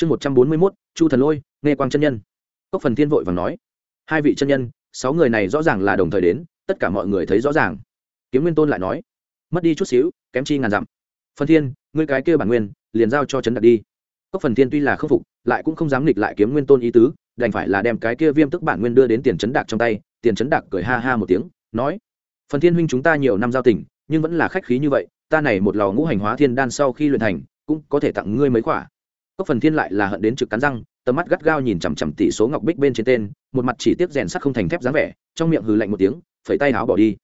chương một trăm bốn mươi mốt, chu thần lôi nghe quang chân nhân. Cốc phần thiên vội và nói, hai vị chân nhân, sáu người này rõ ràng là đồng thời đến, tất cả mọi người thấy rõ ràng. Kiếm nguyên tôn lại nói, mất đi chút xíu, kém chi ngàn dặm. Phần thiên, ngươi cái kia bản nguyên, liền giao cho trấn đặt đi. Cốc phần thiên tuy là khâm phục, lại cũng không dám nghịch lại kiếm nguyên tôn ý tứ, đành phải là đem cái kia viêm tức bản nguyên đưa đến tiền trấn đạc trong tay, tiền trấn đạc cười ha ha một tiếng, nói, phần thiên huynh chúng ta nhiều năm giao tình, nhưng vẫn là khách khí như vậy, ta này một lò ngũ hành hóa thiên đan sau khi luyện thành, cũng có thể tặng ngươi mấy quả cốc phần thiên lại là hận đến trực cắn răng, tầm mắt gắt gao nhìn chằm chằm tỷ số ngọc bích bên trên tên, một mặt chỉ tiếp rèn sắt không thành thép dáng vẻ, trong miệng hừ lạnh một tiếng, phẩy tay áo bỏ đi.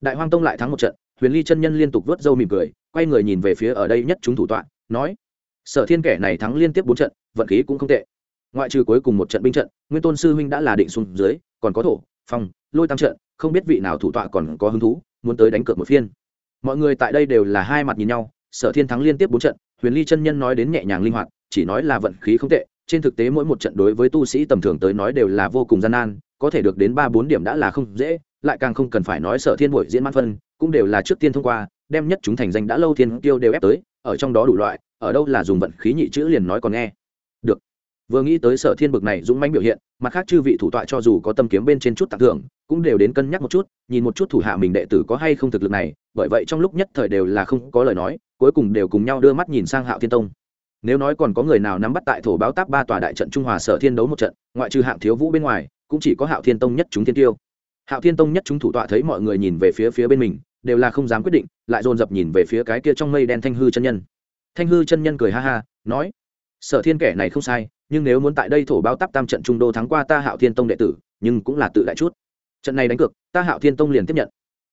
Đại hoang tông lại thắng một trận, huyền ly chân nhân liên tục vớt râu mỉm cười, quay người nhìn về phía ở đây nhất chúng thủ tọa, nói, sở thiên kẻ này thắng liên tiếp bốn trận, vận khí cũng không tệ. Ngoại trừ cuối cùng một trận binh trận, nguyên tôn sư huynh đã là định xuống dưới, còn có thổ, phong, lôi tam trận, không biết vị nào thủ tọa còn có hứng thú, muốn tới đánh cược một phiên. Mọi người tại đây đều là hai mặt nhìn nhau, sở thiên thắng liên tiếp bốn trận, huyền ly chân nhân nói đến nhẹ nhàng linh hoạt chỉ nói là vận khí không tệ, trên thực tế mỗi một trận đối với tu sĩ tầm thường tới nói đều là vô cùng gian nan, có thể được đến ba bốn điểm đã là không dễ, lại càng không cần phải nói sở thiên buổi diễn mãn phân, cũng đều là trước tiên thông qua, đem nhất chúng thành danh đã lâu thiên tiêu đều ép tới, ở trong đó đủ loại, ở đâu là dùng vận khí nhị chữ liền nói còn nghe. Được. Vừa nghĩ tới sở thiên bực này dũng mãnh biểu hiện, mặt khác chư vị thủ tọa cho dù có tâm kiếm bên trên chút tặng thưởng, cũng đều đến cân nhắc một chút, nhìn một chút thủ hạ mình đệ tử có hay không thực lực này, bởi vậy trong lúc nhất thời đều là không có lời nói, cuối cùng đều cùng nhau đưa mắt nhìn sang hạo thiên tông nếu nói còn có người nào nắm bắt tại thổ báo táp ba tòa đại trận trung hòa sở thiên đấu một trận, ngoại trừ hạng thiếu vũ bên ngoài, cũng chỉ có hạo thiên tông nhất chúng thiên tiêu. Hạo thiên tông nhất chúng thủ tọa thấy mọi người nhìn về phía phía bên mình, đều là không dám quyết định, lại dồn dập nhìn về phía cái kia trong mây đen thanh hư chân nhân. Thanh hư chân nhân cười ha ha, nói, sở thiên kẻ này không sai, nhưng nếu muốn tại đây thổ báo táp tam trận trung đô thắng qua ta hạo thiên tông đệ tử, nhưng cũng là tự đại chút. Trận này đánh cược, ta hạo thiên tông liền tiếp nhận.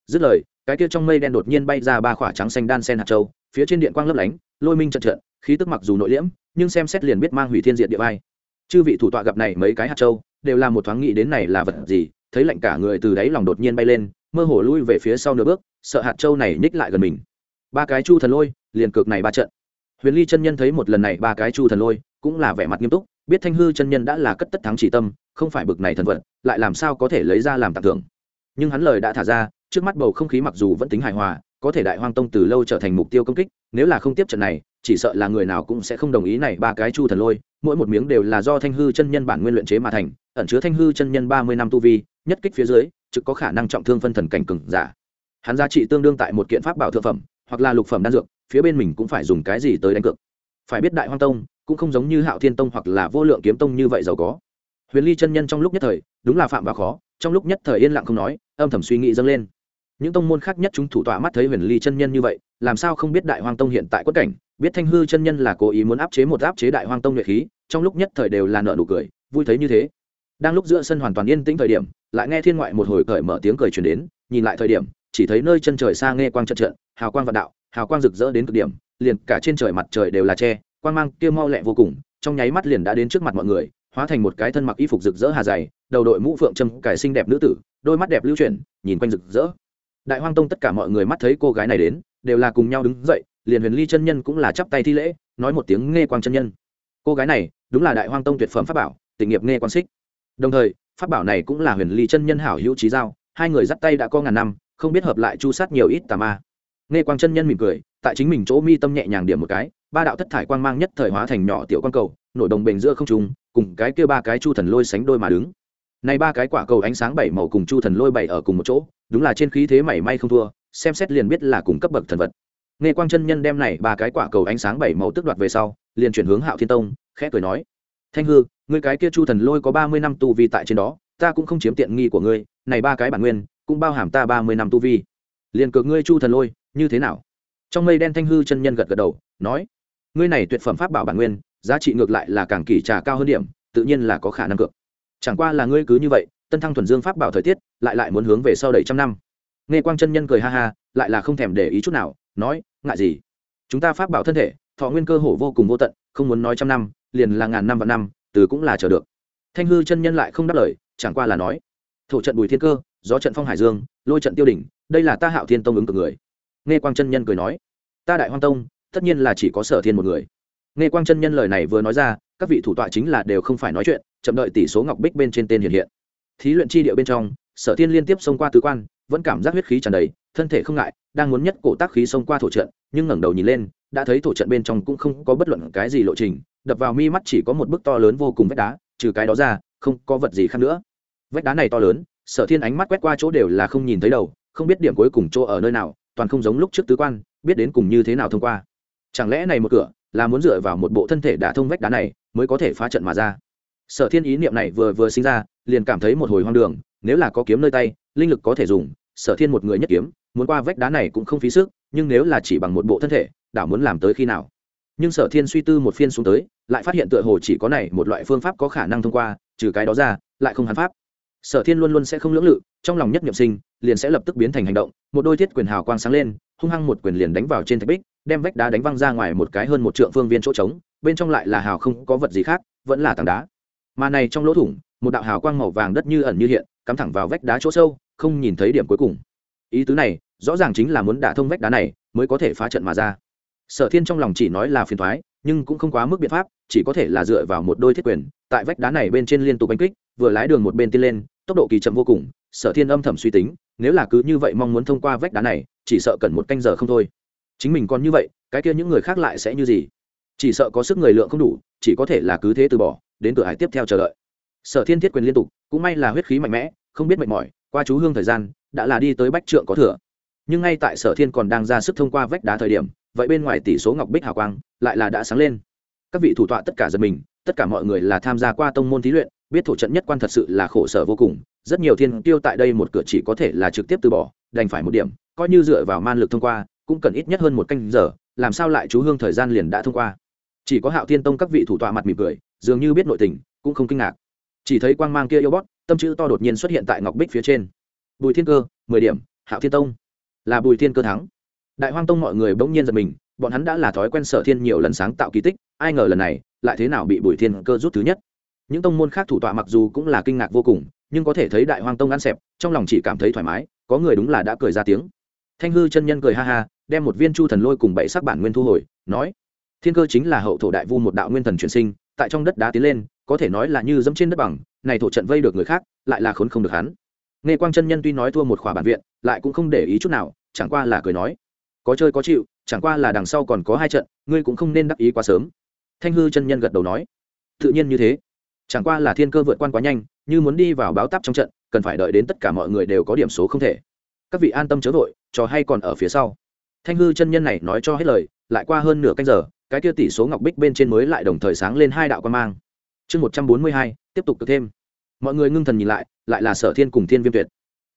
Dứt lời, cái kia trong mây đen đột nhiên bay ra ba khỏa trắng xanh đan sen hạt châu phía trên điện quang lấp lánh, lôi minh trận trận, khí tức mặc dù nội liễm, nhưng xem xét liền biết mang hủy thiên diện địa vai. Chư vị thủ tọa gặp này mấy cái hạt châu, đều là một thoáng nghĩ đến này là vật gì, thấy lạnh cả người từ đáy lòng đột nhiên bay lên, mơ hồ lui về phía sau nửa bước, sợ hạt châu này nhích lại gần mình. Ba cái chu thần lôi, liền cực này ba trận. Huyền ly chân nhân thấy một lần này ba cái chu thần lôi, cũng là vẻ mặt nghiêm túc, biết thanh hư chân nhân đã là cất tất thắng chỉ tâm, không phải bực này thần vật lại làm sao có thể lấy ra làm tặng thưởng. Nhưng hắn lời đã thả ra, trước mắt bầu không khí mặc dù vẫn tính hài hòa có thể đại hoang tông từ lâu trở thành mục tiêu công kích, nếu là không tiếp trận này, chỉ sợ là người nào cũng sẽ không đồng ý này ba cái chu thần lôi, mỗi một miếng đều là do thanh hư chân nhân bản nguyên luyện chế mà thành, ẩn chứa thanh hư chân nhân ba mươi năm tu vi, nhất kích phía dưới, trực có khả năng trọng thương phân thần cảnh cừng giả. Hắn giá trị tương đương tại một kiện pháp bảo thượng phẩm, hoặc là lục phẩm đan dược, phía bên mình cũng phải dùng cái gì tới đánh cược. Phải biết đại hoang tông, cũng không giống như hạo thiên tông hoặc là vô lượng kiếm tông như vậy giàu có. Huyền ly chân nhân trong lúc nhất thời, đúng là phạm và khó, trong lúc nhất thời yên lặng không nói, âm thầm suy nghĩ dâng lên những tông môn khác nhất chúng thủ tọa mắt thấy huyền ly chân nhân như vậy, làm sao không biết đại hoang tông hiện tại quất cảnh? Biết thanh hư chân nhân là cố ý muốn áp chế một áp chế đại hoang tông nhuệ khí, trong lúc nhất thời đều là nợ nụ cười, vui thấy như thế. Đang lúc giữa sân hoàn toàn yên tĩnh thời điểm, lại nghe thiên ngoại một hồi cởi mở tiếng cười truyền đến, nhìn lại thời điểm, chỉ thấy nơi chân trời xa nghe quang trận trận, hào quang vạn đạo, hào quang rực rỡ đến cực điểm, liền cả trên trời mặt trời đều là tre, quang mang kia mau lẹ vô cùng, trong nháy mắt liền đã đến trước mặt mọi người, hóa thành một cái thân mặc y phục rực rỡ hà dày, đầu đội mũ phượng trâm cải xinh đẹp nữ tử, đôi mắt đẹp lưu chuyển, nhìn quanh rực rỡ đại hoang tông tất cả mọi người mắt thấy cô gái này đến, đều là cùng nhau đứng dậy, liền huyền ly chân nhân cũng là chắp tay thi lễ, nói một tiếng nghe quang chân nhân. Cô gái này, đúng là đại hoang tông tuyệt phẩm pháp bảo, tình nghiệp nghe quang xích. Đồng thời, pháp bảo này cũng là huyền ly chân nhân hảo hữu trí giao, hai người dắt tay đã có ngàn năm, không biết hợp lại chu sát nhiều ít tà ma. Nghe quang chân nhân mỉm cười, tại chính mình chỗ mi tâm nhẹ nhàng điểm một cái, ba đạo thất thải quang mang nhất thời hóa thành nhỏ tiểu quang cầu, nổi đồng bền giữa không trung, cùng cái kia ba cái chu thần lôi sánh đôi mà đứng. Này ba cái quả cầu ánh sáng bảy màu cùng chu thần lôi bảy ở cùng một chỗ đúng là trên khí thế mảy may không thua, xem xét liền biết là cùng cấp bậc thần vật. Nghe quang chân nhân đem này ba cái quả cầu ánh sáng bảy màu tức đoạt về sau, liền chuyển hướng hạo thiên tông, khẽ cười nói, thanh hư người cái kia chu thần lôi có ba mươi năm tu vi tại trên đó, ta cũng không chiếm tiện nghi của ngươi, này ba cái bản nguyên cũng bao hàm ta ba mươi năm tu vi. Liền cược ngươi chu thần lôi, như thế nào? Trong mây đen thanh hư chân nhân gật gật đầu, nói, ngươi này tuyệt phẩm pháp bảo bản nguyên, giá trị ngược lại là càng kỳ trà cao hơn điểm, tự nhiên là có khả năng cược. Chẳng qua là ngươi cứ như vậy tân thăng thuần dương pháp bảo thời tiết, lại lại muốn hướng về sau đầy trăm năm. Nghe quang chân nhân cười ha ha, lại là không thèm để ý chút nào, nói, ngại gì? Chúng ta pháp bảo thân thể, thọ nguyên cơ hổ vô cùng vô tận, không muốn nói trăm năm, liền là ngàn năm và năm, từ cũng là chờ được. Thanh hư chân nhân lại không đáp lời, chẳng qua là nói, thổ trận bùi thiên cơ, gió trận phong hải dương, lôi trận tiêu đỉnh, đây là ta hạo thiên tông ứng cực người. Nghe quang chân nhân cười nói, ta đại hoang tông, tất nhiên là chỉ có sở thiên một người. Nghe quang chân nhân lời này vừa nói ra, các vị thủ tọa chính là đều không phải nói chuyện, chậm đợi tỷ số ngọc bích bên trên tên hiện hiện thí luyện chi địa bên trong, sở thiên liên tiếp xông qua tứ quan, vẫn cảm giác huyết khí tràn đầy, thân thể không ngại, đang muốn nhất cổ tác khí xông qua thổ trận, nhưng ngẩng đầu nhìn lên, đã thấy thổ trận bên trong cũng không có bất luận cái gì lộ trình, đập vào mi mắt chỉ có một bức to lớn vô cùng vách đá, trừ cái đó ra, không có vật gì khác nữa. Vách đá này to lớn, sở thiên ánh mắt quét qua chỗ đều là không nhìn thấy đầu, không biết điểm cuối cùng chỗ ở nơi nào, toàn không giống lúc trước tứ quan, biết đến cùng như thế nào thông qua. Chẳng lẽ này một cửa là muốn dựa vào một bộ thân thể đả thông vách đá này mới có thể phá trận mà ra? Sở thiên ý niệm này vừa vừa sinh ra liền cảm thấy một hồi hoang đường, nếu là có kiếm nơi tay, linh lực có thể dùng, sở thiên một người nhất kiếm, muốn qua vách đá này cũng không phí sức, nhưng nếu là chỉ bằng một bộ thân thể, đảo muốn làm tới khi nào? Nhưng sở thiên suy tư một phiên xuống tới, lại phát hiện tựa hồ chỉ có này một loại phương pháp có khả năng thông qua, trừ cái đó ra, lại không hắn pháp. Sở thiên luôn luôn sẽ không lưỡng lự, trong lòng nhất nhậm sinh, liền sẽ lập tức biến thành hành động, một đôi thiết quyền hào quang sáng lên, hung hăng một quyền liền đánh vào trên thạch bích, đem vách đá đánh văng ra ngoài một cái hơn một trượng phương viên chỗ trống, bên trong lại là hào không có vật gì khác, vẫn là tảng đá. Mà này trong lỗ thủng một đạo hào quang màu vàng đất như ẩn như hiện, cắm thẳng vào vách đá chỗ sâu, không nhìn thấy điểm cuối cùng. Ý tứ này, rõ ràng chính là muốn đả thông vách đá này, mới có thể phá trận mà ra. Sở thiên trong lòng chỉ nói là phiền thoái, nhưng cũng không quá mức biện pháp, chỉ có thể là dựa vào một đôi thiết quyền, tại vách đá này bên trên liên tục đánh kích, vừa lái đường một bên tiên lên, tốc độ kỳ chậm vô cùng, sở thiên âm thầm suy tính, nếu là cứ như vậy mong muốn thông qua vách đá này, chỉ sợ cần một canh giờ không thôi. Chính mình còn như vậy, cái kia những người khác lại sẽ như gì? Chỉ sợ có sức người lượng không đủ, chỉ có thể là cứ thế từ bỏ, đến cửa hải tiếp theo chờ đợi sở thiên thiết quyền liên tục, cũng may là huyết khí mạnh mẽ, không biết mệt mỏi, qua chú hương thời gian, đã là đi tới bách trượng có thừa. Nhưng ngay tại sở thiên còn đang ra sức thông qua vách đá thời điểm, vậy bên ngoài tỷ số ngọc bích hào quang lại là đã sáng lên. Các vị thủ tọa tất cả giật mình, tất cả mọi người là tham gia qua tông môn thí luyện, biết thủ trận nhất quan thật sự là khổ sở vô cùng, rất nhiều thiên tiêu tại đây một cửa chỉ có thể là trực tiếp từ bỏ, đành phải một điểm, coi như dựa vào man lực thông qua, cũng cần ít nhất hơn một canh giờ, làm sao lại chú hương thời gian liền đã thông qua. Chỉ có hạo thiên tông các vị thủ tọa mặt mỉm cười, dường như biết nội tình, cũng không kinh ngạc chỉ thấy quang mang kia yêu bót, tâm chữ to đột nhiên xuất hiện tại ngọc bích phía trên. Bùi thiên cơ, mười điểm, hạo thiên tông. Là bùi thiên cơ thắng. Đại hoang tông mọi người bỗng nhiên giật mình, bọn hắn đã là thói quen sở thiên nhiều lần sáng tạo kỳ tích, ai ngờ lần này, lại thế nào bị bùi thiên cơ rút thứ nhất. Những tông môn khác thủ tọa mặc dù cũng là kinh ngạc vô cùng, nhưng có thể thấy đại hoang tông ăn xẹp, trong lòng chỉ cảm thấy thoải mái, có người đúng là đã cười ra tiếng. Thanh hư chân nhân cười ha ha, đem một viên chu thần lôi cùng bảy sắc bản nguyên thu hồi, nói, thiên cơ chính là hậu thổ đại vu một đạo nguyên thần chuyển sinh, tại trong đất đá tiến lên có thể nói là như dẫm trên đất bằng, này thổ trận vây được người khác, lại là khốn không được hắn. Nghe quang chân nhân tuy nói thua một khỏa bản viện, lại cũng không để ý chút nào, chẳng qua là cười nói, có chơi có chịu, chẳng qua là đằng sau còn có hai trận, ngươi cũng không nên đắc ý quá sớm. Thanh hư chân nhân gật đầu nói, tự nhiên như thế. Chẳng qua là thiên cơ vượt quan quá nhanh, như muốn đi vào báo táp trong trận, cần phải đợi đến tất cả mọi người đều có điểm số không thể. Các vị an tâm chớ vội, trò hay còn ở phía sau. Thanh hư chân nhân này nói cho hết lời, lại qua hơn nửa canh giờ, cái kia tỷ số ngọc bích bên trên mới lại đồng thời sáng lên hai đạo quan mang chương một trăm bốn mươi hai, tiếp tục cực thêm. Mọi người ngưng thần nhìn lại lại là sở thiên cùng thiên viêm tuyệt.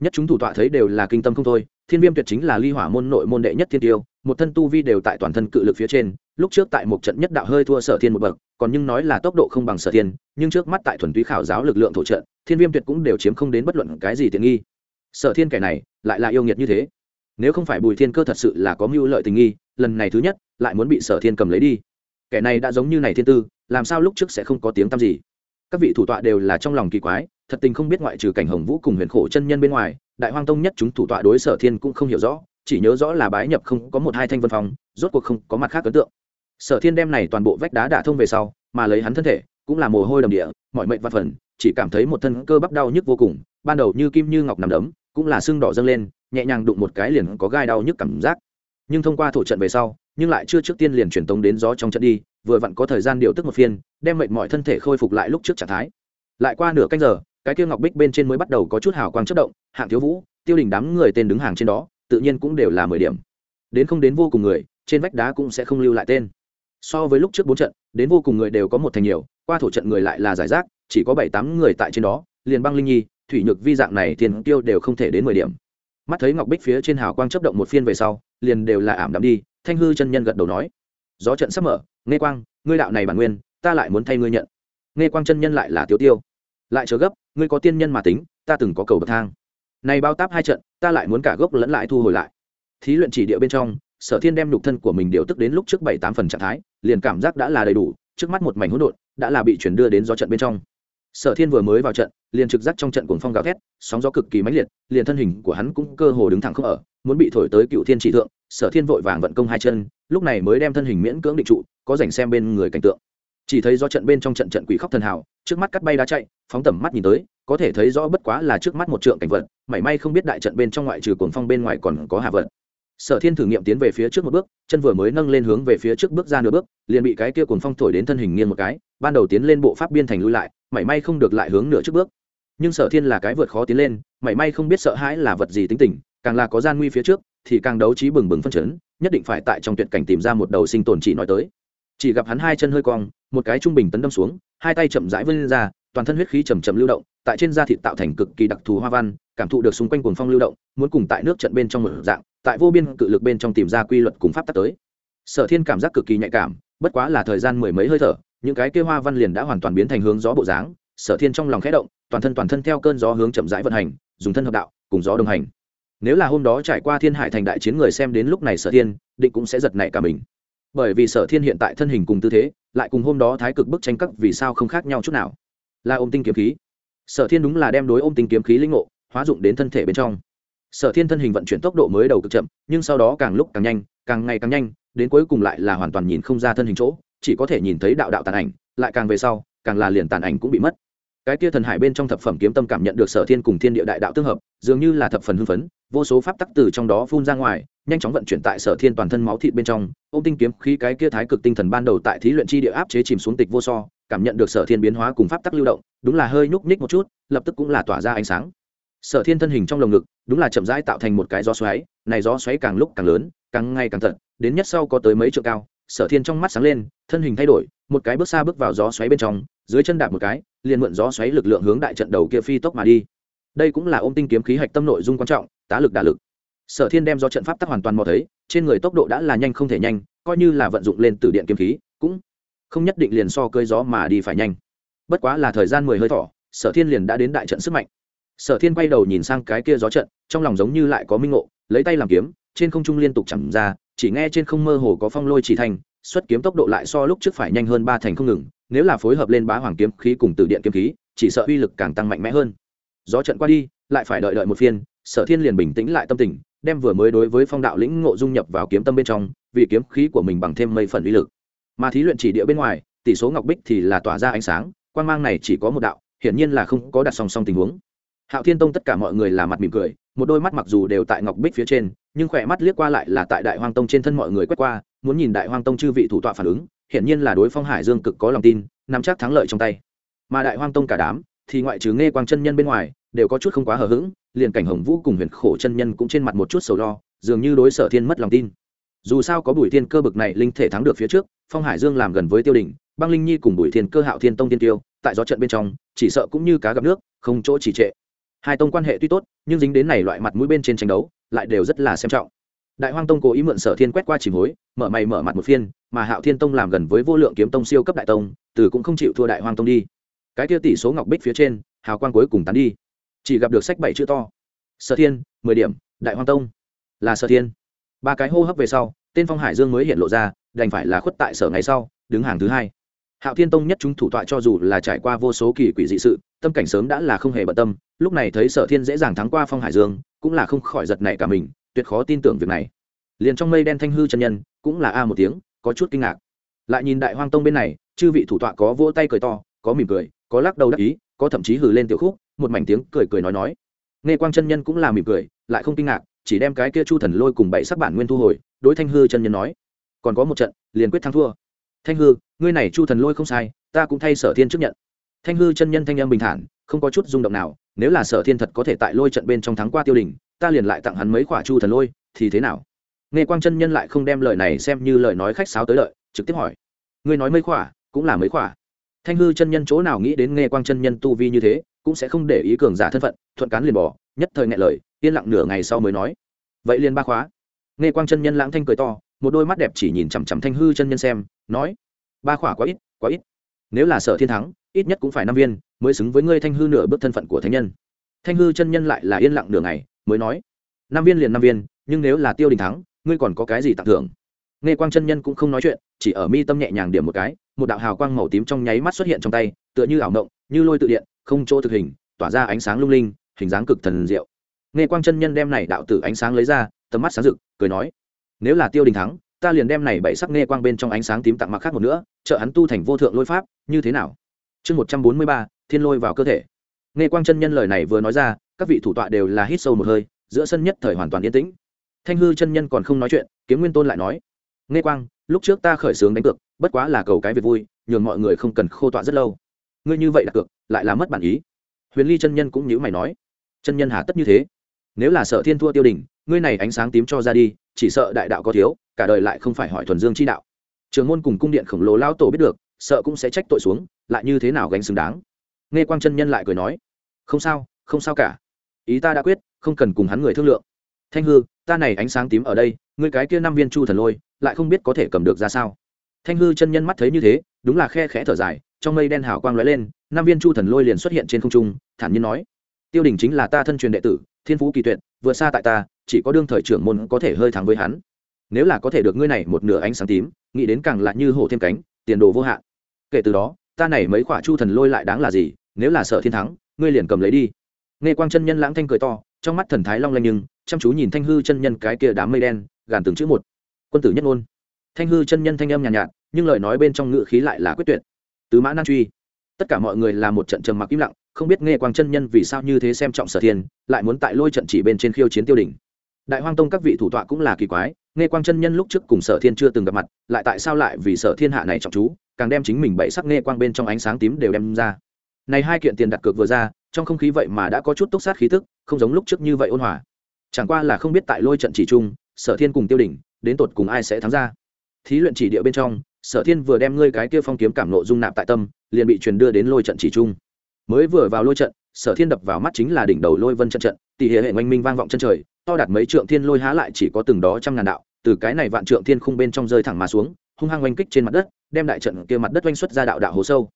Nhất chúng thủ tọa thấy đều là kinh tâm không thôi, thiên viêm tuyệt chính là ly hỏa môn nội môn đệ nhất thiên tiêu, một thân tu vi đều tại toàn thân cự lực phía trên, lúc trước tại một trận nhất đạo hơi thua sở thiên một bậc, còn nhưng nói là tốc độ không bằng sở thiên, nhưng trước mắt tại thuần túy khảo giáo lực lượng thổ trận, thiên viêm tuyệt cũng đều chiếm không đến bất luận cái gì tiện nghi. Sở thiên kẻ này, lại là yêu nghiệt như thế. Nếu không phải bùi thiên cơ thật sự là có mưu lợi tình nghi, lần này thứ nhất, lại muốn bị sở thiên cầm lấy đi. Kẻ này đã giống như này thiên tư làm sao lúc trước sẽ không có tiếng tăm gì? Các vị thủ tọa đều là trong lòng kỳ quái, thật tình không biết ngoại trừ cảnh hồng vũ cùng huyền khổ chân nhân bên ngoài, đại hoang tông nhất chúng thủ tọa đối sở thiên cũng không hiểu rõ, chỉ nhớ rõ là bái nhập không có một hai thanh vân phòng, rốt cuộc không có mặt khác ấn tượng. Sở thiên đem này toàn bộ vách đá đả thông về sau, mà lấy hắn thân thể, cũng là mồ hôi đầm địa, mọi mệnh văn phần, chỉ cảm thấy một thân cơ bắp đau nhức vô cùng, ban đầu như kim như ngọc nằm đấm, cũng là sưng đỏ dâng lên, nhẹ nhàng đụng một cái liền có gai đau nhức cảm giác. Nhưng thông qua thổ trận về sau nhưng lại chưa trước tiên liền truyền tống đến gió trong trận đi, vừa vặn có thời gian điều tức một phiên, đem mệnh mọi thân thể khôi phục lại lúc trước trạng thái. Lại qua nửa canh giờ, cái kia ngọc bích bên trên mới bắt đầu có chút hào quang chất động, hạng thiếu vũ, tiêu đình đám người tên đứng hàng trên đó, tự nhiên cũng đều là mười điểm. Đến không đến vô cùng người, trên vách đá cũng sẽ không lưu lại tên. So với lúc trước bốn trận, đến vô cùng người đều có một thành nhiều, qua thổ trận người lại là giải rác, chỉ có bảy tám người tại trên đó, liền băng linh nhi, thủy nhược vi dạng này tiền tiêu đều không thể đến mười điểm. Mắt thấy ngọc bích phía trên hào quang chấp động một phiên về sau, liền đều là ảm đạm đi thanh hư chân nhân gật đầu nói, gió trận sắp mở nghe quang, ngươi đạo này bản nguyên, ta lại muốn thay ngươi nhận. Nghe quang chân nhân lại là tiêu tiêu. Lại chờ gấp, ngươi có tiên nhân mà tính, ta từng có cầu bậc thang. Này bao táp hai trận, ta lại muốn cả gốc lẫn lại thu hồi lại. Thí luyện chỉ địa bên trong, sở thiên đem nhục thân của mình điều tức đến lúc trước bảy tám phần trạng thái, liền cảm giác đã là đầy đủ, trước mắt một mảnh hỗn độn, đã là bị chuyển đưa đến gió trận bên trong. Sở thiên vừa mới vào trận liền trực giác trong trận cuồng phong gào thét, sóng gió cực kỳ mãnh liệt, liền thân hình của hắn cũng cơ hồ đứng thẳng không ở, muốn bị thổi tới cựu thiên chỉ thượng, sở thiên vội vàng vận công hai chân, lúc này mới đem thân hình miễn cưỡng định trụ, có rảnh xem bên người cảnh tượng. Chỉ thấy do trận bên trong trận trận quỷ khóc thần hào, trước mắt cắt bay đá chạy, phóng tầm mắt nhìn tới, có thể thấy rõ bất quá là trước mắt một trượng cảnh vật may may không biết đại trận bên trong ngoại trừ cuồng phong bên ngoài còn có hạ vật. Sở thiên thử nghiệm tiến về phía trước một bước, chân vừa mới nâng lên hướng về phía trước bước ra nửa bước, liền bị cái kia cuồng phong thổi đến thân hình nghiêng một cái, ban đầu tiến lên bộ pháp biên thành lui lại, mảy may không được lại hướng nửa trước bước nhưng sở thiên là cái vượt khó tiến lên, mảy may không biết sợ hãi là vật gì tính tình, càng là có gian nguy phía trước, thì càng đấu trí bừng bừng phân chấn, nhất định phải tại trong tuyệt cảnh tìm ra một đầu sinh tồn chỉ nói tới. Chỉ gặp hắn hai chân hơi cong, một cái trung bình tấn đâm xuống, hai tay chậm rãi vươn lên ra, toàn thân huyết khí chầm chậm lưu động, tại trên da thịt tạo thành cực kỳ đặc thù hoa văn, cảm thụ được xung quanh cuồng phong lưu động, muốn cùng tại nước trận bên trong một dạng, tại vô biên cự lực bên trong tìm ra quy luật cùng pháp tắc tới. Sở thiên cảm giác cực kỳ nhạy cảm, bất quá là thời gian mười mấy hơi thở, những cái kia hoa văn liền đã hoàn toàn biến thành hướng gió bộ dáng sở thiên trong lòng khẽ động, toàn thân toàn thân theo cơn gió hướng chậm rãi vận hành, dùng thân hợp đạo, cùng gió đồng hành. Nếu là hôm đó trải qua thiên hải thành đại chiến người xem đến lúc này sở thiên, định cũng sẽ giật nảy cả mình. Bởi vì sở thiên hiện tại thân hình cùng tư thế, lại cùng hôm đó thái cực bức tranh cấp vì sao không khác nhau chút nào. Là ôm tinh kiếm khí. Sở thiên đúng là đem đối ôm tinh kiếm khí linh ngộ, hóa dụng đến thân thể bên trong. Sở thiên thân hình vận chuyển tốc độ mới đầu cực chậm, nhưng sau đó càng lúc càng nhanh, càng ngày càng nhanh, đến cuối cùng lại là hoàn toàn nhìn không ra thân hình chỗ, chỉ có thể nhìn thấy đạo đạo tàn ảnh, lại càng về sau, càng là liền tàn ảnh cũng bị mất cái kia thần hải bên trong thập phẩm kiếm tâm cảm nhận được sở thiên cùng thiên địa đại đạo tương hợp, dường như là thập phần hưng phấn, vô số pháp tắc từ trong đó phun ra ngoài, nhanh chóng vận chuyển tại sở thiên toàn thân máu thịt bên trong. Ô tinh kiếm khí cái kia thái cực tinh thần ban đầu tại thí luyện chi địa áp chế chìm xuống tịch vô so, cảm nhận được sở thiên biến hóa cùng pháp tắc lưu động, đúng là hơi nhúc nhích một chút, lập tức cũng là tỏa ra ánh sáng. Sở thiên thân hình trong lồng ngực, đúng là chậm rãi tạo thành một cái gió xoáy, này gió xoáy càng lúc càng lớn, càng ngày càng thật đến nhất sau có tới mấy trượng cao, sở thiên trong mắt sáng lên, thân hình thay đổi một cái bước xa bước vào gió xoáy bên trong, dưới chân đạp một cái, liền mượn gió xoáy lực lượng hướng đại trận đầu kia phi tốc mà đi. Đây cũng là ôm tinh kiếm khí hạch tâm nội dung quan trọng, tá lực đả lực. Sở thiên đem do trận pháp tắc hoàn toàn mò thấy, trên người tốc độ đã là nhanh không thể nhanh, coi như là vận dụng lên từ điện kiếm khí, cũng không nhất định liền so cơi gió mà đi phải nhanh. Bất quá là thời gian mười hơi thỏ sở thiên liền đã đến đại trận sức mạnh. Sở thiên quay đầu nhìn sang cái kia gió trận, trong lòng giống như lại có minh ngộ, lấy tay làm kiếm, trên không trung liên tục chẳng ra, chỉ nghe trên không mơ hồ có phong lôi chỉ thành xuất kiếm tốc độ lại so lúc trước phải nhanh hơn ba thành không ngừng, nếu là phối hợp lên bá hoàng kiếm khí cùng từ điện kiếm khí, chỉ sợ uy lực càng tăng mạnh mẽ hơn. Gió trận qua đi, lại phải đợi đợi một phiên, sở thiên liền bình tĩnh lại tâm tình, đem vừa mới đối với phong đạo lĩnh ngộ dung nhập vào kiếm tâm bên trong, vì kiếm khí của mình bằng thêm mây phần uy lực. Mà thí luyện chỉ địa bên ngoài, tỷ số ngọc bích thì là tỏa ra ánh sáng quan mang này chỉ có một đạo, hiển nhiên là không có đặt song song tình huống. Hạo thiên tông tất cả mọi người là mặt mỉm cười, một đôi mắt mặc dù đều tại ngọc bích phía trên, nhưng khỏe mắt liếc qua lại là tại đại hoang tông trên thân mọi người quét qua muốn nhìn đại hoang tông chư vị thủ tọa phản ứng, hiển nhiên là đối phong hải dương cực có lòng tin, nắm chắc thắng lợi trong tay. Mà đại hoang tông cả đám, thì ngoại trừ nghe quang chân nhân bên ngoài, đều có chút không quá hờ hững, liền cảnh hồng vũ cùng huyền khổ chân nhân cũng trên mặt một chút sầu lo, dường như đối sở thiên mất lòng tin. Dù sao có bùi thiên cơ bực này linh thể thắng được phía trước, phong hải dương làm gần với tiêu đình, băng linh nhi cùng bùi thiên cơ hạo thiên tông tiên tiêu, tại gió trận bên trong, chỉ sợ cũng như cá gặp nước, không chỗ chỉ trệ. Hai tông quan hệ tuy tốt, nhưng dính đến này loại mặt mũi bên trên tranh đấu, lại đều rất là xem trọng đại hoang tông cố ý mượn sở thiên quét qua chỉ hối, mở mày mở mặt một phiên, mà hạo thiên tông làm gần với vô lượng kiếm tông siêu cấp đại tông, từ cũng không chịu thua đại hoang tông đi. Cái kia tỷ số ngọc bích phía trên, hào quang cuối cùng tán đi. Chỉ gặp được sách bảy chữ to. Sở thiên, mười điểm, đại hoang tông. Là sở thiên. Ba cái hô hấp về sau, tên phong hải dương mới hiện lộ ra, đành phải là khuất tại sở ngày sau, đứng hàng thứ hai. Hạo thiên tông nhất chúng thủ tọa cho dù là trải qua vô số kỳ quỷ dị sự, tâm cảnh sớm đã là không hề bận tâm, lúc này thấy sở thiên dễ dàng thắng qua phong hải dương, cũng là không khỏi giật nảy cả mình tuyệt khó tin tưởng việc này. Liền trong mây đen thanh hư chân nhân, cũng là a một tiếng, có chút kinh ngạc. Lại nhìn đại hoang tông bên này, chư vị thủ tọa có vỗ tay cười to, có mỉm cười, có lắc đầu đắc ý, có thậm chí hừ lên tiểu khúc, một mảnh tiếng cười cười nói nói. Nghe quang chân nhân cũng là mỉm cười, lại không kinh ngạc, chỉ đem cái kia chu thần lôi cùng bảy sắc bản nguyên thu hồi, đối thanh hư chân nhân nói. Còn có một trận, liền quyết thắng thua. Thanh hư, ngươi này chu thần lôi không sai, ta cũng thay sở thiên trước nhận. Thanh hư chân nhân thanh em bình thản, không có chút rung động nào, nếu là sở thiên thật có thể tại lôi trận bên trong thắng qua tiêu đình ta liền lại tặng hắn mấy quả chu thần lôi, thì thế nào? Nghe quang chân nhân lại không đem lời này xem như lời nói khách sáo tới lợi trực tiếp hỏi. Ngươi nói mấy quả, cũng là mấy quả. Thanh hư chân nhân chỗ nào nghĩ đến nghe quang chân nhân tu vi như thế, cũng sẽ không để ý cường giả thân phận, thuận cán liền bỏ, nhất thời ngại lời, yên lặng nửa ngày sau mới nói. Vậy liền ba khóa. Nghe quang chân nhân lãng thanh cười to, một đôi mắt đẹp chỉ nhìn chằm chằm thanh hư chân nhân xem, nói, ba khỏa quá ít quá ít. Nếu là sở thiên thắng, ít nhất cũng phải năm viên, mới xứng với ngươi thanh hư nửa bước thân phận của thánh nhân. Thanh hư chân nhân lại là yên lặng nửa ngày mới nói, năm viên liền năm viên, nhưng nếu là tiêu đình thắng, ngươi còn có cái gì tặng thưởng? Nghe quang chân nhân cũng không nói chuyện, chỉ ở mi tâm nhẹ nhàng điểm một cái, một đạo hào quang màu tím trong nháy mắt xuất hiện trong tay, tựa như ảo động như lôi tự điện, không chỗ thực hình, tỏa ra ánh sáng lung linh, hình dáng cực thần diệu. Nghe quang chân nhân đem này đạo tử ánh sáng lấy ra, tầm mắt sáng rực, cười nói, nếu là tiêu đình thắng, ta liền đem này bảy sắc nghe quang bên trong ánh sáng tím tặng mặc khác một nữa, trợ hắn tu thành vô thượng lôi pháp, như thế nào? Chương một trăm bốn mươi ba, thiên lôi vào cơ thể nghe quang chân nhân lời này vừa nói ra, các vị thủ tọa đều là hít sâu một hơi, giữa sân nhất thời hoàn toàn yên tĩnh. Thanh hư chân nhân còn không nói chuyện, kiếm nguyên tôn lại nói, nghe quang, lúc trước ta khởi xướng đánh cược, bất quá là cầu cái việc vui, nhường mọi người không cần khô tọa rất lâu. Ngươi như vậy đặt cược, lại là mất bản ý. Huyền ly chân nhân cũng nhữ mày nói, chân nhân hà tất như thế. Nếu là sợ thiên thua tiêu đình ngươi này ánh sáng tím cho ra đi, chỉ sợ đại đạo có thiếu, cả đời lại không phải hỏi thuần dương chi đạo. Trường môn cùng cung điện khổng lồ lao tổ biết được, sợ cũng sẽ trách tội xuống, lại như thế nào gánh xứng đáng? Nghe quang chân nhân lại cười nói, không sao không sao cả. Ý ta đã quyết, không cần cùng hắn người thương lượng. Thanh hư, ta này ánh sáng tím ở đây, ngươi cái kia năm viên chu thần lôi, lại không biết có thể cầm được ra sao? Thanh hư chân nhân mắt thấy như thế, đúng là khe khẽ thở dài, trong mây đen hào quang lóe lên, năm viên chu thần lôi liền xuất hiện trên không trung, thản nhiên nói, tiêu đình chính là ta thân truyền đệ tử, thiên phú kỳ tuyệt, vượt xa tại ta, chỉ có đương thời trưởng môn có thể hơi thắng với hắn. Nếu là có thể được ngươi này một nửa ánh sáng tím, nghĩ đến càng lạ như hổ thêm cánh, tiền đồ vô hạn. Kể từ đó, ta này mấy quả chu thần lôi lại đáng là gì? Nếu là sợ thiên thắng ngươi liền cầm lấy đi. Nghe quang chân nhân lãng thanh cười to trong mắt thần thái long lanh nhưng chăm chú nhìn thanh hư chân nhân cái kia đám mây đen gàn từng chữ một. Quân tử nhất ngôn. Thanh hư chân nhân thanh âm nhàn nhạt, nhạt nhưng lời nói bên trong ngự khí lại là quyết tuyệt. Tứ mã nan truy. Tất cả mọi người là một trận trầm mặc im lặng không biết nghe quang chân nhân vì sao như thế xem trọng sở thiên lại muốn tại lôi trận chỉ bên trên khiêu chiến tiêu đỉnh đại hoang tông các vị thủ tọa cũng là kỳ quái nghe quang chân nhân lúc trước cùng sở thiên chưa từng gặp mặt lại tại sao lại vì sở thiên hạ này trọng chú càng đem chính mình bậy sắc nghe quang bên trong ánh sáng tím đều đem ra này hai kiện tiền đặt cược vừa ra, trong không khí vậy mà đã có chút túc sát khí tức, không giống lúc trước như vậy ôn hòa. Chẳng qua là không biết tại lôi trận chỉ chung sở thiên cùng tiêu đỉnh, đến tột cùng ai sẽ thắng ra. Thí luyện chỉ địa bên trong, sở thiên vừa đem ngươi cái kia phong kiếm cảm nộ dung nạp tại tâm, liền bị truyền đưa đến lôi trận chỉ chung mới vừa vào lôi trận, sở thiên đập vào mắt chính là đỉnh đầu lôi vân trận trận tỷ hệ hệ oanh minh vang vọng chân trời, to đạt mấy trượng thiên lôi há lại chỉ có từng đó trăm ngàn đạo, từ cái này vạn trượng thiên khung bên trong rơi thẳng mà xuống, hung hăng oanh kích trên mặt đất, đem đại trận kia mặt đất oanh xuất ra đạo đạo hồ sâu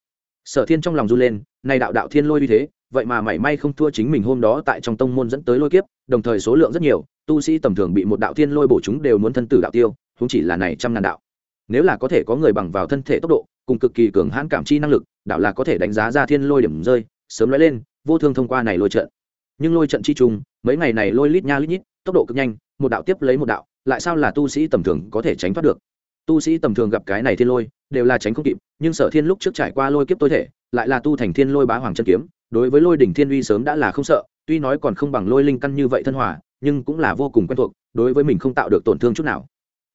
sở thiên trong lòng run lên nay đạo đạo thiên lôi như thế, vậy mà mảy may không thua chính mình hôm đó tại trong tông môn dẫn tới lôi kiếp, đồng thời số lượng rất nhiều, tu sĩ tầm thường bị một đạo thiên lôi bổ chúng đều muốn thân tử đạo tiêu không chỉ là này trăm ngàn đạo. Nếu là có thể có người bằng vào thân thể tốc độ, cùng cực kỳ cường hãn cảm chi năng lực, đạo là có thể đánh giá ra thiên lôi điểm rơi, sớm nói lên, vô thương thông qua này lôi trận. Nhưng lôi trận chi trùng, mấy ngày này lôi lít nha lít nhít, tốc độ cực nhanh, một đạo tiếp lấy một đạo, lại sao là tu sĩ tầm thường có thể tránh thoát được? Tu sĩ tầm thường gặp cái này thiên lôi, đều là tránh không kịp, nhưng sở thiên lúc trước trải qua lôi kiếp tối thể, lại là tu thành thiên lôi bá hoàng chân kiếm, đối với lôi đỉnh thiên uy sớm đã là không sợ, tuy nói còn không bằng lôi linh căn như vậy thân hòa, nhưng cũng là vô cùng quen thuộc, đối với mình không tạo được tổn thương chút nào.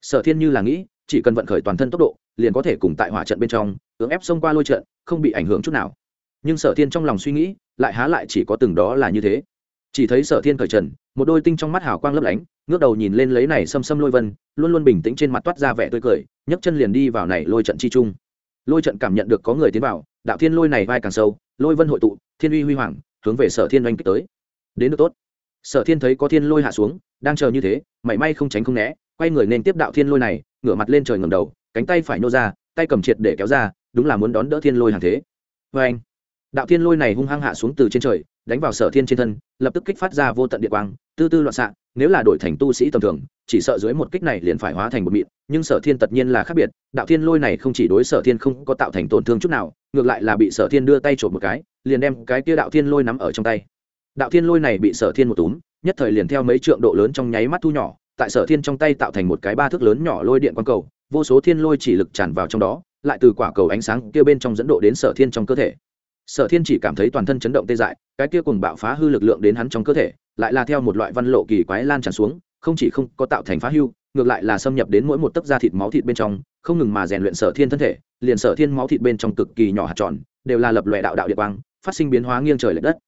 Sở thiên như là nghĩ, chỉ cần vận khởi toàn thân tốc độ, liền có thể cùng tại hỏa trận bên trong, cưỡng ép xông qua lôi trận, không bị ảnh hưởng chút nào. Nhưng sở thiên trong lòng suy nghĩ, lại há lại chỉ có từng đó là như thế chỉ thấy sở thiên cởi trần, một đôi tinh trong mắt hào quang lấp lánh, ngước đầu nhìn lên lấy này xâm xâm lôi vân, luôn luôn bình tĩnh trên mặt toát ra vẻ tươi cười, nhấc chân liền đi vào này lôi trận chi chung lôi trận cảm nhận được có người tiến vào, đạo thiên lôi này vai càng sâu, lôi vân hội tụ, thiên uy huy hoàng, hướng về sở thiên oanh kích tới. Đến được tốt. Sở thiên thấy có thiên lôi hạ xuống, đang chờ như thế, mảy may không tránh không né, quay người nên tiếp đạo thiên lôi này, ngửa mặt lên trời ngầm đầu, cánh tay phải nô ra, tay cầm triệt để kéo ra, đúng là muốn đón đỡ thiên lôi hàng thế. Vê anh đạo thiên lôi này hung hăng hạ xuống từ trên trời, đánh vào sở thiên trên thân, lập tức kích phát ra vô tận địa quang, tư tư loạn xạ, nếu là đổi thành tu sĩ tầm thường, chỉ sợ dưới một kích này liền phải hóa thành một mịn, nhưng sở thiên tất nhiên là khác biệt, đạo thiên lôi này không chỉ đối sở thiên không có tạo thành tổn thương chút nào, ngược lại là bị sở thiên đưa tay trộm một cái, liền đem cái kia đạo thiên lôi nắm ở trong tay. Đạo thiên lôi này bị sở thiên một túm, nhất thời liền theo mấy trượng độ lớn trong nháy mắt thu nhỏ, tại sở thiên trong tay tạo thành một cái ba thước lớn nhỏ lôi điện quang cầu, vô số thiên lôi chỉ lực tràn vào trong đó, lại từ quả cầu ánh sáng kia bên trong dẫn độ đến sở thiên trong cơ thể sở thiên chỉ cảm thấy toàn thân chấn động tê dại, cái kia cùng bạo phá hư lực lượng đến hắn trong cơ thể, lại là theo một loại văn lộ kỳ quái lan tràn xuống, không chỉ không có tạo thành phá hưu ngược lại là xâm nhập đến mỗi một tấc da thịt máu thịt bên trong, không ngừng mà rèn luyện sở thiên thân thể, liền sở thiên máu thịt bên trong cực kỳ nhỏ hạt tròn, đều là lập loại đạo đạo địa quang, phát sinh biến hóa nghiêng trời lệch đất.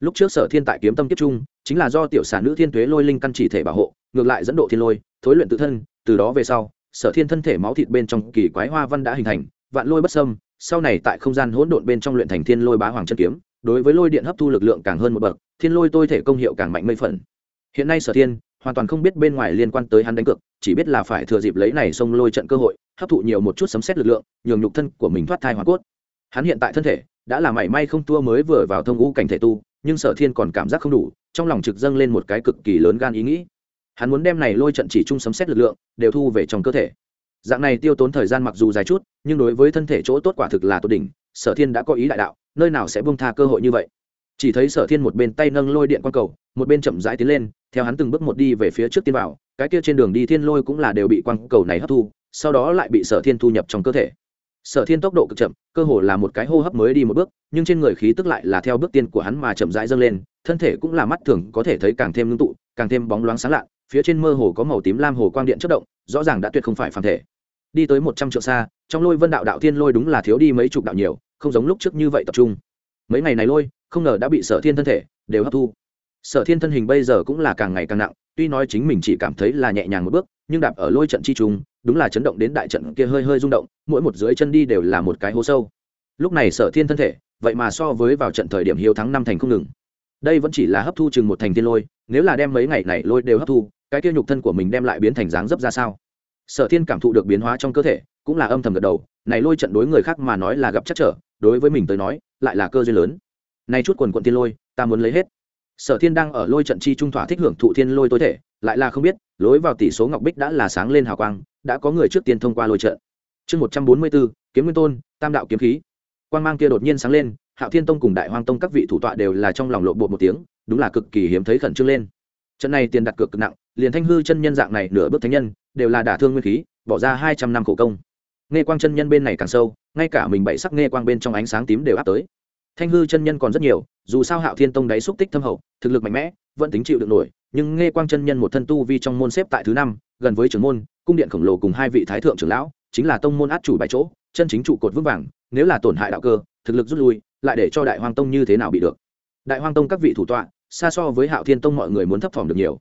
Lúc trước sở thiên tại kiếm tâm kiếp trung, chính là do tiểu sản nữ thiên tuế lôi linh căn chỉ thể bảo hộ, ngược lại dẫn độ thiên lôi, thối luyện tự thân, từ đó về sau, sở thiên thân thể máu thịt bên trong kỳ quái hoa văn đã hình thành, vạn lôi bất sâm sau này tại không gian hỗn độn bên trong luyện thành thiên lôi bá hoàng chân kiếm, đối với lôi điện hấp thu lực lượng càng hơn một bậc, thiên lôi tôi thể công hiệu càng mạnh mây phần. Hiện nay sở thiên hoàn toàn không biết bên ngoài liên quan tới hắn đánh cược, chỉ biết là phải thừa dịp lấy này xông lôi trận cơ hội, hấp thụ nhiều một chút sấm xét lực lượng, nhường nhục thân của mình thoát thai hoa cốt. Hắn hiện tại thân thể đã là mảy may không tua mới vừa vào thông ngũ cảnh thể tu, nhưng sở thiên còn cảm giác không đủ, trong lòng trực dâng lên một cái cực kỳ lớn gan ý nghĩ. Hắn muốn đem này lôi trận chỉ chung sấm xét lực lượng đều thu về trong cơ thể dạng này tiêu tốn thời gian mặc dù dài chút, nhưng đối với thân thể chỗ tốt quả thực là tốt đỉnh, sở thiên đã có ý đại đạo, nơi nào sẽ bông tha cơ hội như vậy? Chỉ thấy sở thiên một bên tay nâng lôi điện q u a n cầu, một bên chậm rãi tiến lên, theo hắn từng bước một đi về phía trước tiên vào, cái kia trên đường đi thiên lôi cũng là đều bị quang cầu này hấp thu, sau đó lại bị sở thiên thu nhập trong cơ thể. Sở thiên tốc độ cực chậm, cơ hồ là một cái hô hấp mới đi một bước, nhưng trên người khí tức lại là theo bước tiên của hắn mà chậm rãi dâng lên, thân thể cũng là mắt thường có thể thấy càng thêm ngưng tụ, càng thêm bóng loáng sáng lạ phía trên mơ hồ có màu tím lam hồ quang điện chất động, rõ ràng đã tuyệt không phải phản thể. Đi tới một trăm triệu xa, trong lôi vân đạo đạo thiên lôi đúng là thiếu đi mấy chục đạo nhiều, không giống lúc trước như vậy tập trung. Mấy ngày này lôi, không ngờ đã bị sở thiên thân thể đều hấp thu. Sở thiên thân hình bây giờ cũng là càng ngày càng nặng, tuy nói chính mình chỉ cảm thấy là nhẹ nhàng một bước, nhưng đạp ở lôi trận chi trùng đúng là chấn động đến đại trận kia hơi hơi rung động, mỗi một dưới chân đi đều là một cái hố sâu. Lúc này sở thiên thân thể, vậy mà so với vào trận thời điểm hiếu thắng năm thành không ngừng. Đây vẫn chỉ là hấp thu chừng một thành tiên lôi, nếu là đem mấy ngày này lôi đều hấp thu cái kia nhục thân của mình đem lại biến thành dáng dấp ra sao? Sở thiên cảm thụ được biến hóa trong cơ thể, cũng là âm thầm gật đầu, này lôi trận đối người khác mà nói là gặp chắc trở, đối với mình tới nói, lại là cơ duyên lớn. Nay chút quần quận tiên lôi, ta muốn lấy hết. Sở thiên đang ở lôi trận chi trung thỏa thích hưởng thụ thiên lôi tối thể, lại là không biết, lối vào tỷ số ngọc bích đã là sáng lên hào quang, đã có người trước tiên thông qua lôi trận. Chương một trăm bốn mươi bốn, kiếm nguyên tôn, tam đạo kiếm khí. Quang mang kia đột nhiên sáng lên, hạo thiên tông cùng đại hoang tông các vị thủ tọa đều là trong lòng lộ bột một tiếng, đúng là cực kỳ hiếm thấy khẩn trương lên. Trận này tiền đặt cược cực nặng liền thanh hư chân nhân dạng này nửa bước thánh nhân, đều là đả thương nguyên khí, bỏ ra hai trăm năm khổ công. Nghe quang chân nhân bên này càng sâu, ngay cả mình bảy sắc nghe quang bên trong ánh sáng tím đều áp tới. Thanh hư chân nhân còn rất nhiều, dù sao hạo thiên tông đáy xúc tích thâm hậu, thực lực mạnh mẽ, vẫn tính chịu được nổi, nhưng nghe quang chân nhân một thân tu vi trong môn xếp tại thứ năm, gần với trưởng môn, cung điện khổng lồ cùng hai vị thái thượng trưởng lão, chính là tông môn át chủ bài chỗ, chân chính trụ cột vững vàng, nếu là tổn hại đạo cơ, thực lực rút lui, lại để cho đại hoang tông như thế nào bị được. Đại hoang tông các vị thủ tọa, xa so với hạo thiên tông mọi người muốn thấp thỏm được nhiều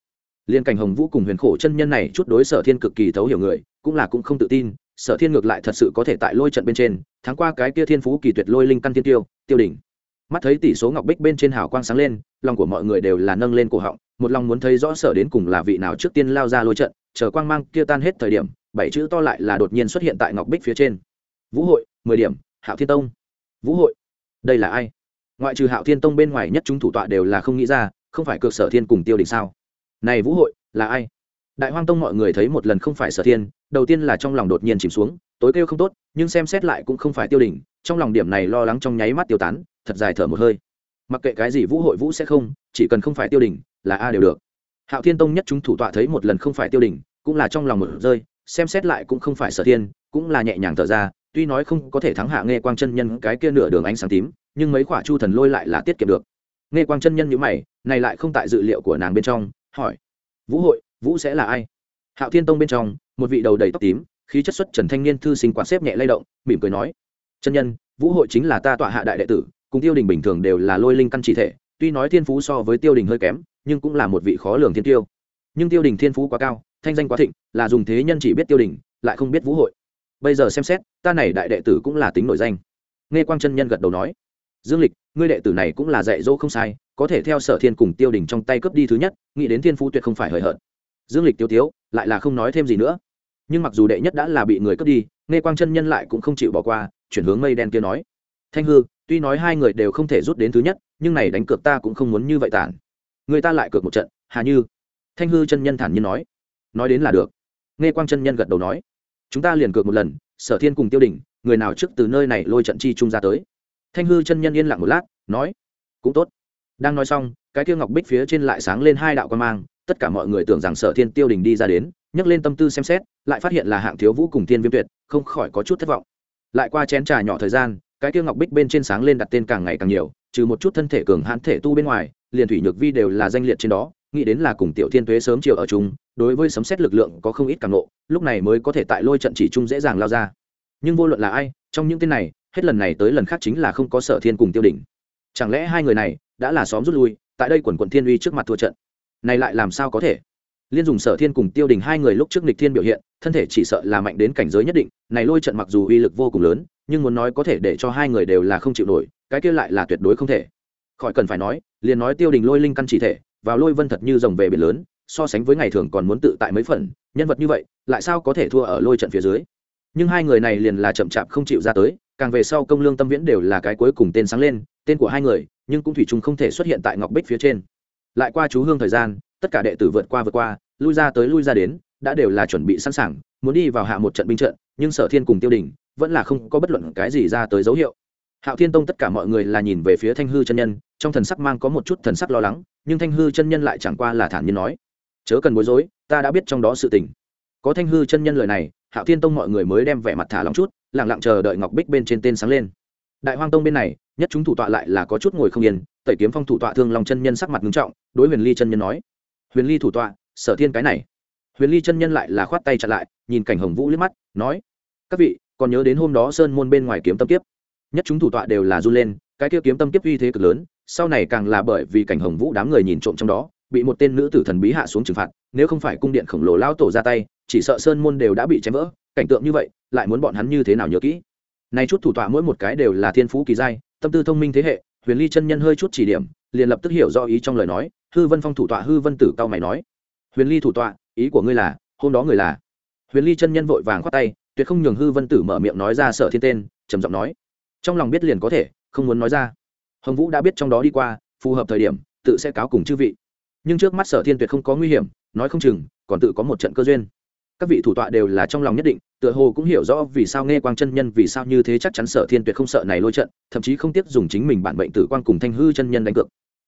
liên cảnh hồng vũ cùng huyền khổ chân nhân này chút đối sở thiên cực kỳ thấu hiểu người, cũng là cũng không tự tin, sở thiên ngược lại thật sự có thể tại lôi trận bên trên tháng qua cái kia thiên phú kỳ tuyệt lôi linh căn thiên tiêu tiêu đỉnh. Mắt thấy tỷ số ngọc bích bên trên hào quang sáng lên, lòng của mọi người đều là nâng lên cổ họng, một lòng muốn thấy rõ sở đến cùng là vị nào trước tiên lao ra lôi trận, chờ quang mang kia tan hết thời điểm, bảy chữ to lại là đột nhiên xuất hiện tại ngọc bích phía trên. Vũ hội, mười điểm, hạo thiên tông. Vũ hội, đây là ai? Ngoại trừ hạo thiên tông bên ngoài nhất chúng thủ tọa đều là không nghĩ ra, không phải cược sở thiên cùng tiêu đình sao? Này vũ hội, là ai? Đại hoang tông mọi người thấy một lần không phải sở thiên, đầu tiên là trong lòng đột nhiên chìm xuống, tối kêu không tốt, nhưng xem xét lại cũng không phải tiêu đỉnh, trong lòng điểm này lo lắng trong nháy mắt tiêu tán, thật dài thở một hơi. Mặc kệ cái gì vũ hội vũ sẽ không, chỉ cần không phải tiêu đỉnh, là a đều được. Hạo thiên tông nhất chúng thủ tọa thấy một lần không phải tiêu đỉnh, cũng là trong lòng một rơi, xem xét lại cũng không phải sở thiên, cũng là nhẹ nhàng thở ra, tuy nói không có thể thắng hạ nghe quang chân nhân cái kia nửa đường ánh sáng tím, nhưng mấy quả chu thần lôi lại là tiết kiệm được. Nghe quang chân nhân như mày, này lại không tại dự liệu của nàng bên trong hỏi. Vũ hội, vũ sẽ là ai? Hạo thiên tông bên trong, một vị đầu đầy tóc tím, khí chất xuất trần thanh niên thư sinh quán xếp nhẹ lay động, mỉm cười nói. Chân nhân, vũ hội chính là ta tọa hạ đại đệ tử, cùng tiêu đình bình thường đều là lôi linh căn chỉ thể, tuy nói thiên phú so với tiêu đình hơi kém, nhưng cũng là một vị khó lường thiên tiêu. Nhưng tiêu đình thiên phú quá cao, thanh danh quá thịnh, là dùng thế nhân chỉ biết tiêu đình, lại không biết vũ hội. Bây giờ xem xét, ta này đại đệ tử cũng là tính nổi danh. Nghe quang chân nhân gật đầu nói. Dương lịch, ngươi đệ tử này cũng là dạy dỗ không sai có thể theo sở thiên cùng tiêu đình trong tay cướp đi thứ nhất, nghĩ đến thiên phú tuyệt không phải hời hợt. Dương lịch tiêu tiếu, lại là không nói thêm gì nữa. Nhưng mặc dù đệ nhất đã là bị người cướp đi nghe quang chân nhân lại cũng không chịu bỏ qua, chuyển hướng mây đen kia nói. Thanh hư, tuy nói hai người đều không thể rút đến thứ nhất, nhưng này đánh cược ta cũng không muốn như vậy tản. Người ta lại cược một trận, hà như. Thanh hư chân nhân thản nhiên nói. Nói đến là được. Nghe quang chân nhân gật đầu nói. Chúng ta liền cược một lần, sở thiên cùng tiêu đỉnh người nào trước từ nơi này lôi trận chi trung ra tới. Thanh hư chân nhân yên lặng một lát, nói. Cũng tốt đang nói xong, cái kia ngọc bích phía trên lại sáng lên hai đạo quan mang, tất cả mọi người tưởng rằng sở thiên tiêu đình đi ra đến, nhấc lên tâm tư xem xét, lại phát hiện là hạng thiếu vũ cùng thiên viêm tuyệt, không khỏi có chút thất vọng. Lại qua chén trà nhỏ thời gian, cái kia ngọc bích bên trên sáng lên đặt tên càng ngày càng nhiều, trừ một chút thân thể cường hãn thể tu bên ngoài, liền thủy nhược vi đều là danh liệt trên đó, nghĩ đến là cùng tiểu thiên tuế sớm chiều ở chung, đối với sấm xét lực lượng có không ít càng nộ, lúc này mới có thể tại lôi trận chỉ chung dễ dàng lao ra. Nhưng vô luận là ai, trong những tên này, hết lần này tới lần khác chính là không có sở thiên cùng tiêu đỉnh chẳng lẽ hai người này đã là xóm rút lui, tại đây quần quận thiên uy trước mặt thua trận? Này lại làm sao có thể? Liên dùng sở thiên cùng tiêu đình hai người lúc trước nịch thiên biểu hiện, thân thể chỉ sợ là mạnh đến cảnh giới nhất định, này lôi trận mặc dù uy lực vô cùng lớn, nhưng muốn nói có thể để cho hai người đều là không chịu nổi, cái kia lại là tuyệt đối không thể. Khỏi cần phải nói, liền nói tiêu đình lôi linh căn chỉ thể, vào lôi vân thật như rồng về biển lớn, so sánh với ngày thường còn muốn tự tại mấy phần, nhân vật như vậy, lại sao có thể thua ở lôi trận phía dưới? Nhưng hai người này liền là chậm chạp không chịu ra tới, càng về sau công lương tâm viễn đều là cái cuối cùng tên sáng lên tên của hai người, nhưng cũng thủy chung không thể xuất hiện tại ngọc bích phía trên. Lại qua chú hương thời gian, tất cả đệ tử vượt qua vượt qua, lui ra tới lui ra đến, đã đều là chuẩn bị sẵn sàng, muốn đi vào hạ một trận binh trận, nhưng sở thiên cùng tiêu đình vẫn là không có bất luận cái gì ra tới dấu hiệu. Hạo thiên tông tất cả mọi người là nhìn về phía thanh hư chân nhân, trong thần sắc mang có một chút thần sắc lo lắng, nhưng thanh hư chân nhân lại chẳng qua là thản nhiên nói, chớ cần bối rối, ta đã biết trong đó sự tình. Có thanh hư chân nhân lời này, hạo thiên tông mọi người mới đem vẻ mặt thả lòng chút lẳng lặng chờ đợi ngọc bích bên trên tên sáng lên. Đại hoang tông bên này nhất chúng thủ tọa lại là có chút ngồi không yên, tẩy kiếm phong thủ tọa thương lòng chân nhân sắc mặt nghiêm trọng, đối huyền ly chân nhân nói, huyền ly thủ tọa, sở thiên cái này. Huyền ly chân nhân lại là khoát tay chặn lại, nhìn cảnh hồng vũ liếc mắt, nói, các vị, còn nhớ đến hôm đó sơn môn bên ngoài kiếm tâm kiếp? Nhất chúng thủ tọa đều là run lên, cái kia kiếm tâm kiếp uy thế cực lớn, sau này càng là bởi vì cảnh hồng vũ đám người nhìn trộm trong đó, bị một tên nữ tử thần bí hạ xuống trừng phạt, nếu không phải cung điện khổng lồ lao tổ ra tay, chỉ sợ sơn môn đều đã bị chém vỡ. Cảnh tượng như vậy, lại muốn bọn hắn như thế nào nhớ kỹ? Nay chút thủ tọa mỗi một cái đều là thiên phú kỳ giai tâm tư thông minh thế hệ, huyền ly chân nhân hơi chút chỉ điểm, liền lập tức hiểu do ý trong lời nói, hư vân phong thủ tọa hư vân tử cao mày nói. Huyền ly thủ tọa, ý của ngươi là, hôm đó người là. Huyền ly chân nhân vội vàng khoát tay, tuyệt không nhường hư vân tử mở miệng nói ra sở thiên tên, trầm giọng nói. Trong lòng biết liền có thể, không muốn nói ra. Hồng vũ đã biết trong đó đi qua, phù hợp thời điểm, tự sẽ cáo cùng chư vị. Nhưng trước mắt sở thiên tuyệt không có nguy hiểm, nói không chừng, còn tự có một trận cơ duyên các vị thủ tọa đều là trong lòng nhất định tựa hồ cũng hiểu rõ vì sao nghe quang chân nhân vì sao như thế chắc chắn sở thiên tuyệt không sợ này lôi trận thậm chí không tiếc dùng chính mình bản bệnh tử quang cùng thanh hư chân nhân đánh cược.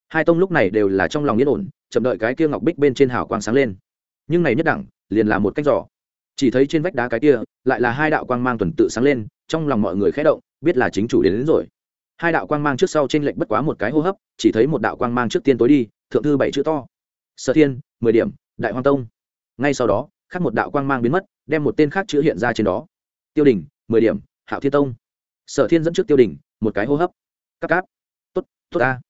Hai tông lúc này đều là trong lòng yên ổn chậm đợi cái kia ngọc bích bên trên hào quang sáng lên. Nhưng này nhất đẳng liền là một cách giỏ. Chỉ thấy trên vách đá cái kia lại là hai đạo quang mang tuần tự sáng lên trong lòng mọi người khẽ động biết là chính chủ đến, đến rồi. Hai đạo quang mang trước sau trên lệnh bất quá một cái hô hấp chỉ thấy một đạo quang mang trước tiên tối đi thượng thư bảy chữ to. Sở thiên mười điểm đại hoang tông. Ngay sau đó khác một đạo quang mang biến mất, đem một tên khác chữ hiện ra trên đó. Tiêu đình, mười điểm, hạo thiên tông. Sở thiên dẫn trước tiêu đình, một cái hô hấp. Cắp cáp. Tốt tốt ta.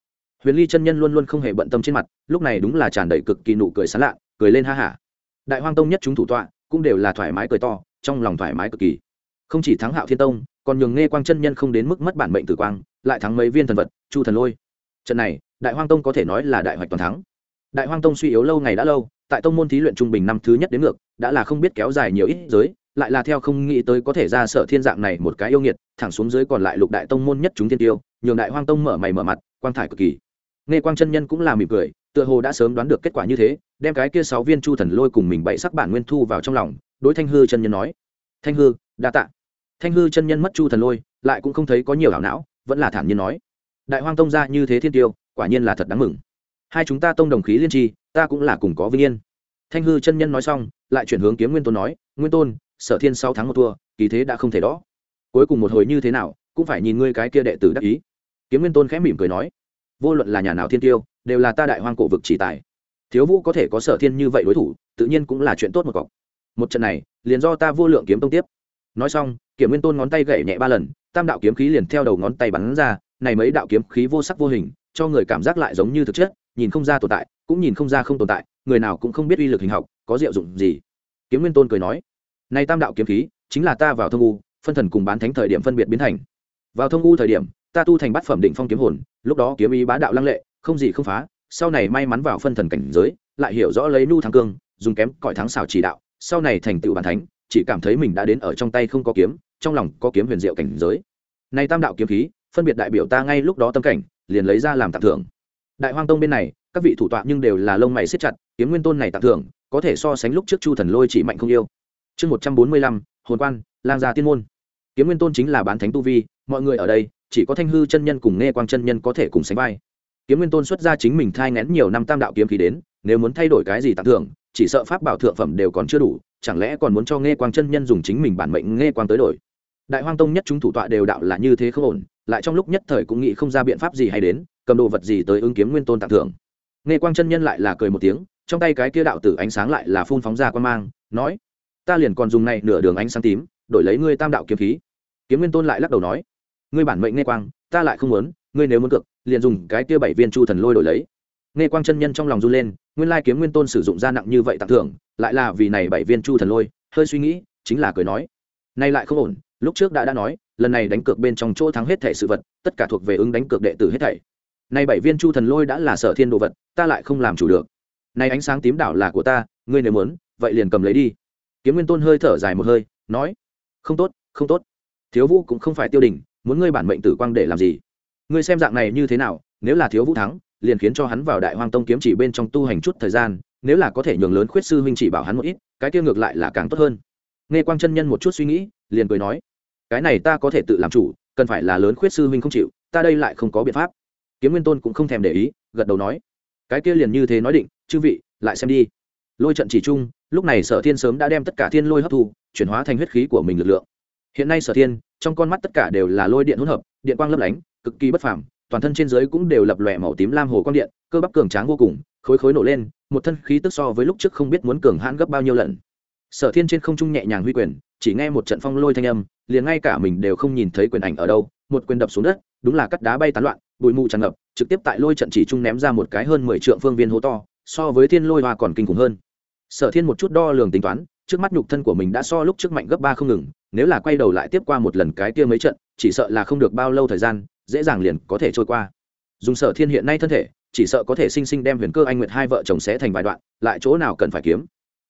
Huyền ly chân nhân luôn luôn không hề bận tâm trên mặt, lúc này đúng là tràn đầy cực kỳ nụ cười sán lạ, cười lên ha hả. Đại hoang tông nhất chúng thủ tọa, cũng đều là thoải mái cười to, trong lòng thoải mái cực kỳ. Không chỉ thắng hạo thiên tông, còn nhường nghe quang chân nhân không đến mức mất bản mệnh tử quang, lại thắng mấy viên thần vật, chu thần lôi. Trận này, đại hoang tông có thể nói là đại hoạch toàn thắng. Đại hoang tông suy yếu lâu ngày đã lâu tại tông môn thí luyện trung bình năm thứ nhất đến ngược, đã là không biết kéo dài nhiều ít giới, lại là theo không nghĩ tới có thể ra sở thiên dạng này một cái yêu nghiệt, thẳng xuống dưới còn lại lục đại tông môn nhất chúng thiên tiêu, nhường đại hoang tông mở mày mở mặt, quang thải cực kỳ. Nghe quang chân nhân cũng là mỉm cười, tựa hồ đã sớm đoán được kết quả như thế, đem cái kia sáu viên chu thần lôi cùng mình bậy sắc bản nguyên thu vào trong lòng, đối thanh hư chân nhân nói, thanh hư, đa tạ. Thanh hư chân nhân mất chu thần lôi, lại cũng không thấy có nhiều ảo não, vẫn là thản nhiên nói, đại hoang tông ra như thế thiên tiêu, quả nhiên là thật đáng mừng hai chúng ta tông đồng khí liên tri, ta cũng là cùng có vinh yên. Thanh hư chân nhân nói xong, lại chuyển hướng kiếm nguyên tôn nói, nguyên tôn, sở thiên sáu tháng một thua, kỳ thế đã không thể đó cuối cùng một hồi như thế nào, cũng phải nhìn ngươi cái kia đệ tử đắc ý. Kiếm nguyên tôn khẽ mỉm cười nói, vô luận là nhà nào thiên tiêu, đều là ta đại hoang cổ vực chỉ tài. Thiếu vũ có thể có sở thiên như vậy đối thủ, tự nhiên cũng là chuyện tốt một cọc. Một trận này, liền do ta vô lượng kiếm tông tiếp. Nói xong kiểm nguyên tôn ngón tay gậy nhẹ ba lần, tam đạo kiếm khí liền theo đầu ngón tay bắn ra, này mấy đạo kiếm khí vô sắc vô hình, cho người cảm giác lại giống như thực chất nhìn không ra tồn tại, cũng nhìn không ra không tồn tại, người nào cũng không biết uy lực hình học, có diệu dụng gì. Kiếm nguyên tôn cười nói nay tam đạo kiếm khí, chính là ta vào thông u, phân thần cùng bán thánh thời điểm phân biệt biến thành. Vào thông u thời điểm, ta tu thành bát phẩm định phong kiếm hồn, lúc đó kiếm ý bá đạo lăng lệ, không gì không phá, sau này may mắn vào phân thần cảnh giới, lại hiểu rõ lấy nu thắng cương, dùng kém cõi thắng xảo chỉ đạo, sau này thành tựu bàn thánh, chỉ cảm thấy mình đã đến ở trong tay không có kiếm, trong lòng có kiếm huyền diệu cảnh giới. Này tam đạo kiếm khí, phân biệt đại biểu ta ngay lúc đó tâm cảnh, liền lấy ra làm tặng thưởng đại hoang tông bên này, các vị thủ tọa nhưng đều là lông mày siết chặt, kiếm nguyên tôn này tặng thưởng, có thể so sánh lúc trước chu thần lôi chỉ mạnh không yêu. Chương một trăm bốn mươi lăm, hồn quan, lang gia tiên môn. Kiếm nguyên tôn chính là bán thánh tu vi, mọi người ở đây, chỉ có thanh hư chân nhân cùng nghe quang chân nhân có thể cùng sánh vai. Kiếm nguyên tôn xuất ra chính mình thai ngén nhiều năm tam đạo kiếm khí đến, nếu muốn thay đổi cái gì tặng thưởng, chỉ sợ pháp bảo thượng phẩm đều còn chưa đủ, chẳng lẽ còn muốn cho nghe quang chân nhân dùng chính mình bản mệnh nghe quang tới đổi? Đại hoang tông nhất chúng thủ tọa đều đạo là như thế không ổn, lại trong lúc nhất thời cũng nghĩ không ra biện pháp gì hay đến cầm đồ vật gì tới ứng kiếm nguyên tôn tặng thưởng. Nghe quang chân nhân lại là cười một tiếng, trong tay cái kia đạo tử ánh sáng lại là phun phóng ra quan mang, nói, ta liền còn dùng này nửa đường ánh sáng tím, đổi lấy ngươi tam đạo kiếm khí. Kiếm nguyên tôn lại lắc đầu nói, ngươi bản mệnh nghe quang, ta lại không muốn, ngươi nếu muốn cực liền dùng cái kia bảy viên chu thần lôi đổi lấy. Nghe quang chân nhân trong lòng run lên, nguyên lai kiếm nguyên tôn sử dụng ra nặng như vậy tặng thưởng, lại là vì này bảy viên chu thần lôi, hơi suy nghĩ, chính là cười nói, nay lại không ổn, lúc trước đã đã nói, lần này đánh cược bên trong chỗ thắng hết thẻ sự vật, tất cả thuộc về ứng đánh cược đệ tử hết thảy nay bảy viên chu thần lôi đã là sở thiên đồ vật, ta lại không làm chủ được. Nay ánh sáng tím đảo là của ta, ngươi nếu muốn, vậy liền cầm lấy đi. Kiếm nguyên tôn hơi thở dài một hơi, nói, không tốt không tốt. Thiếu vũ cũng không phải tiêu đình muốn ngươi bản mệnh tử quang để làm gì? Ngươi xem dạng này như thế nào, nếu là thiếu vũ thắng, liền khiến cho hắn vào đại hoang tông kiếm chỉ bên trong tu hành chút thời gian, nếu là có thể nhường lớn khuyết sư huynh chỉ bảo hắn một ít, cái kia ngược lại là càng tốt hơn. Nghe quang chân nhân một chút suy nghĩ, liền cười nói, cái này ta có thể tự làm chủ, cần phải là lớn khuyết sư huynh không chịu, ta đây lại không có biện pháp kiếm nguyên tôn cũng không thèm để ý, gật đầu nói, cái kia liền như thế nói định, chư vị, lại xem đi. Lôi trận chỉ chung, lúc này sở thiên sớm đã đem tất cả thiên lôi hấp thu, chuyển hóa thành huyết khí của mình lực lượng. Hiện nay sở thiên, trong con mắt tất cả đều là lôi điện hỗn hợp, điện quang lấp lánh, cực kỳ bất phàm, toàn thân trên dưới cũng đều lập lòe màu tím lam hồ quang điện, cơ bắp cường tráng vô cùng, khối khối nổ lên, một thân khí tức so với lúc trước không biết muốn cường hãn gấp bao nhiêu lần. Sở thiên trên không trung nhẹ nhàng huy quyền, chỉ nghe một trận phong lôi thanh âm, liền ngay cả mình đều không nhìn thấy quyền ảnh ở đâu, một quyền đập xuống đất đúng là cắt đá bay tán loạn, bụi mù tràn ngập, trực tiếp tại lôi trận chỉ trung ném ra một cái hơn mười triệu phương viên hố to, so với thiên lôi hoa còn kinh khủng hơn. Sở thiên một chút đo lường tính toán, trước mắt nhục thân của mình đã so lúc trước mạnh gấp ba không ngừng, nếu là quay đầu lại tiếp qua một lần cái kia mấy trận, chỉ sợ là không được bao lâu thời gian, dễ dàng liền có thể trôi qua. Dùng sở thiên hiện nay thân thể, chỉ sợ có thể sinh sinh đem huyền cơ anh nguyệt hai vợ chồng sẽ thành vài đoạn, lại chỗ nào cần phải kiếm.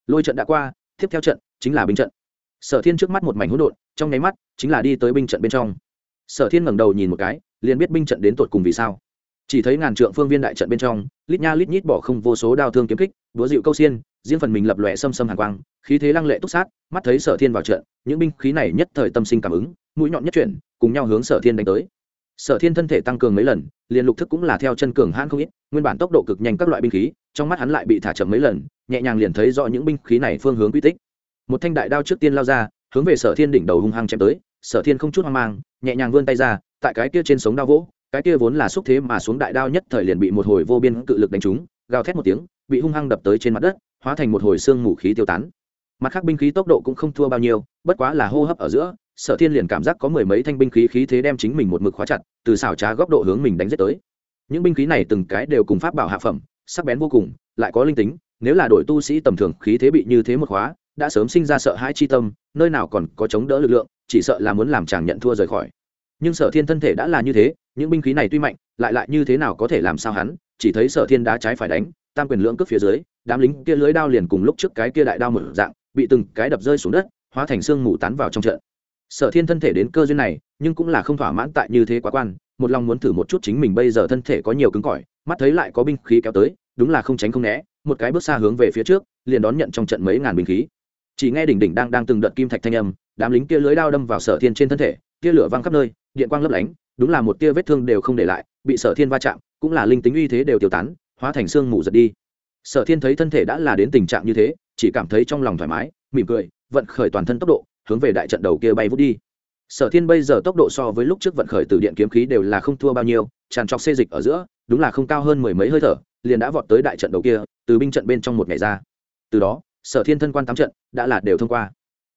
Lôi trận đã qua, tiếp theo trận chính là binh trận. Sở thiên trước mắt một mảnh hỗn độn, trong nháy mắt chính là đi tới binh trận bên trong sở thiên ngẩng đầu nhìn một cái, liền biết binh trận đến tột cùng vì sao. Chỉ thấy ngàn trượng phương viên đại trận bên trong, lít nha lít nhít bỏ không vô số đao thương kiếm kích đúa dịu câu xiên, riêng phần mình lập lòe xâm xâm hàng quang, khí thế lăng lệ túc sát, mắt thấy sở thiên vào trận, những binh khí này nhất thời tâm sinh cảm ứng, mũi nhọn nhất chuyển, cùng nhau hướng sở thiên đánh tới. Sở thiên thân thể tăng cường mấy lần, liền lục thức cũng là theo chân cường hãn không ít, nguyên bản tốc độ cực nhanh các loại binh khí, trong mắt hắn lại bị thả chậm mấy lần, nhẹ nhàng liền thấy rõ những binh khí này phương hướng quy tích. Một thanh đại đao trước tiên lao ra, hướng về sở thiên đỉnh đầu hung hăng chém tới sở thiên không chút hoang mang, nhẹ nhàng vươn tay ra, tại cái kia trên sống đao vỗ, cái kia vốn là xúc thế mà xuống đại đao nhất thời liền bị một hồi vô biên cự lực đánh trúng, gào thét một tiếng, bị hung hăng đập tới trên mặt đất, hóa thành một hồi xương mù khí tiêu tán. Mặt khác binh khí tốc độ cũng không thua bao nhiêu, bất quá là hô hấp ở giữa, sở thiên liền cảm giác có mười mấy thanh binh khí khí thế đem chính mình một mực khóa chặt, từ xảo trá góc độ hướng mình đánh giết tới. Những binh khí này từng cái đều cùng pháp bảo hạ phẩm, sắc bén vô cùng, lại có linh tính, nếu là đội tu sĩ tầm thường khí thế bị như thế một khóa, đã sớm sinh ra sợ hãi chi tâm, nơi nào còn có chống đỡ lực lượng chỉ sợ là muốn làm chàng nhận thua rời khỏi. Nhưng sở thiên thân thể đã là như thế, những binh khí này tuy mạnh, lại lại như thế nào có thể làm sao hắn, chỉ thấy sở thiên đá trái phải đánh, tam quyền lưỡng cướp phía dưới, đám lính kia lưới đao liền cùng lúc trước cái kia đại đao một dạng, bị từng cái đập rơi xuống đất, hóa thành xương mù tán vào trong trận. Sở thiên thân thể đến cơ duyên này, nhưng cũng là không thỏa mãn tại như thế quá quan, một lòng muốn thử một chút chính mình bây giờ thân thể có nhiều cứng cỏi, mắt thấy lại có binh khí kéo tới, đúng là không tránh không né, một cái bước xa hướng về phía trước, liền đón nhận trong trận mấy ngàn binh khí. Chỉ nghe đỉnh đỉnh đang đang từng đợt kim thạch thanh âm đám lính kia lưới đao đâm vào sở thiên trên thân thể, tia lửa văng khắp nơi, điện quang lấp lánh, đúng là một tia vết thương đều không để lại, bị sở thiên va chạm, cũng là linh tính uy thế đều tiêu tán, hóa thành xương mù giật đi. Sở thiên thấy thân thể đã là đến tình trạng như thế, chỉ cảm thấy trong lòng thoải mái, mỉm cười, vận khởi toàn thân tốc độ, hướng về đại trận đầu kia bay vút đi. Sở thiên bây giờ tốc độ so với lúc trước vận khởi từ điện kiếm khí đều là không thua bao nhiêu, tràn trọc xê dịch ở giữa, đúng là không cao hơn mười mấy hơi thở, liền đã vọt tới đại trận đầu kia, từ binh trận bên trong một ngày ra. Từ đó, sở thiên thân quan tám trận, đã là đều thông qua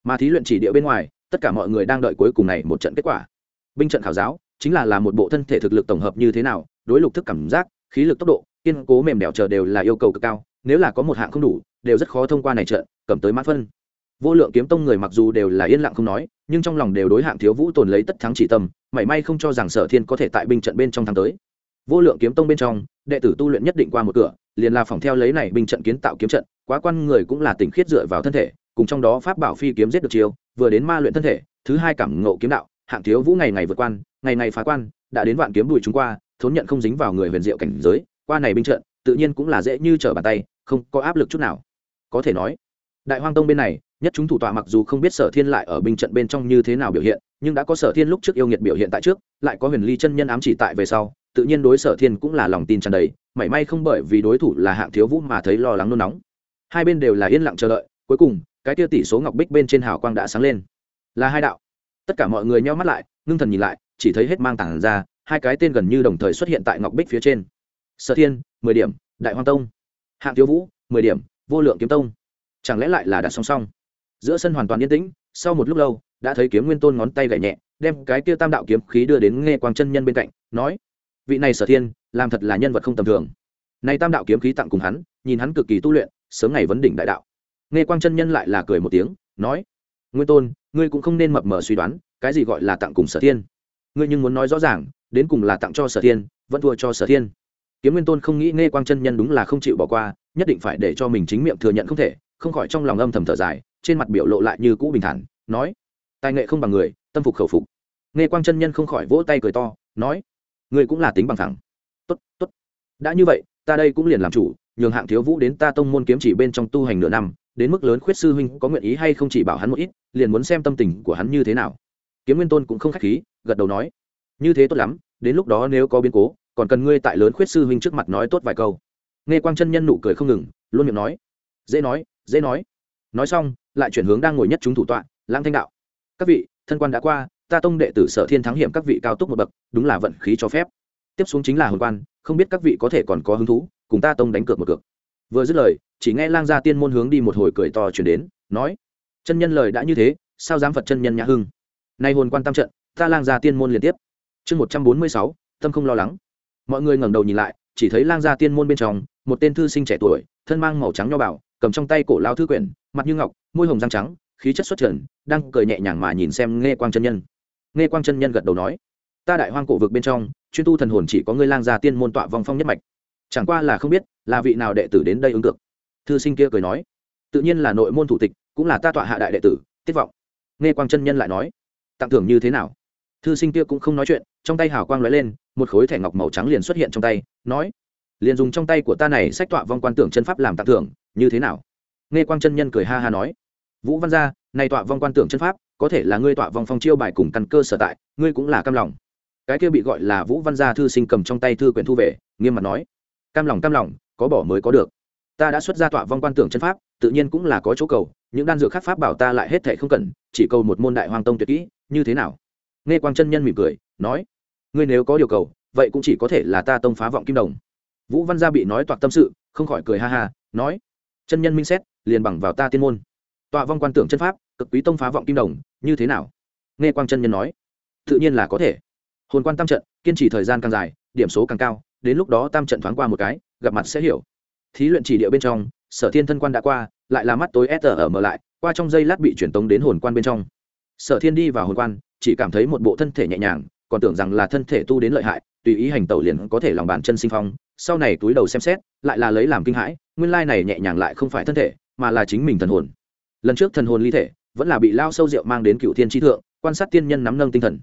mà thí luyện chỉ địa bên ngoài, tất cả mọi người đang đợi cuối cùng này một trận kết quả. Binh trận khảo giáo chính là là một bộ thân thể thực lực tổng hợp như thế nào, đối lục thức cảm giác, khí lực tốc độ, kiên cố mềm đẻo chờ đều là yêu cầu cực cao, nếu là có một hạng không đủ, đều rất khó thông qua này trận, cầm tới mã phân. Vô lượng kiếm tông người mặc dù đều là yên lặng không nói, nhưng trong lòng đều đối hạng thiếu vũ tồn lấy tất thắng chỉ tâm, mảy may không cho rằng sở thiên có thể tại binh trận bên trong thắng tới. Vô lượng kiếm tông bên trong, đệ tử tu luyện nhất định qua một cửa, liền là phòng theo lấy này binh trận kiến tạo kiếm trận, quá quan người cũng là tỉnh khiết dựa vào thân thể cùng trong đó pháp bảo phi kiếm giết được chiêu, vừa đến ma luyện thân thể, thứ hai cảm ngộ kiếm đạo, hạng thiếu vũ ngày ngày vượt quan, ngày ngày phá quan, đã đến vạn kiếm đùi chúng qua, thốn nhận không dính vào người huyền diệu cảnh giới, qua này binh trận, tự nhiên cũng là dễ như trở bàn tay, không có áp lực chút nào. Có thể nói, đại hoang tông bên này, nhất chúng thủ tọa mặc dù không biết sở thiên lại ở binh trận bên trong như thế nào biểu hiện, nhưng đã có sở thiên lúc trước yêu nghiệt biểu hiện tại trước, lại có huyền ly chân nhân ám chỉ tại về sau, tự nhiên đối sở thiên cũng là lòng tin tràn đầy, mảy may không bởi vì đối thủ là hạng thiếu vũ mà thấy lo lắng nôn nóng. Hai bên đều là yên lặng chờ đợi, cuối cùng cái tiêu tỷ số ngọc bích bên trên hào quang đã sáng lên. Là hai đạo. Tất cả mọi người nheo mắt lại, ngưng thần nhìn lại, chỉ thấy hết mang tảng ra, hai cái tên gần như đồng thời xuất hiện tại ngọc bích phía trên. Sở thiên, mười điểm, đại hoang tông. Hạng thiếu vũ, mười điểm, vô lượng kiếm tông. Chẳng lẽ lại là đặt song song? Giữa sân hoàn toàn yên tĩnh, sau một lúc lâu, đã thấy kiếm nguyên tôn ngón tay gậy nhẹ, đem cái kia tam đạo kiếm khí đưa đến nghe quang chân nhân bên cạnh, nói, vị này sở thiên, làm thật là nhân vật không tầm thường. Nay tam đạo kiếm khí tặng cùng hắn, nhìn hắn cực kỳ tu luyện, sớm ngày vấn đỉnh đại đạo nghe quang chân nhân lại là cười một tiếng, nói, nguyên tôn, ngươi cũng không nên mập mờ suy đoán, cái gì gọi là tặng cùng sở thiên. Ngươi nhưng muốn nói rõ ràng, đến cùng là tặng cho sở thiên, vẫn thua cho sở thiên. Kiếm nguyên tôn không nghĩ nghe quang chân nhân đúng là không chịu bỏ qua, nhất định phải để cho mình chính miệng thừa nhận không thể, không khỏi trong lòng âm thầm thở dài, trên mặt biểu lộ lại như cũ bình thản, nói, tài nghệ không bằng người, tâm phục khẩu phục. Nghe quang chân nhân không khỏi vỗ tay cười to, nói Ngươi cũng là tính bằng thẳng. Tốt tốt. Đã như vậy, ta đây cũng liền làm chủ, nhường hạng thiếu vũ đến ta tông môn kiếm chỉ bên trong tu hành nửa năm đến mức lớn khuyết sư huynh có nguyện ý hay không chỉ bảo hắn một ít, liền muốn xem tâm tình của hắn như thế nào. Kiếm nguyên tôn cũng không khách khí, gật đầu nói, như thế tốt lắm, đến lúc đó nếu có biến cố, còn cần ngươi tại lớn khuyết sư huynh trước mặt nói tốt vài câu. Nghe quang chân nhân nụ cười không ngừng, luôn miệng nói, dễ nói dễ nói. Nói xong, lại chuyển hướng đang ngồi nhất chúng thủ tọa, lãng thanh đạo. Các vị, thân quan đã qua, ta tông đệ tử sở thiên thắng hiểm các vị cao túc một bậc, đúng là vận khí cho phép. Tiếp xuống chính là hồn quan, không biết các vị có thể còn có hứng thú, cùng ta tông đánh cược một cược vừa dứt lời, chỉ nghe lang gia tiên môn hướng đi một hồi cười to chuyển đến, nói, chân nhân lời đã như thế, sao dám phật chân nhân nhã hưng? Nay hồn quan tam trận, ta lang gia tiên môn liên tiếp. Chương một trăm bốn mươi sáu, tâm không lo lắng. Mọi người ngẩng đầu nhìn lại, chỉ thấy lang gia tiên môn bên trong, một tên thư sinh trẻ tuổi, thân mang màu trắng nho bảo cầm trong tay cổ lao thư quyển, mặt như ngọc, môi hồng răng trắng, khí chất xuất trần, đang cười nhẹ nhàng mà nhìn xem nghe quang chân nhân. Nghe quang chân nhân gật đầu nói, ta đại hoang cổ vực bên trong, chuyên tu thần hồn chỉ có ngươi lang gia tiên môn tọa vong phong nhất mạch chẳng qua là không biết, là vị nào đệ tử đến đây ứng cực thư sinh kia cười nói, tự nhiên là nội môn thủ tịch, cũng là ta tọa hạ đại đệ tử, tiết vọng. Nghe quang chân nhân lại nói, tặng thưởng như thế nào? Thư sinh kia cũng không nói chuyện, trong tay hào quang lóe lên, một khối thẻ ngọc màu trắng liền xuất hiện trong tay, nói, liền dùng trong tay của ta này sách tọa vong quan tưởng chân pháp làm tặng thưởng, như thế nào? Nghe quang chân nhân cười ha ha nói, vũ văn gia, này tọa vong quan tưởng chân pháp, có thể là ngươi tọa vong phong chiêu bài cùng căn cơ sở tại, ngươi cũng là cam lòng. Cái kia bị gọi là vũ văn gia thư sinh cầm trong tay thư quyển thu về, nghiêm mặt nói cam lòng cam lòng, có bỏ mới có được. Ta đã xuất ra tọa vong quan tưởng chân pháp, tự nhiên cũng là có chỗ cầu, những đan dược khác pháp bảo ta lại hết thệ không cần, chỉ cầu một môn đại hoàng tông tuyệt kỹ, như thế nào? Nghe quang chân nhân mỉm cười, nói, ngươi nếu có điều cầu, vậy cũng chỉ có thể là ta tông phá vọng kim đồng. Vũ văn gia bị nói toạc tâm sự, không khỏi cười ha ha, nói, chân nhân minh xét, liền bằng vào ta tiên môn. Tọa vong quan tưởng chân pháp, cực quý tông phá vọng kim đồng, như thế nào? Nghe quang chân nhân nói, tự nhiên là có thể. Hồn quan tam trận, kiên trì thời gian càng dài, điểm số càng cao đến lúc đó tam trận thoáng qua một cái, gặp mặt sẽ hiểu. Thí luyện chỉ địa bên trong, sở thiên thân quan đã qua, lại là mắt tối s ở mở lại, qua trong giây lát bị truyền tống đến hồn quan bên trong. Sở thiên đi vào hồn quan, chỉ cảm thấy một bộ thân thể nhẹ nhàng, còn tưởng rằng là thân thể tu đến lợi hại, tùy ý hành tẩu liền có thể lòng bàn chân sinh phong, sau này túi đầu xem xét, lại là lấy làm kinh hãi, nguyên lai này nhẹ nhàng lại không phải thân thể, mà là chính mình thần hồn. Lần trước thần hồn ly thể, vẫn là bị lao sâu rượu mang đến cựu thiên tri thượng, quan sát tiên nhân nắm nâng tinh thần.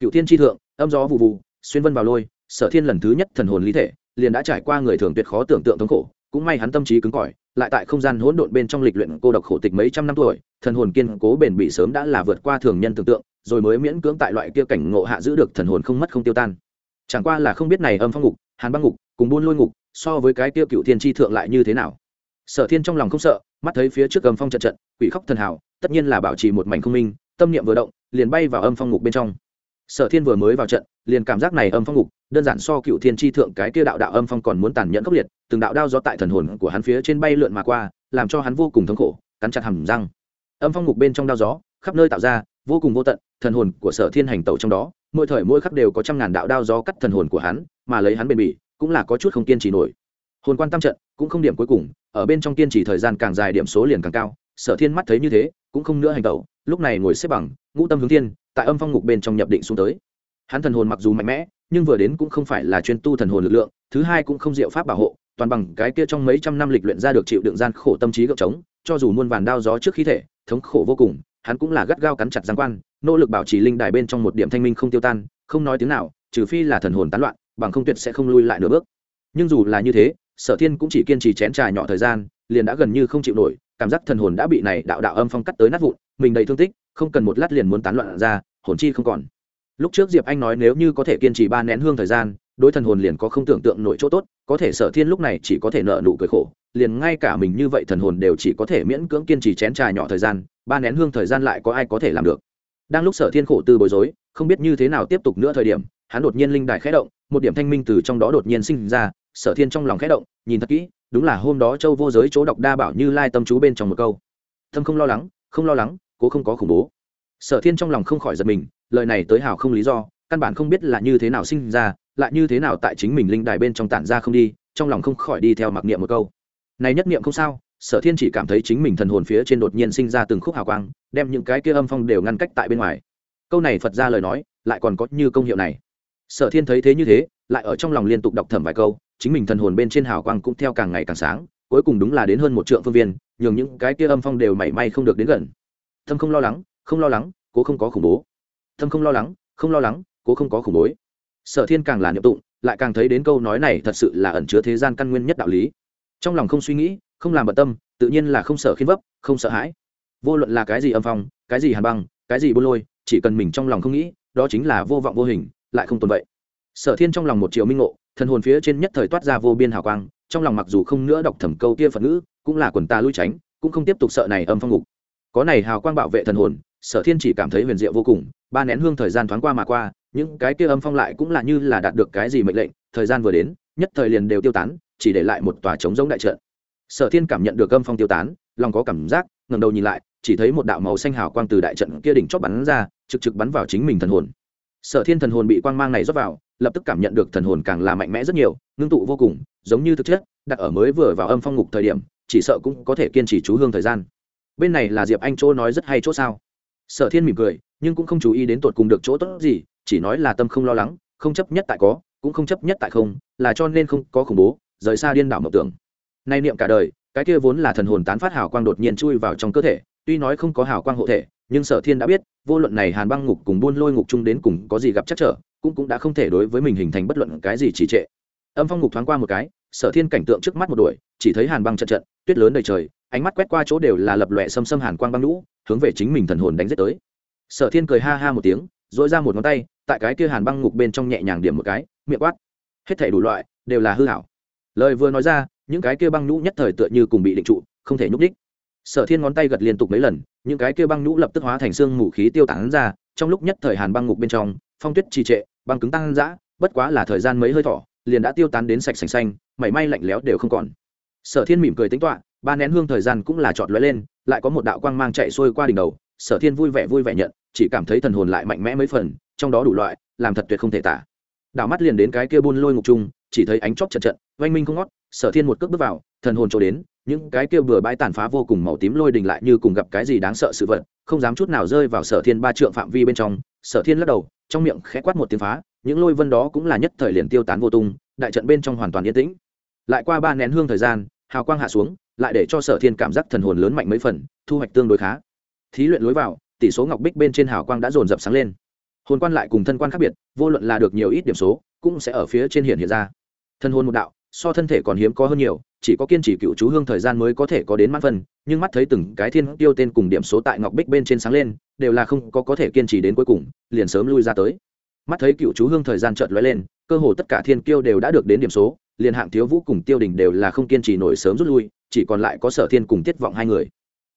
Cựu thiên tri thượng, âm gió vụ vụ, xuyên vân vào lôi sở thiên lần thứ nhất thần hồn lý thể liền đã trải qua người thường tuyệt khó tưởng tượng thống khổ cũng may hắn tâm trí cứng cỏi lại tại không gian hỗn độn bên trong lịch luyện cô độc khổ tịch mấy trăm năm tuổi thần hồn kiên cố bền bỉ sớm đã là vượt qua thường nhân tưởng tượng rồi mới miễn cưỡng tại loại kia cảnh ngộ hạ giữ được thần hồn không mất không tiêu tan. Chẳng qua là không biết này âm phong ngục hàn băng ngục cùng buôn lôi ngục so với cái kia cựu thiên tri thượng lại như thế nào. Sở thiên trong lòng không sợ mắt thấy phía trước âm phong trận trận quỷ khóc thần hào, tất nhiên là bảo trì một mảnh không minh tâm niệm vừa động liền bay vào âm phong ngục bên trong. Sở thiên vừa mới vào trận liền cảm giác này âm phong ngục đơn giản so cựu thiên tri thượng cái kia đạo đạo âm phong còn muốn tàn nhẫn khốc liệt, từng đạo đao do tại thần hồn của hắn phía trên bay lượn mà qua, làm cho hắn vô cùng thống khổ, cắn chặt hầm răng. Âm phong ngục bên trong đao gió, khắp nơi tạo ra, vô cùng vô tận, thần hồn của sở thiên hành tẩu trong đó, mỗi thời mỗi khắc đều có trăm ngàn đạo đao gió cắt thần hồn của hắn, mà lấy hắn bền bỉ, cũng là có chút không kiên trì nổi. Hồn quan tam trận, cũng không điểm cuối cùng, ở bên trong kiên trì thời gian càng dài điểm số liền càng cao, sở thiên mắt thấy như thế, cũng không nữa hành tẩu, lúc này ngồi xếp bằng, ngũ tâm hướng thiên, tại âm phong ngục bên trong nhập định xuống tới. Hắn thần hồn mặc dù mạnh mẽ nhưng vừa đến cũng không phải là chuyên tu thần hồn lực lượng, thứ hai cũng không diệu pháp bảo hộ, toàn bằng cái kia trong mấy trăm năm lịch luyện ra được chịu đựng gian khổ tâm trí gợp trống, cho dù muôn vàn đao gió trước khí thể, thống khổ vô cùng, hắn cũng là gắt gao cắn chặt giang quan, nỗ lực bảo trì linh đài bên trong một điểm thanh minh không tiêu tan, không nói tiếng nào, trừ phi là thần hồn tán loạn, bằng không tuyệt sẽ không lui lại nửa bước. Nhưng dù là như thế, sở thiên cũng chỉ kiên trì chén trà nhỏ thời gian, liền đã gần như không chịu nổi, cảm giác thần hồn đã bị này đạo đạo âm phong cắt tới nát vụn, mình đầy thương tích, không cần một lát liền muốn tán loạn ra, hồn chi không còn lúc trước diệp anh nói nếu như có thể kiên trì ba nén hương thời gian, đối thần hồn liền có không tưởng tượng nổi chỗ tốt, có thể sở thiên lúc này chỉ có thể nợ nụ cười khổ, liền ngay cả mình như vậy thần hồn đều chỉ có thể miễn cưỡng kiên trì chén trà nhỏ thời gian, ba nén hương thời gian lại có ai có thể làm được. Đang lúc sở thiên khổ tư bối rối, không biết như thế nào tiếp tục nữa thời điểm, hắn đột nhiên linh đài khẽ động, một điểm thanh minh từ trong đó đột nhiên sinh ra, sở thiên trong lòng khẽ động, nhìn thật kỹ, đúng là hôm đó châu vô giới chỗ đọc đa bảo như lai tâm chú bên trong một câu. Tâm không lo lắng, không lo lắng, cố không có khủng bố. Sở thiên trong lòng không khỏi giật mình lời này tới hào không lý do, căn bản không biết là như thế nào sinh ra, lại như thế nào tại chính mình linh đài bên trong tản ra không đi, trong lòng không khỏi đi theo mặc niệm một câu. Này nhất niệm không sao, sở thiên chỉ cảm thấy chính mình thần hồn phía trên đột nhiên sinh ra từng khúc hào quang, đem những cái kia âm phong đều ngăn cách tại bên ngoài. Câu này phật ra lời nói, lại còn có như công hiệu này. Sở thiên thấy thế như thế, lại ở trong lòng liên tục đọc thẩm vài câu, chính mình thần hồn bên trên hào quang cũng theo càng ngày càng sáng, cuối cùng đúng là đến hơn một trượng phương viên, nhường những cái kia âm phong đều mảy may không được đến gần. Thâm không lo lắng, không lo lắng, cố không có khủng bố thâm không lo lắng, không lo lắng, cố không có khủng bố sở thiên càng là niệm tụng, lại càng thấy đến câu nói này thật sự là ẩn chứa thế gian căn nguyên nhất đạo lý. Trong lòng không suy nghĩ, không làm bận tâm, tự nhiên là không sợ khiến vấp, không sợ hãi. Vô luận là cái gì âm phong, cái gì hàn băng, cái gì buôn lôi, chỉ cần mình trong lòng không nghĩ, đó chính là vô vọng vô hình, lại không tồn vậy. Sở thiên trong lòng một triệu minh ngộ, thần hồn phía trên nhất thời toát ra vô biên hào quang, trong lòng mặc dù không nữa đọc thẩm câu kia phật ngữ, cũng là quần ta lui tránh, cũng không tiếp tục sợ này âm phong ngục. Có này hào quang bảo vệ thần hồn, sở thiên chỉ cảm thấy huyền diệu vô cùng ba nén hương thời gian thoáng qua mà qua, những cái kia âm phong lại cũng là như là đạt được cái gì mệnh lệnh, thời gian vừa đến, nhất thời liền đều tiêu tán, chỉ để lại một tòa trống giống đại trận. Sở thiên cảm nhận được âm phong tiêu tán, lòng có cảm giác, ngẩng đầu nhìn lại, chỉ thấy một đạo màu xanh hào quang từ đại trận kia đỉnh chót bắn ra, trực trực bắn vào chính mình thần hồn. Sở thiên thần hồn bị quang mang này rót vào, lập tức cảm nhận được thần hồn càng là mạnh mẽ rất nhiều, ngưng tụ vô cùng, giống như thực chất, đặt ở mới vừa vào âm phong ngục thời điểm, chỉ sợ cũng có thể kiên trì chú hương thời gian. Bên này là diệp anh chỗ nói rất hay chỗ sao? Sở thiên mỉm cười, nhưng cũng không chú ý đến tột cùng được chỗ tốt gì, chỉ nói là tâm không lo lắng, không chấp nhất tại có, cũng không chấp nhất tại không, là cho nên không có khủng bố, rời xa điên đảo mộng tưởng. Nay niệm cả đời, cái kia vốn là thần hồn tán phát hào quang đột nhiên chui vào trong cơ thể, tuy nói không có hào quang hộ thể, nhưng sở thiên đã biết, vô luận này hàn băng ngục cùng buôn lôi ngục chung đến cùng có gì gặp chắc trở, cũng cũng đã không thể đối với mình hình thành bất luận cái gì trì trệ. Âm phong ngục thoáng qua một cái, sở thiên cảnh tượng trước mắt một đuổi, chỉ thấy hàn băng trận trận, tuyết lớn đầy trời, ánh mắt quét qua chỗ đều là lập lòe xâm xâm hàn quang băng lũ hướng về chính mình thần hồn đánh giết tới. Sở thiên cười ha ha một tiếng dội ra một ngón tay, tại cái kia hàn băng ngục bên trong nhẹ nhàng điểm một cái, miệng quát. Hết thể đủ loại, đều là hư hảo lời vừa nói ra, những cái kia băng nhũ nhất thời tựa như cùng bị định trụ, không thể nhúc đích sở thiên ngón tay gật liên tục mấy lần, những cái kia băng nhũ lập tức hóa thành xương mù khí tiêu tán ra, trong lúc nhất thời hàn băng ngục bên trong, phong tuyết trì trệ, băng cứng tăng dã, bất quá là thời gian mấy hơi thỏ liền đã tiêu tán đến sạch sành xanh, mảy may lạnh lẽo đều không còn. Sở thiên mỉm cười tính toạ ba nén hương thời gian cũng là trọt lóe lên lại có một đạo quang mang chạy xuôi qua đỉnh đầu, sở thiên vui vẻ vui vẻ nhận, chỉ cảm thấy thần hồn lại mạnh mẽ mấy phần, trong đó đủ loại, làm thật tuyệt không thể tả. Đảo mắt liền đến cái kia buôn lôi ngục chung chỉ thấy ánh chóp trận trận oanh minh không ngót, sở thiên một cước bước vào, thần hồn trổ đến, những cái kia vừa bãi tàn phá vô cùng màu tím lôi đình lại như cùng gặp cái gì đáng sợ sự vật, không dám chút nào rơi vào sở thiên ba trượng phạm vi bên trong, sở thiên lắc đầu, trong miệng khẽ quát một tiếng phá, những lôi vân đó cũng là nhất thời liền tiêu tán vô tung, đại trận bên trong hoàn toàn yên tĩnh. Lại qua ba nén hương thời gian, hào quang hạ xuống lại để cho sở thiên cảm giác thần hồn lớn mạnh mấy phần, thu hoạch tương đối khá. Thí luyện lối vào, tỷ số ngọc bích bên trên hào quang đã dồn dập sáng lên. Hồn quan lại cùng thân quan khác biệt, vô luận là được nhiều ít điểm số, cũng sẽ ở phía trên hiện hiện ra. Thân hồn một đạo, so thân thể còn hiếm có hơn nhiều, chỉ có kiên trì cựu chú hương thời gian mới có thể có đến mãn phân, nhưng mắt thấy từng cái thiên tiêu tên cùng điểm số tại ngọc bích bên trên sáng lên, đều là không có có thể kiên trì đến cuối cùng, liền sớm lui ra tới. Mắt thấy cựu chú hương thời gian chợt lóe lên, cơ hồ tất cả thiên kiêu đều đã được đến điểm số, liền hạng thiếu vũ cùng tiêu đình đều là không kiên trì nổi sớm rút lui chỉ còn lại có sở thiên cùng tiết vọng hai người.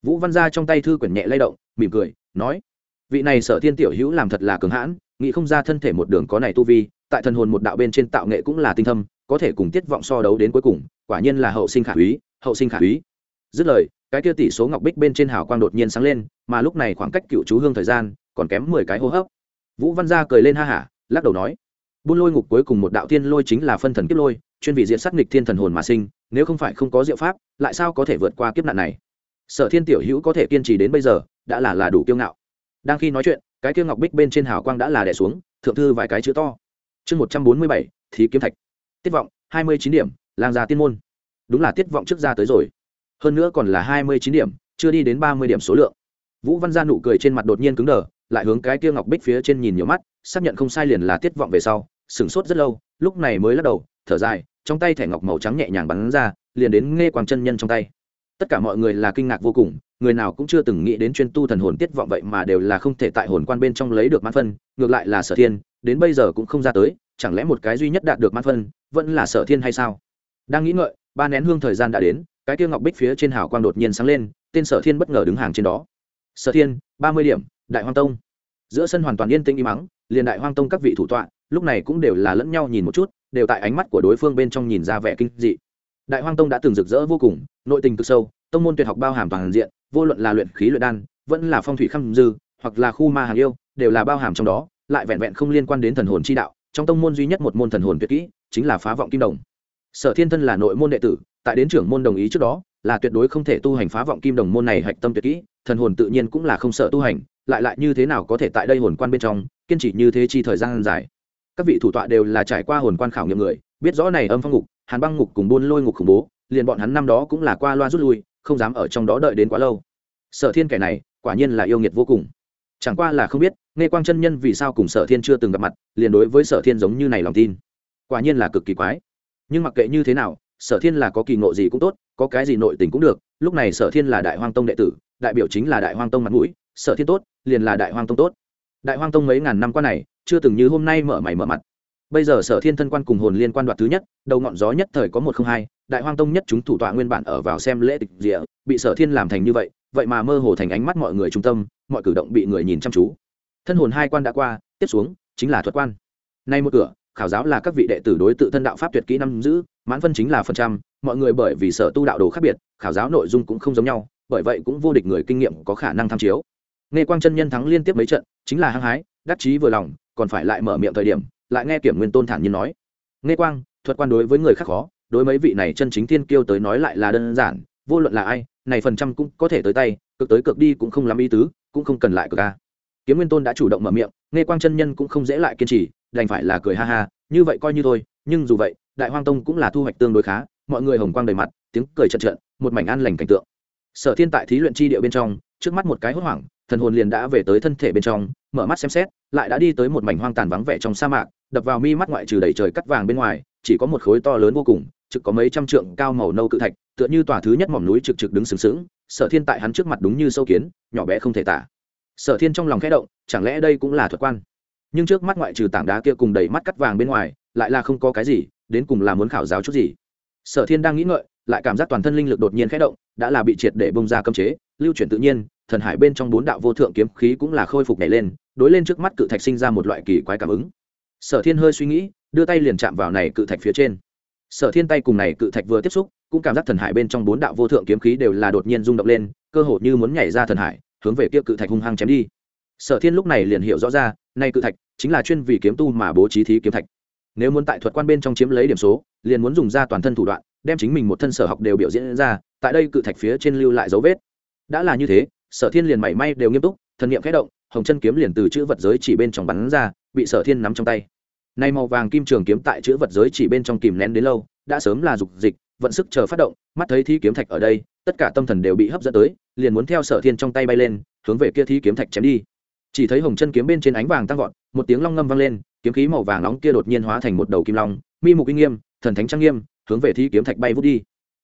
Vũ văn gia trong tay thư quyển nhẹ lay động, mỉm cười, nói, vị này sở thiên tiểu hữu làm thật là cường hãn, nghĩ không ra thân thể một đường có này tu vi, tại thần hồn một đạo bên trên tạo nghệ cũng là tinh thâm, có thể cùng tiết vọng so đấu đến cuối cùng, quả nhiên là hậu sinh khả úy, hậu sinh khả úy. Dứt lời, cái kia tỷ số ngọc bích bên trên hào quang đột nhiên sáng lên, mà lúc này khoảng cách cựu chú hương thời gian còn kém mười cái hô hấp. Vũ văn gia cười lên ha hả, lắc đầu nói, buôn lôi ngục cuối cùng một đạo thiên lôi chính là phân thần kiếp lôi, chuyên vị diện sát nghịch thiên thần hồn mà sinh nếu không phải không có diệu pháp, lại sao có thể vượt qua kiếp nạn này? Sở thiên tiểu hữu có thể kiên trì đến bây giờ, đã là là đủ kiêu ngạo. Đang khi nói chuyện, cái kiêu ngọc bích bên trên hào quang đã là đẻ xuống, thượng thư vài cái chữ to. Chương một trăm bốn mươi bảy, thí kiếm thạch. Tiết vọng, hai mươi chín điểm, lang gia tiên môn. Đúng là tiết vọng trước ra tới rồi. Hơn nữa còn là hai mươi chín điểm, chưa đi đến ba mươi điểm số lượng. Vũ văn gia nụ cười trên mặt đột nhiên cứng đờ, lại hướng cái kia ngọc bích phía trên nhìn nhiều mắt, xác nhận không sai liền là tiết vọng về sau, sửng sốt rất lâu, lúc này mới lắc đầu, thở dài trong tay thẻ ngọc màu trắng nhẹ nhàng bắn ra, liền đến nghe quang chân nhân trong tay. Tất cả mọi người là kinh ngạc vô cùng, người nào cũng chưa từng nghĩ đến chuyên tu thần hồn tiết vọng vậy mà đều là không thể tại hồn quan bên trong lấy được mãn phân, ngược lại là sở thiên, đến bây giờ cũng không ra tới, chẳng lẽ một cái duy nhất đạt được mãn phân, vẫn là sở thiên hay sao? Đang nghĩ ngợi, ba nén hương thời gian đã đến, cái tiêu ngọc bích phía trên hào quang đột nhiên sáng lên, tên sở thiên bất ngờ đứng hàng trên đó. Sở thiên, ba mươi điểm, đại hoang tông. Giữa sân hoàn toàn yên tĩnh im mắng liền đại hoang tông các vị thủ tọa, lúc này cũng đều là lẫn nhau nhìn một chút đều tại ánh mắt của đối phương bên trong nhìn ra vẻ kinh dị. Đại hoang tông đã từng rực rỡ vô cùng, nội tình cực sâu, tông môn tuyệt học bao hàm toàn diện, vô luận là luyện khí luyện đan, vẫn là phong thủy khăm dư, hoặc là khu ma hàng yêu, đều là bao hàm trong đó, lại vẹn vẹn không liên quan đến thần hồn chi đạo, trong tông môn duy nhất một môn thần hồn tuyệt kỹ, chính là phá vọng kim đồng. Sở thiên thân là nội môn đệ tử, tại đến trưởng môn đồng ý trước đó, là tuyệt đối không thể tu hành phá vọng kim đồng môn này hạch tâm tuyệt kỹ, thần hồn tự nhiên cũng là không sợ tu hành, lại lại như thế nào có thể tại đây hồn quan bên trong, kiên trì như thế chi thời gian dài? Các vị thủ tọa đều là trải qua hồn quan khảo nghiệm người, biết rõ này âm phong ngục, hàn băng ngục cùng buôn lôi ngục khủng bố, liền bọn hắn năm đó cũng là qua loa rút lui, không dám ở trong đó đợi đến quá lâu. Sở thiên kẻ này, quả nhiên là yêu nghiệt vô cùng. Chẳng qua là không biết, nghe quang chân nhân vì sao cùng sở thiên chưa từng gặp mặt, liền đối với sở thiên giống như này lòng tin. Quả nhiên là cực kỳ quái. Nhưng mặc kệ như thế nào, sở thiên là có kỳ ngộ gì cũng tốt, có cái gì nội tình cũng được, lúc này sở thiên là đại hoang tông đệ tử, đại biểu chính là đại hoang tông mặt mũi, sở thiên tốt, liền là đại hoang tông tốt. Đại hoang tông mấy ngàn năm qua này chưa từng như hôm nay mở mày mở mặt. Bây giờ sở thiên thân quan cùng hồn liên quan đoạt thứ nhất, đầu ngọn gió nhất thời có một không hai, đại hoang tông nhất chúng thủ tọa nguyên bản ở vào xem lễ tịch rìa bị sở thiên làm thành như vậy vậy mà mơ hồ thành ánh mắt mọi người trung tâm, mọi cử động bị người nhìn chăm chú. Thân hồn hai quan đã qua, tiếp xuống chính là thuật quan. Nay một cửa, khảo giáo là các vị đệ tử đối tự thân đạo pháp tuyệt kỹ năm giữ, mãn phân chính là phần trăm, mọi người bởi vì sở tu đạo đồ khác biệt, khảo giáo nội dung cũng không giống nhau, bởi vậy cũng vô địch người kinh nghiệm có khả năng tham chiếu. Nghe quang chân nhân thắng liên tiếp mấy trận, chính là hăng hái, đắc chí vừa lòng còn phải lại mở miệng thời điểm, lại nghe kiểm nguyên tôn thản nhiên nói. Nghe quang, thuật quan đối với người khác khó, đối mấy vị này chân chính thiên kiêu tới nói lại là đơn giản, vô luận là ai, này phần trăm cũng có thể tới tay, cực tới cực đi cũng không làm ý tứ, cũng không cần lại cực ca kiếm nguyên tôn đã chủ động mở miệng, nghe quang chân nhân cũng không dễ lại kiên trì, đành phải là cười ha ha, như vậy coi như thôi, nhưng dù vậy, đại hoang tông cũng là thu hoạch tương đối khá, mọi người hồng quang đầy mặt, tiếng cười trận trận, một mảnh an lành cảnh tượng. Sở thiên tại thí luyện chi địa bên trong, trước mắt một cái hốt hoảng thần hồn liền đã về tới thân thể bên trong, mở mắt xem xét, lại đã đi tới một mảnh hoang tàn vắng vẻ trong sa mạc, đập vào mi mắt ngoại trừ đầy trời cắt vàng bên ngoài, chỉ có một khối to lớn vô cùng, trực có mấy trăm trượng cao màu nâu cự thạch, tựa như tòa thứ nhất mỏm núi trực trực đứng sừng sững, sở thiên tại hắn trước mặt đúng như sâu kiến, nhỏ bé không thể tả. Sở thiên trong lòng khẽ động, chẳng lẽ đây cũng là thuật quan? Nhưng trước mắt ngoại trừ tảng đá kia cùng đầy mắt cắt vàng bên ngoài, lại là không có cái gì, đến cùng là muốn khảo giáo chút gì? Sở thiên đang nghĩ ngợi lại cảm giác toàn thân linh lực đột nhiên khẽ động, đã là bị triệt để bông ra cấm chế, lưu chuyển tự nhiên, thần hải bên trong bốn đạo vô thượng kiếm khí cũng là khôi phục nhảy lên, đối lên trước mắt cự thạch sinh ra một loại kỳ quái cảm ứng. Sở thiên hơi suy nghĩ, đưa tay liền chạm vào này cự thạch phía trên. Sở thiên tay cùng này cự thạch vừa tiếp xúc, cũng cảm giác thần hải bên trong bốn đạo vô thượng kiếm khí đều là đột nhiên rung động lên, cơ hồ như muốn nhảy ra thần hải, hướng về kia cự thạch hung hăng chém đi. Sở thiên lúc này liền hiểu rõ ra nay cự thạch chính là chuyên vì kiếm tu mà bố trí thí kiếm thạch. Nếu muốn tại thuật quan bên trong chiếm lấy điểm số, liền muốn dùng ra toàn thân thủ đoạn đem chính mình một thân sở học đều biểu diễn ra, tại đây cự thạch phía trên lưu lại dấu vết. Đã là như thế, sở thiên liền mảy may đều nghiêm túc, thần nghiệm khẽ động, hồng chân kiếm liền từ chữ vật giới chỉ bên trong bắn ra, bị sở thiên nắm trong tay. Nay màu vàng kim trường kiếm tại chữ vật giới chỉ bên trong kìm nén đến lâu, đã sớm là dục dịch, vận sức chờ phát động, mắt thấy thi kiếm thạch ở đây, tất cả tâm thần đều bị hấp dẫn tới, liền muốn theo sở thiên trong tay bay lên, hướng về kia thi kiếm thạch chém đi. Chỉ thấy hồng chân kiếm bên trên ánh vàng tăng vọt, một tiếng long ngâm vang lên, kiếm khí màu vàng nóng kia đột nhiên hóa thành một đầu kim long, mi mục uy nghiêm, thần thánh trang nghiêm hướng về thi kiếm thạch bay vút đi.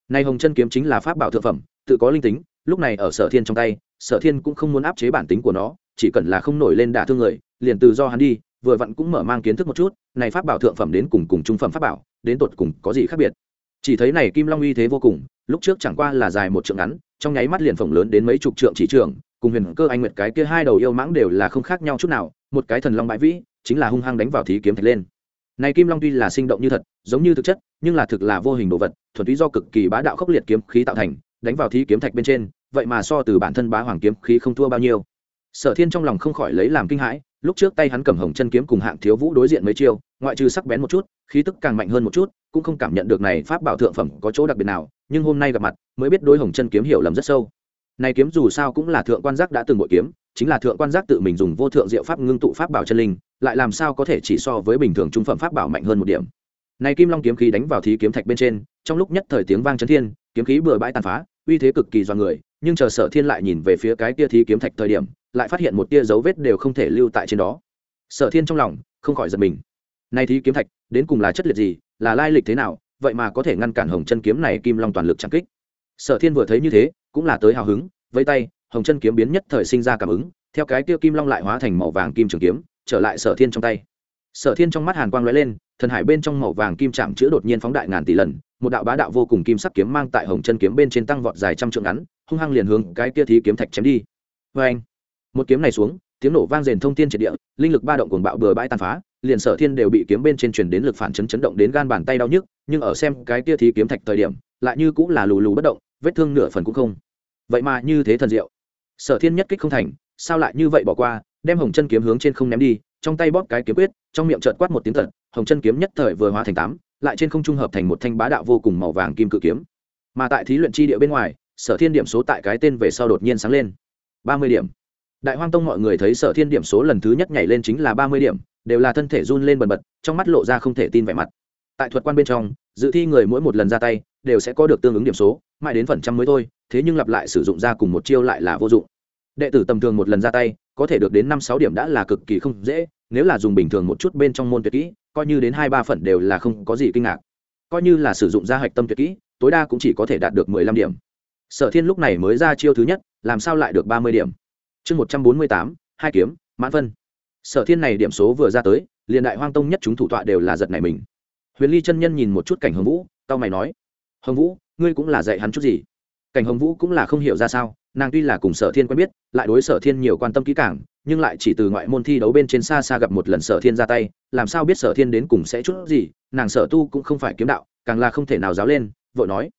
Nay hồng chân kiếm chính là pháp bảo thượng phẩm, tự có linh tính, lúc này ở sở thiên trong tay, sở thiên cũng không muốn áp chế bản tính của nó, chỉ cần là không nổi lên đả thương người, liền từ do hắn đi, vừa vặn cũng mở mang kiến thức một chút, này pháp bảo thượng phẩm đến cùng cùng trung phẩm pháp bảo, đến tột cùng có gì khác biệt. Chỉ thấy này kim long uy thế vô cùng, lúc trước chẳng qua là dài một trượng ngắn, trong nháy mắt liền phồng lớn đến mấy chục trượng chỉ trường cùng huyền cơ anh nguyệt cái kia hai đầu yêu mãng đều là không khác nhau chút nào, một cái thần long bãi vĩ, chính là hung hăng đánh vào thí kiếm thạch lên. Này kim long tuy là sinh động như thật, giống như thực chất nhưng là thực là vô hình đồ vật, thuần túy do cực kỳ bá đạo khốc liệt kiếm khí tạo thành, đánh vào thí kiếm thạch bên trên, vậy mà so từ bản thân bá hoàng kiếm khí không thua bao nhiêu. Sở thiên trong lòng không khỏi lấy làm kinh hãi, lúc trước tay hắn cầm hồng chân kiếm cùng hạng thiếu vũ đối diện mấy chiêu, ngoại trừ sắc bén một chút, khí tức càng mạnh hơn một chút, cũng không cảm nhận được này pháp bảo thượng phẩm có chỗ đặc biệt nào, nhưng hôm nay gặp mặt, mới biết đối hồng chân kiếm hiểu lầm rất sâu. Này kiếm dù sao cũng là thượng quan giác đã từng bội kiếm, chính là thượng quan giác tự mình dùng vô thượng diệu pháp ngưng tụ pháp bảo chân linh, lại làm sao có thể chỉ so với bình thường trung phẩm pháp bảo mạnh hơn một điểm này kim long kiếm khí đánh vào thí kiếm thạch bên trên, trong lúc nhất thời tiếng vang chấn thiên, kiếm khí bừa bãi tàn phá, uy thế cực kỳ do người, nhưng chờ sở thiên lại nhìn về phía cái tia thí kiếm thạch thời điểm, lại phát hiện một tia dấu vết đều không thể lưu tại trên đó. Sở thiên trong lòng không khỏi giật mình. Nay thí kiếm thạch, đến cùng là chất liệt gì, là lai lịch thế nào, vậy mà có thể ngăn cản hồng chân kiếm này kim long toàn lực trang kích. Sở thiên vừa thấy như thế, cũng là tới hào hứng vây tay, hồng chân kiếm biến nhất thời sinh ra cảm ứng, theo cái kia kim long lại hóa thành màu vàng kim trường kiếm, trở lại sở thiên trong tay. Sở thiên trong mắt hàn quang lóe lên thần hải bên trong màu vàng kim chạm chữa đột nhiên phóng đại ngàn tỷ lần, một đạo bá đạo vô cùng kim sắc kiếm mang tại hồng chân kiếm bên trên tăng vọt dài trăm trượng ngắn, hung hăng liền hướng cái kia thí kiếm thạch chém đi. Vê anh một kiếm này xuống, tiếng nổ vang rền thông thiên triệt địa, linh lực ba động cuồng bạo bừa bãi tàn phá, liền sở thiên đều bị kiếm bên trên truyền đến lực phản chấn chấn động đến gan bàn tay đau nhức, nhưng ở xem cái kia thí kiếm thạch thời điểm, lại như cũng là lù lù bất động, vết thương nửa phần cũng không. Vậy mà như thế thần diệu. Sở thiên nhất kích không thành, sao lại như vậy bỏ qua, đem hồng chân kiếm hướng trên không ném đi, trong tay bóp cái kiếm quyết, trong miệng trợt quát một tiếng thật hồng chân kiếm nhất thời vừa hóa thành tám, lại trên không trung hợp thành một thanh bá đạo vô cùng màu vàng kim cự kiếm. Mà tại thí luyện chi địa bên ngoài, sở thiên điểm số tại cái tên về sau đột nhiên sáng lên. Ba mươi điểm. Đại hoang tông mọi người thấy sở thiên điểm số lần thứ nhất nhảy lên chính là ba mươi điểm, đều là thân thể run lên bần bật, trong mắt lộ ra không thể tin vẻ mặt. Tại thuật quan bên trong, dự thi người mỗi một lần ra tay, đều sẽ có được tương ứng điểm số, mãi đến phần trăm mới thôi, thế nhưng lặp lại sử dụng ra cùng một chiêu lại là vô dụng. Đệ tử tầm thường một lần ra tay, có thể được đến năm sáu điểm đã là cực kỳ không dễ, nếu là dùng bình thường một chút bên trong môn tuyệt kỹ coi như đến hai ba phần đều là không có gì kinh ngạc. Coi như là sử dụng ra hạch tâm tuyệt kỹ, tối đa cũng chỉ có thể đạt được mười lăm điểm. Sở thiên lúc này mới ra chiêu thứ nhất, làm sao lại được ba mươi điểm? Chương một trăm bốn mươi tám, hai kiếm, mãn phân. Sở thiên này điểm số vừa ra tới, liền đại hoang tông nhất chúng thủ tọa đều là giật này mình. Huyền ly chân nhân nhìn một chút cảnh hồng vũ tao mày nói, hồng vũ, ngươi cũng là dạy hắn chút gì? Cảnh hồng vũ cũng là không hiểu ra sao, nàng tuy là cùng sở thiên quen biết, lại đối sở thiên nhiều quan tâm kỹ càng nhưng lại chỉ từ ngoại môn thi đấu bên trên xa xa gặp một lần sở thiên ra tay, làm sao biết sở thiên đến cùng sẽ chút gì, nàng sở tu cũng không phải kiếm đạo, càng là không thể nào giáo lên vợ nói.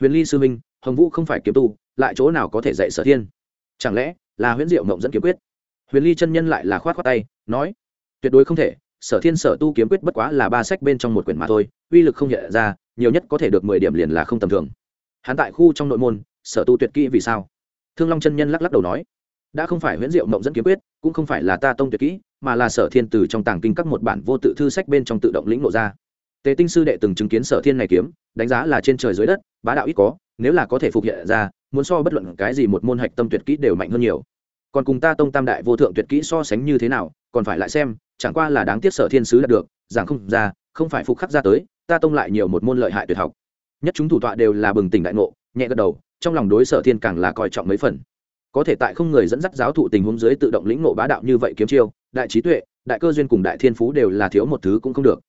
Huyền ly sư minh hồng vũ không phải kiếm tu, lại chỗ nào có thể dạy sở thiên? Chẳng lẽ là huyễn diệu mộng dẫn kiếm quyết? Huyền ly chân nhân lại là khoát khoát tay, nói. Tuyệt đối không thể, sở thiên sở tu kiếm quyết bất quá là ba sách bên trong một quyển mà thôi, uy lực không hiện ra, nhiều nhất có thể được mười điểm liền là không tầm thường. Hắn tại khu trong nội môn, sở tu tuyệt kỹ vì sao? Thương long chân nhân lắc lắc đầu nói đã không phải huyễn diệu mộng dẫn kiếm quyết, cũng không phải là ta tông tuyệt kỹ, mà là sở thiên từ trong tàng kinh các một bản vô tự thư sách bên trong tự động lĩnh nộ ra. Tề tinh sư đệ từng chứng kiến sở thiên này kiếm, đánh giá là trên trời dưới đất, bá đạo ít có, nếu là có thể phục hiện ra, muốn so bất luận cái gì một môn hạch tâm tuyệt kỹ đều mạnh hơn nhiều. Còn cùng ta tông tam đại vô thượng tuyệt kỹ so sánh như thế nào, còn phải lại xem, chẳng qua là đáng tiếc sở thiên sứ đạt được, giảng không ra, không phải phục khắc ra tới, ta tông lại nhiều một môn lợi hại tuyệt học. Nhất chúng thủ tọa đều là bừng tỉnh đại ngộ, nhẹ gật đầu, trong lòng đối sở thiên càng là coi trọng mấy phần có thể tại không người dẫn dắt giáo thụ tình huống dưới tự động lĩnh ngộ bá đạo như vậy kiếm chiêu, đại trí tuệ, đại cơ duyên cùng đại thiên phú đều là thiếu một thứ cũng không được.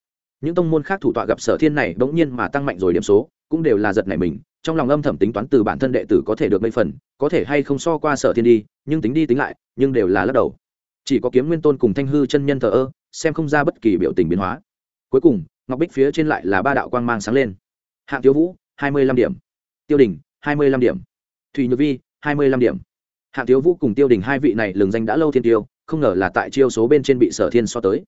Những tông môn khác thủ tọa gặp sở thiên này bỗng nhiên mà tăng mạnh rồi điểm số, cũng đều là giật nảy mình, trong lòng âm thầm tính toán từ bản thân đệ tử có thể được mấy phần, có thể hay không so qua sở thiên đi, nhưng tính đi tính lại, nhưng đều là lắc đầu. Chỉ có kiếm nguyên tôn cùng thanh hư chân nhân thờ ơ, xem không ra bất kỳ biểu tình biến hóa. Cuối cùng, ngọc bích phía trên lại là ba đạo quang mang sáng lên. Hạng tiêu vũ, hai mươi lăm điểm. Tiêu đình, hai mươi lăm điểm. Thùy nhược vi, hai mươi lăm điểm hạng thiếu vũ cùng tiêu đình hai vị này lừng danh đã lâu thiên tiêu, không ngờ là tại chiêu số bên trên bị sở thiên so tới.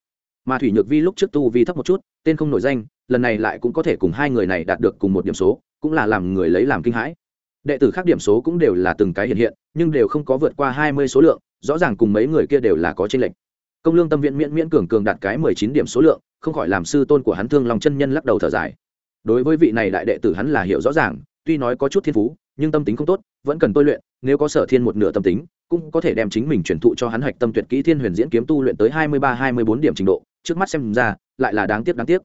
Mà thủy nhược vi lúc trước tu vi thấp một chút, tên không nổi danh, lần này lại cũng có thể cùng hai người này đạt được cùng một điểm số, cũng là làm người lấy làm kinh hãi. Đệ tử khác điểm số cũng đều là từng cái hiện hiện, nhưng đều không có vượt qua hai mươi số lượng, rõ ràng cùng mấy người kia đều là có tranh lệch. Công lương tâm viện miễn miễn cường cường đạt cái mười chín điểm số lượng, không khỏi làm sư tôn của hắn thương lòng chân nhân lắc đầu thở dài. Đối với vị này đại đệ tử hắn là hiểu rõ ràng tuy nói có chút thiên phú, nhưng tâm tính không tốt, vẫn cần tôi luyện, nếu có sở thiên một nửa tâm tính, cũng có thể đem chính mình truyền thụ cho hắn hạch tâm tuyệt kỹ thiên huyền diễn kiếm tu luyện tới hai mươi ba, hai mươi bốn điểm trình độ, trước mắt xem ra, lại là đáng tiếc đáng tiếc.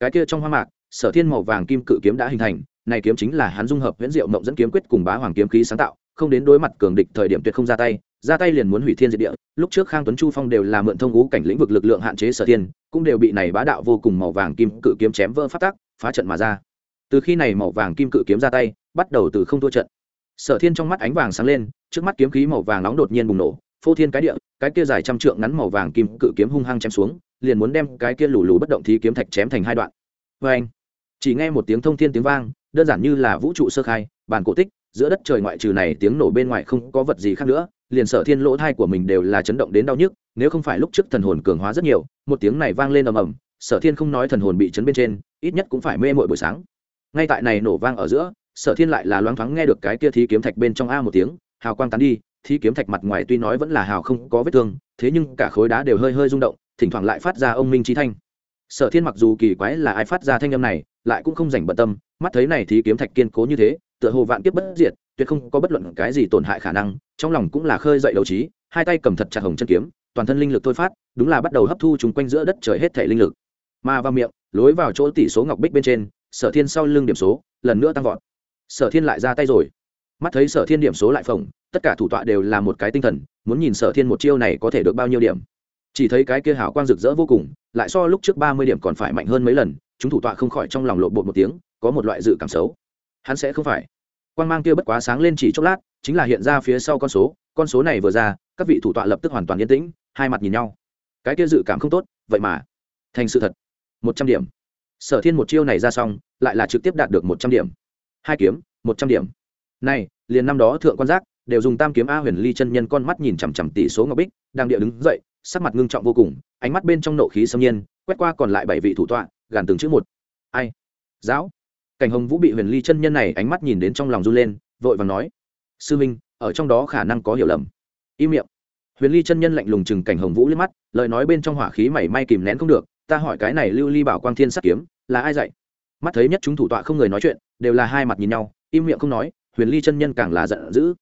Cái kia trong hoa mạc, sở thiên màu vàng kim cự kiếm đã hình thành, này kiếm chính là hắn dung hợp huyễn diệu mộng dẫn kiếm quyết cùng bá hoàng kiếm khí sáng tạo, không đến đối mặt cường địch thời điểm tuyệt không ra tay ra tay liền muốn hủy thiên diệt địa, lúc trước khang tuấn chu phong đều là mượn thông ngũ cảnh lĩnh vực lực lượng hạn chế sở thiên, cũng đều bị này bá đạo vô cùng màu vàng kim cự kiếm chém vỡ phát tác, phá trận mà ra từ khi này màu vàng kim cự kiếm ra tay, bắt đầu từ không thua trận. Sở thiên trong mắt ánh vàng sáng lên, trước mắt kiếm khí màu vàng nóng đột nhiên bùng nổ, phô thiên cái địa, cái kia dài trăm trượng ngắn màu vàng kim cự kiếm hung hăng chém xuống, liền muốn đem cái kia lù lù bất động thí kiếm thạch chém thành hai đoạn. Vê anh, chỉ nghe một tiếng thông thiên tiếng vang, đơn giản như là vũ trụ sơ khai, bản cổ tích, giữa đất trời ngoại trừ này tiếng nổ bên ngoài không có vật gì khác nữa, liền sở thiên lỗ thai của mình đều là chấn động đến đau nhức, nếu không phải lúc trước thần hồn cường hóa rất nhiều, một tiếng này vang lên ầm ầm, sở thiên không nói thần hồn bị chấn bên trên, ít nhất cũng phải mê mội buổi sáng ngay tại này nổ vang ở giữa, sở thiên lại là loáng thoáng nghe được cái kia thí kiếm thạch bên trong a một tiếng, hào quang tán đi, thí kiếm thạch mặt ngoài tuy nói vẫn là hào không có vết thương, thế nhưng cả khối đá đều hơi hơi rung động, thỉnh thoảng lại phát ra ông minh trí thanh. Sở thiên mặc dù kỳ quái là ai phát ra thanh âm này, lại cũng không dành bận tâm, mắt thấy này thí kiếm thạch kiên cố như thế, tựa hồ vạn kiếp bất diệt, tuyệt không có bất luận cái gì tổn hại khả năng, trong lòng cũng là khơi dậy đấu trí, hai tay cầm thật chặt hồng chân kiếm, toàn thân linh lực thôi phát, đúng là bắt đầu hấp thu chúng quanh giữa đất trời hết thể linh lực. Mà vào miệng, lối vào chỗ tỷ số ngọc bích bên trên sở thiên sau lưng điểm số lần nữa tăng vọt. Sở thiên lại ra tay rồi. Mắt thấy sở thiên điểm số lại phồng, tất cả thủ tọa đều là một cái tinh thần, muốn nhìn sở thiên một chiêu này có thể được bao nhiêu điểm. Chỉ thấy cái kia hảo quang rực rỡ vô cùng, lại so lúc trước ba mươi điểm còn phải mạnh hơn mấy lần, chúng thủ tọa không khỏi trong lòng lộ bột một tiếng, có một loại dự cảm xấu. Hắn sẽ không phải. Quan g mang kia bất quá sáng lên chỉ chốc lát, chính là hiện ra phía sau con số con số này vừa ra, các vị thủ tọa lập tức hoàn toàn yên tĩnh, hai mặt nhìn nhau. Cái kia dự cảm không tốt, vậy mà. Thành sự thật. Một trăm điểm sở thiên một chiêu này ra xong, lại là trực tiếp đạt được một trăm điểm. Hai kiếm, một trăm điểm. Này, liền năm đó thượng quan giác, đều dùng tam kiếm a huyền ly chân nhân con mắt nhìn chằm chằm tỷ số ngọc bích, đang địa đứng dậy, sắc mặt ngưng trọng vô cùng, ánh mắt bên trong nộ khí xâm nhiên, quét qua còn lại bảy vị thủ tọa, gàn từng chữ một. Ai? Giáo. Cảnh hồng vũ bị huyền ly chân nhân này ánh mắt nhìn đến trong lòng run lên, vội vàng nói, sư minh, ở trong đó khả năng có hiểu lầm. Im miệng. Huyền ly chân nhân lạnh lùng chừng cảnh hồng vũ lên mắt, lời nói bên trong hỏa khí mảy may kìm nén không được ta hỏi cái này lưu ly bảo quang thiên sắt kiếm, là ai dạy? Mắt thấy nhất chúng thủ tọa không người nói chuyện, đều là hai mặt nhìn nhau, im miệng không nói, huyền ly chân nhân càng là giận dữ.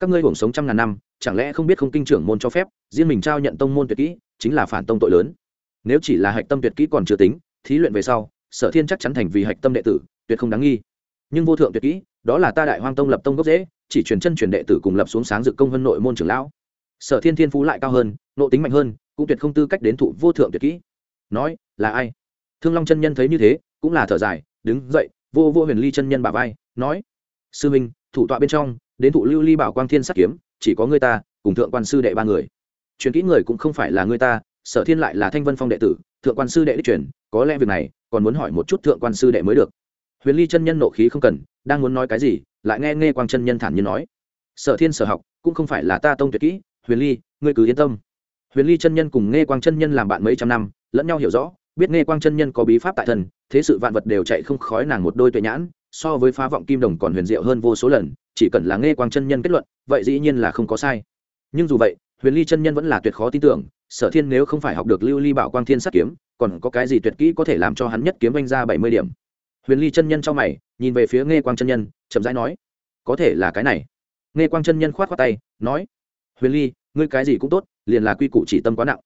Các ngươi hưởng sống trăm ngàn năm, chẳng lẽ không biết không kinh trưởng môn cho phép, riêng mình trao nhận tông môn tuyệt kỹ, chính là phản tông tội lớn. Nếu chỉ là hạch tâm tuyệt kỹ còn chưa tính, thí luyện về sau, sở thiên chắc chắn thành vì hạch tâm đệ tử, tuyệt không đáng nghi. Nhưng vô thượng tuyệt kỹ, đó là ta đại hoang tông lập tông gốc dễ chỉ truyền chân truyền đệ tử cùng lập xuống sáng dự công hơn nội môn trưởng lão. Sở thiên thiên phú lại cao hơn, nội tính mạnh hơn, cũng tuyệt không tư cách đến thụ vô thượng tuyệt kỹ nói, là ai? Thương long chân nhân thấy như thế, cũng là thở dài, đứng dậy, vô vô huyền ly chân nhân bà vai, nói, sư minh, thủ tọa bên trong, đến thụ lưu ly bảo quang thiên sắc kiếm, chỉ có người ta, cùng thượng quan sư đệ ba người. Truyền kỹ người cũng không phải là người ta, sở thiên lại là thanh vân phong đệ tử, thượng quan sư đệ đích truyền, có lẽ việc này, còn muốn hỏi một chút thượng quan sư đệ mới được. Huyền ly chân nhân nộ khí không cần, đang muốn nói cái gì, lại nghe nghe quang chân nhân thản nhiên nói, sở thiên sở học, cũng không phải là ta tông tuyệt kỹ, huyền ly, ngươi cứ yên tâm. Huyền ly chân nhân cùng nghe quang chân nhân làm bạn mấy trăm năm lẫn nhau hiểu rõ, biết nghe quang chân nhân có bí pháp tại thần, thế sự vạn vật đều chạy không khói nàng một đôi tuệ nhãn, so với phá vọng kim đồng còn huyền diệu hơn vô số lần, chỉ cần là nghe quang chân nhân kết luận, vậy dĩ nhiên là không có sai. Nhưng dù vậy, huyền ly chân nhân vẫn là tuyệt khó tin tưởng, sở thiên nếu không phải học được lưu ly bảo quang thiên sát kiếm, còn có cái gì tuyệt kỹ có thể làm cho hắn nhất kiếm anh ra bảy mươi điểm? Huyền ly chân nhân trong mày, nhìn về phía nghe quang chân nhân, chậm rãi nói, có thể là cái này. Nghe quang chân nhân khoát khoát tay, nói, huyền ly, ngươi cái gì cũng tốt, liền là quy củ chỉ tâm quá nặng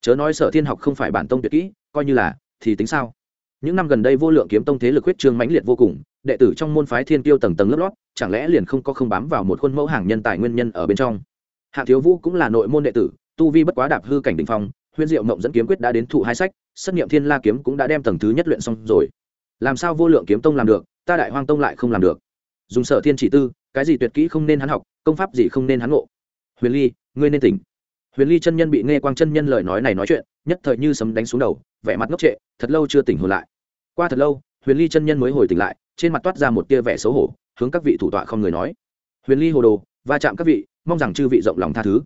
chớ nói sở thiên học không phải bản tông tuyệt kỹ, coi như là, thì tính sao? Những năm gần đây vô lượng kiếm tông thế lực huyết trương mãnh liệt vô cùng, đệ tử trong môn phái thiên tiêu tầng tầng lớp lót, chẳng lẽ liền không có không bám vào một khuôn mẫu hàng nhân tài nguyên nhân ở bên trong? Hạ thiếu vũ cũng là nội môn đệ tử, tu vi bất quá đạp hư cảnh đình phong huyên diệu mộng dẫn kiếm quyết đã đến thụ hai sách xét nghiệm thiên la kiếm cũng đã đem tầng thứ nhất luyện xong rồi. Làm sao vô lượng kiếm tông làm được, ta đại hoang tông lại không làm được? Dùng sở thiên chỉ tư, cái gì tuyệt kỹ không nên hắn học, công pháp gì không nên hắn ngộ? Huyền ly, ngươi nên tỉnh huyền ly chân nhân bị nghe quang chân nhân lời nói này nói chuyện, nhất thời như sấm đánh xuống đầu, vẻ mặt ngốc trệ, thật lâu chưa tỉnh hồn lại. Qua thật lâu, huyền ly chân nhân mới hồi tỉnh lại, trên mặt toát ra một tia vẻ xấu hổ, hướng các vị thủ tọa không người nói. Huyền ly hồ đồ, va chạm các vị, mong rằng chư vị rộng lòng tha thứ.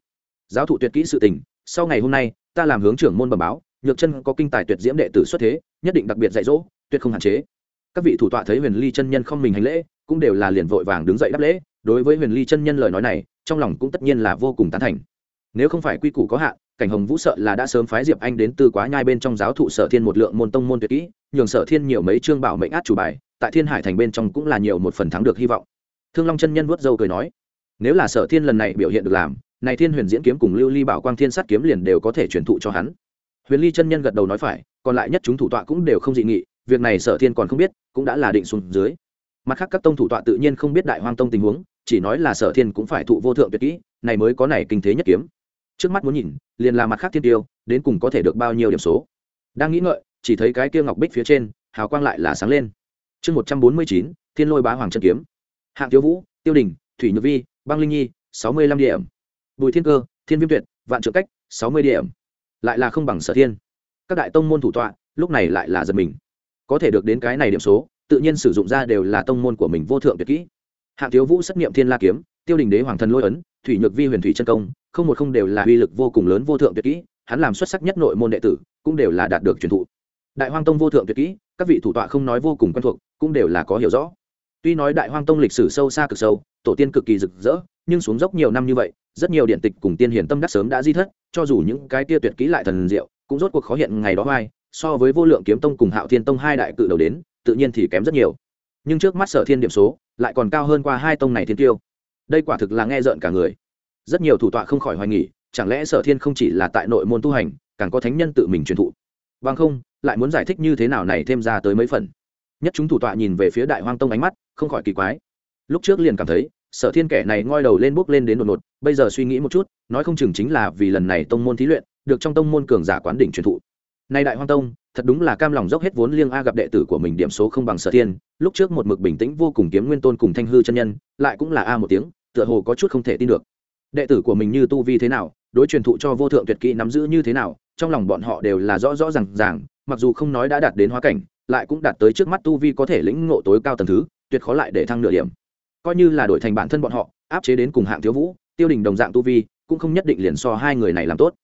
Giáo thụ tuyệt kỹ sự tình, sau ngày hôm nay, ta làm hướng trưởng môn bẩm báo, nhược chân có kinh tài tuyệt diễm đệ tử xuất thế, nhất định đặc biệt dạy dỗ, tuyệt không hạn chế. Các vị thủ tọa thấy huyền ly chân nhân không mình hành lễ, cũng đều là liền vội vàng đứng dậy đáp lễ. Đối với huyền ly chân nhân lời nói này, trong lòng cũng tất nhiên là vô cùng tán thành nếu không phải quy củ có hạn, cảnh hồng vũ sợ là đã sớm phái diệp anh đến từ quá nhai bên trong giáo thụ sở thiên một lượng môn tông môn tuyệt kỹ, nhường sở thiên nhiều mấy chương bảo mệnh át chủ bài, tại thiên hải thành bên trong cũng là nhiều một phần thắng được hy vọng. Thương long chân nhân vuốt dâu cười nói, nếu là sở thiên lần này biểu hiện được làm, này thiên huyền diễn kiếm cùng lưu ly bảo quang thiên sát kiếm liền đều có thể truyền thụ cho hắn. Huyền ly chân nhân gật đầu nói phải, còn lại nhất chúng thủ tọa cũng đều không dị nghị, việc này sở thiên còn không biết, cũng đã là định xuống dưới. Mặt khác các tông thủ tọa tự nhiên không biết đại hoang tông tình huống, chỉ nói là sở thiên cũng phải thụ vô thượng tuyệt kỹ, này mới có này kinh thế nhất kiếm trước mắt muốn nhìn, liền là mặt khác thiên tiêu, đến cùng có thể được bao nhiêu điểm số. Đang nghĩ ngợi, chỉ thấy cái kia ngọc bích phía trên, hào quang lại là sáng lên. Chương một trăm bốn mươi chín, thiên lôi bá hoàng chân kiếm. Hạng tiêu vũ, tiêu đình, thủy nhược vi, băng linh nhi, sáu mươi lăm điểm. Bùi thiên cơ, thiên viêm tuyệt, vạn trượng cách, sáu mươi điểm. Lại là không bằng sở thiên. Các đại tông môn thủ tọa, lúc này lại là giật mình. Có thể được đến cái này điểm số, tự nhiên sử dụng ra đều là tông môn của mình vô thượng tuyệt kỹ. Hạng thiếu vũ xét nghiệm thiên la kiếm, tiêu đình đế hoàng thần lôi ấn thủy nhược vi huyền thủy chân công, không một không đều là uy lực vô cùng lớn vô thượng tuyệt kỹ, hắn làm xuất sắc nhất nội môn đệ tử, cũng đều là đạt được truyền thụ. Đại hoang tông vô thượng tuyệt kỹ, các vị thủ tọa không nói vô cùng quen thuộc, cũng đều là có hiểu rõ. Tuy nói đại hoang tông lịch sử sâu xa cực sâu, tổ tiên cực kỳ rực rỡ, nhưng xuống dốc nhiều năm như vậy, rất nhiều điện tịch cùng tiên hiển tâm đắc sớm đã di thất, cho dù những cái tia tuyệt kỹ lại thần diệu, cũng rốt cuộc khó hiện ngày đó vai, so với vô lượng kiếm tông cùng hạo thiên tông hai đại cự đầu đến, tự nhiên thì kém rất nhiều. Nhưng trước mắt sở thiên điểm số, lại còn cao hơn qua hai tông này thiên tiêu đây quả thực là nghe rợn cả người. Rất nhiều thủ tọa không khỏi hoài nghỉ chẳng lẽ sở thiên không chỉ là tại nội môn tu hành, càng có thánh nhân tự mình truyền thụ? Bằng không, lại muốn giải thích như thế nào này thêm ra tới mấy phần. Nhất chúng thủ tọa nhìn về phía đại hoang tông ánh mắt, không khỏi kỳ quái. Lúc trước liền cảm thấy, sở thiên kẻ này ngoi đầu lên bước lên đến đột ngột, bây giờ suy nghĩ một chút, nói không chừng chính là vì lần này tông môn thí luyện, được trong tông môn cường giả quán đỉnh truyền thụ. Nay đại hoang tông, thật đúng là cam lòng dốc hết vốn liêng a gặp đệ tử của mình điểm số không bằng sở thiên, lúc trước một mực bình tĩnh vô cùng kiếm nguyên tôn cùng thanh hư chân nhân, lại cũng là a một tiếng tựa hồ có chút không thể tin được. Đệ tử của mình như tu vi thế nào, đối truyền thụ cho vô thượng tuyệt kỹ nắm giữ như thế nào, trong lòng bọn họ đều là rõ rõ r à n g ràng, mặc dù không nói đã đạt đến hóa cảnh, lại cũng đạt tới trước mắt tu vi có thể lĩnh ngộ tối cao t thứ, tuyệt khó lại để thăng nửa điểm. Coi như là đổi thành bản thân bọn họ, áp chế đến cùng hạng thiếu vũ, tiêu đình đồng dạng tu vi, cũng không nhất định liền so hai người này làm tốt.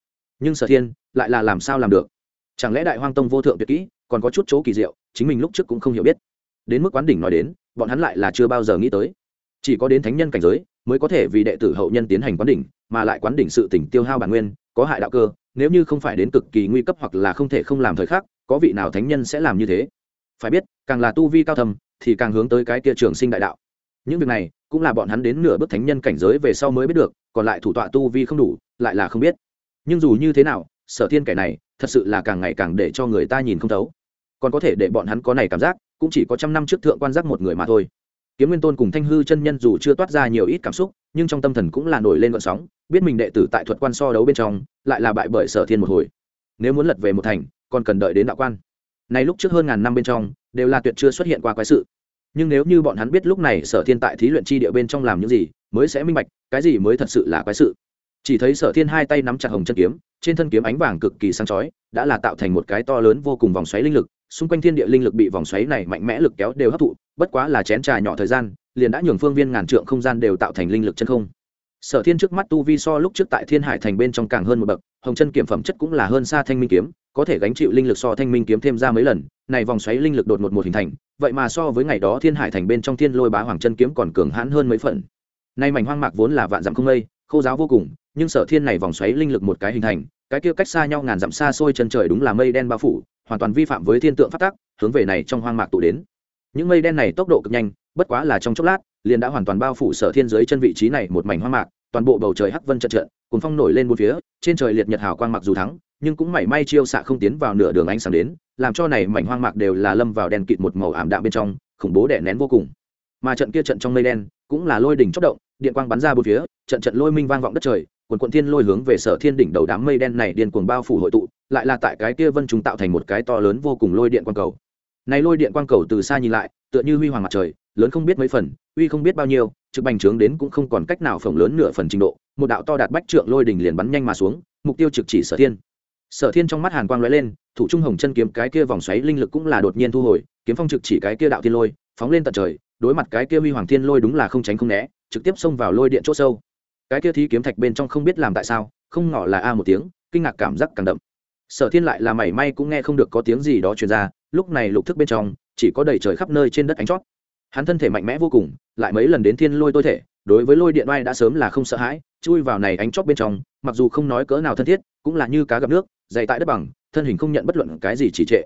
Nhưng sở thiên lại là làm sao làm được? Chẳng lẽ đại hoang tông vô thượng tuyệt kỹ còn có chút chỗ kỳ diệu, chính mình lúc trước cũng không hiểu biết. Đến mức quán đỉnh nói đến, bọn hắn lại là chưa bao giờ nghĩ tới chỉ có đến thánh nhân cảnh giới mới có thể vì đệ tử hậu nhân tiến hành quán đỉnh, mà lại quán đỉnh sự tỉnh tiêu hao bản nguyên, có hại đạo cơ, nếu như không phải đến cực kỳ nguy cấp hoặc là không thể không làm thời khắc, có vị nào thánh nhân sẽ làm như thế? Phải biết, càng là tu vi cao thầm thì càng hướng tới cái kia trường sinh đại đạo. Những việc này cũng là bọn hắn đến nửa bước thánh nhân cảnh giới về sau mới biết được, còn lại thủ tọa tu vi không đủ, lại là không biết. Nhưng dù như thế nào, sở thiên kẻ này thật sự là càng ngày càng để cho người ta nhìn không thấu. Còn có thể để bọn hắn có này cảm giác, cũng chỉ có trăm năm trước thượng quan giác một người mà thôi kiếm nguyên tôn cùng thanh hư chân nhân dù chưa toát ra nhiều ít cảm xúc, nhưng trong tâm thần cũng là nổi lên gợn sóng, biết mình đệ tử tại thuật quan so đấu bên trong, lại là bại bởi sở thiên một hồi. Nếu muốn lật về một thành, còn cần đợi đến đạo quan. Này lúc trước hơn ngàn năm bên trong, đều là tuyệt chưa xuất hiện qua quái sự. Nhưng nếu như bọn hắn biết lúc này sở thiên tại thí luyện chi địa bên trong làm những gì, mới sẽ minh bạch, cái gì mới thật sự là quái sự. Chỉ thấy sở thiên hai tay nắm chặt hồng chân kiếm, trên thân kiếm ánh vàng cực kỳ sáng chói, đã là tạo thành một cái to lớn vô cùng vòng xoáy linh lực xung quanh thiên địa linh lực bị vòng xoáy này mạnh mẽ lực kéo đều hấp thụ, bất quá là chén trà nhỏ thời gian, liền đã nhường phương viên ngàn trượng không gian đều tạo thành linh lực chân không. Sở thiên trước mắt tu vi so lúc trước tại thiên hải thành bên trong càng hơn một bậc, hồng chân kiểm phẩm chất cũng là hơn xa thanh minh kiếm, có thể gánh chịu linh lực so thanh minh kiếm thêm ra mấy lần, này vòng xoáy linh lực đột một một hình thành, vậy mà so với ngày đó thiên hải thành bên trong thiên lôi bá hoàng chân kiếm còn cường hãn hơn mấy phần. Nay mảnh hoang mạc vốn là vạn dặm không mây, khô giáo vô cùng, nhưng sở thiên này vòng xoáy linh lực một cái hình thành, cái kia cách xa nhau ngàn dặm xa xôi chân trời đúng là mây đen bao phủ hoàn toàn vi phạm với thiên tượng phát tác hướng về này trong hoang mạc tụ đến. Những mây đen này tốc độ cực nhanh, bất quá là trong chốc lát, liền đã hoàn toàn bao phủ sở thiên giới chân vị trí này một mảnh hoang mạc, toàn bộ bầu trời hắc vân trận trận cùng phong nổi lên bốn phía, trên trời liệt nhật hào quang mặc dù thắng, nhưng cũng mảy may chiêu xạ không tiến vào nửa đường ánh sáng đến, làm cho này mảnh hoang mạc đều là lâm vào đèn kịt một màu ảm đạm bên trong, khủng bố đè nén vô cùng. Mà trận kia trận trong mây đen, cũng là lôi đỉnh chốc động, điện quang bắn ra bốn phía, trận trận lôi minh vang vọng đất trời quần quận thiên lôi hướng về sở thiên đỉnh đầu đám mây đen này điên cuồng bao phủ hội tụ lại là tại cái kia vân trùng tạo thành một cái to lớn vô cùng lôi điện quang cầu. Này lôi điện quang cầu từ xa nhìn lại, tựa như huy hoàng mặt trời, lớn không biết mấy phần, uy không biết bao nhiêu, trực bành trướng đến cũng không còn cách nào phồng lớn nửa phần trình độ, một đạo to đạt bách trượng lôi đỉnh liền bắn nhanh mà xuống, mục tiêu trực chỉ sở thiên. Sở thiên trong mắt hàn quang lóe lên, thủ trung hồng chân kiếm cái kia vòng xoáy linh lực cũng là đột nhiên thu hồi, kiếm phong trực chỉ cái kia đạo thiên lôi, phóng lên tận trời, đối mặt cái kia huy hoàng thiên lôi đúng là không tránh không né, trực tiếp xông vào lôi điện chỗ sâu. Cái kia thí kiếm thạch bên trong không biết làm tại sao, không ngỏ là a một tiếng, kinh ngạc cảm giác càng đậm sở thiên lại là mảy may cũng nghe không được có tiếng gì đó truyền ra, lúc này lục thức bên trong, chỉ có đầy trời khắp nơi trên đất ánh chót. Hắn thân thể mạnh mẽ vô cùng, lại mấy lần đến thiên lôi tôi thể, đối với lôi điện oai đã sớm là không sợ hãi, chui vào này ánh chót bên trong, mặc dù không nói cỡ nào thân thiết, cũng là như cá gặp nước, dày tại đất bằng, thân hình không nhận bất luận cái gì chỉ trệ.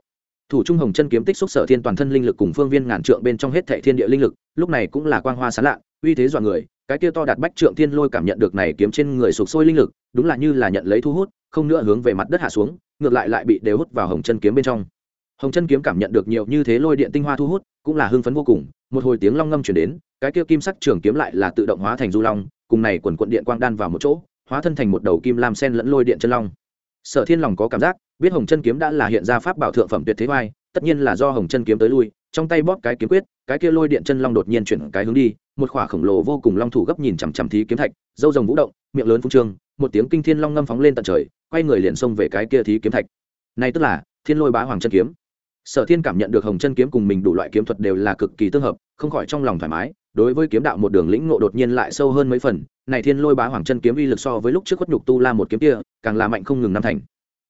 Thủ trung hồng chân kiếm tích xúc sở thiên toàn thân linh lực cùng phương viên ngàn trượng bên trong hết thệ thiên địa linh lực, lúc này cũng là quang hoa sán lạ, uy thế dọa người, cái kia to đạt bách trượng thiên lôi cảm nhận được này kiếm trên người sụp sôi linh lực, đúng là như là nhận lấy thu hút, không nữa hướng về mặt đất hạ xuống ngược lại lại bị đều hút vào hồng chân kiếm bên trong. Hồng chân kiếm cảm nhận được nhiều như thế lôi điện tinh hoa thu hút, cũng là hưng phấn vô cùng, một hồi tiếng long ngâm chuyển đến, cái kia kim sắc trường kiếm lại là tự động hóa thành du long, cùng này quần quận điện quang đan vào một chỗ, hóa thân thành một đầu kim lam sen lẫn lôi điện chân long. Sở thiên lòng có cảm giác, biết hồng chân kiếm đã là hiện ra pháp bảo thượng phẩm tuyệt thế vai, tất nhiên là do hồng chân kiếm tới lui, trong tay bóp cái kiếm quyết, cái kia lôi điện chân long đột nhiên chuyển cái hướng đi, một khỏa khổng lồ vô cùng long thủ gấp nhìn chằm chằm thí kiếm thạch, dâu rồng vũ động, miệng lớn phung trương, một tiếng kinh thiên long ngâm phóng lên tận trời quay người liền xông về cái kia thí kiếm thạch. Này tức là, thiên lôi bá hoàng chân kiếm. Sở thiên cảm nhận được hồng chân kiếm cùng mình đủ loại kiếm thuật đều là cực kỳ tương hợp, không khỏi trong lòng thoải mái, đối với kiếm đạo một đường lĩnh ngộ đột nhiên lại sâu hơn mấy phần, này thiên lôi bá hoàng chân kiếm uy lực so với lúc trước khuất nhục tu la một kiếm kia, càng là mạnh không ngừng năm thành.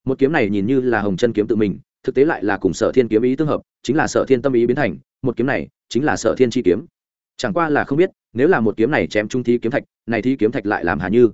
Một kiếm này nhìn như là hồng chân kiếm tự mình, thực tế lại là cùng sở thiên kiếm ý tương hợp, chính là sở thiên tâm ý biến thành, một kiếm này chính là sở thiên chi kiếm. Chẳng qua là không biết, nếu là một kiếm này chém trung thí kiếm thạch, này thi kiếm thạch lại làm hà như?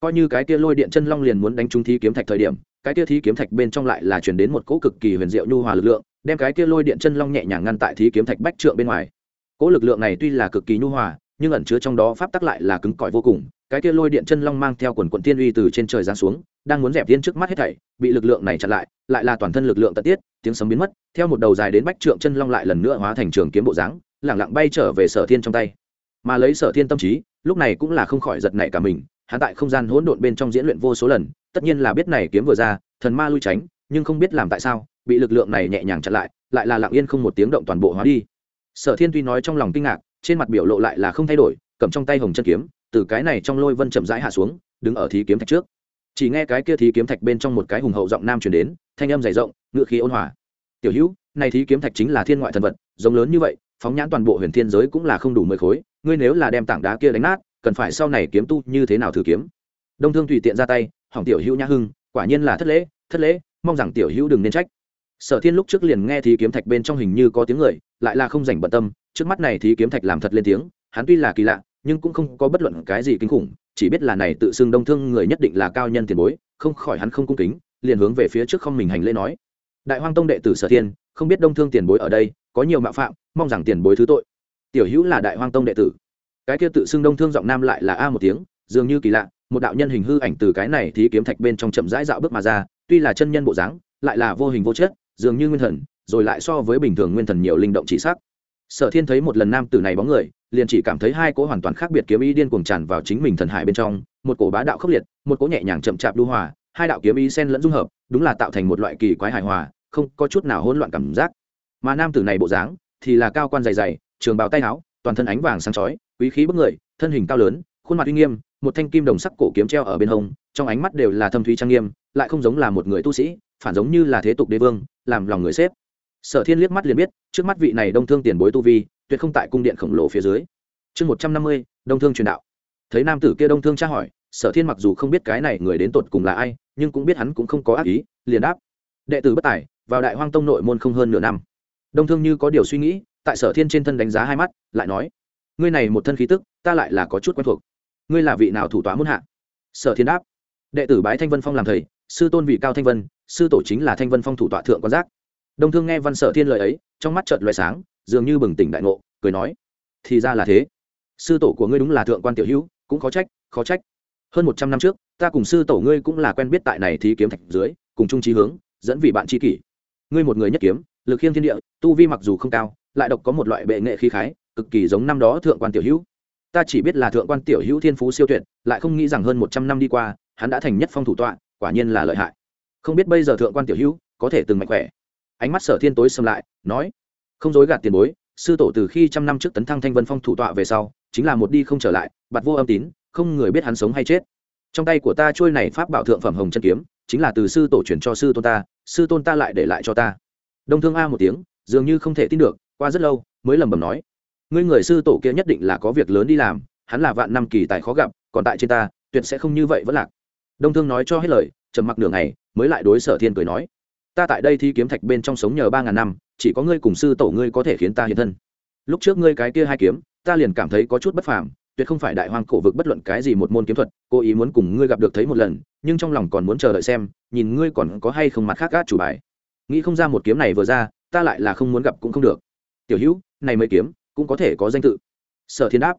Coi như cái kia lôi điện chân long liền muốn đánh trúng thí kiếm thạch thời điểm, cái kia thí kiếm thạch bên trong lại là chuyển đến một cỗ cực kỳ huyền diệu nhu hòa lực lượng, đem cái kia lôi điện chân long nhẹ nhàng ngăn tại thí kiếm thạch bách trượng bên ngoài. Cỗ lực lượng này tuy là cực kỳ nhu hòa, nhưng ẩn chứa trong đó pháp tắc lại là cứng cỏi vô cùng, cái kia lôi điện chân long mang theo quần quận tiên uy từ trên trời giáng xuống, đang muốn dẹp tiên trước mắt hết thảy, bị lực lượng này chặn lại lại là toàn thân lực lượng tận tiết, tiếng sấm biến mất, theo một đầu dài đến bách trượng chân long lại lần nữa hóa thành trường kiếm bộ dáng lẳng lặng bay trở về sở thiên trong tay. Mà lấy sở thiên tâm trí, lúc này cũng là không khỏi giật nảy cả mình hắn tại không gian hỗn độn bên trong diễn luyện vô số lần, tất nhiên là biết này kiếm vừa ra, thần ma lui tránh, nhưng không biết làm tại sao, bị lực lượng này nhẹ nhàng chặn lại lại là lặng yên không một tiếng động toàn bộ hóa đi. Sở thiên tuy nói trong lòng kinh ngạc, trên mặt biểu lộ lại là không thay đổi, cầm trong tay hồng chân kiếm, từ cái này trong lôi vân chậm rãi hạ xuống, đứng ở thí kiếm thạch trước. Chỉ nghe cái kia thí kiếm thạch bên trong một cái hùng hậu giọng nam truyền đến, thanh âm dày rộng, ngựa khí ôn hòa. Tiểu hữu, này thí kiếm thạch chính là thiên ngoại thần vật, giống lớn như vậy, phóng nhãn toàn bộ huyền thiên giới cũng là không đủ mười khối, ngươi nếu là đem tảng đá kia đánh nát cần phải sau này kiếm tu như thế nào thử kiếm. Đông thương tùy tiện ra tay, hỏng tiểu hữu nhã hưng, quả nhiên là thất lễ thất lễ, mong rằng tiểu hữu đừng nên trách. Sở thiên lúc trước liền nghe thí kiếm thạch bên trong hình như có tiếng người, lại là không rảnh bận tâm, trước mắt này thí kiếm thạch làm thật lên tiếng, hắn tuy là kỳ lạ, nhưng cũng không có bất luận cái gì kinh khủng, chỉ biết là này tự xưng đông thương người nhất định là cao nhân tiền bối, không khỏi hắn không cung kính, liền hướng về phía trước không mình hành lễ nói. Đại hoang tông đệ tử sở thiên, không biết đông thương tiền bối ở đây, có nhiều mạo phạm, mong rằng tiền bối thứ tội. Tiểu hữu là đại hoang tông đệ tử cái kia tự xưng đông thương giọng nam lại là a một tiếng, dường như kỳ lạ, một đạo nhân hình hư ảnh từ cái này thì kiếm thạch bên trong chậm rãi dạo bước mà ra, tuy là chân nhân bộ dáng, lại là vô hình vô chất, dường như nguyên thần, rồi lại so với bình thường nguyên thần nhiều linh động chỉ sắc. Sở thiên thấy một lần nam tử này bóng người, liền chỉ cảm thấy hai cỗ hoàn toàn khác biệt kiếm ý điên cuồng tràn vào chính mình thần hải bên trong, một cổ bá đạo khốc liệt, một cỗ nhẹ nhàng chậm chạp đu hòa, hai đạo kiếm ý xen lẫn dung hợp, đúng là tạo thành một loại kỳ quái hài hòa, không có chút nào hỗn loạn cảm giác. Mà nam tử này bộ dáng thì là cao quan dày dày, trường bào tay áo, toàn thân ánh vàng sáng chói quý khí bức người, thân hình cao lớn, khuôn mặt uy nghiêm, một thanh kim đồng sắc cổ kiếm treo ở bên hông, trong ánh mắt đều là thâm thúy trang nghiêm, lại không giống là một người tu sĩ, phản giống như là thế tục đế vương, làm lòng người xếp sở thiên liếc mắt liền biết, trước mắt vị này đông thương tiền bối tu vi, tuyệt không tại cung điện khổng lồ phía dưới. Chương một trăm năm mươi, đông thương truyền đạo. Thấy nam tử kia đông thương tra hỏi, sở thiên mặc dù không biết cái này người đến tột cùng là ai, nhưng cũng biết hắn cũng không có ác ý, liền đáp. Đệ tử bất tài, vào đại hoang tông nội môn không hơn nửa năm. Đông thương như có điều suy nghĩ, tại sở thiên trên thân đánh giá hai mắt, lại nói ngươi này một thân khí tức, ta lại là có chút quen thuộc. Ngươi là vị nào thủ tọa muôn hạ? Sở thiên đáp. Đệ tử bái thanh vân phong làm thầy, sư tôn vị cao thanh vân, sư tổ chính là thanh vân phong thủ tọa thượng quan giác. Đông thương nghe văn sở thiên lời ấy, trong mắt trợn loại sáng, dường như bừng tỉnh đại ngộ, cười nói, thì ra là thế. Sư tổ của ngươi đúng là thượng quan tiểu hữu, cũng khó trách khó trách. Hơn một trăm năm trước, ta cùng sư tổ ngươi cũng là quen biết tại này thí kiếm thạch dưới, cùng chung trí hướng, dẫn vị bạn tri kỷ. Ngươi một người nhất kiếm, lực khiêng thiên địa, tu vi mặc dù không cao, lại độc có một loại bệ nghệ khí khái cực kỳ giống năm đó thượng quan tiểu hữu. Ta chỉ biết là thượng quan tiểu hữu thiên phú siêu tuyệt, lại không nghĩ rằng hơn một trăm năm đi qua, hắn đã thành nhất phong thủ tọa, quả nhiên là lợi hại. Không biết bây giờ thượng quan tiểu hữu có thể từng mạnh khỏe? Ánh mắt sở thiên tối xâm lại, nói, không dối gạt tiền bối, sư tổ từ khi trăm năm trước tấn thăng thanh vân phong thủ tọa về sau, chính là một đi không trở lại bặt vô âm tín, không người biết hắn sống hay chết. Trong tay của ta trôi này pháp bảo thượng phẩm hồng chân kiếm, chính là từ sư tổ truyền cho sư tôn ta, sư tôn ta lại để lại cho ta. Đông thương a một tiếng, dường như không thể tin được, qua rất lâu, mới lẩm bẩm nói ngươi người sư tổ kia nhất định là có việc lớn đi làm, hắn là vạn năm kỳ tài khó gặp, còn tại trên ta, tuyệt sẽ không như vậy vẫn lạc. Đông thương nói cho hết lời, trầm mặc nửa ngày, mới lại đối sở thiên cười nói, ta tại đây thi kiếm thạch bên trong sống nhờ ba ngàn năm, chỉ có ngươi cùng sư tổ ngươi có thể khiến ta hiện thân. Lúc trước ngươi cái kia hai kiếm, ta liền cảm thấy có chút bất phàm, tuyệt không phải đại hoang cổ vực bất luận cái gì một môn kiếm thuật, cố ý muốn cùng ngươi gặp được thấy một lần, nhưng trong lòng còn muốn chờ đợi xem, nhìn ngươi còn có hay không mặt khác gác chủ bài. Nghĩ không ra một kiếm này vừa ra, ta lại là không muốn gặp cũng không được. Tiểu hữu, này mới kiếm cũng có thể có danh tự. Sở thiên đáp,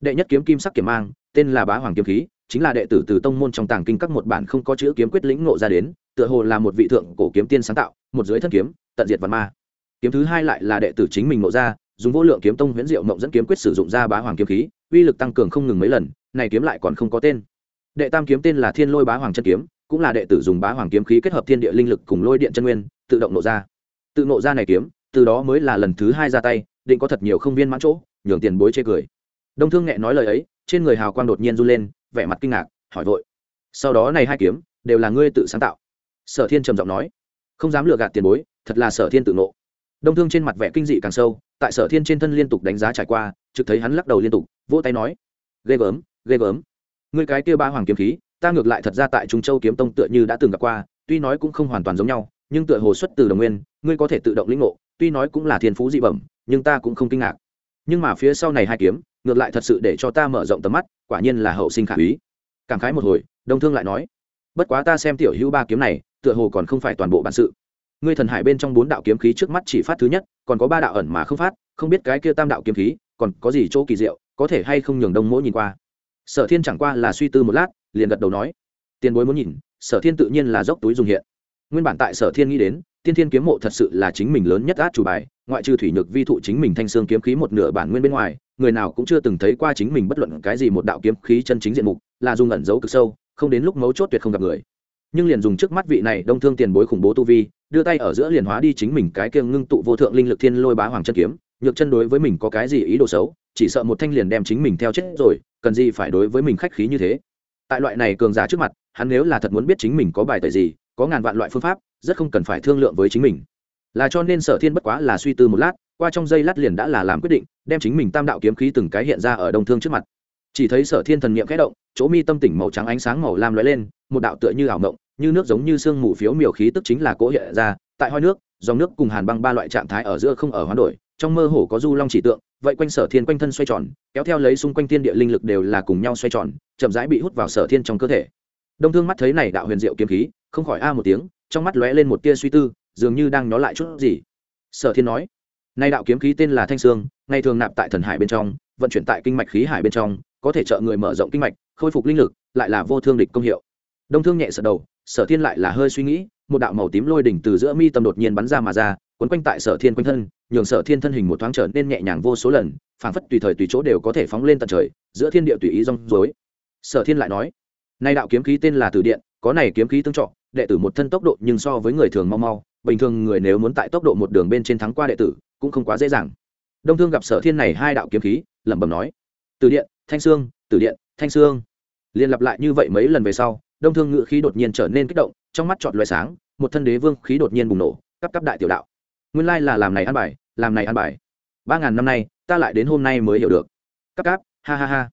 đệ nhất kiếm kim sắc kiểm mang, tên là bá hoàng kiếm khí, chính là đệ tử từ tông môn trong tàng kinh các một bản không có chữ kiếm quyết lĩnh ngộ ra đến, tựa hồ là một vị thượng cổ kiếm tiên sáng tạo, một dưới thân kiếm, tận diệt văn ma. Kiếm thứ hai lại là đệ tử chính mình ngộ ra, dùng vô lượng kiếm tông huyễn diệu mộng dẫn kiếm quyết sử dụng ra bá hoàng kiếm khí, uy lực tăng cường không ngừng mấy lần, này kiếm lại còn không có tên. Đệ tam kiếm tên là thiên lôi bá hoàng chân kiếm, cũng là đệ tử dùng bá hoàng kiếm khí kết hợp thiên địa linh lực cùng lôi điện chân nguyên, tự động nộ ra. Tự nộ ra này kiếm, từ đó mới là lần thứ hai ra tay định có thật nhiều không viên mãn chỗ, nhường tiền bối chê cười. Đông thương nghệ nói lời ấy, trên người hào quang đột nhiên run lên, vẻ mặt kinh ngạc, hỏi vội. Sau đó này hai kiếm, đều là ngươi tự sáng tạo. Sở thiên trầm giọng nói. Không dám lừa gạt tiền bối, thật là sở thiên tự nộ đông thương trên mặt vẻ kinh dị càng sâu, tại sở thiên trên thân liên tục đánh giá trải qua, trực thấy hắn lắc đầu liên tục, vỗ tay nói. Ghê gớm ghê gớm. Ngươi cái kia ba hoàng kiếm khí, ta ngược lại thật ra tại trung châu kiếm tông tựa như đã từng gặp qua, tuy nói cũng không hoàn toàn giống nhau, nhưng tựa hồ xuất từ đồng nguyên, ngươi có thể tự động lĩnh ngộ, tuy nói cũng là thiên phú dị bẩm nhưng ta cũng không kinh ngạc. Nhưng mà phía sau này hai kiếm, ngược lại thật sự để cho ta mở rộng tầm mắt, quả nhiên là hậu sinh khả úy. Cảm khái một hồi, đông thương lại nói, bất quá ta xem tiểu hữu ba kiếm này, tựa hồ còn không phải toàn bộ bản sự. Ngươi thần hải bên trong bốn đạo kiếm khí trước mắt chỉ phát thứ nhất, còn có ba đạo ẩn mà không phát, không biết cái kia tam đạo kiếm khí, còn có gì chỗ kỳ diệu, có thể hay không nhường đông mỗi nhìn qua? Sở thiên chẳng qua là suy tư một lát, liền gật đầu nói, tiền bối muốn nhìn, sở thiên tự nhiên là dốc túi dùng hiện. Nguyên bản tại sở thiên nghĩ đến tiên thiên kiếm mộ thật sự là chính mình lớn nhất át chủ bài, ngoại trừ thủy nhược vi thụ chính mình thanh xương kiếm khí một nửa bản nguyên bên ngoài, người nào cũng chưa từng thấy qua chính mình bất luận cái gì một đạo kiếm khí chân chính diện mục, là dùng ẩn giấu cực sâu, không đến lúc mấu chốt tuyệt không gặp người. Nhưng liền dùng trước mắt vị này đông thương tiền bối khủng bố tu vi, đưa tay ở giữa liền hóa đi chính mình cái kiêng ngưng tụ vô thượng linh lực thiên lôi bá hoàng chân kiếm, nhược chân đối với mình có cái gì ý đồ xấu, chỉ sợ một thanh liền đem chính mình theo chết rồi, cần gì phải đối với mình khách khí như thế. Tại loại này cường giả trước mặt, hắn nếu là thật muốn biết chính mình có bài tời gì, có ngàn vạn loại phương pháp rất không cần phải thương lượng với chính mình. Là cho nên sở thiên bất quá là suy tư một lát, qua trong giây lát liền đã là làm quyết định, đem chính mình tam đạo kiếm khí từng cái hiện ra ở đông thương trước mặt. Chỉ thấy sở thiên thần niệm khẽ động, chỗ mi tâm tỉnh màu trắng ánh sáng màu lam lóe lên, một đạo tựa như ảo mộng, như nước giống như sương mù phiếu miểu khí tức chính là cỗ hiện ra, tại hoi nước, dòng nước cùng hàn băng ba loại trạng thái ở giữa không ở hoán đổi, trong mơ hồ có du long chỉ tượng, vậy quanh sở thiên quanh thân xoay tròn, kéo theo lấy xung quanh thiên địa linh lực đều là cùng nhau xoay tròn, chậm rãi bị hút vào sở thiên trong cơ thể. Đông thương mắt thấy này đạo huyền diệu kiếm khí, không khỏi a một tiếng trong mắt lóe lên một tia suy tư, dường như đang nhó lại chút gì. Sở thiên nói, nay đạo kiếm khí tên là thanh sương, ngày thường nạp tại thần hải bên trong, vận chuyển tại kinh mạch khí hải bên trong, có thể trợ người mở rộng kinh mạch, khôi phục linh lực, lại là vô thương địch công hiệu. Đông thương nhẹ sợ đầu, sở thiên lại là hơi suy nghĩ, một đạo màu tím lôi đỉnh từ giữa mi tâm đột nhiên bắn ra mà ra, quấn quanh tại sở thiên quanh thân, nhường sở thiên thân hình một thoáng trở nên nhẹ nhàng vô số lần, phảng phất tùy thời tùy chỗ đều có thể phóng lên tận trời, giữa thiên địa tùy ý rong rối. Sở thiên lại nói, nay đạo kiếm khí tên là từ điện, có này kiếm khí tương trọ đệ tử một thân tốc độ nhưng so với người thường mau mau, bình thường người nếu muốn tại tốc độ một đường bên trên thắng qua đệ tử, cũng không quá dễ dàng. Đông thương gặp sở thiên này hai đạo kiếm khí, lẩm bẩm nói, từ điện, thanh sương, từ điện, thanh sương. Liên lặp lại như vậy mấy lần về sau, đông thương ngự khí đột nhiên trở nên kích động, trong mắt trọn loại sáng, một thân đế vương khí đột nhiên bùng nổ, cấp cấp đại tiểu đạo. Nguyên lai là làm này ăn bài, làm này ăn bài. Ba ngàn năm nay, ta lại đến hôm nay mới hiểu được. Cấp cấp, ha ha ha.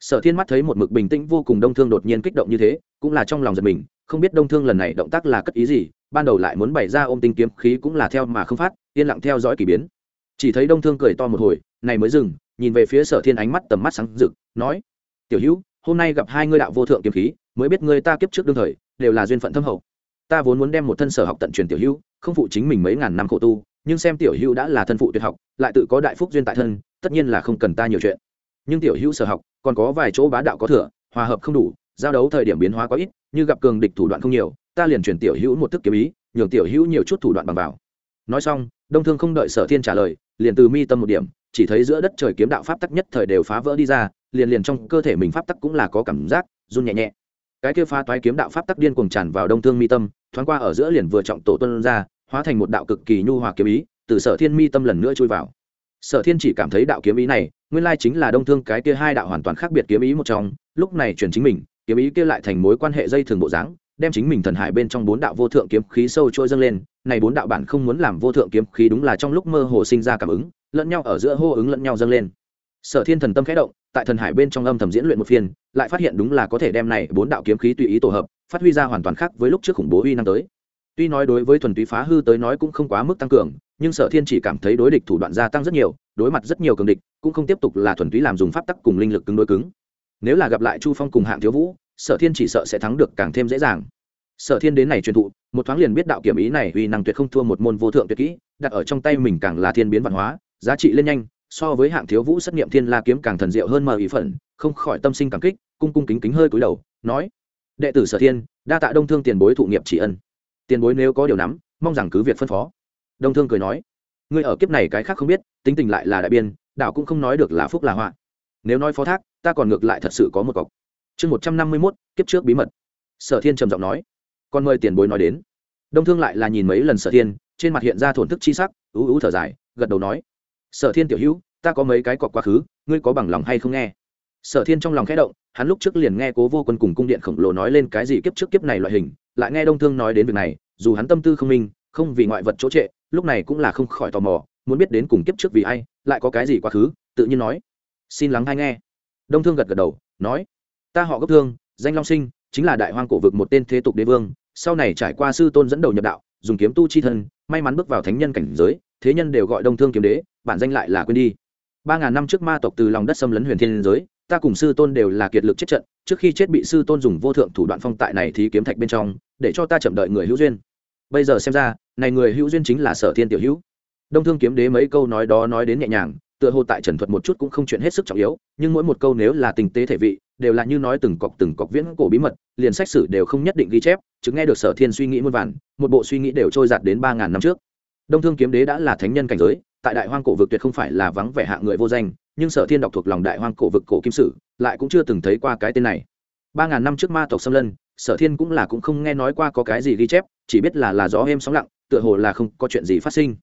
Sở thiên mắt thấy một mực bình tĩnh vô cùng đông thương đột nhiên kích động như thế, cũng là trong lòng giật mình không biết đông thương lần này động tác là cất ý gì, ban đầu lại muốn bày ra ôm tinh kiếm khí cũng là theo mà không phát, yên lặng theo dõi k ỳ biến. Chỉ thấy đông thương cười to một hồi, này mới dừng, nhìn về phía sở thiên ánh mắt tầm mắt sáng rực, nói, tiểu hữu, hôm nay gặp hai ngươi đạo vô thượng kiếm khí, mới biết ngươi ta kiếp trước đương thời, đều là duyên phận thâm hậu. Ta vốn muốn đem một thân sở học tận truyền tiểu hữu, không phụ chính mình mấy ngàn năm khổ tu, nhưng xem tiểu hữu đã là thân phụ tuyệt học, lại tự có đại phúc duyên tại thân, tất nhiên là không cần ta nhiều chuyện. Nhưng tiểu hữu sở học, còn có vài chỗ bá đạo có thừa, hòa hợp không đủ giao đấu thời điểm biến hóa quá ít, như gặp cường địch thủ đoạn không nhiều, ta liền truyền tiểu hữu một thức kiếm ý, nhường tiểu hữu nhiều chút thủ đoạn bằng vào. Nói xong, đông thương không đợi sở thiên trả lời, liền từ mi tâm một điểm, chỉ thấy giữa đất trời kiếm đạo pháp tắc nhất thời đều phá vỡ đi ra, liền liền trong cơ thể mình pháp tắc cũng là có cảm giác, run nhẹ nhẹ. Cái kia phá toái kiếm đạo pháp tắc điên cuồng tràn vào đông thương mi tâm, thoáng qua ở giữa liền vừa trọng tổ tuân ra, hóa thành một đạo cực kỳ nhu hòa kiếm ý, từ sở thiên mi tâm lần nữa chui vào. Sở thiên chỉ cảm thấy đạo kiếm ý này, nguyên lai chính là đông thương cái kia hai đạo hoàn toàn khác biệt kiếm ý một trong, lúc này chuyển chính mình kiếm ý kia lại thành mối quan hệ dây thường bộ dáng, đem chính mình thần hải bên trong bốn đạo vô thượng kiếm khí sâu trôi dâng lên. Này bốn đạo bản không muốn làm vô thượng kiếm khí đúng là trong lúc mơ hồ sinh ra cảm ứng, lẫn nhau ở giữa hô ứng lẫn nhau dâng lên. Sở thiên thần tâm khẽ động, tại thần hải bên trong âm thầm diễn luyện một phiên, lại phát hiện đúng là có thể đem này bốn đạo kiếm khí tùy ý tổ hợp, phát huy ra hoàn toàn khác với lúc trước khủng bố uy năng tới. Tuy nói đối với thuần túy phá hư tới nói cũng không quá mức tăng cường, nhưng sở thiên chỉ cảm thấy đối địch thủ đoạn gia tăng rất nhiều, đối mặt rất nhiều cường địch, cũng không tiếp tục là thuần túy làm dùng pháp tắc cùng linh lực cứng đối cứng nếu là gặp lại chu phong cùng hạng thiếu vũ, sở thiên chỉ sợ sẽ thắng được càng thêm dễ dàng. Sở thiên đến này truyền thụ, một thoáng liền biết đạo kiểm ý này uy năng tuyệt không thua một môn vô thượng tuyệt kỹ, đặt ở trong tay mình càng là thiên biến văn hóa, giá trị lên nhanh, so với hạng thiếu vũ xét nghiệm thiên la kiếm càng thần diệu hơn mờ ý phận, không khỏi tâm sinh cảm kích, cung cung kính kính hơi cúi đầu, nói, đệ tử sở thiên, đa tạ đông thương tiền bối thụ nghiệp chỉ ân. Tiền bối nếu có điều nắm, mong rằng cứ việc phân phó. Đông thương cười nói, ngươi ở kiếp này cái khác không biết, tính tình lại là đại biên, đạo cũng không nói được là phúc là họa. Nếu nói phó thác ta còn ngược lại thật sự có một cọc. Chương một trăm năm mươi mốt, kiếp trước bí mật. Sở thiên trầm giọng nói. Còn mời tiền bối nói đến. Đông thương lại là nhìn mấy lần sở thiên, trên mặt hiện ra thổn thức chi sắc, ú ú thở dài, gật đầu nói. Sở thiên tiểu hữu, ta có mấy cái cọc quá khứ, ngươi có bằng lòng hay không nghe? Sở thiên trong lòng khẽ động, hắn lúc trước liền nghe cố vô quân cùng cung điện khổng lồ nói lên cái gì kiếp trước kiếp này loại hình, lại nghe đông thương nói đến việc này, dù hắn tâm tư không minh, không vì ngoại vật chỗ trệ, lúc này cũng là không khỏi tò mò, muốn biết đến cùng kiếp trước vì ai, lại có cái gì quá khứ, tự nhiên nói. Xin lắng hay nghe đông thương gật gật đầu, nói, ta họ gốc thương, danh long sinh, chính là đại hoang cổ vực một tên thế tục đế vương, sau này trải qua sư tôn dẫn đầu nhập đạo, dùng kiếm tu chi thân, may mắn bước vào thánh nhân cảnh giới, thế nhân đều gọi đông thương kiếm đế, bản danh lại là quên đi. Ba ngàn năm trước ma tộc từ lòng đất xâm lấn huyền thiên giới, ta cùng sư tôn đều là kiệt lực chết trận, trước khi chết bị sư tôn dùng vô thượng thủ đoạn phong tại này thì kiếm thạch bên trong, để cho ta chậm đợi người hữu duyên. Bây giờ xem ra, này người hữu duyên chính là sở thiên tiểu hữu. Đông thương kiếm đế mấy câu nói đó nói đến nhẹ nhàng tựa hồ tại trần thuật một chút cũng không chuyện hết sức trọng yếu, nhưng mỗi một câu nếu là tình tế thể vị, đều là như nói từng cọc từng cọc viễn cổ bí mật, liền sách sử đều không nhất định ghi chép chứng nghe được sở thiên suy nghĩ muôn vàn, một bộ suy nghĩ đều trôi giạt đến ba ngàn năm trước. Đông thương kiếm đế đã là thánh nhân cảnh giới, tại đại hoang cổ vực tuyệt không phải là vắng vẻ hạ người vô danh, nhưng sở thiên đọc thuộc lòng đại hoang cổ vực cổ kim sử, lại cũng chưa từng thấy qua cái tên này. Ba ngàn năm trước ma tộc xâm lân, sở thiên cũng là cũng không nghe nói qua có cái gì ghi chép, chỉ biết là là gió êm sóng lặng, tựa hồ là không có chuyện gì phát sinh.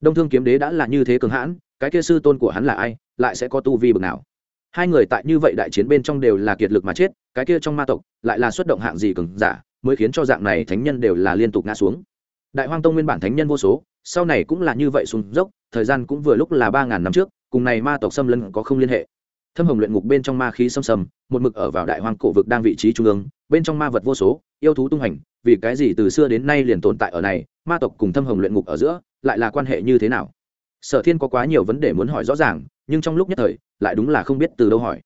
Đông thương kiếm đế đã là như thế cường hãn cái kia sư tôn của hắn là ai, lại sẽ có tu vi bực nào? Hai người tại như vậy đại chiến bên trong đều là kiệt lực mà chết, cái kia trong ma tộc lại là xuất động hạng gì cường giả, mới khiến cho dạng này thánh nhân đều là liên tục ngã xuống. Đại hoang tông nguyên bản thánh nhân vô số, sau này cũng là như vậy xuống dốc, thời gian cũng vừa lúc là ba ngàn năm trước, cùng này ma tộc xâm lân có không liên hệ. Thâm hồng luyện ngục bên trong ma khí xâm xâm, một mực ở vào đại hoang cổ vực đang vị trí trung ương, bên trong ma vật vô số, yêu thú tung hành, vì cái gì từ xưa đến nay liền tồn tại ở này, ma tộc cùng thâm hồng luyện ngục ở giữa, lại là quan hệ như thế nào? Sở thiên có quá nhiều vấn đề muốn hỏi rõ ràng, nhưng trong lúc nhất thời, lại đúng là không biết từ đâu hỏi.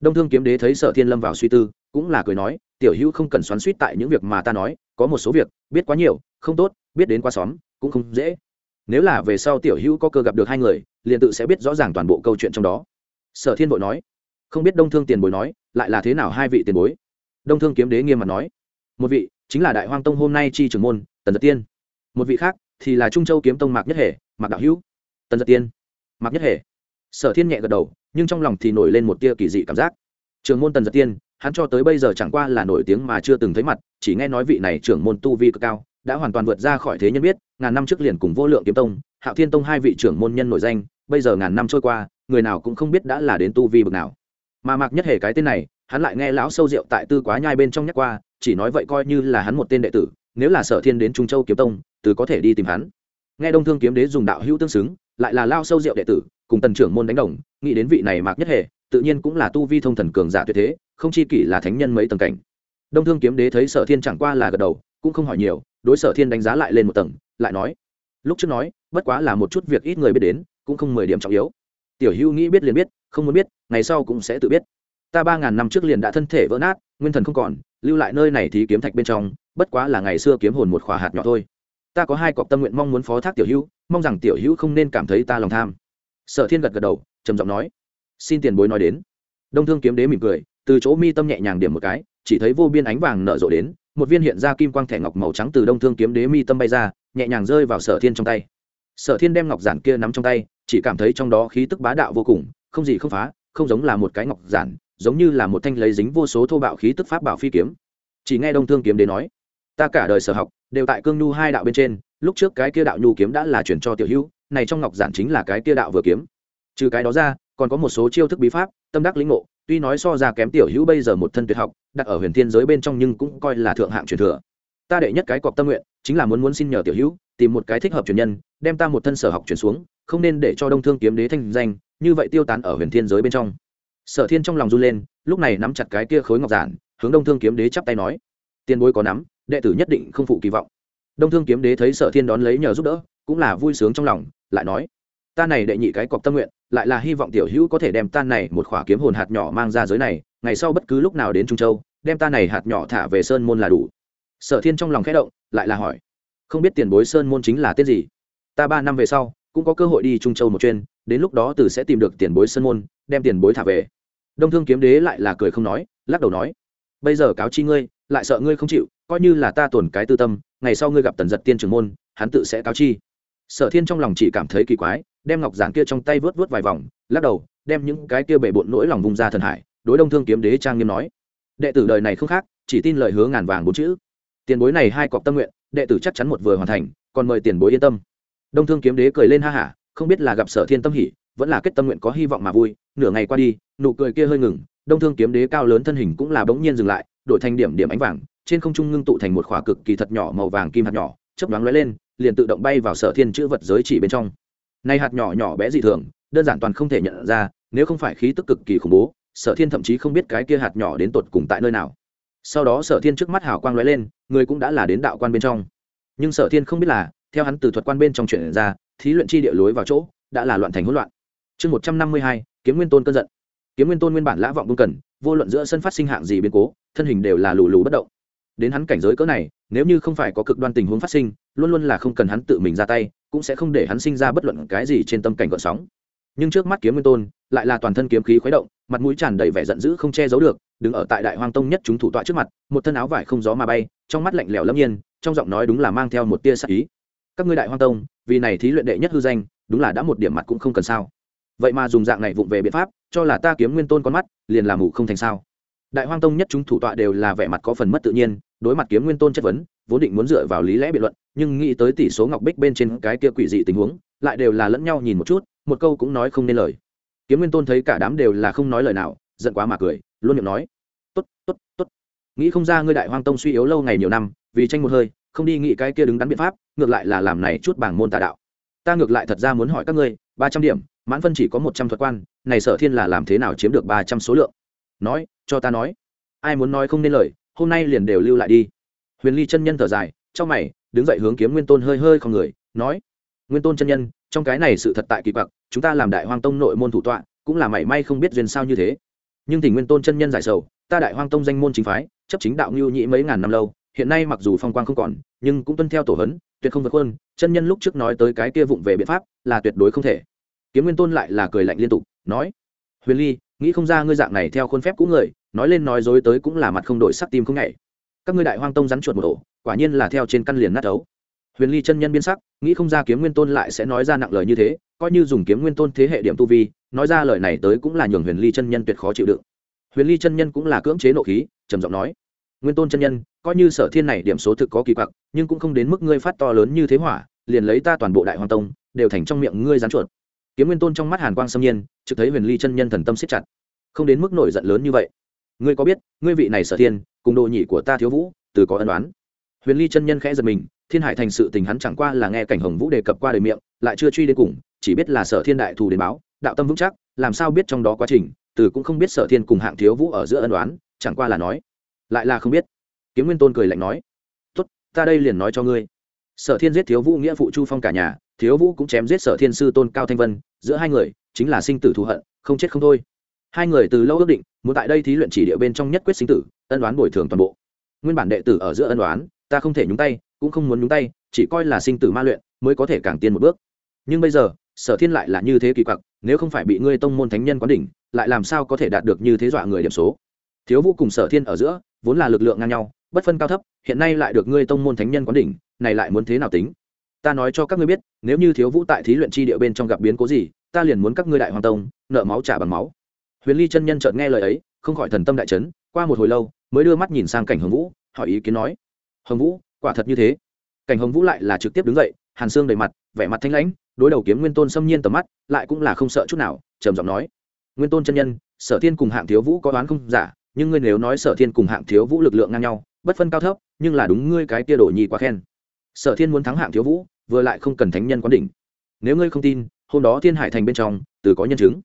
Đông thương kiếm đế thấy sở thiên lâm vào suy tư, cũng là cười nói, tiểu hữu không cần xoắn suýt tại những việc mà ta nói, có một số việc, biết quá nhiều, không tốt, biết đến quá xóm, cũng không dễ. Nếu là về sau tiểu hữu có cơ gặp được hai người, liền tự sẽ biết rõ ràng toàn bộ câu chuyện trong đó. Sở thiên bội nói. Không biết đông thương tiền bối nói, lại là thế nào hai vị tiền bối? Đông thương kiếm đế nghiêm mặt nói. Một vị, chính là đại hoang tông hôm nay chi trưởng môn, tần giật tiên. Một vị khác, thì là trung châu kiếm tông mạc nhất hệ mạc đạo hữu tần giật tiên. Mạc nhất hệ sở thiên nhẹ gật đầu, nhưng trong lòng thì nổi lên một tia kỳ dị cảm giác. Trường môn tần giật tiên, hắn cho tới bây giờ chẳng qua là nổi tiếng mà chưa từng thấy mặt, chỉ nghe nói vị này trưởng môn tu vi cực cao, đã hoàn toàn vượt ra khỏi thế nhân biết, ngàn năm trước liền cùng vô lượng kiếm tông, hạo thiên tông hai vị trưởng môn nhân nổi danh, bây giờ ngàn năm trôi qua, người nào cũng không biết đã là đến tu vi bực nào. Mà mạc nhất hề cái tên này, hắn lại nghe lão sâu rượu tại tư quá nhai bên trong nhắc qua, chỉ nói vậy coi như là hắn một tên đệ tử, nếu là sở thiên đến trung châu kiếm tông, từ có thể đi tìm hắn. Nghe đông thương kiếm đế dùng đạo hữu tương xứng lại là lao sâu rượu đệ tử, cùng tần trưởng môn đánh đồng, nghĩ đến vị này mạc nhất hệ, tự nhiên cũng là tu vi thông thần cường giả tuyệt thế, không chi kỷ là thánh nhân mấy tầng cảnh. Đông thương kiếm đế thấy sở thiên chẳng qua là gật đầu, cũng không hỏi nhiều, đối sở thiên đánh giá lại lên một tầng, lại nói, lúc trước nói, bất quá là một chút việc ít người biết đến, cũng không mười điểm trọng yếu. Tiểu hữu nghĩ biết liền biết, không muốn biết, ngày sau cũng sẽ tự biết. Ta ba ngàn năm trước liền đã thân thể vỡ nát, nguyên thần không còn, lưu lại nơi này thì kiếm thạch bên trong, bất quá là ngày xưa kiếm hồn một khỏa hạt nhỏ thôi. Ta có hai cọc tâm nguyện mong muốn phó thác tiểu hữu mong rằng tiểu hữu không nên cảm thấy ta lòng tham. Sở thiên gật gật đầu, trầm giọng nói, xin tiền bối nói đến. Đông thương kiếm đế mỉm cười, từ chỗ mi tâm nhẹ nhàng điểm một cái, chỉ thấy vô biên ánh vàng nở rộ đến, một viên hiện ra kim quang thẻ ngọc màu trắng từ đông thương kiếm đế mi tâm bay ra, nhẹ nhàng rơi vào sở thiên trong tay. Sở thiên đem ngọc giản kia nắm trong tay, chỉ cảm thấy trong đó khí tức bá đạo vô cùng, không gì không phá, không giống là một cái ngọc giản, giống như là một thanh lấy dính vô số thô bạo khí tức pháp bảo phi kiếm. Chỉ nghe đông thương kiếm đế nói, ta cả đời sở học, đều tại cương nhu hai đạo bên trên lúc trước cái kia đạo nhu kiếm đã là chuyển cho tiểu hữu, này trong ngọc giản chính là cái kia đạo vừa kiếm. Trừ cái đó ra, còn có một số chiêu thức bí pháp, tâm đắc lĩnh ngộ, tuy nói so ra kém tiểu hữu bây giờ một thân tuyệt học, đặt ở huyền thiên giới bên trong nhưng cũng coi là thượng hạng truyền thừa. Ta đệ nhất cái cọc tâm nguyện, chính là muốn muốn xin nhờ tiểu hữu, tìm một cái thích hợp truyền nhân, đem ta một thân sở học truyền xuống, không nên để cho đông thương kiếm đế thanh danh, như vậy tiêu tán ở huyền thiên giới bên trong. Sở thiên trong lòng run lên, lúc này nắm chặt cái kia khối ngọc giản, hướng đông thương kiếm đế chắp tay nói, tiền bối có nắm, đệ tử nhất định không phụ kỳ vọng đông thương kiếm đế thấy sở thiên đón lấy nhờ giúp đỡ, cũng là vui sướng trong lòng, lại nói, ta này đệ nhị cái cọc tâm nguyện, lại là hy vọng tiểu hữu có thể đem ta này một khỏa kiếm hồn hạt nhỏ mang ra giới này, ngày sau bất cứ lúc nào đến trung châu, đem ta này hạt nhỏ thả về sơn môn là đủ. Sở thiên trong lòng khẽ động, lại là hỏi, không biết tiền bối sơn môn chính là tên gì? Ta ba năm về sau, cũng có cơ hội đi trung châu một chuyên đến lúc đó từ sẽ tìm được tiền bối sơn môn, đem tiền bối thả về. Đông thương kiếm đế lại là cười không nói, lắc đầu nói, bây giờ cáo chi ngươi, lại sợ ngươi không chịu, coi như là ta tổn cái tư tâm ngày sau ngươi gặp tần giật tiên trưởng môn, hắn tự sẽ cáo chi. Sở thiên trong lòng chỉ cảm thấy kỳ quái, đem ngọc giản kia trong tay vớt vớt vài vòng, lắc đầu, đem những cái kia bể bộn nỗi lòng vùng ra thần hải, đối đông thương kiếm đế trang nghiêm nói, đệ tử đời này không khác, chỉ tin lời hứa ngàn vàng bốn chữ. Tiền bối này hai cọc tâm nguyện, đệ tử chắc chắn một vừa hoàn thành, còn mời tiền bối yên tâm. Đông thương kiếm đế cười lên ha hả, không biết là gặp sở thiên tâm hỉ, vẫn là kết tâm nguyện có hy vọng mà vui, nửa ngày qua đi, nụ cười kia hơi ngừng, đông thương kiếm đế cao lớn thân hình cũng là bỗng nhiên dừng lại, đổi thành điểm điểm ánh vàng trên không trung ngưng tụ thành một khỏa cực kỳ thật nhỏ màu vàng kim hạt nhỏ, chớp nhoáng lóe lên, liền tự động bay vào sở thiên chữ vật giới chỉ bên trong. Này hạt nhỏ nhỏ bé dị thường, đơn giản toàn không thể nhận ra, nếu không phải khí tức cực kỳ khủng bố, sở thiên thậm chí không biết cái kia hạt nhỏ đến tột cùng tại nơi nào. Sau đó sở thiên trước mắt hào quang lóe lên, người cũng đã là đến đạo quan bên trong. Nhưng sở thiên không biết là, theo hắn từ thuật quan bên trong chuyện ra, thí luyện chi địa lối vào chỗ, đã là loạn thành hỗn loạn. Chương một trăm năm mươi hai, kiếm nguyên tôn cơn giận. Kiếm nguyên tôn nguyên bản lã vọng bưng cần, vô luận giữa sân phát sinh hạng gì biến cố, thân hình đều là lù lù bất động đến hắn cảnh giới cỡ này, nếu như không phải có cực đoan tình huống phát sinh, luôn luôn là không cần hắn tự mình ra tay, cũng sẽ không để hắn sinh ra bất luận cái gì trên tâm cảnh gợn sóng. Nhưng trước mắt kiếm nguyên tôn, lại là toàn thân kiếm khí khuấy động, mặt mũi tràn đầy vẻ giận dữ không che giấu được, đứng ở tại đại hoang tông nhất chúng thủ tọa trước mặt, một thân áo vải không gió mà bay, trong mắt lạnh lẽo lâm nhiên, trong giọng nói đúng là mang theo một tia sắc ý. Các ngươi đại hoang tông, vì này thí luyện đệ nhất hư danh, đúng là đã một điểm mặt cũng không cần sao? Vậy mà dùng dạng này vụng về biện pháp, cho là ta kiếm nguyên tôn con mắt, liền làm mù không thành sao? Đại hoang tông nhất chúng thủ tọa đều là vẻ mặt có phần mất tự nhiên, đối mặt kiếm nguyên tôn chất vấn, vốn định muốn dựa vào lý lẽ biện luận, nhưng nghĩ tới tỷ số ngọc bích bên trên cái kia quỷ dị tình huống, lại đều là lẫn nhau nhìn một chút, một câu cũng nói không nên lời. Kiếm nguyên tôn thấy cả đám đều là không nói lời nào, giận quá mà cười, luôn miệng nói, tốt tốt tốt. Nghĩ không ra ngươi đại hoang tông suy yếu lâu ngày nhiều năm, vì tranh một hơi, không đi nghĩ cái kia đứng đắn biện pháp, ngược lại là làm này chút bảng môn tà đạo. Ta ngược lại thật ra muốn hỏi các ngươi, ba trăm điểm, mãn phân chỉ có một trăm thuật quan, này sở thiên là làm thế nào chiếm được ba trăm số lượng? Nói, cho ta nói. Ai muốn nói không nên lời, hôm nay liền đều lưu lại đi. Huyền ly chân nhân thở dài, trong mày, đứng dậy hướng kiếm nguyên tôn hơi hơi không người, nói, nguyên tôn chân nhân, trong cái này sự thật tại kỳ quặc, chúng ta làm đại hoang tông nội môn thủ tọa, cũng là mảy may không biết duyên sao như thế. Nhưng thì nguyên tôn chân nhân giải sầu, ta đại hoang tông danh môn chính phái, chấp chính đạo ngưu nhị mấy ngàn năm lâu, hiện nay mặc dù phong quang không còn, nhưng cũng tuân theo tổ hấn, tuyệt không vượt hơn chân nhân lúc trước nói tới cái kia vụng về biện pháp, là tuyệt đối không thể. Kiếm nguyên tôn lại là cười lạnh liên tục, nói, huyền ly nghĩ không ra ngươi dạng này theo khuôn phép cũ người, nói lên nói dối tới cũng là mặt không đổi sắc tim không nhảy. Các ngươi đại hoang tông rắn chuột một ổ, quả nhiên là theo trên căn liền nát ấu. Huyền ly chân nhân biên sắc, nghĩ không ra kiếm nguyên tôn lại sẽ nói ra nặng lời như thế, coi như dùng kiếm nguyên tôn thế hệ điểm tu vi, nói ra lời này tới cũng là nhường huyền ly chân nhân tuyệt khó chịu đựng. Huyền ly chân nhân cũng là cưỡng chế nộ khí, trầm giọng nói, nguyên tôn chân nhân, coi như sở thiên này điểm số thực có kỳ quặc, nhưng cũng không đến mức ngươi phát to lớn như thế hỏa, liền lấy ta toàn bộ đại hoàng tông, đều thành trong miệng ngươi rắn chuột kiếm nguyên tôn trong mắt hàn quang xâm nhiên, trực thấy huyền ly chân nhân thần tâm siết chặt. Không đến mức nổi giận lớn như vậy. Ngươi có biết, ngươi vị này sở thiên, cùng đồ nhị của ta thiếu vũ, từ có ân đoán huyền ly chân nhân khẽ giật mình, thiên hải thành sự tình hắn chẳng qua là nghe cảnh hồng vũ đề cập qua đời miệng, lại chưa truy đến cùng, chỉ biết là sở thiên đại thù đến báo, đạo tâm vững chắc, làm sao biết trong đó quá trình, từ cũng không biết sở thiên cùng hạng thiếu vũ ở giữa ân đoán chẳng qua là nói. Lại là không biết. Kiếm nguyên tôn cười lạnh nói, tốt, ta đây liền nói cho ngươi sở thiên giết thiếu vũ nghĩa phụ chu phong cả nhà, thiếu vũ cũng chém giết sở thiên sư tôn cao thanh vân, giữa hai người, chính là sinh tử thù hận, không chết không thôi. Hai người từ lâu ước định, muốn tại đây thí luyện chỉ địa bên trong nhất quyết sinh tử, ân đoán bồi thường toàn bộ. Nguyên bản đệ tử ở giữa ân đoán ta không thể nhúng tay, cũng không muốn nhúng tay, chỉ coi là sinh tử ma luyện mới có thể càng tiên một bước. Nhưng bây giờ, sở thiên lại là như thế kỳ quặc, nếu không phải bị ngươi tông môn thánh nhân quán đỉnh, lại làm sao có thể đạt được như thế dọa người điểm số? Thiếu vũ cùng sở thiên ở giữa, vốn là lực lượng ngang nhau, bất phân cao thấp, hiện nay lại được ngươi tông môn thánh nhân quán đỉnh này lại muốn thế nào tính? Ta nói cho các ngươi biết, nếu như thiếu vũ tại thí luyện chi địa bên trong gặp biến cố gì, ta liền muốn các ngươi đại hoàng tông, nợ máu trả bằng máu. Huyền ly chân nhân chợt nghe lời ấy, không khỏi thần tâm đại chấn, qua một hồi lâu, mới đưa mắt nhìn sang cảnh hồng vũ, hỏi ý kiến nói, hồng vũ, quả thật như thế. Cảnh hồng vũ lại là trực tiếp đứng dậy, hàn xương đầy mặt, vẻ mặt thanh lãnh, đối đầu kiếm nguyên tôn xâm nhiên tầm mắt, lại cũng là không sợ chút nào, trầm giọng nói, nguyên tôn chân nhân, sở thiên cùng hạng thiếu vũ có đoán không? Giả nhưng ngươi nếu nói sở thiên cùng hạng thiếu vũ lực lượng ngang nhau, bất phân cao thấp, nhưng là đúng ngươi cái tia đổ nhi quá khen sở thiên muốn thắng hạng thiếu vũ, vừa lại không cần thánh nhân quán đỉnh. Nếu ngươi không tin, hôm đó thiên hải thành bên trong, từ có nhân chứng.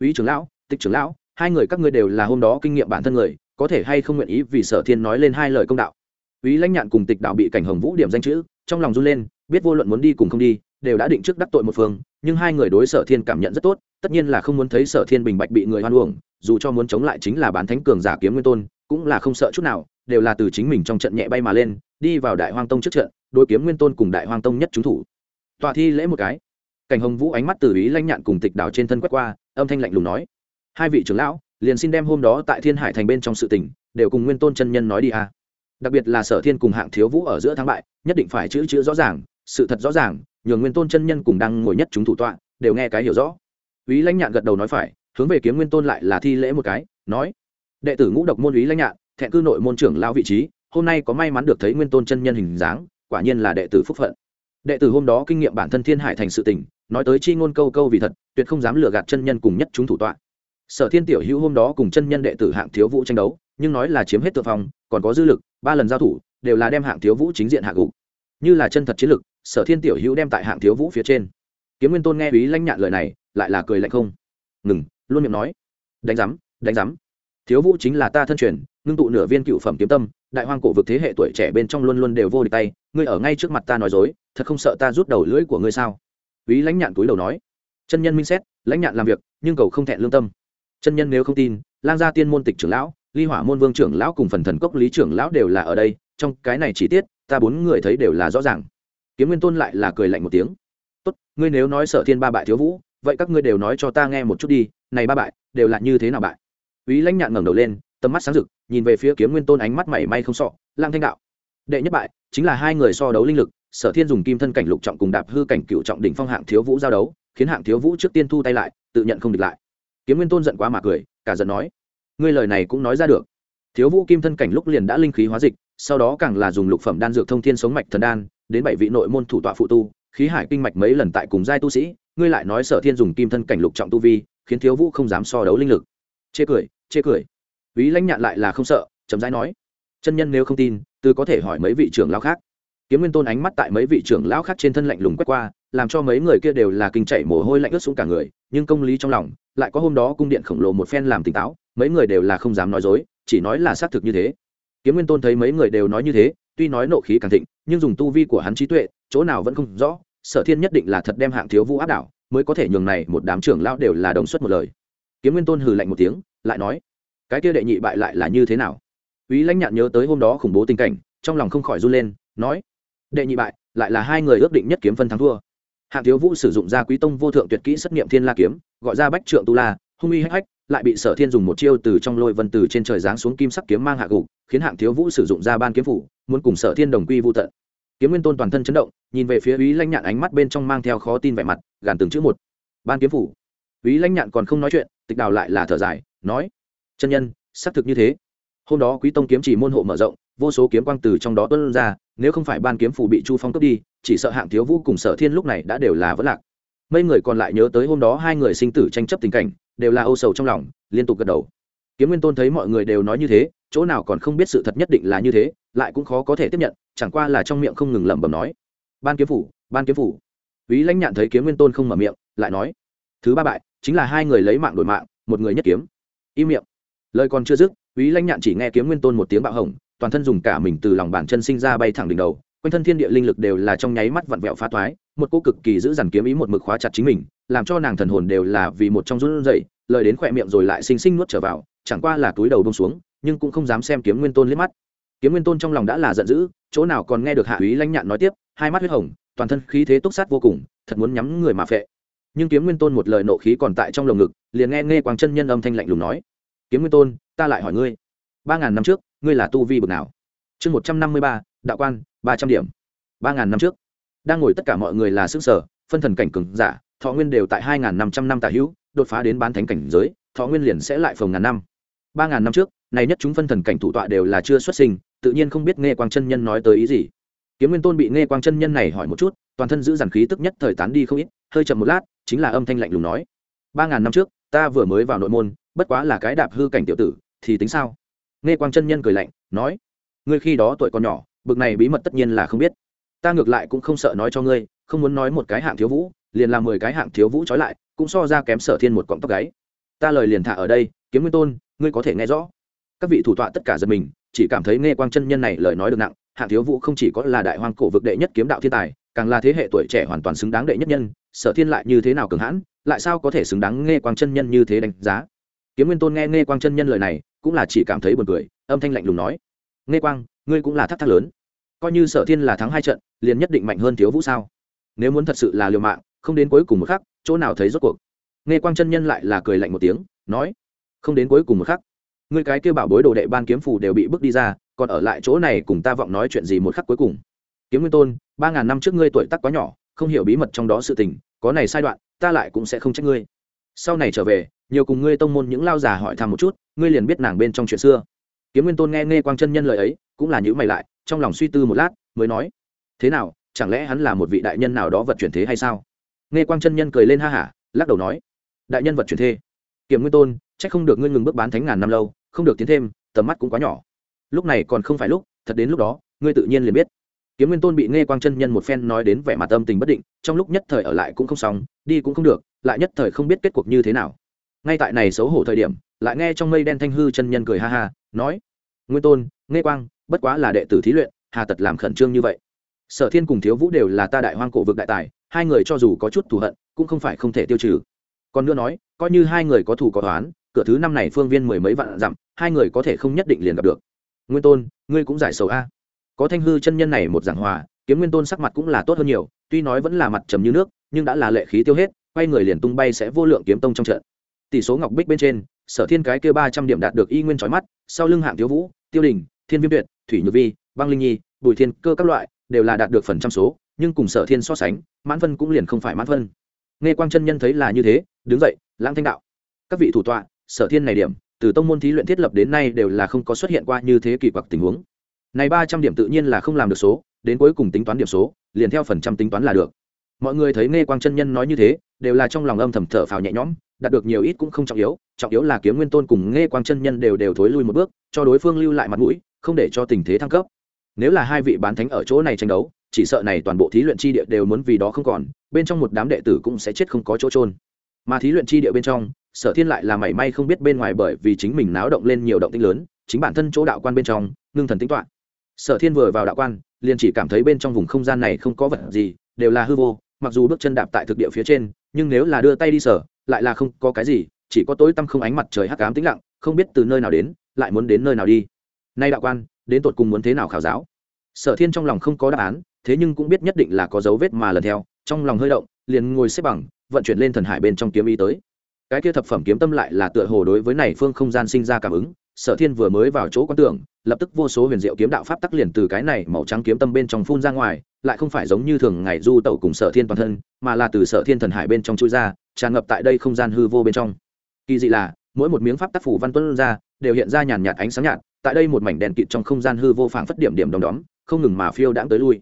Ý trưởng lão, tịch trưởng lão, hai người các ngươi đều là hôm đó kinh nghiệm bản thân người, có thể hay không nguyện ý vì sở thiên nói lên hai lời công đạo? Ý lãnh nhạn cùng tịch đạo bị cảnh hồng vũ điểm danh chữ, trong lòng run lên, biết vô luận muốn đi cùng không đi, đều đã định trước đắc tội một phương, nhưng hai người đối sở thiên cảm nhận rất tốt, tất nhiên là không muốn thấy sở thiên bình bạch bị người hoan uổng, dù cho muốn chống lại chính là bán thánh cường giả kiếm nguyên tôn, cũng là không sợ chút nào, đều là từ chính mình trong trận nhẹ bay mà lên, đi vào đại hoang tông trước trận đối kiếm nguyên tôn cùng đại hoang tông nhất trúng thủ. Tọa thi lễ một cái. Cảnh hồng vũ ánh mắt từ ý lanh nhạn cùng tịch đảo trên thân quét qua, âm thanh lạnh lùng nói, hai vị trưởng lão, liền xin đem hôm đó tại thiên hải thành bên trong sự tình, đều cùng nguyên tôn chân nhân nói đi a. Đặc biệt là sở thiên cùng hạng thiếu vũ ở giữa thắng bại, nhất định phải chữ chữ rõ ràng, sự thật rõ ràng, nhường nguyên tôn chân nhân cùng đang ngồi nhất chúng thủ tọa, đều nghe cái hiểu rõ. Ý lãnh nhạn gật đầu nói phải, hướng về kiếm nguyên tôn lại là thi lễ một cái, nói, đệ tử ngũ độc môn ý lãnh nhạn, thẹn cư nội môn trưởng lao vị trí, hôm nay có may mắn được thấy nguyên tôn chân nhân hình dáng quả nhiên là đệ tử phúc phận. Đệ tử hôm đó kinh nghiệm bản thân thiên hải thành sự tình, nói tới chi ngôn câu câu vì thật, tuyệt không dám lừa gạt chân nhân cùng nhất chúng thủ tọa. Sở thiên tiểu hữu hôm đó cùng chân nhân đệ tử hạng thiếu vũ tranh đấu, nhưng nói là chiếm hết tự phòng còn có dư lực, ba lần giao thủ, đều là đem hạng thiếu vũ chính diện hạ gục. Như là chân thật chiến lực, sở thiên tiểu hữu đem tại hạng thiếu vũ phía trên. Kiếm nguyên tôn nghe ý lanh nhạn lời này, lại là cười lạnh không. Ngừng, luôn miệng nói. Đánh giám đánh giám. Thiếu vũ chính là ta thân truyền, ngưng tụ nửa viên cựu phẩm kiếm tâm đại hoang cổ vực thế hệ tuổi trẻ bên trong luôn luôn đều vô địch tay, ngươi ở ngay trước mặt ta nói dối, thật không sợ ta rút đầu lưỡi của ngươi sao? Ý lãnh nhạn túi đầu nói. Chân nhân minh xét, lãnh nhạn làm việc, nhưng cầu không thẹn lương tâm. Chân nhân nếu không tin, lang gia tiên môn tịch trưởng lão, ly hỏa môn vương trưởng lão cùng phần thần cốc lý trưởng lão đều là ở đây, trong cái này chi tiết, ta bốn người thấy đều là rõ ràng. Kiếm nguyên tôn lại là cười lạnh một tiếng. Tốt, ngươi nếu nói sợ thiên ba bại thiếu vũ, vậy các ngươi đều nói cho ta nghe một chút đi, này ba bại, đều là như thế nào bại? Ý lãnh nhạn ngẩng đầu lên tầm mắt sáng rực, nhìn về phía kiếm nguyên tôn ánh mắt mảy may không sọ lang thanh đạo. Đệ nhất bại, chính là hai người so đấu linh lực, sở thiên dùng kim thân cảnh lục trọng cùng đạp hư cảnh cựu trọng đỉnh phong hạng thiếu vũ giao đấu, khiến hạng thiếu vũ trước tiên thu tay lại, tự nhận không địch lại. Kiếm nguyên tôn giận quá mà cười, cả giận nói, ngươi lời này cũng nói ra được. Thiếu vũ kim thân cảnh lúc liền đã linh khí hóa dịch, sau đó càng là dùng lục phẩm đan dược thông thiên sống mạch thần đan, đến bảy vị nội môn thủ tọa phụ tu, khí hải kinh mạch mấy lần tại cùng giai tu sĩ, ngươi lại nói sở thiên dùng kim thân cảnh lục trọng tu vi, khiến thiếu vũ không dám so đấu linh lực. Chê cười chê cười ý lãnh nhạn lại là không sợ chấm dãi nói. Chân nhân nếu không tin tư có thể hỏi mấy vị trưởng lão khác. Kiếm nguyên tôn ánh mắt tại mấy vị trưởng lão khác trên thân lạnh lùng quét qua, làm cho mấy người kia đều là kinh chạy mồ hôi lạnh ướt xuống cả người, nhưng công lý trong lòng, lại có hôm đó cung điện khổng lồ một phen làm tỉnh táo, mấy người đều là không dám nói dối, chỉ nói là xác thực như thế. Kiếm nguyên tôn thấy mấy người đều nói như thế, tuy nói nộ khí càng thịnh, nhưng dùng tu vi của hắn trí tuệ, chỗ nào vẫn không rõ, sở thiên nhất định là thật đem hạng thiếu vũ áp đảo, mới có thể nhường này một đám trưởng lão đều là đồng xuất một lời. Kiếm nguyên tôn hừ lạnh một tiếng, lại nói cái kia đệ nhị bại lại là như thế nào? Ý lãnh nhạn nhớ tới hôm đó khủng bố tình cảnh, trong lòng không khỏi run lên, nói, đệ nhị bại, lại là hai người ước định nhất kiếm phân thắng thua. Hạng thiếu vũ sử dụng ra quý tông vô thượng tuyệt kỹ xét nghiệm thiên la kiếm, gọi ra bách trượng tu la, hung uy hách hách, lại bị sở thiên dùng một chiêu từ trong lôi vân từ trên trời giáng xuống kim sắc kiếm mang hạ gục, khiến hạng thiếu vũ sử dụng ra ban kiếm phủ, muốn cùng sở thiên đồng quy vô tận. Kiếm nguyên tôn toàn thân chấn động, nhìn về phía ý lãnh nhạn ánh mắt bên trong mang theo khó tin vẻ mặt, gàn từng chữ một. Ban kiếm phủ. Ý lãnh nhạn còn không nói chuyện, tịch đào lại là thở dài, nói chân nhân, xác thực như thế. Hôm đó quý tông kiếm chỉ môn hộ mở rộng, vô số kiếm quang từ trong đó tuân ra, nếu không phải ban kiếm phủ bị chu phong cướp đi, chỉ sợ hạng thiếu vũ cùng sở thiên lúc này đã đều là vất lạc. Mấy người còn lại nhớ tới hôm đó hai người sinh tử tranh chấp tình cảnh, đều là âu sầu trong lòng, liên tục gật đầu. Kiếm nguyên tôn thấy mọi người đều nói như thế, chỗ nào còn không biết sự thật nhất định là như thế, lại cũng khó có thể tiếp nhận, chẳng qua là trong miệng không ngừng lẩm bẩm nói. Ban kiếm phủ, ban kiếm phủ. Ý lãnh nhạn thấy kiếm nguyên tôn không mở miệng, lại nói, thứ ba bại, chính là hai người lấy mạng đổi mạng, một người nhất kiếm. Im miệng lời còn chưa dứt ý lãnh nhạn chỉ nghe kiếm nguyên tôn một tiếng bạo hồng toàn thân dùng cả mình từ lòng bàn chân sinh ra bay thẳng đỉnh đầu, quanh thân thiên địa linh lực đều là trong nháy mắt vặn vẹo phá thoái, một cô cực kỳ giữ dằn kiếm ý một mực khóa chặt chính mình, làm cho nàng thần hồn đều là vì một trong run rẩy, lời đến khỏe miệng rồi lại xinh xinh nuốt trở vào, chẳng qua là túi đầu bông xuống, nhưng cũng không dám xem kiếm nguyên tôn liếc mắt. Kiếm nguyên tôn trong lòng đã là giận dữ, chỗ nào còn nghe được hạ úy lãnh nhạn nói tiếp, hai mắt huyết hồng, toàn thân khí thế túc sát vô cùng, thật muốn nhắm người mà phệ. Nhưng kiếm nguyên tôn một lời nộ khí còn tại trong lồng ngực, liền nghe nghe quang chân nhân âm thanh lạnh lùng nói kiếm nguyên tôn, ta lại hỏi ngươi. Ba ngàn năm trước, ngươi là tu vi bực nào? Chương một trăm năm mươi ba, đạo quan, ba trăm điểm. Ba ngàn năm trước, đang ngồi tất cả mọi người là xương sở, phân thần cảnh cường giả, thọ nguyên đều tại hai ngàn năm trăm năm tà hữu, đột phá đến bán thánh cảnh giới, thọ nguyên liền sẽ lại phồng ngàn năm. Ba ngàn năm trước, này nhất chúng phân thần cảnh thủ tọa đều là chưa xuất sinh, tự nhiên không biết nghe quang chân nhân nói tới ý gì. Kiếm nguyên tôn bị nghe quang chân nhân này hỏi một chút, toàn thân giữ dàn khí tức nhất thời tán đi không ít, hơi chậm một lát, chính là âm thanh lạnh lùng nói. Ba ngàn năm trước, ta vừa mới vào nội môn bất quá là cái đạp hư cảnh tiểu tử, thì tính sao? Nghe quang chân nhân cười lạnh, nói, ngươi khi đó tuổi còn nhỏ, bực này bí mật tất nhiên là không biết. Ta ngược lại cũng không sợ nói cho ngươi, không muốn nói một cái hạng thiếu vũ, liền làm mười cái hạng thiếu vũ trói lại, cũng so ra kém sở thiên một cọng tóc gáy. Ta lời liền thả ở đây, kiếm nguyên tôn, ngươi có thể nghe rõ. Các vị thủ tọa tất cả giật mình, chỉ cảm thấy nghe quang chân nhân này lời nói được nặng, hạng thiếu vũ không chỉ có là đại hoang cổ vực đệ nhất kiếm đạo thiên tài, càng là thế hệ tuổi trẻ hoàn toàn xứng đáng đệ nhất nhân, sở thiên lại như thế nào cường hãn, lại sao có thể xứng đáng nghe quang chân nhân như thế đánh giá? Kiếm nguyên tôn nghe nghe quang chân nhân lời này, cũng là chỉ cảm thấy buồn cười, âm thanh lạnh lùng nói nghe quang, ngươi cũng là thắc thắc lớn. Coi như sở thiên là thắng hai trận, liền nhất định mạnh hơn thiếu vũ sao? Nếu muốn thật sự là liều mạng, không đến cuối cùng một khắc, chỗ nào thấy rốt cuộc? Nghe quang chân nhân lại là cười lạnh một tiếng, nói, không đến cuối cùng một khắc, ngươi cái kêu bảo bối đồ đệ ban kiếm phù đều bị bước đi ra, còn ở lại chỗ này cùng ta vọng nói chuyện gì một khắc cuối cùng. Kiếm nguyên tôn, ba ngàn năm trước ngươi tuổi tác quá nhỏ, không hiểu bí mật trong đó sự tình, có này sai đoạn, ta lại cũng sẽ không trách ngươi. Sau này trở về nhiều cùng ngươi tông môn những lao già hỏi thăm một chút, ngươi liền biết nàng bên trong chuyện xưa. Kiếm nguyên tôn nghe nghe quang chân nhân lời ấy, cũng là những mày lại, trong lòng suy tư một lát, mới nói, thế nào, chẳng lẽ hắn là một vị đại nhân nào đó vật chuyển thế hay sao? Nghe quang chân nhân cười lên ha hả, lắc đầu nói, đại nhân vật chuyển thế? Kiếm nguyên tôn c h ắ c không được ngươi ngừng bước bán thánh ngàn năm lâu, không được tiến thêm, tầm mắt cũng quá nhỏ. Lúc này còn không phải lúc, thật đến lúc đó, ngươi tự nhiên liền biết. Kiếm nguyên tôn bị nghe quang chân nhân một phen nói đến vẻ mặt tâm tình bất định, trong lúc nhất thời ở lại cũng không xong, đi cũng không được, lại nhất thời không biết kết cuộc như thế nào ngay tại này xấu hổ thời điểm, lại nghe trong mây đen thanh hư chân nhân cười ha ha, nói, nguyên tôn nghe quang, bất quá là đệ tử thí luyện, hà tật làm khẩn trương như vậy. Sở thiên cùng thiếu vũ đều là ta đại hoang cổ vực đại tài, hai người cho dù có chút thù hận, cũng không phải không thể tiêu trừ. Còn nữa nói, coi như hai người có thù có toán cửa thứ năm này phương viên mười mấy vạn dặm, hai người có thể không nhất định liền gặp được. Nguyên tôn, ngươi cũng giải sầu a. Có thanh hư chân nhân này một giảng hòa, kiếm nguyên tôn sắc mặt cũng là tốt hơn nhiều, tuy nói vẫn là mặt trầm như nước, nhưng đã là lệ khí tiêu hết, quay người liền tung bay sẽ vô lượng kiếm tông trong trận tỷ số ngọc bích bên trên, sở thiên cái kia ba trăm điểm đạt được y nguyên trói mắt, sau lưng hạng thiếu vũ, tiêu đình, thiên viêm tuyệt, thủy nhược vi, băng linh nhi, bùi thiên, cơ các loại, đều là đạt được phần trăm số, nhưng cùng sở thiên so sánh, mãn phân cũng liền không phải mãn phân. Nghe quang chân nhân thấy là như thế, đứng dậy, lãng thanh đạo. Các vị thủ tọa, sở thiên này điểm, từ tông môn thí luyện thiết lập đến nay đều là không có xuất hiện qua như thế kỳ quặc tình huống. Này ba trăm điểm tự nhiên là không làm được số, đến cuối cùng tính toán điểm số, liền theo phần trăm tính toán là được. Mọi người thấy nghe quang chân nhân nói như thế, đều là trong lòng âm thầm thở phào nhẹ nhõm đạt được nhiều ít cũng không trọng yếu trọng yếu là kiếm nguyên tôn cùng nghe quang chân nhân đều đều thối lui một bước, cho đối phương lưu lại mặt mũi, không để cho tình thế thăng cấp. Nếu là hai vị bán thánh ở chỗ này tranh đấu, chỉ sợ này toàn bộ thí luyện chi địa đều muốn vì đó không còn, bên trong một đám đệ tử cũng sẽ chết không có chỗ trôn mà thí luyện chi địa bên trong, sở thiên lại là mảy may không biết bên ngoài bởi vì chính mình náo động lên nhiều động tinh lớn, chính bản thân chỗ đạo quan bên trong, ngưng thần tính toạ sở thiên vừa vào đạo quan, liền chỉ cảm thấy bên trong vùng không gian này không có vật gì, đều là hư vô, mặc dù bước chân đạp tại thực địa phía trên, nhưng nếu là đưa tay đi sở lại là không có cái gì, chỉ có tối tăm không ánh mặt trời hắc ám tĩnh lặng, không biết từ nơi nào đến, lại muốn đến nơi nào đi. Nay đạo quan, đến tột cùng muốn thế nào khảo giáo? Sở thiên trong lòng không có đáp án, thế nhưng cũng biết nhất định là có dấu vết mà lần theo, trong lòng hơi động, liền ngồi xếp bằng, vận chuyển lên thần hải bên trong kiếm ý tới. Cái kia thập phẩm kiếm tâm lại là tựa hồ đối với này phương không gian sinh ra cảm ứng, sở thiên vừa mới vào chỗ quan tưởng, lập tức vô số huyền diệu kiếm đạo pháp tắc liền từ cái này màu trắng kiếm tâm bên trong phun ra ngoài, lại không phải giống như thường ngày du tẩu cùng sở thiên toàn thân, mà là từ sở thiên thần hải bên trong chui ra tràn ngập tại đây không gian hư vô bên trong. Kỳ dị là, mỗi một miếng pháp tác phủ văn tuân ra, đều hiện ra nhàn nhạt ánh sáng nhạt, tại đây một mảnh đèn kịt trong không gian hư vô phảng phất điểm điểm đom đóm, không ngừng mà phiêu đãng tới lui.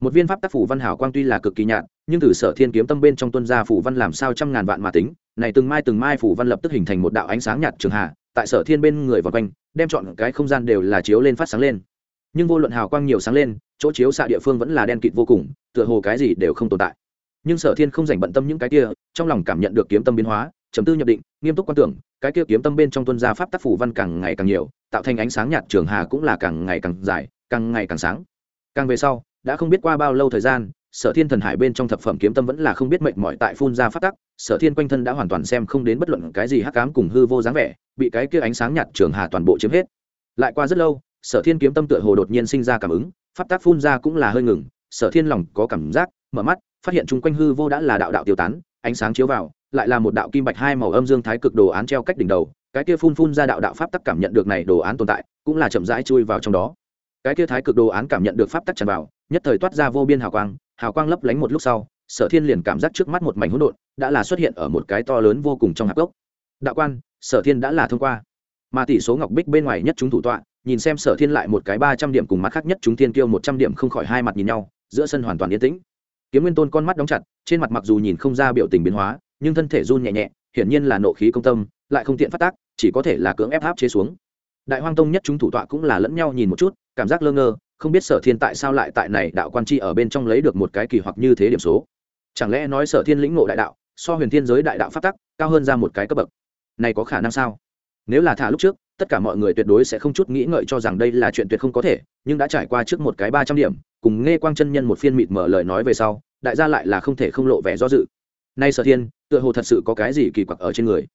Một viên pháp tác phủ văn hảo quang tuy là cực kỳ nhạt, nhưng từ sở thiên kiếm tâm bên trong tuân ra phủ văn làm sao trăm ngàn vạn mà tính, này từng mai từng mai phủ văn lập tức hình thành một đạo ánh sáng nhạt trường hạ, tại sở thiên bên người vòng quanh, đem chọn cái không gian đều là chiếu lên phát sáng lên. Nhưng vô luận hào quang nhiều sáng lên, chỗ chiếu xạ địa phương vẫn là đen kịt vô cùng, tựa hồ cái gì đều không tồn tại nhưng sở thiên không dành bận tâm những cái kia, trong lòng cảm nhận được kiếm tâm biến hóa chấm tư nhập định, nghiêm túc quan tưởng, cái kia kiếm tâm bên trong tuân gia pháp tác phủ văn càng ngày càng nhiều, tạo thành ánh sáng nhạt trường hà cũng là càng ngày càng dài, càng ngày càng sáng. Càng về sau, đã không biết qua bao lâu thời gian, sở thiên thần hải bên trong thập phẩm kiếm tâm vẫn là không biết mệnh mọi tại phun ra phát tắc, sở thiên quanh thân đã hoàn toàn xem không đến bất luận cái gì hắc cám cùng hư vô dáng vẻ, bị cái kia ánh sáng nhạt trường hà toàn bộ chiếm hết. Lại qua rất lâu, sở thiên kiếm tâm tựa hồ đột nhiên sinh ra cảm ứng, pháp tác phun ra cũng là hơi ngừng, sở thiên lòng có cảm giác mở mắt, phát hiện chung quanh hư vô đã là đạo đạo tiêu tán, ánh sáng chiếu vào, lại là một đạo kim bạch hai màu âm dương thái cực đồ án treo cách đỉnh đầu, cái kia phun phun ra đạo đạo pháp tắc cảm nhận được này đồ án tồn tại, cũng là chậm rãi chui vào trong đó. Cái kia thái cực đồ án cảm nhận được pháp tắc tràn vào, nhất thời toát ra vô biên hào quang hào quang lấp lánh một lúc sau, sở thiên liền cảm giác trước mắt một mảnh hỗn độn, đã là xuất hiện ở một cái to lớn vô cùng trong hạp gốc. Đạo quan, sở thiên đã là thông qua. Mà tỷ số ngọc bích bên ngoài nhất chúng thủ tọa, nhìn xem sở thiên lại một cái ba trăm điểm cùng mắt khác nhất chúng thiên kiêu một trăm điểm không khỏi hai mặt nhìn nhau, giữa sân hoàn toàn yên tĩnh kiếm nguyên tôn con mắt đóng chặt, trên mặt mặc dù nhìn không ra biểu tình biến hóa, nhưng thân thể run nhẹ nhẹ, hiển nhiên là nộ khí công tâm, lại không tiện phát tác, chỉ có thể là cưỡng ép áp chế xuống. Đại hoang tông nhất chúng thủ tọa cũng là lẫn nhau nhìn một chút, cảm giác lơ ngơ, không biết sở thiên tại sao lại tại này đạo quan chi ở bên trong lấy được một cái kỳ hoặc như thế điểm số. Chẳng lẽ nói sở thiên lĩnh ngộ đại đạo, so huyền thiên giới đại đạo phát tắc cao hơn ra một cái cấp bậc? Này có khả năng sao? Nếu là thả lúc trước, tất cả mọi người tuyệt đối sẽ không chút nghĩ ngợi cho rằng đây là chuyện tuyệt không có thể, nhưng đã trải qua trước một cái ba trăm điểm cùng nghe quang chân nhân một phiên mịt mở lời nói về sau, đại gia lại là không thể không lộ vẻ do dự. Nay sở thiên, tựa hồ thật sự có cái gì kỳ quặc ở trên người.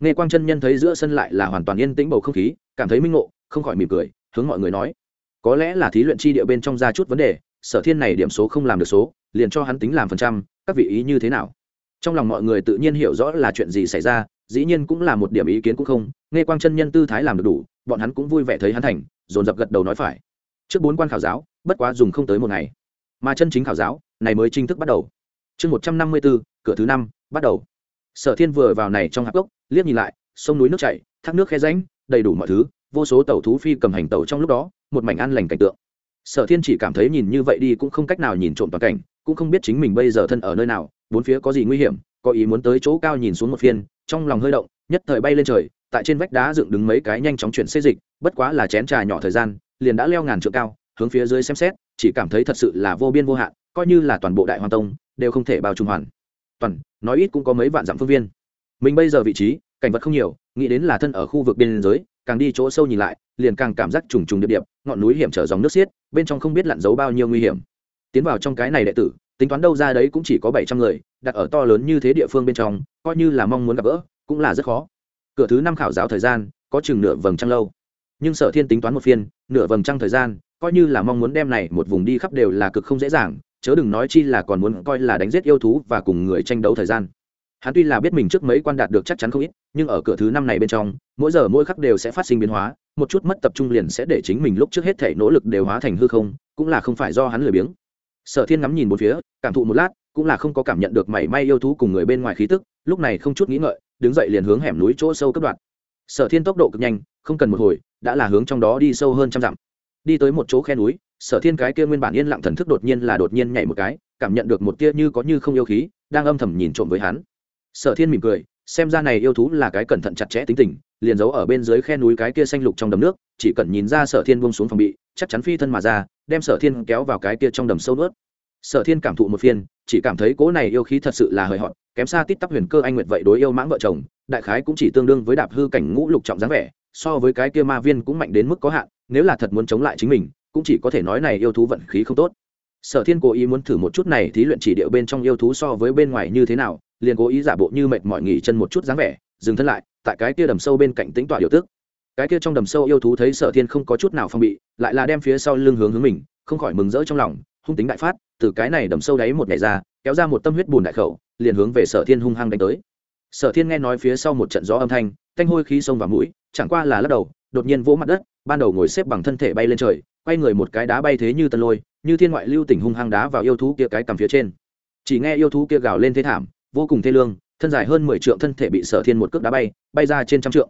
Nghe quang chân nhân thấy giữa sân lại là hoàn toàn yên tĩnh bầu không khí, cảm thấy minh ngộ, không khỏi mỉm cười, hướng mọi người nói. Có lẽ là thí luyện chi địa bên trong ra chút vấn đề, sở thiên này điểm số không làm được số, liền cho hắn tính làm phần trăm, các vị ý như thế nào? Trong lòng mọi người tự nhiên hiểu rõ là chuyện gì xảy ra, dĩ nhiên cũng là một điểm ý kiến cũng không, nghe quang chân nhân tư thái làm được đủ, bọn hắn cũng vui vẻ thấy hắn thành, dồn dập gật đầu nói phải. Trước bốn quan khảo giáo bất quá dùng không tới một ngày. Mà chân chính khảo giáo, này mới chính thức bắt đầu. Chương một trăm năm mươi bốn, cửa thứ năm, bắt đầu. Sở thiên vừa vào này trong hạp gốc liếc nhìn lại, sông núi nước chảy, thác nước khe ránh đầy đủ mọi thứ, vô số tàu thú phi cầm hành tàu trong lúc đó, một mảnh an lành cảnh tượng. Sở thiên chỉ cảm thấy nhìn như vậy đi cũng không cách nào nhìn trộm toàn cảnh, cũng không biết chính mình bây giờ thân ở nơi nào, bốn phía có gì nguy hiểm, có ý muốn tới chỗ cao nhìn xuống một phiên, trong lòng hơi động, nhất thời bay lên trời, tại trên vách đá dựng đứng mấy cái nhanh chóng chuyển xê dịch, bất quá là chén trà nhỏ thời gian, liền đã leo ngàn trượng cao hướng phía dưới xem xét, chỉ cảm thấy thật sự là vô biên vô hạn, coi như là toàn bộ đại hoàng tông đều không thể bao trùm hoàn. Toàn, nói ít cũng có mấy vạn dặm phương viên. Mình bây giờ vị trí, cảnh vật không nhiều, nghĩ đến là thân ở khu vực biên giới, càng đi chỗ sâu nhìn lại, liền càng cảm giác trùng trùng điệp điệp, ngọn núi hiểm trở dòng nước xiết, bên trong không biết lặn giấu bao nhiêu nguy hiểm. Tiến vào trong cái này đệ tử, tính toán đâu ra đấy cũng chỉ có bảy trăm người, đặt ở to lớn như thế địa phương bên trong, coi như là mong muốn gặp gỡ, cũng là rất khó. Cửa thứ năm khảo giáo thời gian, có chừng nửa vầng trăng lâu. Nhưng sở thiên tính toán một phiên, nửa vầng trăng thời gian coi như là mong muốn đem này một vùng đi khắp đều là cực không dễ dàng, chớ đừng nói chi là còn muốn coi là đánh giết yêu thú và cùng người tranh đấu thời gian. Hắn tuy là biết mình trước mấy quan đạt được chắc chắn không ít, nhưng ở cửa thứ năm này bên trong, mỗi giờ mỗi khắc đều sẽ phát sinh biến hóa, một chút mất tập trung liền sẽ để chính mình lúc trước hết thể nỗ lực đều hóa thành hư không, cũng là không phải do hắn lười biếng. Sở thiên ngắm nhìn một phía, cảm thụ một lát, cũng là không có cảm nhận được mảy may yêu thú cùng người bên ngoài khí tức, lúc này không chút nghĩ ngợi, đứng dậy liền hướng hẻm núi chỗ sâu cấp đoạn. Sở thiên tốc độ cực nhanh, không cần một hồi, đã là hướng trong đó đi sâu hơn trăm dặm đi tới một chỗ khe núi, sở thiên cái kia nguyên bản yên lặng thần thức đột nhiên là đột nhiên nhảy một cái, cảm nhận được một tia như có như không yêu khí, đang âm thầm nhìn trộm với hắn. Sở thiên mỉm cười, xem ra này yêu thú là cái cẩn thận chặt chẽ tính tình, liền giấu ở bên dưới khe núi cái kia xanh lục trong đầm nước, chỉ cần nhìn ra sở thiên buông xuống phòng bị, chắc chắn phi thân mà ra, đem sở thiên kéo vào cái kia trong đầm sâu nuốt. Sở thiên cảm thụ một phiên, chỉ cảm thấy cố này yêu khí thật sự là hời hợt, kém xa tít tắp huyền cơ anh nguyệt vậy đối yêu mãng vợ chồng, đại khái cũng chỉ tương đương với đạp hư cảnh ngũ lục trọng dáng vẻ, so với cái kia ma viên cũng mạnh đến mức có hạn nếu là thật muốn chống lại chính mình, cũng chỉ có thể nói này yêu thú vận khí không tốt. Sở thiên cố ý muốn thử một chút này thí luyện chỉ điệu bên trong yêu thú so với bên ngoài như thế nào, liền cố ý giả bộ như mệt mỏi nghỉ chân một chút dáng vẻ, dừng thân lại, tại cái kia đầm sâu bên cạnh tính tỏa điều tức. Cái kia trong đầm sâu yêu thú thấy sở thiên không có chút nào phong bị, lại là đem phía sau lưng hướng hướng mình, không khỏi mừng rỡ trong lòng, hung tính đại phát, từ cái này đầm sâu đáy một ngày ra, kéo ra một tâm huyết bùn đại khẩu, liền hướng về sở thiên hung hăng đánh tới. Sở thiên nghe nói phía sau một trận gió âm thanh thanh hôi khí sông vào mũi, chẳng qua là lắc đầu, đột nhiên vỗ mặt đất ban đầu ngồi xếp bằng thân thể bay lên trời, quay người một cái đá bay thế như tân lôi, như thiên ngoại lưu tỉnh hung hăng đá vào yêu thú kia cái cầm phía trên. Chỉ nghe yêu thú kia gào lên thế thảm, vô cùng thê lương, thân dài hơn mười trượng thân thể bị sở thiên một cước đá bay bay ra trên trăm trượng.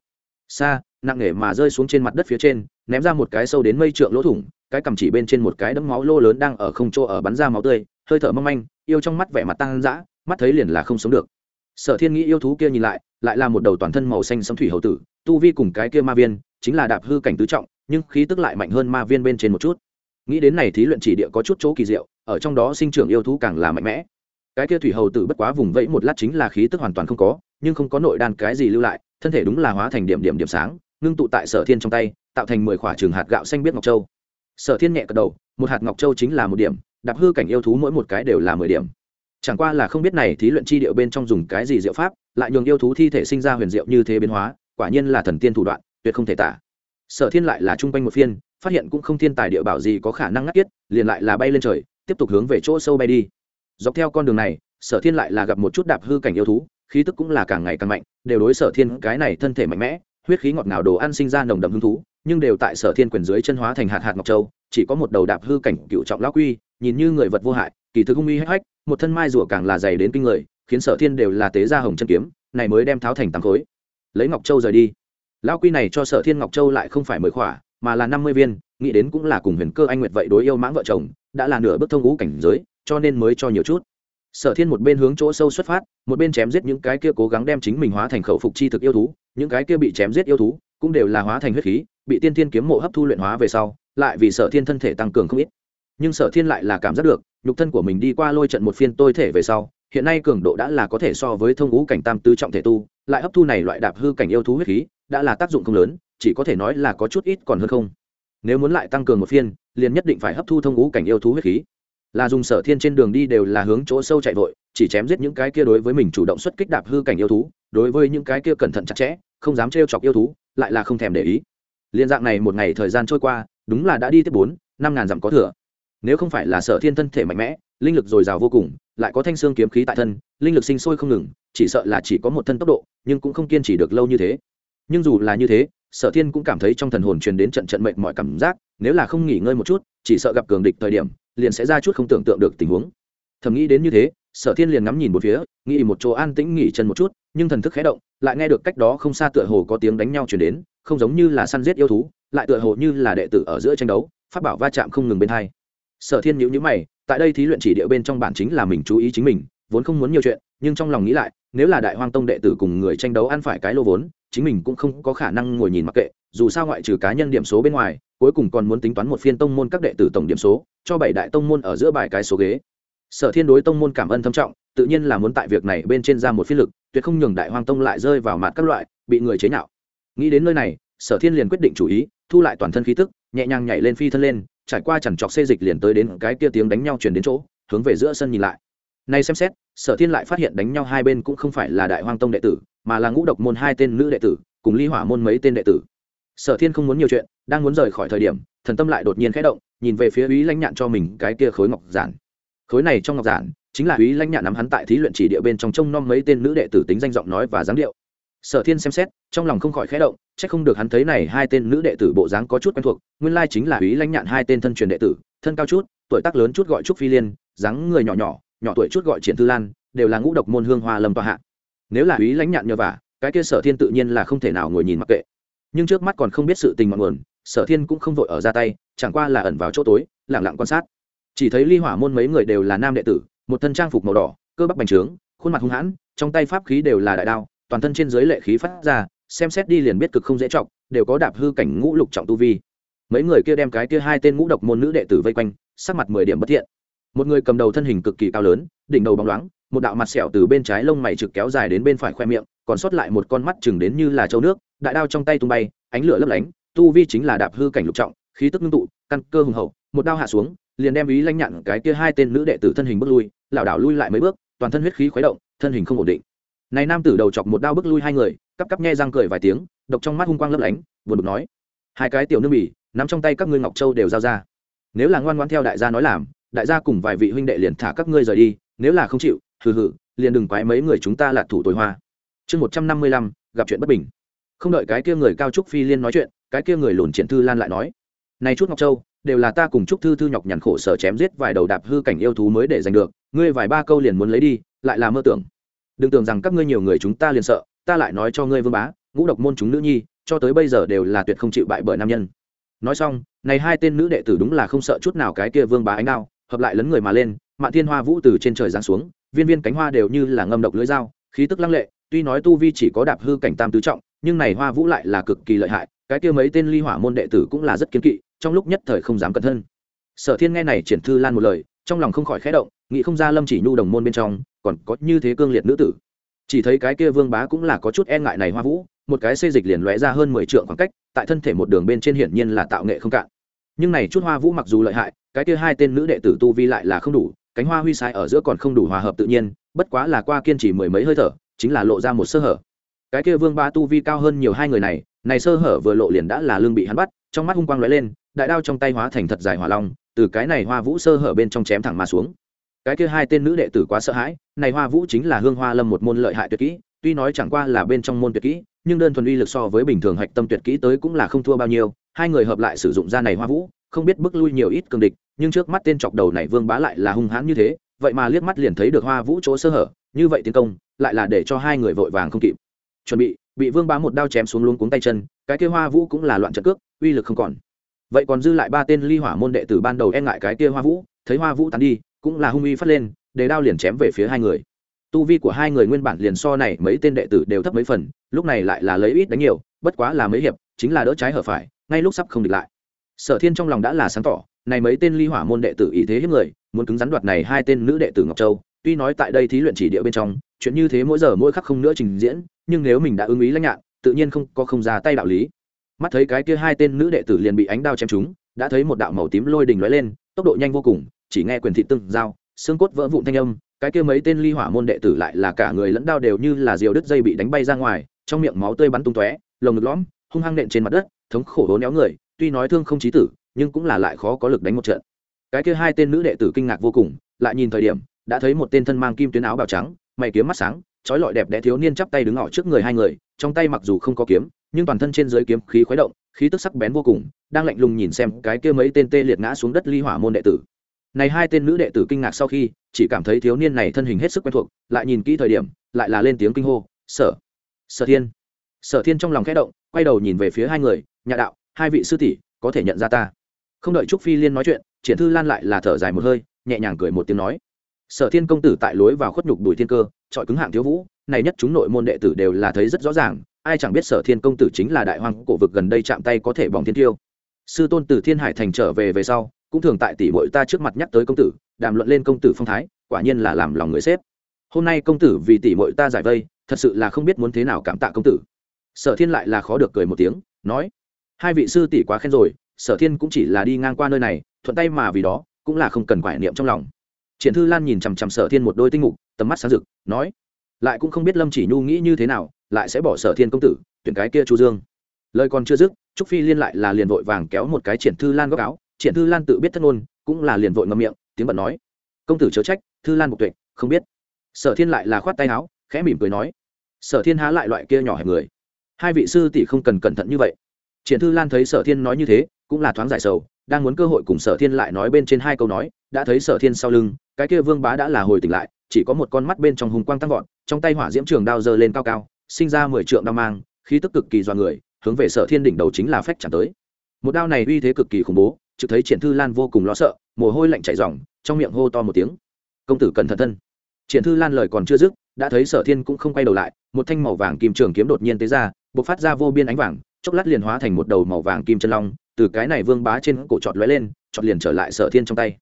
Xa nặng nề mà rơi xuống trên mặt đất phía trên, ném ra một cái sâu đến mây trượng lỗ thủng, cái cầm chỉ bên trên một cái đấm máu lô lớn đang ở không chỗ ở bắn ra máu tươi, hơi thở mong manh, yêu trong mắt vẻ mặt tăng dã, mắt thấy liền là không sống được. Sở thiên nghĩ yêu thú kia nhìn lại lại là một đầu toàn thân màu xanh sấm thủy hậu tử, tu vi cùng cái kia ma viên chính là đạp hư cảnh tứ trọng, nhưng khí tức lại mạnh hơn ma viên bên trên một chút. Nghĩ đến này thí luyện chỉ địa có chút chỗ kỳ diệu, ở trong đó sinh trưởng yêu thú càng là mạnh mẽ. Cái kia thủy hầu tử bất quá vùng vẫy một lát chính là khí tức hoàn toàn không có, nhưng không có nội đan cái gì lưu lại, thân thể đúng là hóa thành điểm điểm điểm sáng, ngưng tụ tại sở thiên trong tay, tạo thành mười khỏa trường hạt gạo xanh biết ngọc châu. Sở thiên nhẹ cật đầu, một hạt ngọc châu chính là một điểm, đạp hư cảnh yêu thú mỗi một cái đều là mười điểm. Chẳng qua là không biết này thí luyện chi điệu bên trong dùng cái gì diệu pháp, lại nhường yêu thú thi thể sinh ra huyền diệu như thế biến hóa, quả nhiên là thần tiên thủ đoạn tuyệt không thể tả. Sở thiên lại là chung quanh một phiên, phát hiện cũng không thiên tài địa bảo gì có khả năng ngắt tiết, liền lại là bay lên trời, tiếp tục hướng về chỗ sâu bay đi. Dọc theo con đường này, sở thiên lại là gặp một chút đạp hư cảnh yêu thú, khí tức cũng là càng ngày càng mạnh, đều đối sở thiên cái này thân thể mạnh mẽ, huyết khí ngọt ngào đồ ăn sinh ra nồng đậm hứng thú, nhưng đều tại sở thiên quyền dưới chân hóa thành hạt hạt ngọc châu, chỉ có một đầu đạp hư cảnh cựu trọng lão quy, nhìn như người vật vô hại, kỳ thực hung uy hách hách, một thân mai rùa càng là dày đến kinh người, khiến sở thiên đều là tế ra hồng chân kiếm, này mới đem tháo thành tám khối. Lấy ngọc châu rời đi lão quy này cho sở thiên ngọc châu lại không phải mười khỏa, mà là năm mươi viên, nghĩ đến cũng là cùng huyền cơ anh nguyệt vậy đối yêu mãng vợ chồng, đã là nửa bước thông ngũ cảnh giới, cho nên mới cho nhiều chút. Sở thiên một bên hướng chỗ sâu xuất phát, một bên chém giết những cái kia cố gắng đem chính mình hóa thành khẩu phục chi thực yêu thú, những cái kia bị chém giết yêu thú, cũng đều là hóa thành huyết khí, bị tiên thiên kiếm mộ hấp thu luyện hóa về sau, lại vì sở thiên thân thể tăng cường không ít. Nhưng sở thiên lại là cảm giác được, nhục thân của mình đi qua lôi trận một phiên tôi thể về sau, hiện nay cường độ đã là có thể so với thông ngũ cảnh tam tứ trọng thể tu, lại hấp thu này loại đạp hư cảnh yêu thú huyết khí đã là tác dụng không lớn, chỉ có thể nói là có chút ít còn hơn không. Nếu muốn lại tăng cường một phiên, liền nhất định phải hấp thu thông ngũ cảnh yêu thú huyết khí. Là dùng sở thiên trên đường đi đều là hướng chỗ sâu chạy vội, chỉ chém giết những cái kia đối với mình chủ động xuất kích đạp hư cảnh yêu thú, đối với những cái kia cẩn thận chặt chẽ, không dám trêu chọc yêu thú, lại là không thèm để ý. Liên dạng này một ngày thời gian trôi qua, đúng là đã đi tiếp bốn, năm ngàn dặm có thừa. Nếu không phải là sở thiên thân thể mạnh mẽ, linh lực dồi dào vô cùng, lại có thanh xương kiếm khí tại thân, linh lực sinh sôi không ngừng, chỉ sợ là chỉ có một thân tốc độ, nhưng cũng không kiên trì được lâu như thế nhưng dù là như thế, sở thiên cũng cảm thấy trong thần hồn truyền đến trận trận mệnh mọi cảm giác, nếu là không nghỉ ngơi một chút, chỉ sợ gặp cường địch thời điểm, liền sẽ ra chút không tưởng tượng được tình huống. Thầm nghĩ đến như thế, sở thiên liền ngắm nhìn một phía, nghĩ một chỗ an tĩnh nghỉ chân một chút, nhưng thần thức khé động, lại nghe được cách đó không xa tựa hồ có tiếng đánh nhau chuyển đến, không giống như là săn giết yêu thú, lại tựa hồ như là đệ tử ở giữa tranh đấu phát bảo va chạm không ngừng bên hai. Sở thiên nhữ nhữ mày, tại đây thí luyện chỉ địa bên trong bản chính là mình chú ý chính mình, vốn không muốn nhiều chuyện, nhưng trong lòng nghĩ lại, nếu là đại hoang tông đệ tử cùng người tranh đấu ăn phải cái lô vốn chính mình cũng không có khả năng ngồi nhìn mặc kệ, dù sao ngoại trừ cá nhân điểm số bên ngoài, cuối cùng còn muốn tính toán một phiên tông môn các đệ tử tổng điểm số, cho bảy đại tông môn ở giữa bài cái số ghế. Sở thiên đối tông môn cảm ơn thâm trọng, tự nhiên là muốn tại việc này bên trên ra một phiên lực, tuyệt không nhường đại hoang tông lại rơi vào mặt các loại, bị người chế nhạo. Nghĩ đến nơi này, sở thiên liền quyết định chủ ý, thu lại toàn thân khí tức, nhẹ nhàng nhảy lên phi thân lên, trải qua chẳng chọc xê dịch liền tới đến cái kia tiếng đánh nhau truyền đến chỗ, hướng về giữa sân nhìn lại. Nay xem xét, sở thiên lại phát hiện đánh nhau hai bên cũng không phải là đại hoang tông đệ tử mà là ngũ độc môn hai tên nữ đệ tử, cùng ly hỏa môn mấy tên đệ tử. Sở thiên không muốn nhiều chuyện, đang muốn rời khỏi thời điểm, thần tâm lại đột nhiên khẽ động, nhìn về phía ý lãnh nhạn cho mình cái kia khối ngọc giản. Khối này trong ngọc giản, chính là ý lãnh nhạn nắm hắn tại thí luyện chỉ địa bên trong trông nom mấy tên nữ đệ tử tính danh giọng nói và giáng điệu. Sở thiên xem xét, trong lòng không khỏi khẽ động c h ắ c không được hắn thấy này hai tên nữ đệ tử bộ dáng có chút quen thuộc, nguyên lai chính là ý lãnh nhạn hai tên thân truyền đệ tử, thân cao chút, tuổi tác lớn chút gọi trúc phi liên, dáng người nhỏ nhỏ nhỏ tuổi chút gọi triển thư lan, đều là ngũ độc môn hương hoa lâm tòa hạ nếu là ý lãnh nhạn nhờ vả, cái kia sở thiên tự nhiên là không thể nào ngồi nhìn mặc kệ. Nhưng trước mắt còn không biết sự tình mọi nguồn, sở thiên cũng không vội ở ra tay, chẳng qua là ẩn vào chỗ tối lẳng lặng quan sát. Chỉ thấy ly hỏa môn mấy người đều là nam đệ tử, một thân trang phục màu đỏ, cơ bắp bành trướng, khuôn mặt hung hãn, trong tay pháp khí đều là đại đao, toàn thân trên dưới lệ khí phát ra, xem xét đi liền biết cực không dễ trọng đều có đạp hư cảnh ngũ lục trọng tu vi. Mấy người kia đem cái kia hai tên ngũ độc môn nữ đệ tử vây quanh, sắc mặt mười điểm bất thiện. Một người cầm đầu thân hình cực kỳ cao lớn, đỉnh đầu bóng loáng một đạo mặt sẹo từ bên trái lông mày trực kéo dài đến bên phải khoe miệng, còn sót lại một con mắt chừng đến như là châu nước, đại đao trong tay tung bay, ánh lửa lấp lánh, tu vi chính là đạp hư cảnh lục trọng, khí tức ngưng tụ, căn cơ hùng hậu, một đao hạ xuống, liền đem ý lanh nhặn cái kia hai tên nữ đệ tử thân hình bước lui, lảo đảo lui lại mấy bước, toàn thân huyết khí khuấy động, thân hình không ổn định. Này nam tử đầu chọc một đao bước lui hai người, cắp cắp nhe răng cười vài tiếng, độc trong mắt hung quang lấp lánh, buồn bực nói, hai cái tiểu nương bỉ, nắm trong tay các ngươi ngọc châu đều giao ra. Nếu là ngoan ngoan theo đại gia nói làm, đại gia cùng vài vị huynh đệ liền thả các ngươi rời đi, nếu là không chịu hừ hừ, liền đừng quái mấy người chúng ta là thủ tối hoa. Chương một trăm năm mươi lăm, gặp chuyện bất bình. Không đợi cái kia người cao trúc phi liên nói chuyện, cái kia người lùn triển thư lan lại nói, này chút ngọc châu, đều là ta cùng trúc thư thư nhọc nhằn khổ sở chém giết vài đầu đạp hư cảnh yêu thú mới để giành được, ngươi vài ba câu liền muốn lấy đi, lại là mơ tưởng. Đừng tưởng rằng các ngươi nhiều người chúng ta liền sợ, ta lại nói cho ngươi vương bá, ngũ độc môn chúng nữ nhi, cho tới bây giờ đều là tuyệt không chịu bại bởi nam nhân. Nói xong, này hai tên nữ đệ tử đúng là không sợ chút nào cái kia vương bá ánh nào hợp lại lấn người mà lên mạn thiên hoa vũ từ trên trời giáng xuống, viên viên cánh hoa đều như là ngâm độc lưỡi dao, khí tức lăng lệ, tuy nói tu vi chỉ có đạp hư cảnh tam tứ trọng, nhưng này hoa vũ lại là cực kỳ lợi hại, cái kia mấy tên ly hỏa môn đệ tử cũng là rất kiến kỵ, trong lúc nhất thời không dám cẩn thân sở thiên nghe này triển thư lan một lời, trong lòng không khỏi khẽ động, nghĩ không ra lâm chỉ nhu đồng môn bên trong, còn có như thế cương liệt nữ tử. Chỉ thấy cái kia vương bá cũng là có chút e ngại này hoa vũ, một cái xây dịch liền lóe ra hơn mười trượng khoảng cách, tại thân thể một đường bên trên hiển nhiên là tạo nghệ không cạn. Nhưng này chút hoa vũ mặc dù lợi hại, cái kia hai tên nữ đệ tử tu vi lại là không đủ cánh hoa huy sai ở giữa còn không đủ hòa hợp tự nhiên, bất quá là qua kiên trì mười mấy hơi thở, chính là lộ ra một sơ hở. Cái kia vương ba tu vi cao hơn nhiều hai người này này sơ hở vừa lộ liền đã là lương bị hắn bắt, trong mắt hung quang lóe lên, đại đao trong tay hóa thành thật dài hỏa long, từ cái này hoa vũ sơ hở bên trong chém thẳng mà xuống. Cái kia hai tên nữ đệ tử quá sợ hãi, này hoa vũ chính là hương hoa lâm một môn lợi hại tuyệt kỹ, tuy nói chẳng qua là bên trong môn tuyệt kỹ, nhưng đơn thuần uy lực so với bình thường hạch tâm tuyệt kỹ tới cũng là không thua bao nhiêu, hai người hợp lại sử dụng ra này hoa vũ không biết bước lui nhiều ít cường địch, nhưng trước mắt tên chọc đầu này vương bá lại là hung hãn như thế, vậy mà liếc mắt liền thấy được hoa vũ chỗ sơ hở, như vậy tiến công, lại là để cho hai người vội vàng không kịp. Chuẩn bị bị vương bá một đao chém xuống luống cuống tay chân, cái kia hoa vũ cũng là loạn trận cước, uy lực không còn. Vậy còn dư lại ba tên ly hỏa môn đệ tử ban đầu e ngại cái kia hoa vũ, thấy hoa vũ tán đi, cũng là hung uy phát lên, để đao liền chém về phía hai người. Tu vi của hai người nguyên bản liền so này mấy tên đệ tử đều thấp mấy phần, lúc này lại là lấy ít đánh nhiều, bất quá là mấy hiệp, chính là đỡ trái hở phải, ngay lúc sắp không địch lại sở thiên trong lòng đã là sáng tỏ, này mấy tên ly hỏa môn đệ tử ý thế hiếp người, muốn cứng rắn đoạt này hai tên nữ đệ tử ngọc châu. Tuy nói tại đây thí luyện chỉ địa bên trong, chuyện như thế mỗi giờ mỗi khắc không nữa trình diễn, nhưng nếu mình đã ứng ý lãnh nhạn, tự nhiên không có không ra tay đạo lý. Mắt thấy cái kia hai tên nữ đệ tử liền bị ánh đao chém trúng, đã thấy một đạo màu tím lôi đình lóe lên, tốc độ nhanh vô cùng, chỉ nghe quyền thị tưng dao xương cốt vỡ vụn thanh âm, cái kia mấy tên ly hỏa môn đệ tử lại là cả người lẫn đao đều như là diều đứt dây bị đánh bay ra ngoài, trong miệng máu tươi bắn tung tóe, lồng ngực lõm, hung hăng nện trên mặt đất, thống khổ hố néo người tuy nói thương không chí tử, nhưng cũng là lại khó có lực đánh một trận. Cái kia hai tên nữ đệ tử kinh ngạc vô cùng, lại nhìn thời điểm, đã thấy một tên thân mang kim tuyến áo bào trắng, mày kiếm mắt sáng, trói lọi đẹp đẽ thiếu niên chắp tay đứng ở trước người hai người, trong tay mặc dù không có kiếm, nhưng toàn thân trên dưới kiếm khí khuấy động, khí tức sắc bén vô cùng, đang lạnh lùng nhìn xem cái kia mấy tên tê liệt ngã xuống đất ly hỏa môn đệ tử. Này hai tên nữ đệ tử kinh ngạc sau khi, chỉ cảm thấy thiếu niên này thân hình hết sức quen thuộc, lại nhìn kỹ thời điểm, lại là lên tiếng kinh hô, sở sở thiên. Sở thiên trong lòng khẽ động, quay đầu nhìn về phía hai người nhà đạo hai vị sư tỷ, có thể nhận ra ta. Không đợi trúc phi liên nói chuyện, triển thư lan lại là thở dài một hơi, nhẹ nhàng cười một tiếng nói. Sở thiên công tử tại lối vào khuất nhục bùi thiên cơ trọi cứng hạng thiếu vũ, này nhất chúng nội môn đệ tử đều là thấy rất rõ ràng, ai chẳng biết sở thiên công tử chính là đại hoàng cổ vực gần đây chạm tay có thể bỏng thiên tiêu. Sư tôn tử thiên hải thành trở về về sau, cũng thường tại tỷ bội ta trước mặt nhắc tới công tử, đàm luận lên công tử phong thái, quả nhiên là làm lòng người xếp hôm nay công tử vì tỷ bội ta giải vây, thật sự là không biết muốn thế nào cảm tạ công tử. Sở thiên lại là khó được cười một tiếng, nói hai vị sư tỷ quá khen rồi, sở thiên cũng chỉ là đi ngang qua nơi này, thuận tay mà vì đó, cũng là không cần quải niệm trong lòng. Triển thư lan nhìn chằm chằm sở thiên một đôi tinh mục, tầm mắt sáng rực, nói, lại cũng không biết lâm chỉ nhu nghĩ như thế nào, lại sẽ bỏ sở thiên công tử, tuyển cái kia chu dương. Lời còn chưa dứt, trúc phi liên lại là liền vội vàng kéo một cái triển thư lan góc áo. Triển thư lan tự biết thất ngôn, cũng là liền vội ngậm miệng, tiếng bận nói, công tử chớ trách, thư lan bục tuệ, không biết. Sở thiên lại là khoát tay áo, khẽ mỉm cười nói, sở thiên há lại loại kia nhỏ hẹp người. Hai vị sư tỷ không cần cẩn thận như vậy triển thư lan thấy sở thiên nói như thế, cũng là thoáng giải sầu, đang muốn cơ hội cùng sở thiên lại nói bên trên hai câu nói, đã thấy sở thiên sau lưng, cái kia vương bá đã là hồi tỉnh lại, chỉ có một con mắt bên trong hùng quang tăng vọt, trong tay hỏa diễm trường đao giơ lên cao cao, sinh ra mười trượng đao mang, khí tức cực kỳ dọa người, hướng về sở thiên đỉnh đầu chính là phách chẳng tới. Một đao này uy thế cực kỳ khủng bố trực thấy triển thư lan vô cùng lo sợ, mồ hôi lạnh chảy ròng, trong miệng hô to một tiếng. Công tử cẩn thận thân. Triển thư lan lời còn chưa dứt, đã thấy sở thiên cũng không quay đầu lại, một thanh màu vàng kim trường kiếm đột nhiên tế ra b ộ c phát ra vô biên ánh vàng chốc lát liền hóa thành một đầu màu vàng kim chân long, từ cái này vương bá trên cổ trọt lóe lên trọt liền trở lại sở thiên trong tay.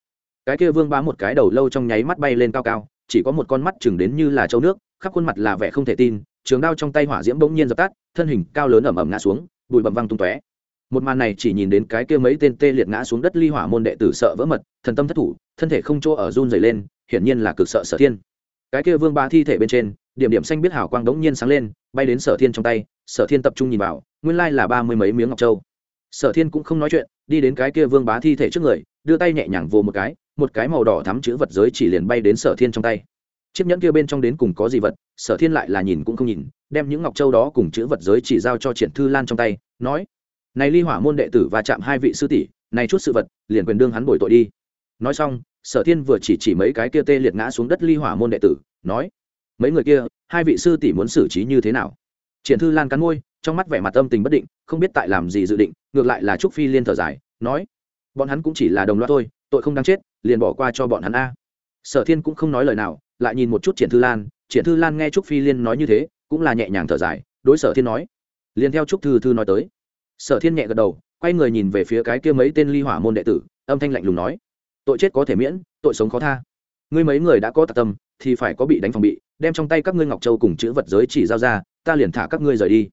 Cái kia vương bá một cái đầu lâu trong nháy mắt bay lên cao cao, chỉ có một con mắt chừng đến như là châu nước, khắp khuôn mặt là vẻ không thể tin, trường đao trong tay hỏa diễm bỗng nhiên dập tắt, thân hình cao lớn ẩm ẩm ngã xuống, bụi bầm văng tung tóe. Một màn này chỉ nhìn đến cái kia mấy tên tê liệt ngã xuống đất ly hỏa môn đệ tử sợ vỡ mật, thần tâm thất thủ, thân thể không chỗ ở run dày lên, hiển nhiên là cực sợ sở thiên. Cái kia vương ba thi thể bên trên, điểm điểm xanh biết hào quang đống nhiên sáng lên, bay đến sở thiên trong tay, sở thiên tập trung nhìn vào nguyên lai là ba mươi mấy miếng ngọc châu. Sở thiên cũng không nói chuyện, đi đến cái kia vương bá thi thể trước người, đưa tay nhẹ nhàng vồ một cái một cái màu đỏ thắm chữ vật giới chỉ liền bay đến sở thiên trong tay. Chiếc nhẫn kia bên trong đến cùng có gì vật, sở thiên lại là nhìn cũng không nhìn, đem những ngọc châu đó cùng chữ vật giới chỉ giao cho triển thư lan trong tay, nói, này ly hỏa môn đệ tử và chạm hai vị sư tỷ, này chút sự vật, liền quyền đương hắn bồi tội đi. Nói xong, sở thiên vừa chỉ chỉ mấy cái kia tê liệt ngã xuống đất ly hỏa môn đệ tử, nói, mấy người kia, hai vị sư tỷ muốn xử trí như thế nào? Triển thư lan cắn môi trong mắt vẻ mặt âm tình bất định, không biết tại làm gì dự định, ngược lại là trúc phi liên thở dài, nói, bọn hắn cũng chỉ là đồng loạt thôi, tội không đáng chết, liền bỏ qua cho bọn hắn a. Sở thiên cũng không nói lời nào, lại nhìn một chút triển thư lan, triển thư lan nghe trúc phi liên nói như thế, cũng là nhẹ nhàng thở dài, đối sở thiên nói, liền theo trúc thư thư nói tới. Sở thiên nhẹ gật đầu, quay người nhìn về phía cái kia mấy tên ly hỏa môn đệ tử, âm thanh lạnh lùng nói, tội chết có thể miễn, tội sống khó tha. Ngươi mấy người đã có tạc tâm, thì phải có bị đánh phòng bị, đem trong tay các ngươi ngọc châu cùng chữ vật giới chỉ giao ra, ta liền thả các ngươi rời đi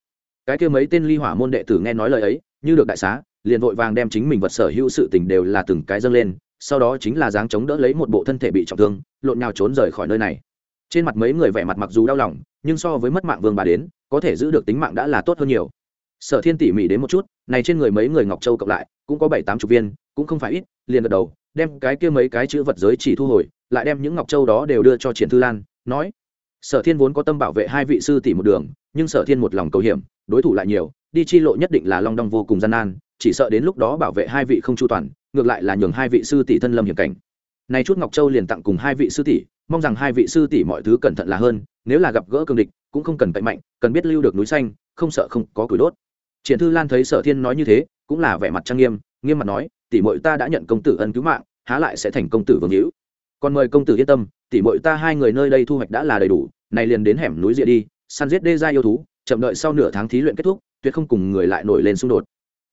cái kia mấy tên ly hỏa môn đệ tử nghe nói lời ấy, như được đại xá, liền vội vàng đem chính mình vật sở hữu sự tình đều là từng cái dâng lên, sau đó chính là dáng chống đỡ lấy một bộ thân thể bị trọng thương, lộn nhào trốn rời khỏi nơi này. Trên mặt mấy người vẻ mặt mặc dù đau lòng, nhưng so với mất mạng vương bà đến, có thể giữ được tính mạng đã là tốt hơn nhiều. Sở thiên tỉ mỉ đến một chút, này trên người mấy người ngọc châu cộng lại, cũng có bảy tám chục viên, cũng không phải ít, liền gật đầu, đem cái kia mấy cái chữ vật giới chỉ thu hồi, lại đem những ngọc châu đó đều đưa cho triển thư lan, nói. Sở thiên vốn có tâm bảo vệ hai vị sư tỷ một đường nhưng sở thiên một lòng cầu hiểm, đối thủ lại nhiều, đi chi lộ nhất định là long đong vô cùng gian nan, chỉ sợ đến lúc đó bảo vệ hai vị không chu toàn, ngược lại là nhường hai vị sư tỷ thân lâm hiểm cảnh. Này chút ngọc châu liền tặng cùng hai vị sư tỷ, mong rằng hai vị sư tỷ mọi thứ cẩn thận là hơn, nếu là gặp gỡ cương địch, cũng không cần cậy mạnh, cần biết lưu được núi xanh, không sợ không có củi đốt. Triển thư lan thấy sở thiên nói như thế, cũng là vẻ mặt trang nghiêm nghiêm mặt nói, tỷ muội ta đã nhận công tử ân cứu mạng, há lại sẽ thành công tử vương hữu? Còn mời công tử yên tâm, tỷ muội ta hai người nơi đây thu hoạch đã là đầy đủ này liền đến hẻm núi rìa đi săn giết đê gia yêu thú, chậm đợi sau nửa tháng thí luyện kết thúc, tuyệt không cùng người lại nổi lên xung đột.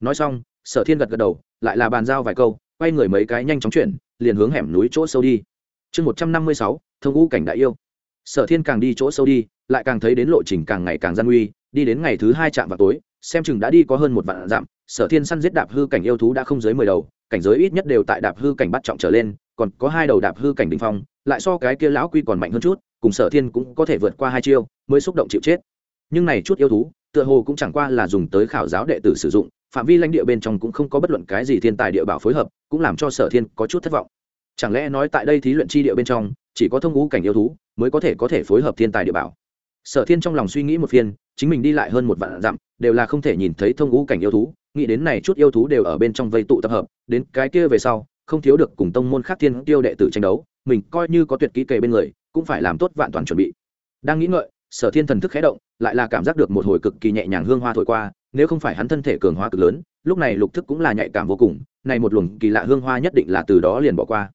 Nói xong, sở thiên gật gật đầu, lại là bàn giao vài câu, quay người mấy cái nhanh chóng chuyển, liền hướng hẻm núi chỗ sâu đi. Chương một trăm năm mươi sáu, thông ngũ cảnh đại yêu. Sở thiên càng đi chỗ sâu đi, lại càng thấy đến lộ trình càng ngày càng gian nguy, đi đến ngày thứ hai chạm vào tối, xem chừng đã đi có hơn một vạn dặm, sở thiên săn giết đạp hư cảnh yêu thú đã không dưới mười đầu, cảnh giới ít nhất đều tại đạp hư cảnh bắt trọng trở lên, còn có hai đầu đạp hư cảnh đình phong, lại so cái kia lão quy còn mạnh hơn chút cùng sở thiên cũng có thể vượt qua hai chiêu, mới xúc động chịu chết. Nhưng này chút yêu thú, tựa hồ cũng chẳng qua là dùng tới khảo giáo đệ tử sử dụng, phạm vi lãnh địa bên trong cũng không có bất luận cái gì thiên tài địa bảo phối hợp, cũng làm cho sở thiên có chút thất vọng. Chẳng lẽ nói tại đây thí luyện chi địa bên trong, chỉ có thông ngũ cảnh yêu thú mới có thể có thể phối hợp thiên tài địa bảo? Sở thiên trong lòng suy nghĩ một phiên, chính mình đi lại hơn một vạn dặm, đều là không thể nhìn thấy thông ngũ cảnh yêu thú, nghĩ đến này chút yêu thú đều ở bên trong vây tụ tập hợp, đến cái kia về sau, không thiếu được cùng tông môn khác thiên tiêu đệ tử tranh đấu, mình coi như có tuyệt kỹ kề bên người cũng phải làm tốt vạn toàn chuẩn bị. Đang nghĩ ngợi, sở thiên thần thức khé động, lại là cảm giác được một hồi cực kỳ nhẹ nhàng hương hoa thổi qua, nếu không phải hắn thân thể cường hóa cực lớn, lúc này lục thức cũng là nhạy cảm vô cùng, này một luồng kỳ lạ hương hoa nhất định là từ đó liền bỏ qua.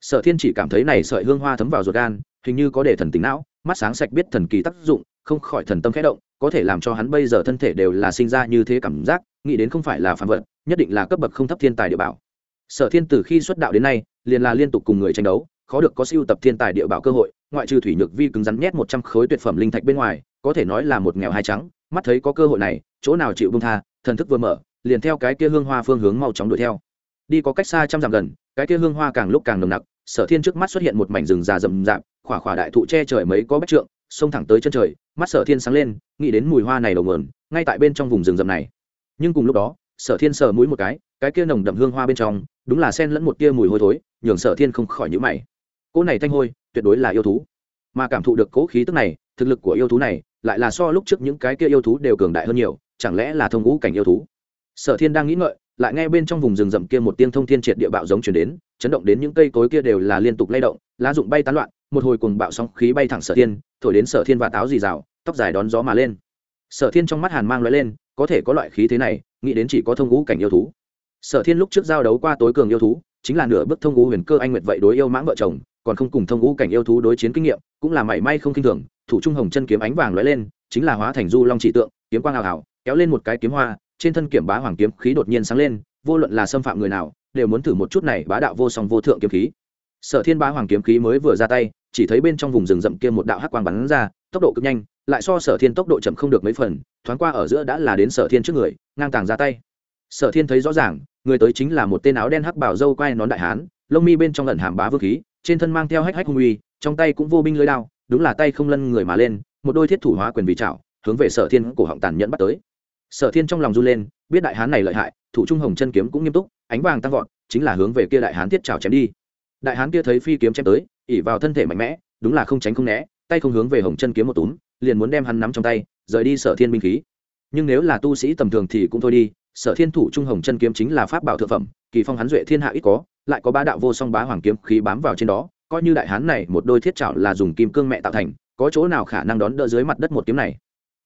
Sở thiên chỉ cảm thấy này sợi hương hoa thấm vào ruột gan, hình như có để thần tính não, mắt sáng sạch biết thần kỳ tác dụng, không khỏi thần tâm khẽ động, có thể làm cho hắn bây giờ thân thể đều là sinh ra như thế cảm giác, nghĩ đến không phải là phản vật, nhất định là cấp bậc không thấp thiên tài địa bảo. Sở thiên từ khi xuất đạo đến nay, liền là liên tục cùng người tranh đấu, khó được có siêu tập thiên tài địa bảo cơ hội ngoại trừ thủy nhược vi cứng rắn nhét một trăm khối tuyệt phẩm linh thạch bên ngoài, có thể nói là một nghèo hai trắng, mắt thấy có cơ hội này, chỗ nào chịu bông tha, thần thức vừa mở, liền theo cái kia hương hoa phương hướng mau chóng đuổi theo. Đi có cách xa trăm dặm gần, cái kia hương hoa càng lúc càng nồng nặc, sở thiên trước mắt xuất hiện một mảnh rừng già rậm rạp, khỏa khỏa đại thụ che trời mấy có bách trượng, xông thẳng tới chân trời, mắt sở thiên sáng lên, nghĩ đến mùi hoa này đầu nguồn, ngay tại bên trong vùng rừng rậm này. Nhưng cùng lúc đó, sở thiên sờ mũi một cái cái kia nồng đậm hương hoa bên trong, đúng là sen lẫn một tia mùi hôi thối, nhường sở thiên không khỏi nhữ mày cỗ này thanh hôi, tuyệt đối là yêu thú. Mà cảm thụ được cỗ khí tức này, thực lực của yêu thú này, lại là so lúc trước những cái kia yêu thú đều cường đại hơn nhiều, chẳng lẽ là thông ngũ cảnh yêu thú? Sở thiên đang nghĩ ngợi, lại nghe bên trong vùng rừng rậm kia một tiên thông thiên triệt địa bạo giống chuyển đến, chấn động đến những cây cối kia đều là liên tục lay động, lá rụng bay tán loạn, một hồi cùng bạo sóng khí bay thẳng sở thiên, thổi đến sở thiên và táo dì rào, tóc dài đón gió mà lên. Sở thiên trong mắt hàn mang l lên, có thể có loại khí thế này, nghĩ đến chỉ có thông ngũ cảnh yêu thú. Sở thiên lúc trước giao đấu qua tối cường yêu thú, chính là nửa bước thông ngũ huyền cơ anh nguyệt vậy đối yêu mãng vợ chồng còn không cùng thông ngũ cảnh yêu thú đối chiến kinh nghiệm, cũng là mảy may không kinh thường, thủ trung hồng chân kiếm ánh vàng lóe lên, chính là hóa thành du long chỉ tượng, kiếm quang ảo ảo, kéo lên một cái kiếm hoa, trên thân kiểm bá hoàng kiếm khí đột nhiên sáng lên, vô luận là xâm phạm người nào, đều muốn thử một chút này bá đạo vô song vô thượng kiếm khí. Sở thiên bá hoàng kiếm khí mới vừa ra tay, chỉ thấy bên trong vùng rừng rậm kia một đạo hắc quang bắn ra, tốc độ cực nhanh, lại so sở thiên tốc độ chậm không được mấy phần, thoáng qua ở giữa đã là đến sở thiên trước người, ngang tàng ra tay. Sở thiên thấy rõ ràng, người tới chính là một tên áo đen hắc bảo dâu quai nón đại hán, lông mi bên trong lần hàm bá vương khí trên thân mang theo hách hách hung uy, trong tay cũng vô binh lưới đao, đúng là tay không lân người mà lên, một đôi thiết thủ hóa quyền vì chảo hướng về sở thiên cổ họng tàn nhẫn bắt tới. Sở thiên trong lòng run lên, biết đại hán này lợi hại, thủ trung hồng chân kiếm cũng nghiêm túc, ánh vàng tăng vọt, chính là hướng về kia đại hán thiết chảo chém đi. Đại hán kia thấy phi kiếm chém tới ỉ vào thân thể mạnh mẽ, đúng là không tránh không né, tay không hướng về hồng chân kiếm một túm, liền muốn đem hắn nắm trong tay, rời đi sở thiên binh khí. Nhưng nếu là tu sĩ tầm thường thì cũng thôi đi, sở thiên thủ trung hồng chân kiếm chính là pháp bảo thượng phẩm, kỳ phong hắn duệ thiên hạ ít có lại có ba đạo vô song bá hoàng kiếm khí bám vào trên đó, coi như đại hán này một đôi thiết chảo là dùng kim cương mẹ tạo thành, có chỗ nào khả năng đón đỡ dưới mặt đất một kiếm này?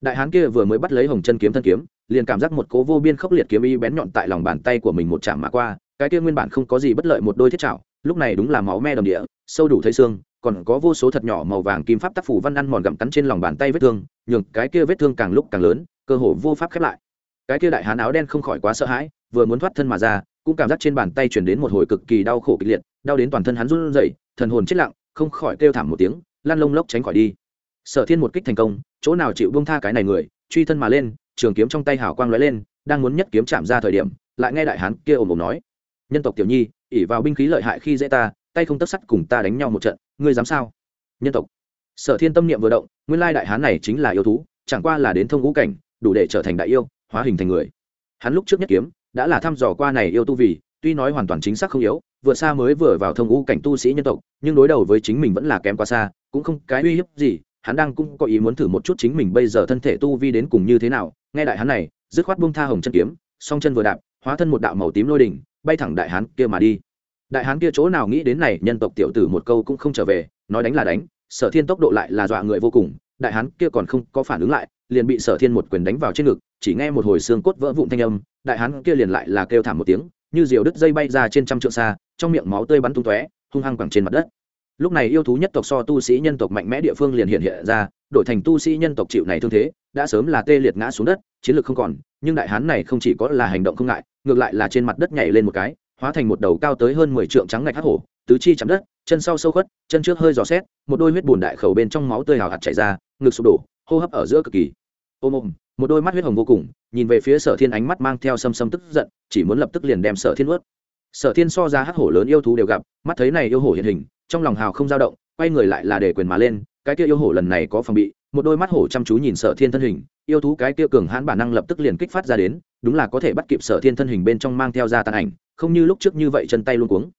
Đại hán kia vừa mới bắt lấy hồng chân kiếm thân kiếm, liền cảm giác một cố vô biên khốc liệt kiếm y bén nhọn tại lòng bàn tay của mình một chạm mà qua, cái kia nguyên bản không có gì bất lợi một đôi thiết chảo lúc này đúng là máu me đồng địa, sâu đủ thấy xương, còn có vô số thật nhỏ màu vàng kim pháp tác phủ văn ăn mòn gặm cắn trên lòng bàn tay vết thương, nhường cái kia vết thương càng lúc càng lớn, cơ hồ vô pháp khép lại. Cái kia đại hán áo đen không khỏi quá sợ hãi, vừa muốn thoát thân mà ra cũng cảm giác trên bàn tay chuyển đến một hồi cực kỳ đau khổ kịch liệt, đau đến toàn thân hắn run rẩy, thần hồn chết lặng, không khỏi kêu thảm một tiếng lan lông lốc tránh khỏi đi. Sở thiên một kích thành công, chỗ nào chịu buông tha cái này người, truy thân mà lên, trường kiếm trong tay hào quang lóe lên, đang muốn nhất kiếm chạm ra thời điểm, lại nghe đại hán kia ồm ồm nói, nhân tộc tiểu nhi ỉ vào binh khí lợi hại khi dễ ta, tay không tất sắt cùng ta đánh nhau một trận, ngươi dám sao? Nhân tộc. Sở thiên tâm niệm vừa động, nguyên lai đại hán này chính là yêu thú, chẳng qua là đến thông ngũ cảnh, đủ để trở thành đại yêu, hóa hình thành người. Hắn lúc trước nhất kiếm đã là thăm dò qua này yêu tu vì, tuy nói hoàn toàn chính xác không yếu, vừa xa mới vừa vào thông u cảnh tu sĩ nhân tộc, nhưng đối đầu với chính mình vẫn là kém quá xa, cũng không cái uy hiếp gì, hắn đang cũng có ý muốn thử một chút chính mình bây giờ thân thể tu vi đến cùng như thế nào. Nghe đại hắn này, dứt khoát buông tha hồng chân kiếm, song chân vừa đạp, hóa thân một đạo màu tím lôi đỉnh, bay thẳng đại hán kia mà đi. Đại hán kia chỗ nào nghĩ đến này, nhân tộc tiểu tử một câu cũng không trở về, nói đánh là đánh, sở thiên tốc độ lại là dọa người vô cùng, đại hán kia còn không có phản ứng lại, liền bị sở thiên một quyền đánh vào trên ngực chỉ nghe một hồi xương cốt vỡ vụn thanh âm, đại hán kia liền lại là kêu thảm một tiếng, như diều đứt dây bay ra trên trăm trượng xa, trong miệng máu tươi bắn tung tóe, hung hăng quẳng trên mặt đất. Lúc này yêu thú nhất tộc so tu sĩ nhân tộc mạnh mẽ địa phương liền hiện hiện ra, đổi thành tu sĩ nhân tộc chịu này thương thế, đã sớm là tê liệt ngã xuống đất, chiến lược không còn, nhưng đại hán này không chỉ có là hành động không ngại, ngược lại là trên mặt đất nhảy lên một cái, hóa thành một đầu cao tới hơn mười trượng trắng ngạch hắc hổ, tứ chi chạm đất, chân sau sâu khuất, chân trước hơi giò xét một đôi huyết bùn đại khẩu bên trong máu tươi hào hạt chảy ra, ngực sụp đổ, hô hấp ở giữa cực kỳ. Ôm ôm một đôi mắt huyết hồng vô cùng, nhìn về phía sở thiên ánh mắt mang theo xâm xâm tức giận, chỉ muốn lập tức liền đem sở thiên ướt sở thiên so ra hắc hổ lớn yêu thú đều gặp, mắt thấy này yêu hổ hiện hình, trong lòng hào không dao động, quay người lại là để quyền mà lên, cái kia yêu hổ lần này có phòng bị, một đôi mắt hổ chăm chú nhìn sở thiên thân hình, yêu thú cái kia cường hãn bản năng lập tức liền kích phát ra đến, đúng là có thể bắt kịp sở thiên thân hình bên trong mang theo ra tàn ảnh, không như lúc trước như vậy chân tay luôn cuống.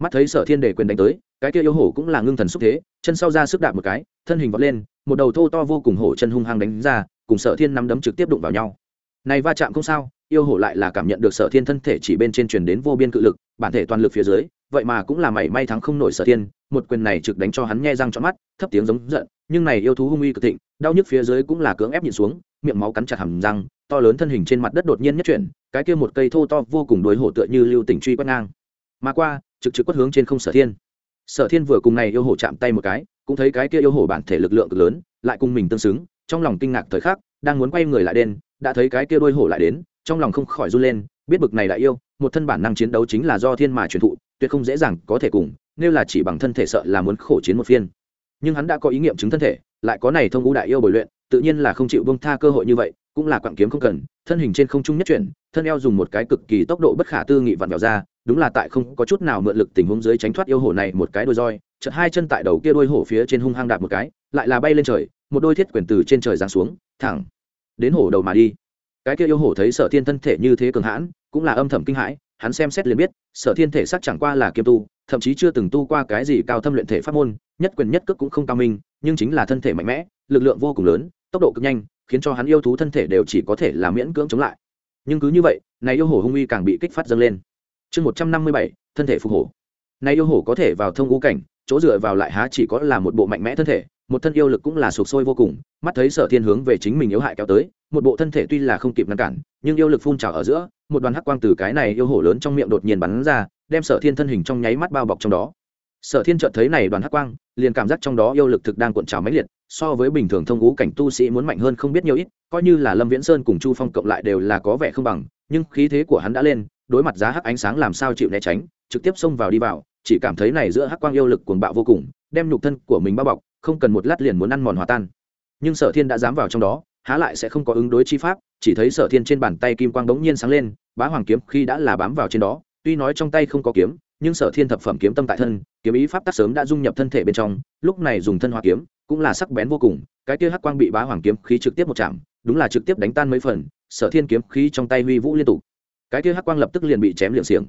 Mắt thấy sở thiên để quyền đánh tới, cái kia yêu hổ cũng là ngưng thần xúc thế, chân sau ra sức đạp một cái, thân hình vọt lên một đầu thô to vô cùng hổ chân hung hăng đánh ra, cùng sở thiên nắm đấm trực tiếp đụng vào nhau. Này va chạm không sao, yêu hổ lại là cảm nhận được sở thiên thân thể chỉ bên trên truyền đến vô biên cự lực, bản thể toàn lực phía dưới, vậy mà cũng là mảy may thắng không nổi sở thiên, một quyền này trực đánh cho hắn nghe răng trọn mắt, thấp tiếng giống giận, nhưng này yêu thú hung uy cực thịnh, đau nhức phía dưới cũng là cưỡng ép nhịn xuống, miệng máu cắn chặt hầm răng, to lớn thân hình trên mặt đất đột nhiên nhất chuyển, cái kia một cây thô to vô cùng đuối hổ tựa như lưu tình truy quét ngang. Mà qua, trực trực quất hướng trên không sở thiên. Sở thiên vừa cùng này yêu hổ chạm tay một cái cũng thấy cái kia yêu hổ bản thể lực lượng cực lớn, lại cùng mình tương xứng, trong lòng kinh ngạc thời khắc, đang muốn quay người lại đen đã thấy cái kia đuôi hổ lại đến, trong lòng không khỏi run lên, biết bực này đại yêu, một thân bản năng chiến đấu chính là do thiên mà truyền thụ, tuyệt không dễ dàng có thể cùng, nếu là chỉ bằng thân thể sợ là muốn khổ chiến một phiên. Nhưng hắn đã có ý nghiệm chứng thân thể, lại có này thông ngũ đại yêu bồi luyện, tự nhiên là không chịu bông tha cơ hội như vậy cũng là quặng kiếm không cần, thân hình trên không trung nhất chuyển, thân eo dùng một cái cực kỳ tốc độ bất khả tư nghị vặn vẹo ra, đúng là tại không có chút nào mượn lực tình huống dưới tránh thoát yêu hổ này một cái đôi roi, chợt hai chân tại đầu kia đôi hổ phía trên hung hăng đạp một cái, lại là bay lên trời, một đôi thiết quyền từ trên trời giáng xuống, thẳng đến hổ đầu mà đi. Cái kia yêu hổ thấy sở thiên thân thể như thế cường hãn, cũng là âm thầm kinh hãi, hắn xem xét liền biết, sở thiên thể sắc chẳng qua là kiêm tu, thậm chí chưa từng tu qua cái gì cao thâm luyện thể pháp môn, nhất quyền nhất cước cũng không cao minh, nhưng chính là thân thể mạnh mẽ, lực lượng vô cùng lớn, tốc độ cực nhanh khiến cho hắn yêu thú thân thể đều chỉ có thể là miễn cưỡng chống lại. Nhưng cứ như vậy, này yêu hổ hung uy càng bị kích phát dâng lên. Chương một trăm năm mươi bảy, thân thể phục hổ. Này yêu hổ có thể vào thông ngũ cảnh, chỗ dựa vào lại há chỉ có là một bộ mạnh mẽ thân thể, một thân yêu lực cũng là sụp sôi vô cùng, mắt thấy sở thiên hướng về chính mình yếu hại kéo tới, một bộ thân thể tuy là không kịp ngăn cản, nhưng yêu lực phun trào ở giữa, một đoàn hắc quang từ cái này yêu hổ lớn trong miệng đột nhiên bắn ra, đem sở thiên thân hình trong nháy mắt bao bọc trong đó. Sở thiên chợt thấy này đoàn hắc quang, liền cảm giác trong đó yêu lực thực đang cuộn trào mãnh liệt so với bình thường thông ngũ cảnh tu sĩ muốn mạnh hơn không biết nhiều ít, coi như là lâm viễn sơn cùng chu phong cộng lại đều là có vẻ không bằng, nhưng khí thế của hắn đã lên, đối mặt giá hắc ánh sáng làm sao chịu né tránh, trực tiếp xông vào đi vào, chỉ cảm thấy này giữa hắc quang yêu lực cuồng bạo vô cùng, đem nhục thân của mình bao bọc, không cần một lát liền muốn ăn mòn hòa tan. Nhưng sở thiên đã dám vào trong đó, há lại sẽ không có ứng đối chi pháp, chỉ thấy sở thiên trên bàn tay kim quang bỗng nhiên sáng lên, bá hoàng kiếm khi đã là bám vào trên đó, tuy nói trong tay không có kiếm nhưng sở thiên thập phẩm kiếm tâm tại thân, kiếm ý pháp tác sớm đã dung nhập thân thể bên trong, lúc này dùng thân hoa kiếm cũng là sắc bén vô cùng, cái kia hắc quang bị bá hoàng kiếm khí trực tiếp một chạm, đúng là trực tiếp đánh tan mấy phần, sở thiên kiếm khí trong tay huy vũ liên tục. Cái kia hắc quang lập tức liền bị chém liệng xiềng.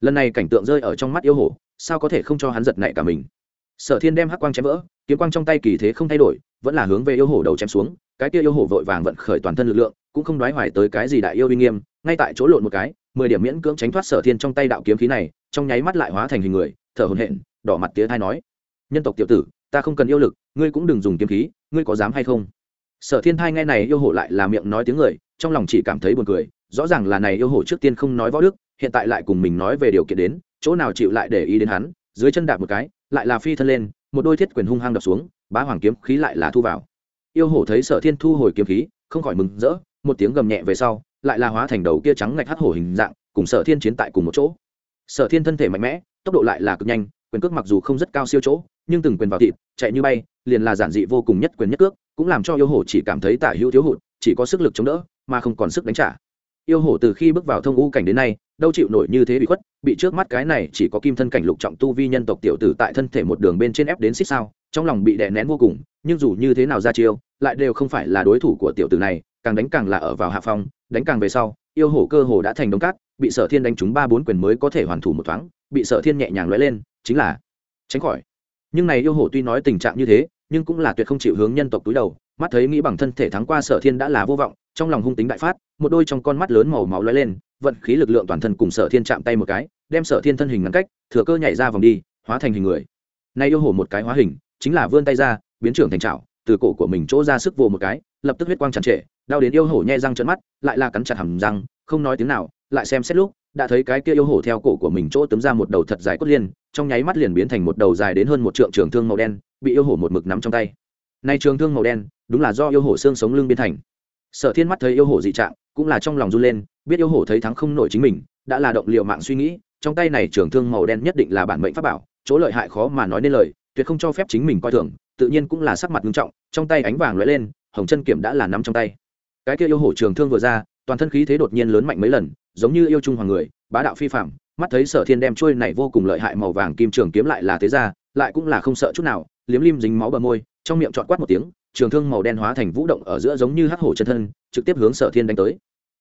Lần này cảnh tượng rơi ở trong mắt yêu hổ sao có thể không cho hắn giật nảy cả mình? Sở thiên đem hắc quang chém vỡ, kiếm quang trong tay kỳ thế không thay đổi, vẫn là hướng về yêu hổ đầu chém xuống, cái kia yêu hổ vội vàng vận khởi toàn thân lực lượng, cũng không đoái hoài tới cái gì đại yêu uy nghiêm, ngay tại chỗ lộn một cái mười điểm miễn cưỡng tránh thoát sở thiên trong tay đạo kiếm khí này, trong nháy mắt lại hóa thành hình người, thở hổn hển, đỏ mặt tía thai nói, nhân tộc tiểu tử, ta không cần yêu lực, ngươi cũng đừng dùng kiếm khí, ngươi có dám hay không? Sở thiên thai nghe này yêu hổ lại là miệng nói tiếng người, trong lòng chỉ cảm thấy buồn cười, rõ ràng là này yêu hổ trước tiên không nói võ đức, hiện tại lại cùng mình nói về điều kiện đến, chỗ nào chịu lại để ý đến hắn, dưới chân đạp một cái, lại là phi thân lên, một đôi thiết quyền hung hăng đập xuống, bá hoàng kiếm khí lại là thu vào. Yêu hổ thấy sở thiên thu hồi kiếm khí, không khỏi mừng rỡ, một tiếng gầm nhẹ về sau lại là hóa thành đầu kia trắng ngạch hắc hổ hình dạng, cùng sở thiên chiến tại cùng một chỗ. Sở thiên thân thể mạnh mẽ, tốc độ lại là cực nhanh, quyền cước mặc dù không rất cao siêu chỗ, nhưng từng quyền vào thịt, chạy như bay, liền là giản dị vô cùng nhất quyền nhất cước, cũng làm cho yêu hổ chỉ cảm thấy tả hữu thiếu hụt, chỉ có sức lực chống đỡ, mà không còn sức đánh trả. Yêu hổ từ khi bước vào thông u cảnh đến nay, đâu chịu nổi như thế bị khuất, bị trước mắt cái này chỉ có kim thân cảnh lục trọng tu vi nhân tộc tiểu tử tại thân thể một đường bên trên ép đến xích sao, trong lòng bị đè nén vô cùng, nhưng dù như thế nào ra chiêu, lại đều không phải là đối thủ của tiểu tử này, càng đánh càng là ở vào hạ phong đánh càng về sau, yêu hổ cơ hồ đã thành đống cát, bị sở thiên đánh trúng ba bốn quyền mới có thể hoàn thủ một thoáng, bị sở thiên nhẹ nhàng lóe lên, chính là tránh khỏi. Nhưng này yêu hổ tuy nói tình trạng như thế, nhưng cũng là tuyệt không chịu hướng nhân tộc túi đầu, mắt thấy nghĩ bằng thân thể thắng qua sở thiên đã là vô vọng, trong lòng hung tính đại phát, một đôi trong con mắt lớn màu máu lóe lên, vận khí lực lượng toàn thân cùng sở thiên chạm tay một cái, đem sở thiên thân hình ngắn cách, thừa cơ nhảy ra vòng đi, hóa thành hình người. Nay yêu hổ một cái hóa hình, chính là vươn tay ra, biến trưởng thành trào từ cổ của mình chỗ ra sức vồ một cái, lập tức huyết quang tràn trệ đau đến yêu hổ nhe răng trợn mắt, lại là cắn chặt hầm răng, không nói tiếng nào, lại xem xét lúc, đã thấy cái kia yêu hổ theo cổ của mình chỗ tấm ra một đầu thật dài cốt liên, trong nháy mắt liền biến thành một đầu dài đến hơn một trượng trường thương màu đen, bị yêu hổ một mực nắm trong tay. Nay trường thương màu đen, đúng là do yêu hổ xương sống lưng biến thành. Sở thiên mắt thấy yêu hổ dị trạng, cũng là trong lòng run lên, biết yêu hổ thấy thắng không nổi chính mình, đã là động liệu mạng suy nghĩ, trong tay này trường thương màu đen nhất định là bản mệnh pháp bảo, chỗ lợi hại khó mà nói nên lời, tuyệt không cho phép chính mình coi thường, tự nhiên cũng là sắc mặt nghiêm trọng, trong tay ánh vàng lóe lên, hồng chân kiểm đã là nắm trong tay cái kia yêu hổ trường thương vừa ra, toàn thân khí thế đột nhiên lớn mạnh mấy lần, giống như yêu trung hoàng người, bá đạo phi phạm mắt thấy sở thiên đem trôi này vô cùng lợi hại màu vàng kim trường kiếm lại là thế ra, lại cũng là không sợ chút nào, liếm lim dính máu bờ môi, trong miệng trọt quát một tiếng, trường thương màu đen hóa thành vũ động ở giữa giống như hắc hổ chân thân, trực tiếp hướng sở thiên đánh tới.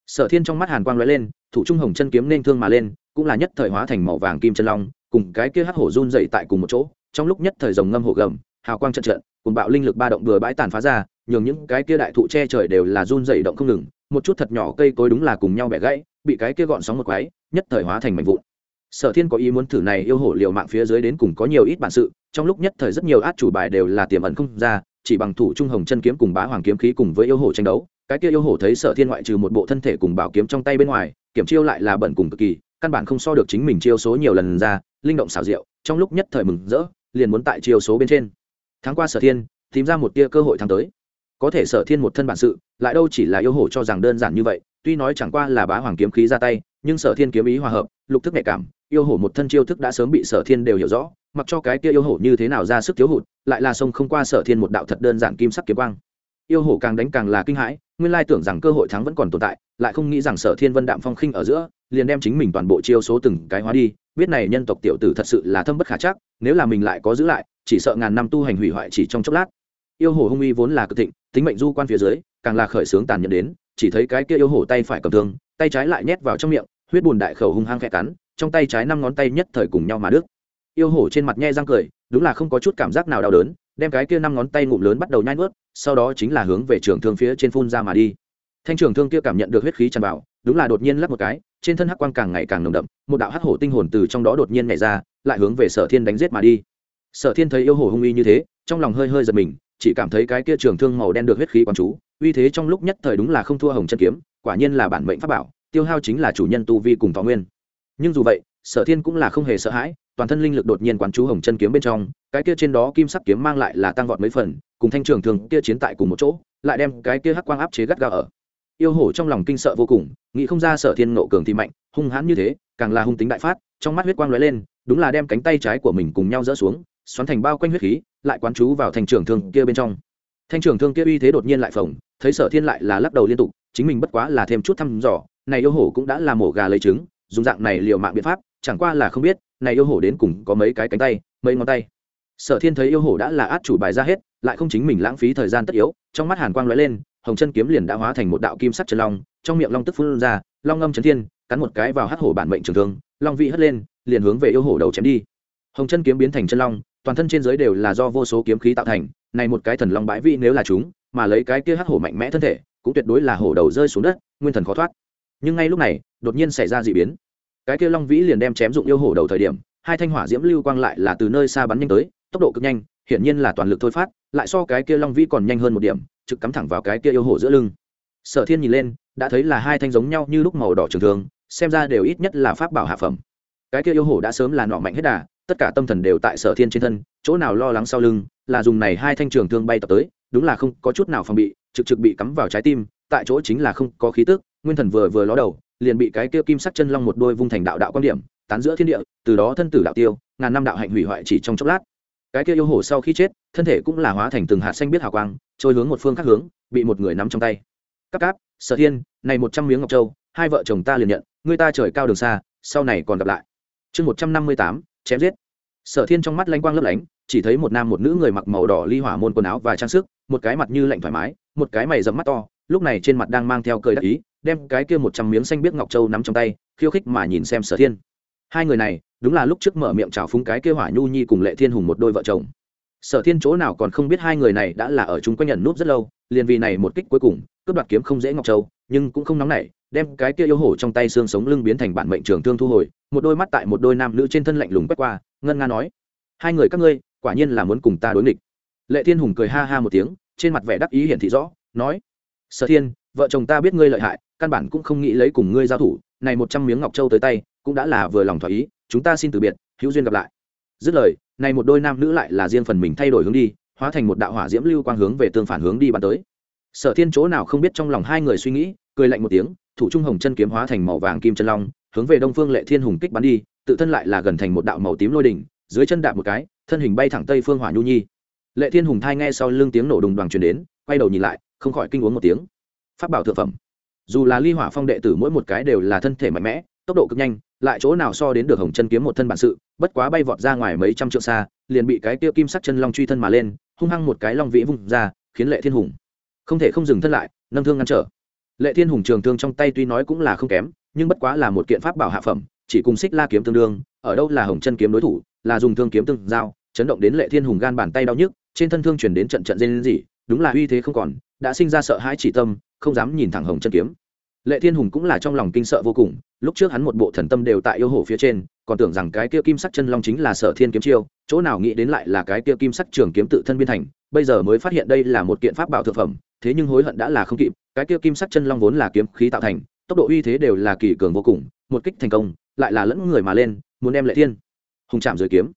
Sở thiên trong mắt hàn quang lóe lên, thủ trung hồng chân kiếm nên thương mà lên, cũng là nhất thời hóa thành màu vàng kim chân long, cùng cái kia hắc hổ run dậy tại cùng một chỗ, trong lúc nhất thời rồng ngâm hổ gầm, hào quang trận trận cùng bạo linh lực ba động vừa bãi tàn phá ra nhường những cái kia đại thụ che trời đều là run dậy động không ngừng, một chút thật nhỏ cây cối đúng là cùng nhau bẻ gãy, bị cái kia gọn sóng một quái, nhất thời hóa thành mảnh vụn. Sở thiên có ý muốn thử này yêu hổ liều mạng phía dưới đến cùng có nhiều ít bản sự, trong lúc nhất thời rất nhiều át chủ bài đều là tiềm ẩn không ra, chỉ bằng thủ trung hồng chân kiếm cùng bá hoàng kiếm khí cùng với yêu hổ tranh đấu, cái kia yêu hổ thấy sở thiên ngoại trừ một bộ thân thể cùng bảo kiếm trong tay bên ngoài, kiểm chiêu lại là bẩn cùng cực kỳ, căn bản không so được chính mình chiêu số nhiều lần ra, linh động xảo diệu, trong lúc nhất thời mừng rỡ, liền muốn tại chiêu số bên trên. Tháng qua sở thiên, tìm ra một tia cơ hội tháng tới có thể sở thiên một thân bản sự, lại đâu chỉ là yêu hổ cho rằng đơn giản như vậy, tuy nói chẳng qua là bá hoàng kiếm khí ra tay, nhưng sở thiên kiếm ý hòa hợp, lục thức nhạy cảm, yêu hổ một thân chiêu thức đã sớm bị sở thiên đều hiểu rõ, mặc cho cái kia yêu hổ như thế nào ra sức thiếu hụt, lại là sông không qua sở thiên một đạo thật đơn giản kim sắc kiếm quang. Yêu hổ càng đánh càng là kinh hãi, nguyên lai tưởng rằng cơ hội thắng vẫn còn tồn tại, lại không nghĩ rằng sở thiên vân đạm phong khinh ở giữa, liền đem chính mình toàn bộ chiêu số từng cái hóa đi, biết này nhân tộc tiểu tử thật sự là thâm bất khả chắc, nếu là mình lại có giữ lại, chỉ sợ ngàn năm tu hành hủy hoại chỉ trong chốc lát yêu hổ hung uy vốn là cực thịnh, tính mệnh du quan phía dưới, càng là khởi sướng tàn nhẫn đến, chỉ thấy cái kia yêu hổ tay phải cầm thương, tay trái lại nhét vào trong miệng, huyết bùn đại khẩu hung hăng khẽ cắn, trong tay trái năm ngón tay nhất thời cùng nhau mà đứt. Yêu hổ trên mặt nhe răng cười, đúng là không có chút cảm giác nào đau đớn, đem cái kia năm ngón tay ngụm lớn bắt đầu nhai nuốt, sau đó chính là hướng về trường thương phía trên phun ra mà đi. Thanh trường thương kia cảm nhận được huyết khí tràn vào, đúng là đột nhiên lắp một cái, trên thân hắc quang càng ngày càng nồng đậm, một đạo hắc hổ tinh hồn từ trong đó đột nhiên nhảy ra, lại hướng về sở thiên đánh giết mà đi. Sở thiên thấy yêu hổ hung uy như thế, trong lòng hơi hơi giật mình chỉ cảm thấy cái kia trường thương màu đen được huyết khí quán chú, uy thế trong lúc nhất thời đúng là không thua hồng chân kiếm, quả nhiên là bản mệnh pháp bảo, tiêu hao chính là chủ nhân tu vi cùng thọ nguyên. Nhưng dù vậy, sở thiên cũng là không hề sợ hãi, toàn thân linh lực đột nhiên quán chú hồng chân kiếm bên trong, cái kia trên đó kim sắc kiếm mang lại là tăng vọt mấy phần, cùng thanh trường thường kia chiến tại cùng một chỗ, lại đem cái kia hắc quang áp chế gắt gao ở. Yêu hổ trong lòng kinh sợ vô cùng, nghĩ không ra sở thiên nộ cường thì mạnh, hung hãn như thế, càng là hung tính đại phát, trong mắt huyết quang lóe lên, đúng là đem cánh tay trái của mình cùng nhau dỡ xuống xoắn thành bao quanh huyết khí, lại quán chú vào thành trưởng thương kia bên trong. Thanh trưởng thương kia uy thế đột nhiên lại phồng, thấy sở thiên lại là lắc đầu liên tục, chính mình bất quá là thêm chút thăm dò, này yêu hổ cũng đã là mổ gà lấy trứng, dùng dạng này liệu mạng biện pháp, chẳng qua là không biết, này yêu hổ đến cùng có mấy cái cánh tay, mấy ngón tay. Sở thiên thấy yêu hổ đã là át chủ bài ra hết, lại không chính mình lãng phí thời gian tất yếu, trong mắt hàn quang lóe lên, hồng chân kiếm liền đã hóa thành một đạo kim sắc chân long, trong miệng long tức phun ra, long ngâm chấn thiên, cắn một cái vào hắc hổ bản mệnh trường thương, long vị hất lên, liền hướng về yêu hổ đầu chém đi. Hồng chân kiếm biến thành chân long toàn thân trên giới đều là do vô số kiếm khí tạo thành, này một cái thần long bãi vị nếu là chúng, mà lấy cái kia hắc hổ mạnh mẽ thân thể, cũng tuyệt đối là hổ đầu rơi xuống đất, nguyên thần khó thoát. Nhưng ngay lúc này, đột nhiên xảy ra d ị biến. Cái kia long vĩ liền đem chém dụng yêu hổ đầu thời điểm, hai thanh hỏa diễm lưu quang lại là từ nơi xa bắn nhanh tới, tốc độ cực nhanh, hiển nhiên là toàn lực thôi phát, lại so cái kia long vĩ còn nhanh hơn một điểm, trực cắm thẳng vào cái kia yêu hổ giữa lưng. Sở thiên nhìn lên, đã thấy là hai thanh giống nhau như lúc màu đỏ trường thường xem ra đều ít nhất là pháp bảo hạ phẩm. Cái kia yêu hổ đã sớm là nọ mạnh hết đà tất cả tâm thần đều tại sở thiên trên thân, chỗ nào lo lắng sau lưng, là dùng này hai thanh trường thương bay tập tới, đúng là không có chút nào phòng bị, trực trực bị cắm vào trái tim, tại chỗ chính là không có khí tức, nguyên thần vừa vừa ló đầu, liền bị cái kia kim sắc chân long một đôi vung thành đạo đạo quan điểm, tán giữa thiên địa, từ đó thân tử đạo tiêu, ngàn năm đạo hạnh hủy hoại chỉ trong chốc lát. Cái kia yêu hổ sau khi chết, thân thể cũng là hóa thành từng hạt xanh biết hào quang, trôi hướng một phương khác hướng, bị một người nắm trong tay. Cắp cáp, sở thiên, này một trăm miếng ngọc châu, hai vợ chồng ta liền nhận, người ta trời cao đường xa, sau này còn gặp lại. Chương một trăm năm mươi tám chém giết. Sở thiên trong mắt lanh quang lấp lánh, chỉ thấy một nam một nữ người mặc màu đỏ ly hỏa môn quần áo và trang sức, một cái mặt như lạnh thoải mái, một cái mày dẫm mắt to, lúc này trên mặt đang mang theo cười đắc ý, đem cái kia một trăm miếng xanh biết ngọc châu nắm trong tay, khiêu khích mà nhìn xem sở thiên. Hai người này, đúng là lúc trước mở miệng chào phúng cái kia hỏa nhu nhi cùng lệ thiên hùng một đôi vợ chồng. Sở thiên chỗ nào còn không biết hai người này đã là ở chúng quanh nhận núp rất lâu, liền vì này một kích cuối cùng, cướp đoạt kiếm không dễ ngọc châu, nhưng cũng không nóng nảy, đem cái kia yêu hổ trong tay xương sống lưng biến thành bản mệnh trường thương thu hồi một đôi mắt tại một đôi nam nữ trên thân lạnh lùng quét qua, ngân nga nói, hai người các ngươi, quả nhiên là muốn cùng ta đối nghịch. Lệ thiên hùng cười ha ha một tiếng, trên mặt vẻ đắc ý hiển thị rõ, nói, sở thiên, vợ chồng ta biết ngươi lợi hại, căn bản cũng không nghĩ lấy cùng ngươi giao thủ, này một trăm miếng ngọc châu tới tay, cũng đã là vừa lòng thỏa ý, chúng ta xin từ biệt, hữu duyên gặp lại. Dứt lời, này một đôi nam nữ lại là riêng phần mình thay đổi hướng đi, hóa thành một đạo hỏa diễm lưu quang hướng về tương phản hướng đi bắn tới. Sở thiên chỗ nào không biết trong lòng hai người suy nghĩ, cười lạnh một tiếng, thủ trung hồng chân kiếm hóa thành màu vàng kim chân long hướng về đông phương lệ thiên hùng kích bắn đi, tự thân lại là gần thành một đạo màu tím lôi đỉnh, dưới chân đạp một cái, thân hình bay thẳng tây phương hỏa nhu nhi. Lệ thiên hùng thai nghe sau lưng tiếng nổ đùng đoàn truyền đến, quay đầu nhìn lại, không khỏi kinh uống một tiếng. Phát bảo thượng phẩm. Dù là ly hỏa phong đệ tử mỗi một cái đều là thân thể mạnh mẽ, tốc độ cực nhanh, lại chỗ nào so đến được hồng chân kiếm một thân bản sự, bất quá bay vọt ra ngoài mấy trăm trượng xa, liền bị cái kia kim sắc chân long truy thân mà lên, hung hăng một cái long vĩ vung ra, khiến lệ thiên hùng không thể không dừng thân lại, nâng thương ngăn trở. Lệ thiên hùng trường thương trong tay tuy nói cũng là không kém nhưng bất quá là một kiện pháp bảo hạ phẩm, chỉ cùng xích la kiếm tương đương, ở đâu là hồng chân kiếm đối thủ, là dùng thương kiếm tương giao, chấn động đến lệ thiên hùng gan bàn tay đau nhức, trên thân thương chuyển đến trận trận dên gì đúng là uy thế không còn, đã sinh ra sợ hãi chỉ tâm, không dám nhìn thẳng hồng chân kiếm. Lệ thiên hùng cũng là trong lòng kinh sợ vô cùng, lúc trước hắn một bộ thần tâm đều tại yêu hổ phía trên, còn tưởng rằng cái kia kim sắc chân long chính là sở thiên kiếm chiêu, chỗ nào nghĩ đến lại là cái kia kim sắc trường kiếm tự thân biên thành, bây giờ mới phát hiện đây là một kiện pháp bảo thực phẩm, thế nhưng hối hận đã là không kịp, cái kia kim sắc chân long vốn là kiếm khí tạo thành tốc độ uy thế đều là kỳ cường vô cùng, một kích thành công, lại là lẫn người mà lên, muốn đem lệ thiên, hùng chạm dưới kiếm.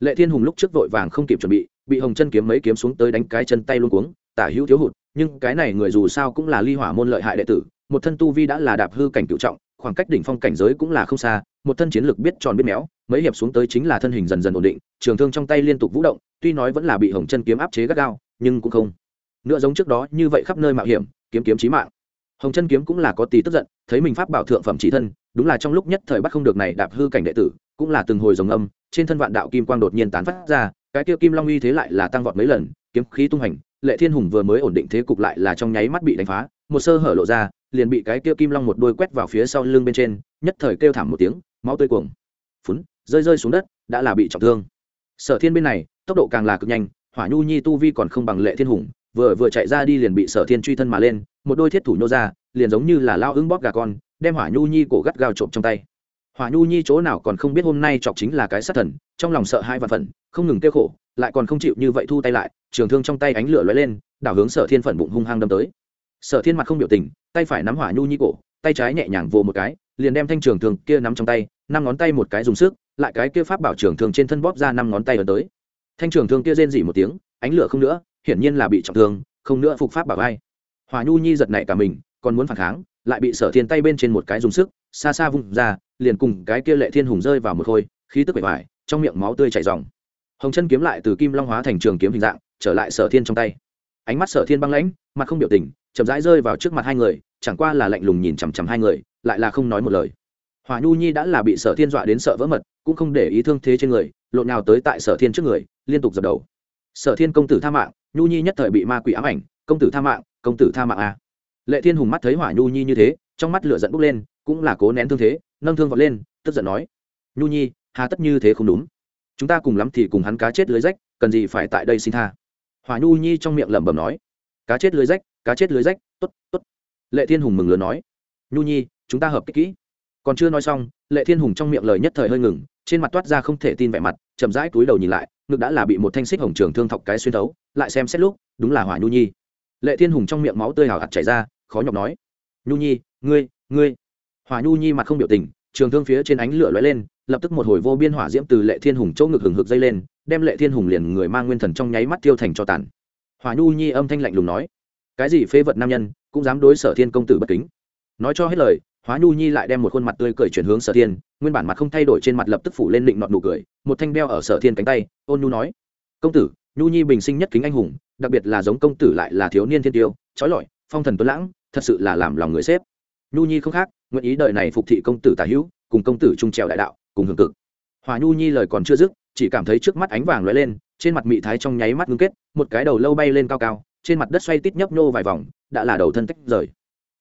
Lệ thiên hùng lúc trước vội vàng không kịp chuẩn bị bị hồng chân kiếm mấy kiếm xuống tới đánh cái chân tay luôn cuống, tả hữu thiếu hụt, nhưng cái này người dù sao cũng là ly hỏa môn lợi hại đệ tử, một thân tu vi đã là đạp hư cảnh cựu trọng, khoảng cách đỉnh phong cảnh giới cũng là không xa, một thân chiến lực biết tròn biết méo, mấy hiệp xuống tới chính là thân hình dần dần ổn định, trường thương trong tay liên tục vũ động, tuy nói vẫn là bị hồng chân kiếm áp chế gắt gao, nhưng cũng không. Nữa giống trước đó như vậy khắp nơi mạo hiểm, kiếm kiếm chí mạng hồng chân kiếm cũng là có tí tức giận, thấy mình pháp bảo thượng phẩm chỉ thân, đúng là trong lúc nhất thời bắt không được này đạp hư cảnh đệ tử, cũng là từng hồi rồng âm, trên thân vạn đạo kim quang đột nhiên tán phát ra, cái kia kim long uy thế lại là tăng vọt mấy lần, kiếm khí tung hành, lệ thiên hùng vừa mới ổn định thế cục lại là trong nháy mắt bị đánh phá, một sơ hở lộ ra, liền bị cái kia kim long một đôi quét vào phía sau lưng bên trên, nhất thời kêu thảm một tiếng, máu tươi cuồng, phún, rơi rơi xuống đất, đã là bị trọng thương. Sở thiên bên này, tốc độ càng là cực nhanh, hỏa nhu nhi tu vi còn không bằng lệ thiên hùng vừa vừa chạy ra đi liền bị sở thiên truy thân mà lên, một đôi thiết thủ nhô ra, liền giống như là lao ứng bóp gà con, đem hỏa nhu nhi cổ gắt gao trộm trong tay. Hỏa nhu nhi chỗ nào còn không biết hôm nay chọc chính là cái sát thần, trong lòng sợ hai vạn phần không ngừng kêu khổ, lại còn không chịu như vậy thu tay lại, trường thương trong tay ánh lửa lóe lên, đảo hướng sở thiên phần bụng hung hăng đâm tới. Sở thiên mặt không biểu tình, tay phải nắm hỏa nhu nhi cổ, tay trái nhẹ nhàng vồ một cái, liền đem thanh trường thường kia nắm trong tay, năm ngón tay một cái dùng sức, lại cái kia pháp bảo trường thường trên thân bóp ra năm ngón tay ở tới. Thanh trường thương kia rên dỉ một tiếng, ánh lửa không nữa hiển nhiên là bị trọng thương, không nữa phục pháp bảo vai hòa nhu nhi giật nảy cả mình, còn muốn phản kháng, lại bị sở thiên tay bên trên một cái dùng sức, xa xa vung ra, liền cùng cái kia lệ thiên hùng rơi vào một khôi, khí tức bể vải trong miệng máu tươi chảy dòng hồng chân kiếm lại từ kim long hóa thành trường kiếm hình dạng, trở lại sở thiên trong tay. Ánh mắt sở thiên băng lãnh, mặt không biểu tình, chậm rãi rơi vào trước mặt hai người, chẳng qua là lạnh lùng nhìn chằm chằm hai người, lại là không nói một lời. Hòa nhu nhi đã là bị sở thiên dọa đến sợ vỡ mật, cũng không để ý thương thế trên người, lộn nào tới tại sở thiên trước người, liên tục dập đầu. Sở thiên công tử tha mạng nhu nhi nhất thời bị ma quỷ ám ảnh, công tử tha mạng, công tử tha mạng à? lệ thiên hùng mắt thấy hỏa nhu nhi như thế, trong mắt lửa giận bốc lên, cũng là cố nén thương thế, nâng thương vọt lên, tức giận nói, nhu nhi, hà tất như thế không đúng. Chúng ta cùng lắm thì cùng hắn cá chết lưới rách, cần gì phải tại đây xin tha. Hỏa nhu nhi trong miệng lẩm bẩm nói, cá chết lưới rách, cá chết lưới rách t ố t t ố t lệ thiên hùng mừng lớn nói, nhu nhi, chúng ta hợp kích kỹ. Còn chưa nói xong, lệ thiên hùng trong miệng lời nhất thời hơi ngừng, trên mặt toát ra không thể tin vẻ mặt, chậm rãi túi đầu nhìn lại ngực đã là bị một thanh xích hồng trường thương thọc cái xuyên thấu, lại xem xét lúc, đúng là hỏa nhu nhi. Lệ thiên hùng trong miệng máu tươi hào hạt chảy ra, khó nhọc nói, nhu nhi, ngươi ngươi. Hỏa nhu nhi mặt không biểu tình, trường thương phía trên ánh lửa lóe lên, lập tức một hồi vô biên hỏa diễm từ lệ thiên hùng chỗ ngực hừng hực dây lên, đem lệ thiên hùng liền người mang nguyên thần trong nháy mắt tiêu thành cho tàn. Hỏa nhu nhi âm thanh lạnh lùng nói, cái gì phế vật nam nhân, cũng dám đối sở thiên công tử bất kính? Nói cho hết lời hóa nhu nhi lại đem một khuôn mặt tươi cười chuyển hướng sở thiên, nguyên bản mặt không thay đổi trên mặt lập tức phủ lên định nọt nụ cười, một thanh đeo ở sở thiên cánh tay, ôn nhu nói, công tử, nhu nhi bình sinh nhất kính anh hùng, đặc biệt là giống công tử lại là thiếu niên thiên tiêu, trói lọi, phong thần tuấn lãng, thật sự là làm lòng người xếp nhu nhi không khác, nguyện ý đợi này phục thị công tử tả hữu, cùng công tử trung trèo đại đạo, cùng hưởng cực. Hòa nhu nhi lời còn chưa dứt, chỉ cảm thấy trước mắt ánh vàng lóe lên, trên mặt mị thái trong nháy mắt ngưng kết, một cái đầu lâu bay lên cao cao, trên mặt đất xoay tít nhấp nhô vài vòng, đã là đầu thân tách rời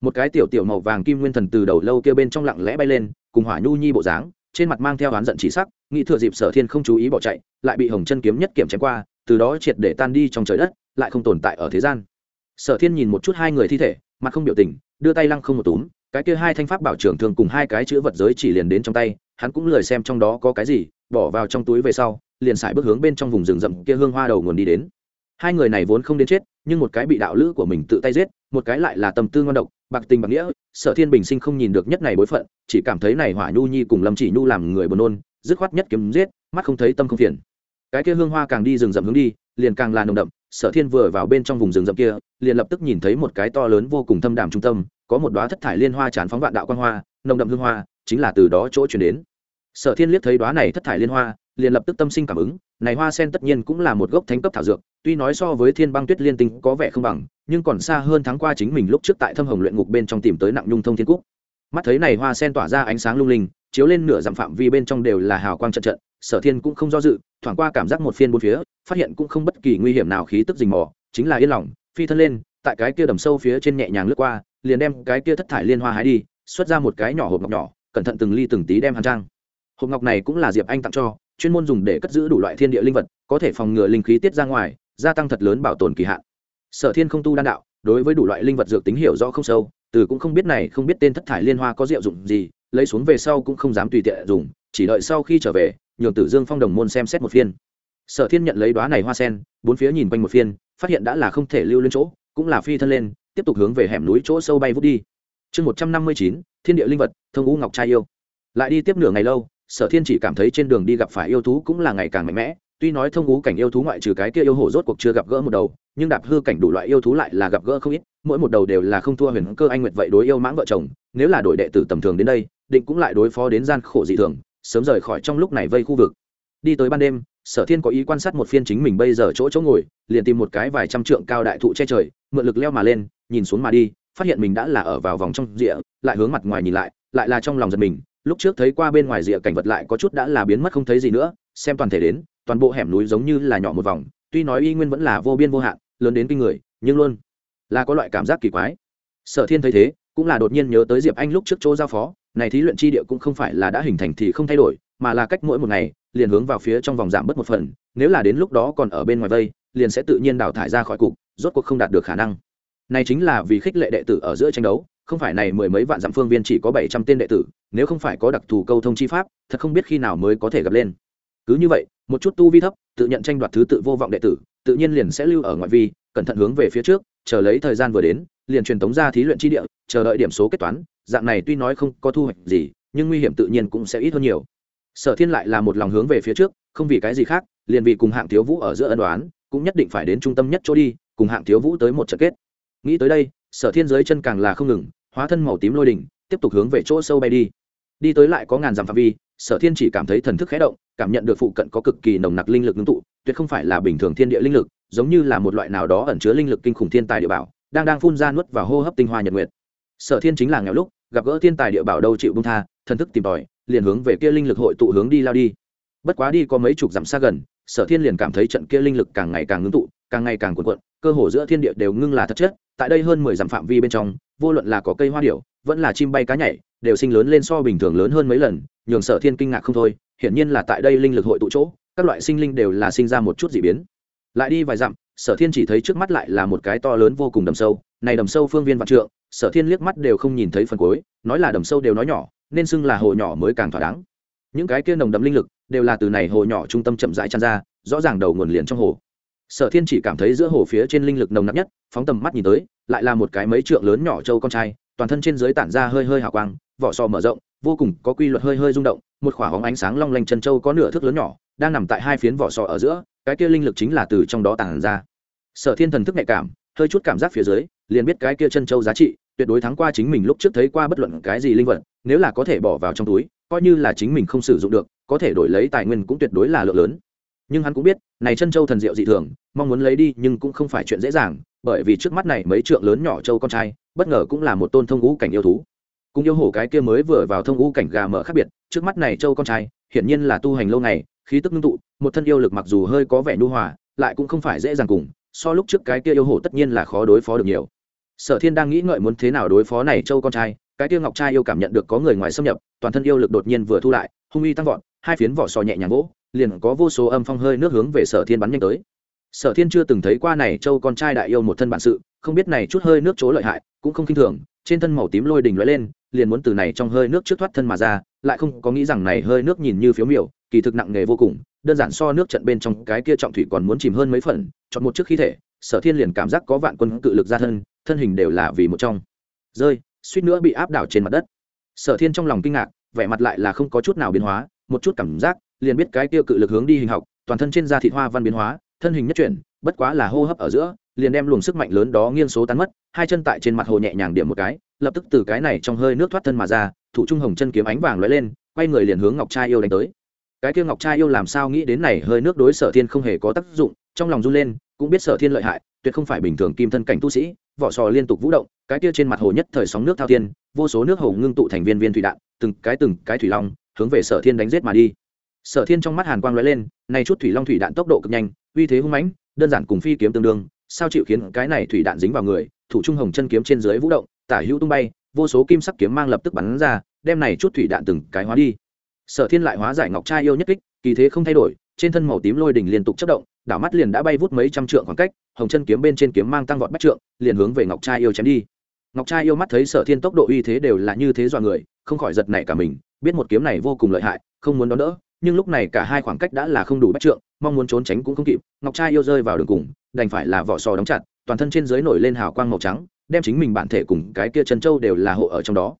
một cái tiểu tiểu màu vàng kim nguyên thần từ đầu lâu kia bên trong lặng lẽ bay lên, cùng hỏa nhu nhi bộ dáng, trên mặt mang theo oán giận chỉ sắc, nghĩ thừa dịp sở thiên không chú ý bỏ chạy, lại bị hồng chân kiếm nhất kiểm chém qua, từ đó triệt để tan đi trong trời đất, lại không tồn tại ở thế gian. Sở thiên nhìn một chút hai người thi thể, mặt không biểu tình, đưa tay lăng không một túm, cái kia hai thanh pháp bảo trưởng thường cùng hai cái chữ vật giới chỉ liền đến trong tay, hắn cũng lười xem trong đó có cái gì, bỏ vào trong túi về sau, liền xài bước hướng bên trong vùng rừng rậm kia hương hoa đầu nguồn đi đến. Hai người này vốn không đến chết, nhưng một cái bị đạo lữ của mình tự tay giết một cái lại là tâm tư ngon độc, bạc tình bạc nghĩa, sở thiên bình sinh không nhìn được nhất này bối phận, chỉ cảm thấy này hỏa nhu nhi cùng lâm chỉ nhu làm người buồn nôn, dứt khoát nhất kiếm giết, mắt không thấy tâm không phiền. Cái kia hương hoa càng đi rừng rậm hướng đi, liền càng là nồng đậm, sở thiên vừa vào bên trong vùng rừng rậm kia, liền lập tức nhìn thấy một cái to lớn vô cùng thâm đàm trung tâm, có một đoá thất thải liên hoa tràn phóng vạn đạo quan hoa, nồng đậm hương hoa, chính là từ đó chỗ chuyển đến. Sở thiên liếc thấy đoá này thất thải liên hoa liền lập tức tâm sinh cảm ứng, này hoa sen tất nhiên cũng là một gốc thánh cấp thảo dược, tuy nói so với thiên băng tuyết liên tinh có vẻ không bằng, nhưng còn xa hơn tháng qua chính mình lúc trước tại thâm hồng luyện ngục bên trong tìm tới nặng nhung thông thiên cúc. Mắt thấy này hoa sen tỏa ra ánh sáng lung linh, chiếu lên nửa dặm phạm vi bên trong đều là hào quang trận trận, sở thiên cũng không do dự, thoảng qua cảm giác một phiên bốn phía, phát hiện cũng không bất kỳ nguy hiểm nào khí tức rình mò, chính là yên lòng, phi thân lên, tại cái kia đầm sâu phía trên nhẹ nhàng lướt qua, liền đem cái kia thất thải liên hoa hái đi, xuất ra một cái nhỏ hộp ngọc nhỏ, cẩn thận từng ly từng tí đem hàn trang. Hộp ngọc này cũng là diệp anh tặng cho chuyên môn dùng để cất giữ đủ loại thiên địa linh vật, có thể phòng ngừa linh khí tiết ra ngoài, gia tăng thật lớn bảo tồn kỳ hạn. Sở thiên không tu đan đạo, đối với đủ loại linh vật dược tính hiểu rõ không sâu, từ cũng không biết này, không biết tên thất thải liên hoa có diệu dụng gì, lấy xuống về sau cũng không dám tùy tiện dùng, chỉ đợi sau khi trở về, nhường tử dương phong đồng môn xem xét một phiên. Sở thiên nhận lấy đoá này hoa sen, bốn phía nhìn quanh một phiên, phát hiện đã là không thể lưu lên chỗ, cũng là phi thân lên, tiếp tục hướng về hẻm núi chỗ sâu bay vút đi. Chương một trăm năm mươi chín, thiên địa linh vật, thông ngũ ngọc trai yêu. Lại đi tiếp nửa ngày lâu sở thiên chỉ cảm thấy trên đường đi gặp phải yêu thú cũng là ngày càng mạnh mẽ. Tuy nói thông ngũ cảnh yêu thú ngoại trừ cái kia yêu hổ rốt cuộc chưa gặp gỡ một đầu, nhưng đạp hư cảnh đủ loại yêu thú lại là gặp gỡ không ít. Mỗi một đầu đều là không thua huyền cơ anh nguyệt vậy đối yêu mãng vợ chồng. Nếu là đội đệ tử tầm thường đến đây, định cũng lại đối phó đến gian khổ dị thường, sớm rời khỏi trong lúc này vây khu vực. Đi tới ban đêm, sở thiên có ý quan sát một phiên chính mình bây giờ chỗ chỗ ngồi, liền tìm một cái vài trăm trượng cao đại thụ che trời, mượn lực leo mà lên, nhìn xuống mà đi, phát hiện mình đã là ở vào vòng trong rìa, lại hướng mặt ngoài nhìn lại lại là trong lòng giật mình lúc trước thấy qua bên ngoài rìa cảnh vật lại có chút đã là biến mất không thấy gì nữa, xem toàn thể đến, toàn bộ hẻm núi giống như là nhỏ một vòng, tuy nói y nguyên vẫn là vô biên vô hạn, lớn đến kinh người, nhưng luôn là có loại cảm giác kỳ quái. Sở thiên thấy thế, cũng là đột nhiên nhớ tới diệp anh lúc trước chỗ giao phó, này thí luyện chi địa cũng không phải là đã hình thành thì không thay đổi, mà là cách mỗi một ngày, liền hướng vào phía trong vòng giảm bớt một phần, nếu là đến lúc đó còn ở bên ngoài vây, liền sẽ tự nhiên đào thải ra khỏi cục, rốt cuộc không đạt được khả năng. Này chính là vì khích lệ đệ tử ở giữa tranh đấu không phải này mười mấy vạn dặm phương viên chỉ có bảy trăm tên đệ tử, nếu không phải có đặc thù câu thông chi pháp, thật không biết khi nào mới có thể gặp lên. Cứ như vậy, một chút tu vi thấp, tự nhận tranh đoạt thứ tự vô vọng đệ tử, tự nhiên liền sẽ lưu ở ngoại vi, cẩn thận hướng về phía trước, chờ lấy thời gian vừa đến, liền truyền tống ra thí luyện chi địa, chờ đợi điểm số kết toán, dạng này tuy nói không có thu hoạch gì, nhưng nguy hiểm tự nhiên cũng sẽ ít hơn nhiều. Sở thiên lại là một lòng hướng về phía trước, không vì cái gì khác, liền vì cùng hạng thiếu vũ ở giữa ân đoán cũng nhất định phải đến trung tâm nhất chỗ đi, cùng hạng thiếu vũ tới một trận kết. Nghĩ tới đây sở thiên dưới chân càng là không ngừng, hóa thân màu tím lôi đỉnh, tiếp tục hướng về chỗ sâu bay đi. Đi tới lại có ngàn dặm phạm vi, sở thiên chỉ cảm thấy thần thức khé động, cảm nhận được phụ cận có cực kỳ nồng nặc linh lực ngưng tụ, tuyệt không phải là bình thường thiên địa linh lực, giống như là một loại nào đó ẩn chứa linh lực kinh khủng thiên tài địa bảo, đang đang phun ra nuốt vào hô hấp tinh hoa nhật nguyệt. Sở thiên chính là nghèo lúc, gặp gỡ thiên tài địa bảo đâu chịu bung tha, thần thức tìm tòi, liền hướng về kia linh lực hội tụ hướng đi lao đi. Bất quá đi có mấy chục dặm xa gần, sở thiên liền cảm thấy trận kia linh lực càng ngày càng ngưng tụ, càng ngày càng cuộn cuộn, cơ hồ giữa thiên địa đều ngưng là thật chất tại đây hơn mười dặm phạm vi bên trong, vô luận là có cây hoa điểu, vẫn là chim bay cá nhảy, đều sinh lớn lên so bình thường lớn hơn mấy lần, nhường sở thiên kinh ngạc không thôi, hiển nhiên là tại đây linh lực hội tụ chỗ, các loại sinh linh đều là sinh ra một chút dị biến. Lại đi vài dặm, sở thiên chỉ thấy trước mắt lại là một cái to lớn vô cùng đầm sâu, này đầm sâu phương viên vạn trượng, sở thiên liếc mắt đều không nhìn thấy phần cuối, nói là đầm sâu đều nói nhỏ, nên xưng là hồ nhỏ mới càng thỏa đáng. Những cái kia nồng đậm linh lực, đều là từ này hồ nhỏ trung tâm chậm rãi tràn ra, rõ ràng đầu nguồn liền trong hồ sở thiên chỉ cảm thấy giữa hồ phía trên linh lực nồng nặc nhất, phóng tầm mắt nhìn tới, lại là một cái mấy trượng lớn nhỏ trâu con trai, toàn thân trên dưới tản ra hơi hơi hào quang, vỏ sò mở rộng, vô cùng có quy luật hơi hơi rung động, một khỏa hóng ánh sáng long lanh chân châu có nửa thước lớn nhỏ, đang nằm tại hai phiến vỏ sò ở giữa, cái kia linh lực chính là từ trong đó tàng ra. Sở thiên thần thức nhạy cảm, hơi chút cảm giác phía dưới, liền biết cái kia chân châu giá trị, tuyệt đối thắng qua chính mình lúc trước thấy qua bất luận cái gì linh vật, nếu là có thể bỏ vào trong túi, coi như là chính mình không sử dụng được, có thể đổi lấy tài nguyên cũng tuyệt đối là lượng lớn nhưng hắn cũng biết, này chân châu thần diệu dị thường, mong muốn lấy đi nhưng cũng không phải chuyện dễ dàng, bởi vì trước mắt này mấy trượng lớn nhỏ châu con trai, bất ngờ cũng là một tôn thông ngũ cảnh yêu thú. Cùng yêu hổ cái kia mới vừa vào thông ngũ cảnh gà mở khác biệt, trước mắt này châu con trai, hiển nhiên là tu hành lâu ngày, khí tức ngưng tụ, một thân yêu lực mặc dù hơi có vẻ nhu hòa, lại cũng không phải dễ dàng cùng, so lúc trước cái kia yêu hổ tất nhiên là khó đối phó được nhiều. Sở thiên đang nghĩ ngợi muốn thế nào đối phó này châu con trai, cái kia ngọc trai yêu cảm nhận được có người ngoài xâm nhập, toàn thân yêu lực đột nhiên vừa thu lại, hung uy tăng vọt, hai phiến vỏ sò nhẹ nhàng gỗ liền có vô số âm phong hơi nước hướng về sở thiên bắn nhanh tới. Sở thiên chưa từng thấy qua này châu con trai đại yêu một thân bản sự, không biết này chút hơi nước chỗ lợi hại, cũng không kinh thường, trên thân màu tím lôi đỉnh lóe lên, liền muốn từ này trong hơi nước trước thoát thân mà ra, lại không có nghĩ rằng này hơi nước nhìn như phiếu miểu, kỳ thực nặng nghề vô cùng, đơn giản so nước trận bên trong cái kia trọng thủy còn muốn chìm hơn mấy phần, chọn một trước khí thể, sở thiên liền cảm giác có vạn quân cự lực ra thân thân hình đều là vì một trong. Rơi, suýt nữa bị áp đảo trên mặt đất. Sở thiên trong lòng kinh ngạc, vẻ mặt lại là không có chút nào biến hóa, một chút cảm giác liền biết cái kia cự lực hướng đi hình học, toàn thân trên da thịt hoa văn biến hóa, thân hình nhất chuyển, bất quá là hô hấp ở giữa, liền đem luồng sức mạnh lớn đó nghiêng số tán mất, hai chân tại trên mặt hồ nhẹ nhàng điểm một cái, lập tức từ cái này trong hơi nước thoát thân mà ra, thủ trung hồng chân kiếm ánh vàng lóe lên, quay người liền hướng ngọc trai yêu đánh tới. Cái kia ngọc trai yêu làm sao nghĩ đến này hơi nước đối sở thiên không hề có tác dụng, trong lòng run lên, cũng biết sở thiên lợi hại, tuyệt không phải bình thường kim thân cảnh tu sĩ, vỏ sò liên tục vũ động, cái kia trên mặt hồ nhất thời sóng nước thao thiên, vô số nước hồ ngưng tụ thành viên viên thủy đạn, từng cái từng cái thủy long, hướng về sở thiên đánh giết mà đi sở thiên trong mắt hàn quang lóe lên, này chút thủy long thủy đạn tốc độ cực nhanh, uy thế hung mãnh, đơn giản cùng phi kiếm tương đương, sao chịu khiến cái này thủy đạn dính vào người, thủ trung hồng chân kiếm trên dưới vũ động, tả hữu tung bay, vô số kim sắc kiếm mang lập tức bắn ra, đem này chút thủy đạn từng cái hóa đi. Sở thiên lại hóa giải ngọc trai yêu nhất kích, kỳ thế không thay đổi, trên thân màu tím lôi đỉnh liên tục chất động, đảo mắt liền đã bay vút mấy trăm trượng khoảng cách, hồng chân kiếm bên trên kiếm mang tăng vọt bắt trượng, liền hướng về ngọc trai yêu chém đi. Ngọc trai yêu mắt thấy sở thiên tốc độ uy thế đều là như thế dọa người, không khỏi giật nảy cả mình, biết một kiếm này vô cùng lợi hại, không muốn đón đỡ nhưng lúc này cả hai khoảng cách đã là không đủ bắt trượng, mong muốn trốn tránh cũng không kịp, ngọc trai yêu rơi vào đường cùng, đành phải là vỏ sò đóng chặt, toàn thân trên dưới nổi lên hào quang màu trắng, đem chính mình bản thể cùng cái kia chân châu đều là hộ ở trong đó.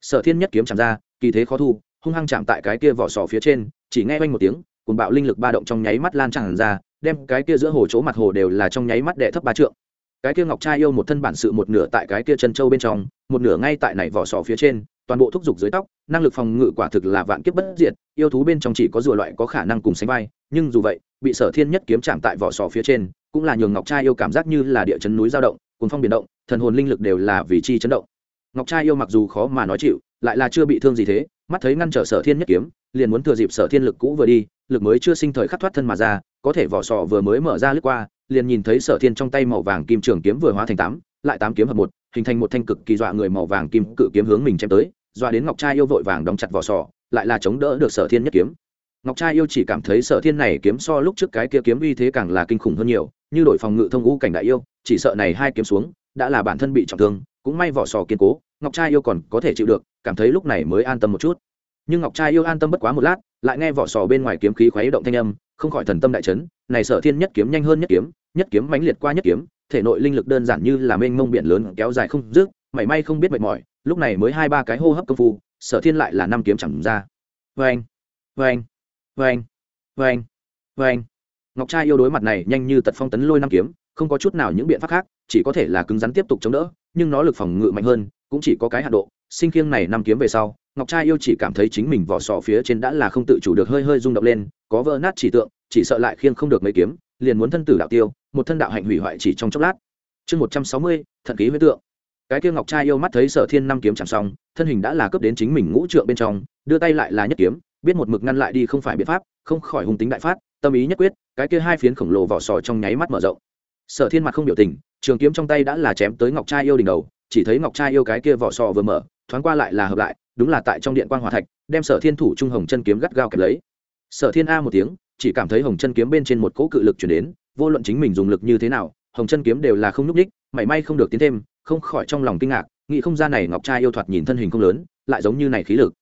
Sở thiên nhất kiếm chạm ra, kỳ thế khó thu, hung hăng chạm tại cái kia vỏ sò phía trên, chỉ nghe oanh một tiếng cùng bạo linh lực ba động trong nháy mắt lan tràn ra, đem cái kia giữa hồ chỗ mặt hồ đều là trong nháy mắt đệ thấp ba trượng. Cái kia ngọc trai yêu một thân bản sự một nửa tại cái kia chân châu bên trong, một nửa ngay tại này vỏ sò phía trên toàn bộ thúc giục dưới tóc, năng lực phòng ngự quả thực là vạn kiếp bất diệt, yêu thú bên trong chỉ có rùa loại có khả năng cùng sánh vai, nhưng dù vậy, bị sở thiên nhất kiếm chạm tại vỏ sò phía trên, cũng là nhường ngọc trai yêu cảm giác như là địa chấn núi dao động cuốn phong biển động, thần hồn linh lực đều là vì chi chấn động. Ngọc trai yêu mặc dù khó mà nói chịu, lại là chưa bị thương gì thế, mắt thấy ngăn trở sở thiên nhất kiếm, liền muốn thừa dịp sở thiên lực cũ vừa đi, lực mới chưa sinh thời khắc thoát thân mà ra, có thể vỏ sò vừa mới mở ra lướt qua, liền nhìn thấy sở thiên trong tay màu vàng kim trường kiếm vừa hóa thành tám, lại tám kiếm hợp một, hình thành một thanh cực kỳ dọa người màu vàng kim cự kiếm hướng mình chém tới dọa đến ngọc trai yêu vội vàng đóng chặt vỏ sò, lại là chống đỡ được sở thiên nhất kiếm. Ngọc trai yêu chỉ cảm thấy sở thiên này kiếm so lúc trước cái kia kiếm uy thế càng là kinh khủng hơn nhiều, như đổi phòng ngự thông ngũ cảnh đại yêu, chỉ sợ này hai kiếm xuống, đã là bản thân bị trọng thương, cũng may vỏ sò kiên cố, ngọc trai yêu còn có thể chịu được, cảm thấy lúc này mới an tâm một chút. Nhưng ngọc trai yêu an tâm bất quá một lát, lại nghe vỏ sò bên ngoài kiếm khí khuấy động thanh âm, không khỏi thần tâm đại chấn, này sở thiên nhất kiếm nhanh hơn nhất kiếm nhất kiếm mãnh liệt qua nhất kiếm, thể nội linh lực đơn giản như là mênh mông biển lớn kéo dài không dứt, mảy may không biết mệt mỏi lúc này mới hai ba cái hô hấp công phu, sở thiên lại là năm kiếm chẳng ra. Vê anh vê anh vê anh vê anh vê anh ngọc trai yêu đối mặt này nhanh như tật phong tấn lôi năm kiếm, không có chút nào những biện pháp khác, chỉ có thể là cứng rắn tiếp tục chống đỡ, nhưng nó lực phòng ngự mạnh hơn, cũng chỉ có cái hạ độ. Sinh khiêng này năm kiếm về sau, ngọc trai yêu chỉ cảm thấy chính mình vỏ sò phía trên đã là không tự chủ được hơi hơi rung động lên, có vỡ nát chỉ tượng, chỉ sợ lại khiêng không được mấy kiếm, liền muốn thân tử đạo tiêu, một thân đạo hạnh hủy hoại chỉ trong chốc lát. Chương một trăm sáu mươi thận ký huyết tượng cái kia ngọc trai yêu mắt thấy sở thiên năm kiếm chẳng xong, thân hình đã là cướp đến chính mình ngũ trượng bên trong, đưa tay lại là nhất kiếm, biết một mực ngăn lại đi không phải biện pháp, không khỏi hung tính đại phát, tâm ý nhất quyết, cái kia hai phiến khổng lồ vỏ sò trong nháy mắt mở rộng. Sở thiên mặt không biểu tình, trường kiếm trong tay đã là chém tới ngọc trai yêu đỉnh đầu, chỉ thấy ngọc trai yêu cái kia vỏ sò vừa mở, thoáng qua lại là hợp lại, đúng là tại trong điện quan hòa thạch, đem sở thiên thủ trung hồng chân kiếm gắt gao kẹp lấy. Sở thiên a một tiếng, chỉ cảm thấy hồng chân kiếm bên trên một cỗ cự lực chuyển đến, vô luận chính mình dùng lực như thế nào, hồng chân kiếm đều là không nhúc ních mảy may không được tiến thêm không khỏi trong lòng kinh ngạc, nghĩ không ra này ngọc trai yêu thoạt nhìn thân hình không lớn, lại giống như này khí lực.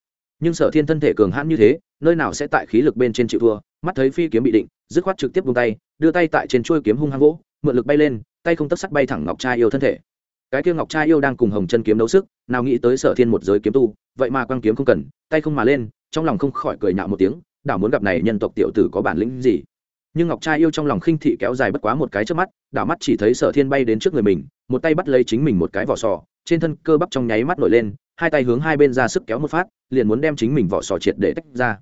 Nhưng sở thiên thân thể cường hãn như thế, nơi nào sẽ tại khí lực bên trên chịu thua, mắt thấy phi kiếm bị định, dứt khoát trực tiếp buông tay, đưa tay tại trên chuôi kiếm hung hăng vỗ, mượn lực bay lên, tay không tất sắt bay thẳng ngọc trai yêu thân thể. Cái kia ngọc trai yêu đang cùng hồng chân kiếm đấu sức, nào nghĩ tới sở thiên một giới kiếm tu, vậy mà quang kiếm không cần, tay không mà lên, trong lòng không khỏi cười nhạo một tiếng, đảo muốn gặp này nhân tộc tiểu tử có bản lĩnh gì? Nhưng ngọc trai yêu trong lòng khinh thị kéo dài bất quá một cái trước mắt đảo mắt chỉ thấy sở thiên bay đến trước người mình một tay bắt lấy chính mình một cái vỏ sò trên thân cơ bắp trong nháy mắt nổi lên hai tay hướng hai bên ra sức kéo một phát liền muốn đem chính mình vỏ sò triệt để tách ra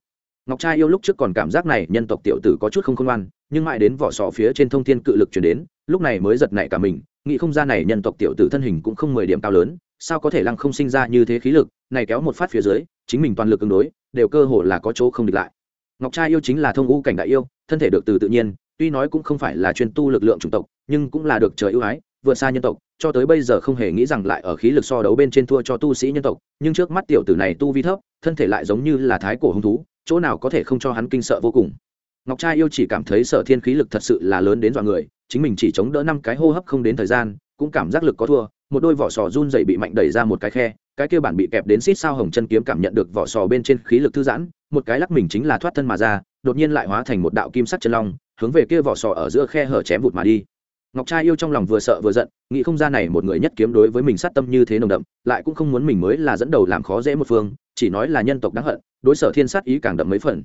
ngọc trai yêu lúc trước còn cảm giác này nhân tộc tiểu tử có chút không khôn ngoan nhưng mãi đến vỏ sò phía trên thông thiên cự lực chuyển đến lúc này mới giật nảy cả mình nghĩ không ra này nhân tộc tiểu tử thân hình cũng không mười điểm cao lớn sao có thể lăng không sinh ra như thế khí lực này kéo một phát phía dưới chính mình toàn lực ứng đối đều cơ hồ là có chỗ không địch lại ngọc trai yêu chính là thông u cảnh đại yêu thân thể được từ tự nhiên, tuy nói cũng không phải là chuyên tu lực lượng chủng tộc, nhưng cũng là được trời ưu ái, vượt xa nhân tộc, cho tới bây giờ không hề nghĩ rằng lại ở khí lực so đấu bên trên thua cho tu sĩ nhân tộc, nhưng trước mắt tiểu tử này tu vi thấp, thân thể lại giống như là thái cổ hung thú, chỗ nào có thể không cho hắn kinh sợ vô cùng. Ngọc trai yêu chỉ cảm thấy sở thiên khí lực thật sự là lớn đến dọa người, chính mình chỉ chống đỡ năm cái hô hấp không đến thời gian, cũng cảm giác lực có thua, một đôi vỏ sò run dậy bị mạnh đẩy ra một cái khe cái kia bản bị kẹp đến xít sao hồng chân kiếm cảm nhận được vỏ sò bên trên khí lực thư giãn, một cái lắc mình chính là thoát thân mà ra, đột nhiên lại hóa thành một đạo kim sắc chân long, hướng về kia vỏ sò ở giữa khe hở chém vụt mà đi. Ngọc trai yêu trong lòng vừa sợ vừa giận, nghĩ không ra này một người nhất kiếm đối với mình sát tâm như thế nồng đậm, lại cũng không muốn mình mới là dẫn đầu làm khó dễ một phương, chỉ nói là nhân tộc đáng hận, đối sở thiên sát ý càng đậm mấy phần.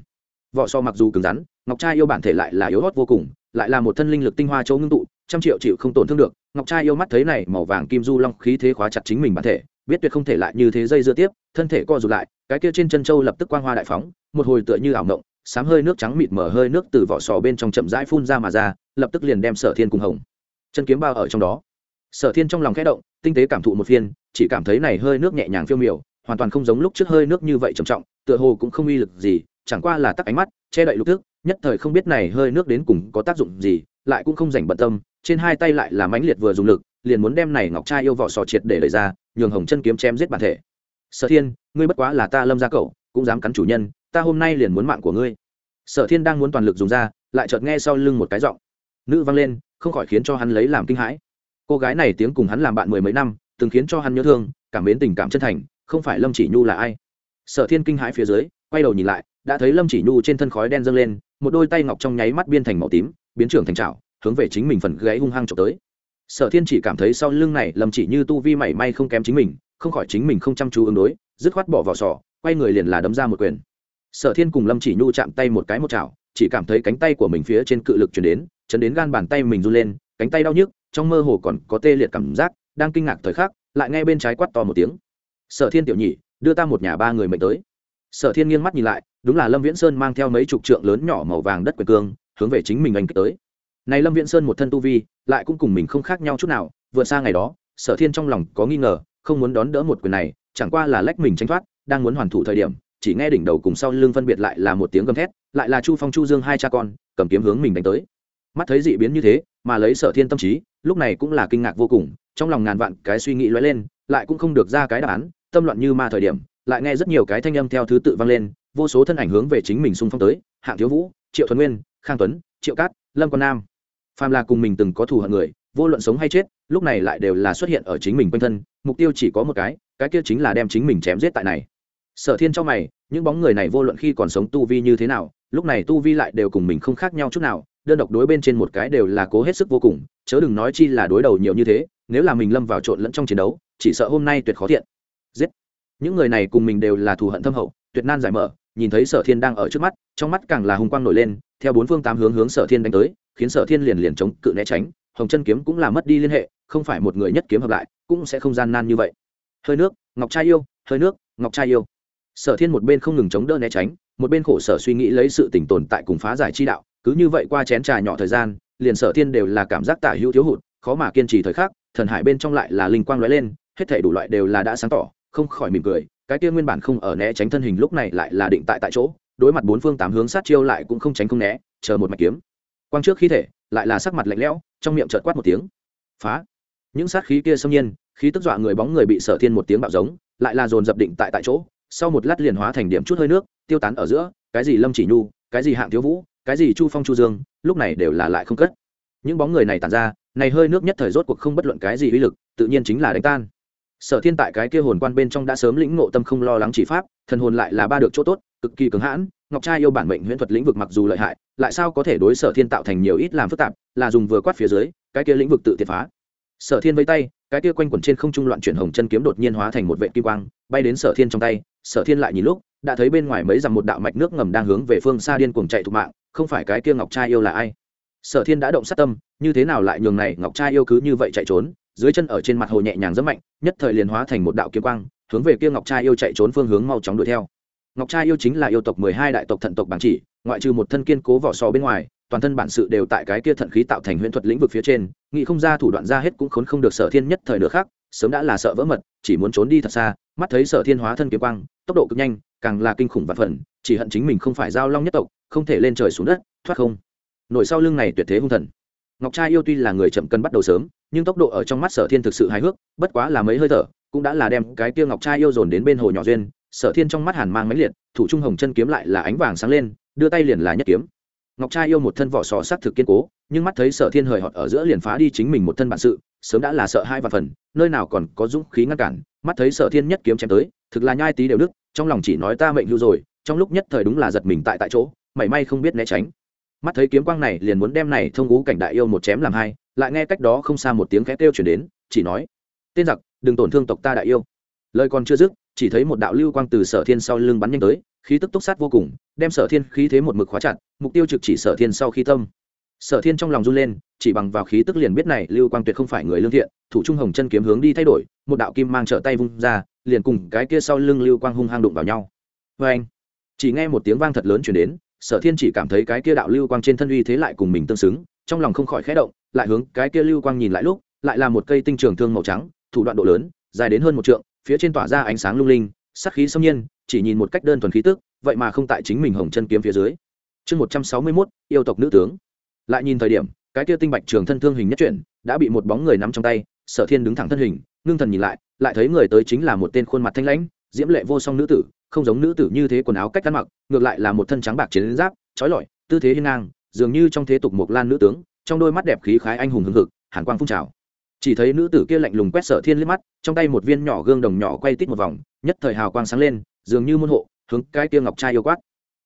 Vỏ sò mặc dù cứng rắn, ngọc trai yêu bản thể lại là yếu hót vô cùng, lại là một thân linh lực tinh hoa châu ngưng tụ, trăm triệu chịu không tổn thương được. Ngọc trai yêu mắt thấy này màu vàng kim du long khí thế khóa chặt chính mình bản thể biết tuyệt không thể lại như thế dây dưa tiếp, thân thể co rụt lại, cái kia trên chân châu lập tức quang hoa đại phóng, một hồi tựa như ảo ngộng sám hơi nước trắng mịt mở hơi nước từ vỏ sò bên trong chậm rãi phun ra mà ra, lập tức liền đem sở thiên cùng hồng chân kiếm bao ở trong đó. Sở thiên trong lòng khẽ động, tinh tế cảm thụ một phiên, chỉ cảm thấy này hơi nước nhẹ nhàng phiêu miểu, hoàn toàn không giống lúc trước hơi nước như vậy trầm trọng, tựa hồ cũng không uy lực gì, chẳng qua là tắc ánh mắt, che đậy lục thức nhất thời không biết này hơi nước đến cùng có tác dụng gì, lại cũng không rảnh bận tâm, trên hai tay lại là mãnh liệt vừa dùng lực liền muốn đem này ngọc trai yêu vỏ sò triệt để đẩy ra, nhường hồng chân kiếm chém giết bản thể. Sở thiên, ngươi bất quá là ta lâm gia cậu, cũng dám cắn chủ nhân, ta hôm nay liền muốn mạng của ngươi. Sở thiên đang muốn toàn lực dùng ra, lại chợt nghe sau lưng một cái giọng. Nữ vang lên, không khỏi khiến cho hắn lấy làm kinh hãi. Cô gái này tiếng cùng hắn làm bạn mười mấy năm, từng khiến cho hắn nhớ thương, cảm mến tình cảm chân thành, không phải lâm chỉ nhu là ai. Sở thiên kinh hãi phía dưới, quay đầu nhìn lại, đã thấy lâm chỉ nhu trên thân khói đen dâng lên, một đôi tay ngọc trong nháy mắt biên thành màu tím, biến trưởng thành trào hướng về chính mình phần gáy hung hăng trộm tới sở thiên chỉ cảm thấy sau lưng này, lâm chỉ như tu vi mảy may không kém chính mình, không khỏi chính mình không chăm chú ứng đối, dứt khoát bỏ vào sỏ quay người liền là đấm ra một quyền. Sở thiên cùng lâm chỉ nhu chạm tay một cái một chảo, chỉ cảm thấy cánh tay của mình phía trên cự lực chuyển đến, chấn đến gan bàn tay mình run lên, cánh tay đau nhức, trong mơ hồ còn có tê liệt cảm giác, đang kinh ngạc thời khắc, lại nghe bên trái quát to một tiếng. Sở thiên tiểu nhị, đưa ta một nhà ba người mệnh tới. Sở thiên nghiêng mắt nhìn lại, đúng là lâm viễn sơn mang theo mấy chục trượng lớn nhỏ màu vàng đất quyền cương, hướng về chính mình anh kích tới này lâm viễn sơn một thân tu vi, lại cũng cùng mình không khác nhau chút nào, vượt xa ngày đó, sở thiên trong lòng có nghi ngờ, không muốn đón đỡ một quyền này, chẳng qua là lách mình tránh thoát, đang muốn hoàn thủ thời điểm, chỉ nghe đỉnh đầu cùng sau lưng phân biệt lại là một tiếng gầm thét, lại là chu phong chu dương hai cha con, cầm kiếm hướng mình đánh tới. Mắt thấy dị biến như thế, mà lấy sở thiên tâm trí, lúc này cũng là kinh ngạc vô cùng, trong lòng ngàn vạn cái suy nghĩ lóe lên, lại cũng không được ra cái đáp án, tâm loạn như ma thời điểm, lại nghe rất nhiều cái thanh âm theo thứ tự vang lên, vô số thân ảnh hướng về chính mình xung phong tới, hạng thiếu vũ, triệu thuần nguyên, khang tuấn, triệu cát, lâm quan nam phàm là cùng mình từng có thù hận người, vô luận sống hay chết, lúc này lại đều là xuất hiện ở chính mình quanh thân, mục tiêu chỉ có một cái cái kia chính là đem chính mình chém giết tại này. Sở thiên trong mày, những bóng người này vô luận khi còn sống tu vi như thế nào, lúc này tu vi lại đều cùng mình không khác nhau chút nào, đơn độc đối bên trên một cái đều là cố hết sức vô cùng, chớ đừng nói chi là đối đầu nhiều như thế, nếu là mình lâm vào trộn lẫn trong chiến đấu, chỉ sợ hôm nay tuyệt khó thiện giết! Những người này cùng mình đều là thù hận thâm hậu, tuyệt nan giải mở, nhìn thấy sở thiên đang ở trước mắt, trong mắt càng là hung quang nổi lên, theo bốn phương tám hướng hướng sở thiên đánh tới khiến sở thiên liền liền chống cự né tránh, hồng chân kiếm cũng là mất đi liên hệ, không phải một người nhất kiếm hợp lại, cũng sẽ không gian nan như vậy. Hơi nước, ngọc trai yêu, hơi nước, ngọc trai yêu. Sở thiên một bên không ngừng chống đỡ né tránh, một bên khổ sở suy nghĩ lấy sự tỉnh tồn tại cùng phá giải chi đạo, cứ như vậy qua chén trà nhỏ thời gian, liền sở thiên đều là cảm giác tả hữu thiếu hụt, khó mà kiên trì thời khắc, thần hải bên trong lại là linh quang lóe lên, hết thảy đủ loại đều là đã sáng tỏ, không khỏi mỉm cười, cái kia nguyên bản không ở né tránh thân hình lúc này lại là định tại tại chỗ, đối mặt bốn phương tám hướng sát chiêu lại cũng không tránh không né, chờ một mạch kiếm quang trước khí thể, lại là sắc mặt lạnh lẽo, trong miệng chợt quát một tiếng. Phá! Những sát khí kia xâm nhiên, khí tức dọa người bóng người bị sở thiên một tiếng bạo giống, lại là dồn dập định tại tại chỗ, sau một lát liền hóa thành điểm chút hơi nước, tiêu tán ở giữa, cái gì lâm chỉ nhu, cái gì hạng thiếu vũ, cái gì chu phong chu dương, lúc này đều là lại không cất. Những bóng người này tàn ra, này hơi nước nhất thời rốt cuộc không bất luận cái gì uy lực, tự nhiên chính là đánh tan. Sở thiên tại cái kia hồn quan bên trong đã sớm lĩnh ngộ tâm không lo lắng chỉ pháp, thần hồn lại là ba được chỗ tốt, cực kỳ cứng hãn ngọc trai yêu bản mệnh huyễn thuật lĩnh vực mặc dù lợi hại, lại sao có thể đối sở thiên tạo thành nhiều ít làm phức tạp, là dùng vừa quát phía dưới, cái kia lĩnh vực tự tiệt phá. Sở thiên vây tay, cái kia quanh quẩn trên không trung loạn chuyển hồng chân kiếm đột nhiên hóa thành một vệ kim quang, bay đến sở thiên trong tay, sở thiên lại nhìn lúc, đã thấy bên ngoài mấy dằm một đạo mạch nước ngầm đang hướng về phương xa điên cuồng chạy thục mạng, không phải cái kia ngọc trai yêu là ai? Sở thiên đã động sát tâm, như thế nào lại nhường này ngọc trai yêu cứ như vậy chạy trốn, dưới chân ở trên mặt hồ nhẹ nhàng rất mạnh, nhất thời liền hóa thành một đạo kiếm quang, hướng về kia ngọc trai yêu chạy trốn phương hướng mau chóng đuổi theo ngọc trai yêu chính là yêu tộc mười hai đại tộc thận tộc bản chỉ, ngoại trừ một thân kiên cố vỏ sò bên ngoài, toàn thân bản sự đều tại cái kia thận khí tạo thành huyễn thuật lĩnh vực phía trên nghị không ra thủ đoạn ra hết cũng khốn không được sở thiên nhất thời nữa khác sớm đã là sợ vỡ mật, chỉ muốn trốn đi thật xa, mắt thấy sở thiên hóa thân kiếm quang, tốc độ cực nhanh, càng là kinh khủng và phần, chỉ hận chính mình không phải giao long nhất tộc, không thể lên trời xuống đất, thoát không. Nổi sau lưng này tuyệt thế hung thần. Ngọc trai yêu tuy là người chậm cân bắt đầu sớm, nhưng tốc độ ở trong mắt sở thiên thực sự hài hước, bất quá là mấy hơi thở, cũng đã là đem cái kia ngọc trai yêu dồn đến bên hồ nhỏ duyên sở thiên trong mắt hàn mang máy liệt, thủ trung hồng chân kiếm lại là ánh vàng sáng lên, đưa tay liền là nhất kiếm. Ngọc trai yêu một thân vỏ sò sắc thực kiên cố, nhưng mắt thấy sở thiên hời hợt ở giữa liền phá đi chính mình một thân bản sự, sớm đã là sợ hai và phần, nơi nào còn có dũng khí ngăn cản, mắt thấy sở thiên nhất kiếm chém tới, thực là nhai tí đều đức trong lòng chỉ nói ta mệnh hưu rồi, trong lúc nhất thời đúng là giật mình tại tại chỗ, mảy may không biết né tránh. Mắt thấy kiếm quang này liền muốn đem này thông ngũ cảnh đại yêu một chém làm hai, lại nghe cách đó không xa một tiếng khẽ kêu chuyển đến, chỉ nói, tên giặc, đừng tổn thương tộc ta đại yêu. Lời còn chưa dứt chỉ thấy một đạo lưu quang từ sở thiên sau lưng bắn nhanh tới, khí tức túc sát vô cùng, đem sở thiên khí thế một mực khóa chặt, mục tiêu trực chỉ sở thiên sau khi tâm. Sở thiên trong lòng run lên, chỉ bằng vào khí tức liền biết này lưu quang tuyệt không phải người lương thiện, thủ trung hồng chân kiếm hướng đi thay đổi, một đạo kim mang trợ tay vung ra, liền cùng cái kia sau lưng lưu quang hung hăng đụng vào nhau. Vê anh, chỉ nghe một tiếng vang thật lớn chuyển đến, sở thiên chỉ cảm thấy cái kia đạo lưu quang trên thân uy thế lại cùng mình tương xứng, trong lòng không khỏi khẽ động, lại hướng cái kia lưu quang nhìn lại lúc, lại là một cây tinh trường thương màu trắng, thủ đoạn độ lớn, dài đến hơn một trượng phía trên tỏa ra ánh sáng lung linh sắc khí xâm nhiên, chỉ nhìn một cách đơn thuần khí tức, vậy mà không tại chính mình hồng chân kiếm phía dưới. Chương một trăm sáu mươi mốt, yêu tộc nữ tướng. Lại nhìn thời điểm, cái kia tinh bạch trường thân thương hình nhất chuyển, đã bị một bóng người nắm trong tay, sở thiên đứng thẳng thân hình, ngưng thần nhìn lại lại thấy người tới chính là một tên khuôn mặt thanh lãnh, diễm lệ vô song nữ tử, không giống nữ tử như thế quần áo cách ăn mặc, ngược lại là một thân trắng bạc chiến giáp, trói lọi, tư thế hiên ngang, dường như trong thế tục một lan nữ tướng, trong đôi mắt đẹp khí khái anh hùng hưng hực, hàn quang phun trào chỉ thấy nữ tử kia lạnh lùng quét sở thiên liếc mắt, trong tay một viên nhỏ gương đồng nhỏ quay tít một vòng, nhất thời hào quang sáng lên, dường như môn hộ, hướng cái kia ngọc trai yêu quát.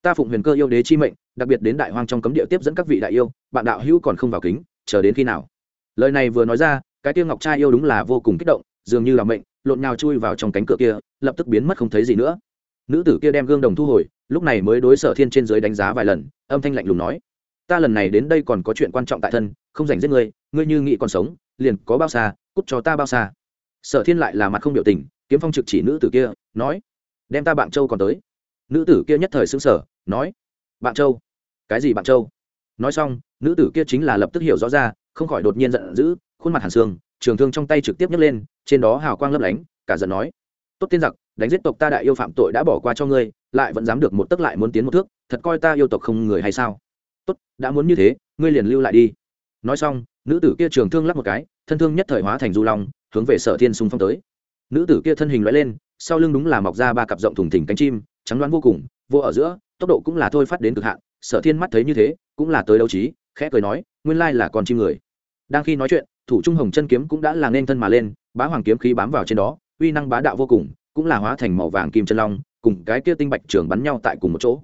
Ta phụng huyền cơ yêu đế chi mệnh, đặc biệt đến đại hoang trong cấm địa tiếp dẫn các vị đại yêu, bạn đạo hữu còn không vào kính, chờ đến khi nào? Lời này vừa nói ra, cái kia ngọc trai yêu đúng là vô cùng kích động, dường như là mệnh, lộn nhào chui vào trong cánh cửa kia, lập tức biến mất không thấy gì nữa. Nữ tử kia đem gương đồng thu hồi, lúc này mới đối sở thiên trên dưới đánh giá vài lần, âm thanh lạnh lùng nói, ta lần này đến đây còn có chuyện quan trọng tại thân, không dành giết ngươi ngươi như nghĩ còn sống liền có bao xa, cút cho ta bao xa. Sở thiên lại là mặt không biểu tình, kiếm phong trực chỉ nữ tử kia, nói, đem ta bạn châu còn tới. Nữ tử kia nhất thời xứng sở nói, bạn châu? Cái gì bạn châu? Nói xong, nữ tử kia chính là lập tức hiểu rõ ra, không khỏi đột nhiên giận dữ, khuôn mặt hàn xương trường thương trong tay trực tiếp nhấc lên, trên đó hào quang lấp lánh, cả giận nói, tốt tiên giặc, đánh giết tộc ta đại yêu phạm tội đã bỏ qua cho ngươi, lại vẫn dám được một tấc lại muốn tiến một thước, thật coi ta yêu tộc không người hay sao? Tốt, đã muốn như thế, ngươi liền lưu lại đi. Nói xong nữ tử kia trường thương lắp một cái, thân thương nhất thời hóa thành du long, hướng về sở thiên xung phong tới. Nữ tử kia thân hình loại lên, sau lưng đúng là mọc ra ba cặp rộng thùng thỉnh cánh chim, trắng đoán vô cùng, vô ở giữa, tốc độ cũng là thôi phát đến cực hạn, sở thiên mắt thấy như thế, cũng là tới đấu trí, khẽ cười nói, nguyên lai là con chim người. Đang khi nói chuyện, thủ trung hồng chân kiếm cũng đã là nên thân mà lên, bá hoàng kiếm khí bám vào trên đó, uy năng bá đạo vô cùng, cũng là hóa thành màu vàng kim chân long, cùng cái kia tinh bạch trường bắn nhau tại cùng một chỗ.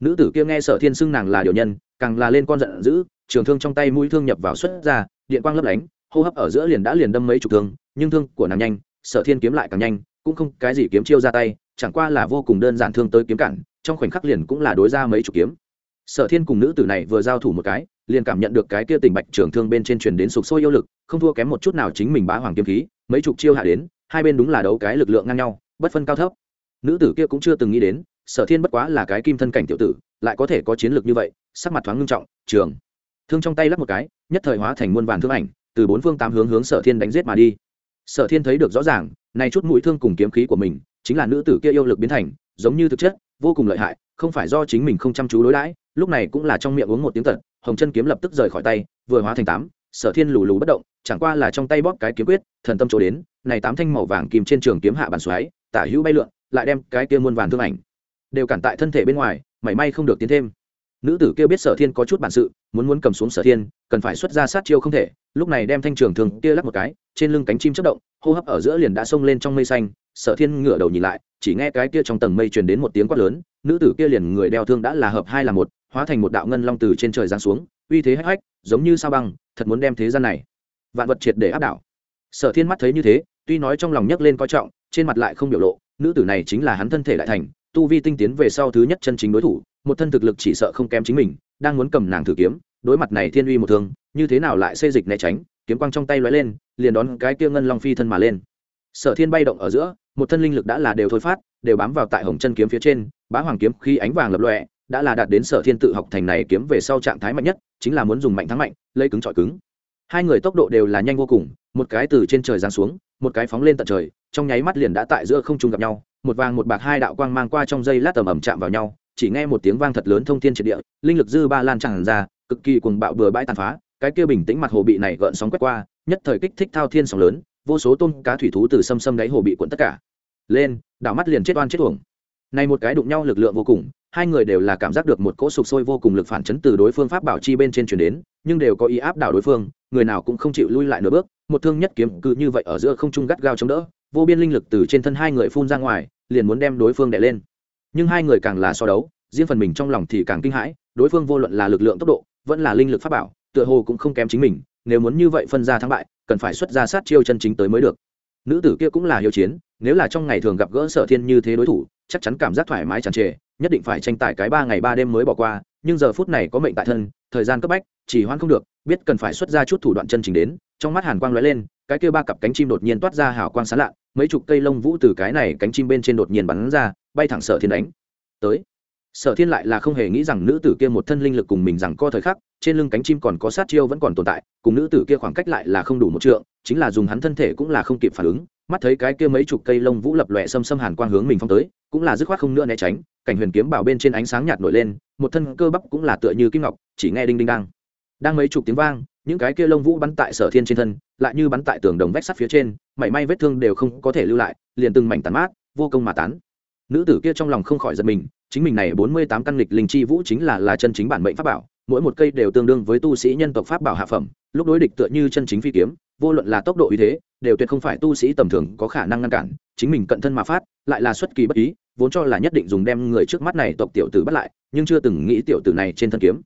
Nữ tử kia nghe sở thiên xưng nàng là điều nhân, càng là lên con giận dữ trường thương trong tay mũi thương nhập vào xuất ra, điện quang lấp lánh, hô hấp ở giữa liền đã liền đâm mấy chục thương, nhưng thương của nàng nhanh, sở thiên kiếm lại càng nhanh, cũng không cái gì kiếm chiêu ra tay, chẳng qua là vô cùng đơn giản thương tới kiếm cản, trong khoảnh khắc liền cũng là đối ra mấy chục kiếm. Sở thiên cùng nữ tử này vừa giao thủ một cái, liền cảm nhận được cái kia tình bạch trường thương bên trên truyền đến sục sôi yêu lực, không thua kém một chút nào chính mình bá hoàng kiếm khí, mấy chục chiêu hạ đến, hai bên đúng là đấu cái lực lượng ngang nhau, bất phân cao thấp. Nữ tử kia cũng chưa từng nghĩ đến, sở thiên bất quá là cái kim thân cảnh tiểu tử, lại có thể có chiến lược như vậy, sắc mặt thoáng ngưng trọng, trường thương trong tay lắp một cái, nhất thời hóa thành muôn vàn thương ảnh, từ bốn phương tám hướng hướng sở thiên đánh giết mà đi. Sở thiên thấy được rõ ràng, này chút mũi thương cùng kiếm khí của mình, chính là nữ tử kia yêu lực biến thành, giống như thực chất, vô cùng lợi hại, không phải do chính mình không chăm chú đối đãi, lúc này cũng là trong miệng uống một tiếng tật, hồng chân kiếm lập tức rời khỏi tay, vừa hóa thành tám, sở thiên lù lù bất động, chẳng qua là trong tay bóp cái kiếm quyết, thần tâm chỗ đến, này tám thanh màu vàng kìm trên trường kiếm hạ bàn xoáy, tả hữu bay lượn, lại đem cái kia muôn vàn thương ảnh, đều cản tại thân thể bên ngoài, mảy may không được tiến thêm nữ tử kia biết sở thiên có chút bản sự, muốn muốn cầm xuống sở thiên, cần phải xuất ra sát chiêu không thể, lúc này đem thanh trường thường kia lắc một cái, trên lưng cánh chim chất động, hô hấp ở giữa liền đã xông lên trong mây xanh, sở thiên ngửa đầu nhìn lại, chỉ nghe cái kia trong tầng mây truyền đến một tiếng quát lớn, nữ tử kia liền người đeo thương đã là hợp hai là một, hóa thành một đạo ngân long từ trên trời giáng xuống, uy thế hách hách, giống như sao băng, thật muốn đem thế gian này, vạn vật triệt để áp đảo. Sở thiên mắt thấy như thế, tuy nói trong lòng nhấc lên coi trọng, trên mặt lại không biểu lộ, nữ tử này chính là hắn thân thể đại thành, tu vi tinh tiến về sau thứ nhất chân chính đối thủ một thân thực lực chỉ sợ không kém chính mình, đang muốn cầm nàng thử kiếm, đối mặt này thiên uy một thương, như thế nào lại xê dịch né tránh, kiếm quang trong tay lóe lên, liền đón cái kia ngân long phi thân mà lên. Sở thiên bay động ở giữa, một thân linh lực đã là đều thôi phát, đều bám vào tại hồng chân kiếm phía trên, bá hoàng kiếm khi ánh vàng lập lọe đã là đạt đến sở thiên tự học thành này kiếm về sau trạng thái mạnh nhất, chính là muốn dùng mạnh thắng mạnh, lấy cứng trọi cứng. Hai người tốc độ đều là nhanh vô cùng, một cái từ trên trời giáng xuống, một cái phóng lên tận trời, trong nháy mắt liền đã tại giữa không trung gặp nhau, một vàng một bạc hai đạo quang mang qua trong dây lát tầm ẩm chạm vào nhau chỉ nghe một tiếng vang thật lớn thông thiên triệt địa, linh lực dư ba lan tràn ra, cực kỳ cuồng bạo bừa bãi tàn phá, cái kia bình tĩnh mặt hồ bị này gợn sóng quét qua, nhất thời kích thích thao thiên sóng lớn, vô số tôm cá thủy thú từ xâm xâm đáy hồ bị cuộn tất cả. Lên, đảo mắt liền chết oan chết uổng. Này một cái đụng nhau lực lượng vô cùng, hai người đều là cảm giác được một cỗ sục sôi vô cùng lực phản chấn từ đối phương pháp bảo chi bên trên chuyển đến, nhưng đều có ý áp đảo đối phương, người nào cũng không chịu lui lại nửa bước, một thương nhất kiếm cứ như vậy ở giữa không trung gắt gao chống đỡ, vô biên linh lực từ trên thân hai người phun ra ngoài, liền muốn đem đối phương đè lên nhưng hai người càng là so đấu, riêng phần mình trong lòng thì càng kinh hãi, đối phương vô luận là lực lượng tốc độ, vẫn là linh lực pháp bảo, tựa hồ cũng không kém chính mình, nếu muốn như vậy phân ra thắng bại, cần phải xuất ra sát chiêu chân chính tới mới được. Nữ tử kia cũng là hiếu chiến, nếu là trong ngày thường gặp gỡ sở thiên như thế đối thủ, chắc chắn cảm giác thoải mái tràn trề, nhất định phải tranh tài cái ba ngày ba đêm mới bỏ qua, nhưng giờ phút này có mệnh tại thân, thời gian cấp bách, chỉ hoan không được, biết cần phải xuất ra chút thủ đoạn chân chính đến, trong mắt hàn quang lóe lên, cái kia ba cặp cánh chim đột nhiên toát ra hào quang sáng lạ, mấy chục cây lông vũ từ cái này cánh chim bên trên đột nhiên bắn ra bay thẳng sở thiên đánh. Tới. Sở thiên lại là không hề nghĩ rằng nữ tử kia một thân linh lực cùng mình rằng co thời khắc, trên lưng cánh chim còn có sát chiêu vẫn còn tồn tại, cùng nữ tử kia khoảng cách lại là không đủ một trượng, chính là dùng hắn thân thể cũng là không kịp phản ứng. Mắt thấy cái kia mấy chục cây lông vũ lập lòe xâm xâm hàn quang hướng mình phong tới, cũng là dứt khoát không nữa né tránh, cảnh huyền kiếm bảo bên trên ánh sáng nhạt nổi lên, một thân cơ bắp cũng là tựa như kim ngọc, chỉ nghe đinh đinh đang. Đang mấy chục tiếng vang, những cái kia lông vũ bắn tại sở thiên trên thân, lại như bắn tại tường đồng vách sắt phía trên, mảy may vết thương đều không có thể lưu lại, liền từng mảnh tàn mát, vô công mà tán nữ tử kia trong lòng không khỏi giật mình, chính mình này bốn mươi tám căn lịch linh chi vũ chính là là chân chính bản mệnh pháp bảo, mỗi một cây đều tương đương với tu sĩ nhân tộc pháp bảo hạ phẩm, lúc đối địch tựa như chân chính phi kiếm, vô luận là tốc độ ý thế, đều tuyệt không phải tu sĩ tầm thường có khả năng ngăn cản, chính mình cận thân mà phát, lại là xuất kỳ bất ý, vốn cho là nhất định dùng đem người trước mắt này tộc tiểu tử bắt lại, nhưng chưa từng nghĩ tiểu tử này trên thân kiếm.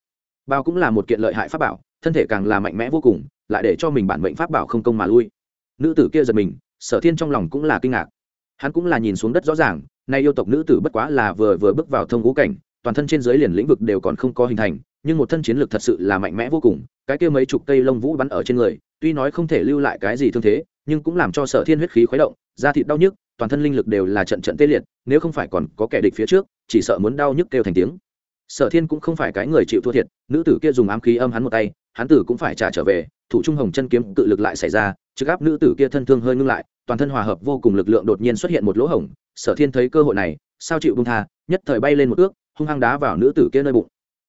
Bao cũng là một kiện lợi hại pháp bảo, thân thể càng là mạnh mẽ vô cùng, lại để cho mình bản mệnh pháp bảo không công mà lui. Nữ tử kia giật mình, sở thiên trong lòng cũng là kinh ngạc. Hắn cũng là nhìn xuống đất rõ ràng nay yêu tộc nữ tử bất quá là vừa vừa bước vào thông ngũ cảnh, toàn thân trên dưới liền lĩnh vực đều còn không có hình thành, nhưng một thân chiến lược thật sự là mạnh mẽ vô cùng, cái kia mấy chục cây lông vũ bắn ở trên người, tuy nói không thể lưu lại cái gì thương thế, nhưng cũng làm cho sở thiên huyết khí khuấy động, da thịt đau nhức, toàn thân linh lực đều là trận trận tê liệt, nếu không phải còn có kẻ địch phía trước, chỉ sợ muốn đau nhức kêu thành tiếng. Sở thiên cũng không phải cái người chịu thua thiệt, nữ tử kia dùng ám khí âm hắn một tay, hắn tử cũng phải trả trở về, thủ trung hồng chân kiếm cự lực lại xảy ra, trực áp nữ tử kia thân thương hơi ngưng lại, toàn thân hòa hợp vô cùng lực lượng đột nhiên xuất hiện một lỗ hổng sở thiên thấy cơ hội này, sao chịu bung tha, nhất thời bay lên một ước hung hăng đá vào nữ tử kia nơi bụng.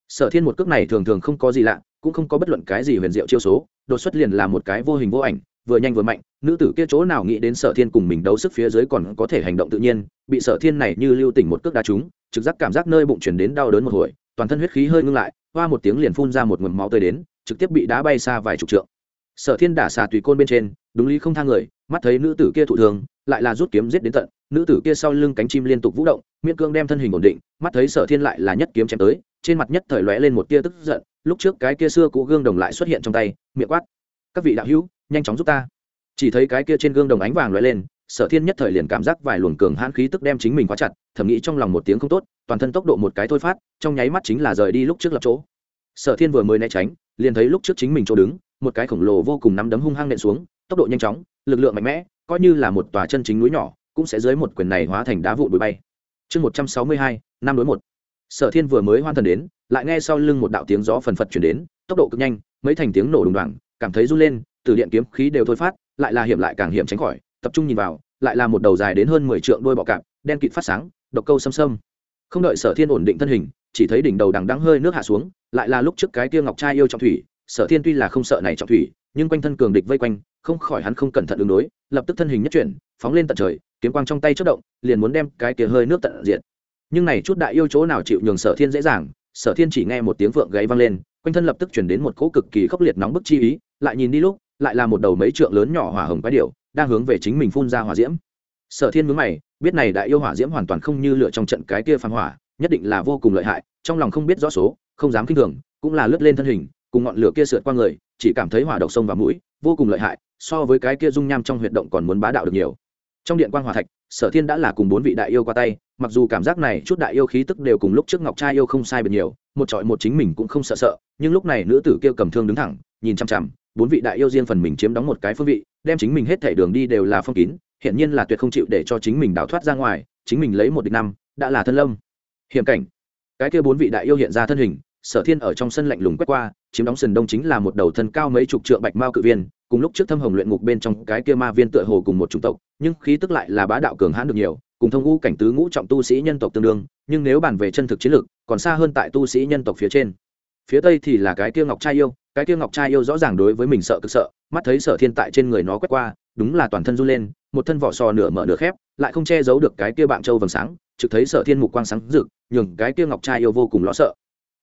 Sở thiên một cước này thường thường không có gì lạ, cũng không có bất luận cái gì huyền diệu chiêu số, đột xuất liền là một cái vô hình vô ảnh, vừa nhanh vừa mạnh, nữ tử kia chỗ nào nghĩ đến sở thiên cùng mình đấu sức phía dưới còn có thể hành động tự nhiên, bị sở thiên này như lưu tỉnh một cước đá trúng, trực giác cảm giác nơi bụng chuyển đến đau đớn một hồi, toàn thân huyết khí hơi ngưng lại, hoa một tiếng liền phun ra một mầm máu tươi đến, trực tiếp bị đá bay xa vài chục trượng. Sở thiên đả xà tùy côn bên trên, đúng lý không thang người, mắt thấy nữ tử kia thụ thường lại là rút kiếm giết đến tận nữ tử kia sau lưng cánh chim liên tục vũ động, miễn cương đem thân hình ổn định, mắt thấy sở thiên lại là nhất kiếm chém tới, trên mặt nhất thời lóe lên một tia tức giận, lúc trước cái kia xưa cũ gương đồng lại xuất hiện trong tay, miệng quát, các vị đạo hữu, nhanh chóng giúp ta. Chỉ thấy cái kia trên gương đồng ánh vàng lóe lên, sở thiên nhất thời liền cảm giác vài luồng cường hãn khí tức đem chính mình khóa chặt, thầm nghĩ trong lòng một tiếng không tốt, toàn thân tốc độ một cái thôi phát, trong nháy mắt chính là rời đi lúc trước lập chỗ. Sở thiên vừa mới né tránh, liền thấy lúc trước chính mình chỗ đứng, một cái khổng lồ vô cùng nắm đấm hung hăng nện xuống, tốc độ nhanh chóng, lực lượng mạnh mẽ, coi như là một tòa chân chính núi nhỏ cũng sẽ dưới một quyền này hóa thành đá vụn bụi bay. Chương một trăm sáu mươi hai, năm đối một. Sở thiên vừa mới hoan thần đến, lại nghe sau lưng một đạo tiếng gió phần phật chuyển đến, tốc độ cực nhanh, mấy thành tiếng nổ đùng đoàng, cảm thấy run lên, từ điện kiếm khí đều thôi phát, lại là hiểm lại càng hiểm tránh khỏi, tập trung nhìn vào, lại là một đầu dài đến hơn mười trượng đôi bọ cạp, đen kịt phát sáng, độc câu xâm xâm. Không đợi sở thiên ổn định thân hình, chỉ thấy đỉnh đầu đằng đắng hơi nước hạ xuống, lại là lúc trước cái tiêu ngọc trai yêu trọng thủy, sở thiên tuy là không sợ này trọng thủy, nhưng quanh thân cường địch vây quanh, không khỏi hắn không cẩn thận ứng đối, lập tức thân hình nhất chuyển phóng lên tận trời, kiếm quang trong tay chất động, liền muốn đem cái kia hơi nước tận diện nhưng này chút đại yêu chỗ nào chịu nhường sở thiên dễ dàng, sở thiên chỉ nghe một tiếng vượng gáy vang lên, quanh thân lập tức chuyển đến một cỗ cực kỳ khốc liệt nóng bức chi ý, lại nhìn đi lúc, lại là một đầu mấy trượng lớn nhỏ hỏa hồng quái điệu đang hướng về chính mình phun ra hỏa diễm. Sở thiên mướn mày, biết này đại yêu hỏa diễm hoàn toàn không như lựa trong trận cái kia phản hỏa, nhất định là vô cùng lợi hại, trong lòng không biết rõ số, không dám kinh thường, cũng là lướt lên thân hình, cùng ngọn lửa kia sượt qua người, chỉ cảm thấy hỏa độc sông vào mũi, vô cùng lợi hại, so với cái kia dung nham trong huyệt động còn muốn bá đạo được nhiều trong điện quan hòa thạch, sở thiên đã là cùng bốn vị đại yêu qua tay, mặc dù cảm giác này chút đại yêu khí tức đều cùng lúc trước ngọc trai yêu không sai biệt nhiều, một trọi một chính mình cũng không sợ sợ, nhưng lúc này nữ tử kia cầm thương đứng thẳng, nhìn chằm chằm, bốn vị đại yêu riêng phần mình chiếm đóng một cái phương vị, đem chính mình hết thể đường đi đều là phong kín hiện nhiên là tuyệt không chịu để cho chính mình đào thoát ra ngoài, chính mình lấy một địch năm, đã là thân lâm. Hiểm cảnh. Cái kia bốn vị đại yêu hiện ra thân hình, sở thiên ở trong sân lạnh lùng quét qua, chiếm đóng sườn đông chính là một đầu thân cao mấy chục trượng bạch mao cự viên cùng lúc trước thâm hồng luyện ngục bên trong cái kia ma viên tựa hồ cùng một chủng tộc, nhưng khí tức lại là bá đạo cường hãn được nhiều, cùng thông ngũ cảnh tứ ngũ trọng tu sĩ nhân tộc tương đương, nhưng nếu bàn về chân thực chiến lược, còn xa hơn tại tu sĩ nhân tộc phía trên. Phía tây thì là cái kia ngọc trai yêu, cái kia ngọc trai yêu rõ ràng đối với mình sợ cực sợ, mắt thấy sở thiên tại trên người nó quét qua, đúng là toàn thân run lên, một thân vỏ sò nửa mở nửa khép, lại không che giấu được cái kia bạn trâu vầng sáng, trực thấy sở thiên mục quang sáng rực, nhường cái kia ngọc trai yêu vô cùng lo sợ.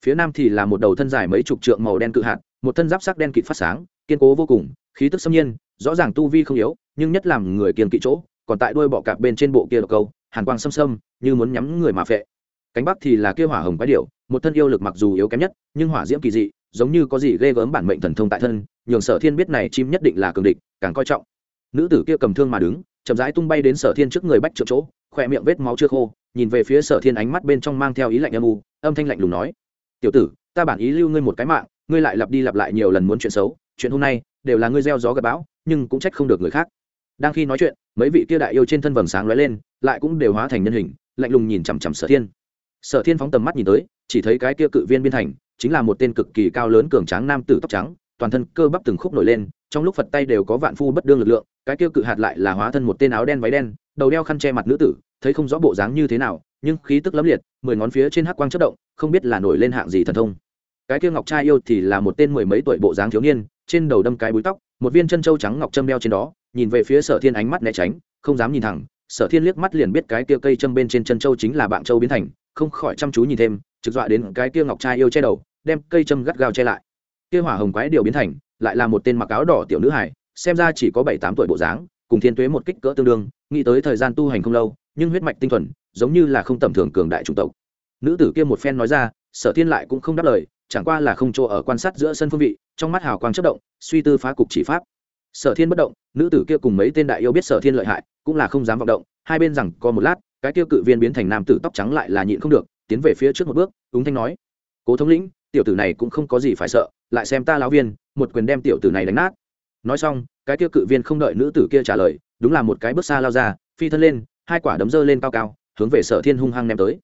Phía nam thì là một đầu thân dài mấy chục trượng màu đen cự hạt, một thân giáp sắc đen kịt phát sáng, kiên cố vô cùng khí tức xâm nhiên, rõ ràng tu vi không yếu, nhưng nhất làm người kiên kỵ chỗ, còn tại đuôi bọ cạp bên trên bộ kia độc câu, hàn quang xâm xâm, như muốn nhắm người mà phệ. Cánh bắc thì là kia hỏa hồng quái điệu một thân yêu lực mặc dù yếu kém nhất, nhưng hỏa diễm kỳ dị, giống như có gì ghê gớm bản mệnh thần thông tại thân, nhường sở thiên biết này chim nhất định là cường địch, càng coi trọng. Nữ tử kia cầm thương mà đứng, chậm rãi tung bay đến sở thiên trước người bách trượng chỗ, khỏe miệng vết máu chưa khô, nhìn về phía sở thiên ánh mắt bên trong mang theo ý lạnh âm u, âm thanh lạnh lùng nói, tiểu tử, ta bản ý lưu ngươi một cái mạng, ngươi lại lặp đi lặp lại nhiều lần muốn chuyện xấu, chuyện hôm nay đều là ngươi gieo gió gặp bão, nhưng cũng trách không được người khác. Đang khi nói chuyện, mấy vị kia đại yêu trên thân vầng sáng lóe lên, lại cũng đều hóa thành nhân hình, lạnh lùng nhìn chằm chằm sở thiên. Sở thiên phóng tầm mắt nhìn tới, chỉ thấy cái kia cự viên biên thành, chính là một tên cực kỳ cao lớn cường tráng nam tử tóc trắng, toàn thân cơ bắp từng khúc nổi lên, trong lúc phật tay đều có vạn phu bất đương lực lượng, cái kia cự hạt lại là hóa thân một tên áo đen váy đen, đầu đeo khăn che mặt nữ tử, thấy không rõ bộ dáng như thế nào, nhưng khí tức lẫm liệt, mười ngón phía trên hắc quang chất động, không biết là nổi lên hạng gì thần thông. Cái kia ngọc trai yêu thì là một tên mười mấy tuổi bộ dáng thiếu niên trên đầu đâm cái búi tóc, một viên chân trâu trắng ngọc châm đeo trên đó, nhìn về phía sở thiên ánh mắt né tránh, không dám nhìn thẳng, sở thiên liếc mắt liền biết cái tia cây châm bên trên chân trâu chính là bạn trâu biến thành, không khỏi chăm chú nhìn thêm, trực dọa đến cái tia ngọc trai yêu che đầu, đem cây châm gắt gao che lại. Kia hỏa hồng quái điều biến thành, lại là một tên mặc áo đỏ tiểu nữ hải xem ra chỉ có bảy tám tuổi bộ dáng, cùng thiên tuế một kích cỡ tương đương, nghĩ tới thời gian tu hành không lâu, nhưng huyết mạch tinh thuần, giống như là không tầm thường cường đại chủng tộc. Nữ tử kia một phen nói ra, sở thiên lại cũng không đáp lời chẳng qua là không chỗ ở quan sát giữa sân phương vị, trong mắt hào quang chất động, suy tư phá cục chỉ pháp. Sở thiên bất động, nữ tử kia cùng mấy tên đại yêu biết sở thiên lợi hại, cũng là không dám vọng động, hai bên rằng có một lát, cái tiêu cự viên biến thành nam tử tóc trắng lại là nhịn không được, tiến về phía trước một bước ứng thanh nói, cố thống lĩnh, tiểu tử này cũng không có gì phải sợ, lại xem ta lão viên, một quyền đem tiểu tử này đánh nát. Nói xong, cái tiêu cự viên không đợi nữ tử kia trả lời, đúng là một cái bước xa lao ra, phi thân lên, hai quả đấm dơ lên cao cao, hướng về sở thiên hung hăng ném tới.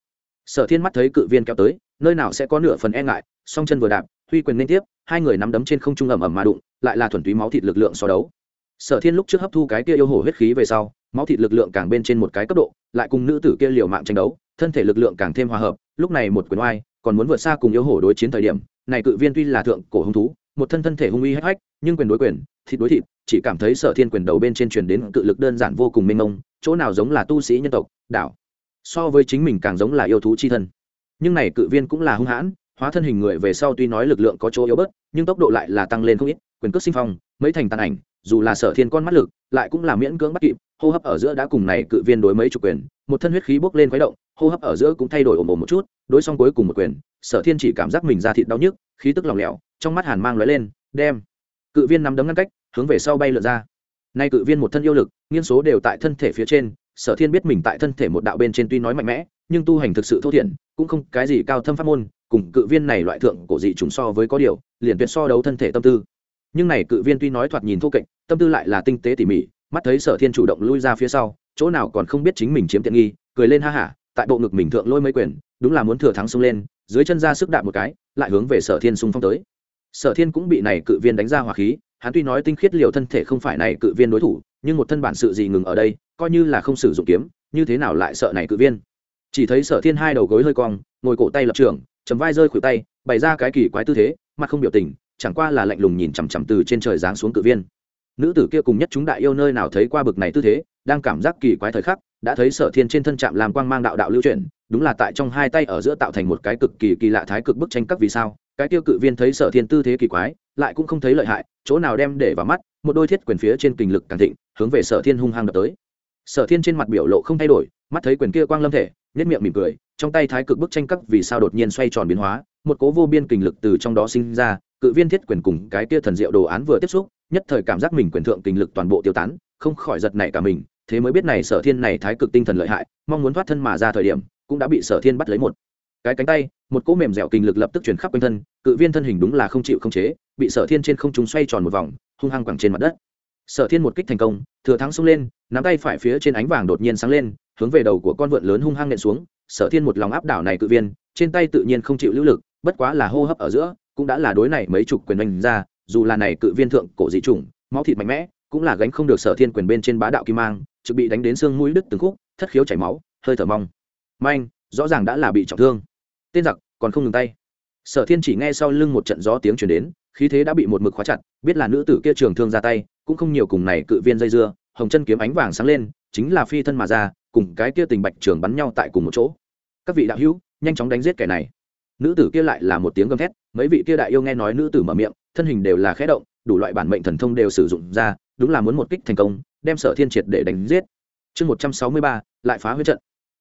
Sở thiên mắt thấy cự viên kéo tới, nơi nào sẽ có nửa phần e ngại song chân vừa đạp, huy quyền liên tiếp, hai người nắm đấm trên không trung ẩm ẩm mà đụng, lại là thuần túy máu thịt lực lượng so đấu. Sở thiên lúc trước hấp thu cái kia yêu hổ huyết khí về sau, máu thịt lực lượng càng bên trên một cái cấp độ, lại cùng nữ tử kia liều mạng tranh đấu, thân thể lực lượng càng thêm hòa hợp, lúc này một quyền oai, còn muốn vượt xa cùng yêu hổ đối chiến thời điểm, này cự viên tuy là thượng cổ hung thú, một thân thân thể hung uy hách hách, nhưng quyền đối quyền, thịt đối thịt, chỉ cảm thấy sở thiên quyền đầu bên trên truyền đến cự lực đơn giản vô cùng mênh mông, chỗ nào giống là tu sĩ nhân tộc đảo so với chính mình càng giống là yêu thú chi thân. Nhưng này cự viên cũng là hung hãn hóa thân hình người về sau tuy nói lực lượng có chỗ yếu bớt, nhưng tốc độ lại là tăng lên không ít, quyền cước sinh phong, mấy thành tàn ảnh, dù là sở thiên con mắt lực, lại cũng là miễn cưỡng bắt kịp, hô hấp ở giữa đã cùng này cự viên đối mấy chục quyền, một thân huyết khí bốc lên khuấy động, hô hấp ở giữa cũng thay đổi ồm ồm một chút, đối xong cuối cùng một quyền, sở thiên chỉ cảm giác mình ra thịt đau nhức, khí tức lỏng lẻo, trong mắt hàn mang lóe lên, đem. Cự viên nắm đấm ngăn cách, hướng về sau bay lượn ra. Nay cự viên một thân yêu lực, nghiên số đều tại thân thể phía trên, sở thiên biết mình tại thân thể một đạo bên trên tuy nói mạnh mẽ, nhưng tu hành thực sự thô thiển, cũng không cái gì cao thâm pháp môn cùng cự viên này loại thượng cổ dị trùng so với có điều, liền tuyệt so đấu thân thể tâm tư. Nhưng này cự viên tuy nói thoạt nhìn thô kệch, tâm tư lại là tinh tế tỉ mỉ, mắt thấy sở thiên chủ động lui ra phía sau, chỗ nào còn không biết chính mình chiếm tiện nghi, cười lên ha hả tại bộ ngực mình thượng lôi mấy quyền, đúng là muốn thừa thắng xông lên, dưới chân ra sức đạp một cái, lại hướng về sở thiên xung phong tới. Sở thiên cũng bị này cự viên đánh ra hỏa khí, hắn tuy nói tinh khiết liều thân thể không phải này cự viên đối thủ, nhưng một thân bản sự gì ngừng ở đây, coi như là không sử dụng kiếm, như thế nào lại sợ này cự viên. Chỉ thấy sở thiên hai đầu gối hơi cong, ngồi cổ tay lập trường chầm vai rơi khuỷu tay, bày ra cái kỳ quái tư thế, mặt không biểu tình, chẳng qua là lạnh lùng nhìn chằm chằm từ trên trời giáng xuống cự viên. Nữ tử kia cùng nhất chúng đại yêu nơi nào thấy qua bực này tư thế, đang cảm giác kỳ quái thời khắc, đã thấy sở thiên trên thân trạm làm quang mang đạo đạo lưu chuyển, đúng là tại trong hai tay ở giữa tạo thành một cái cực kỳ kỳ lạ thái cực bức tranh các vì sao. Cái tiêu cự viên thấy sở thiên tư thế kỳ quái, lại cũng không thấy lợi hại, chỗ nào đem để vào mắt, một đôi thiết quyền phía trên kình lực càng thịnh, hướng về sở thiên hung hăng đập tới. Sở thiên trên mặt biểu lộ không thay đổi, mắt thấy quyền kia quang lâm thể nhất miệng mỉm cười trong tay thái cực bức tranh các vì sao đột nhiên xoay tròn biến hóa, một cố vô biên kình lực từ trong đó sinh ra, cự viên thiết quyền cùng cái kia thần diệu đồ án vừa tiếp xúc, nhất thời cảm giác mình quyền thượng tình lực toàn bộ tiêu tán, không khỏi giật nảy cả mình, thế mới biết này sở thiên này thái cực tinh thần lợi hại, mong muốn thoát thân mà ra thời điểm, cũng đã bị sở thiên bắt lấy một cái cánh tay, một cỗ mềm dẻo kinh lực lập tức chuyển khắp quanh thân, cự viên thân hình đúng là không chịu không chế, bị sở thiên trên không trung xoay tròn một vòng, hung hăng quẳng trên mặt đất. Sở thiên một kích thành công, thừa thắng xông lên, nắm tay phải phía trên ánh vàng đột nhiên sáng lên, hướng về đầu của con vượn lớn hung hăng nện xuống sở thiên một lòng áp đảo này cự viên, trên tay tự nhiên không chịu lưu lực, bất quá là hô hấp ở giữa, cũng đã là đối này mấy chục quyền đánh ra, dù là này cự viên thượng cổ dị chủng, máu thịt mạnh mẽ, cũng là gánh không được sở thiên quyền bên trên bá đạo kim mang, trực bị đánh đến xương mũi đứt từng khúc, thất khiếu chảy máu, hơi thở mong. Manh, rõ ràng đã là bị trọng thương. Tên giặc, còn không ngừng tay. Sở thiên chỉ nghe sau lưng một trận gió tiếng chuyển đến, khí thế đã bị một mực khóa chặt, biết là nữ tử kia trường thương ra tay, cũng không nhiều cùng này cự viên dây dưa, hồng chân kiếm ánh vàng sáng lên, chính là phi thân mà ra cùng cái kia tình bạch trường bắn nhau tại cùng một chỗ. Các vị đạo hữu, nhanh chóng đánh giết kẻ này. Nữ tử kia lại là một tiếng gầm thét, mấy vị kia đại yêu nghe nói nữ tử mở miệng, thân hình đều là khẽ động, đủ loại bản mệnh thần thông đều sử dụng ra, đúng là muốn một kích thành công, đem sở thiên triệt để đánh giết. Chương một trăm sáu mươi ba, lại phá huế trận.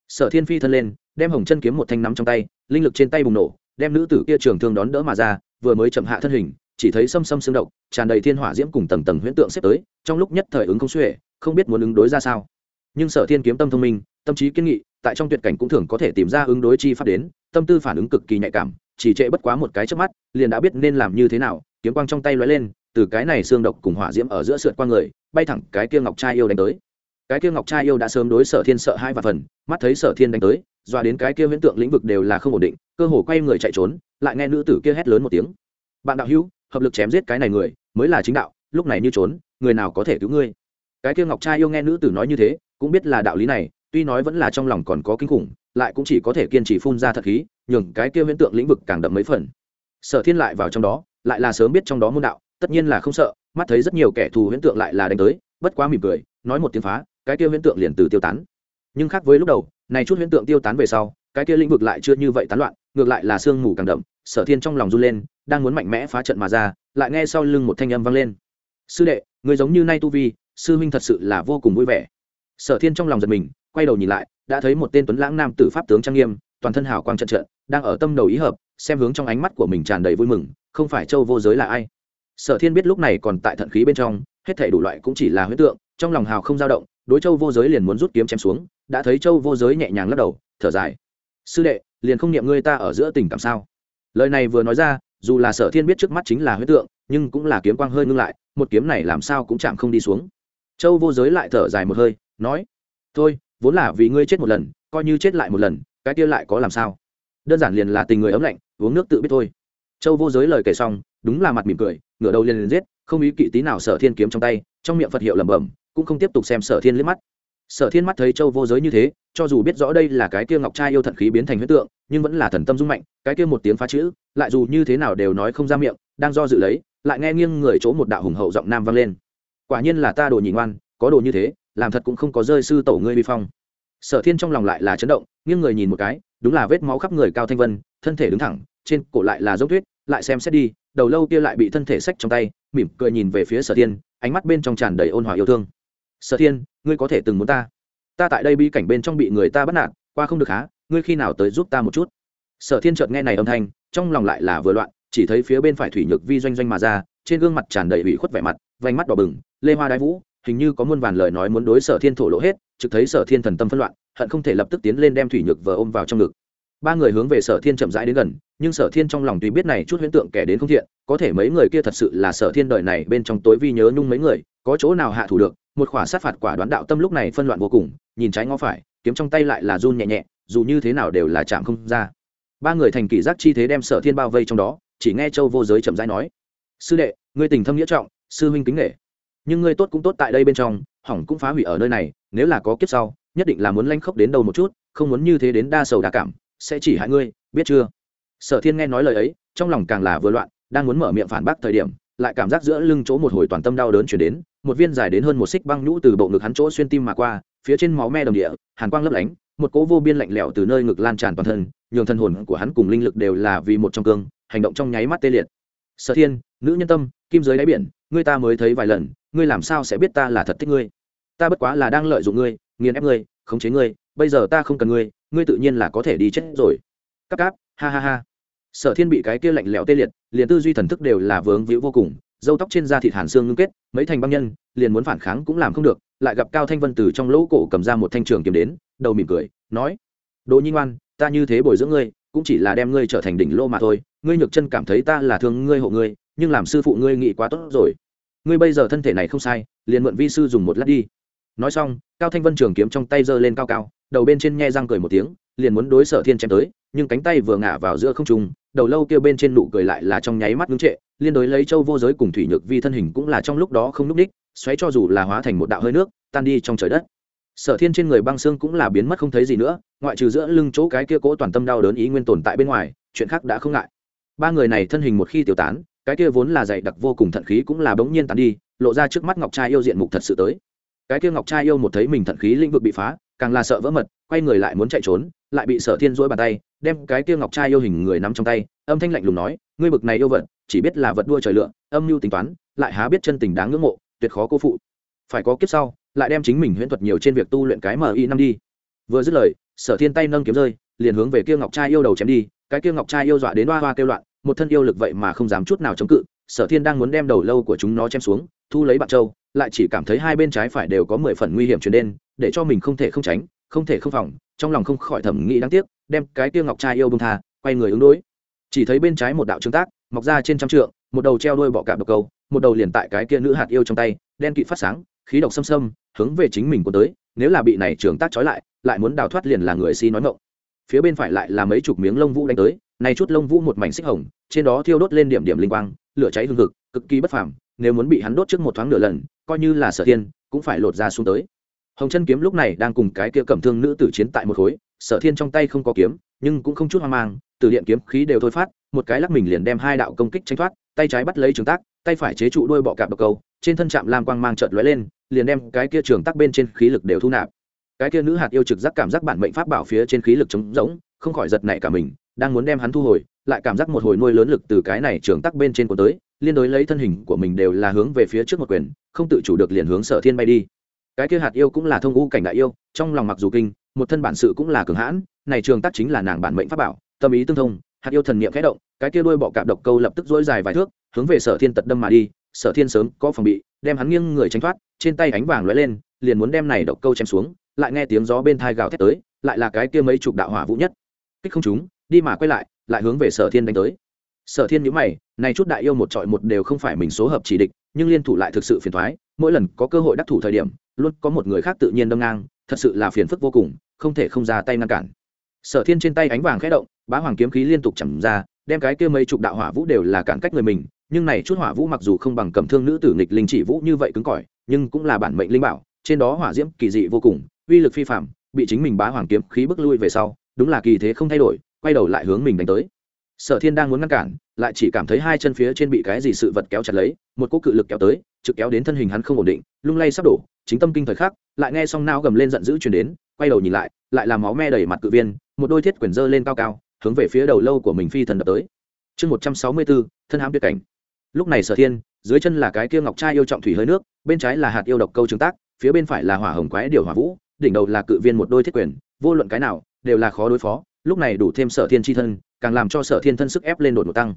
Sở thiên phi thân lên, đem hồng chân kiếm một thanh nắm trong tay, linh lực trên tay bùng nổ, đem nữ tử kia trường thương đón đỡ mà ra, vừa mới chậm hạ thân hình, chỉ thấy xâm xâm xương động tràn đầy thiên hỏa diễm cùng tầng tầng huyễn tượng xếp tới, trong lúc nhất thời ứng không xuể, không biết muốn ứng đối ra sao nhưng sở thiên kiếm tâm thông minh, tâm trí kiên nghị, tại trong tuyệt cảnh cũng thường có thể tìm ra ứng đối chi pháp đến, tâm tư phản ứng cực kỳ nhạy cảm, chỉ trệ bất quá một cái trước mắt, liền đã biết nên làm như thế nào, kiếm quang trong tay lóe lên, từ cái này xương độc cùng hỏa diễm ở giữa sượt qua người, bay thẳng cái kia ngọc trai yêu đánh tới. Cái kia ngọc trai yêu đã sớm đối sở thiên sợ hai và phần, mắt thấy sở thiên đánh tới, dọa đến cái kia huyễn tượng lĩnh vực đều là không ổn định, cơ hồ quay người chạy trốn, lại nghe nữ tử kia hét lớn một tiếng. Bạn đạo hữu, hợp lực chém giết cái này người, mới là chính đạo, lúc này như trốn, người nào có thể cứu ngươi? Cái kia ngọc trai yêu nghe nữ tử nói như thế cũng biết là đạo lý này, tuy nói vẫn là trong lòng còn có kinh khủng, lại cũng chỉ có thể kiên trì phun ra thật khí, nhường cái kia huyễn tượng lĩnh vực càng đậm mấy phần. Sở thiên lại vào trong đó, lại là sớm biết trong đó môn đạo, tất nhiên là không sợ, mắt thấy rất nhiều kẻ thù huyễn tượng lại là đánh tới, bất quá mỉm cười, nói một tiếng phá, cái kia huyễn tượng liền từ tiêu tán. Nhưng khác với lúc đầu, này chút huyễn tượng tiêu tán về sau, cái kia lĩnh vực lại chưa như vậy tán loạn, ngược lại là sương mù càng đậm, sở thiên trong lòng run lên, đang muốn mạnh mẽ phá trận mà ra, lại nghe sau lưng một thanh âm vang lên. Sư đệ người giống như nay tu vi, sư huynh thật sự là vô cùng vui vẻ sở thiên trong lòng giật mình, quay đầu nhìn lại, đã thấy một tên tuấn lãng nam tử pháp tướng trang nghiêm, toàn thân hào quang trận trận, đang ở tâm đầu ý hợp, xem hướng trong ánh mắt của mình tràn đầy vui mừng, không phải châu vô giới là ai. Sở thiên biết lúc này còn tại thận khí bên trong, hết thể đủ loại cũng chỉ là huyết tượng, trong lòng hào không dao động, đối châu vô giới liền muốn rút kiếm chém xuống, đã thấy châu vô giới nhẹ nhàng lắc đầu, thở dài. Sư đệ, liền không niệm ngươi ta ở giữa tình cảm sao? Lời này vừa nói ra, dù là sở thiên biết trước mắt chính là huyết tượng, nhưng cũng là kiếm quang hơi ngưng lại, một kiếm này làm sao cũng chạm không đi xuống. Châu vô giới lại thở dài một hơi nói, thôi, vốn là vì ngươi chết một lần, coi như chết lại một lần, cái kia lại có làm sao? Đơn giản liền là tình người ấm lạnh, uống nước tự biết thôi. Châu vô giới lời kể xong, đúng là mặt mỉm cười, ngửa đầu liền liền giết, không ý kỵ tí nào sở thiên kiếm trong tay, trong miệng phật hiệu lẩm bẩm, cũng không tiếp tục xem sở thiên liếc mắt. Sở thiên mắt thấy châu vô giới như thế, cho dù biết rõ đây là cái kia ngọc trai yêu thận khí biến thành huyết tượng, nhưng vẫn là thần tâm dung mạnh, cái kia một tiếng phá chữ, lại dù như thế nào đều nói không ra miệng, đang do dự lấy, lại nghe nghiêng người chỗ một đạo hùng hậu giọng nam vang lên. Quả nhiên là ta đồ nhị ngoan, có đồ như thế làm thật cũng không có rơi sư tổ ngươi vi phong. Sở thiên trong lòng lại là chấn động, nghiêng người nhìn một cái, đúng là vết máu khắp người cao thanh vân, thân thể đứng thẳng, trên cổ lại là dốc tuyết, lại xem xét đi, đầu lâu kia lại bị thân thể sách trong tay, mỉm cười nhìn về phía sở thiên, ánh mắt bên trong tràn đầy ôn hòa yêu thương. Sở thiên, ngươi có thể từng muốn ta? Ta tại đây bi cảnh bên trong bị người ta bắt nạt, qua không được há ngươi khi nào tới giúp ta một chút? Sở thiên chợt nghe này âm thanh, trong lòng lại là vừa loạn, chỉ thấy phía bên phải thủy nhược vi doanh doanh mà ra, trên gương mặt tràn đầy ủy khuất vẻ mặt, vành mắt đỏ bừng, lê hoa đái vũ hình như có muôn vàn lời nói muốn đối sở thiên thổ lộ hết, trực thấy sở thiên thần tâm phân loạn, hận không thể lập tức tiến lên đem thủy nhược vờ ôm vào trong ngực. Ba người hướng về sở thiên chậm rãi đến gần, nhưng sở thiên trong lòng tuy biết này chút huyễn tượng kẻ đến không thiện, có thể mấy người kia thật sự là sở thiên đời này bên trong tối vi nhớ nhung mấy người, có chỗ nào hạ thủ được, một khỏa sát phạt quả đoán đạo tâm lúc này phân loạn vô cùng, nhìn trái ngó phải, kiếm trong tay lại là run nhẹ nhẹ, dù như thế nào đều là chạm không ra. Ba người thành kỷ giác chi thế đem sở thiên bao vây trong đó, chỉ nghe châu vô giới chậm rãi nói, sư đệ, ngươi tình thâm nghĩa trọng, sư huynh kính nghệ nhưng ngươi tốt cũng tốt tại đây bên trong, hỏng cũng phá hủy ở nơi này, nếu là có kiếp sau, nhất định là muốn lanh khốc đến đâu một chút, không muốn như thế đến đa sầu đa cảm, sẽ chỉ hại ngươi, biết chưa? Sở thiên nghe nói lời ấy, trong lòng càng là vừa loạn, đang muốn mở miệng phản bác thời điểm, lại cảm giác giữa lưng chỗ một hồi toàn tâm đau đớn chuyển đến, một viên dài đến hơn một xích băng nhũ từ bộ ngực hắn chỗ xuyên tim mà qua, phía trên máu me đồng địa, hàn quang lấp lánh, một cỗ vô biên lạnh lẽo từ nơi ngực lan tràn toàn thân, nhường thân hồn của hắn cùng linh lực đều là vì một trong cương, hành động trong nháy mắt tê liệt. Sở thiên, nữ nhân tâm, kim giới đáy biển ngươi ta mới thấy vài lần, ngươi làm sao sẽ biết ta là thật thích ngươi? Ta bất quá là đang lợi dụng ngươi, nghiền ép ngươi, khống chế ngươi, bây giờ ta không cần ngươi ngươi tự nhiên là có thể đi chết rồi. Cắp cáp, ha ha ha. Sở thiên bị cái kia lạnh lẽo tê liệt, liền tư duy thần thức đều là vướng víu vô cùng dâu tóc trên da thịt hàn xương ngưng kết, mấy thành băng nhân, liền muốn phản kháng cũng làm không được, lại gặp cao thanh vân từ trong lỗ cổ cầm ra một thanh trường kiếm đến, đầu mỉm cười, nói, đỗ nhi ngoan, ta như thế bồi dưỡng ngươi cũng chỉ là đem ngươi trở thành đỉnh lô mà thôi, ngươi nhược chân cảm thấy ta là thương ngươi hộ ngươi, nhưng làm sư phụ ngươi nghĩ quá tốt rồi. Ngươi bây giờ thân thể này không sai, liền mượn vi sư dùng một lát đi. Nói xong, cao thanh vân trường kiếm trong tay giơ lên cao cao, đầu bên trên nhe răng cười một tiếng, liền muốn đối sở thiên chém tới, nhưng cánh tay vừa ngả vào giữa không trung, đầu lâu kia bên trên nụ cười lại là trong nháy mắt ngưng trệ, liên đối lấy châu vô giới cùng thủy nhược vi thân hình cũng là trong lúc đó không n ú c ních xoáy cho dù là hóa thành một đạo hơi nước, tan đi trong trời đất sở thiên trên người băng xương cũng là biến mất không thấy gì nữa, ngoại trừ giữa lưng chỗ cái kia cố toàn tâm đau đớn ý nguyên tồn tại bên ngoài, chuyện khác đã không ngại. Ba người này thân hình một khi tiêu tán, cái kia vốn là dày đặc vô cùng thận khí cũng là bỗng nhiên tán đi, lộ ra trước mắt ngọc trai yêu diện mục thật sự tới. Cái kia ngọc trai yêu một thấy mình thận khí lĩnh vực bị phá, càng là sợ vỡ mật, quay người lại muốn chạy trốn, lại bị sở thiên dỗi bàn tay, đem cái kia ngọc trai yêu hình người nắm trong tay, âm thanh lạnh lùng nói, ngươi bực này yêu vật, chỉ biết là vật đua trời lựa âm mưu tính toán, lại há biết chân tình đáng ngưỡng mộ, tuyệt khó cô phụ. Phải có kiếp sau lại đem chính mình huyễn thuật nhiều trên việc tu luyện cái mi năm đi. Vừa dứt lời, sở thiên tay nâng kiếm rơi, liền hướng về kia ngọc trai yêu đầu chém đi, cái kia ngọc trai yêu dọa đến hoa hoa kêu loạn, một thân yêu lực vậy mà không dám chút nào chống cự, sở thiên đang muốn đem đầu lâu của chúng nó chém xuống, thu lấy bạn châu lại chỉ cảm thấy hai bên trái phải đều có mười phần nguy hiểm chuyển đến, để cho mình không thể không tránh, không thể không phòng, trong lòng không khỏi thẩm nghĩ đáng tiếc, đem cái kia ngọc trai yêu bông tha, quay người ứng đối. Chỉ thấy bên trái một đạo trương tác, mọc ra trên trăm trượng, một đầu treo đuôi bọ cạp độc câu, một đầu liền tại cái kia nữ hạt yêu trong tay, đen kịt phát sáng khí độc xâm xâm, hướng về chính mình của tới, nếu là bị này trường tác trói lại lại muốn đào thoát liền là người si nói ngộng phía bên phải lại là mấy chục miếng lông vũ đánh tới, này chút lông vũ một mảnh xích hồng, trên đó thiêu đốt lên điểm điểm linh quang, lửa cháy hương thực cực kỳ bất phàm, nếu muốn bị hắn đốt trước một thoáng nửa lần, coi như là sở thiên, cũng phải lột ra xuống tới. Hồng chân kiếm lúc này đang cùng cái kia cẩm thương nữ tử chiến tại một khối, sở thiên trong tay không có kiếm, nhưng cũng không chút hoang mang, từ điện kiếm khí đều thôi phát, một cái lắc mình liền đem hai đạo công kích tranh thoát, tay trái bắt lấy trường tác, tay phải chế trụ đuôi bọ cạp độc câu trên thân trạm lam quang mang trợt lóe lên, liền đem cái kia trường tắc bên trên khí lực đều thu nạp. Cái kia nữ hạt yêu trực giác cảm giác bản mệnh pháp bảo phía trên khí lực trống rỗng, không khỏi giật nảy cả mình, đang muốn đem hắn thu hồi, lại cảm giác một hồi nuôi lớn lực từ cái này trường tắc bên trên của tới, liên đối lấy thân hình của mình đều là hướng về phía trước một quyền, không tự chủ được liền hướng sở thiên bay đi. Cái kia hạt yêu cũng là thông u cảnh đại yêu, trong lòng mặc dù kinh, một thân bản sự cũng là cường hãn, này trường tắc chính là nàng bản mệnh pháp bảo, tâm ý tương thông, hạt yêu thần niệm khẽ động, cái kia đuôi bọ cạp độc câu lập tức dỗi dài vài thước, hướng về sở thiên tật đâm mà đi sở thiên sớm có phòng bị, đem hắn nghiêng người tránh thoát, trên tay ánh vàng lóe lên, liền muốn đem này độc câu chém xuống, lại nghe tiếng gió bên thai gào thét tới, lại là cái kia mấy chục đạo hỏa vũ nhất. Kích không chúng đi mà quay lại lại hướng về sở thiên đánh tới. Sở thiên nhữ mày, này chút đại yêu một trọi một đều không phải mình số hợp chỉ địch nhưng liên thủ lại thực sự phiền thoái mỗi lần có cơ hội đắc thủ thời điểm, luôn có một người khác tự nhiên đâm ngang, thật sự là phiền phức vô cùng, không thể không ra tay ngăn cản. Sở thiên trên tay ánh vàng khẽ động, bá hoàng kiếm khí liên tục chẳng ra, đem cái kia mấy chục đạo hỏa vũ đều là cản cách người mình nhưng này chút hỏa vũ mặc dù không bằng cầm thương nữ tử nghịch linh chỉ vũ như vậy cứng cỏi, nhưng cũng là bản mệnh linh bảo, trên đó hỏa diễm kỳ dị vô cùng, uy lực phi phạm bị chính mình bá hoàng kiếm khí bước lui về sau, đúng là kỳ thế không thay đổi, quay đầu lại hướng mình đánh tới. Sở thiên đang muốn ngăn cản, lại chỉ cảm thấy hai chân phía trên bị cái gì sự vật kéo chặt lấy, một cỗ cự lực kéo tới, trực kéo đến thân hình hắn không ổn định, lung lay sắp đổ, chính tâm kinh thời khắc, lại nghe xong nao gầm lên giận dữ chuyển đến, quay đầu nhìn lại lại làm máu me đầy mặt cự viên, một đôi thiết quyển dơ lên cao cao, hướng về phía đầu lâu của mình phi thần đập tới. Chương một trăm sáu mươi bốn thân hãm tuyệt cảnh lúc này sở thiên, dưới chân là cái kia ngọc trai yêu trọng thủy hơi nước, bên trái là hạt yêu độc câu trứng tác, phía bên phải là hỏa hồng quái điều hỏa vũ, đỉnh đầu là cự viên một đôi thiết quyền, vô luận cái nào, đều là khó đối phó, lúc này đủ thêm sở thiên chi thân, càng làm cho sở thiên thân sức ép lên đột ngột tăng.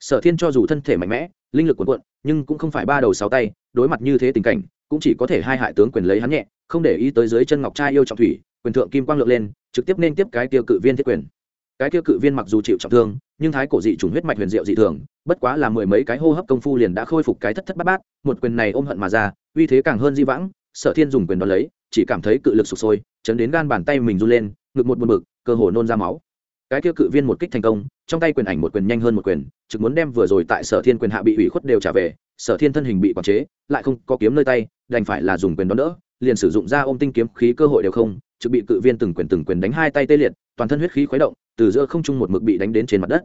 Sở thiên cho dù thân thể mạnh mẽ, linh lực cuộn cuộn, nhưng cũng không phải ba đầu sáu tay, đối mặt như thế tình cảnh, cũng chỉ có thể hai hại tướng quyền lấy hắn nhẹ, không để ý tới dưới chân ngọc trai yêu trọng thủy, quyền thượng kim quang lượng lên, trực tiếp nên tiếp cái tiêu cự viên thiết quyền cái tiêu cự viên mặc dù chịu trọng thương, nhưng thái cổ dị trùng huyết mạch huyền diệu dị thường, bất quá là mười mấy cái hô hấp công phu liền đã khôi phục cái thất thất bát bát, một quyền này ôm hận mà ra, uy thế càng hơn di vãng, sở thiên dùng quyền đón lấy, chỉ cảm thấy cự lực sụp sôi, chấn đến gan bàn tay mình run lên, ngực một buồn bực, cơ hồ nôn ra máu. Cái kia cự viên một kích thành công, trong tay quyền ảnh một quyền nhanh hơn một quyền, trực muốn đem vừa rồi tại sở thiên quyền hạ bị ủy khuất đều trả về, sở thiên thân hình bị quản chế, lại không có kiếm nơi tay, đành phải là dùng quyền đón đỡ, liền sử dụng ra ôm tinh kiếm khí cơ hội đều không, trực bị cự viên từng quyền từng quyền đánh hai tay tê liệt, toàn thân huyết khí khuấy động từ giữa không trung một mực bị đánh đến trên mặt đất.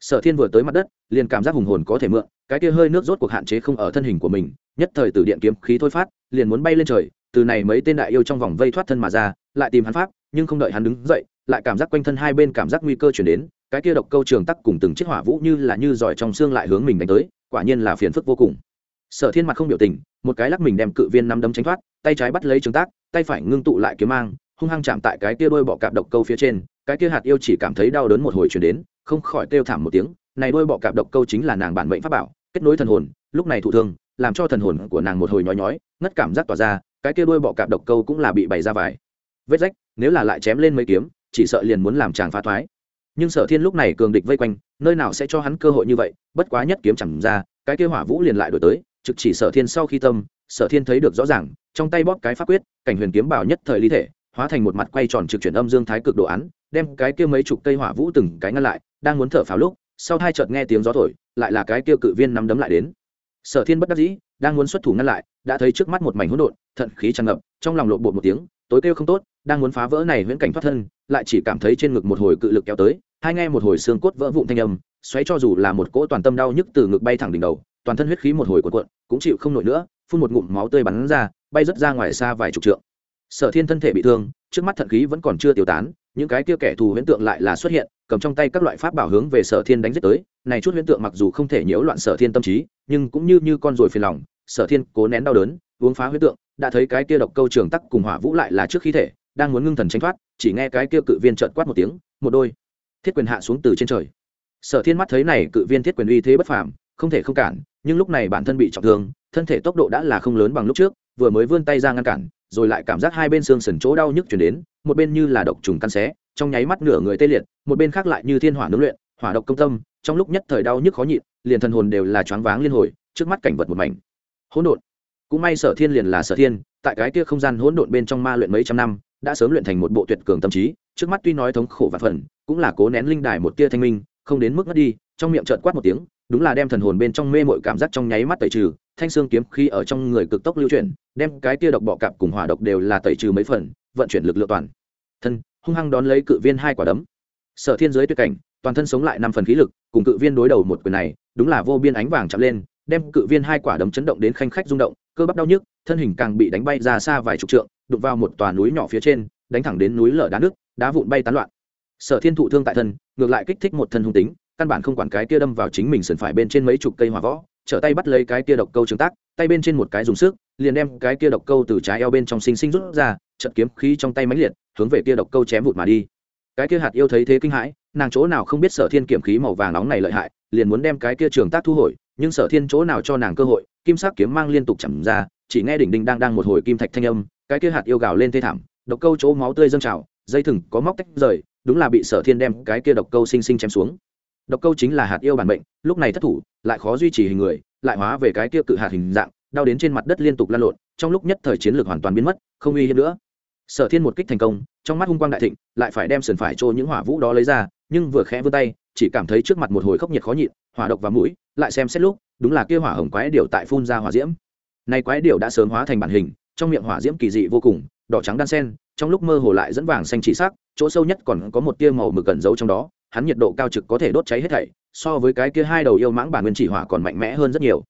Sở thiên vừa tới mặt đất, liền cảm giác hùng hồn có thể mượn, cái kia hơi nước rốt cuộc hạn chế không ở thân hình của mình, nhất thời từ điện kiếm khí thôi phát, liền muốn bay lên trời, từ này mấy tên đại yêu trong vòng vây thoát thân mà ra, lại tìm hắn pháp, nhưng không đợi hắn đứng dậy, lại cảm giác quanh thân hai bên cảm giác nguy cơ chuyển đến, cái kia độc câu trường tắc cùng từng chiếc hỏa vũ như là như giỏi trong xương lại hướng mình đánh tới, quả nhiên là phiền phức vô cùng. Sở thiên mặt không biểu tình, một cái lắc mình đem cự viên năm đấm tránh thoát, tay trái bắt lấy trường tác tay phải ngưng tụ lại kiếm mang, hung hăng chạm tại cái kia đôi bọ cạp độc câu phía trên cái kia hạt yêu chỉ cảm thấy đau đớn một hồi chuyển đến, không khỏi kêu thảm một tiếng, này đôi bọ cạp độc câu chính là nàng bản mệnh pháp bảo, kết nối thần hồn, lúc này thụ thương, làm cho thần hồn của nàng một hồi nhói nhói, ngất cảm giác tỏa ra, cái kia đôi bọ cạp độc câu cũng là bị bày ra vải. Vết rách, nếu là lại chém lên mấy kiếm, chỉ sợ liền muốn làm chàng phá thoái. Nhưng sở thiên lúc này cường địch vây quanh, nơi nào sẽ cho hắn cơ hội như vậy, bất quá nhất kiếm chẳng ra, cái kia hỏa vũ liền lại đổi tới, trực chỉ sở thiên sau khi tâm, sở thiên thấy được rõ ràng, trong tay bóp cái pháp quyết, cảnh huyền kiếm bảo nhất thời ly thể, hóa thành một mặt quay tròn trực chuyển âm dương thái cực đồ án đem cái kia mấy chục cây hỏa vũ từng cái ngăn lại, đang muốn thở pháo lúc, sau hai chợt nghe tiếng gió thổi, lại là cái kia cự viên nắm đấm lại đến. Sở thiên bất đắc dĩ, đang muốn xuất thủ ngăn lại, đã thấy trước mắt một mảnh hỗn độn, thận khí tràn ngập, trong lòng lộn bột một tiếng, tối kêu không tốt, đang muốn phá vỡ này huyễn cảnh thoát thân, lại chỉ cảm thấy trên ngực một hồi cự lực kéo tới, hai nghe một hồi xương cốt vỡ vụn thanh âm, xoáy cho dù là một cỗ toàn tâm đau nhức từ ngực bay thẳng đỉnh đầu, toàn thân huyết khí một hồi cuộn cuộn, cũng chịu không nổi nữa, phun một ngụm máu tươi bắn ra, bay rất ra ngoài xa vài chục trượng. Sở thiên thân thể bị thương, trước mắt thận khí vẫn còn chưa tiêu tán những cái kia kẻ thù huyễn tượng lại là xuất hiện, cầm trong tay các loại pháp bảo hướng về sở thiên đánh giết tới. Này chút huyễn tượng mặc dù không thể nhiễu loạn sở thiên tâm trí, nhưng cũng như như con ruồi phiền lòng, sở thiên cố nén đau đớn, uống phá huyễn tượng, đã thấy cái kia độc câu trường tắc cùng hỏa vũ lại là trước khí thể, đang muốn ngưng thần tránh thoát, chỉ nghe cái kia cự viên trợn quát một tiếng, một đôi thiết quyền hạ xuống từ trên trời. Sở thiên mắt thấy này cự viên thiết quyền uy thế bất phàm, không thể không cản, nhưng lúc này bản thân bị trọng thương, thân thể tốc độ đã là không lớn bằng lúc trước, vừa mới vươn tay ra ngăn cản, rồi lại cảm giác hai bên xương sườn chỗ đau nhức chuyển đến một bên như là độc trùng căn xé, trong nháy mắt nửa người tê liệt, một bên khác lại như thiên hỏa nướng luyện, hỏa độc công tâm, trong lúc nhất thời đau nhức khó nhịn, liền thần hồn đều là choáng váng liên hồi, trước mắt cảnh vật một mảnh. Hỗn độn. Cũng may sở thiên liền là sở thiên, tại cái kia không gian hỗn độn bên trong ma luyện mấy trăm năm, đã sớm luyện thành một bộ tuyệt cường tâm trí, trước mắt tuy nói thống khổ và phần cũng là cố nén linh đài một tia thanh minh, không đến mức ngất đi, trong miệng trợn quát một tiếng, đúng là đem thần hồn bên trong mê mội cảm giác trong nháy mắt tẩy trừ, thanh xương kiếm khi ở trong người cực tốc lưu chuyển, đem cái tia độc bọ cạp cùng hỏa độc đều là tẩy trừ mấy phần vận chuyển lực lượng toàn. Thân, hung hăng đón lấy cự viên hai quả đấm. Sở thiên giới tuyệt cảnh, toàn thân sống lại năm phần khí lực, cùng cự viên đối đầu một quyền này, đúng là vô biên ánh vàng chạm lên, đem cự viên hai quả đấm chấn động đến khanh khách rung động, cơ bắp đau nhức, thân hình càng bị đánh bay ra xa vài chục trượng, đụng vào một tòa núi nhỏ phía trên, đánh thẳng đến núi lở đá nước đá vụn bay tán loạn. Sở thiên thụ thương tại thân, ngược lại kích thích một thân hung tính, căn bản không quản cái kia đâm vào chính mình sườn phải bên trên mấy chục cây hỏa võ, trở tay bắt lấy cái kia độc câu trường tác, tay bên trên một cái dùng sức, liền đem cái kia độc câu từ trái eo bên trong sinh sinh rút ra chật kiếm khí trong tay mãnh liệt, hướng về kia độc câu chém vụt mà đi. Cái kia hạt yêu thấy thế kinh hãi, nàng chỗ nào không biết sở thiên kiểm khí màu vàng nóng này lợi hại, liền muốn đem cái kia trường tác thu hồi, nhưng sở thiên chỗ nào cho nàng cơ hội, kim sắc kiếm mang liên tục chầm ra, chỉ nghe đỉnh đinh đang đang một hồi kim thạch thanh âm, cái kia hạt yêu gào lên thê thảm, độc câu chỗ máu tươi dâng trào, dây thừng có móc tách rời, đúng là bị sở thiên đem cái kia độc câu sinh sinh chém xuống. Độc câu chính là hạt yêu bản mệnh, lúc này thất thủ, lại khó duy trì hình người, lại hóa về cái kia cự hạt hình dạng, đau đến trên mặt đất liên tục lan lộn, trong lúc nhất thời chiến lược hoàn toàn biến mất, không uy hiếp nữa sở thiên một kích thành công, trong mắt hung quang đại thịnh, lại phải đem sườn phải trôi những hỏa vũ đó lấy ra, nhưng vừa khẽ vươn tay, chỉ cảm thấy trước mặt một hồi khốc nhiệt khó nhịn, hỏa độc và mũi, lại xem xét lúc, đúng là kia hỏa hồng quái điệu tại phun ra hỏa diễm. Nay quái điệu đã sớm hóa thành bản hình, trong miệng hỏa diễm kỳ dị vô cùng, đỏ trắng đan sen, trong lúc mơ hồ lại dẫn vàng xanh chỉ sắc, chỗ sâu nhất còn có một tia màu mực cẩn giấu trong đó, hắn nhiệt độ cao trực có thể đốt cháy hết thảy, so với cái kia hai đầu yêu mãng bản nguyên chỉ hỏa còn mạnh mẽ hơn rất nhiều.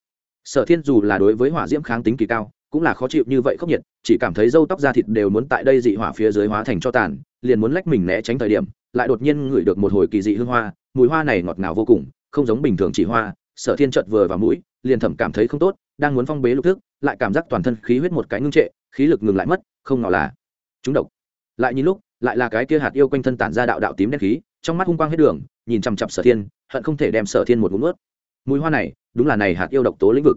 Sở thiên dù là đối với hỏa diễm kháng tính kỳ cao cũng là khó chịu như vậy khốc nhiệt, chỉ cảm thấy râu tóc da thịt đều muốn tại đây dị hỏa phía dưới hóa thành cho tàn, liền muốn lách mình né tránh thời điểm, lại đột nhiên ngửi được một hồi kỳ dị hương hoa, mùi hoa này ngọt ngào vô cùng, không giống bình thường chỉ hoa, sở thiên chợt vừa vào mũi, liền thẩm cảm thấy không tốt, đang muốn phong bế lục thức, lại cảm giác toàn thân khí huyết một cái ngưng trệ, khí lực ngừng lại mất, không ngỏ là chúng độc. Lại nhìn lúc, lại là cái kia hạt yêu quanh thân tản ra đạo đạo tím đen khí, trong mắt hung quang hết đường, nhìn chằm chặp sở thiên, hận không thể đem sở thiên một ngụm ướt mùi hoa này, đúng là này hạt yêu độc tố lĩnh vực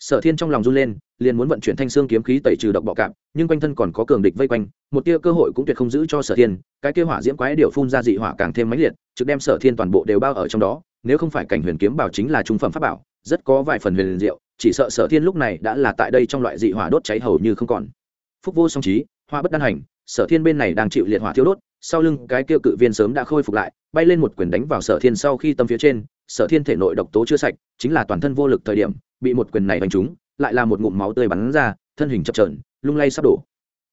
sở thiên trong lòng run lên, liền muốn vận chuyển thanh xương kiếm khí tẩy trừ độc bọ cạp, nhưng quanh thân còn có cường địch vây quanh, một tia cơ hội cũng tuyệt không giữ cho sở thiên, cái kia hỏa diễm quái điệu phun ra dị hỏa càng thêm mãnh liệt, trực đem sở thiên toàn bộ đều bao ở trong đó, nếu không phải cảnh huyền kiếm bảo chính là trung phẩm pháp bảo, rất có vài phần huyền diệu, chỉ sợ sở thiên lúc này đã là tại đây trong loại dị hỏa đốt cháy hầu như không còn. Phúc vô song trí, hoa bất đan hành, sở thiên bên này đang chịu liệt hỏa thiêu đốt, sau lưng cái kia cự viên sớm đã khôi phục lại, bay lên một quyền đánh vào sở thiên sau khi tâm phía trên, sở thiên thể nội độc tố chưa sạch, chính là toàn thân vô lực thời điểm bị một quyền này đánh trúng, lại là một ngụm máu tươi bắn ra, thân hình chập trờn lung lay sắp đổ.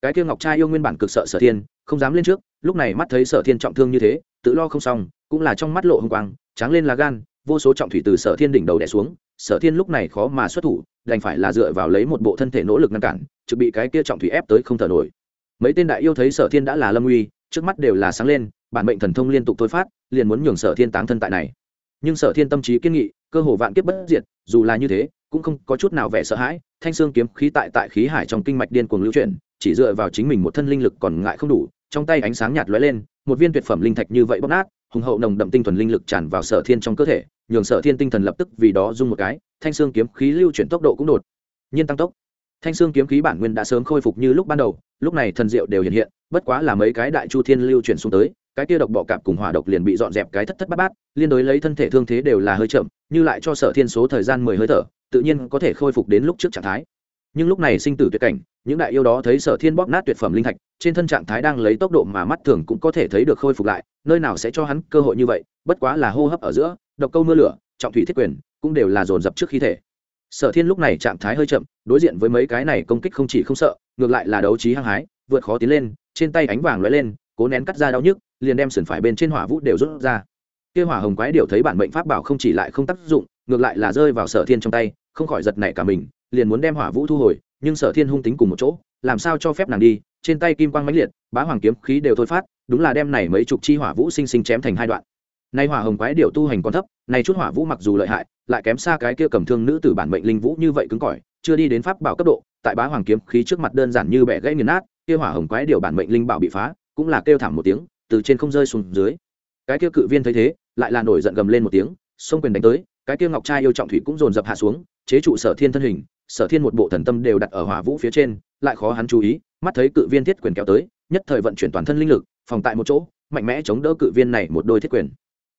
Cái kia ngọc trai yêu nguyên bản cực sợ sở thiên, không dám lên trước, lúc này mắt thấy sở thiên trọng thương như thế, tự lo không xong, cũng là trong mắt lộ hung quang, tráng lên lá gan, vô số trọng thủy từ sở thiên đỉnh đầu đè xuống, sở thiên lúc này khó mà xuất thủ, đành phải là dựa vào lấy một bộ thân thể nỗ lực ngăn cản, trực bị cái kia trọng thủy ép tới không thở nổi. Mấy tên đại yêu thấy sở thiên đã là lâm uy trước mắt đều là sáng lên, bản mệnh thần thông liên tục thôi phát, liền muốn nhường sở thiên táng thân tại này. Nhưng sở thiên tâm trí kiên nghị, cơ hồ vạn kiếp bất diệt dù là như thế, cũng không có chút nào vẻ sợ hãi, thanh xương kiếm khí tại tại khí hải trong kinh mạch điên cuồng lưu chuyển, chỉ dựa vào chính mình một thân linh lực còn ngại không đủ, trong tay ánh sáng nhạt lóe lên, một viên tuyệt phẩm linh thạch như vậy bóp nát, hùng hậu nồng đậm tinh thuần linh lực tràn vào sở thiên trong cơ thể, nhường sở thiên tinh thần lập tức vì đó dung một cái, thanh xương kiếm khí lưu chuyển tốc độ cũng đột nhiên tăng tốc. Thanh xương kiếm khí bản nguyên đã sớm khôi phục như lúc ban đầu, lúc này thần diệu đều hiện hiện, bất quá là mấy cái đại chu thiên lưu chuyển xuống tới cái kia độc bọ cạp cùng hỏa độc liền bị dọn dẹp cái thất thất bát bát, liên đối lấy thân thể thương thế đều là hơi chậm, như lại cho sở thiên số thời gian mười hơi thở, tự nhiên có thể khôi phục đến lúc trước trạng thái. Nhưng lúc này sinh tử tuyệt cảnh, những đại yêu đó thấy sở thiên bóp nát tuyệt phẩm linh thạch, trên thân trạng thái đang lấy tốc độ mà mắt thường cũng có thể thấy được khôi phục lại, nơi nào sẽ cho hắn cơ hội như vậy, bất quá là hô hấp ở giữa, độc câu mưa lửa, trọng thủy thiết quyền, cũng đều là dồn dập trước khi thể. Sở thiên lúc này trạng thái hơi chậm, đối diện với mấy cái này công kích không chỉ không sợ, ngược lại là đấu trí hăng hái, vượt khó tiến lên, trên tay ánh vàng lóe lên, cố nén cắt ra đau nhức liền đem sườn phải bên trên hỏa vũ đều rút ra. Kia hỏa hồng quái điều thấy bản mệnh pháp bảo không chỉ lại không tác dụng, ngược lại là rơi vào sở thiên trong tay, không khỏi giật nảy cả mình, liền muốn đem hỏa vũ thu hồi, nhưng sở thiên hung tính cùng một chỗ, làm sao cho phép nàng đi, trên tay kim quang mãnh liệt, bá hoàng kiếm khí đều thôi phát, đúng là đem này mấy chục chi hỏa vũ sinh sinh chém thành hai đoạn. Nay hỏa hồng quái điều tu hành còn thấp này chút hỏa vũ mặc dù lợi hại, lại kém xa cái kia cầm thương nữ tử bản mệnh linh vũ như vậy cứng cỏi, chưa đi đến pháp bảo cấp độ, tại bá hoàng kiếm khí trước mặt đơn giản như bẻ gãy nghiền nát, kia hỏa hồng quái điều bản mệnh linh bảo bị phá, cũng là kêu thảm một tiếng từ trên không rơi xuống dưới. Cái kia cự viên thấy thế, lại là nổi giận gầm lên một tiếng xông quyền đánh tới, cái kia ngọc trai yêu trọng thủy cũng dồn dập hạ xuống, chế trụ sở thiên thân hình, sở thiên một bộ thần tâm đều đặt ở hỏa vũ phía trên, lại khó hắn chú ý, mắt thấy cự viên thiết quyền kéo tới, nhất thời vận chuyển toàn thân linh lực, phòng tại một chỗ, mạnh mẽ chống đỡ cự viên này một đôi thiết quyền.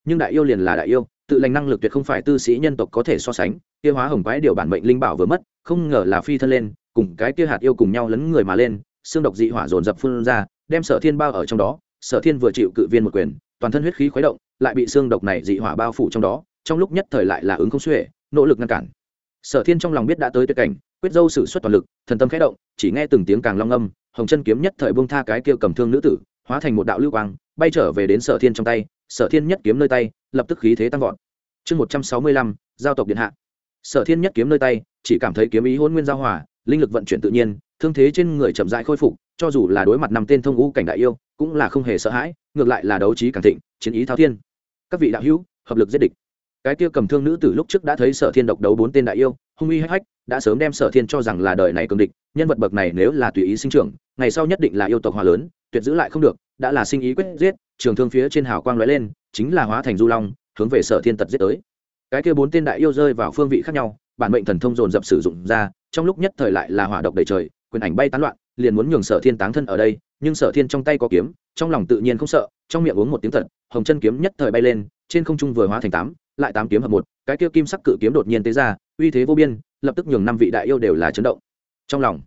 Nhưng đại yêu liền là đại yêu, tự lành năng lực tuyệt không phải tư sĩ nhân tộc có thể so sánh, kia hóa hồng quái điều bản mệnh linh bảo vừa mất, không ngờ là phi thân lên, cùng cái kia hạt yêu cùng nhau lấn người mà lên, xương độc dị hỏa dồn dập phun ra, đem sở thiên bao ở trong đó sở thiên vừa chịu cự viên một quyền, toàn thân huyết khí khuấy động, lại bị xương độc này dị hỏa bao phủ trong đó, trong lúc nhất thời lại là ứng không xuể, nỗ lực ngăn cản. Sở thiên trong lòng biết đã tới tuyệt cảnh, quyết dâu sự suất toàn lực, thần tâm khẽ động, chỉ nghe từng tiếng càng long âm, hồng chân kiếm nhất thời bông tha cái kia cầm thương nữ tử, hóa thành một đạo lưu quang, bay trở về đến sở thiên trong tay, sở thiên nhất kiếm nơi tay, lập tức khí thế tăng vọt. Chương một trăm sáu mươi lăm, giao tộc điện hạ. Sở thiên nhất kiếm nơi tay, chỉ cảm thấy kiếm ý hôn nguyên giao hòa, linh lực vận chuyển tự nhiên, thương thế trên người chậm rãi khôi phục, cho dù là đối mặt năm tên thông ngũ cảnh đại yêu cũng là không hề sợ hãi, ngược lại là đấu trí càng thịnh, chiến ý thao thiên. Các vị đạo hữu, hợp lực giết địch. Cái kia cầm thương nữ từ lúc trước đã thấy sở thiên độc đấu bốn tên đại yêu, hung uy hách hách, đã sớm đem sở thiên cho rằng là đời này cường địch, nhân vật bậc này nếu là tùy ý sinh trưởng, ngày sau nhất định là yêu tộc hòa lớn, tuyệt giữ lại không được, đã là sinh ý quyết giết, trường thương phía trên hào quang lóe lên, chính là hóa thành du long, hướng về sở thiên tật giết tới. Cái kia bốn tên đại yêu rơi vào phương vị khác nhau, bản mệnh thần thông dồn dập sử dụng ra, trong lúc nhất thời lại là hỏa độc đầy trời, quyền ảnh bay tán loạn liền muốn nhường sở thiên táng thân ở đây, nhưng sở thiên trong tay có kiếm, trong lòng tự nhiên không sợ, trong miệng uống một tiếng thật, hồng chân kiếm nhất thời bay lên, trên không trung vừa hóa thành tám, lại tám kiếm hợp một, cái kia kim sắc cự kiếm đột nhiên tế ra, uy thế vô biên, lập tức nhường năm vị đại yêu đều là chấn động. Trong lòng,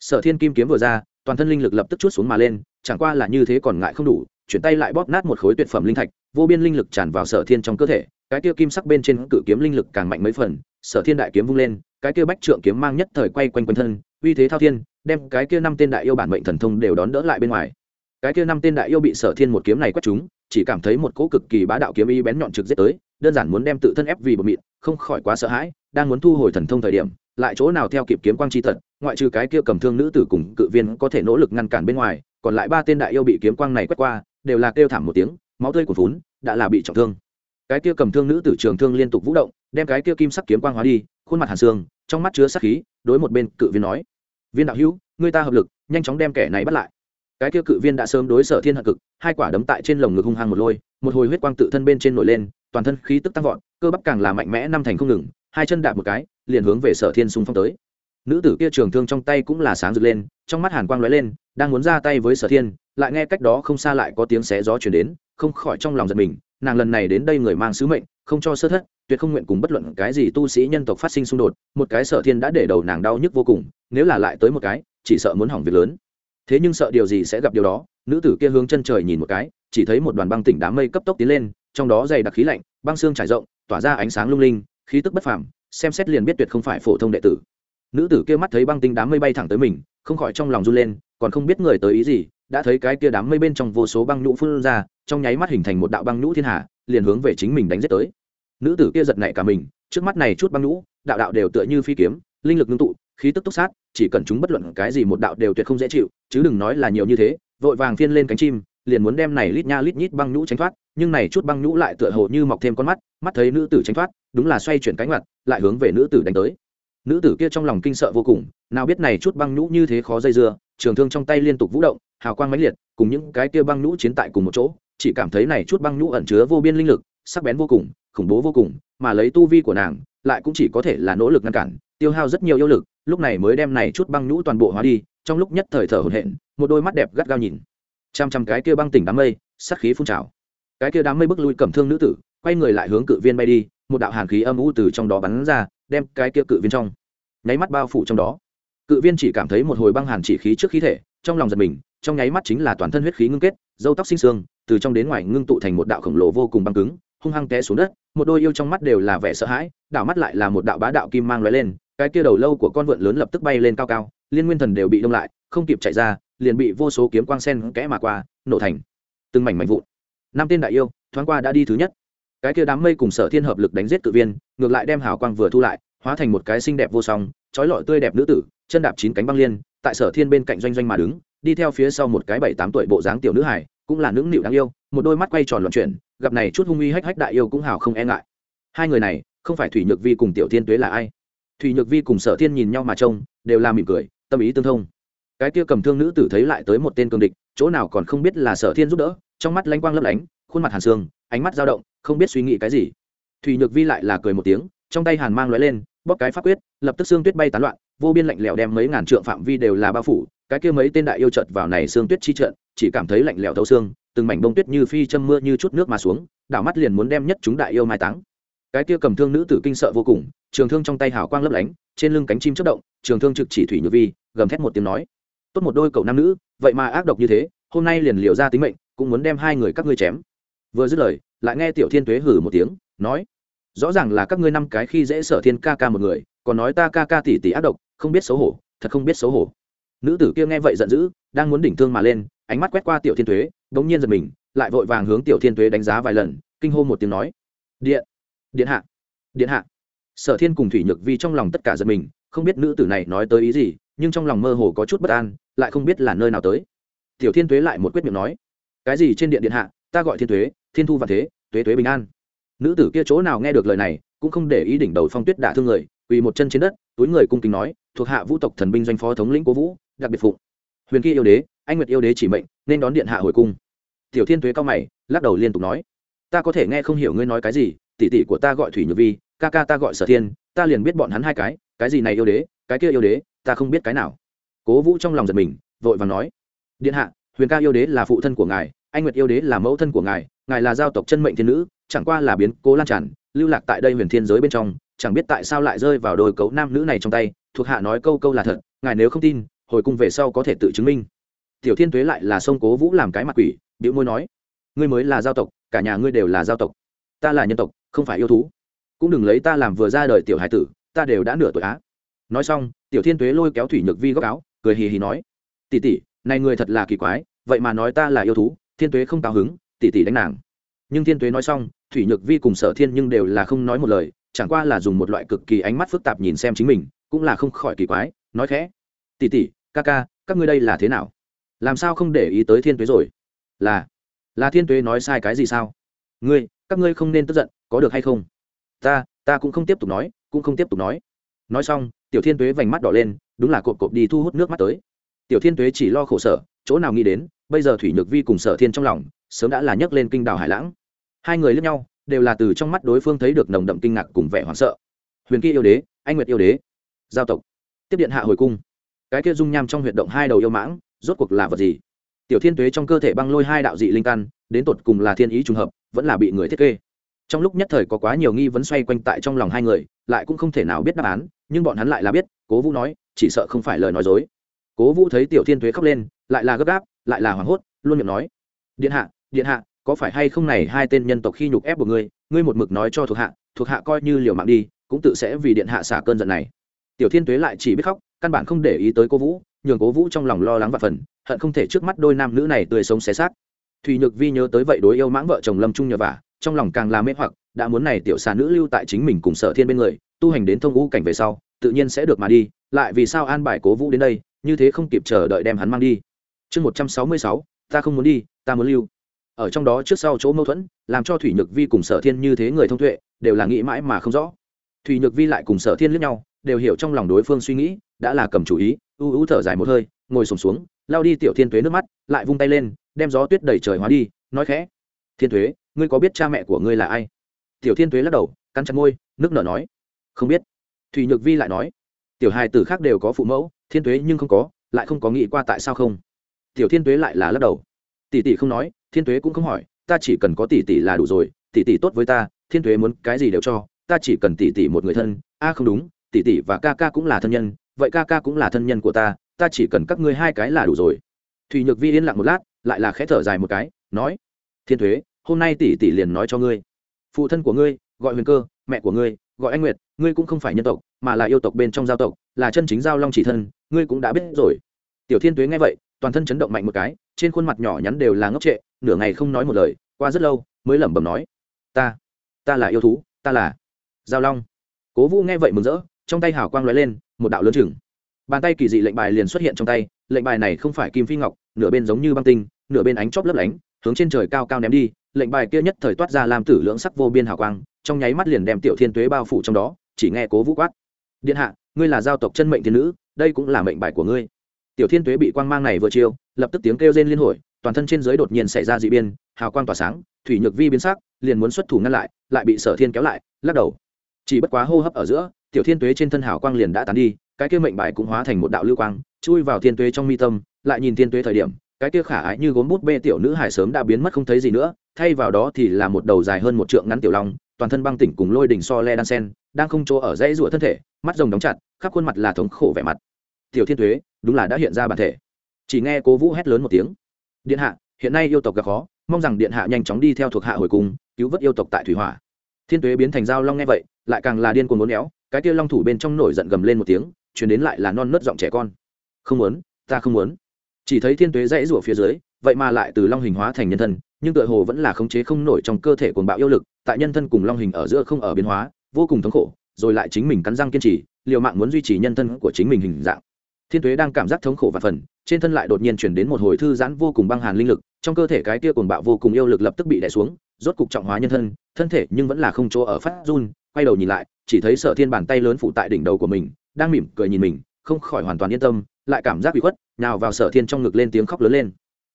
sở thiên kim kiếm vừa ra, toàn thân linh lực lập tức chút xuống mà lên, chẳng qua là như thế còn ngại không đủ, chuyển tay lại bóp nát một khối tuyệt phẩm linh thạch, vô biên linh lực tràn vào sở thiên trong cơ thể, cái kia kim sắc bên trên cự kiếm linh lực càng mạnh mấy phần, sở thiên đại kiếm vung lên, cái kia bách trượng kiếm mang nhất thời quay quanh quanh thân uy thế thao thiên, đem cái kia năm tên đại yêu bản mệnh thần thông đều đón đỡ lại bên ngoài. Cái kia năm tên đại yêu bị sở thiên một kiếm này quét chúng, chỉ cảm thấy một cỗ cực kỳ bá đạo kiếm y bén nhọn trực giết tới, đơn giản muốn đem tự thân ép vì bột mịn không khỏi quá sợ hãi, đang muốn thu hồi thần thông thời điểm, lại chỗ nào theo kịp kiếm quang chi tật, ngoại trừ cái kia cầm thương nữ tử cùng cự viên có thể nỗ lực ngăn cản bên ngoài, còn lại ba tên đại yêu bị kiếm quang này quét qua, đều là kêu thảm một tiếng, máu tươi của vốn đã là bị trọng thương. Cái kia cầm thương nữ tử trường thương liên tục vũ động, đem cái kia kim sắc kiếm quang hóa đi, khuôn mặt hàn xương, trong mắt chứa sắc khí, đối một bên cự viên nói viên đạo hữu người ta hợp lực, nhanh chóng đem kẻ này bắt lại. Cái kia cự viên đã sớm đối sở thiên hận cực, hai quả đấm tại trên lồng ngực hung hăng một lôi, một hồi huyết quang tự thân bên trên nổi lên, toàn thân khí tức tăng vọt, cơ bắp càng là mạnh mẽ năm thành không ngừng, hai chân đạp một cái, liền hướng về sở thiên xung phong tới. Nữ tử kia trường thương trong tay cũng là sáng rực lên, trong mắt hàn quang lóe lên, đang muốn ra tay với sở thiên, lại nghe cách đó không xa lại có tiếng xé gió chuyển đến, không khỏi trong lòng giật mình, nàng lần này đến đây người mang sứ mệnh không cho sơ thất, tuyệt không nguyện cùng bất luận cái gì tu sĩ nhân tộc phát sinh xung đột, một cái sở thiên đã để đầu nàng đau nhức vô cùng, nếu là lại tới một cái, chỉ sợ muốn hỏng việc lớn. Thế nhưng sợ điều gì sẽ gặp điều đó, nữ tử kia hướng chân trời nhìn một cái, chỉ thấy một đoàn băng tỉnh đám mây cấp tốc tiến lên, trong đó dày đặc khí lạnh, băng xương trải rộng, tỏa ra ánh sáng lung linh, khí tức bất phàm, xem xét liền biết tuyệt không phải phổ thông đệ tử. Nữ tử kia mắt thấy băng tinh đám mây bay thẳng tới mình, không khỏi trong lòng run lên, còn không biết người tới ý gì, đã thấy cái kia đám mây bên trong vô số băng nhũ phun ra, trong nháy mắt hình thành một đạo băng nhũ thiên hạ liền hướng về chính mình đánh giết tới. Nữ tử kia giật nảy cả mình, trước mắt này chút băng nhũ, đạo đạo đều tựa như phi kiếm, linh lực ngưng tụ, khí tức túc sát, chỉ cần chúng bất luận cái gì một đạo đều tuyệt không dễ chịu, chứ đừng nói là nhiều như thế, vội vàng phiên lên cánh chim, liền muốn đem này lít nha lít nhít băng nhũ tránh thoát, nhưng này chút băng nhũ lại tựa hồ như mọc thêm con mắt mắt thấy nữ tử tránh thoát, đúng là xoay chuyển cánh mặt lại hướng về nữ tử đánh tới. Nữ tử kia trong lòng kinh sợ vô cùng, nào biết này chút băng nhũ như thế khó dây dưa, trường thương trong tay liên tục vũ động, hào quang mãnh liệt, cùng những cái kia băng nhũ chiến tại cùng một chỗ chỉ cảm thấy này chút băng nhũ ẩn chứa vô biên linh lực, sắc bén vô cùng, khủng bố vô cùng, mà lấy tu vi của nàng, lại cũng chỉ có thể là nỗ lực ngăn cản, tiêu hao rất nhiều yêu lực, lúc này mới đem này chút băng nhũ toàn bộ hóa đi, trong lúc nhất thời thở hổn hển, một đôi mắt đẹp gắt gao nhìn. Chăm chăm cái kia băng tỉnh đám mây, sát khí phun trào. Cái kia đám mây bước lui cẩm thương nữ tử, quay người lại hướng cự viên bay đi, một đạo hàn khí âm u từ trong đó bắn ra, đem cái kia cự viên trong nháy mắt bao phủ trong đó. Cự viên chỉ cảm thấy một hồi băng hàn chỉ khí trước khí thể, trong lòng giật mình, trong nháy mắt chính là toàn thân huyết khí ngưng kết, dâu tóc sinh sương từ trong đến ngoài ngưng tụ thành một đạo khổng lồ vô cùng băng cứng, hung hăng té xuống đất, một đôi yêu trong mắt đều là vẻ sợ hãi, đảo mắt lại là một đạo bá đạo kim mang lóe lên, cái kia đầu lâu của con vượn lớn lập tức bay lên cao cao, liên nguyên thần đều bị đông lại, không kịp chạy ra, liền bị vô số kiếm quang sen kẽ mà qua, nổ thành từng mảnh mảnh vụn. Năm tên đại yêu, thoáng qua đã đi thứ nhất. Cái kia đám mây cùng sở thiên hợp lực đánh giết tự viên, ngược lại đem hào quang vừa thu lại, hóa thành một cái xinh đẹp vô song, trói lọi tươi đẹp nữ tử, chân đạp chín cánh băng liên, tại sở thiên bên cạnh doanh doanh mà đứng, đi theo phía sau một cái bảy tám tuổi bộ dáng tiểu nữ hải cũng là nũng nịu đáng yêu, một đôi mắt quay tròn loạn chuyển, gặp này chút hung uy hách hách đại yêu cũng hào không e ngại. Hai người này, không phải thủy nhược vi cùng tiểu thiên tuế là ai? Thủy nhược vi cùng sở thiên nhìn nhau mà trông, đều là mỉm cười, tâm ý tương thông. Cái kia cầm thương nữ tử thấy lại tới một tên cương địch, chỗ nào còn không biết là sở thiên giúp đỡ, trong mắt lanh quang lấp lánh, khuôn mặt hàn xương ánh mắt dao động, không biết suy nghĩ cái gì. Thủy nhược vi lại là cười một tiếng, trong tay hàn mang lóe lên, bóp cái pháp quyết, lập tức xương tuyết bay tán loạn, vô biên lạnh lẽo đem mấy ngàn trượng phạm vi đều là bao phủ cái kia mấy tên đại yêu trợt vào này xương tuyết chi trận, chỉ cảm thấy lạnh lẽo thấu xương, từng mảnh bông tuyết như phi châm mưa như chút nước mà xuống, đảo mắt liền muốn đem nhất chúng đại yêu mai táng. Cái kia cầm thương nữ tử kinh sợ vô cùng, trường thương trong tay hào quang lấp lánh, trên lưng cánh chim chất động, trường thương trực chỉ thủy nhược vi, gầm thét một tiếng nói, tốt một đôi cậu nam nữ, vậy mà ác độc như thế, hôm nay liền liều ra tính mệnh, cũng muốn đem hai người các ngươi chém. Vừa dứt lời, lại nghe tiểu thiên tuế hử một tiếng, nói, rõ ràng là các ngươi năm cái khi dễ sở thiên ca ca một người, còn nói ta ca ca tỷ tỷ ác độc, không biết xấu hổ, thật không biết xấu hổ nữ tử kia nghe vậy giận dữ đang muốn đỉnh thương mà lên ánh mắt quét qua tiểu thiên thuế, bỗng nhiên giật mình lại vội vàng hướng tiểu thiên thuế đánh giá vài lần kinh hô một tiếng nói điện điện hạ điện hạ. Sở thiên cùng thủy nhược vi trong lòng tất cả giật mình không biết nữ tử này nói tới ý gì nhưng trong lòng mơ hồ có chút bất an lại không biết là nơi nào tới. Tiểu thiên thuế lại một quyết miệng nói cái gì trên điện điện hạ ta gọi thiên thuế, thiên thu và thế thuế thuế bình an. Nữ tử kia chỗ nào nghe được lời này cũng không để ý đỉnh đầu phong tuyết đả thương người quỳ một chân trên đất túi người cung kính nói thuộc hạ vũ tộc thần binh doanh phó thống lĩnh cố vũ đặc biệt phụng huyền kỳ yêu đế, anh nguyệt yêu đế chỉ mệnh, nên đón điện hạ hồi cung. Tiểu thiên tuế cao mày, lắc đầu liên tục nói, ta có thể nghe không hiểu ngươi nói cái gì, tỷ tỷ của ta gọi thủy nhược vi, ca ca ta gọi sở thiên, ta liền biết bọn hắn hai cái cái gì này yêu đế, cái kia yêu đế, ta không biết cái nào. Cố vũ trong lòng giật mình, vội vàng nói, điện hạ, huyền ca yêu đế là phụ thân của ngài, anh nguyệt yêu đế là mẫu thân của ngài ngài là giao tộc chân mệnh thiên nữ, chẳng qua là biến cố lan tràn, lưu lạc tại đây huyền thiên giới bên trong, chẳng biết tại sao lại rơi vào đôi cấu nam nữ này trong tay, thuộc hạ nói câu câu là thật, ngài nếu không tin hồi cung về sau có thể tự chứng minh. Tiểu thiên tuế lại là sông cố vũ làm cái mặt quỷ biểu môi nói, ngươi mới là giao tộc, cả nhà ngươi đều là giao tộc. Ta là nhân tộc, không phải yêu thú. Cũng đừng lấy ta làm vừa ra đời tiểu hải tử, ta đều đã nửa tuổi á. Nói xong, tiểu thiên tuế lôi kéo thủy nhược vi góc áo, cười hì hì nói tỉ tỉ này người thật là kỳ quái, vậy mà nói ta là yêu thú, thiên tuế không cao hứng tỉ tỉ đánh nàng. Nhưng thiên tuế nói xong, thủy nhược vi cùng sở thiên nhưng đều là không nói một lời, chẳng qua là dùng một loại cực kỳ ánh mắt phức tạp nhìn xem chính mình, cũng là không khỏi kỳ quái, nói khẽ tỉ tỉ ca ca, các ngươi đây là thế nào? Làm sao không để ý tới thiên tuế rồi? Là là thiên tuế nói sai cái gì sao? Ngươi, các ngươi không nên tức giận, có được hay không? Ta ta cũng không tiếp tục nói, cũng không tiếp tục nói. Nói xong, tiểu thiên tuế vành mắt đỏ lên, đúng là cộp cộp đi thu hút nước mắt tới. Tiểu thiên tuế chỉ lo khổ sở, chỗ nào nghĩ đến, bây giờ thủy nhược vi cùng sở thiên trong lòng, sớm đã là nhấc lên kinh đảo hải lãng. Hai người lướt nhau, đều là từ trong mắt đối phương thấy được nồng đậm kinh ngạc cùng vẻ hoảng sợ. Huyền kia yêu đế, anh nguyệt yêu đế, giao tộc. Tiếp điện hạ hồi cung cái kia dung nham trong huyệt động hai đầu yêu mãng, rốt cuộc là vật gì? Tiểu thiên tuế trong cơ thể băng lôi hai đạo dị linh căn, đến tột cùng là thiên ý trùng hợp, vẫn là bị người thiết kế trong lúc nhất thời có quá nhiều nghi vấn xoay quanh tại trong lòng hai người, lại cũng không thể nào biết đáp án, nhưng bọn hắn lại là biết, cố vũ nói, chỉ sợ không phải lời nói dối. Cố vũ thấy tiểu thiên Tuế khóc lên, lại là gấp gáp, lại là hoảng hốt, luôn miệng nói, điện hạ điện hạ, có phải hay không này hai tên nhân tộc khi nhục ép của ngươi ngươi một mực nói cho thuộc hạ thuộc hạ coi như liều mạng đi, cũng tự sẽ vì điện hạ xả cơn giận này tiểu thiên tuế lại chỉ biết khóc, căn bản không để ý tới cô vũ, nhường cố vũ trong lòng lo lắng và phần, hận không thể trước mắt đôi nam nữ này tươi sống xé xác. Thùy nhược vi nhớ tới vậy đối yêu mãng vợ chồng lâm trung nhờ vả, trong lòng càng là mê hoặc, đã muốn này tiểu xà nữ lưu tại chính mình cùng sở thiên bên người, tu hành đến thông ngũ cảnh về sau, tự nhiên sẽ được mà đi, lại vì sao an bài cố vũ đến đây, như thế không kịp chờ đợi đem hắn mang đi. Chương một trăm sáu mươi sáu, ta không muốn đi, ta muốn lưu. Ở trong đó trước sau chỗ mâu thuẫn, làm cho thủy nhược vi cùng sở thiên như thế người thông tuệ, đều là nghĩ mãi mà không rõ. Thủy nhược vi lại cùng sở thiên lướt nhau đều hiểu trong lòng đối phương suy nghĩ đã là cầm chủ ý u u thở dài một hơi ngồi sùng xuống, xuống lao đi tiểu thiên tuế nước mắt lại vung tay lên đem gió tuyết đầy trời hóa đi nói khẽ thiên tuế ngươi có biết cha mẹ của ngươi là ai? Tiểu thiên tuế lắc đầu cắn chặt môi nước nở nói không biết. Thủy nhược vi lại nói tiểu hài tử khác đều có phụ mẫu thiên tuế nhưng không có lại không có nghĩ qua tại sao không? Tiểu thiên tuế lại là lắc đầu tỷ tỷ không nói thiên tuế cũng không hỏi ta chỉ cần có tỷ tỷ là đủ rồi tỷ tỷ tốt với ta thiên tuế muốn cái gì đều cho ta chỉ cần tỷ tỷ một người thân a không đúng tỷ tỷ và ca ca cũng là thân nhân, vậy ca ca cũng là thân nhân của ta ta chỉ cần các ngươi hai cái là đủ rồi. Thùy nhược vi yên lặng một lát, lại là khẽ thở dài một cái, nói, thiên thuế, hôm nay tỷ tỷ liền nói cho ngươi. Phụ thân của ngươi, gọi huyền cơ, mẹ của ngươi, gọi anh nguyệt, ngươi cũng không phải nhân tộc, mà là yêu tộc bên trong giao tộc, là chân chính giao long chỉ thân, ngươi cũng đã biết rồi. Tiểu thiên tuế nghe vậy, toàn thân chấn động mạnh một cái, trên khuôn mặt nhỏ nhắn đều là ngốc trệ, nửa ngày không nói một lời, qua rất lâu, mới lẩm bẩm nói, ta ta là yêu thú, ta là giao long. Cố vũ nghe vậy mừng rỡ trong tay hào quang lóe lên, một đạo lớn chừng. Bàn tay kỳ dị lệnh bài liền xuất hiện trong tay, lệnh bài này không phải kim phi ngọc, nửa bên giống như băng tinh, nửa bên ánh chóp lấp lánh, hướng trên trời cao cao ném đi, lệnh bài kia nhất thời toát ra làm tử lưỡng sắc vô biên hào quang, trong nháy mắt liền đem tiểu thiên tuế bao phủ trong đó, chỉ nghe cố vũ quát. Điện hạ, ngươi là giao tộc chân mệnh thiên nữ, đây cũng là mệnh bài của ngươi. Tiểu thiên tuế bị quang mang này vừa chiêu, lập tức tiếng kêu rên liên hồi, toàn thân trên giới đột nhiên xảy ra dị biên hào quang tỏa sáng, thủy nhược vi biến sắc, liền muốn xuất thủ ngăn lại lại bị sở thiên kéo lại, lắc đầu. Chỉ bất quá hô hấp ở giữa tiểu thiên tuế trên thân hào quang liền đã tán đi, cái kia mệnh bài cũng hóa thành một đạo lưu quang, chui vào thiên tuế trong mi tâm, lại nhìn thiên tuế thời điểm, cái kia khả ái như gốm bút bê tiểu nữ hải sớm đã biến mất không thấy gì nữa, thay vào đó thì là một đầu dài hơn một trượng ngắn tiểu long, toàn thân băng tỉnh cùng lôi đỉnh so le đan sen, đang không chỗ ở dãy rủa thân thể, mắt rồng đóng chặt, khắp khuôn mặt là thống khổ vẻ mặt. Tiểu thiên tuế, đúng là đã hiện ra bản thể. Chỉ nghe cố vũ hét lớn một tiếng. Điện hạ, hiện nay yêu tộc gặp khó, mong rằng điện hạ nhanh chóng đi theo thuộc hạ hồi cung, cứu vớt yêu tộc tại thủy hỏa. Thiên tuế biến thành dao long nghe vậy, lại càng là điên cuồng muốn éo cái kia long thủ bên trong nổi giận gầm lên một tiếng, chuyển đến lại là non nớt giọng trẻ con. Không muốn, ta không muốn. Chỉ thấy thiên tuế dãy rủa phía dưới, vậy mà lại từ long hình hóa thành nhân thân, nhưng tựa hồ vẫn là khống chế không nổi trong cơ thể cuồng bạo yêu lực, tại nhân thân cùng long hình ở giữa không ở biến hóa, vô cùng thống khổ, rồi lại chính mình cắn răng kiên trì, liều mạng muốn duy trì nhân thân của chính mình hình dạng. Thiên tuế đang cảm giác thống khổ và phần, trên thân lại đột nhiên chuyển đến một hồi thư giãn vô cùng băng hàn linh lực, trong cơ thể cái kia cuồng bạo vô cùng yêu lực lập tức bị đè xuống, rốt cục trọng hóa nhân thân thân thể nhưng vẫn là không chỗ ở phát run quay đầu nhìn lại, chỉ thấy sở thiên bàn tay lớn phụ tại đỉnh đầu của mình, đang mỉm cười nhìn mình, không khỏi hoàn toàn yên tâm, lại cảm giác bị khuất nào vào sở thiên trong ngực lên tiếng khóc lớn lên.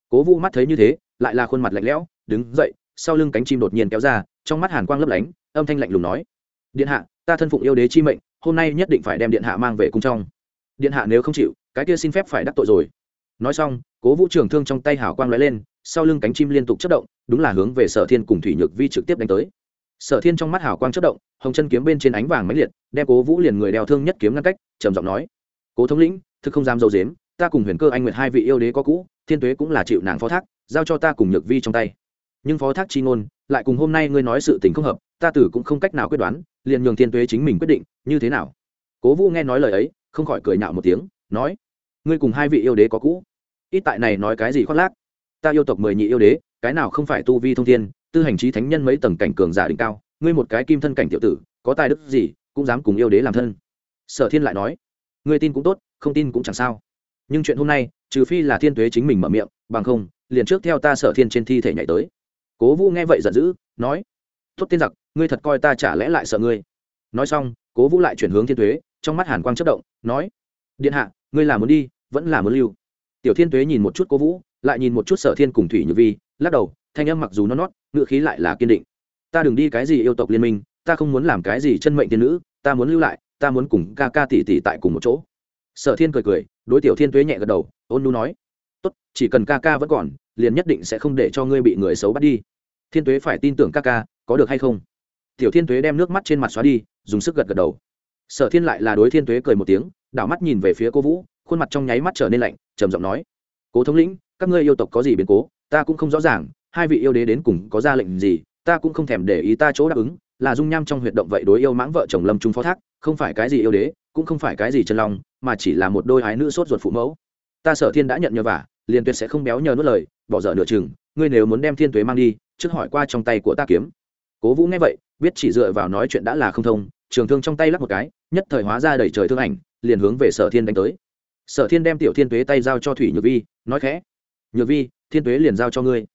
Cố vũ mắt thấy như thế, lại là khuôn mặt lạnh lẽo, đứng dậy, sau lưng cánh chim đột nhiên kéo ra, trong mắt hàn quang lấp lánh, âm thanh lạnh lùng nói, điện hạ, ta thân phụng yêu đế chi mệnh, hôm nay nhất định phải đem điện hạ mang về cung trong. Điện hạ nếu không chịu, cái kia xin phép phải đắc tội rồi. Nói xong, cố vũ trường thương trong tay hảo quang lóe lên, sau lưng cánh chim liên tục chất động, đúng là hướng về sở thiên cùng thủy nhược vi trực tiếp đánh tới sở thiên trong mắt hảo quang chất động, hồng chân kiếm bên trên ánh vàng máy liệt, đem cố vũ liền người đeo thương nhất kiếm ngăn cách, trầm giọng nói, cố thống lĩnh, thực không dám dầu dếm, ta cùng huyền cơ anh nguyệt hai vị yêu đế có cũ, thiên tuế cũng là chịu nàng phó thác, giao cho ta cùng nhược vi trong tay. Nhưng phó thác chi ngôn, lại cùng hôm nay ngươi nói sự tình không hợp, ta tử cũng không cách nào quyết đoán, liền nhường thiên tuế chính mình quyết định, như thế nào? Cố vũ nghe nói lời ấy, không khỏi cười nhạo một tiếng, nói, ngươi cùng hai vị yêu đế có cũ, ít tại này nói cái gì khoác lác? Ta yêu tộc mười nhị yêu đế, cái nào không phải tu vi thông thiên tư hành trí thánh nhân mấy tầng cảnh cường giả đỉnh cao, ngươi một cái kim thân cảnh tiểu tử, có tài đức gì, cũng dám cùng yêu đế làm thân. Sở thiên lại nói, ngươi tin cũng tốt, không tin cũng chẳng sao. Nhưng chuyện hôm nay, trừ phi là thiên tuế chính mình mở miệng, bằng không, liền trước theo ta sở thiên trên thi thể nhảy tới. Cố vũ nghe vậy giận dữ, nói, tốt tiên giặc, ngươi thật coi ta chả lẽ lại sợ ngươi. Nói xong, cố vũ lại chuyển hướng thiên tuế, trong mắt hàn quang chất động, nói, điện hạ, ngươi là muốn đi, vẫn là muốn lưu. Tiểu thiên tuế nhìn một chút cố vũ, lại nhìn một chút sở thiên cùng thủy như vi, lắc đầu thanh âm mặc dù nó nót ngựa khí lại là kiên định. Ta đừng đi cái gì yêu tộc liên minh, ta không muốn làm cái gì chân mệnh tiên nữ, ta muốn lưu lại, ta muốn cùng ca ca tỷ tỷ tại cùng một chỗ. Sở thiên cười cười, đối tiểu thiên tuế nhẹ gật đầu, ôn nu nói, tốt, chỉ cần ca ca vẫn còn, liền nhất định sẽ không để cho ngươi bị người xấu bắt đi. Thiên tuế phải tin tưởng ca ca, có được hay không? Tiểu thiên tuế đem nước mắt trên mặt xóa đi, dùng sức gật gật đầu. Sở thiên lại là đối thiên tuế cười một tiếng, đảo mắt nhìn về phía cô vũ, khuôn mặt trong nháy mắt trở nên lạnh, trầm giọng nói, cố thống lĩnh, các ngươi yêu tộc có gì biến cố? Ta cũng không rõ ràng hai vị yêu đế đến cùng có ra lệnh gì, ta cũng không thèm để ý ta chỗ đáp ứng, là dung nham trong huyệt động vậy đối yêu mãng vợ chồng lâm trung phó thác, không phải cái gì yêu đế, cũng không phải cái gì chân lòng mà chỉ là một đôi ái nữ sốt ruột phụ mẫu. Ta sở thiên đã nhận nhờ vả, liền tuyệt sẽ không béo nhờ nuốt lời, bỏ dở nửa chừng, ngươi nếu muốn đem thiên tuế mang đi, trước hỏi qua trong tay của ta kiếm. Cố vũ nghe vậy, biết chỉ dựa vào nói chuyện đã là không thông, trường thương trong tay lắc một cái, nhất thời hóa ra đầy trời thương ảnh, liền hướng về sở thiên đánh tới. Sở thiên đem tiểu thiên tuế tay giao cho thủy nhược vi, nói khẽ, nhược vi, thiên tuế liền giao cho ngươi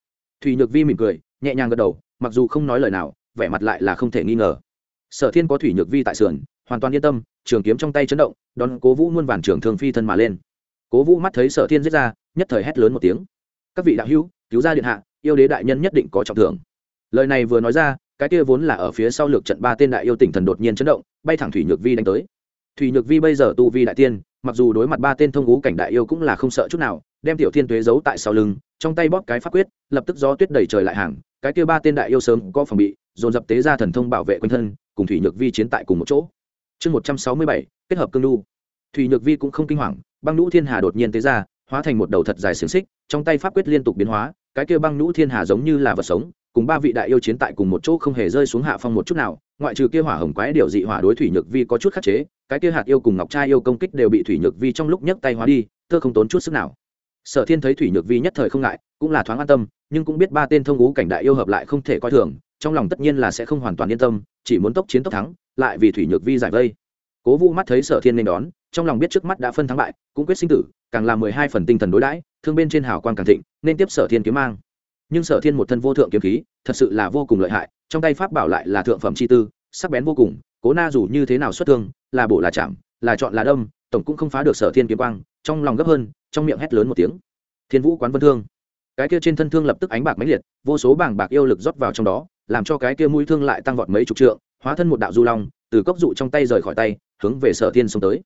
thủy nhược vi mỉm cười, nhẹ nhàng gật đầu, mặc dù không nói lời nào, vẻ mặt lại là không thể nghi ngờ. Sở thiên có thủy nhược vi tại sườn, hoàn toàn yên tâm, trường kiếm trong tay chấn động, đón cố vũ muôn vàn trường thường phi thân mà lên. Cố vũ mắt thấy sở thiên giết ra, nhất thời hét lớn một tiếng. Các vị đạo hữu, cứu ra điện hạ, yêu đế đại nhân nhất định có trọng thưởng. Lời này vừa nói ra, cái kia vốn là ở phía sau lược trận ba tên đại yêu tỉnh thần đột nhiên chấn động, bay thẳng thủy nhược vi đánh tới. Thủy nhược vi bây giờ tu vi đại tiên, mặc dù đối mặt ba tên thông ngũ cảnh đại yêu cũng là không sợ chút nào đem tiểu thiên tuế giấu tại sau lưng, trong tay bóp cái pháp quyết, lập tức gió tuyết đẩy trời lại hàng, cái kia ba tên đại yêu sớm có phòng bị, dồn dập tế ra thần thông bảo vệ quanh thân, cùng thủy nhược vi chiến tại cùng một chỗ. Chương một trăm sáu mươi bảy, kết hợp cương lưu thủy nhược vi cũng không kinh hoàng, băng lũ thiên hà đột nhiên tế ra, hóa thành một đầu thật dài xiềng xích, trong tay pháp quyết liên tục biến hóa, cái kia băng lũ thiên hà giống như là vật sống, cùng ba vị đại yêu chiến tại cùng một chỗ không hề rơi xuống hạ phong một chút nào, ngoại trừ kia hỏa hồng quái điều dị hỏa đối thủy nhược vi có chút khắc chế, cái kia hạt yêu cùng ngọc trai yêu công kích đều bị thủy nhược vi trong lúc nhấc tay hóa đi, thơ không tốn chút sức nào sở thiên thấy thủy nhược vi nhất thời không ngại, cũng là thoáng an tâm, nhưng cũng biết ba tên thông ngũ cảnh đại yêu hợp lại không thể coi thường, trong lòng tất nhiên là sẽ không hoàn toàn yên tâm, chỉ muốn tốc chiến tốc thắng, lại vì thủy nhược vi giải vây. Cố vũ mắt thấy sở thiên nên đón, trong lòng biết trước mắt đã phân thắng bại, cũng quyết sinh tử, càng làm mười hai phần tinh thần đối đãi, thương bên trên hào quang càng thịnh, nên tiếp sở thiên kiếm mang. Nhưng sở thiên một thân vô thượng kiếm khí, thật sự là vô cùng lợi hại, trong tay pháp bảo lại là thượng phẩm chi tư, sắc bén vô cùng, cố na dù như thế nào xuất thương, là bổ là chạm, là chọn là đâm, tổng cũng không phá được sở thiên kiếm quang, trong lòng gấp hơn trong miệng hét lớn một tiếng. Thiên vũ quán vân thương. Cái kia trên thân thương lập tức ánh bạc máy liệt, vô số bảng bạc yêu lực rót vào trong đó, làm cho cái kia mũi thương lại tăng vọt mấy chục trượng, hóa thân một đạo du long, từ cốc dụ trong tay rời khỏi tay, hướng về sở thiên xông tới.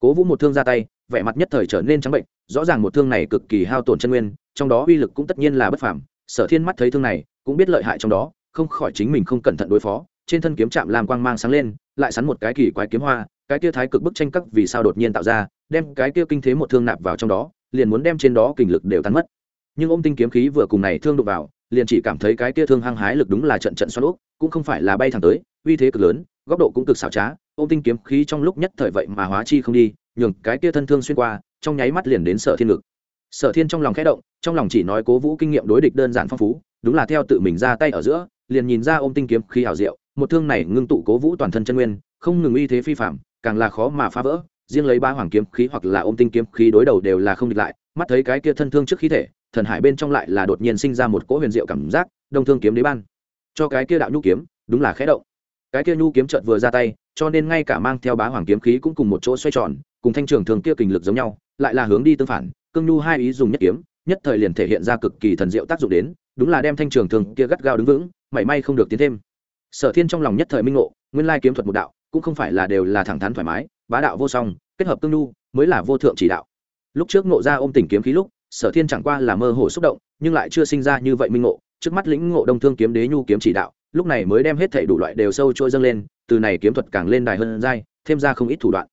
Cố vũ một thương ra tay, vẻ mặt nhất thời trở nên trắng bệnh, rõ ràng một thương này cực kỳ hao tổn chân nguyên, trong đó uy lực cũng tất nhiên là bất phàm. Sở thiên mắt thấy thương này, cũng biết lợi hại trong đó, không khỏi chính mình không cẩn thận đối phó, trên thân kiếm chạm làm quang mang sáng lên, lại sắn một cái kỳ quái kiếm hoa cái kia thái cực bức tranh các vì sao đột nhiên tạo ra, đem cái kia kinh thế một thương nạp vào trong đó, liền muốn đem trên đó kình lực đều tan mất. Nhưng ôm tinh kiếm khí vừa cùng này thương đụng vào, liền chỉ cảm thấy cái kia thương hăng hái lực đúng là trận trận xoắn úp cũng không phải là bay thẳng tới, uy thế cực lớn, góc độ cũng cực xảo trá, ôm tinh kiếm khí trong lúc nhất thời vậy mà hóa chi không đi, nhường cái kia thân thương xuyên qua, trong nháy mắt liền đến sở thiên ngực. Sở thiên trong lòng khẽ động, trong lòng chỉ nói cố vũ kinh nghiệm đối địch đơn giản phong phú, đúng là theo tự mình ra tay ở giữa, liền nhìn ra ôm tinh kiếm khí hảo diệu, một thương này ngưng tụ cố vũ toàn thân chân nguyên, không ngừng uy thế phi phạm càng là khó mà phá vỡ, riêng lấy ba hoàng kiếm khí hoặc là ôm tinh kiếm khí đối đầu đều là không địch lại, mắt thấy cái kia thân thương trước khí thể, thần hải bên trong lại là đột nhiên sinh ra một cỗ huyền diệu cảm giác, đông thương kiếm đế ban. Cho cái kia đạo nhu kiếm, đúng là khẽ động. Cái kia nhu kiếm chợt vừa ra tay, cho nên ngay cả mang theo bá hoàng kiếm khí cũng cùng một chỗ xoay tròn, cùng thanh trường thường kia kình lực giống nhau, lại là hướng đi tương phản, cương nhu hai ý dùng nhất kiếm, nhất thời liền thể hiện ra cực kỳ thần diệu tác dụng đến, đúng là đem thanh trường thường kia gắt gao đứng vững, mảy may không được tiến thêm. Sở thiên trong lòng nhất thời minh ngộ, nguyên lai kiếm thuật một đạo cũng không phải là đều là thẳng thắn thoải mái, bá đạo vô song, kết hợp tương lưu mới là vô thượng chỉ đạo. Lúc trước ngộ ra ôm tình kiếm khí lúc, sở thiên chẳng qua là mơ hồ xúc động, nhưng lại chưa sinh ra như vậy minh ngộ, trước mắt lĩnh ngộ đông thương kiếm đế nhu kiếm chỉ đạo, lúc này mới đem hết thảy đủ loại đều sâu trôi dâng lên, từ này kiếm thuật càng lên đài hơn dai, thêm ra không ít thủ đoạn.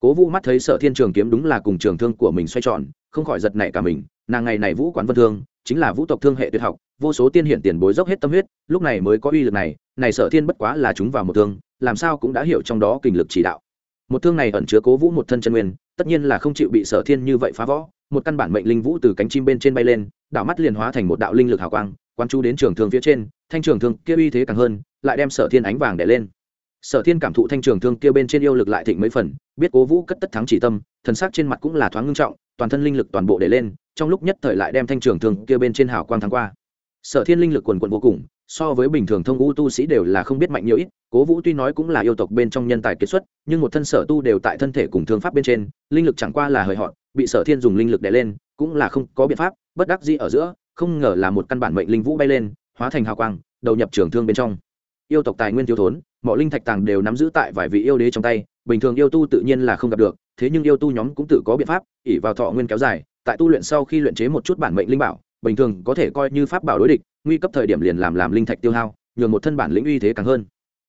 Cố vũ mắt thấy sở thiên trường kiếm đúng là cùng trường thương của mình xoay tròn, không khỏi giật nảy cả mình, nàng ngày này vũ quán vân thương, chính là vũ tộc thương hệ tuyệt học, vô số tiên hiển tiền bối dốc hết tâm huyết, lúc này mới có uy lực này này sở thiên bất quá là chúng vào một thương, làm sao cũng đã hiểu trong đó kình lực chỉ đạo. Một thương này ẩn chứa cố vũ một thân chân nguyên, tất nhiên là không chịu bị sở thiên như vậy phá võ một căn bản mệnh linh vũ từ cánh chim bên trên bay lên, đảo mắt liền hóa thành một đạo linh lực hào quang quan chú đến trường thương phía trên, thanh trường thương kia uy thế càng hơn, lại đem sở thiên ánh vàng để lên. Sở thiên cảm thụ thanh trường thương kia bên trên yêu lực lại thịnh mấy phần, biết cố vũ cất tất thắng chỉ tâm, thần sắc trên mặt cũng là thoáng ngưng trọng, toàn thân linh lực toàn bộ để lên, trong lúc nhất thời lại đem thanh trường thương kia bên trên hào quang thắng qua. Sở thiên linh lực quần quận vô cùng so với bình thường thông u tu sĩ đều là không biết mạnh nhiều ít, cố vũ tuy nói cũng là yêu tộc bên trong nhân tài kiệt xuất, nhưng một thân sở tu đều tại thân thể cùng thương pháp bên trên, linh lực chẳng qua là hời họ bị sở thiên dùng linh lực đè lên, cũng là không có biện pháp, bất đắc dĩ ở giữa, không ngờ là một căn bản mệnh linh vũ bay lên, hóa thành hào quang, đầu nhập trường thương bên trong. Yêu tộc tài nguyên thiếu thốn, mọi linh thạch tàng đều nắm giữ tại vài vị yêu đế trong tay, bình thường yêu tu tự nhiên là không gặp được, thế nhưng yêu tu nhóm cũng tự có biện pháp ỉ vào thọ nguyên kéo dài, tại tu luyện sau khi luyện chế một chút bản mệnh linh bảo, bình thường có thể coi như pháp bảo đối địch nguy cấp thời điểm liền làm làm linh thạch tiêu hao, nhường một thân bản lĩnh uy thế càng hơn.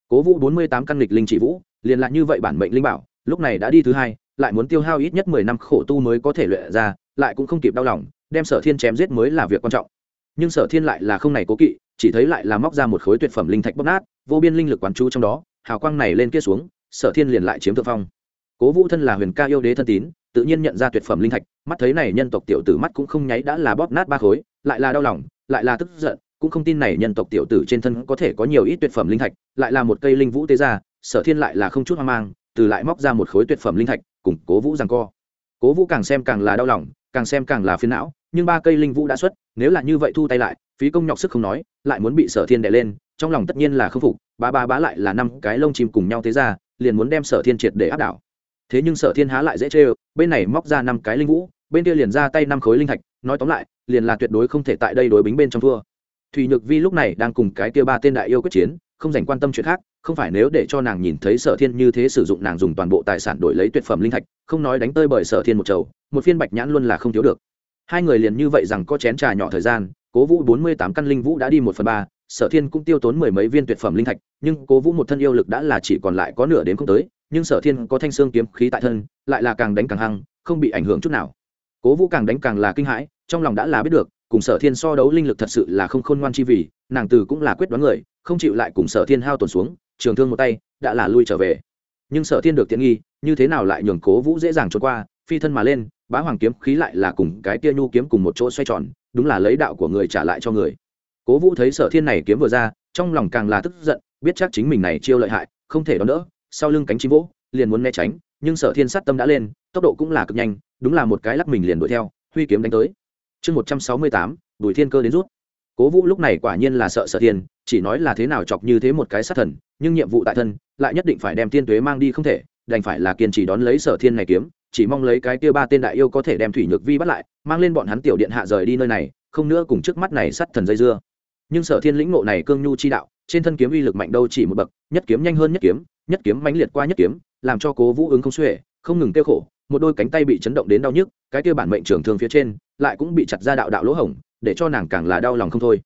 Cố vũ bốn mươi tám căn lịch linh chỉ vũ, liền lại như vậy bản mệnh linh bảo, lúc này đã đi thứ hai, lại muốn tiêu hao ít nhất mười năm khổ tu mới có thể luyện ra, lại cũng không kịp đau lòng, đem sở thiên chém giết mới là việc quan trọng. Nhưng sở thiên lại là không này cố kỵ, chỉ thấy lại là móc ra một khối tuyệt phẩm linh thạch bóc nát, vô biên linh lực quán chú trong đó, hào quang này lên kia xuống, sở thiên liền lại chiếm thượng phong. Cố vũ thân là huyền ca yêu đế thân tín, tự nhiên nhận ra tuyệt phẩm linh thạch, mắt thấy này nhân tộc tiểu tử mắt cũng không nháy đã là bóp nát ba khối, lại là đau lòng lại là tức giận, cũng không tin này nhân tộc tiểu tử trên thân có thể có nhiều ít tuyệt phẩm linh thạch, lại là một cây linh vũ tế ra, sở thiên lại là không chút hoang mang, từ lại móc ra một khối tuyệt phẩm linh thạch, cùng cố vũ rằng co. Cố vũ càng xem càng là đau lòng, càng xem càng là phiền não, nhưng ba cây linh vũ đã xuất, nếu là như vậy thu tay lại, phí công nhọc sức không nói, lại muốn bị sở thiên đè lên, trong lòng tất nhiên là không phục ba ba bá lại là năm cái lông chim cùng nhau thế ra, liền muốn đem sở thiên triệt để áp đảo. Thế nhưng sở thiên há lại dễ chê, bên này móc ra năm cái linh vũ bên kia liền ra tay năm khối linh thạch, nói tóm lại, liền là tuyệt đối không thể tại đây đối bính bên trong thua. Thùy nhược vi lúc này đang cùng cái kia ba tên đại yêu quyết chiến, không dành quan tâm chuyện khác, không phải nếu để cho nàng nhìn thấy sở thiên như thế sử dụng nàng dùng toàn bộ tài sản đổi lấy tuyệt phẩm linh thạch, không nói đánh tơi bởi sở thiên một chầu, một phiên bạch nhãn luôn là không thiếu được. Hai người liền như vậy rằng có chén trà nhỏ thời gian, cố vũ bốn mươi tám căn linh vũ đã đi một phần ba, sở thiên cũng tiêu tốn mười mấy viên tuyệt phẩm linh thạch, nhưng cố vũ một thân yêu lực đã là chỉ còn lại có nửa đến không tới, nhưng sở thiên có thanh xương kiếm khí tại thân, lại là càng đánh càng hăng, không bị ảnh hưởng chút nào cố vũ càng đánh càng là kinh hãi, trong lòng đã là biết được, cùng sở thiên so đấu linh lực thật sự là không khôn ngoan chi vì, nàng từ cũng là quyết đoán người, không chịu lại cùng sở thiên hao tổn xuống, trường thương một tay, đã là lui trở về. Nhưng sở thiên được tiện nghi, như thế nào lại nhường cố vũ dễ dàng trốn qua, phi thân mà lên, bá hoàng kiếm khí lại là cùng cái tia nhu kiếm cùng một chỗ xoay tròn, đúng là lấy đạo của người trả lại cho người. Cố vũ thấy sở thiên này kiếm vừa ra, trong lòng càng là tức giận, biết chắc chính mình này chiêu lợi hại, không thể đón đỡ, sau lưng cánh chim vỗ, liền muốn né tránh nhưng sở thiên sát tâm đã lên, tốc độ cũng là cực nhanh, đúng là một cái lắc mình liền đuổi theo, huy kiếm đánh tới. Chương một trăm sáu mươi tám, bùi thiên cơ đến rút. Cố vũ lúc này quả nhiên là sợ sở thiên chỉ nói là thế nào chọc như thế một cái sát thần, nhưng nhiệm vụ tại thân, lại nhất định phải đem tiên tuế mang đi không thể, đành phải là kiên trì đón lấy sở thiên này kiếm, chỉ mong lấy cái kia ba tên đại yêu có thể đem thủy nhược vi bắt lại, mang lên bọn hắn tiểu điện hạ rời đi nơi này, không nữa cùng trước mắt này sát thần dây dưa. Nhưng sở thiên lĩnh ngộ này cương nhu chi đạo, trên thân kiếm uy lực mạnh đâu chỉ một bậc, nhất kiếm nhanh hơn nhất kiếm nhất kiếm mãnh liệt qua nhất kiếm làm cho cố vũ ứng không xuể, không ngừng kêu khổ, một đôi cánh tay bị chấn động đến đau nhức, cái kia bản mệnh trưởng thương phía trên lại cũng bị chặt ra đạo đạo lỗ hổng, để cho nàng càng là đau lòng không thôi.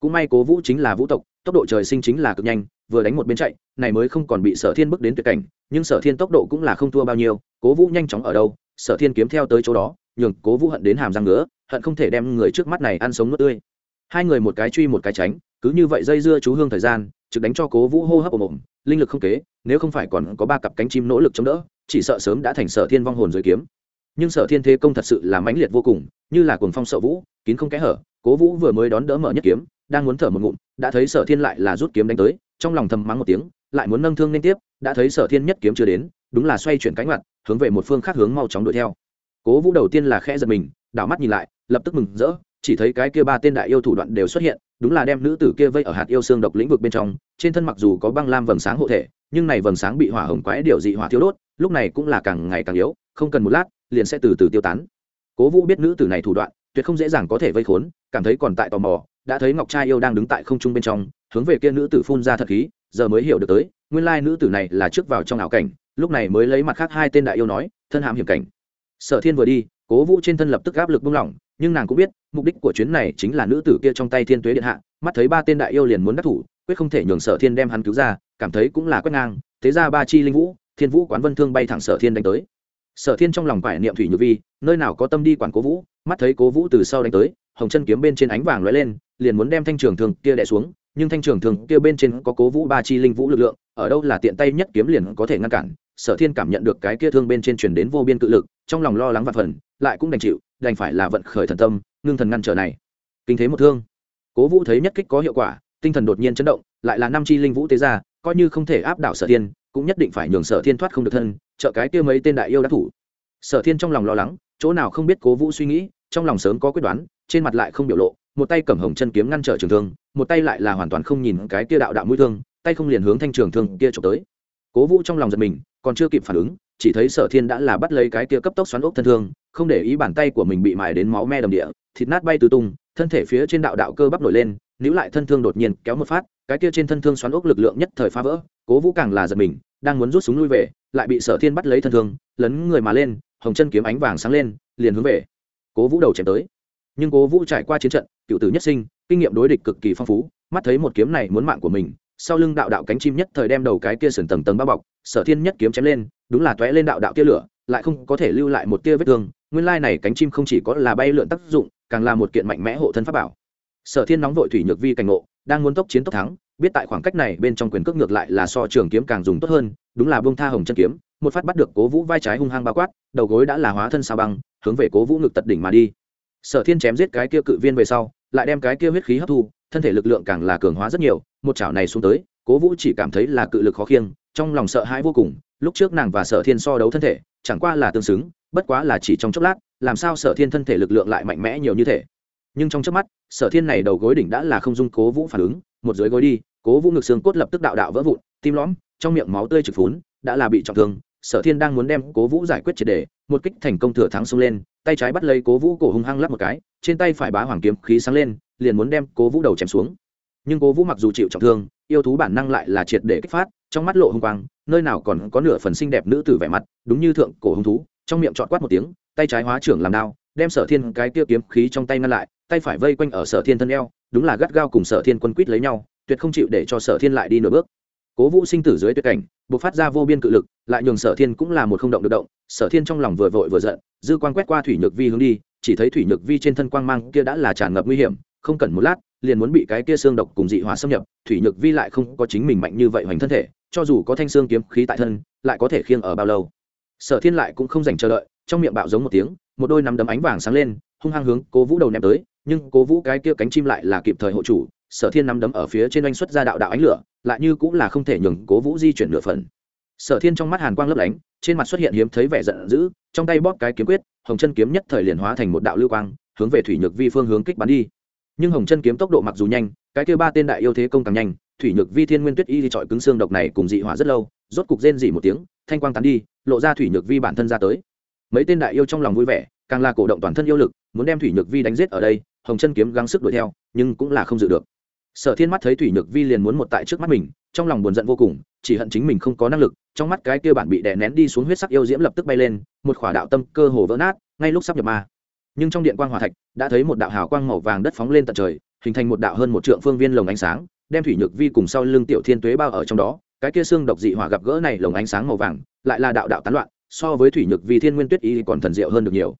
Cũng may cố vũ chính là vũ tộc, tốc độ trời sinh chính là cực nhanh, vừa đánh một bên chạy, này mới không còn bị sở thiên bước đến tuyệt cảnh, nhưng sở thiên tốc độ cũng là không thua bao nhiêu, cố vũ nhanh chóng ở đâu, sở thiên kiếm theo tới chỗ đó, nhường cố vũ hận đến hàm răng ngứa, hận không thể đem người trước mắt này ăn sống nuốt tươi. Hai người một cái truy một cái tránh, cứ như vậy dây dưa chú hương thời gian, trực đánh cho cố vũ hô hấp ồm ồm, linh lực không kế nếu không phải còn có ba cặp cánh chim nỗ lực chống đỡ, chỉ sợ sớm đã thành sở thiên vong hồn dưới kiếm. Nhưng sở thiên thế công thật sự là mãnh liệt vô cùng, như là cuồng phong sợ vũ, kín không kẽ hở, cố vũ vừa mới đón đỡ mở nhất kiếm, đang muốn thở một ngụm, đã thấy sở thiên lại là rút kiếm đánh tới, trong lòng thầm mắng một tiếng, lại muốn nâng thương liên tiếp, đã thấy sở thiên nhất kiếm chưa đến, đúng là xoay chuyển cánh mặt hướng về một phương khác hướng mau chóng đuổi theo. Cố vũ đầu tiên là khẽ giật mình, đảo mắt nhìn lại, lập tức mừng rỡ, chỉ thấy cái kia ba tên đại yêu thủ đoạn đều xuất hiện, đúng là đem nữ tử kia vây ở hạt yêu xương độc lĩnh vực bên trong, trên thân mặc dù có băng lam vầng sáng hộ thể nhưng này vầng sáng bị hỏa hồng quái điều dị hỏa thiêu đốt, lúc này cũng là càng ngày càng yếu, không cần một lát, liền sẽ từ từ tiêu tán. Cố vũ biết nữ tử này thủ đoạn, tuyệt không dễ dàng có thể vây khốn, cảm thấy còn tại tò mò, đã thấy ngọc trai yêu đang đứng tại không trung bên trong, hướng về kia nữ tử phun ra thật khí, giờ mới hiểu được tới, nguyên lai nữ tử này là trước vào trong ảo cảnh, lúc này mới lấy mặt khác hai tên đại yêu nói, thân hàm hiểm cảnh. Sở thiên vừa đi, cố vũ trên thân lập tức áp lực buông lỏng, nhưng nàng cũng biết, mục đích của chuyến này chính là nữ tử kia trong tay thiên tuế điện hạ, mắt thấy ba tên đại yêu liền muốn đắc thủ, quyết không thể nhường sở thiên đem hắn cứu ra cảm thấy cũng là quét ngang, thế ra ba chi linh vũ, thiên vũ quán vân thương bay thẳng sở thiên đánh tới. Sở thiên trong lòng quải niệm thủy nhược vi, nơi nào có tâm đi quản cố vũ, mắt thấy cố vũ từ sau đánh tới, hồng chân kiếm bên trên ánh vàng lóe lên, liền muốn đem thanh trường thường kia đẻ xuống, nhưng thanh trường thường kia bên trên có cố vũ ba chi linh vũ lực lượng, ở đâu là tiện tay nhất kiếm liền có thể ngăn cản. Sở thiên cảm nhận được cái kia thương bên trên truyền đến vô biên cự lực, trong lòng lo lắng và phần, lại cũng đành chịu, đành phải là vận khởi thần tâm, ngưng thần ngăn trở này. Kinh thế một thương. Cố vũ thấy nhất kích có hiệu quả tinh thần đột nhiên chấn động, lại là năm chi linh vũ tế ra, coi như không thể áp đảo sở thiên, cũng nhất định phải nhường sở thiên thoát không được thân, trợ cái kia mấy tên đại yêu đã thủ. Sở thiên trong lòng lo lắng, chỗ nào không biết cố vũ suy nghĩ, trong lòng sớm có quyết đoán, trên mặt lại không biểu lộ, một tay cầm hồng chân kiếm ngăn trở trường thương, một tay lại là hoàn toàn không nhìn cái kia đạo đạo mũi thương, tay không liền hướng thanh trường thương kia trộm tới. Cố vũ trong lòng giật mình, còn chưa kịp phản ứng, chỉ thấy sở thiên đã là bắt lấy cái kia cấp tốc xoắn ốc thân thương, không để ý bàn tay của mình bị mài đến máu me đầm địa, thịt nát bay tứ tung, thân thể phía trên đạo đạo cơ bắp nổi lên níu lại thân thương đột nhiên kéo một phát, cái kia trên thân thương xoắn ốc lực lượng nhất thời phá vỡ, cố vũ càng là giật mình, đang muốn rút súng lui về, lại bị sở thiên bắt lấy thân thương, lấn người mà lên, hồng chân kiếm ánh vàng sáng lên, liền hướng về cố vũ đầu chém tới. Nhưng cố vũ trải qua chiến trận, cựu tử nhất sinh, kinh nghiệm đối địch cực kỳ phong phú, mắt thấy một kiếm này muốn mạng của mình, sau lưng đạo đạo cánh chim nhất thời đem đầu cái kia sườn tầng tầng bao bọc, sở thiên nhất kiếm chém lên, đúng là tóe lên đạo đạo tia lửa, lại không có thể lưu lại một tia vết thương, nguyên lai này cánh chim không chỉ có là bay lượn tác dụng, càng là một kiện mạnh mẽ hộ thân pháp bảo sở thiên nóng vội thủy nhược vi cảnh ngộ, đang muốn tốc chiến tốc thắng, biết tại khoảng cách này bên trong quyền cước ngược lại là so trường kiếm càng dùng tốt hơn, đúng là bông tha hồng chân kiếm, một phát bắt được cố vũ vai trái hung hăng bao quát, đầu gối đã là hóa thân sao băng, hướng về cố vũ ngực tật đỉnh mà đi. Sở thiên chém giết cái kia cự viên về sau, lại đem cái kia huyết khí hấp thu, thân thể lực lượng càng là cường hóa rất nhiều, một chảo này xuống tới, cố vũ chỉ cảm thấy là cự lực khó khiêng, trong lòng sợ hãi vô cùng, lúc trước nàng và sở thiên so đấu thân thể, chẳng qua là tương xứng, bất quá là chỉ trong chốc lát, làm sao sở thiên thân thể lực lượng lại mạnh mẽ nhiều như thế. Nhưng trong chớp mắt sở thiên này đầu gối đỉnh đã là không dung cố vũ phản ứng, một dưới gối đi, cố vũ ngực xương cốt lập tức đạo đạo vỡ vụn, tim lõm, trong miệng máu tươi trực phún, đã là bị trọng thương. Sở thiên đang muốn đem cố vũ giải quyết triệt đề một kích thành công thừa thắng xông lên, tay trái bắt lấy cố vũ cổ hung hăng lắp một cái, trên tay phải bá hoàng kiếm khí sáng lên, liền muốn đem cố vũ đầu chém xuống. Nhưng cố vũ mặc dù chịu trọng thương, yêu thú bản năng lại là triệt để kích phát, trong mắt lộ hung quang, nơi nào còn có nửa phần xinh đẹp nữ tử vẻ mặt, đúng như thượng cổ hung thú, trong miệng trọn quát một tiếng, tay trái hóa trưởng làm đao, đem sở thiên cái kia kiếm khí trong tay ngăn lại tay phải vây quanh ở sở thiên thân eo, đúng là gắt gao cùng sở thiên quân quýt lấy nhau, tuyệt không chịu để cho sở thiên lại đi nửa bước. Cố vũ sinh tử dưới tuyệt cảnh buộc phát ra vô biên cự lực, lại nhường sở thiên cũng là một không động được động, sở thiên trong lòng vừa vội vừa giận, dư quan quét qua thủy nhược vi hướng đi, chỉ thấy thủy nhược vi trên thân quang mang kia đã là tràn ngập nguy hiểm, không cần một lát, liền muốn bị cái kia xương độc cùng dị hỏa xâm nhập, thủy nhược vi lại không có chính mình mạnh như vậy hoành thân thể, cho dù có thanh xương kiếm khí tại thân, lại có thể khiêng ở bao lâu. Sở thiên lại cũng không dành chờ đợi, trong miệng bạo giống một tiếng, một đôi nắm đấm ánh vàng sáng lên, hung hăng hướng cố vũ đầu ném tới nhưng cố vũ cái kia cánh chim lại là kịp thời hộ chủ, sở thiên nắm đấm ở phía trên oanh xuất ra đạo đạo ánh lửa, lại như cũng là không thể nhường cố vũ di chuyển nửa phần. Sở thiên trong mắt hàn quang lấp lánh, trên mặt xuất hiện hiếm thấy vẻ giận dữ, trong tay bóp cái kiếm quyết, hồng chân kiếm nhất thời liền hóa thành một đạo lưu quang, hướng về thủy nhược vi phương hướng kích bắn đi. Nhưng hồng chân kiếm tốc độ mặc dù nhanh, cái kia ba tên đại yêu thế công càng nhanh, thủy nhược vi thiên nguyên tuyết y thì trọi cứng xương độc này cùng dị hỏa rất lâu, rốt cục rên dị một tiếng, thanh quang tán đi, lộ ra thủy nhược vi bản thân ra tới. Mấy tên đại yêu trong lòng vui vẻ, càng là cổ động toàn thân yêu lực, muốn đem thủy nhược vi đánh giết ở đây hồng chân kiếm gắng sức đuổi theo, nhưng cũng là không dự được. Sở thiên mắt thấy thủy nhược vi liền muốn một tại trước mắt mình, trong lòng buồn giận vô cùng, chỉ hận chính mình không có năng lực, trong mắt cái kia bản bị đè nén đi xuống huyết sắc yêu diễm lập tức bay lên, một khỏa đạo tâm cơ hồ vỡ nát, ngay lúc sắp nhập ma. Nhưng trong điện quang hòa thạch, đã thấy một đạo hào quang màu vàng đất phóng lên tận trời, hình thành một đạo hơn một trượng phương viên lồng ánh sáng, đem thủy nhược vi cùng sau lưng tiểu thiên tuế bao ở trong đó. Cái kia xương độc dị hỏa gặp gỡ này lồng ánh sáng màu vàng, lại là đạo đạo tán loạn, so với thủy nhược vi thiên nguyên tuyết y còn thần diệu hơn được nhiều.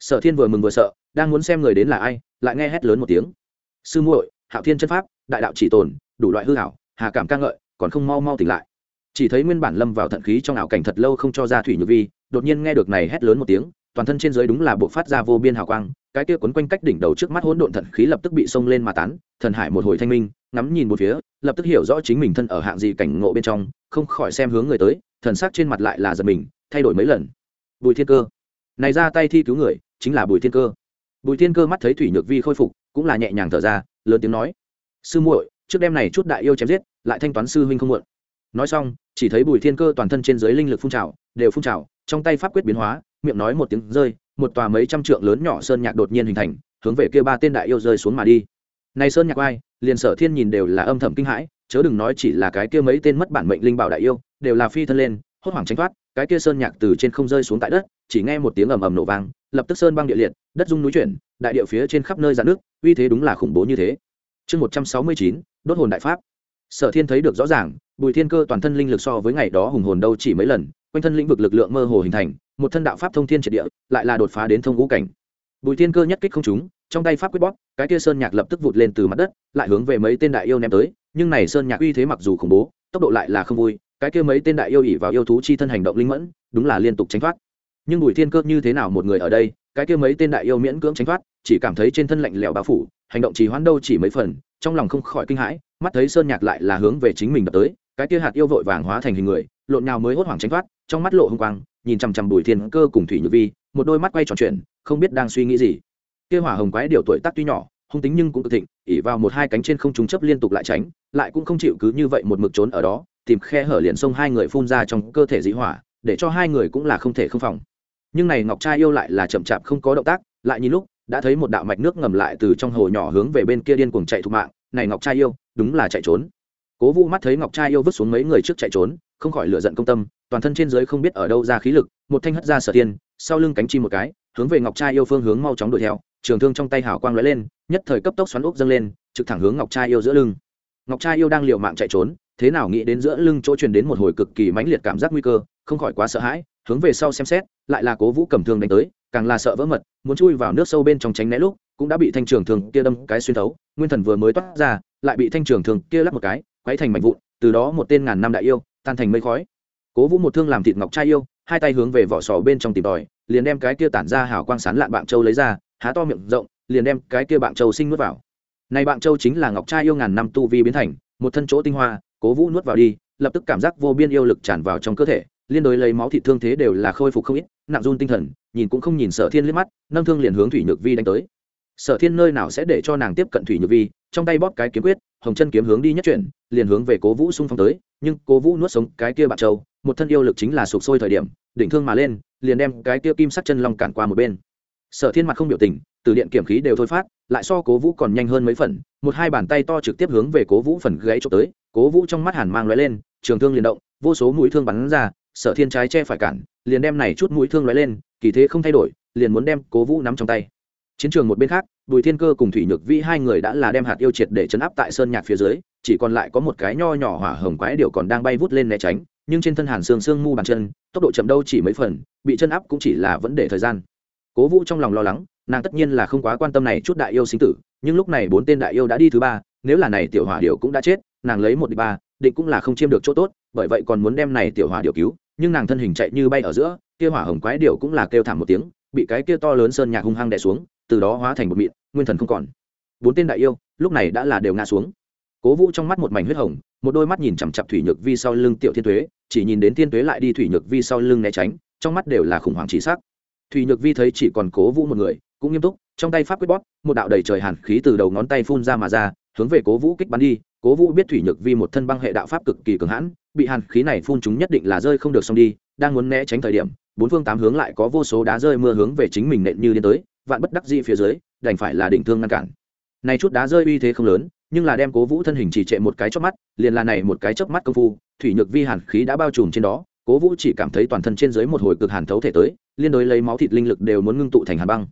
Sở thiên vừa mừng vừa sợ đang muốn xem người đến là ai, lại nghe hét lớn một tiếng. Sư muội, hạo thiên chân pháp, đại đạo chỉ tồn, đủ loại hư hảo hà cảm ca ngợi, còn không mau mau tỉnh lại. Chỉ thấy nguyên bản lâm vào thận khí trong ảo cảnh thật lâu không cho ra thủy nhược vi, đột nhiên nghe được này hét lớn một tiếng, toàn thân trên dưới đúng là bộ phát ra vô biên hào quang, cái kia quấn quanh cách đỉnh đầu trước mắt hỗn độn thận khí lập tức bị xông lên mà tán, thần hải một hồi thanh minh, ngắm nhìn một phía, lập tức hiểu rõ chính mình thân ở hạng gì cảnh ngộ bên trong, không khỏi xem hướng người tới, thần sắc trên mặt lại là giật mình, thay đổi mấy lần. Bùi thiên cơ. Này ra tay thi cứu người, chính là bùi thiên cơ bùi thiên cơ mắt thấy thủy nhược vi khôi phục, cũng là nhẹ nhàng thở ra, lớn tiếng nói, sư muội, trước đêm này chút đại yêu chém giết, lại thanh toán sư huynh không muộn. Nói xong, chỉ thấy bùi thiên cơ toàn thân trên dưới linh lực phun trào, đều phun trào, trong tay pháp quyết biến hóa, miệng nói một tiếng rơi, một tòa mấy trăm trượng lớn nhỏ sơn nhạc đột nhiên hình thành, hướng về kia ba tên đại yêu rơi xuống mà đi. Này sơn nhạc ai, liền sở thiên nhìn đều là âm thầm kinh hãi, chớ đừng nói chỉ là cái kia mấy tên mất bản mệnh linh bảo đại yêu, đều là phi thân lên, hốt hoảng tránh thoát cái kia sơn nhạc từ trên không rơi xuống tại đất chỉ nghe một tiếng ầm ầm nổ vang lập tức sơn băng địa liệt đất rung núi chuyển đại địa phía trên khắp nơi dạn nước uy thế đúng là khủng bố như thế. Chương một trăm sáu mươi chín đốt hồn đại pháp. Sở thiên thấy được rõ ràng bùi thiên cơ toàn thân linh lực so với ngày đó hùng hồn đâu chỉ mấy lần quanh thân lĩnh vực lực lượng mơ hồ hình thành một thân đạo pháp thông thiên triệt địa lại là đột phá đến thông ngũ cảnh. Bùi thiên cơ nhất kích không chúng, trong tay pháp quyết bóp cái kia sơn nhạc lập tức vụt lên từ mặt đất lại hướng về mấy tên đại yêu ném tới nhưng này sơn nhạc uy thế mặc dù khủng bố tốc độ lại là không vui cái kia mấy tên đại yêu ỉ vào yêu thú chi thân hành động linh mẫn, đúng là liên tục tránh thoát. Nhưng bùi thiên cơ như thế nào một người ở đây, cái kia mấy tên đại yêu miễn cưỡng tránh thoát, chỉ cảm thấy trên thân lạnh lẽo bao phủ, hành động trì hoãn đâu chỉ mấy phần, trong lòng không khỏi kinh hãi, mắt thấy sơn nhạc lại là hướng về chính mình đập tới, cái kia hạt yêu vội vàng hóa thành hình người, lộn nhào mới hốt hoảng tránh thoát, trong mắt lộ hung quang, nhìn chằm chằm bùi thiên cơ cùng thủy nhược vi, một đôi mắt quay tròn chuyện không biết đang suy nghĩ gì. Kia hỏa hồng quái điều tuổi tác tuy nhỏ, hung tính nhưng cũng cực thịnh ỉ vào một hai cánh trên không trúng chấp liên tục lại tránh, lại cũng không chịu cứ như vậy một mực trốn ở đó tìm khe hở liền xông hai người phun ra trong cơ thể dị hỏa, để cho hai người cũng là không thể không phòng. Nhưng này ngọc trai yêu lại là chậm chạp không có động tác, lại nhìn lúc, đã thấy một đạo mạch nước ngầm lại từ trong hồ nhỏ hướng về bên kia điên cuồng chạy thục mạng, này ngọc trai yêu, đúng là chạy trốn. Cố vũ mắt thấy ngọc trai yêu vứt xuống mấy người trước chạy trốn, không khỏi lựa giận công tâm, toàn thân trên giới không biết ở đâu ra khí lực, một thanh hất ra sở tiên, sau lưng cánh chim một cái, hướng về ngọc trai yêu phương hướng mau chóng đuổi theo, trường thương trong tay hảo quang lóe lên, nhất thời cấp tốc xoắn ốc dâng lên, trực thẳng hướng ngọc trai yêu giữa lưng ngọc trai yêu đang liều mạng chạy trốn, thế nào nghĩ đến giữa lưng chỗ truyền đến một hồi cực kỳ mãnh liệt cảm giác nguy cơ, không khỏi quá sợ hãi, hướng về sau xem xét, lại là cố vũ cầm thương đánh tới, càng là sợ vỡ mật, muốn chui vào nước sâu bên trong tránh né lúc, cũng đã bị thanh trường thường kia đâm cái xuyên thấu, nguyên thần vừa mới toát ra, lại bị thanh trường thường kia lắp một cái, quấy thành mảnh vụn, từ đó một tên ngàn năm đại yêu, tan thành mây khói. Cố vũ một thương làm thịt ngọc trai yêu, hai tay hướng về vỏ sò bên trong tìm tòi, liền đem cái kia tản ra hào quang sán lạn bạn châu lấy ra, há to miệng rộng, liền đem cái kia bạn châu sinh nuốt vào này bạn châu chính là ngọc trai yêu ngàn năm tu vi biến thành, một thân chỗ tinh hoa, cố vũ nuốt vào đi, lập tức cảm giác vô biên yêu lực tràn vào trong cơ thể, liên đối lấy máu thịt thương thế đều là khôi phục không ít, nặng run tinh thần, nhìn cũng không nhìn sở thiên liếc mắt, nâng thương liền hướng thủy nhược vi đánh tới. Sở thiên nơi nào sẽ để cho nàng tiếp cận thủy nhược vi, trong tay bóp cái kiếm quyết, hồng chân kiếm hướng đi nhất chuyển, liền hướng về cố vũ xung phong tới, nhưng cố vũ nuốt sống cái kia bạc châu, một thân yêu lực chính là sụp sôi thời điểm, đỉnh thương mà lên, liền đem cái kia kim sắc chân long cản qua một bên. Sở thiên mặt không biểu tình từ điện kiểm khí đều thôi phát, lại so cố vũ còn nhanh hơn mấy phần, một hai bàn tay to trực tiếp hướng về cố vũ phần gãy trộm tới, cố vũ trong mắt hàn mang lóe lên, trường thương liền động, vô số mũi thương bắn ra, sở thiên trái che phải cản, liền đem này chút mũi thương lóe lên, kỳ thế không thay đổi, liền muốn đem cố vũ nắm trong tay. Chiến trường một bên khác, bùi thiên cơ cùng thủy nhược vĩ hai người đã là đem hạt yêu triệt để chấn áp tại sơn nhạc phía dưới, chỉ còn lại có một cái nho nhỏ hỏa hồng quái điệu còn đang bay vút lên né tránh, nhưng trên thân hàn xương xương mu bàn chân, tốc độ chậm đâu chỉ mấy phần, bị chân áp cũng chỉ là vấn đề thời gian. Cố vũ trong lòng lo lắng nàng tất nhiên là không quá quan tâm này chút đại yêu sinh tử, nhưng lúc này bốn tên đại yêu đã đi thứ ba, nếu là này tiểu hỏa điệu cũng đã chết, nàng lấy một đi ba, định cũng là không chiêm được chỗ tốt, bởi vậy còn muốn đem này tiểu hỏa điệu cứu, nhưng nàng thân hình chạy như bay ở giữa, kia hỏa hồng quái điệu cũng là kêu thảm một tiếng, bị cái kia to lớn sơn nhạc hung hăng đè xuống, từ đó hóa thành một mịn, nguyên thần không còn. Bốn tên đại yêu, lúc này đã là đều ngã xuống. Cố vũ trong mắt một mảnh huyết hồng, một đôi mắt nhìn chằm chặp thủy nhược vi sau lưng tiểu thiên tuế, chỉ nhìn đến thiên tuế lại đi thủy nhược vi sau lưng né tránh, trong mắt đều là khủng hoảng chỉ sắc. Thủy nhược vi thấy chỉ còn cố vũ một người cũng nghiêm túc, trong tay pháp quyết bót một đạo đầy trời hàn khí từ đầu ngón tay phun ra mà ra, hướng về cố vũ kích bắn đi. Cố vũ biết thủy nhược vi một thân băng hệ đạo pháp cực kỳ cường hãn, bị hàn khí này phun chúng nhất định là rơi không được xong đi, đang muốn né tránh thời điểm, bốn phương tám hướng lại có vô số đá rơi mưa hướng về chính mình nện như đến tới, vạn bất đắc dĩ phía dưới, đành phải là định thương ngăn cản. Này chút đá rơi uy thế không lớn, nhưng là đem cố vũ thân hình chỉ trệ một cái chớp mắt, liền là này một cái chớp mắt công phu, thủy nhược vi hàn khí đã bao trùm trên đó, cố vũ chỉ cảm thấy toàn thân trên dưới một hồi cực hàn thấu thể tới, liên đối lấy máu thịt linh lực đều muốn ngưng tụ thành hàn băng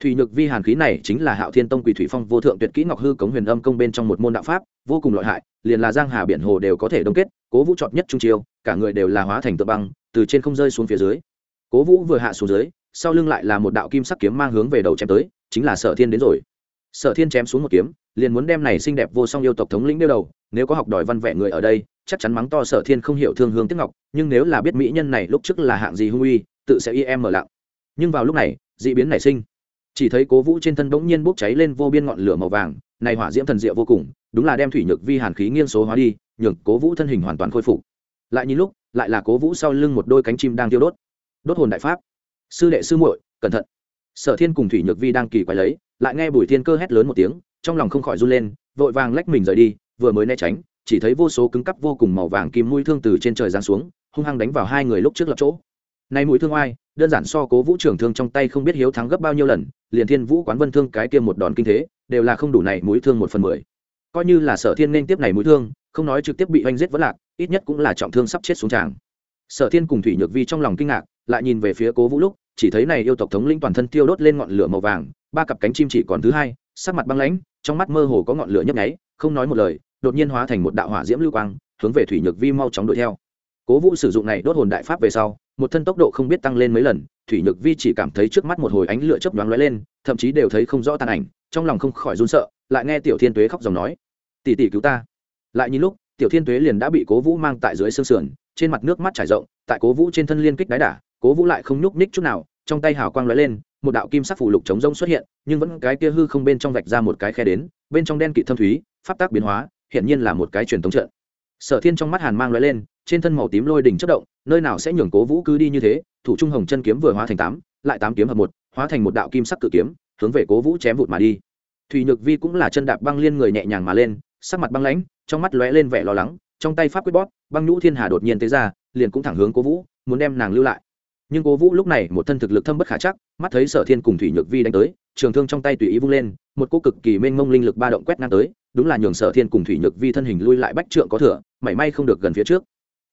thủy nhược vi hàn khí này chính là hạo thiên tông quỳ thủy phong vô thượng tuyệt kỹ ngọc hư cống huyền âm công bên trong một môn đạo pháp, vô cùng lợi hại, liền là giang hà biển hồ đều có thể đông kết, cố vũ chọn nhất trung chiêu, cả người đều là hóa thành tự băng, từ trên không rơi xuống phía dưới. Cố vũ vừa hạ xuống dưới, sau lưng lại là một đạo kim sắc kiếm mang hướng về đầu chém tới, chính là sở thiên đến rồi. Sở thiên chém xuống một kiếm, liền muốn đem này xinh đẹp vô song yêu tộc thống lĩnh đeo đầu, nếu có học đòi văn vẽ người ở đây, chắc chắn mắng to sở thiên không hiểu thương hương tiếc ngọc, nhưng nếu là biết mỹ nhân này lúc trước là hạng gì hung uy, tự sẽ y em mở lặng. Nhưng vào lúc này d ị biến nảy sinh chỉ thấy cố vũ trên thân bỗng nhiên bốc cháy lên vô biên ngọn lửa màu vàng, này hỏa diễm thần diệu vô cùng, đúng là đem thủy nhược vi hàn khí nghiên số hóa đi, nhường cố vũ thân hình hoàn toàn khôi phục. Lại nhìn lúc, lại là cố vũ sau lưng một đôi cánh chim đang tiêu đốt. Đốt hồn đại pháp. Sư đệ sư muội, cẩn thận. Sở thiên cùng thủy nhược vi đang kỳ quái lấy, lại nghe bùi thiên cơ hét lớn một tiếng, trong lòng không khỏi run lên, vội vàng lách mình rời đi, vừa mới né tránh, chỉ thấy vô số cứng cắp vô cùng màu vàng kim mũi thương từ trên trời giáng xuống, hung hăng đánh vào hai người lúc trước lập chỗ. Nay mũi thương oai đơn giản so cố vũ trưởng thương trong tay không biết hiếu thắng gấp bao nhiêu lần, liền thiên vũ quán vân thương cái kia một đòn kinh thế, đều là không đủ này mũi thương một phần mười. Coi như là sở thiên nên tiếp này mũi thương, không nói trực tiếp bị oanh giết vẫn lạc, ít nhất cũng là trọng thương sắp chết xuống tràng. Sở thiên cùng thủy nhược vi trong lòng kinh ngạc, lại nhìn về phía cố vũ lúc, chỉ thấy này yêu tộc thống lĩnh toàn thân tiêu đốt lên ngọn lửa màu vàng, ba cặp cánh chim chỉ còn thứ hai, sắc mặt băng lãnh, trong mắt mơ hồ có ngọn lửa nhấp nháy, không nói một lời, đột nhiên hóa thành một đạo hỏa diễm lưu quang, hướng về thủy nhược vi mau chóng đuổi theo. Cố vũ sử dụng này đốt hồn đại pháp về sau một thân tốc độ không biết tăng lên mấy lần, thủy nhược vi chỉ cảm thấy trước mắt một hồi ánh lửa chớp nhoáng lóe lên, thậm chí đều thấy không rõ tàn ảnh, trong lòng không khỏi run sợ, lại nghe tiểu thiên tuế khóc dòng nói, tỷ tỷ cứu ta. Lại nhìn lúc, tiểu thiên tuế liền đã bị cố vũ mang tại dưới xương sườn, trên mặt nước mắt trải rộng, tại cố vũ trên thân liên kích đáy đả, cố vũ lại không nhúc ních chút nào, trong tay hào quang lóe lên, một đạo kim sắc phủ lục chống rông xuất hiện, nhưng vẫn cái kia hư không bên trong vạch ra một cái khe đến, bên trong đen kỵ thâm thúy, pháp tác biến hóa hiện nhiên là một cái truyền thống trận. Sở thiên trong mắt hàn mang lóe lên, trên thân màu tím lôi đỉnh chất động nơi nào sẽ nhường cố vũ cứ đi như thế, thủ trung hồng chân kiếm vừa hóa thành tám, lại tám kiếm hợp một, hóa thành một đạo kim sắc cự kiếm, hướng về cố vũ chém vụt mà đi. Thùy nhược vi cũng là chân đạp băng liên người nhẹ nhàng mà lên, sắc mặt băng lãnh, trong mắt lóe lên vẻ lo lắng, trong tay pháp quyết bóp, băng nhũ thiên hà đột nhiên tới ra, liền cũng thẳng hướng cố vũ, muốn đem nàng lưu lại. Nhưng cố vũ lúc này một thân thực lực thâm bất khả chắc, mắt thấy sở thiên cùng thủy nhược vi đánh tới, trường thương trong tay tùy ý vung lên, một cô cực kỳ mênh mông linh lực ba động quét ngang tới, đúng là nhường sở thiên cùng thủy nhược vi thân hình lui lại bách trượng có thừa, mảy may không được gần phía trước.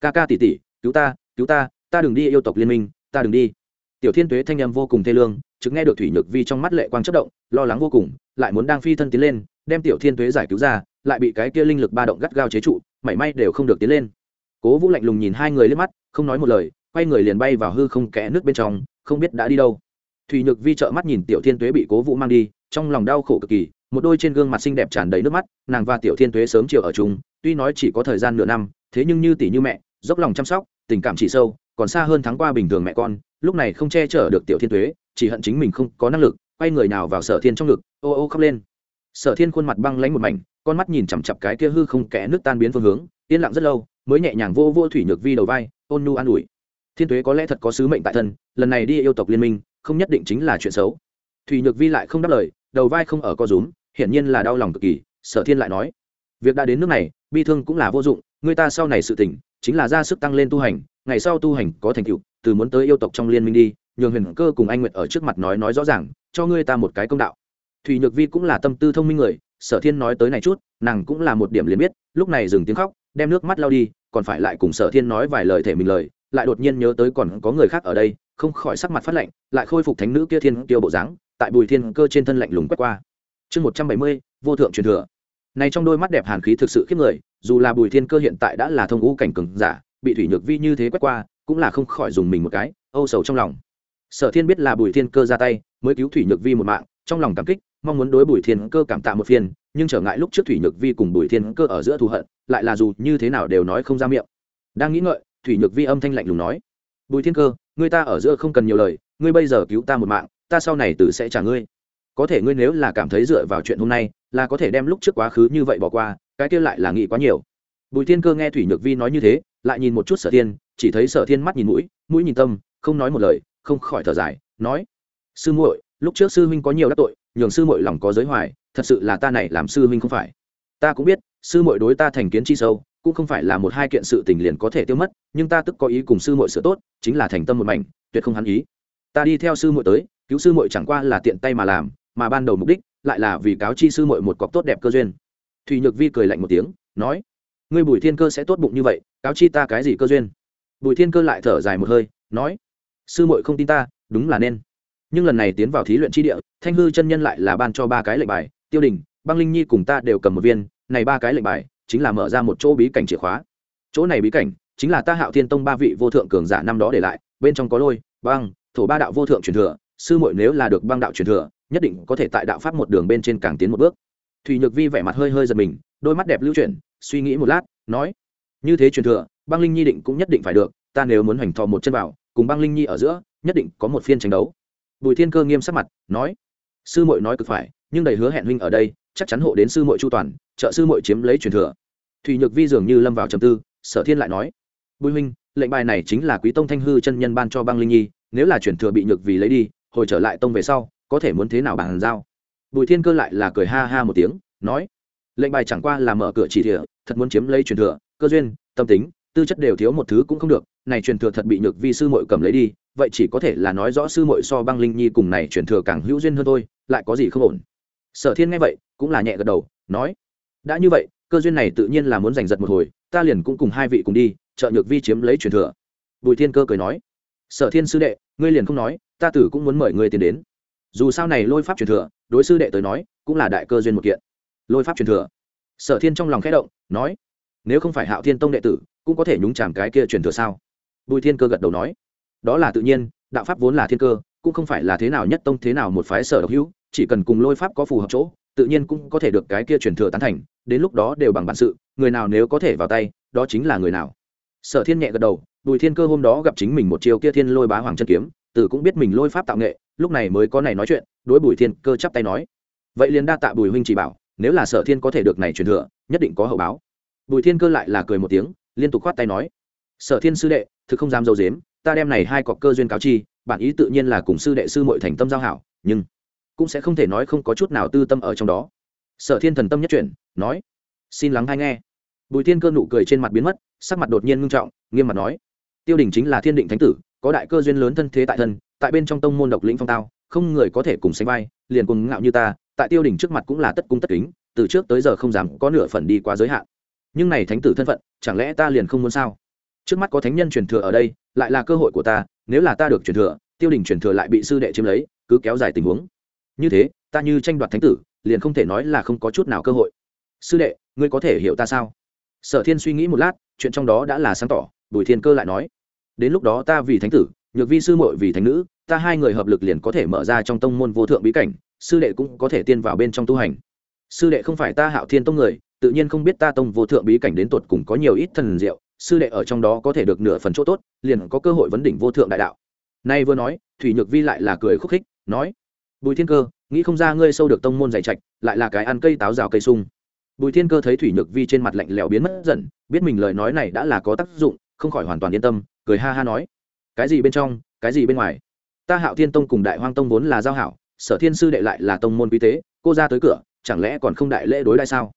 Ca ca tỉ tỉ cứu ta cứu ta ta đừng đi yêu tộc liên minh, ta đừng đi. Tiểu thiên tuế thanh âm vô cùng thê lương chứng nghe được thủy nhược vi trong mắt lệ quang chất động, lo lắng vô cùng, lại muốn đang phi thân tiến lên, đem tiểu thiên tuế giải cứu ra, lại bị cái kia linh lực ba động gắt gao chế trụ, mảy may đều không được tiến lên. Cố vũ lạnh lùng nhìn hai người lên mắt, không nói một lời, quay người liền bay vào hư không kẽ nước bên trong, không biết đã đi đâu. Thủy nhược vi trợ mắt nhìn tiểu thiên tuế bị cố vũ mang đi, trong lòng đau khổ cực kỳ, một đôi trên gương mặt xinh đẹp tràn đầy nước mắt, nàng và tiểu thiên tuế sớm chiều ở chung, tuy nói chỉ có thời gian nửa năm, thế nhưng như tỷ như mẹ, dốc lòng chăm sóc tình cảm chỉ sâu, còn xa hơn tháng qua bình thường mẹ con, lúc này không che chở được tiểu thiên tuế, chỉ hận chính mình không có năng lực, quay người nào vào sở thiên trong ngực, ô ô khóc lên. Sở thiên khuôn mặt băng lánh một mảnh, con mắt nhìn chằm chặp cái kia hư không kẽ nước tan biến phương hướng, yên lặng rất lâu, mới nhẹ nhàng vô vô thủy nhược vi đầu vai, ôn nu an ủi. Thiên tuế có lẽ thật có sứ mệnh tại thân, lần này đi yêu tộc liên minh, không nhất định chính là chuyện xấu. Thủy nhược vi lại không đáp lời, đầu vai không ở co rúm, hiển nhiên là đau lòng cực kỳ, sở thiên lại nói. Việc đã đến nước này, bi thương cũng là vô dụng, người ta sau này sự tỉnh chính là ra sức tăng lên tu hành, ngày sau tu hành có thành tựu, từ muốn tới yêu tộc trong liên minh đi, nhường huyền cơ cùng anh nguyệt ở trước mặt nói nói rõ ràng, cho ngươi ta một cái công đạo. Thùy nhược vi cũng là tâm tư thông minh người, sở thiên nói tới này chút, nàng cũng là một điểm liền biết, lúc này dừng tiếng khóc, đem nước mắt lao đi, còn phải lại cùng sở thiên nói vài lời thể mình lời, lại đột nhiên nhớ tới còn có người khác ở đây, không khỏi sắc mặt phát lạnh, lại khôi phục thánh nữ kia thiên tiêu bộ dáng, tại bùi thiên cơ trên thân lạnh lùng quét qua. Chương một trăm bảy mươi, vô thượng truyền thừa. Này trong đôi mắt đẹp hàn khí thực sự khiếp người dù là bùi thiên cơ hiện tại đã là thông ngũ cảnh cường giả, bị thủy nhược vi như thế quét qua, cũng là không khỏi dùng mình một cái, âu sầu trong lòng. Sở thiên biết là bùi thiên cơ ra tay, mới cứu thủy nhược vi một mạng, trong lòng cảm kích, mong muốn đối bùi thiên cơ cảm tạ một phiên nhưng trở ngại lúc trước thủy nhược vi cùng bùi thiên cơ ở giữa thù hận, lại là dù như thế nào đều nói không ra miệng. Đang nghĩ ngợi, thủy nhược vi âm thanh lạnh lùng nói, bùi thiên cơ ngươi ta ở giữa không cần nhiều lời, ngươi bây giờ cứu ta một mạng, ta sau này từ sẽ trả ngươi. Có thể ngươi nếu là cảm thấy dựa vào chuyện hôm nay, là có thể đem lúc trước quá khứ như vậy bỏ qua cái kia lại là nghĩ quá nhiều. Bùi thiên cơ nghe thủy nhược vi nói như thế, lại nhìn một chút sở thiên, chỉ thấy sở thiên mắt nhìn mũi mũi nhìn tâm, không nói một lời, không khỏi thở dài, nói, sư muội, lúc trước sư huynh có nhiều đắc tội, nhường sư muội lòng có giới hoài, thật sự là ta này làm sư huynh không phải. Ta cũng biết, sư muội đối ta thành kiến chi sâu, cũng không phải là một hai kiện sự tình liền có thể tiêu mất, nhưng ta tức có ý cùng sư muội sửa tốt, chính là thành tâm một mảnh, tuyệt không hắn ý. Ta đi theo sư muội tới, cứu sư muội chẳng qua là tiện tay mà làm, mà ban đầu mục đích, lại là vì cáo chi sư muội một cọc tốt đẹp cơ duyên thùy nhược vi cười lạnh một tiếng, nói, ngươi bùi thiên cơ sẽ tốt bụng như vậy, cáo chi ta cái gì cơ duyên? Bùi thiên cơ lại thở dài một hơi, nói, sư muội không tin ta, đúng là nên. Nhưng lần này tiến vào thí luyện tri địa, thanh hư chân nhân lại là ban cho ba cái lệnh bài, tiêu đình, băng linh nhi cùng ta đều cầm một viên, này ba cái lệnh bài, chính là mở ra một chỗ bí cảnh chìa khóa. Chỗ này bí cảnh, chính là ta hạo thiên tông ba vị vô thượng cường giả năm đó để lại, bên trong có lôi, băng, thổ ba đạo vô thượng truyền thừa, sư muội nếu là được băng đạo truyền thừa, nhất định có thể tại đạo pháp một đường bên trên càng tiến một bước. Thủy nhược vi vẻ mặt hơi hơi giật mình, đôi mắt đẹp lưu chuyển, suy nghĩ một lát, nói, như thế truyền thừa, băng linh nhi định cũng nhất định phải được, ta nếu muốn hoành thò một chân vào cùng băng linh nhi ở giữa, nhất định có một phiên tranh đấu. Bùi thiên cơ nghiêm sắc mặt, nói, sư muội nói cực phải, nhưng đầy hứa hẹn huynh ở đây, chắc chắn hộ đến sư muội chu toàn, trợ sư muội chiếm lấy truyền thừa. Thùy nhược vi dường như lâm vào trầm tư, sở thiên lại nói, bùi huynh, lệnh bài này chính là quý tông thanh hư chân nhân ban cho băng linh nhi, nếu là truyền thừa bị nhược vì lấy đi, hồi trở lại tông về sau, có thể muốn thế nào bàn giao? Bùi thiên cơ lại là cười ha ha một tiếng, nói, lệnh bài chẳng qua là mở cửa chỉ địa thật muốn chiếm lấy truyền thừa, cơ duyên, tâm tính, tư chất đều thiếu một thứ cũng không được, này truyền thừa thật bị nhược vi sư muội cầm lấy đi, vậy chỉ có thể là nói rõ sư muội so băng linh nhi cùng này truyền thừa càng hữu duyên hơn thôi, lại có gì không ổn? Sở thiên nghe vậy, cũng là nhẹ gật đầu, nói, đã như vậy, cơ duyên này tự nhiên là muốn giành giật một hồi, ta liền cũng cùng hai vị cùng đi, trợ nhược vi chiếm lấy truyền thừa. Bùi thiên cơ cười nói, sở thiên sư đệ, ngươi liền không nói, ta tử cũng muốn mời ngươi tiến đến dù sao này lôi pháp truyền thừa, đối sư đệ tới nói, cũng là đại cơ duyên một kiện. Lôi pháp truyền thừa. Sở thiên trong lòng khẽ động, nói, nếu không phải hạo thiên tông đệ tử, cũng có thể nhúng chàm cái kia truyền thừa sao? Bùi thiên cơ gật đầu nói, đó là tự nhiên, đạo pháp vốn là thiên cơ, cũng không phải là thế nào nhất tông thế nào một phái sở độc hữu, chỉ cần cùng lôi pháp có phù hợp chỗ, tự nhiên cũng có thể được cái kia truyền thừa tán thành, đến lúc đó đều bằng bản sự, người nào nếu có thể vào tay, đó chính là người nào. Sở thiên nhẹ gật đầu, bùi thiên cơ hôm đó gặp chính mình một chiều kia thiên lôi bá hoàng chân kiếm, từ cũng biết mình lôi pháp tạo nghệ lúc này mới có này nói chuyện, đối bùi thiên cơ chắp tay nói. Vậy liền đa tạ bùi huynh chỉ bảo, nếu là sở thiên có thể được này truyền thừa, nhất định có hậu báo. Bùi thiên cơ lại là cười một tiếng, liên tục khoát tay nói. Sở thiên sư đệ, thực không dám dâu dếm, ta đem này hai cọc cơ duyên cáo chi, bản ý tự nhiên là cùng sư đệ sư mội thành tâm giao hảo, nhưng cũng sẽ không thể nói không có chút nào tư tâm ở trong đó. Sở thiên thần tâm nhất chuyển, nói. Xin lắng hay nghe. Bùi thiên cơ nụ cười trên mặt biến mất, sắc mặt đột nhiên ngưng trọng, nghiêm mặt nói. Tiêu đình chính là thiên định thánh tử, có đại cơ duyên lớn thân thế tại thân tại bên trong tông môn độc lĩnh phong tao, không người có thể cùng sánh vai, liền cùng ngạo như ta, tại tiêu đỉnh trước mặt cũng là tất cung tất kính, từ trước tới giờ không dám có nửa phần đi quá giới hạn. Nhưng này thánh tử thân phận, chẳng lẽ ta liền không muốn sao? Trước mắt có thánh nhân truyền thừa ở đây, lại là cơ hội của ta, nếu là ta được truyền thừa, tiêu đỉnh truyền thừa lại bị sư đệ chiếm lấy, cứ kéo dài tình huống. Như thế, ta như tranh đoạt thánh tử, liền không thể nói là không có chút nào cơ hội. Sư đệ, ngươi có thể hiểu ta sao? Sở thiên suy nghĩ một lát, chuyện trong đó đã là sáng tỏ, bùi thiên cơ lại nói, đến lúc đó ta vì thánh tử, nhược vi sư muội vì thánh nữ ta hai người hợp lực liền có thể mở ra trong tông môn vô thượng bí cảnh, sư đệ cũng có thể tiên vào bên trong tu hành. Sư đệ không phải ta hạo thiên tông người, tự nhiên không biết ta tông vô thượng bí cảnh đến tột cùng có nhiều ít thần diệu, sư đệ ở trong đó có thể được nửa phần chỗ tốt, liền có cơ hội vấn đỉnh vô thượng đại đạo. Nay vừa nói, thủy nhược vi lại là cười khúc khích, nói, bùi thiên cơ, nghĩ không ra ngươi sâu được tông môn dày trạch, lại là cái ăn cây táo rào cây sung. Bùi thiên cơ thấy thủy nhược vi trên mặt lạnh lẽo biến mất dần, biết mình lời nói này đã là có tác dụng, không khỏi hoàn toàn yên tâm, cười ha ha nói, cái gì bên trong, cái gì bên ngoài? Ta hạo thiên tông cùng đại hoang tông vốn là giao hảo, sở thiên sư đệ lại là tông môn quý tế, cô ra tới cửa, chẳng lẽ còn không đại lễ đối đại sao?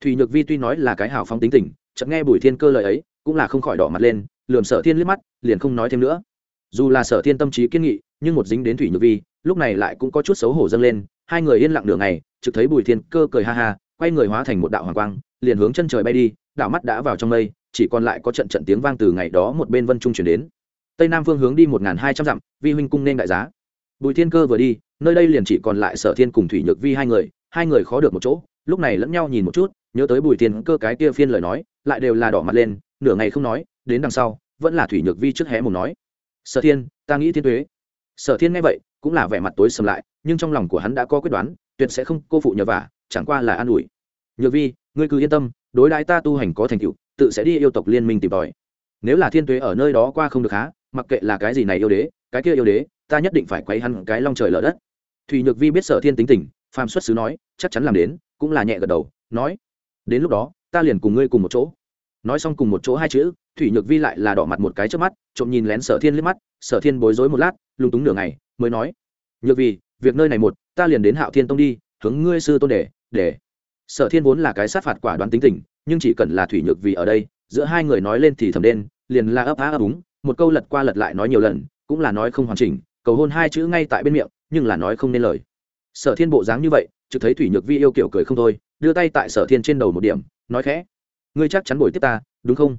Thủy nhược vi tuy nói là cái hảo phong tính tình, chợt nghe bùi thiên cơ lời ấy, cũng là không khỏi đỏ mặt lên, lườm sở thiên liếc mắt, liền không nói thêm nữa. Dù là sở thiên tâm trí kiên nghị, nhưng một dính đến thủy nhược vi, lúc này lại cũng có chút xấu hổ dâng lên, hai người yên lặng đường này trực thấy bùi thiên cơ cười ha ha, quay người hóa thành một đạo hoàng quang, liền hướng chân trời bay đi, đạo mắt đã vào trong mây, chỉ còn lại có trận trận tiếng vang từ ngày đó một bên vân trung chuyển đến tây nam phương hướng đi một hai trăm dặm, vi huynh cung nên đại giá. Bùi thiên cơ vừa đi, nơi đây liền chỉ còn lại sở thiên cùng thủy nhược vi hai người hai người khó được một chỗ, lúc này lẫn nhau nhìn một chút, nhớ tới bùi thiên cơ cái kia phiên lời nói, lại đều là đỏ mặt lên, nửa ngày không nói, đến đằng sau, vẫn là thủy nhược vi trước hé mồm nói, sở thiên, ta nghĩ thiên thuế sở thiên nghe vậy, cũng là vẻ mặt tối sầm lại, nhưng trong lòng của hắn đã có quyết đoán, tuyệt sẽ không cô phụ nhờ vả, chẳng qua là an ủi. Nhược vi, ngươi cứ yên tâm, đối đãi ta tu hành có thành tựu, tự sẽ đi yêu tộc liên minh tìm tòi. Nếu là thiên tuế ở nơi đó qua không được há mặc kệ là cái gì này yêu đế, cái kia yêu đế, ta nhất định phải quay hắn cái long trời lở đất. Thùy nhược vi biết sở thiên tính tình, phàm xuất xứ nói, chắc chắn làm đến, cũng là nhẹ gật đầu, nói, đến lúc đó, ta liền cùng ngươi cùng một chỗ. Nói xong cùng một chỗ hai chữ, thủy nhược vi lại là đỏ mặt một cái trước mắt, trộm nhìn lén sở thiên liếc mắt, sở thiên bối rối một lát, lung túng nửa ngày, mới nói, nhược vi, việc nơi này một, ta liền đến hạo thiên tông đi, hướng ngươi sư tôn để để. Sở thiên vốn là cái sát phạt quả đoán tính tình, nhưng chỉ cần là thủy nhược vì ở đây, giữa hai người nói lên thì thầm đen, liền là ấp á ấp úng một câu lật qua lật lại nói nhiều lần, cũng là nói không hoàn chỉnh, cầu hôn hai chữ ngay tại bên miệng, nhưng là nói không nên lời. Sở thiên bộ dáng như vậy, trực thấy thủy nhược vi yêu kiểu cười không thôi, đưa tay tại sở thiên trên đầu một điểm, nói khẽ, ngươi chắc chắn bồi tiếp ta, đúng không?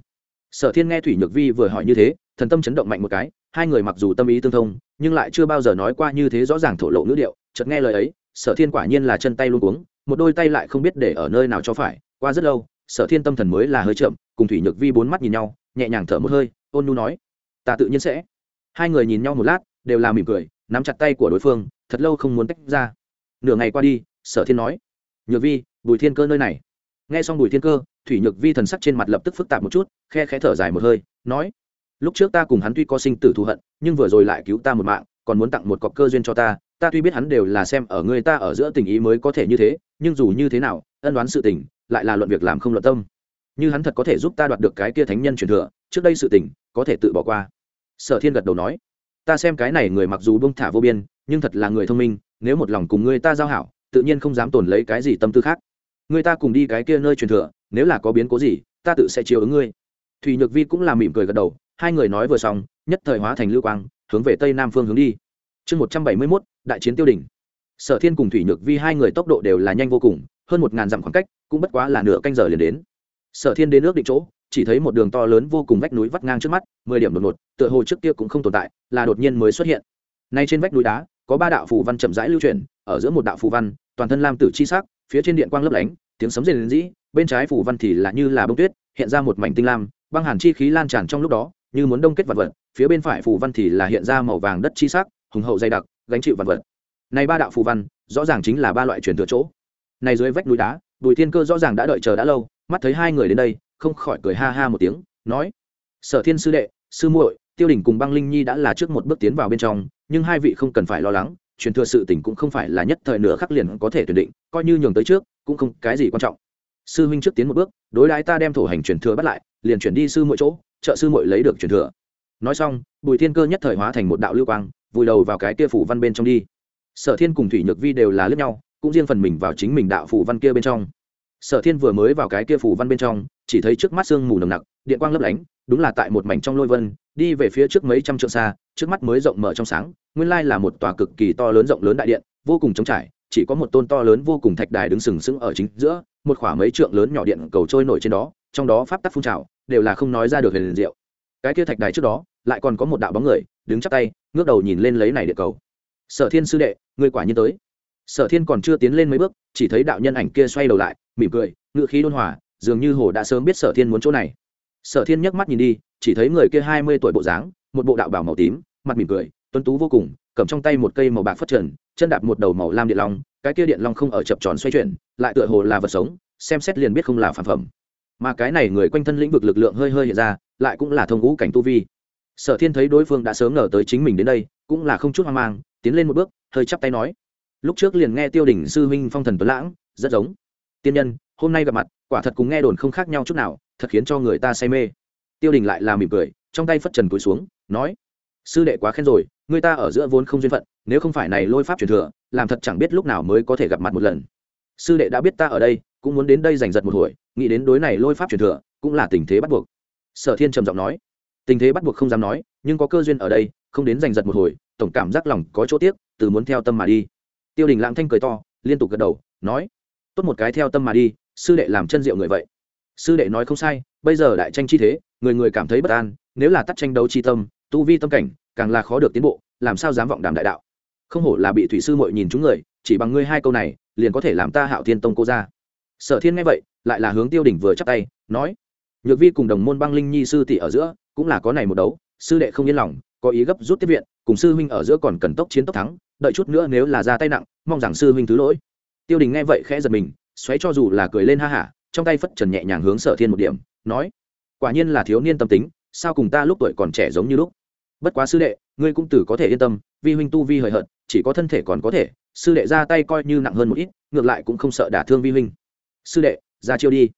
Sở thiên nghe thủy nhược vi vừa hỏi như thế, thần tâm chấn động mạnh một cái, hai người mặc dù tâm ý tương thông, nhưng lại chưa bao giờ nói qua như thế rõ ràng thổ lộ ngữ điệu, chợt nghe lời ấy, sở thiên quả nhiên là chân tay luôn uống một đôi tay lại không biết để ở nơi nào cho phải, qua rất lâu, sở thiên tâm thần mới là hơi chậm, cùng thủy nhược vi bốn mắt nhìn nhau, nhẹ nhàng thở một hơi, ôn nu nói ta tự nhiên sẽ. Hai người nhìn nhau một lát, đều là mỉm cười, nắm chặt tay của đối phương, thật lâu không muốn tách ra. Nửa ngày qua đi, sở thiên nói, nhược vi, bùi thiên cơ nơi này. Nghe xong bùi thiên cơ, thủy nhược vi thần sắc trên mặt lập tức phức tạp một chút, khe khẽ thở dài một hơi, nói, lúc trước ta cùng hắn tuy có sinh tử thù hận, nhưng vừa rồi lại cứu ta một mạng, còn muốn tặng một cọc cơ duyên cho ta ta tuy biết hắn đều là xem ở người ta ở giữa tình ý mới có thể như thế, nhưng dù như thế nào, ân đoán sự tình, lại là luận việc làm không luận tâm như hắn thật có thể giúp ta đoạt được cái kia thánh nhân truyền thừa, trước đây sự tình, có thể tự bỏ qua. Sở thiên gật đầu nói, ta xem cái này người mặc dù bông thả vô biên, nhưng thật là người thông minh, nếu một lòng cùng người ta giao hảo, tự nhiên không dám tồn lấy cái gì tâm tư khác. Người ta cùng đi cái kia nơi truyền thừa, nếu là có biến cố gì, ta tự sẽ chiều ứng ngươi. Thùy nhược vi cũng là mỉm cười gật đầu, hai người nói vừa xong, nhất thời hóa thành lưu quang, hướng về tây nam phương hướng đi. Chương một trăm bảy mươi mốt, đại chiến tiêu đỉnh. Sở thiên cùng thủy nhược vi hai người tốc độ đều là nhanh vô cùng, hơn một ngàn dặm khoảng cách, cũng bất quá là nửa canh giờ liền đến sở thiên đến nước định chỗ, chỉ thấy một đường to lớn vô cùng vách núi vắt ngang trước mắt, mười điểm đột ngột, tựa hồ trước kia cũng không tồn tại, là đột nhiên mới xuất hiện. Nay trên vách núi đá, có ba đạo phù văn chậm rãi lưu truyền ở giữa một đạo phù văn, toàn thân lam tử chi sắc, phía trên điện quang lấp lánh, tiếng sấm rền dĩ bên trái phù văn thì là như là bông tuyết, hiện ra một mảnh tinh lam, băng hàn chi khí lan tràn trong lúc đó, như muốn đông kết vật vật, phía bên phải phù văn thì là hiện ra màu vàng đất chi sắc, hùng hậu dày đặc, gánh chịu vật vật. Này ba đạo phù văn, rõ ràng chính là ba loại truyền thừa chỗ. Này dưới vách núi đá, bùi thiên cơ rõ ràng đã đợi chờ đã lâu mắt thấy hai người đến đây, không khỏi cười ha ha một tiếng, nói, sở thiên sư đệ, sư muội, tiêu đình cùng băng linh nhi đã là trước một bước tiến vào bên trong, nhưng hai vị không cần phải lo lắng, truyền thừa sự tình cũng không phải là nhất thời nửa khắc liền có thể tuyển định, coi như nhường tới trước, cũng không cái gì quan trọng. Sư huynh trước tiến một bước, đối đãi ta đem thổ hành truyền thừa bắt lại, liền chuyển đi sư muội chỗ, trợ sư muội lấy được truyền thừa. Nói xong, bùi thiên cơ nhất thời hóa thành một đạo lưu quang, vùi đầu vào cái kia phủ văn bên trong đi. Sở thiên cùng thủy nhược vi đều là lướt nhau, cũng riêng phần mình vào chính mình đạo phủ văn kia bên trong sở thiên vừa mới vào cái kia phủ văn bên trong, chỉ thấy trước mắt sương mù nồng nặc, điện quang lấp lánh, đúng là tại một mảnh trong lôi vân, đi về phía trước mấy trăm trượng xa, trước mắt mới rộng mở trong sáng, nguyên lai là một tòa cực kỳ to lớn rộng lớn đại điện, vô cùng trống trải, chỉ có một tôn to lớn vô cùng thạch đài đứng sừng sững ở chính giữa, một khoảng mấy trượng lớn nhỏ điện cầu trôi nổi trên đó, trong đó pháp tắc phun trào, đều là không nói ra được huyền diệu. Cái kia thạch đài trước đó, lại còn có một đạo bóng người, đứng chắp tay, ngước đầu nhìn lên lấy này địa cầu. Sở thiên sư đệ, người quả nhiên tới. Sở thiên còn chưa tiến lên mấy bước, chỉ thấy đạo nhân ảnh kia xoay đầu lại mỉm cười ngự khí đôn hòa, dường như hồ đã sớm biết sở thiên muốn chỗ này. Sở thiên nhấc mắt nhìn đi, chỉ thấy người kia hai mươi tuổi bộ dáng, một bộ đạo bảo màu tím, mặt mỉm cười, tuấn tú vô cùng, cầm trong tay một cây màu bạc phất trần, chân đạp một đầu màu lam điện long, cái kia điện long không ở chập tròn xoay chuyển, lại tựa hồ là vật sống, xem xét liền biết không là phản phẩm. Mà cái này người quanh thân lĩnh vực lực lượng hơi hơi hiện ra, lại cũng là thông ngũ cảnh tu vi. Sở thiên thấy đối phương đã sớm ngờ tới chính mình đến đây, cũng là không chút hoang mang, tiến lên một bước, hơi chắp tay nói. Lúc trước liền nghe tiêu đỉnh sư huynh phong thần tuấn lãng, rất giống tiên nhân, hôm nay gặp mặt, quả thật cùng nghe đồn không khác nhau chút nào, thật khiến cho người ta say mê. Tiêu đình lại là mỉm cười, trong tay phất trần túi xuống, nói, sư đệ quá khen rồi, người ta ở giữa vốn không duyên phận, nếu không phải này lôi pháp truyền thừa, làm thật chẳng biết lúc nào mới có thể gặp mặt một lần. Sư đệ đã biết ta ở đây, cũng muốn đến đây giành giật một hồi, nghĩ đến đối này lôi pháp truyền thừa, cũng là tình thế bắt buộc. Sở thiên trầm giọng nói, tình thế bắt buộc không dám nói, nhưng có cơ duyên ở đây, không đến giành giật một hồi, tổng cảm giác lòng có chỗ tiếc, từ muốn theo tâm mà đi. Tiêu đình lãng thanh cười to, liên tục gật đầu, nói tốt một cái theo tâm mà đi, sư đệ làm chân diệu người vậy. Sư đệ nói không sai, bây giờ đại tranh chi thế, người người cảm thấy bất an, nếu là tắt tranh đấu chi tâm, tu vi tâm cảnh, càng là khó được tiến bộ, làm sao dám vọng đàm đại đạo? Không hổ là bị thủy sư mội nhìn chúng người, chỉ bằng ngươi hai câu này, liền có thể làm ta hạo thiên tông cô ra sở thiên nghe vậy, lại là hướng tiêu đỉnh vừa chắp tay, nói, nhược vi cùng đồng môn băng linh nhi sư tỷ ở giữa, cũng là có này một đấu, sư đệ không yên lòng, có ý gấp rút tiếp viện, cùng sư huynh ở giữa còn cần tốc chiến tốc thắng, đợi chút nữa nếu là ra tay nặng, mong rằng sư huynh thứ lỗi tiêu đình nghe vậy khẽ giật mình, xoáy cho dù là cười lên ha hả, trong tay phất trần nhẹ nhàng hướng sở thiên một điểm, nói, quả nhiên là thiếu niên tâm tính, sao cùng ta lúc tuổi còn trẻ giống như lúc? Bất quá sư đệ, ngươi cũng tử có thể yên tâm, vi huynh tu vi hời hợt, chỉ có thân thể còn có thể, sư đệ ra tay coi như nặng hơn một ít, ngược lại cũng không sợ đả thương vi huynh. Sư đệ, ra chiêu đi.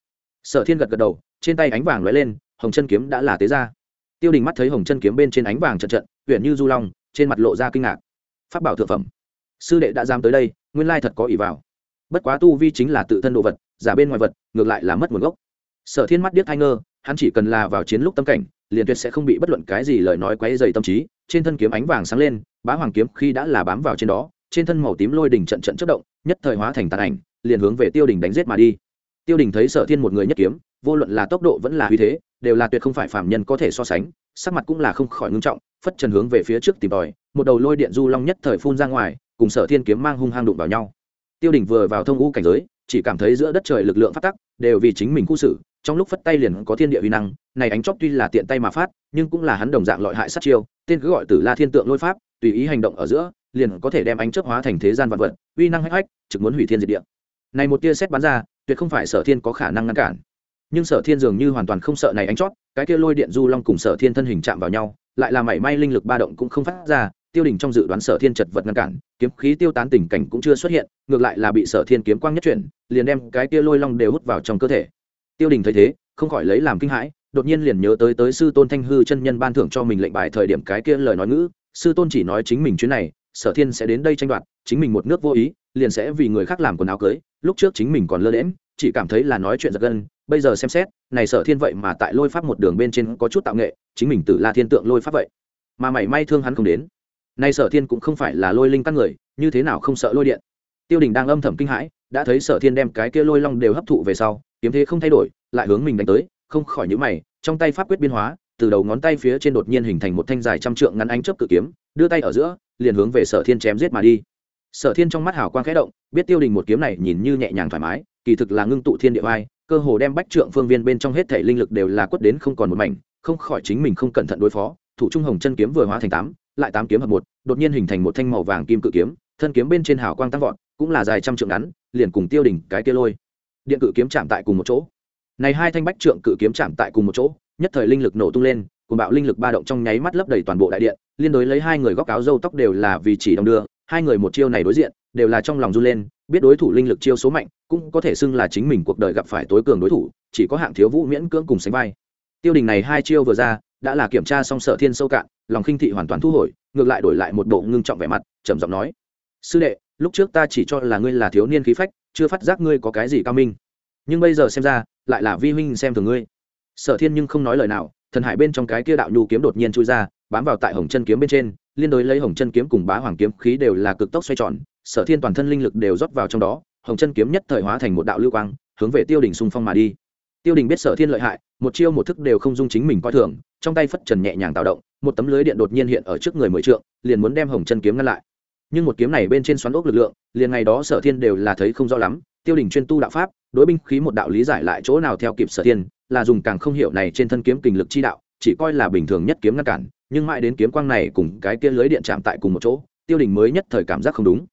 Sở thiên gật gật đầu, trên tay ánh vàng lóe lên, hồng chân kiếm đã là tế ra. Tiêu đình mắt thấy hồng chân kiếm bên trên ánh vàng trận trận huyện như du long, trên mặt lộ ra kinh ngạc. Phát bảo thượng phẩm. Sư đệ đã giam tới đây, nguyên lai thật có ỷ vào bất quá tu vi chính là tự thân đồ vật, giả bên ngoài vật, ngược lại là mất nguồn gốc. Sở thiên mắt điếc thai ngơ, hắn chỉ cần là vào chiến lúc tâm cảnh, liền tuyệt sẽ không bị bất luận cái gì lời nói quấy dày tâm trí. Trên thân kiếm ánh vàng sáng lên, bá hoàng kiếm khi đã là bám vào trên đó, trên thân màu tím lôi đỉnh trận trận chất động, nhất thời hóa thành tàn ảnh, liền hướng về tiêu đình đánh giết mà đi. Tiêu đình thấy sở thiên một người nhất kiếm, vô luận là tốc độ vẫn là uy thế, đều là tuyệt không phải phạm nhân có thể so sánh, sắc mặt cũng là không khỏi ngưng trọng, phất trần hướng về phía trước tìm tòi, một đầu lôi điện du long nhất thời phun ra ngoài, cùng sở thiên kiếm mang hung hăng đụng vào nhau tiêu đình vừa vào thông u cảnh giới, chỉ cảm thấy giữa đất trời lực lượng phát tắc, đều vì chính mình khu xử, trong lúc phất tay liền có thiên địa uy năng, này ánh chóp tuy là tiện tay mà phát, nhưng cũng là hắn đồng dạng loại hại sát chiêu, tên cứ gọi từ la thiên tượng lôi pháp, tùy ý hành động ở giữa, liền có thể đem ánh chớp hóa thành thế gian vật vật, uy năng hách hách, trực muốn hủy thiên diệt địa. Này một tia xét bắn ra, tuyệt không phải sở thiên có khả năng ngăn cản. Nhưng sở thiên dường như hoàn toàn không sợ này ánh chót cái kia lôi điện du long cùng sở thiên thân hình chạm vào nhau, lại là mảy may linh lực ba động cũng không phát ra tiêu đình trong dự đoán sở thiên chật vật ngăn cản, kiếm khí tiêu tán tình cảnh cũng chưa xuất hiện, ngược lại là bị sở thiên kiếm quang nhất chuyển, liền đem cái tia lôi long đều hút vào trong cơ thể. Tiêu đình thấy thế, không khỏi lấy làm kinh hãi, đột nhiên liền nhớ tới tới sư tôn thanh hư chân nhân ban thưởng cho mình lệnh bài thời điểm cái kia lời nói ngữ, sư tôn chỉ nói chính mình chuyến này, sở thiên sẽ đến đây tranh đoạt, chính mình một nước vô ý, liền sẽ vì người khác làm quần áo cưới, lúc trước chính mình còn lơ lẽm chỉ cảm thấy là nói chuyện giật gân, bây giờ xem xét, này sở thiên vậy mà tại lôi pháp một đường bên trên có chút tạo nghệ, chính mình tự la thiên tượng lôi pháp vậy. Mà mảy may thương hắn không đến nay sở thiên cũng không phải là lôi linh căn người, như thế nào không sợ lôi điện? Tiêu đình đang âm thầm kinh hãi, đã thấy sở thiên đem cái kia lôi long đều hấp thụ về sau, kiếm thế không thay đổi, lại hướng mình đánh tới, không khỏi nhữ mày, trong tay pháp quyết biên hóa, từ đầu ngón tay phía trên đột nhiên hình thành một thanh dài trăm trượng ngắn ánh chớp cự kiếm, đưa tay ở giữa, liền hướng về sở thiên chém giết mà đi. Sở thiên trong mắt hào quang khẽ động, biết tiêu đình một kiếm này nhìn như nhẹ nhàng thoải mái, kỳ thực là ngưng tụ thiên địa vai cơ hồ đem bách trượng phương viên bên trong hết thể linh lực đều là quất đến không còn một mảnh, không khỏi chính mình không cẩn thận đối phó, thủ trung hồng chân kiếm vừa hóa thành tám lại tám kiếm hợp một, đột nhiên hình thành một thanh màu vàng kim cự kiếm, thân kiếm bên trên hào quang tăng vọt, cũng là dài trăm trượng ngắn, liền cùng tiêu đỉnh cái kia lôi. Điện cự kiếm chạm tại cùng một chỗ. Này hai thanh bách trượng cự kiếm chạm tại cùng một chỗ, nhất thời linh lực nổ tung lên cùng bạo linh lực ba động trong nháy mắt lấp đầy toàn bộ đại điện, liên đối lấy hai người góc áo râu tóc đều là vì chỉ đồng đưa, hai người một chiêu này đối diện, đều là trong lòng run lên, biết đối thủ linh lực chiêu số mạnh, cũng có thể xưng là chính mình cuộc đời gặp phải tối cường đối thủ, chỉ có hạng thiếu vũ miễn cưỡng cùng sánh vai. Tiêu đình này hai chiêu vừa ra đã là kiểm tra xong sở thiên sâu cạn, lòng khinh thị hoàn toàn thu hồi, ngược lại đổi lại một bộ ngưng trọng vẻ mặt, trầm giọng nói, sư đệ, lúc trước ta chỉ cho là ngươi là thiếu niên khí phách, chưa phát giác ngươi có cái gì cao minh. Nhưng bây giờ xem ra, lại là vi huynh xem thường ngươi. Sở thiên nhưng không nói lời nào, thần hải bên trong cái kia đạo nhu kiếm đột nhiên chui ra, bám vào tại hồng chân kiếm bên trên, liên đối lấy hồng chân kiếm cùng bá hoàng kiếm khí đều là cực tốc xoay tròn, sở thiên toàn thân linh lực đều rót vào trong đó, hồng chân kiếm nhất thời hóa thành một đạo lưu quang, hướng về tiêu đình xung phong mà đi. Tiêu đình biết sở thiên lợi hại, một chiêu một thức đều không dung chính mình coi thường trong tay phất trần nhẹ nhàng tạo động, một tấm lưới điện đột nhiên hiện ở trước người mười trượng, liền muốn đem hồng chân kiếm ngăn lại. Nhưng một kiếm này bên trên xoắn ốc lực lượng, liền ngày đó sở thiên đều là thấy không rõ lắm, tiêu đình chuyên tu đạo pháp, đối binh khí một đạo lý giải lại chỗ nào theo kịp sở thiên, là dùng càng không hiểu này trên thân kiếm kình lực chi đạo, chỉ coi là bình thường nhất kiếm ngăn cản, nhưng mãi đến kiếm quang này cùng cái kia lưới điện chạm tại cùng một chỗ, tiêu đình mới nhất thời cảm giác không đúng.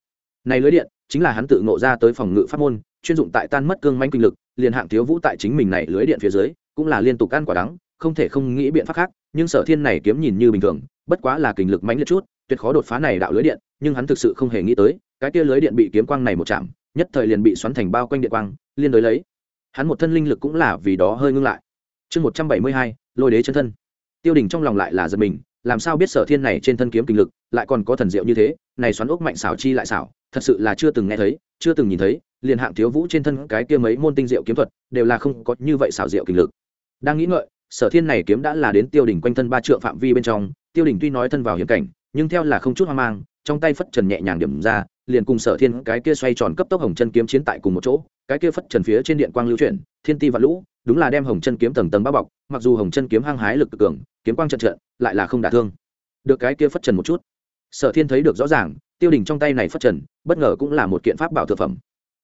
Này lưới điện, chính là hắn tự ngộ ra tới phòng ngự pháp môn, chuyên dụng tại tan mất cương manh kinh lực, liền hạng thiếu vũ tại chính mình này lưới điện phía dưới, cũng là liên tục ăn quả đắng không thể không nghĩ biện pháp khác, nhưng sở thiên này kiếm nhìn như bình thường, bất quá là kình lực mãnh liệt chút, tuyệt khó đột phá này đạo lưới điện, nhưng hắn thực sự không hề nghĩ tới, cái kia lưới điện bị kiếm quang này một chạm, nhất thời liền bị xoắn thành bao quanh điện quang, liên đối lấy. Hắn một thân linh lực cũng là vì đó hơi ngưng lại. Chương một trăm bảy mươi hai, lôi đế chân thân. Tiêu đình trong lòng lại là giật mình, làm sao biết sở thiên này trên thân kiếm kinh lực, lại còn có thần diệu như thế, này xoắn ốc mạnh xảo chi lại xảo, thật sự là chưa từng nghe thấy, chưa từng nhìn thấy, liền hạng thiếu vũ trên thân cái kia mấy môn tinh diệu kiếm thuật, đều là không có như vậy xảo diệu kinh lực. Đang nghĩ ngợi sở thiên này kiếm đã là đến tiêu đỉnh quanh thân ba trượng phạm vi bên trong, tiêu đỉnh tuy nói thân vào hiểm cảnh, nhưng theo là không chút hoang mang, trong tay phất trần nhẹ nhàng điểm ra, liền cùng sở thiên cái kia xoay tròn cấp tốc hồng chân kiếm chiến tại cùng một chỗ, cái kia phất trần phía trên điện quang lưu chuyển, thiên ti và lũ, đúng là đem hồng chân kiếm tầng tầng bao bọc, mặc dù hồng chân kiếm hăng hái lực cực cường, kiếm quang trận trận, lại là không đả thương. Được cái kia phất trần một chút. Sở thiên thấy được rõ ràng, tiêu đỉnh trong tay này phất trần, bất ngờ cũng là một kiện pháp bảo thực phẩm.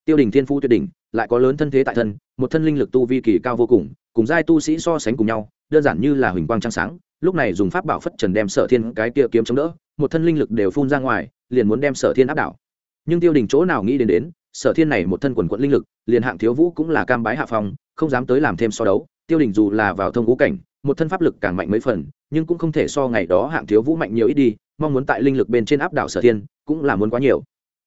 Tiêu đỉnh thiên phu tuyệt đỉnh lại có lớn thân thế tại thân, một thân linh lực tu vi kỳ cao vô cùng cùng giai tu sĩ so sánh cùng nhau, đơn giản như là huỳnh quang trăng sáng, lúc này dùng pháp bảo phất trần đem sở thiên cái kia kiếm chống đỡ, một thân linh lực đều phun ra ngoài, liền muốn đem sở thiên áp đảo. Nhưng tiêu đình chỗ nào nghĩ đến đến, sở thiên này một thân quần quận linh lực, liền hạng thiếu vũ cũng là cam bái hạ phong, không dám tới làm thêm so đấu, tiêu đình dù là vào thông ngũ cảnh, một thân pháp lực càng mạnh mấy phần, nhưng cũng không thể so ngày đó hạng thiếu vũ mạnh nhiều ít đi, mong muốn tại linh lực bên trên áp đảo sở thiên, cũng là muốn quá nhiều.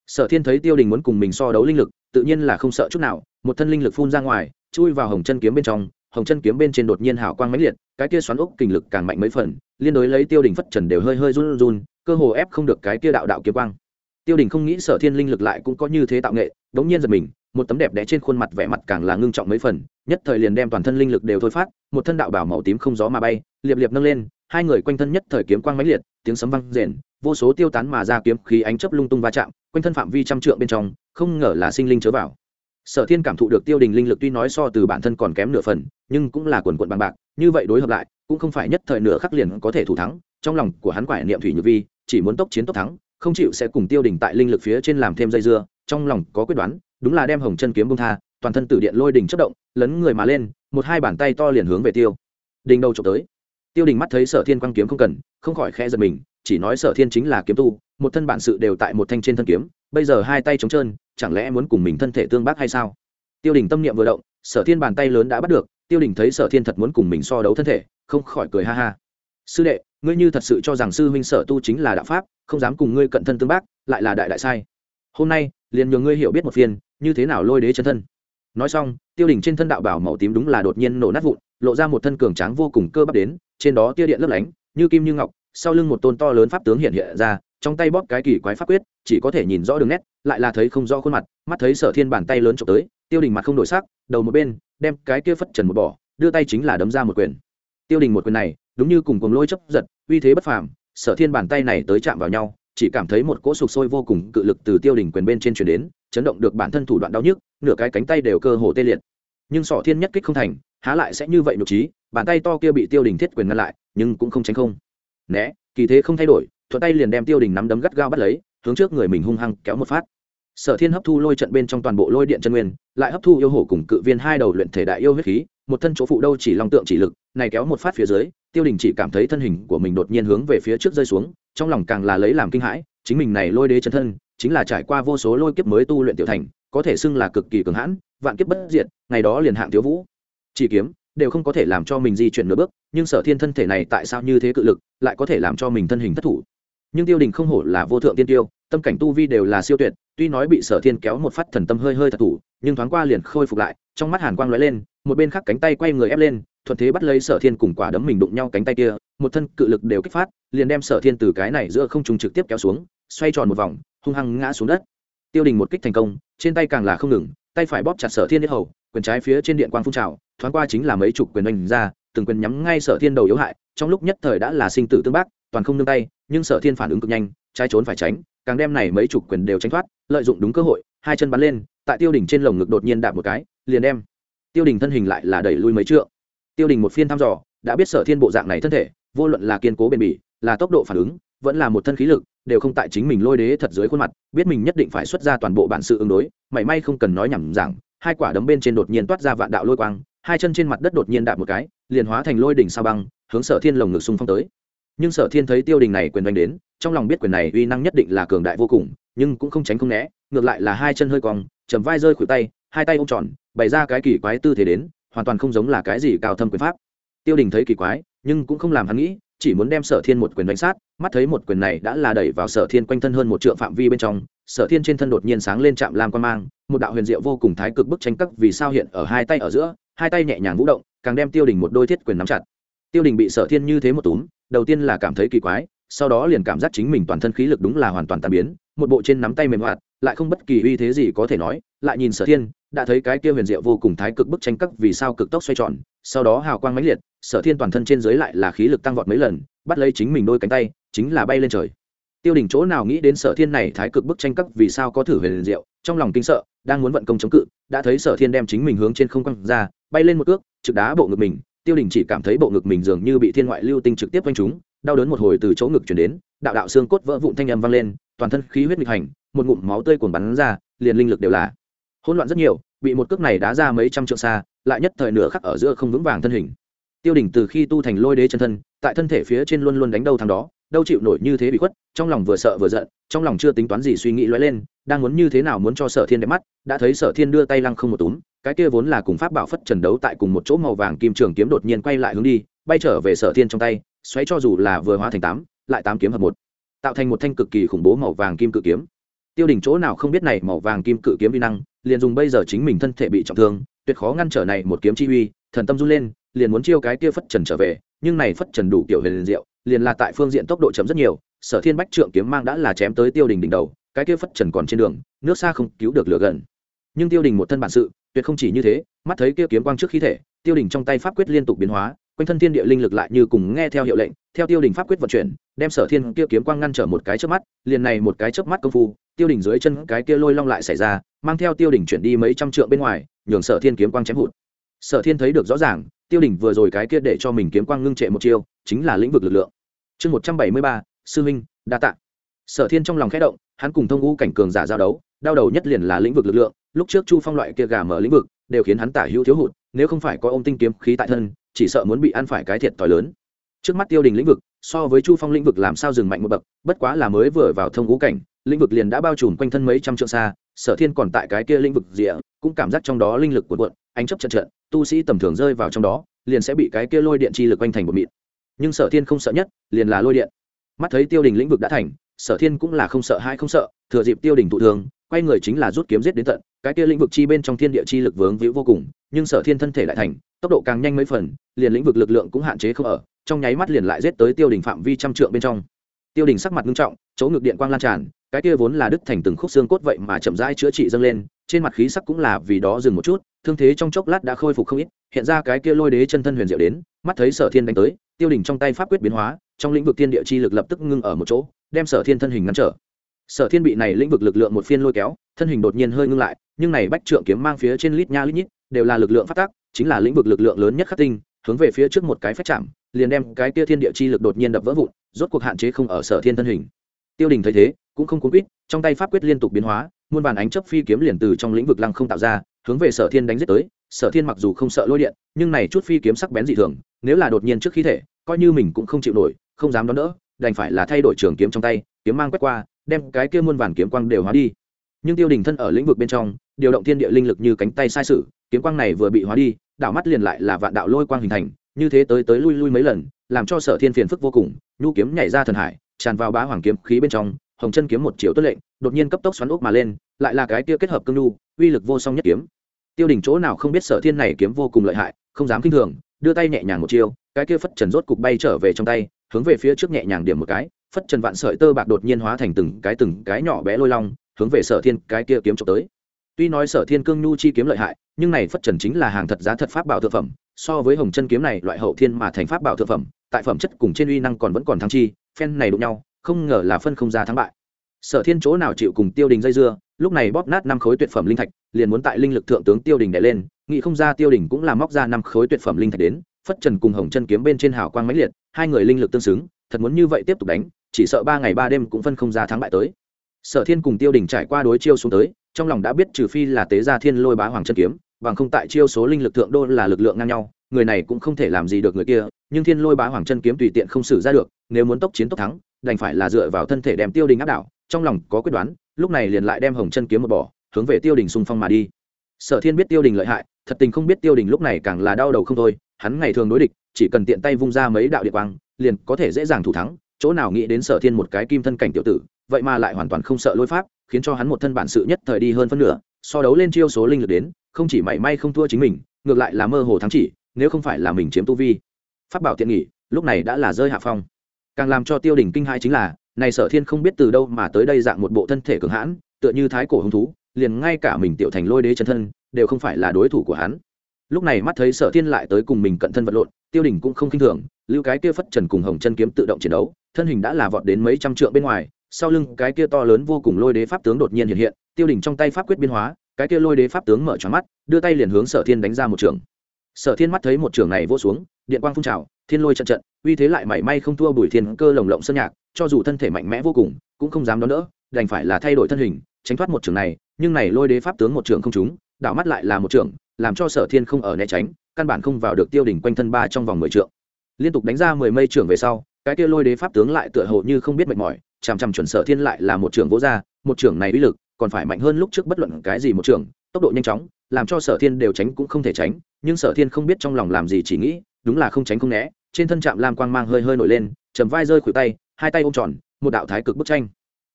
Sở thiên thấy tiêu đình muốn cùng mình so đấu linh lực tự nhiên là không sợ chút nào, một thân linh lực phun ra ngoài, chui vào hồng chân kiếm bên trong, hồng chân kiếm bên trên đột nhiên hào quang mãnh liệt, cái kia xoắn ốc kình lực càng mạnh mấy phần, liên đối lấy tiêu đình phất trần đều hơi hơi run run, cơ hồ ép không được cái kia đạo đạo kiếm quang. Tiêu đình không nghĩ sở thiên linh lực lại cũng có như thế tạo nghệ, đống nhiên giật mình, một tấm đẹp đẽ trên khuôn mặt vẻ mặt càng là ngưng trọng mấy phần, nhất thời liền đem toàn thân linh lực đều thôi phát, một thân đạo bảo màu tím không gió mà bay, liệp liệp nâng lên, hai người quanh thân nhất thời kiếm quang mãnh liệt, tiếng sấm vang rền, vô số tiêu tán mà ra kiếm khí ánh chớp lung tung va chạm quanh thân phạm vi trăm trượng bên trong, không ngờ là sinh linh chớ vào. Sở thiên cảm thụ được tiêu đình linh lực tuy nói so từ bản thân còn kém nửa phần, nhưng cũng là quần quận bằng bạc, như vậy đối hợp lại, cũng không phải nhất thời nửa khắc liền có thể thủ thắng, trong lòng của hắn quải niệm thủy nhược vi, chỉ muốn tốc chiến tốc thắng, không chịu sẽ cùng tiêu đình tại linh lực phía trên làm thêm dây dưa, trong lòng có quyết đoán, đúng là đem hồng chân kiếm bông tha, toàn thân tử điện lôi đình chất động, lấn người mà lên, một hai bàn tay to liền hướng về tiêu đình đầu trộm tới. Tiêu đình mắt thấy sở thiên quang kiếm không cần, không khỏi khe giật mình, chỉ nói sở thiên chính là kiếm tu một thân bản sự đều tại một thanh trên thân kiếm, bây giờ hai tay trống trơn, chẳng lẽ muốn cùng mình thân thể tương bác hay sao? Tiêu đình tâm niệm vừa động, sở thiên bàn tay lớn đã bắt được, tiêu đình thấy sở thiên thật muốn cùng mình so đấu thân thể, không khỏi cười ha ha. Sư đệ, ngươi như thật sự cho rằng sư huynh sở tu chính là đạo pháp, không dám cùng ngươi cận thân tương bác, lại là đại đại sai. Hôm nay, liền nhờ ngươi hiểu biết một phiên như thế nào lôi đế chân thân? Nói xong, tiêu đình trên thân đạo bảo màu tím đúng là đột nhiên nổ nát vụn, lộ ra một thân cường tráng vô cùng cơ bắp đến, trên đó tia điện lấp lánh, như kim như ngọc sau lưng một tôn to lớn pháp tướng hiện hiện ra, trong tay bóp cái kỳ quái pháp quyết, chỉ có thể nhìn rõ đường nét, lại là thấy không rõ khuôn mặt, mắt thấy sở thiên bàn tay lớn trộm tới, tiêu đình mặt không đổi sắc, đầu một bên, đem cái kia phất trần một bỏ, đưa tay chính là đấm ra một quyền. Tiêu đình một quyền này, đúng như cùng cùng lôi chấp giật, uy thế bất phàm, sở thiên bàn tay này tới chạm vào nhau, chỉ cảm thấy một cỗ sục sôi vô cùng cự lực từ tiêu đình quyền bên trên chuyển đến, chấn động được bản thân thủ đoạn đau nhức, nửa cái cánh tay đều cơ hồ tê liệt. Nhưng sỏ thiên nhất kích không thành, há lại sẽ như vậy nhục trí, bàn tay to kia bị tiêu đình thiết quyền ngăn lại, nhưng cũng không tránh không né, kỳ thế không thay đổi, thuận tay liền đem tiêu đình nắm đấm gắt gao bắt lấy, hướng trước người mình hung hăng kéo một phát. Sở thiên hấp thu lôi trận bên trong toàn bộ lôi điện chân nguyên, lại hấp thu yêu hổ cùng cự viên hai đầu luyện thể đại yêu huyết khí, một thân chỗ phụ đâu chỉ long tượng chỉ lực, này kéo một phát phía dưới, tiêu đình chỉ cảm thấy thân hình của mình đột nhiên hướng về phía trước rơi xuống, trong lòng càng là lấy làm kinh hãi, chính mình này lôi đế chân thân, chính là trải qua vô số lôi kiếp mới tu luyện tiểu thành, có thể xưng là cực kỳ cường hãn, vạn kiếp bất diệt, ngày đó liền hạng thiếu vũ. Chỉ kiếm đều không có thể làm cho mình di chuyển nửa bước, nhưng sở thiên thân thể này tại sao như thế cự lực, lại có thể làm cho mình thân hình thất thủ? Nhưng tiêu đình không hổ là vô thượng tiên tiêu, tâm cảnh tu vi đều là siêu tuyệt, tuy nói bị sở thiên kéo một phát thần tâm hơi hơi thật thủ, nhưng thoáng qua liền khôi phục lại, trong mắt hàn quang lóe lên, một bên khác cánh tay quay người ép lên, thuận thế bắt lấy sở thiên cùng quả đấm mình đụng nhau cánh tay kia, một thân cự lực đều kích phát, liền đem sở thiên từ cái này giữa không trùng trực tiếp kéo xuống, xoay tròn một vòng, hung hăng ngã xuống đất. Tiêu đình một kích thành công, trên tay càng là không ngừng, tay phải bóp chặt sở thiên nhất hầu, quyền trái phía trên điện quang phun trào thoáng qua chính là mấy chục quyền đánh ra, từng quyền nhắm ngay sở thiên đầu yếu hại, trong lúc nhất thời đã là sinh tử tương bác, toàn không nương tay, nhưng sở thiên phản ứng cực nhanh, trái trốn phải tránh, càng đem này mấy chục quyền đều tránh thoát, lợi dụng đúng cơ hội, hai chân bắn lên, tại tiêu đỉnh trên lồng ngực đột nhiên đạp một cái, liền đem tiêu đỉnh thân hình lại là đẩy lui mấy trượng. Tiêu đỉnh một phiên thăm dò, đã biết sở thiên bộ dạng này thân thể, vô luận là kiên cố bền bỉ, là tốc độ phản ứng, vẫn là một thân khí lực, đều không tại chính mình lôi đế thật dưới khuôn mặt, biết mình nhất định phải xuất ra toàn bộ bản sự ứng đối, mảy may không cần nói nhảm rằng hai quả đấm bên trên đột nhiên toát ra vạn đạo lôi quang hai chân trên mặt đất đột nhiên đạp một cái, liền hóa thành lôi đỉnh sao băng, hướng sở thiên lồng ngực xung phong tới. Nhưng sở thiên thấy tiêu đình này quyền đánh đến, trong lòng biết quyền này uy năng nhất định là cường đại vô cùng, nhưng cũng không tránh không né, ngược lại là hai chân hơi cong chầm vai rơi khuỷu tay, hai tay ôm tròn, bày ra cái kỳ quái tư thế đến, hoàn toàn không giống là cái gì cao thâm quyền pháp. Tiêu đình thấy kỳ quái, nhưng cũng không làm hắn nghĩ, chỉ muốn đem sở thiên một quyền đánh sát, mắt thấy một quyền này đã là đẩy vào sở thiên quanh thân hơn một trượng phạm vi bên trong, sở thiên trên thân đột nhiên sáng lên chạm lam quan mang, một đạo huyền diệu vô cùng thái cực bức tranh cắt vì sao hiện ở hai tay ở giữa hai tay nhẹ nhàng vũ động, càng đem tiêu đình một đôi thiết quyền nắm chặt. Tiêu đình bị sở thiên như thế một túm, đầu tiên là cảm thấy kỳ quái, sau đó liền cảm giác chính mình toàn thân khí lực đúng là hoàn toàn tàn biến, một bộ trên nắm tay mềm hoạt, lại không bất kỳ uy thế gì có thể nói, lại nhìn sở thiên, đã thấy cái kia huyền diệu vô cùng thái cực bức tranh các vì sao cực tốc xoay tròn, sau đó hào quang mãnh liệt, sở thiên toàn thân trên dưới lại là khí lực tăng vọt mấy lần, bắt lấy chính mình đôi cánh tay, chính là bay lên trời. Tiêu đình chỗ nào nghĩ đến sở thiên này thái cực bức tranh các vì sao có thử huyền diệu, trong lòng kinh sợ, đang muốn vận công chống cự, đã thấy sở thiên đem chính mình hướng trên không quăng ra bay lên một cước, trực đá bộ ngực mình, tiêu đình chỉ cảm thấy bộ ngực mình dường như bị thiên ngoại lưu tinh trực tiếp quanh chúng đau đớn một hồi từ chỗ ngực chuyển đến, đạo đạo xương cốt vỡ vụn thanh âm vang lên, toàn thân khí huyết nghịch hành, một ngụm máu tươi cuồn bắn ra, liền linh lực đều là hỗn loạn rất nhiều, bị một cước này đá ra mấy trăm trượng xa, lại nhất thời nửa khắc ở giữa không vững vàng thân hình. Tiêu đỉnh từ khi tu thành lôi đế chân thân, tại thân thể phía trên luôn luôn đánh đầu thằng đó, đâu chịu nổi như thế bị khuất, trong lòng vừa sợ vừa giận, trong lòng chưa tính toán gì suy nghĩ lóe lên, đang muốn như thế nào muốn cho sở thiên đẹp mắt, đã thấy sở thiên đưa tay lăng không một túm cái kia vốn là cùng pháp bảo phất trần đấu tại cùng một chỗ màu vàng kim trường kiếm đột nhiên quay lại hướng đi, bay trở về sở thiên trong tay, xoáy cho dù là vừa hóa thành tám, lại tám kiếm hợp một, tạo thành một thanh cực kỳ khủng bố màu vàng kim cự kiếm. Tiêu đỉnh chỗ nào không biết này màu vàng kim cự kiếm vi năng, liền dùng bây giờ chính mình thân thể bị trọng thương, tuyệt khó ngăn trở này một kiếm chi uy, thần tâm run lên, liền muốn chiêu cái kia phất trần trở về, nhưng này phất trần đủ kiểu huyền liền diệu, liền là tại phương diện tốc độ chấm rất nhiều, sở thiên bách trượng kiếm mang đã là chém tới tiêu đình đỉnh đầu, cái kia phất trần còn trên đường, nước xa không cứu được lửa gần. Nhưng tiêu đình một thân bản sự tuyệt không chỉ như thế, mắt thấy kia kiếm quang trước khí thể, tiêu đình trong tay pháp quyết liên tục biến hóa, quanh thân thiên địa linh lực lại như cùng nghe theo hiệu lệnh, theo tiêu đình pháp quyết vận chuyển, đem sở thiên kia kiếm quang ngăn trở một cái chớp mắt, liền này một cái chớp mắt công phu, tiêu đình dưới chân cái kia lôi long lại xảy ra, mang theo tiêu đình chuyển đi mấy trăm trượng bên ngoài, nhường sở thiên kiếm quang chém hụt. Sở thiên thấy được rõ ràng, tiêu đình vừa rồi cái kia để cho mình kiếm quang ngưng trệ một chiêu, chính là lĩnh vực lực lượng. Chương một trăm bảy mươi ba, sư minh đa tạ. Sở thiên trong lòng khẽ động, hắn cùng thông ngũ cảnh cường giả giao đấu, đau đầu nhất liền là lĩnh vực lực lượng lúc trước chu phong loại kia gà mở lĩnh vực, đều khiến hắn tả hữu thiếu hụt, nếu không phải có ông tinh kiếm khí tại thân, chỉ sợ muốn bị ăn phải cái thiệt t lớn. Trước mắt tiêu đình lĩnh vực, so với chu phong lĩnh vực làm sao dừng mạnh một bậc, bất quá là mới vừa vào thông ngũ cảnh, lĩnh vực liền đã bao trùm quanh thân mấy trăm trượng xa, sở thiên còn tại cái kia lĩnh vực rịa cũng cảm giác trong đó linh lực của cuộn, ánh chấp trận trận tu sĩ tầm thường rơi vào trong đó, liền sẽ bị cái kia lôi điện chi lực quanh thành một mịn. Nhưng sở thiên không sợ nhất, liền là lôi điện. Mắt thấy tiêu đình lĩnh vực đã thành, sở thiên cũng là không sợ hai không sợ, thừa dịp tiêu đình thụ thường quay người chính là rút kiếm giết đến tận cái kia lĩnh vực chi bên trong thiên địa chi lực vướng víu vô cùng, nhưng sở thiên thân thể lại thành, tốc độ càng nhanh mấy phần, liền lĩnh vực lực lượng cũng hạn chế không ở, trong nháy mắt liền lại giết tới tiêu đình phạm vi trăm trượng bên trong. Tiêu đình sắc mặt nghiêm trọng, chỗ ngực điện quang lan tràn, cái kia vốn là đứt thành từng khúc xương cốt vậy mà chậm rãi chữa trị dâng lên, trên mặt khí sắc cũng là vì đó dừng một chút, thương thế trong chốc lát đã khôi phục không ít, hiện ra cái kia lôi đế chân thân huyền diệu đến, mắt thấy sở thiên đánh tới, tiêu đình trong tay pháp quyết biến hóa, trong lĩnh vực thiên địa chi lực lập tức ngưng ở một chỗ, đem sở thiên thân hình ngăn trở sở thiên bị này lĩnh vực lực lượng một phiên lôi kéo, thân hình đột nhiên hơi ngưng lại, nhưng này bách trượng kiếm mang phía trên lít nha lít nhít, đều là lực lượng phát tác, chính là lĩnh vực lực lượng lớn nhất khắc tinh, hướng về phía trước một cái phép chạm, liền đem cái kia thiên địa chi lực đột nhiên đập vỡ vụn, rốt cuộc hạn chế không ở sở thiên thân hình. Tiêu đình thấy thế, cũng không cuốn quýt, trong tay pháp quyết liên tục biến hóa, muôn vàn ánh chấp phi kiếm liền từ trong lĩnh vực lăng không tạo ra, hướng về sở thiên đánh giết tới. Sở thiên mặc dù không sợ lôi điện, nhưng này chút phi kiếm sắc bén dị thường, nếu là đột nhiên trước khí thể, coi như mình cũng không chịu nổi, không dám đón đỡ, đành phải là thay đổi trường kiếm trong tay, kiếm mang quét qua đem cái kia muôn vàn kiếm quang đều hóa đi. Nhưng tiêu đình thân ở lĩnh vực bên trong, điều động thiên địa linh lực như cánh tay sai sự, kiếm quang này vừa bị hóa đi, đảo mắt liền lại là vạn đạo lôi quang hình thành, như thế tới tới lui lui mấy lần, làm cho sở thiên phiền phức vô cùng, nhu kiếm nhảy ra thần hải, tràn vào bá hoàng kiếm khí bên trong, hồng chân kiếm một chiều tuất lệnh, đột nhiên cấp tốc xoắn ốc mà lên, lại là cái kia kết hợp cương nhu, uy lực vô song nhất kiếm. Tiêu đỉnh chỗ nào không biết sở thiên này kiếm vô cùng lợi hại, không dám kinh thường, đưa tay nhẹ nhàng một chiêu, cái kia phất trần rốt cục bay trở về trong tay, hướng về phía trước nhẹ nhàng điểm một cái phất trần vạn sợi tơ bạc đột nhiên hóa thành từng cái từng cái nhỏ bé lôi long, hướng về sở thiên cái kia kiếm trộm tới. Tuy nói sở thiên cương nhu chi kiếm lợi hại, nhưng này phất trần chính là hàng thật giá thật pháp bảo thượng phẩm, so với hồng chân kiếm này loại hậu thiên mà thành pháp bảo thượng phẩm, tại phẩm chất cùng trên uy năng còn vẫn còn thắng chi, phen này đụng nhau, không ngờ là phân không ra thắng bại. Sở thiên chỗ nào chịu cùng tiêu đình dây dưa, lúc này bóp nát năm khối tuyệt phẩm linh thạch, liền muốn tại linh lực thượng tướng tiêu đình đẻ lên nghị không ra tiêu đình cũng là móc ra năm khối tuyệt phẩm linh thạch đến, phất trần cùng hồng chân kiếm bên trên hào quang mãnh liệt, hai người linh lực tương xứng, thật muốn như vậy tiếp tục đánh chỉ sợ ba ngày ba đêm cũng phân không ra thắng bại tới. Sở thiên cùng tiêu đình trải qua đối chiêu xuống tới, trong lòng đã biết trừ phi là tế gia thiên lôi bá hoàng chân kiếm, bằng không tại chiêu số linh lực thượng đô là lực lượng ngang nhau, người này cũng không thể làm gì được người kia, nhưng thiên lôi bá hoàng chân kiếm tùy tiện không xử ra được, nếu muốn tốc chiến tốc thắng, đành phải là dựa vào thân thể đem tiêu đình áp đảo, trong lòng có quyết đoán, lúc này liền lại đem hồng chân kiếm một bỏ, hướng về tiêu đình xung phong mà đi. Sở thiên biết tiêu đình lợi hại, thật tình không biết tiêu đình lúc này càng là đau đầu không thôi, hắn ngày thường đối địch, chỉ cần tiện tay vung ra mấy đạo địa quang, liền có thể dễ dàng thủ thắng chỗ nào nghĩ đến sở thiên một cái kim thân cảnh tiểu tử, vậy mà lại hoàn toàn không sợ lôi pháp, khiến cho hắn một thân bản sự nhất thời đi hơn phân nửa, so đấu lên chiêu số linh lực đến, không chỉ mảy may không thua chính mình, ngược lại là mơ hồ thắng chỉ, nếu không phải là mình chiếm tu vi. Phát bảo tiện nghỉ, lúc này đã là rơi hạ phong. Càng làm cho tiêu đình kinh hai chính là, này sở thiên không biết từ đâu mà tới đây dạng một bộ thân thể cường hãn, tựa như thái cổ hứng thú, liền ngay cả mình tiểu thành lôi đế chân thân, đều không phải là đối thủ của hắn. Lúc này mắt thấy sở thiên lại tới cùng mình cận thân vật lộn, tiêu đình cũng không k i n h thường lưu cái kia phất trần cùng hồng chân kiếm tự động chiến đấu, thân hình đã là vọt đến mấy trăm trượng bên ngoài, sau lưng cái kia to lớn vô cùng lôi đế pháp tướng đột nhiên hiện hiện, tiêu đỉnh trong tay pháp quyết biên hóa, cái kia lôi đế pháp tướng mở tròn mắt, đưa tay liền hướng sở thiên đánh ra một trường. Sở thiên mắt thấy một trường này vô xuống, điện quang phun trào, thiên lôi trận trận, uy thế lại mảy may không thua bùi thiên cơ lồng lộng sơn nhạc, cho dù thân thể mạnh mẽ vô cùng, cũng không dám đón đỡ, đành phải là thay đổi thân hình, tránh thoát một trường này, nhưng này lôi đế pháp tướng một trường không trúng, đảo mắt lại là một trường, làm cho sở thiên không ở né tránh, căn bản không vào được tiêu đỉnh quanh thân ba trong vòng mười trượng liên tục đánh ra mười mây trưởng về sau, cái kia lôi đế pháp tướng lại tựa hồ như không biết mệt mỏi, chằm chằm chuẩn sở thiên lại là một trưởng vỗ ra một trưởng này uy lực còn phải mạnh hơn lúc trước bất luận cái gì một trưởng, tốc độ nhanh chóng, làm cho sở thiên đều tránh cũng không thể tránh, nhưng sở thiên không biết trong lòng làm gì chỉ nghĩ, đúng là không tránh không né, trên thân trạm lam quang mang hơi hơi nổi lên, chầm vai rơi khuỷu tay, hai tay ôm tròn, một đạo thái cực bức tranh.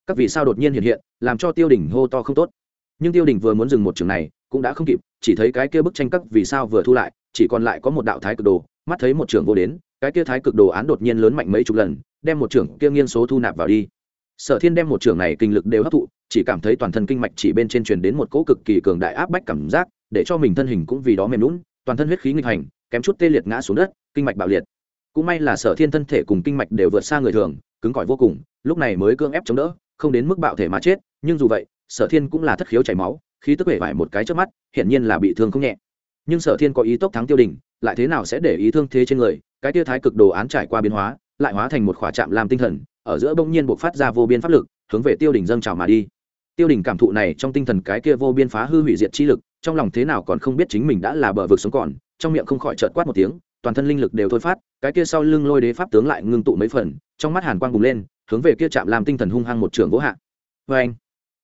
Các vì sao đột nhiên hiện hiện, làm cho tiêu đỉnh hô to không tốt. Nhưng tiêu đỉnh vừa muốn dừng một trường này, cũng đã không kịp, chỉ thấy cái kia bức tranh các vì sao vừa thu lại, chỉ còn lại có một đạo thái cực đồ, mắt thấy một trường vô đến cái kia thái cực đồ án đột nhiên lớn mạnh mấy chục lần, đem một trưởng kia nghiên số thu nạp vào đi. Sở thiên đem một trưởng này kinh lực đều hấp thụ, chỉ cảm thấy toàn thân kinh mạch chỉ bên trên truyền đến một cỗ cực kỳ cường đại áp bách cảm giác, để cho mình thân hình cũng vì đó mềm lún toàn thân huyết khí nghịch hành, kém chút tê liệt ngã xuống đất, kinh mạch bạo liệt. Cũng may là sở thiên thân thể cùng kinh mạch đều vượt xa người thường, cứng cỏi vô cùng, lúc này mới cưỡng ép chống đỡ, không đến mức bạo thể mà chết, nhưng dù vậy, sở thiên cũng là thất khiếu chảy máu, khí tức vẻ vải một cái trước mắt, hiển nhiên là bị thương không nhẹ. Nhưng sở thiên có ý tốc thắng tiêu đình lại thế nào sẽ để ý thương thế trên người cái tia thái cực đồ án trải qua biến hóa, lại hóa thành một khỏa trạm làm tinh thần, ở giữa bỗng nhiên buộc phát ra vô biên pháp lực, hướng về tiêu đình dâng trào mà đi. Tiêu đình cảm thụ này trong tinh thần cái kia vô biên phá hư hủy diệt chi lực, trong lòng thế nào còn không biết chính mình đã là bờ vực sống còn, trong miệng không khỏi trợt quát một tiếng, toàn thân linh lực đều thôi phát, cái kia sau lưng lôi đế pháp tướng lại ngưng tụ mấy phần, trong mắt hàn quang bùng lên, hướng về kia chạm làm tinh thần hung hăng một trường vỗ hạ. Vê anh,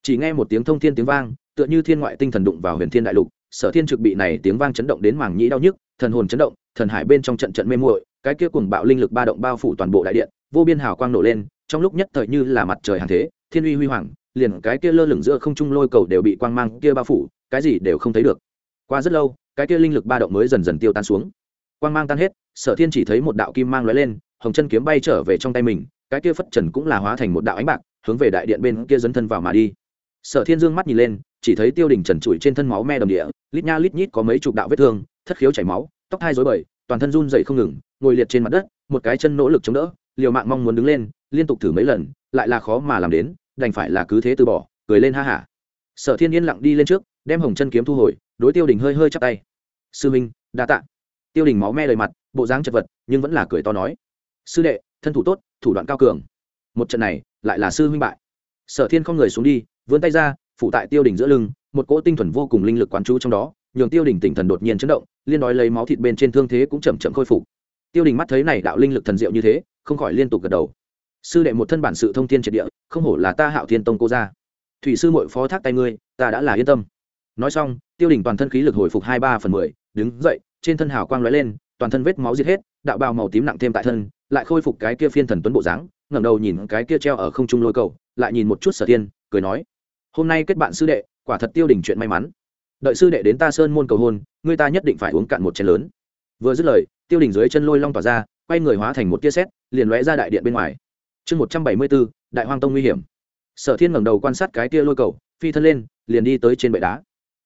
chỉ nghe một tiếng thông thiên tiếng vang, tựa như thiên ngoại tinh thần đụng vào huyền thiên đại lục, sở thiên trực bị này tiếng vang chấn động đến màng nhĩ đau nhức, thần hồn chấn động thần hải bên trong trận trận mê muội, cái kia cùng bạo linh lực ba động bao phủ toàn bộ đại điện, vô biên hào quang nổ lên, trong lúc nhất thời như là mặt trời hàng thế, thiên uy huy hoàng, liền cái kia lơ lửng giữa không trung lôi cầu đều bị quang mang kia bao phủ, cái gì đều không thấy được. Qua rất lâu, cái kia linh lực ba động mới dần dần tiêu tan xuống. Quang mang tan hết, sở thiên chỉ thấy một đạo kim mang lóe lên, hồng chân kiếm bay trở về trong tay mình, cái kia phất trần cũng là hóa thành một đạo ánh bạc, hướng về đại điện bên kia dấn thân vào mà đi. Sở thiên dương mắt nhìn lên, chỉ thấy tiêu đình trần trụi trên thân máu me đầm địa, lít nha lít nhít có mấy chục đạo vết thương, thất khiếu chảy máu tóc thai rối bời, toàn thân run dậy không ngừng, ngồi liệt trên mặt đất, một cái chân nỗ lực chống đỡ, liều mạng mong muốn đứng lên, liên tục thử mấy lần, lại là khó mà làm đến, đành phải là cứ thế từ bỏ, cười lên ha hả. Sở thiên yên lặng đi lên trước, đem hồng chân kiếm thu hồi, đối tiêu đình hơi hơi chắp tay. Sư minh, đa tạ. Tiêu đình máu me lời mặt, bộ dáng chật vật, nhưng vẫn là cười to nói. Sư đệ, thân thủ tốt, thủ đoạn cao cường. Một trận này, lại là sư huynh bại. Sở thiên không người xuống đi, vươn tay ra phụ tại tiêu đình giữa lưng, một cỗ tinh thuần vô cùng linh lực quán chú trong đó nhường tiêu đình tỉnh thần đột nhiên chấn động, liên đói lấy máu thịt bên trên thương thế cũng chậm chậm khôi phục. Tiêu đình mắt thấy này đạo linh lực thần diệu như thế, không khỏi liên tục gật đầu. Sư đệ một thân bản sự thông thiên triệt địa, không hổ là ta hạo thiên tông cô ra thủy sư mội phó thác tay ngươi, ta đã là yên tâm. Nói xong, tiêu đình toàn thân khí lực hồi phục hai ba phần mười, đứng dậy, trên thân hào quang lóe lên, toàn thân vết máu giết hết, đạo bào màu tím nặng thêm tại thân, lại khôi phục cái kia phiên thần tuấn bộ dáng, ngẩng đầu nhìn cái kia treo ở không trung lôi cầu, lại nhìn một chút sở thiên, cười nói, hôm nay kết bạn sư đệ, quả thật tiêu đình chuyện may mắn đợi sư đệ đến ta sơn môn cầu hôn người ta nhất định phải uống cạn một chén lớn. Vừa dứt lời, tiêu đình dưới chân lôi long tỏa ra, quay người hóa thành một tia sét, liền lóe ra đại điện bên ngoài. Chương một trăm bảy mươi bốn, đại hoang tông nguy hiểm. Sở thiên ngẩng đầu quan sát cái tia lôi cầu, phi thân lên, liền đi tới trên bệ đá.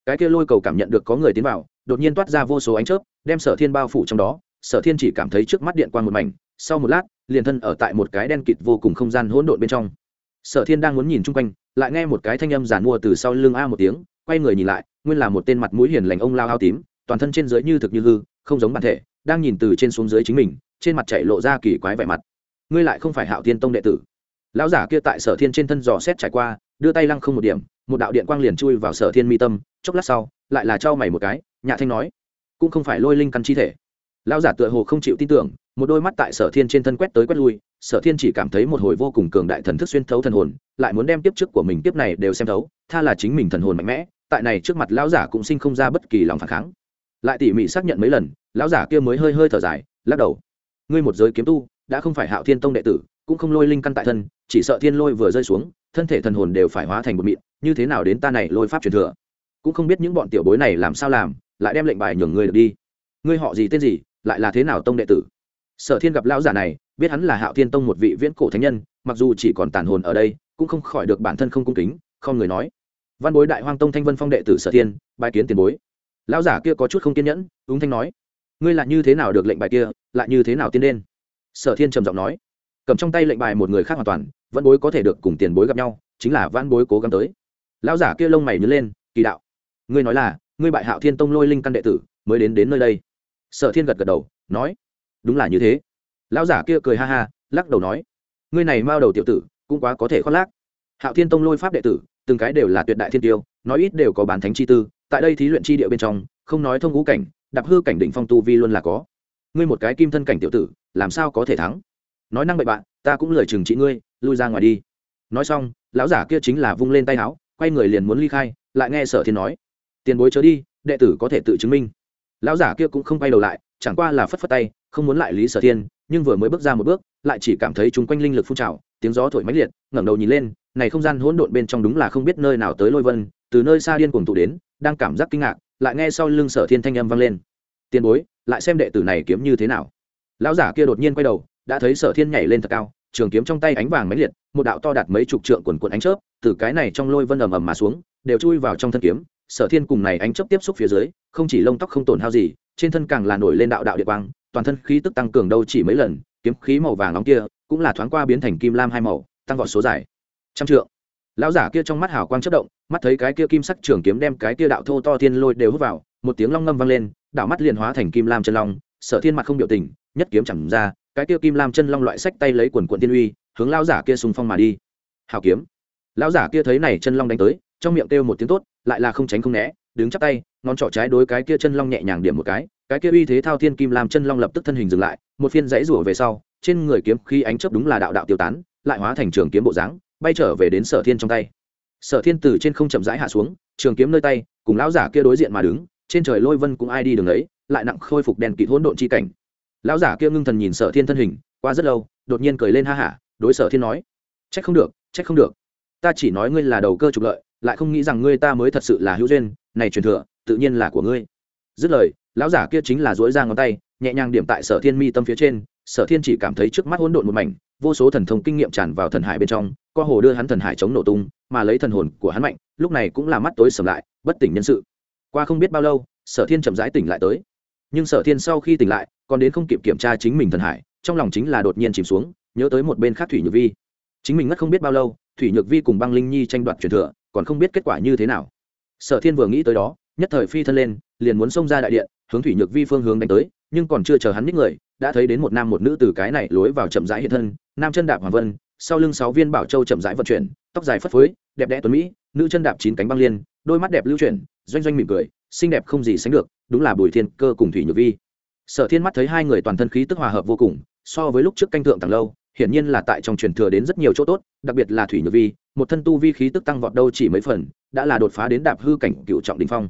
Cái tia lôi cầu cảm nhận được có người tiến vào, đột nhiên toát ra vô số ánh chớp, đem sở thiên bao phủ trong đó. Sở thiên chỉ cảm thấy trước mắt điện quan một mảnh, sau một lát, liền thân ở tại một cái đen kịt vô cùng không gian hỗn độn bên trong. Sở thiên đang muốn nhìn chung quanh, lại nghe một cái thanh âm giàn mua từ sau lưng a một tiếng, quay người nhìn lại nguyên là một tên mặt mũi hiền lành ông lao ao tím, toàn thân trên dưới như thực như hư, không giống bản thể, đang nhìn từ trên xuống dưới chính mình, trên mặt chạy lộ ra kỳ quái vẻ mặt. Ngươi lại không phải hạo thiên tông đệ tử. Lão giả kia tại sở thiên trên thân dò xét trải qua, đưa tay lăng không một điểm, một đạo điện quang liền chui vào sở thiên mi tâm, chốc lát sau, lại là trao mày một cái nhạ thanh nói, cũng không phải lôi linh căn chi thể. Lão giả tựa hồ không chịu tin tưởng, một đôi mắt tại sở thiên trên thân quét tới quét lui, sở thiên chỉ cảm thấy một hồi vô cùng cường đại thần thức xuyên thấu thần hồn, lại muốn đem tiếp trước của mình tiếp này đều xem thấu, tha là chính mình thần hồn mạnh mẽ tại này trước mặt lão giả cũng sinh không ra bất kỳ lòng phản kháng. Lại tỉ mỉ xác nhận mấy lần, lão giả kia mới hơi hơi thở dài, lắc đầu. Ngươi một giới kiếm tu, đã không phải hạo thiên tông đệ tử, cũng không lôi linh căn tại thân, chỉ sợ thiên lôi vừa rơi xuống, thân thể thần hồn đều phải hóa thành một mịn, như thế nào đến ta này lôi pháp truyền thừa? Cũng không biết những bọn tiểu bối này làm sao làm, lại đem lệnh bài nhường ngươi được đi. Ngươi họ gì tên gì, lại là thế nào tông đệ tử? Sở thiên gặp lão giả này, biết hắn là hạo thiên tông một vị viễn cổ thánh nhân, mặc dù chỉ còn tàn hồn ở đây, cũng không khỏi được bản thân không cung kính, không người nói văn bối đại hoang tông thanh vân phong đệ tử sở thiên bài kiến tiền bối. Lão giả kia có chút không kiên nhẫn, úng thanh nói, ngươi là như thế nào được lệnh bài kia, lại như thế nào tiên lên? sở thiên trầm giọng nói, cầm trong tay lệnh bài một người khác hoàn toàn, văn bối có thể được cùng tiền bối gặp nhau, chính là văn bối cố gắng tới. Lão giả kia lông mày nhớ lên, kỳ đạo, ngươi nói là, ngươi bại hạo thiên tông lôi linh căn đệ tử, mới đến đến nơi đây. Sở thiên gật gật đầu, nói, đúng là như thế. Lão giả kia cười ha ha, lắc đầu nói, ngươi này mao đầu tiểu tử, cũng quá có thể khoác lác. Hạo thiên tông lôi pháp đệ tử từng cái đều là tuyệt đại thiên tiêu, nói ít đều có bán thánh chi tư, tại đây thí luyện chi địa bên trong, không nói thông ngũ cảnh, đạp hư cảnh đỉnh phong tu vi luôn là có. Ngươi một cái kim thân cảnh tiểu tử, làm sao có thể thắng? Nói năng bậy bạn, ta cũng lời chừng trị ngươi, lui ra ngoài đi. Nói xong, lão giả kia chính là vung lên tay áo, quay người liền muốn ly khai, lại nghe sở thiên nói, tiền bối chớ đi, đệ tử có thể tự chứng minh. Lão giả kia cũng không quay đầu lại, chẳng qua là phất phất tay, không muốn lại lý sở thiên, nhưng vừa mới bước ra một bước, lại chỉ cảm thấy chung quanh linh lực phun trào, tiếng gió thổi mãnh liệt, ngẩng đầu nhìn lên này không gian hỗn độn bên trong đúng là không biết nơi nào tới lôi vân, từ nơi xa điên cuồng tụ đến, đang cảm giác kinh ngạc, lại nghe sau lưng sở thiên thanh âm vang lên. Tiền bối, lại xem đệ tử này kiếm như thế nào? Lão giả kia đột nhiên quay đầu, đã thấy sở thiên nhảy lên thật cao, trường kiếm trong tay ánh vàng mãnh liệt, một đạo to đạt mấy chục trượng quần quần ánh chớp, từ cái này trong lôi vân ầm ầm mà xuống, đều chui vào trong thân kiếm. Sở thiên cùng này ánh chớp tiếp xúc phía dưới, không chỉ lông tóc không tổn hao gì, trên thân càng là nổi lên đạo đạo địa quang, toàn thân khí tức tăng cường đâu chỉ mấy lần, kiếm khí màu vàng nóng kia cũng là thoáng qua biến thành kim lam hai màu, tăng vọt số dài trăm trượng. Lão giả kia trong mắt hào quang chất động, mắt thấy cái kia kim sắc trường kiếm đem cái kia đạo thô to thiên lôi đều hút vào, một tiếng long ngâm vang lên đạo mắt liền hóa thành kim lam chân long, sở thiên mặt không biểu tình, nhất kiếm chẳng ra, cái kia kim lam chân long loại sách tay lấy quần quận tiên uy, hướng lão giả kia xung phong mà đi. Hào kiếm. Lão giả kia thấy này chân long đánh tới, trong miệng kêu một tiếng tốt, lại là không tránh không né, đứng chắp tay, ngón trỏ trái đối cái kia chân long nhẹ nhàng điểm một cái cái kia uy thế thao thiên kim lam chân long lập tức thân hình dừng lại, một phiên dãy rủa về sau, trên người kiếm khi ánh chớp đúng là đạo đạo tiêu tán, lại hóa thành trường kiếm bộ dáng bay trở về đến sở thiên trong tay. Sở thiên từ trên không chậm rãi hạ xuống, trường kiếm nơi tay, cùng lão giả kia đối diện mà đứng, trên trời lôi vân cũng ai đi đường ấy, lại nặng khôi phục đèn kịt hỗn độn chi cảnh. Lão giả kia ngưng thần nhìn sở thiên thân hình, qua rất lâu, đột nhiên cười lên ha hả, đối sở thiên nói, trách không được, trách không được. Ta chỉ nói ngươi là đầu cơ trục lợi, lại không nghĩ rằng ngươi ta mới thật sự là hữu duyên, này truyền thừa, tự nhiên là của ngươi. Dứt lời, lão giả kia chính là dỗi ra ngón tay, nhẹ nhàng điểm tại sở thiên mi tâm phía trên, sở thiên chỉ cảm thấy trước mắt hỗn độn một mảnh vô số thần thông kinh nghiệm tràn vào thần hải bên trong, co hồ đưa hắn thần hải chống nổ tung, mà lấy thần hồn của hắn mạnh, lúc này cũng là mắt tối sầm lại, bất tỉnh nhân sự. Qua không biết bao lâu, sở thiên chậm rãi tỉnh lại tới. Nhưng sở thiên sau khi tỉnh lại, còn đến không kịp kiểm tra chính mình thần hải, trong lòng chính là đột nhiên chìm xuống, nhớ tới một bên khác thủy nhược vi. Chính mình ngất không biết bao lâu, thủy nhược vi cùng băng linh nhi tranh đoạt truyền thừa, còn không biết kết quả như thế nào. Sở thiên vừa nghĩ tới đó, nhất thời phi thân lên, liền muốn xông ra đại điện, hướng thủy nhược vi phương hướng đánh tới, nhưng còn chưa chờ hắn ních người, đã thấy đến một nam một nữ từ cái này lối vào chậm rãi hiện thân nam chân đạp hoàng vân, sau lưng sáu viên bảo châu chậm rãi vận chuyển, tóc dài phất phới, đẹp đẽ tuấn mỹ, nữ chân đạp chín cánh băng liên, đôi mắt đẹp lưu chuyển, doanh doanh mỉm cười, xinh đẹp không gì sánh được, đúng là bùi thiên cơ cùng thủy nhược vi. Sở thiên mắt thấy hai người toàn thân khí tức hòa hợp vô cùng, so với lúc trước canh thượng tàng lâu, hiển nhiên là tại trong truyền thừa đến rất nhiều chỗ tốt, đặc biệt là thủy nhược vi, một thân tu vi khí tức tăng vọt đâu chỉ mấy phần, đã là đột phá đến đạp hư cảnh cựu trọng đình phong.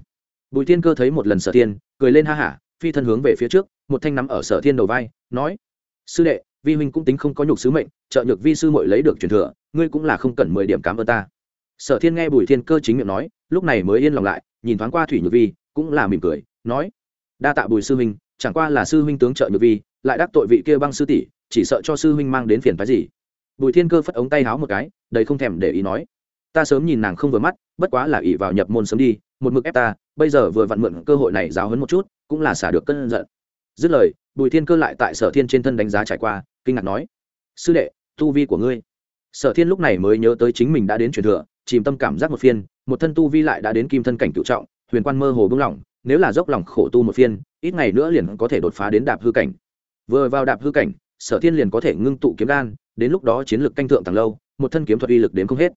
Bùi thiên cơ thấy một lần sở thiên, cười lên ha hả, phi thân hướng về phía trước, một thanh nắm ở sở thiên đầu vai, nói, sư đệ vi huynh cũng tính không có nhục sứ mệnh, trợ nhược vi sư mội lấy được truyền thừa, ngươi cũng là không cần mười điểm cảm ơn ta. Sở thiên nghe bùi thiên cơ chính miệng nói, lúc này mới yên lòng lại, nhìn thoáng qua thủy nhược vi, cũng là mỉm cười, nói, đa tạ bùi sư huynh, chẳng qua là sư huynh tướng trợ nhược vi, lại đắc tội vị kia băng sư tỷ, chỉ sợ cho sư huynh mang đến phiền phái gì. Bùi thiên cơ phất ống tay háo một cái, đầy không thèm để ý nói, ta sớm nhìn nàng không vừa mắt, bất quá là ỷ vào nhập môn sớm đi, một mực ép ta, bây giờ vừa vặn mượn cơ hội này giáo hấn một chút, cũng là xả được cơn giận. Dứt lời bùi thiên cơ lại tại sở thiên trên thân đánh giá trải qua, kinh ngạc nói, sư đệ, tu vi của ngươi. Sở thiên lúc này mới nhớ tới chính mình đã đến truyền thừa, chìm tâm cảm giác một phiên, một thân tu vi lại đã đến kim thân cảnh cựu trọng, huyền quan mơ hồ bưng lỏng nếu là dốc lòng khổ tu một phiên, ít ngày nữa liền có thể đột phá đến đạp hư cảnh. Vừa vào đạp hư cảnh, sở thiên liền có thể ngưng tụ kiếm đan, đến lúc đó chiến lược canh thượng tàng lâu, một thân kiếm thuật uy lực đến không hết.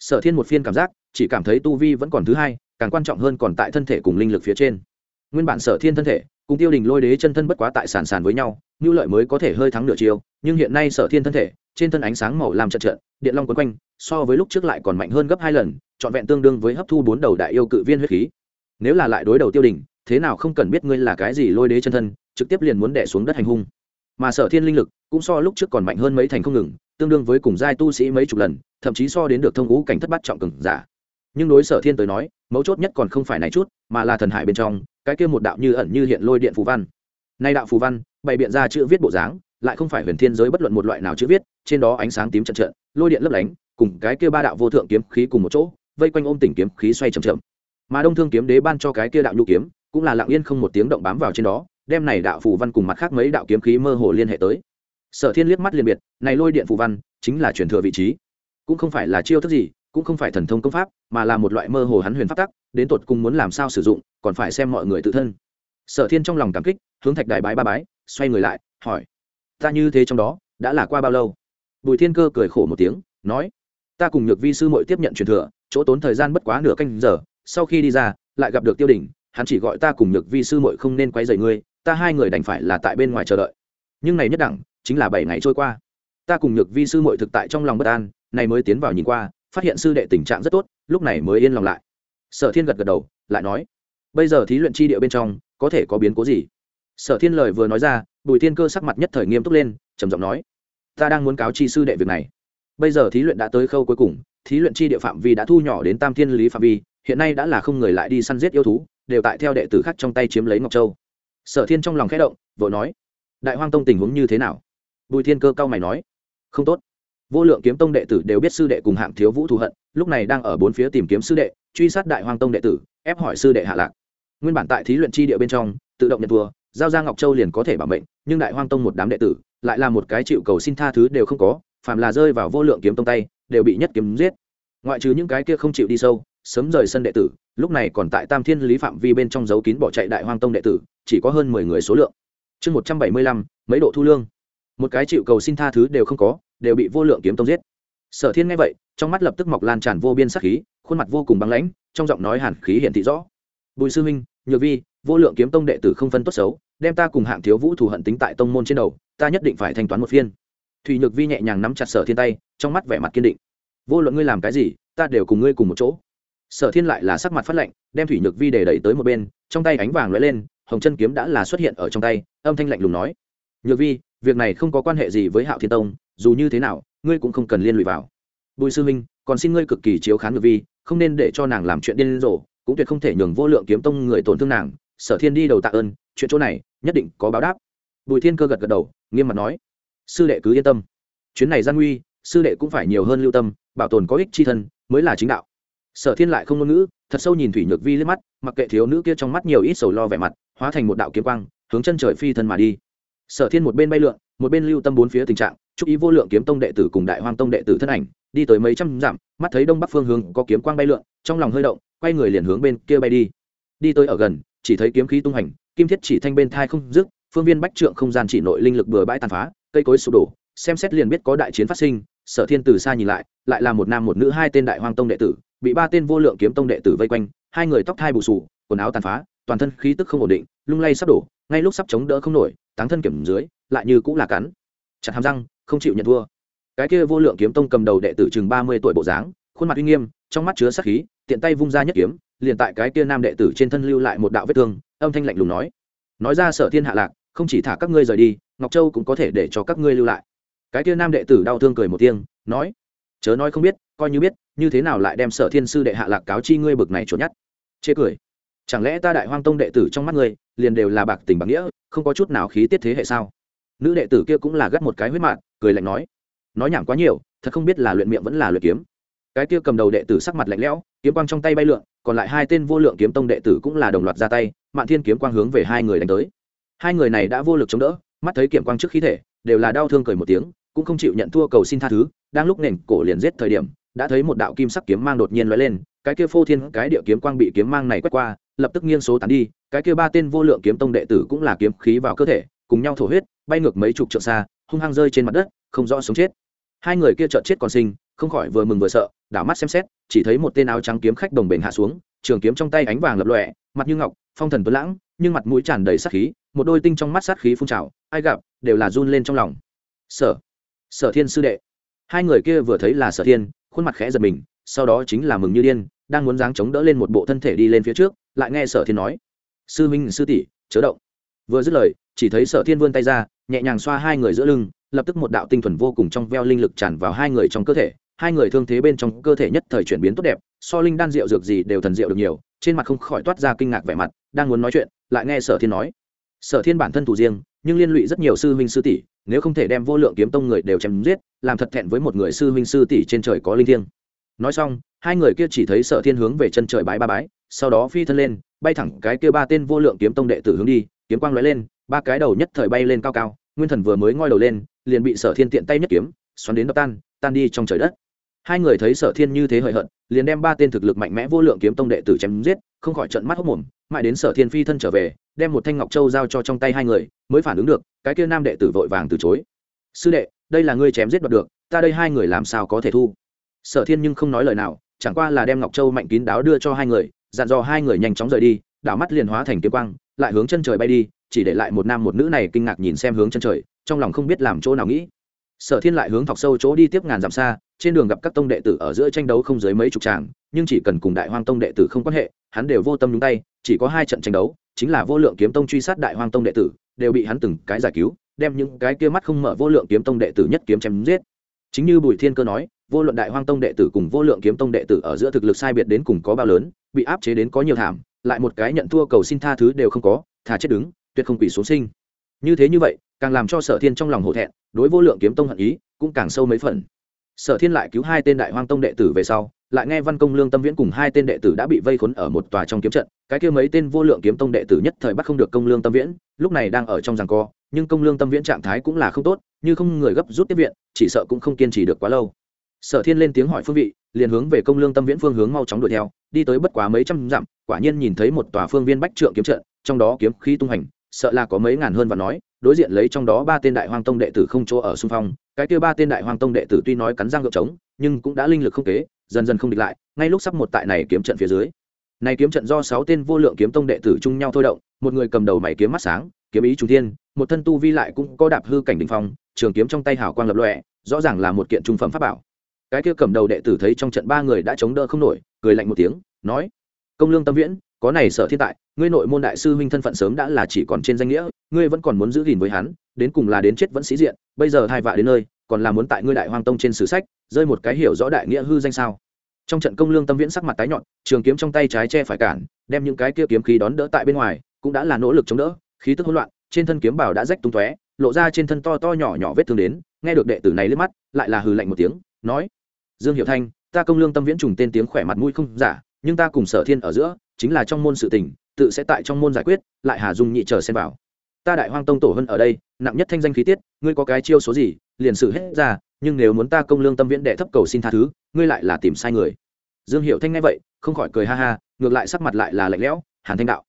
Sở thiên một phiên cảm giác, chỉ cảm thấy tu vi vẫn còn thứ hai, càng quan trọng hơn còn tại thân thể cùng linh lực phía trên. Nguyên bản sở thiên thân thể cùng tiêu đình lôi đế chân thân bất quá tại sàn sàn với nhau, như lợi mới có thể hơi thắng nửa chiều nhưng hiện nay sở thiên thân thể, trên thân ánh sáng màu làm trận trận điện long quấn quanh, so với lúc trước lại còn mạnh hơn gấp hai lần, trọn vẹn tương đương với hấp thu bốn đầu đại yêu cự viên huyết khí. Nếu là lại đối đầu tiêu đình, thế nào không cần biết ngươi là cái gì lôi đế chân thân, trực tiếp liền muốn đẻ xuống đất hành hung. Mà sở thiên linh lực, cũng so lúc trước còn mạnh hơn mấy thành không ngừng, tương đương với cùng giai tu sĩ mấy chục lần, thậm chí so đến được thông ngũ cảnh thất bát trọng cường giả. Nhưng đối sở thiên tới nói mấu chốt nhất còn không phải này chút, mà là thần hải bên trong, cái kia một đạo như ẩn như hiện lôi điện phù văn. Nay đạo phù văn, bày biện ra chữ viết bộ dáng, lại không phải huyền thiên giới bất luận một loại nào chữ viết, trên đó ánh sáng tím trận trận lôi điện lấp lánh, cùng cái kia ba đạo vô thượng kiếm khí cùng một chỗ, vây quanh ôm tỉnh kiếm khí xoay chậm chậm. Mà đông thương kiếm đế ban cho cái kia đạo nhu kiếm, cũng là lặng yên không một tiếng động bám vào trên đó, đem này đạo phù văn cùng mặt khác mấy đạo kiếm khí mơ hồ liên hệ tới. Sở thiên liếc mắt liền biệt, này lôi điện phù văn chính là truyền thừa vị trí, cũng không phải là chiêu thức gì cũng không phải thần thông công pháp, mà là một loại mơ hồ hắn huyền pháp tắc, đến tột cùng muốn làm sao sử dụng, còn phải xem mọi người tự thân. Sở thiên trong lòng cảm kích, hướng thạch đài bái ba bái, xoay người lại, hỏi, ta như thế trong đó, đã là qua bao lâu? Bùi thiên cơ cười khổ một tiếng, nói, ta cùng nhược vi sư mội tiếp nhận truyền thừa, chỗ tốn thời gian bất quá nửa canh giờ, sau khi đi ra, lại gặp được tiêu đỉnh, hắn chỉ gọi ta cùng nhược vi sư mội không nên quay dày ngươi, ta hai người đành phải là tại bên ngoài chờ đợi. Nhưng này nhất đẳng, chính là bảy ngày trôi qua. Ta cùng nhược vi sư mội thực tại trong lòng bất an, này mới tiến vào nhìn qua phát hiện sư đệ tình trạng rất tốt, lúc này mới yên lòng lại. Sở thiên gật gật đầu, lại nói, bây giờ thí luyện chi địa bên trong, có thể có biến cố gì? Sở thiên lời vừa nói ra, bùi thiên cơ sắc mặt nhất thời nghiêm túc lên, trầm giọng nói, ta đang muốn cáo chi sư đệ việc này. Bây giờ thí luyện đã tới khâu cuối cùng, thí luyện chi địa phạm vi đã thu nhỏ đến tam thiên lý phạm vi, hiện nay đã là không người lại đi săn giết yêu thú, đều tại theo đệ tử khác trong tay chiếm lấy ngọc châu. Sở thiên trong lòng khẽ động, vội nói, đại hoang tông tình huống như thế nào? Bùi thiên cơ cao mày nói, không tốt vô lượng kiếm tông đệ tử đều biết sư đệ cùng hạng thiếu vũ thù hận, lúc này đang ở bốn phía tìm kiếm sư đệ, truy sát đại hoàng tông đệ tử, ép hỏi sư đệ hạ lạc. Nguyên bản tại thí luyện chi địa bên trong, tự động nhận thua, giao ra ngọc châu liền có thể bảo mệnh, nhưng đại hoang tông một đám đệ tử, lại là một cái chịu cầu xin tha thứ đều không có, phàm là rơi vào vô lượng kiếm tông tay, đều bị nhất kiếm giết. Ngoại trừ những cái kia không chịu đi sâu, sớm rời sân đệ tử, lúc này còn tại tam thiên lý phạm vi bên trong dấu kín bỏ chạy đại hoang tông đệ tử, chỉ có hơn mười người số lượng. Chương một trăm bảy mươi lăm, mấy độ thu lương. Một cái chịu cầu xin tha thứ đều không có đều bị vô lượng kiếm tông giết. Sở thiên nghe vậy, trong mắt lập tức mọc lan tràn vô biên sắc khí, khuôn mặt vô cùng băng lãnh, trong giọng nói hàn khí hiện thị rõ. Bùi sư minh nhược vi, vô lượng kiếm tông đệ tử không phân tốt xấu, đem ta cùng hạng thiếu vũ thù hận tính tại tông môn trên đầu, ta nhất định phải thanh toán một phiên. Thùy nhược vi nhẹ nhàng nắm chặt sở thiên tay, trong mắt vẻ mặt kiên định. Vô luận ngươi làm cái gì, ta đều cùng ngươi cùng một chỗ. Sở thiên lại là sắc mặt phát lạnh, đem thủy nhược vi để đẩy tới một bên, trong tay ánh vàng lóe lên, hồng chân kiếm đã là xuất hiện ở trong tay, âm thanh lạnh lùng nói. Nhược vi việc này không có quan hệ gì với hạo thiên tông, dù như thế nào, ngươi cũng không cần liên lụy vào. Bùi sư minh còn xin ngươi cực kỳ chiếu khán ngược vi, không nên để cho nàng làm chuyện điên rồ, cũng tuyệt không thể nhường vô lượng kiếm tông người tổn thương nàng. Sở thiên đi đầu tạ ơn, chuyện chỗ này, nhất định có báo đáp. Bùi thiên cơ gật gật đầu, nghiêm mặt nói, sư đệ cứ yên tâm. Chuyến này gian nguy, sư đệ cũng phải nhiều hơn lưu tâm, bảo tồn có ích c h i thân, mới là chính đạo. Sở thiên lại không ngôn ngữ, thật sâu nhìn thủy nhược vi lên mắt, mặc kệ thiếu nữ kia trong mắt nhiều ít sầu lo vẻ mặt, hóa thành một đạo kiếm quang, hướng chân trời phi thân mà đi sở thiên một bên bay lượn, một bên lưu tâm bốn phía tình trạng, chúc ý vô lượng kiếm tông đệ tử cùng đại hoang tông đệ tử thân ảnh, đi tới mấy trăm dặm, mắt thấy đông bắc phương hướng có kiếm quang bay lượn, trong lòng hơi động, quay người liền hướng bên kia bay đi. Đi tới ở gần, chỉ thấy kiếm khí tung hành, kim thiết chỉ thanh bên thai không dứt, phương viên bách trượng không gian chỉ nội linh lực bừa bãi tàn phá, cây cối sụp đổ, xem xét liền biết có đại chiến phát sinh, sở thiên từ xa nhìn lại lại là một nam một nữ hai tên đại hoang tông đệ tử, bị ba tên vô lượng kiếm tông đệ tử vây quanh, hai người tóc thai bù sù quần áo tàn phá, toàn thân khí tức không ổn định, lung lay sắp đổ, ngay lúc sắp chống đỡ không nổi táng thân kiểm dưới, lại như cũng là cắn. Chặt hàm răng, không chịu nhận thua. Cái kia vô lượng kiếm tông cầm đầu đệ tử chừng ba mươi tuổi bộ dáng, khuôn mặt uy nghiêm, trong mắt chứa sát khí, tiện tay vung ra nhất kiếm, liền tại cái kia nam đệ tử trên thân lưu lại một đạo vết thương, âm thanh lạnh lùng nói. Nói ra sở thiên hạ lạc, không chỉ thả các ngươi rời đi, ngọc châu cũng có thể để cho các ngươi lưu lại. Cái kia nam đệ tử đau thương cười một tiếng, nói. Chớ nói không biết, coi như biết, như thế nào lại đem sở thiên sư đệ hạ lạc cáo chi ngươi bực này trốn nhất chê cười chẳng lẽ ta đại hoang tông đệ tử trong mắt ngươi, liền đều là bạc tình bạc nghĩa, không có chút nào khí tiết thế hệ sao? Nữ đệ tử kia cũng là gắt một cái huyết mạng cười lạnh nói. Nói nhảm quá nhiều, thật không biết là luyện miệng vẫn là luyện kiếm. Cái kia cầm đầu đệ tử sắc mặt lạnh lẽo, kiếm quang trong tay bay lượn, còn lại hai tên vô lượng kiếm tông đệ tử cũng là đồng loạt ra tay, mạn thiên kiếm quang hướng về hai người đánh tới. Hai người này đã vô lực chống đỡ, mắt thấy kiếm quang trước khí thể, đều là đau thương cười một tiếng, cũng không chịu nhận thua cầu xin tha thứ, đang lúc nền cổ liền giết thời điểm, đã thấy một đạo kim sắc kiếm mang đột nhiên lóe lên, cái kia phô thiên cái địa kiếm quang bị kiếm mang này quét qua lập tức nghiêng số tán đi, cái kia ba tên vô lượng kiếm tông đệ tử cũng là kiếm khí vào cơ thể, cùng nhau thổ huyết, bay ngược mấy chục trượng xa, hung hăng rơi trên mặt đất, không rõ sống chết. Hai người kia chợt chết còn sinh, không khỏi vừa mừng vừa sợ, đảo mắt xem xét, chỉ thấy một tên áo trắng kiếm khách đồng bền hạ xuống, trường kiếm trong tay ánh vàng lập lòe, mặt như ngọc, phong thần tuấn lãng, nhưng mặt mũi tràn đầy sát khí, một đôi tinh trong mắt sát khí phun trào, ai gặp, đều là run lên trong lòng. Sở sở thiên sư đệ. Hai người kia vừa thấy là sở thiên, khuôn mặt khẽ giật mình, sau đó chính là mừng như điên đang muốn dáng chống đỡ lên một bộ thân thể đi lên phía trước, lại nghe sở thiên nói, sư minh, sư tỷ, chớ động. Vừa dứt lời, chỉ thấy sở thiên vươn tay ra, nhẹ nhàng xoa hai người giữa lưng, lập tức một đạo tinh thuần vô cùng trong veo linh lực tràn vào hai người trong cơ thể, hai người thương thế bên trong cơ thể nhất thời chuyển biến tốt đẹp, so linh đan rượu dược gì đều thần rượu được nhiều, trên mặt không khỏi toát ra kinh ngạc vẻ mặt, đang muốn nói chuyện, lại nghe sở thiên nói, sở thiên bản thân thủ riêng, nhưng liên lụy rất nhiều sư huynh sư tỷ, nếu không thể đem vô lượng kiếm tông người đều chém giết, làm thật thẹn với một người sư huynh sư tỷ trên trời có linh thiêng. Nói xong hai người kia chỉ thấy sở thiên hướng về chân trời bái ba bái, sau đó phi thân lên, bay thẳng cái kia ba tên vô lượng kiếm tông đệ tử hướng đi, kiếm quang lóe lên, ba cái đầu nhất thời bay lên cao cao, nguyên thần vừa mới ngoi đầu lên, liền bị sở thiên tiện tay nhất kiếm, xoắn đến đập tan tan đi trong trời đất. Hai người thấy sở thiên như thế hời hợt, liền đem ba tên thực lực mạnh mẽ vô lượng kiếm tông đệ tử chém giết, không khỏi trận mắt hốc mồm, mãi đến sở thiên phi thân trở về, đem một thanh ngọc châu giao cho trong tay hai người, mới phản ứng được, cái kia nam đệ tử vội vàng từ chối. Sư đệ, đây là ngươi chém giết đoạt được, ta đây hai người làm sao có thể thu? Sở thiên nhưng không nói lời nào chẳng qua là đem ngọc châu mạnh kín đáo đưa cho hai người, dặn dò hai người nhanh chóng rời đi, đảo mắt liền hóa thành kiếm quang, lại hướng chân trời bay đi, chỉ để lại một nam một nữ này kinh ngạc nhìn xem hướng chân trời, trong lòng không biết làm chỗ nào nghĩ. Sở thiên lại hướng thọc sâu chỗ đi tiếp ngàn dặm xa, trên đường gặp các tông đệ tử ở giữa tranh đấu không dưới mấy chục tràng, nhưng chỉ cần cùng đại hoang tông đệ tử không quan hệ, hắn đều vô tâm nhúng tay, chỉ có hai trận tranh đấu, chính là vô lượng kiếm tông truy sát đại hoang tông đệ tử, đều bị hắn từng cái giải cứu, đem những cái kia mắt không mở vô lượng kiếm tông đệ tử nhất kiếm chém giết chính như bùi thiên cơ nói, vô luận đại hoang tông đệ tử cùng vô lượng kiếm tông đệ tử ở giữa thực lực sai biệt đến cùng có bao lớn, bị áp chế đến có nhiều thảm, lại một cái nhận thua cầu xin tha thứ đều không có, thà chết đứng, tuyệt không quỷ xuống sinh. Như thế như vậy, càng làm cho sở thiên trong lòng hổ thẹn, đối vô lượng kiếm tông hận ý cũng càng sâu mấy phần. Sở thiên lại cứu hai tên đại hoang tông đệ tử về sau, lại nghe văn công lương tâm viễn cùng hai tên đệ tử đã bị vây khốn ở một tòa trong kiếm trận, cái kia mấy tên vô lượng kiếm tông đệ tử nhất thời bắt không được công lương tâm viễn, lúc này đang ở trong giằng co nhưng công lương tâm viễn trạng thái cũng là không tốt, như không người gấp rút tiếp viện, chỉ sợ cũng không kiên trì được quá lâu. Sở thiên lên tiếng hỏi phương vị, liền hướng về công lương tâm viễn phương hướng mau chóng đuổi theo, đi tới bất quá mấy trăm dặm, quả nhiên nhìn thấy một tòa phương viên bách trượng kiếm trận, trong đó kiếm khí tung hành, sợ là có mấy ngàn hơn và nói, đối diện lấy trong đó ba tên đại hoang tông đệ tử không chỗ ở xung phong, cái kia ba tên đại hoang tông đệ tử tuy nói cắn răng gượng trống, nhưng cũng đã linh lực không kế, dần dần không địch lại, ngay lúc sắp một tại này kiếm trận phía dưới. Này kiếm trận do sáu tên vô lượng kiếm tông đệ tử chung nhau thôi động, một người cầm đầu mày kiếm mắt sáng kiếm ý trung thiên, một thân tu vi lại cũng có đạp hư cảnh đỉnh phong, trường kiếm trong tay hào quang lập lòe, rõ ràng là một kiện trung phẩm pháp bảo. Cái kia cầm đầu đệ tử thấy trong trận ba người đã chống đỡ không nổi, cười lạnh một tiếng, nói, công lương tâm viễn, có này sở thiên tại, ngươi nội môn đại sư huynh thân phận sớm đã là chỉ còn trên danh nghĩa, ngươi vẫn còn muốn giữ gìn với hắn, đến cùng là đến chết vẫn sĩ diện, bây giờ hai vạ đến nơi, còn là muốn tại ngươi đại hoang tông trên sử sách, rơi một cái hiểu rõ đại nghĩa hư danh sao? Trong trận công lương tâm viễn sắc mặt tái nhọn, trường kiếm trong tay trái che phải cản, đem những cái kia kiếm khí đón đỡ tại bên ngoài, cũng đã là nỗ lực chống đỡ khí tức hỗn loạn, trên thân kiếm bảo đã rách tung tóe, lộ ra trên thân to to nhỏ nhỏ vết thương đến, nghe được đệ tử này liếc mắt, lại là hừ lạnh một tiếng, nói, dương hiệu thanh, ta công lương tâm viễn trùng tên tiếng khỏe mặt mũi không giả, nhưng ta cùng sở thiên ở giữa, chính là trong môn sự tình, tự sẽ tại trong môn giải quyết, lại hà dung nhị chờ xem vào. Ta đại hoang tông tổ hơn ở đây, nặng nhất thanh danh khí tiết, ngươi có cái chiêu số gì, liền xử hết ra, nhưng nếu muốn ta công lương tâm viễn đệ thấp cầu xin tha thứ, ngươi lại là tìm sai người. Dương hiệu thanh nghe vậy, không khỏi cười ha ha, ngược lại sắc mặt lại là lạnh lẽo, hàn thanh đạo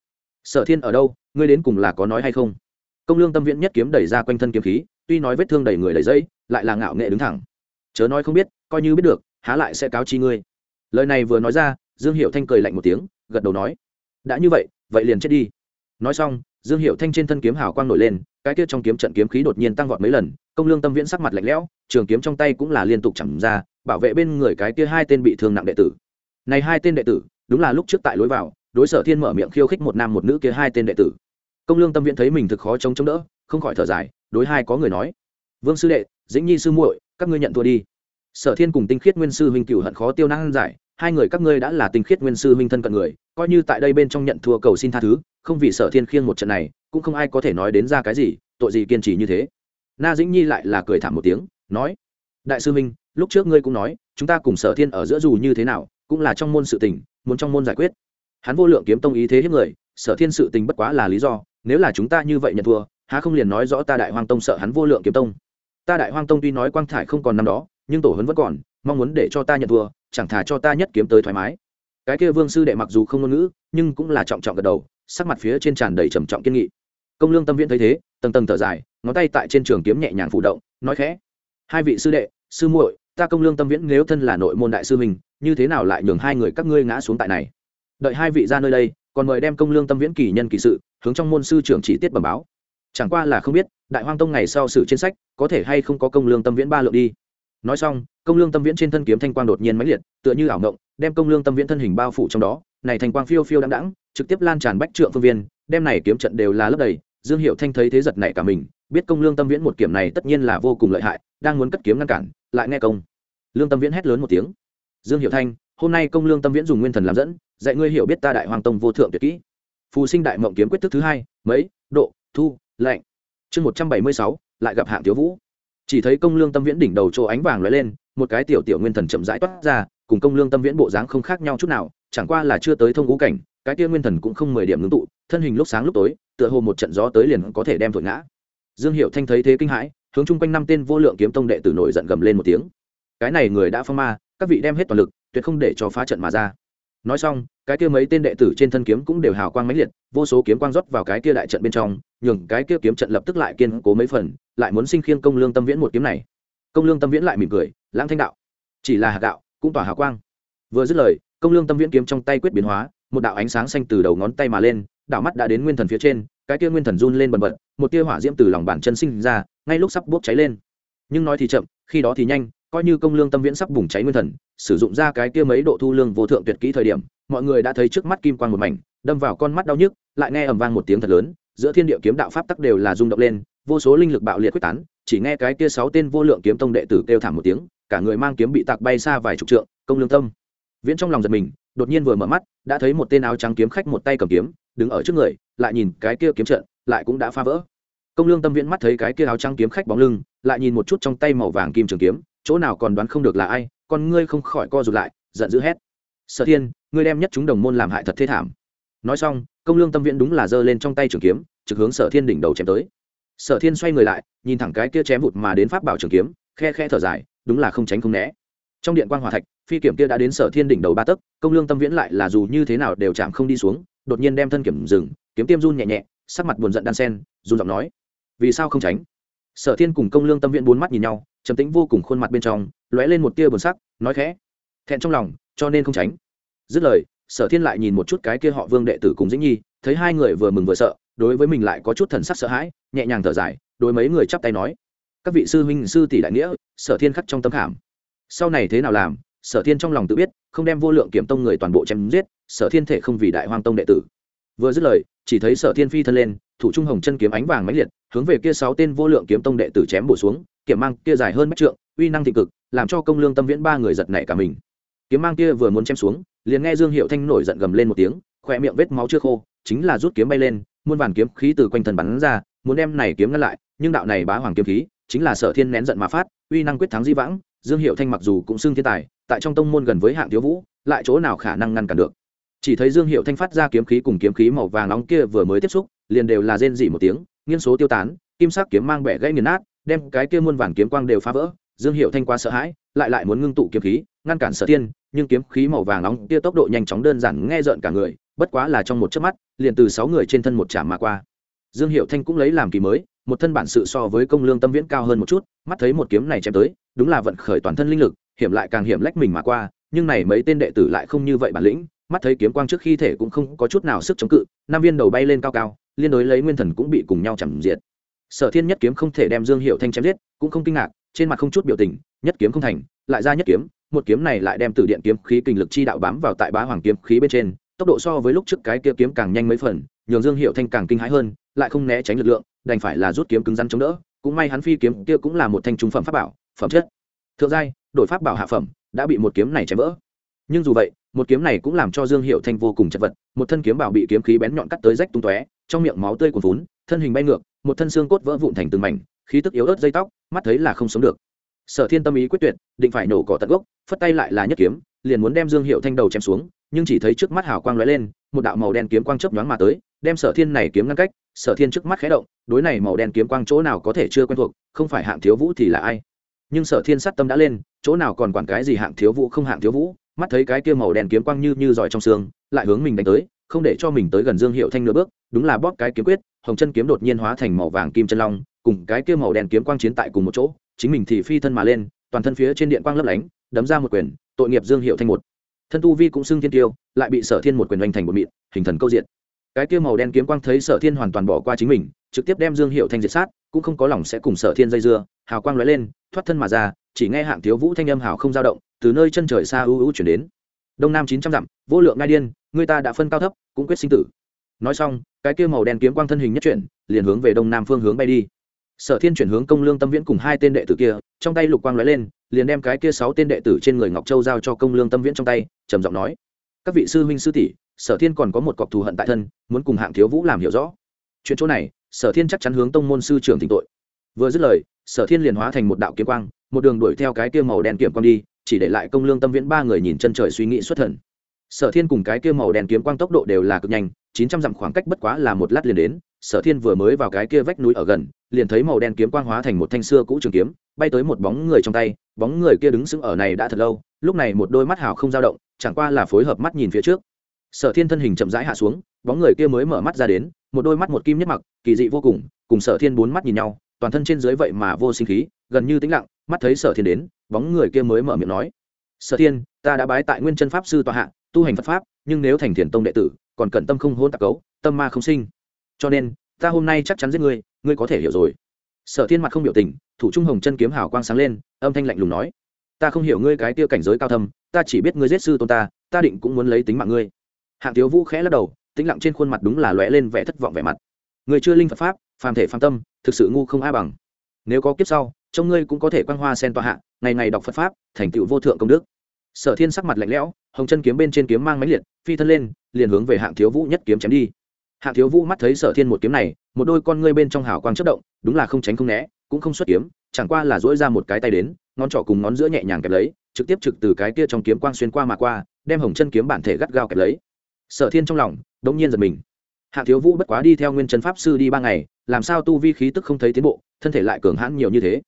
sở thiên ở đâu, ngươi đến cùng là có nói hay không? Công lương tâm viễn nhất kiếm đẩy ra quanh thân kiếm khí, tuy nói vết thương đầy người đầy dây lại là ngạo nghệ đứng thẳng. Chớ nói không biết, coi như biết được, há lại sẽ cáo chi ngươi. Lời này vừa nói ra, dương hiệu thanh cười lạnh một tiếng, gật đầu nói, đã như vậy vậy liền chết đi. Nói xong, dương hiệu thanh trên thân kiếm hào quang nổi lên, cái kia trong kiếm trận kiếm khí đột nhiên tăng vọt mấy lần, công lương tâm viễn sắc mặt lạnh lẽo, trường kiếm trong tay cũng là liên tục chẳng ra, bảo vệ bên người cái kia hai tên bị thương nặng đệ tử. Này hai tên đệ tử, đúng là lúc trước tại lối vào đối sở thiên mở miệng khiêu khích một nam một nữ kia hai tên đệ tử. Công lương tâm viễn thấy mình thực khó chống chống đỡ, không khỏi thở dài, đối hai có người nói, vương sư đệ, dĩnh nhi sư muội, các ngươi nhận thua đi. Sở thiên cùng tinh khiết nguyên sư huynh cựu hận khó tiêu năng giải, hai người các ngươi đã là tinh khiết nguyên sư huynh thân cận người, coi như tại đây bên trong nhận thua cầu xin tha thứ, không vì sở thiên khiêng một trận này, cũng không ai có thể nói đến ra cái gì, tội gì kiên trì như thế. Na dĩnh nhi lại là cười thảm một tiếng, nói, đại sư huynh, lúc trước ngươi cũng nói, chúng ta cùng sở thiên ở giữa dù như thế nào, cũng là trong môn sự tình, muốn trong môn giải quyết hắn vô lượng kiếm tông ý thế hiếp người, sở thiên sự tình bất quá là lý do, nếu là chúng ta như vậy nhận thua, há không liền nói rõ ta đại hoang tông sợ hắn vô lượng kiếm tông. Ta đại hoang tông tuy nói quang thải không còn năm đó, nhưng tổ hấn vẫn còn, mong muốn để cho ta nhận thua, chẳng thà cho ta nhất kiếm tới thoải mái. Cái kia vương sư đệ mặc dù không ngôn ngữ, nhưng cũng là trọng trọng gật đầu, sắc mặt phía trên tràn đầy trầm trọng kiên nghị. Công lương tâm viễn thấy thế, tầng tầng thở dài, ngón tay tại trên trường kiếm nhẹ nhàng phụ động, nói khẽ. Hai vị sư đệ, sư muội, ta công lương tâm viễn nếu thân là nội môn đại sư mình như thế nào lại nhường hai người các ngươi ngã xuống tại này? Đợi hai vị ra nơi đây, còn mời đem công lương tâm viễn kỳ nhân kỳ sự, hướng trong môn sư trưởng chỉ tiết bẩm báo. Chẳng qua là không biết, đại hoang tông ngày sau sự trên sách, có thể hay không có công lương tâm viễn ba lượng đi. Nói xong, công lương tâm viễn trên thân kiếm thanh quang đột nhiên mãnh liệt, tựa như ảo ngộng đem công lương tâm viễn thân hình bao phủ trong đó, này thanh quang phiêu phiêu đáng đáng trực tiếp lan tràn bách trượng phương viên, đem này kiếm trận đều là lấp đầy, dương hiệu thanh thấy thế giật này cả mình, biết công lương tâm viễn một kiếm này tất nhiên là vô cùng lợi hại, đang muốn cất kiếm ngăn cản, lại nghe công lương tâm viễn hét lớn một tiếng. Dương hiệu thanh, hôm nay công lương tâm viễn dùng nguyên thần làm dẫn dạy ngươi hiểu biết ta đại hoàng tông vô thượng tuyệt kỹ. Phù sinh đại mộng kiếm quyết thức thứ hai, mấy, độ, thu, lạnh. Chương một trăm bảy mươi sáu, lại gặp hạng thiếu vũ. Chỉ thấy công lương tâm viễn đỉnh đầu chỗ ánh vàng lóe lên, một cái tiểu tiểu nguyên thần chậm rãi toát ra, cùng công lương tâm viễn bộ dáng không khác nhau chút nào, chẳng qua là chưa tới thông ngũ cảnh, cái kia nguyên thần cũng không mười điểm ngưng tụ, thân hình lúc sáng lúc tối, tựa hồ một trận gió tới liền có thể đem thổi ngã. Dương hiệu thanh thấy thế kinh hãi, hướng chung quanh năm tên vô lượng kiếm tông đệ tử nổi giận gầm lên một tiếng. Cái này người đã phong ma, các vị đem hết toàn lực, tuyệt không để cho phá trận mà ra nói xong, cái kia mấy tên đệ tử trên thân kiếm cũng đều hào quang mãnh liệt, vô số kiếm quang rót vào cái kia đại trận bên trong, nhường cái kia kiếm trận lập tức lại kiên cố mấy phần, lại muốn sinh khiêng công lương tâm viễn một kiếm này. Công lương tâm viễn lại mỉm cười, lãng thanh đạo, chỉ là hạt đạo cũng tỏa hào quang. Vừa dứt lời, công lương tâm viễn kiếm trong tay quyết biến hóa, một đạo ánh sáng xanh từ đầu ngón tay mà lên, đạo mắt đã đến nguyên thần phía trên, cái kia nguyên thần run lên bần bật, một tia hỏa diễm từ lòng bàn chân sinh ra, ngay lúc sắp bốc cháy lên. Nhưng nói thì chậm, khi đó thì nhanh, coi như công lương tâm viễn sắp bùng cháy nguyên thần sử dụng ra cái kia mấy độ thu lương vô thượng tuyệt kỹ thời điểm, mọi người đã thấy trước mắt kim quang một mảnh, đâm vào con mắt đau nhức, lại nghe ầm vang một tiếng thật lớn, giữa thiên địa kiếm đạo pháp tắc đều là rung động lên, vô số linh lực bạo liệt quyết tán, chỉ nghe cái kia sáu tên vô lượng kiếm tông đệ tử kêu thảm một tiếng, cả người mang kiếm bị tạc bay xa vài chục trượng, công lương tâm. Viễn trong lòng giật mình, đột nhiên vừa mở mắt, đã thấy một tên áo trắng kiếm khách một tay cầm kiếm, đứng ở trước người, lại nhìn cái kia kiếm trận, lại cũng đã phá vỡ. Công lương tâm viễn mắt thấy cái kia áo trắng kiếm khách bóng lưng, lại nhìn một chút trong tay màu vàng kim trường kiếm, chỗ nào còn đoán không được là ai con ngươi không khỏi co rụt lại, giận dữ hét. Sở thiên, ngươi đem nhất chúng đồng môn làm hại thật thế thảm. Nói xong, công lương tâm viễn đúng là giơ lên trong tay trường kiếm, trực hướng sở thiên đỉnh đầu chém tới. Sở thiên xoay người lại, nhìn thẳng cái kia chém vụt mà đến pháp bảo trường kiếm, khe khe thở dài, đúng là không tránh không né. Trong điện quan hòa thạch, phi kiểm kia đã đến sở thiên đỉnh đầu ba tấc, công lương tâm viễn lại là dù như thế nào đều chạm không đi xuống, đột nhiên đem thân kiểm dừng, kiếm tiêm run nhẹ nhẹ, sắc mặt buồn giận đan sen, run giọng nói, vì sao không tránh? Sở thiên cùng công lương tâm viễn bốn mắt nhìn nhau trầm tĩnh vô cùng khuôn mặt bên trong, lóe lên một tia buồn sắc, nói khẽ, thẹn trong lòng, cho nên không tránh. Dứt lời, sở thiên lại nhìn một chút cái kia họ vương đệ tử cùng dĩnh nhi, thấy hai người vừa mừng vừa sợ, đối với mình lại có chút thần sắc sợ hãi, nhẹ nhàng thở dài, đối mấy người chắp tay nói, các vị sư huynh, sư tỷ đại nghĩa, sở thiên khắc trong tâm khảm. Sau này thế nào làm, sở thiên trong lòng tự biết, không đem vô lượng kiểm tông người toàn bộ chém giết, sở thiên thể không vì đại hoang tông đệ tử. Vừa dứt lời, chỉ thấy sở thiên phi thân lên, thủ trung hồng chân kiếm ánh vàng mãnh liệt, hướng về kia sáu tên vô lượng kiếm tông đệ tử chém bổ xuống kiểm mang kia dài hơn mét trượng, uy năng thị cực, làm cho công lương tâm viễn ba người giật nảy cả mình. Kiếm mang kia vừa muốn chém xuống, liền nghe dương hiệu thanh nổi giận gầm lên một tiếng, khỏe miệng vết máu chưa khô, chính là rút kiếm bay lên, muôn vàn kiếm khí từ quanh thân bắn ra, muốn đem này kiếm ngăn lại, nhưng đạo này bá hoàng kiếm khí, chính là sở thiên nén giận mà phát, uy năng quyết thắng di vãng, dương hiệu thanh mặc dù cũng xưng thiên tài, tại trong tông môn gần với hạng thiếu vũ, lại chỗ nào khả năng ngăn cản được. Chỉ thấy dương hiệu thanh phát ra kiếm khí cùng kiếm khí màu vàng nóng kia vừa mới tiếp xúc, liền đều là rên dỉ một tiếng, nghiên số tiêu tán, kim sắc kiếm mang bẻ gãy nghiền nát đem cái kia muôn vàn kiếm quang đều phá vỡ, dương hiệu thanh quá sợ hãi, lại lại muốn ngưng tụ kiếm khí, ngăn cản sở tiên nhưng kiếm khí màu vàng nóng kia tốc độ nhanh chóng đơn giản nghe rợn cả người, bất quá là trong một chớp mắt, liền từ sáu người trên thân một chạm mà qua. Dương hiệu thanh cũng lấy làm kỳ mới, một thân bản sự so với công lương tâm viễn cao hơn một chút, mắt thấy một kiếm này chém tới, đúng là vận khởi toàn thân linh lực, hiểm lại càng hiểm lách mình mà qua, nhưng này mấy tên đệ tử lại không như vậy bản lĩnh, mắt thấy kiếm quang trước khi thể cũng không có chút nào sức chống cự, nam viên đầu bay lên cao cao, liên đối lấy nguyên thần cũng bị cùng nhau chẳng diệt sở thiên nhất kiếm không thể đem dương hiệu thanh chém giết, cũng không kinh ngạc, trên mặt không chút biểu tình, nhất kiếm không thành, lại ra nhất kiếm, một kiếm này lại đem từ điện kiếm khí kinh lực chi đạo bám vào tại bá hoàng kiếm khí bên trên, tốc độ so với lúc trước cái kia kiếm càng nhanh mấy phần, nhường dương hiệu thanh càng kinh hãi hơn, lại không né tránh lực lượng, đành phải là rút kiếm cứng rắn chống đỡ, cũng may hắn phi kiếm kia cũng là một thanh trung phẩm pháp bảo, phẩm chất. Thượng giai, đổi pháp bảo hạ phẩm, đã bị một kiếm này chém vỡ. Nhưng dù vậy, một kiếm này cũng làm cho dương hiệu thanh vô cùng chật vật, một thân kiếm bảo bị kiếm khí bén nhọn cắt tới rách tung tóe, trong miệng máu tươi cuồn vốn thân hình bay ngược một thân xương cốt vỡ vụn thành từng mảnh, khí tức yếu ớt dây tóc, mắt thấy là không sống được. Sở thiên tâm ý quyết tuyệt, định phải nổ cỏ tận gốc, phất tay lại là nhất kiếm, liền muốn đem dương hiệu thanh đầu chém xuống, nhưng chỉ thấy trước mắt hào quang lóe lên, một đạo màu đen kiếm quang chớp nhoáng mà tới, đem sở thiên này kiếm ngăn cách, sở thiên trước mắt khé động, đối này màu đen kiếm quang chỗ nào có thể chưa quen thuộc, không phải hạng thiếu vũ thì là ai? Nhưng sở thiên sát tâm đã lên, chỗ nào còn quản cái gì hạng thiếu vũ không hạng thiếu vũ, mắt thấy cái kia màu đen kiếm quang như như giỏi trong xương, lại hướng mình đánh tới, không để cho mình tới gần dương hiệu thanh nửa bước, đúng là bóp cái kiếm quyết hồng chân kiếm đột nhiên hóa thành màu vàng kim chân long, cùng cái kia màu đen kiếm quang chiến tại cùng một chỗ, chính mình thì phi thân mà lên, toàn thân phía trên điện quang lấp lánh, đấm ra một quyền, tội nghiệp dương hiệu thanh một. Thân tu vi cũng xưng thiên tiêu, lại bị sở thiên một quyền oanh thành một mịn, hình thần câu diện. Cái kia màu đen kiếm quang thấy sở thiên hoàn toàn bỏ qua chính mình, trực tiếp đem dương hiệu thanh diệt sát, cũng không có lòng sẽ cùng sở thiên dây dưa, hào quang lóe lên, thoát thân mà ra, chỉ nghe hạng thiếu vũ thanh âm hào không dao động, từ nơi chân trời xa ưu ưu chuyển đến. Đông nam chín trăm dặm, vô lượng ngai điên, người ta đã phân cao thấp, cũng quyết sinh tử nói xong, cái kia màu đen kiếm quang thân hình nhất chuyển, liền hướng về đông nam phương hướng bay đi. Sở thiên chuyển hướng công lương tâm viễn cùng hai tên đệ tử kia, trong tay lục quang nói lên, liền đem cái kia sáu tên đệ tử trên người ngọc châu giao cho công lương tâm viễn trong tay, trầm giọng nói, các vị sư huynh sư tỷ, sở thiên còn có một cọc thù hận tại thân, muốn cùng hạng thiếu vũ làm hiểu rõ. Chuyện chỗ này, sở thiên chắc chắn hướng tông môn sư trưởng thỉnh tội. Vừa dứt lời, sở thiên liền hóa thành một đạo kiếm quang, một đường đuổi theo cái kia màu đen kiểm quang đi, chỉ để lại công lương tâm viễn ba người nhìn chân trời suy nghĩ xuất thần. Sở thiên cùng cái kia màu đen kiếm quang tốc độ đều là cực nhanh chín trăm dặm khoảng cách bất quá là một lát liền đến, sở thiên vừa mới vào cái kia vách núi ở gần, liền thấy màu đen kiếm quang hóa thành một thanh xưa cũ trường kiếm, bay tới một bóng người trong tay, bóng người kia đứng sững ở này đã thật lâu, lúc này một đôi mắt hào không dao động, chẳng qua là phối hợp mắt nhìn phía trước. Sở thiên thân hình chậm rãi hạ xuống, bóng người kia mới mở mắt ra đến, một đôi mắt một kim nhất mặc, kỳ dị vô cùng cùng sở thiên bốn mắt nhìn nhau, toàn thân trên dưới vậy mà vô sinh khí, gần như tĩnh lặng, mắt thấy sở thiên đến, bóng người kia mới mở miệng nói, sở thiên, ta đã bái tại nguyên chân pháp sư tòa hạ, tu hành phật pháp, nhưng nếu thành thiền tông đệ tử còn cẩn tâm không hôn tạc cấu, tâm ma không sinh. Cho nên, ta hôm nay chắc chắn giết ngươi ngươi có thể hiểu rồi. Sở thiên mặt không biểu tình, thủ trung hồng chân kiếm hào quang sáng lên, âm thanh lạnh lùng nói, ta không hiểu ngươi cái tia cảnh giới cao thâm, ta chỉ biết ngươi giết sư tôn ta ta định cũng muốn lấy tính mạng ngươi. Hạng thiếu vũ khẽ lắc đầu, tĩnh lặng trên khuôn mặt đúng là lóe lên vẻ thất vọng vẻ mặt. Người chưa linh phật pháp, phàm thể phàm tâm, thực sự ngu không a bằng. Nếu có kiếp sau trong ngươi cũng có thể quan hoa sen tòa hạ, ngày ngày đọc phật pháp, thành tựu vô thượng công đức sở thiên sắc mặt lạnh lẽo, hồng chân kiếm bên trên kiếm mang máy liệt, phi thân lên, liền hướng về hạng thiếu vũ nhất kiếm chém đi. Hạng thiếu vũ mắt thấy sở thiên một kiếm này, một đôi con ngươi bên trong hào quang chất động, đúng là không tránh không né, cũng không xuất kiếm, chẳng qua là dỗi ra một cái tay đến, ngón trỏ cùng ngón giữa nhẹ nhàng kẹp lấy, trực tiếp trực từ cái kia trong kiếm quang xuyên qua mà qua, đem hồng chân kiếm bản thể gắt gao kẹp lấy. Sở thiên trong lòng, đống nhiên giật mình. Hạng thiếu vũ bất quá đi theo nguyên chân pháp sư đi ba ngày, làm sao tu vi khí tức không thấy tiến bộ, thân thể lại cường hãn nhiều như thế.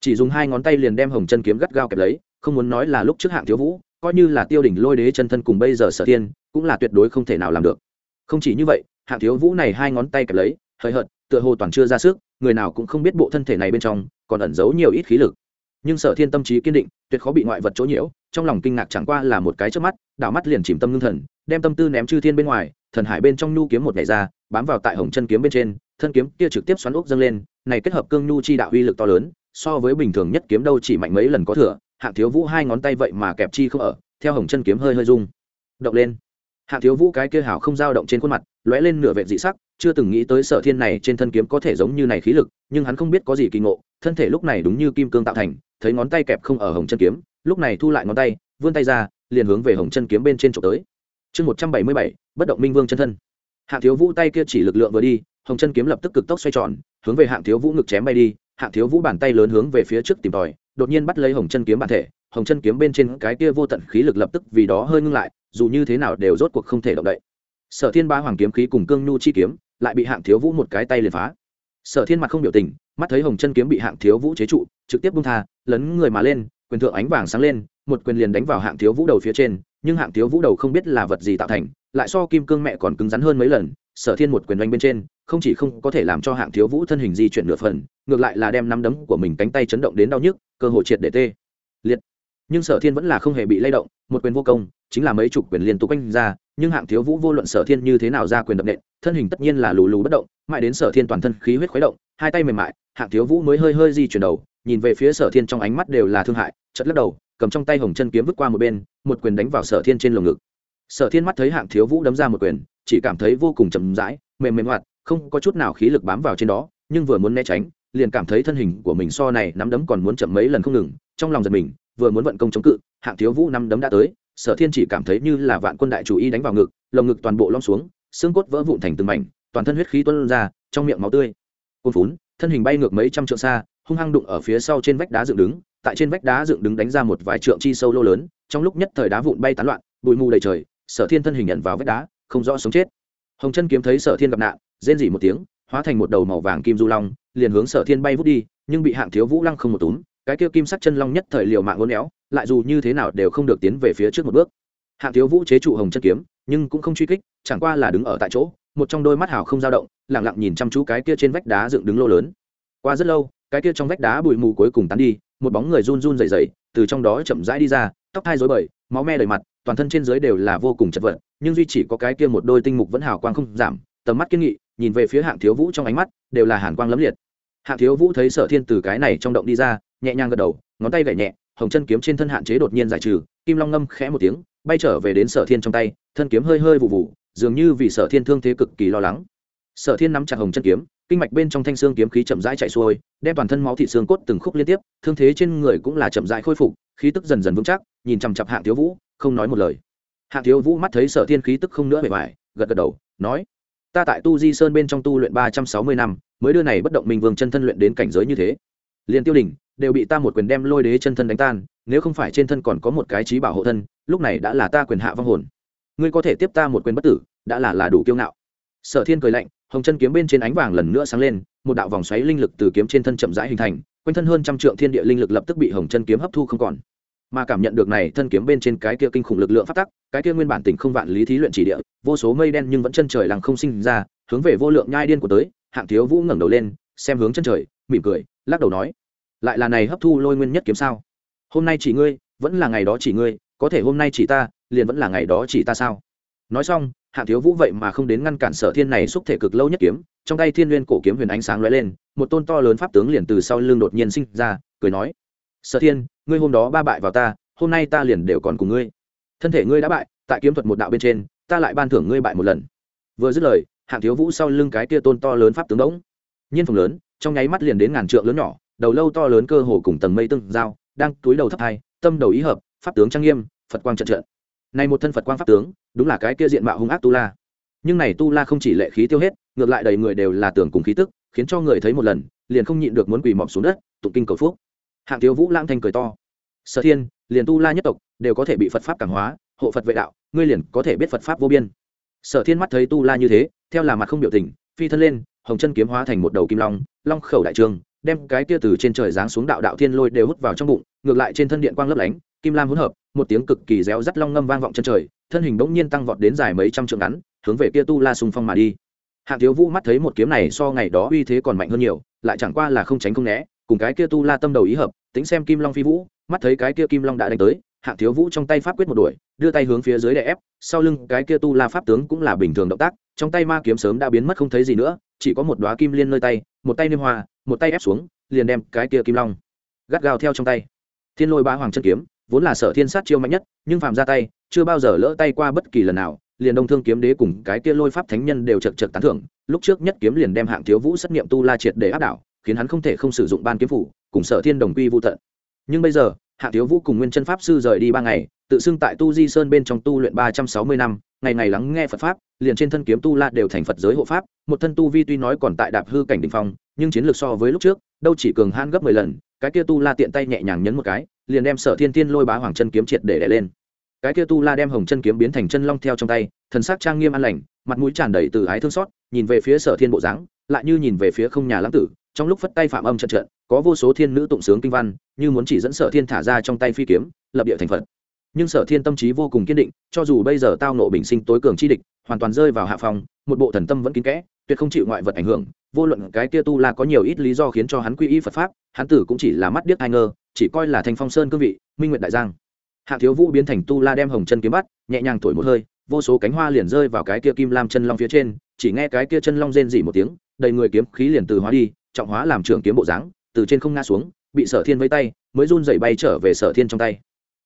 Chỉ dùng hai ngón tay liền đem hồng chân kiếm gắt gao kẹp lấy không muốn nói là lúc trước hạng thiếu vũ, coi như là tiêu đỉnh lôi đế chân thân cùng bây giờ sở thiên, cũng là tuyệt đối không thể nào làm được. Không chỉ như vậy, hạng thiếu vũ này hai ngón tay kẹp lấy hơi hợt, tựa hồ toàn chưa ra sức, người nào cũng không biết bộ thân thể này bên trong còn ẩn giấu nhiều ít khí lực. Nhưng sở thiên tâm trí kiên định, tuyệt khó bị ngoại vật chỗ nhiễu, trong lòng kinh ngạc chẳng qua là một cái trước mắt, đảo mắt liền chìm tâm ngưng thần, đem tâm tư ném chư thiên bên ngoài, thần hải bên trong nhu kiếm một ngày ra, bám vào tại hồng chân kiếm bên trên, thân kiếm kia trực tiếp xoắn ốc dâng lên, này kết hợp cương nhu chi đạo uy lực to lớn, so với bình thường nhất kiếm đâu chỉ mạnh mấy lần có thừa hạng thiếu vũ hai ngón tay vậy mà kẹp chi không ở, theo hồng chân kiếm hơi hơi rung. Động lên. Hạng thiếu vũ cái kia hảo không dao động trên khuôn mặt, lóe lên nửa vệ dị sắc, chưa từng nghĩ tới sở thiên này trên thân kiếm có thể giống như này khí lực, nhưng hắn không biết có gì kỳ ngộ, thân thể lúc này đúng như kim cương tạo thành, thấy ngón tay kẹp không ở hồng chân kiếm, lúc này thu lại ngón tay, vươn tay ra, liền hướng về hồng chân kiếm bên trên trộm tới. Chương một trăm bảy mươi bảy, bất động minh vương chân thân. Hạng thiếu vũ tay kia chỉ lực lượng vừa đi, hồng chân kiếm lập tức cực tốc xoay tròn, hướng về hạng thiếu vũ ngực chém bay đi hạng thiếu vũ bàn tay lớn hướng về phía trước tìm tòi, đột nhiên bắt lấy hồng chân kiếm bản thể, hồng chân kiếm bên trên cái kia vô tận khí lực lập tức vì đó hơi ngưng lại, dù như thế nào đều rốt cuộc không thể động đậy. Sở thiên ba hoàng kiếm khí cùng cương nhu chi kiếm lại bị hạng thiếu vũ một cái tay liền phá. Sở thiên mặt không biểu tình, mắt thấy hồng chân kiếm bị hạng thiếu vũ chế trụ, trực tiếp bung tha, lấn người mà lên, quyền thượng ánh vàng sáng lên, một quyền liền đánh vào hạng thiếu vũ đầu phía trên, nhưng hạng thiếu vũ đầu không biết là vật gì tạo thành, lại so kim cương mẹ còn cứng rắn hơn mấy lần, sở thiên một quyền đánh bên trên không chỉ không có thể làm cho hạng thiếu vũ thân hình di chuyển nửa phần, ngược lại là đem nắm đấm của mình cánh tay chấn động đến đau nhức, cơ hội triệt để tê. Liệt. Nhưng sở thiên vẫn là không hề bị lay động, một quyền vô công, chính là mấy chục quyền liên tục quanh ra, nhưng hạng thiếu vũ vô luận sở thiên như thế nào ra quyền đập nện, thân hình tất nhiên là lù lù bất động, mãi đến sở thiên toàn thân khí huyết khuấy động, hai tay mềm mại, hạng thiếu vũ mới hơi hơi di chuyển đầu, nhìn về phía sở thiên trong ánh mắt đều là thương hại chật lắc đầu, cầm trong tay hồng chân kiếm vứt qua một bên, một quyền đánh vào sở thiên trên lồng ngực. Sở thiên mắt thấy hạng thiếu vũ đấm ra một quyền, chỉ cảm thấy vô cùng chậm rãi, mềm mềm hoạt không có chút nào khí lực bám vào trên đó, nhưng vừa muốn né tránh, liền cảm thấy thân hình của mình so này nắm đấm còn muốn chậm mấy lần không ngừng, trong lòng giật mình, vừa muốn vận công chống cự, hạng thiếu vũ nắm đấm đã tới, sở thiên chỉ cảm thấy như là vạn quân đại chủ y đánh vào ngực, lồng ngực toàn bộ lom xuống, xương cốt vỡ vụn thành từng mảnh, toàn thân huyết khí tuôn ra, trong miệng máu tươi. Côn phún, thân hình bay ngược mấy trăm trượng xa, hung hăng đụng ở phía sau trên vách đá dựng đứng, tại trên vách đá dựng đứng đánh ra một vài trượng chi sâu lô lớn, trong lúc nhất thời đá vụn bay tán loạn, bụi mù đầy trời, sở thiên thân hình nhận vào vách đá, không rõ sống chết. Hồng chân kiếm thấy sở thiên gặp nạn rên dỉ một tiếng, hóa thành một đầu màu vàng kim du long, liền hướng sở thiên bay vút đi, nhưng bị hạng thiếu vũ lăng không một túm, cái kia kim sắc chân long nhất thời liều mạng uốn éo, lại dù như thế nào đều không được tiến về phía trước một bước. Hạng thiếu vũ chế trụ hồng chân kiếm, nhưng cũng không truy kích, chẳng qua là đứng ở tại chỗ, một trong đôi mắt hào không dao động lẳng lặng nhìn chăm chú cái kia trên vách đá dựng đứng lô lớn. Qua rất lâu, cái kia trong vách đá bụi mù cuối cùng tán đi, một bóng người run run dày dày từ trong đó chậm rãi đi ra, tóc thai rối bời, máu me đầy mặt, toàn thân trên dưới đều là vô cùng chật vật, nhưng duy chỉ có cái kia một đôi tinh mục vẫn hào quang không giảm tầm mắt kiên nghị, nhìn về phía hạng thiếu vũ trong ánh mắt đều là hàn quang lấm liệt. Hạng thiếu vũ thấy sở thiên từ cái này trong động đi ra, nhẹ nhàng gật đầu, ngón tay gậy nhẹ, hồng chân kiếm trên thân hạn chế đột nhiên giải trừ, kim long ngâm khẽ một tiếng, bay trở về đến sở thiên trong tay, thân kiếm hơi hơi vụ vụ, dường như vì sở thiên thương thế cực kỳ lo lắng. Sở thiên nắm chặt hồng chân kiếm, kinh mạch bên trong thanh xương kiếm khí chậm rãi chạy xuôi, đem toàn thân máu thị xương cốt từng khúc liên tiếp, thương thế trên người cũng là chậm rãi khôi phục, khí tức dần dần vững chắc, nhìn chằm chặp hạng thiếu vũ, không nói một lời. Hạng thiếu vũ mắt thấy sở thiên khí tức không nữa bề bài gật gật đầu, nói ta tại tu di sơn bên trong tu luyện ba trăm sáu mươi năm, mới đưa này bất động minh vương chân thân luyện đến cảnh giới như thế. Liền tiêu đỉnh, đều bị ta một quyền đem lôi đế chân thân đánh tan, nếu không phải trên thân còn có một cái trí bảo hộ thân, lúc này đã là ta quyền hạ vong hồn. Ngươi có thể tiếp ta một quyền bất tử, đã là là đủ kiêu ngạo. Sở thiên cười lạnh, hồng chân kiếm bên trên ánh vàng lần nữa sáng lên, một đạo vòng xoáy linh lực từ kiếm trên thân chậm rãi hình thành, quanh thân hơn trăm trượng thiên địa linh lực lập tức bị hồng chân kiếm hấp thu không còn mà cảm nhận được này thân kiếm bên trên cái kia kinh khủng lực lượng phát tắc, cái kia nguyên bản tỉnh không vạn lý thí luyện chỉ địa, vô số mây đen nhưng vẫn chân trời lặng không sinh ra, hướng về vô lượng nhai điên của tới, hạng thiếu vũ ngẩng đầu lên, xem hướng chân trời, mỉm cười, lắc đầu nói, lại là này hấp thu lôi nguyên nhất kiếm sao? Hôm nay chỉ ngươi, vẫn là ngày đó chỉ ngươi, có thể hôm nay chỉ ta, liền vẫn là ngày đó chỉ ta sao? Nói xong, hạng thiếu vũ vậy mà không đến ngăn cản sở thiên này xúc thể cực lâu nhất kiếm, trong tay thiên n cổ kiếm huyền ánh sáng lóe lên, một tôn to lớn pháp tướng liền từ sau lưng đột nhiên sinh ra, cười nói sở thiên, ngươi hôm đó ba bại vào ta, hôm nay ta liền đều còn cùng ngươi. Thân thể ngươi đã bại, tại kiếm thuật một đạo bên trên, ta lại ban thưởng ngươi bại một lần. Vừa dứt lời, hạng thiếu vũ sau lưng cái tia tôn to lớn pháp tướng đống. Nhiên phòng lớn, trong nháy mắt liền đến ngàn trượng lớn nhỏ, đầu lâu to lớn cơ hồ cùng tầng mây tương giao, đang túi đầu thấp thai, tâm đầu ý hợp, pháp tướng trang nghiêm, phật quang trận trận. Này một thân phật quang pháp tướng, đúng là cái kia diện mạo hung ác tu la. Nhưng này tu la không chỉ lệ khí tiêu hết, ngược lại đầy người đều là tưởng cùng khí tức, khiến cho người thấy một lần, liền không nhịn được muốn quỳ mọp xuống đất, tụng kinh cầu phúc hạng thiếu vũ lãng thanh cười to. Sở thiên, liền tu la nhất tộc, đều có thể bị phật pháp cảm hóa, hộ phật vệ đạo, ngươi liền có thể biết phật pháp vô biên. Sở thiên mắt thấy tu la như thế, theo là mặt không biểu tình, phi thân lên, hồng chân kiếm hóa thành một đầu kim long long khẩu đại trường, đem cái kia từ trên trời giáng xuống đạo đạo thiên lôi đều hút vào trong bụng, ngược lại trên thân điện quang lấp lánh, kim lam hỗn hợp, một tiếng cực kỳ réo rắt long ngâm vang vọng chân trời, thân hình bỗng nhiên tăng vọt đến dài mấy trăm trượng ngắn, hướng về kia tu la xung phong mà đi. Hạng thiếu vũ mắt thấy một kiếm này so ngày đó uy thế còn mạnh hơn nhiều, lại chẳng qua là không tránh không né cùng cái kia tu la tâm đầu ý hợp, tính xem kim long phi vũ, mắt thấy cái kia kim long đã đánh tới hạng thiếu vũ trong tay pháp quyết một đuổi, đưa tay hướng phía dưới đè ép, sau lưng cái kia tu la pháp tướng cũng là bình thường động tác, trong tay ma kiếm sớm đã biến mất không thấy gì nữa, chỉ có một đoá kim liên nơi tay, một tay niêm hoa, một tay ép xuống, liền đem cái kia kim long gắt gao theo trong tay. Thiên lôi ba hoàng chân kiếm, vốn là sở thiên sát chiêu mạnh nhất, nhưng phàm ra tay, chưa bao giờ lỡ tay qua bất kỳ lần nào, liền đông thương kiếm đế cùng cái kia lôi pháp thánh nhân đều chật chật tán thưởng, lúc trước nhất kiếm liền đem hạng thiếu vũ xét nghiệm tu la triệt để áp đảo khiến hắn không thể không sử dụng ban kiếm phủ, cùng sở thiên đồng quy vô tận. Nhưng bây giờ, hạ thiếu vũ cùng nguyên chân pháp sư rời đi ba ngày, tự xưng tại tu di sơn bên trong tu luyện ba trăm sáu mươi năm, ngày ngày lắng nghe phật pháp, liền trên thân kiếm tu la đều thành phật giới hộ pháp, một thân tu vi tuy nói còn tại đạp hư cảnh đình phong, nhưng chiến lược so với lúc trước, đâu chỉ cường han gấp mười lần, cái kia tu la tiện tay nhẹ nhàng nhấn một cái, liền đem sở thiên thiên lôi bá hoàng chân kiếm triệt để đẻ lên. Cái kia tu la đem hồng chân kiếm biến thành chân long theo trong tay, thần sắc trang nghiêm an lành, mặt mũi tràn đầy từ ái thương xót, nhìn về phía sở thiên bộ dáng, lại như nhìn về phía không nhà lãng tử trong lúc phất tay phạm âm trận trận, có vô số thiên nữ tụng sướng kinh văn, như muốn chỉ dẫn sở thiên thả ra trong tay phi kiếm, lập địa thành phật. Nhưng sở thiên tâm trí vô cùng kiên định, cho dù bây giờ tao nộ bình sinh tối cường chi địch, hoàn toàn rơi vào hạ phòng một bộ thần tâm vẫn kín kẽ, tuyệt không chịu ngoại vật ảnh hưởng. Vô luận cái kia tu la có nhiều ít lý do khiến cho hắn quy y phật pháp, hắn tử cũng chỉ là mắt điếc hai ngơ chỉ coi là thanh phong sơn cương vị, minh nguyện đại giang. Hạ thiếu vũ biến thành tu la đem hồng chân kiếm bắt, nhẹ nhàng thổi một hơi, vô số cánh hoa liền rơi vào cái kia kim lam chân long phía trên, chỉ nghe cái kia chân long rên dỉ một tiếng, đầy người kiếm khí liền từ hóa đi trọng hóa làm trưởng kiếm bộ dáng, từ trên không ngã xuống, bị sở thiên vây tay, mới run dậy bay trở về sở thiên trong tay.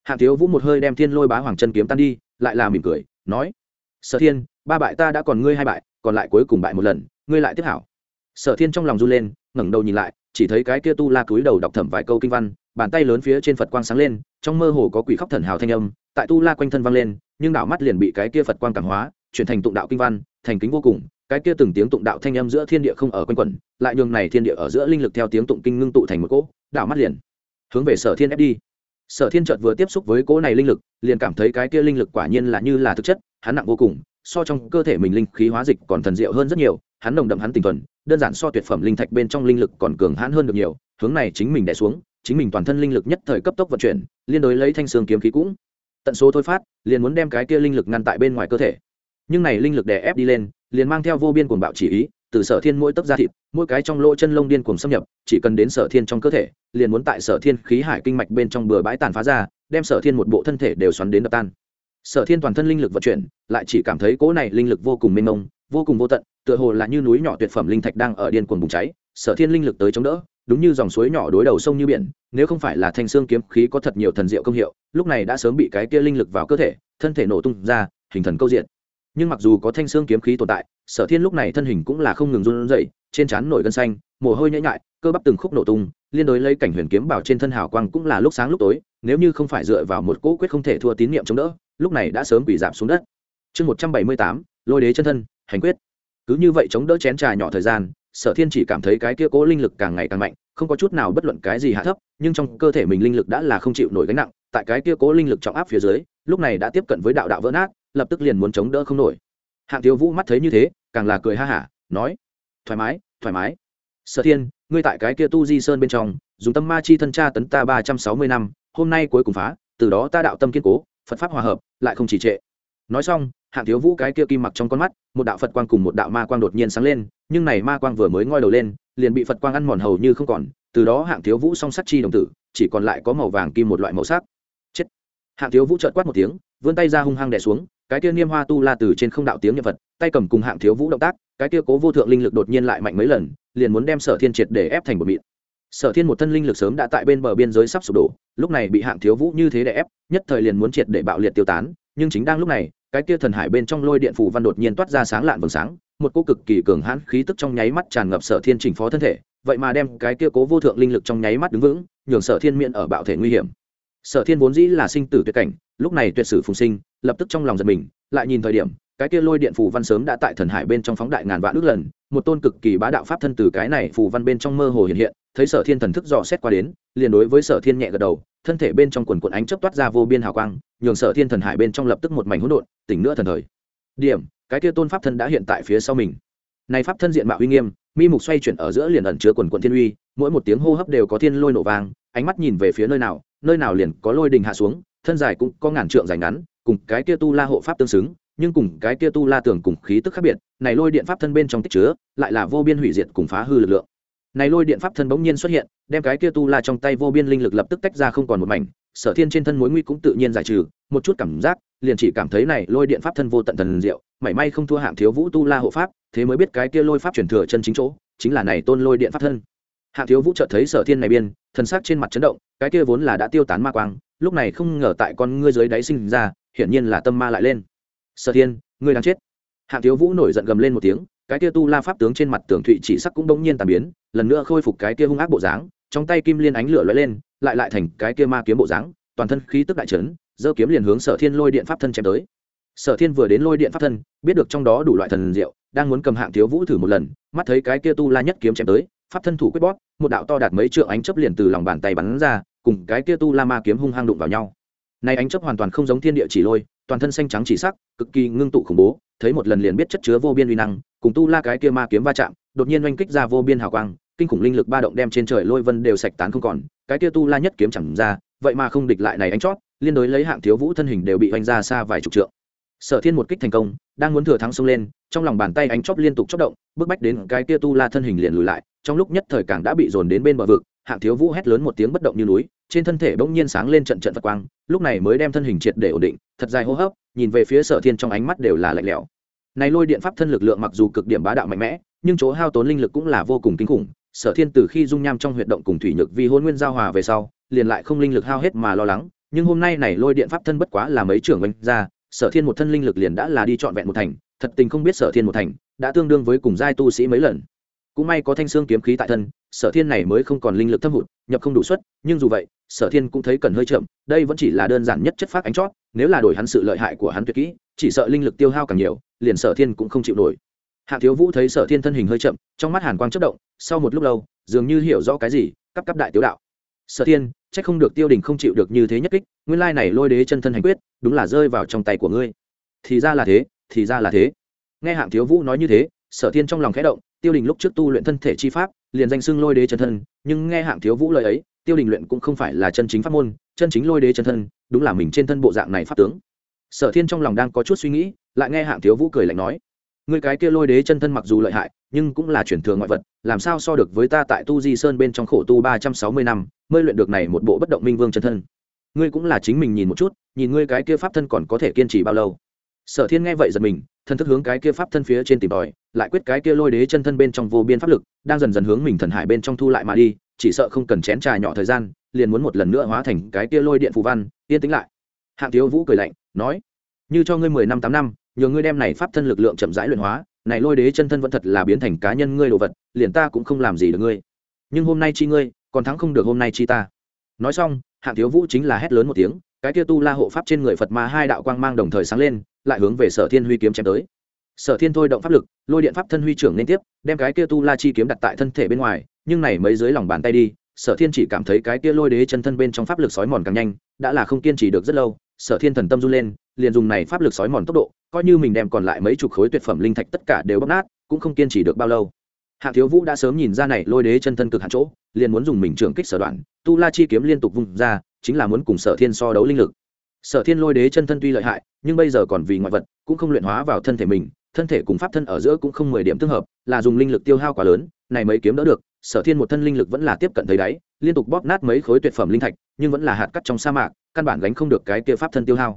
Hạ thiếu vũ một hơi đem thiên lôi bá hoàng chân kiếm tan đi, lại là mỉm cười, nói, sở thiên, ba bại ta đã còn ngươi hai bại, còn lại cuối cùng bại một lần, ngươi lại tiếp hảo. Sở thiên trong lòng run lên, ngẩng đầu nhìn lại, chỉ thấy cái kia tu la cúi đầu đọc thẩm vài câu kinh văn, bàn tay lớn phía trên phật quang sáng lên, trong mơ hồ có quỷ khóc thần hào thanh âm, tại tu la quanh thân vang lên, nhưng đảo mắt liền bị cái kia phật quang cảm hóa, chuyển thành tụng đạo kinh văn, thành kính vô cùng cái kia từng tiếng tụng đạo thanh âm giữa thiên địa không ở quanh quẩn, lại nhường này thiên địa ở giữa linh lực theo tiếng tụng kinh ngưng tụ thành một cỗ, đảo mắt liền, hướng về sở thiên ép đi. Sở thiên chợt vừa tiếp xúc với cỗ này linh lực, liền cảm thấy cái kia linh lực quả nhiên là như là thực chất, hắn nặng vô cùng, so trong cơ thể mình linh khí hóa dịch còn thần diệu hơn rất nhiều, hắn nồng đậm hắn tình thuần, đơn giản so tuyệt phẩm linh thạch bên trong linh lực còn cường hãn hơn được nhiều, hướng này chính mình đè xuống, chính mình toàn thân linh lực nhất thời cấp tốc vận chuyển, liên đối lấy thanh xương kiếm khí cũng tận số thôi phát, liền muốn đem cái kia linh lực ngăn tại bên ngoài cơ thể. Nhưng này linh lực đè ép đi lên liền mang theo vô biên cuồng bạo chỉ ý, từ sở thiên mỗi tấc da thịt, mỗi cái trong lỗ chân lông điên cuồng xâm nhập, chỉ cần đến sở thiên trong cơ thể, liền muốn tại sở thiên khí hải kinh mạch bên trong bừa bãi tàn phá ra, đem sở thiên một bộ thân thể đều xoắn đến đập tan. Sở thiên toàn thân linh lực vận chuyển, lại chỉ cảm thấy cỗ này linh lực vô cùng mênh mông, vô cùng vô tận, tựa hồ là như núi nhỏ tuyệt phẩm linh thạch đang ở điên cuồng bùng cháy, sở thiên linh lực tới chống đỡ, đúng như dòng suối nhỏ đối đầu sông như biển, nếu không phải là thanh xương kiếm khí có thật nhiều thần diệu công hiệu, lúc này đã sớm bị cái kia linh lực vào cơ thể, thân thể nổ tung ra, hình thần câu diện nhưng mặc dù có thanh xương kiếm khí tồn tại, sở thiên lúc này thân hình cũng là không ngừng run rẩy, trên trán nổi gân xanh, mồ hôi nhễ nhại, cơ bắp từng khúc nổ tung, liên đối lấy cảnh huyền kiếm bảo trên thân hào quang cũng là lúc sáng lúc tối, nếu như không phải dựa vào một cỗ quyết không thể thua tín niệm chống đỡ, lúc này đã sớm bị giảm xuống đất. Chương một trăm bảy mươi tám, lôi đế chân thân, hành quyết. Cứ như vậy chống đỡ chén trà nhỏ thời gian, sở thiên chỉ cảm thấy cái kia cố linh lực càng ngày càng mạnh, không có chút nào bất luận cái gì hạ thấp, nhưng trong cơ thể mình linh lực đã là không chịu nổi gánh nặng, tại cái kia cố linh lực trọng áp phía dưới, lúc này đã tiếp cận với đạo đạo vỡ nát lập tức liền muốn chống đỡ không nổi. Hạng thiếu vũ mắt thấy như thế, càng là cười ha hả, nói, thoải mái thoải mái. Sở thiên, ngươi tại cái kia tu di sơn bên trong, dùng tâm ma chi thân cha tấn ta ba trăm sáu mươi năm, hôm nay cuối cùng phá, từ đó ta đạo tâm kiên cố, phật pháp hòa hợp, lại không chỉ trệ. Nói xong, hạng thiếu vũ cái kia kim mặc trong con mắt, một đạo phật quang cùng một đạo ma quang đột nhiên sáng lên, nhưng này ma quang vừa mới ngoi đầu lên, liền bị phật quang ăn mòn hầu như không còn, từ đó hạng thiếu vũ song sắc chi đồng tử, chỉ còn lại có màu vàng kim một loại màu sắc. Chết. Hạng thiếu vũ trợt quát một tiếng, vươn tay ra hung hăng đè xuống cái kia niêm hoa tu la từ trên không đạo tiếng nhân vật, tay cầm cùng hạng thiếu vũ động tác, cái kia cố vô thượng linh lực đột nhiên lại mạnh mấy lần, liền muốn đem sở thiên triệt để ép thành một mịn. Sở thiên một thân linh lực sớm đã tại bên bờ biên giới sắp sụp đổ, lúc này bị hạng thiếu vũ như thế để ép, nhất thời liền muốn triệt để bạo liệt tiêu tán, nhưng chính đang lúc này, cái kia thần hải bên trong lôi điện phủ văn đột nhiên toát ra sáng lạn vầng sáng, một cô cực kỳ cường hãn khí tức trong nháy mắt tràn ngập sở thiên trình phó thân thể, vậy mà đem cái kia cố vô thượng linh lực trong nháy mắt đứng vững, nhường sở thiên miễn ở bạo thể nguy hiểm sở thiên vốn dĩ là sinh tử tuyệt cảnh, lúc này tuyệt sử phùng sinh, lập tức trong lòng giật mình, lại nhìn thời điểm, cái kia lôi điện phù văn sớm đã tại thần hải bên trong phóng đại ngàn vạn ước lần, một tôn cực kỳ bá đạo pháp thân từ cái này phù văn bên trong mơ hồ hiện hiện, thấy sở thiên thần thức dò xét qua đến, liền đối với sở thiên nhẹ gật đầu, thân thể bên trong quần quần ánh chớp toát ra vô biên hào quang, nhường sở thiên thần hải bên trong lập tức một mảnh hỗn độn, tỉnh nữa thần thời. Điểm, cái kia tôn pháp thân đã hiện tại phía sau mình. Này pháp thân diện mạo uy nghiêm, mi mục xoay chuyển ở giữa liền ẩn chứa quần quần thiên uy, mỗi một tiếng hô hấp đều có thiên lôi nổ vang, ánh mắt nhìn về phía nơi nào nơi nào liền có lôi đình hạ xuống, thân dài cũng có ngàn trượng dài ngắn, cùng cái kia tu la hộ pháp tương xứng, nhưng cùng cái kia tu la tưởng cùng khí tức khác biệt, này lôi điện pháp thân bên trong tích chứa, lại là vô biên hủy diệt cùng phá hư lực lượng. Này lôi điện pháp thân bỗng nhiên xuất hiện, đem cái kia tu la trong tay vô biên linh lực lập tức tách ra không còn một mảnh, sở thiên trên thân mối nguy cũng tự nhiên giải trừ, một chút cảm giác, liền chỉ cảm thấy này lôi điện pháp thân vô tận thần diệu, mảy may không thua hạng thiếu vũ tu la hộ pháp, thế mới biết cái kia lôi pháp truyền thừa chân chính chỗ, chính là này tôn lôi điện pháp thân. Hạng thiếu vũ chợt thấy sở thiên này biên, thần sắc trên mặt chấn động cái kia vốn là đã tiêu tán ma quang, lúc này không ngờ tại con ngươi dưới đáy sinh ra, hiển nhiên là tâm ma lại lên. Sở thiên, ngươi đang chết. Hạng thiếu vũ nổi giận gầm lên một tiếng, cái kia tu la pháp tướng trên mặt tường thụy chỉ sắc cũng bỗng nhiên tàn biến, lần nữa khôi phục cái kia hung ác bộ dáng, trong tay kim liên ánh lửa lóe lên, lại lại thành cái kia ma kiếm bộ dáng, toàn thân khí tức đại trấn giơ kiếm liền hướng sở thiên lôi điện pháp thân chém tới. Sở thiên vừa đến lôi điện pháp thân, biết được trong đó đủ loại thần diệu, đang muốn cầm hạng thiếu vũ thử một lần, mắt thấy cái kia tu la nhất kiếm chém tới, pháp thân thủ quyết bóp, một đạo to đạt mấy trượng ánh chấp liền từ lòng bàn tay bắn ra cùng cái kia tu la ma kiếm hung hăng đụng vào nhau. Nay ánh chấp hoàn toàn không giống thiên địa chỉ lôi, toàn thân xanh trắng chỉ sắc, cực kỳ ngưng tụ khủng bố, thấy một lần liền biết chất chứa vô biên uy năng, cùng tu la cái kia ma kiếm va chạm, đột nhiên oanh kích ra vô biên hào quang, kinh khủng linh lực ba động đem trên trời lôi vân đều sạch tán không còn, cái kia tu la nhất kiếm chẳng ra, vậy mà không địch lại này ánh chót, liên đối lấy hạng thiếu vũ thân hình đều bị oanh ra xa vài chục trượng. Sở thiên một kích thành công, đang muốn thừa thắng xông lên, trong lòng bàn tay ánh chóp liên tục chóp động, bức bách đến cái kia tu la thân hình liền lùi lại, trong lúc nhất thời càng đã bị dồn đến bên bờ vực hạng thiếu vũ hét lớn một tiếng bất động như núi, trên thân thể bỗng nhiên sáng lên trận trận phật quang, lúc này mới đem thân hình triệt để ổn định, thật dài hô hấp, nhìn về phía sở thiên trong ánh mắt đều là lạnh lẽo. Này lôi điện pháp thân lực lượng mặc dù cực điểm bá đạo mạnh mẽ, nhưng chỗ hao tốn linh lực cũng là vô cùng kinh khủng. Sở thiên từ khi dung nham trong huyệt động cùng thủy nhược vì hôn nguyên giao hòa về sau, liền lại không linh lực hao hết mà lo lắng, nhưng hôm nay này lôi điện pháp thân bất quá là mấy trưởng oanh ra, sở thiên một thân linh lực liền đã là đi trọn vẹn một thành, thật tình không biết sở thiên một thành đã tương đương với cùng giai tu sĩ mấy lần cũng may có thanh xương kiếm khí tại thân, sở thiên này mới không còn linh lực thâm hụt, nhập không đủ suất, nhưng dù vậy, sở thiên cũng thấy cần hơi chậm, đây vẫn chỉ là đơn giản nhất chất phát ánh chót nếu là đổi hắn sự lợi hại của hắn tuyệt kỹ, chỉ sợ linh lực tiêu hao càng nhiều, liền sở thiên cũng không chịu nổi. Hạ thiếu vũ thấy sở thiên thân hình hơi chậm, trong mắt hàn quang chất động, sau một lúc lâu, dường như hiểu rõ cái gì cắp cắp đại tiếu đạo. Sở thiên c h ắ c không được tiêu đình không chịu được như thế nhất kích, nguyên lai này lôi đế chân thân hành quyết, đúng là rơi vào trong tay của ngươi. Thì ra là thế, thì ra là thế. Nghe hạng thiếu vũ nói như thế, sở thiên trong lòng khẽ động tiêu đình lúc trước tu luyện thân thể chi pháp, liền danh xưng lôi đế chân thân, nhưng nghe hạng thiếu vũ lời ấy, tiêu đình luyện cũng không phải là chân chính pháp môn, chân chính lôi đế chân thân, đúng là mình trên thân bộ dạng này pháp tướng. Sở thiên trong lòng đang có chút suy nghĩ, lại nghe hạng thiếu vũ cười lạnh nói người cái kia lôi đế chân thân mặc dù lợi hại, nhưng cũng là chuyển thường ngoại vật, làm sao so được với ta tại tu di sơn bên trong khổ tu ba trăm sáu mươi năm mới luyện được này một bộ bất động minh vương chân thân. Ngươi cũng là chính mình nhìn một chút, nhìn ngươi cái kia pháp thân còn có thể kiên trì bao lâu. Sở thiên nghe vậy giật mình thân thức hướng cái kia pháp thân phía trên tìm tòi, lại quyết cái kia lôi đế chân thân bên trong vô biên pháp lực, đang dần dần hướng mình thần hải bên trong thu lại mà đi, chỉ sợ không cần chén trà nhỏ thời gian, liền muốn một lần nữa hóa thành cái kia lôi điện phù văn, yên tĩnh lại. Hạng thiếu vũ cười lạnh, nói, như cho ngươi mười năm tám năm, nhờ ngươi đem này pháp thân lực lượng chậm rãi luyện hóa, này lôi đế chân thân vẫn thật là biến thành cá nhân ngươi đồ vật, liền ta cũng không làm gì được ngươi. Nhưng hôm nay chi ngươi, còn thắng không được hôm nay chi ta. Nói xong, hạng thiếu vũ chính là hét lớn một tiếng, cái kia tu la hộ pháp trên người phật ma hai đạo quang mang đồng thời sáng lên lại hướng về sở thiên huy kiếm chém tới. Sở thiên thôi động pháp lực, lôi điện pháp thân huy trưởng liên tiếp, đem cái kia tu la chi kiếm đặt tại thân thể bên ngoài, nhưng này mấy dưới lòng bàn tay đi, sở thiên chỉ cảm thấy cái kia lôi đế chân thân bên trong pháp lực sói mòn càng nhanh, đã là không kiên trì được rất lâu, sở thiên thần tâm run lên, liền dùng này pháp lực sói mòn tốc độ, coi như mình đem còn lại mấy chục khối tuyệt phẩm linh thạch tất cả đều bóc nát, cũng không kiên trì được bao lâu. Hạ thiếu vũ đã sớm nhìn ra này lôi đế chân thân cực hạn chỗ, liền muốn dùng mình trưởng kích sở đoạn, tu la chi kiếm liên tục vung ra, chính là muốn cùng sở thiên so đấu linh lực sở thiên lôi đế chân thân tuy lợi hại, nhưng bây giờ còn vì ngoại vật, cũng không luyện hóa vào thân thể mình, thân thể cùng pháp thân ở giữa cũng không mười điểm tương hợp, là dùng linh lực tiêu hao quá lớn, này mấy kiếm đỡ được, sở thiên một thân linh lực vẫn là tiếp cận thấy đáy, liên tục bóp nát mấy khối tuyệt phẩm linh thạch, nhưng vẫn là hạt cắt trong sa mạc, căn bản gánh không được cái kia pháp thân tiêu hao.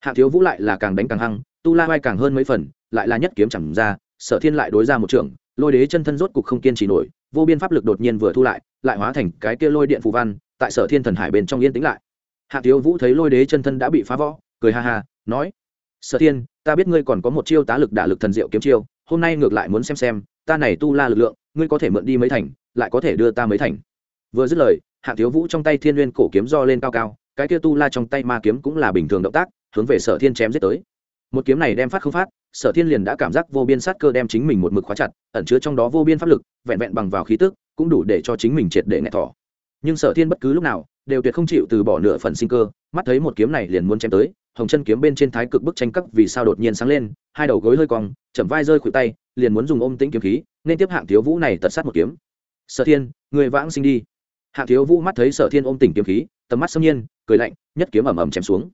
Hạ thiếu vũ lại là càng đánh càng hăng, tu la vai càng hơn mấy phần, lại là nhất kiếm chẳng ra, sở thiên lại đối ra một trường lôi đế chân thân rốt cục không kiên trì nổi, vô biên pháp lực đột nhiên vừa thu lại lại hóa thành cái kia lôi điện phù văn, tại sở thiên thần hải bên trong yên tĩnh lại hạ thiếu vũ thấy lôi đế chân thân đã bị phá võ cười ha ha, nói, sở thiên ta biết ngươi còn có một chiêu tá lực đả lực thần diệu kiếm chiêu, hôm nay ngược lại muốn xem xem, ta này tu la lực lượng, ngươi có thể mượn đi mấy thành, lại có thể đưa ta mấy thành. Vừa dứt lời, hạ thiếu vũ trong tay thiên n cổ kiếm do lên cao cao, cái kia tu la trong tay ma kiếm cũng là bình thường động tác, hướng về sở thiên chém giết tới. Một kiếm này đem phát không phát, sở thiên liền đã cảm giác vô biên sát cơ đem chính mình một mực khóa chặt, ẩn chứa trong đó vô biên pháp lực, vẹn vẹn bằng vào khí tức, cũng đủ để cho chính mình triệt để nghẹt thỏ nhưng sở thiên bất cứ lúc nào đều tuyệt không chịu từ bỏ nửa phần sinh cơ, mắt thấy một kiếm này liền muốn chém tới, hồng chân kiếm bên trên thái cực bức tranh cấp vì sao đột nhiên sáng lên, hai đầu gối hơi cong, chậm vai rơi khuỷu tay, liền muốn dùng ôm tĩnh kiếm khí, nên tiếp hạng thiếu vũ này tật sát một kiếm. Sở thiên, người vãng sinh đi. Hạng thiếu vũ mắt thấy sở thiên ôm tỉnh kiếm khí, tầm mắt xâm nhiên, cười lạnh, nhất kiếm ẩm ẩm chém xuống.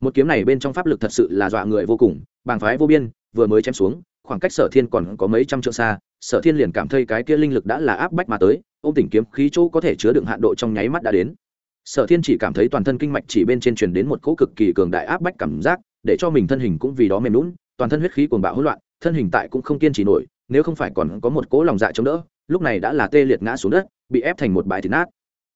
Một kiếm này bên trong pháp lực thật sự là dọa người vô cùng, bàng phái vô biên, vừa mới chém xuống, khoảng cách sở thiên còn có mấy trăm trượng xa, sở thiên liền cảm thấy cái kia linh lực đã là áp bách mà tới, ôm tỉnh kiếm khí chỗ có thể chứa đựng hạn độ trong nháy mắt đã đến sở thiên chỉ cảm thấy toàn thân kinh mạch chỉ bên trên truyền đến một cỗ cực kỳ cường đại áp bách cảm giác, để cho mình thân hình cũng vì đó mềm lún toàn thân huyết khí cuồng bạo hỗn loạn, thân hình tại cũng không kiên trì nổi, nếu không phải còn có một cỗ lòng dạ chống đỡ, lúc này đã là tê liệt ngã xuống đất, bị ép thành một bãi thịt nát.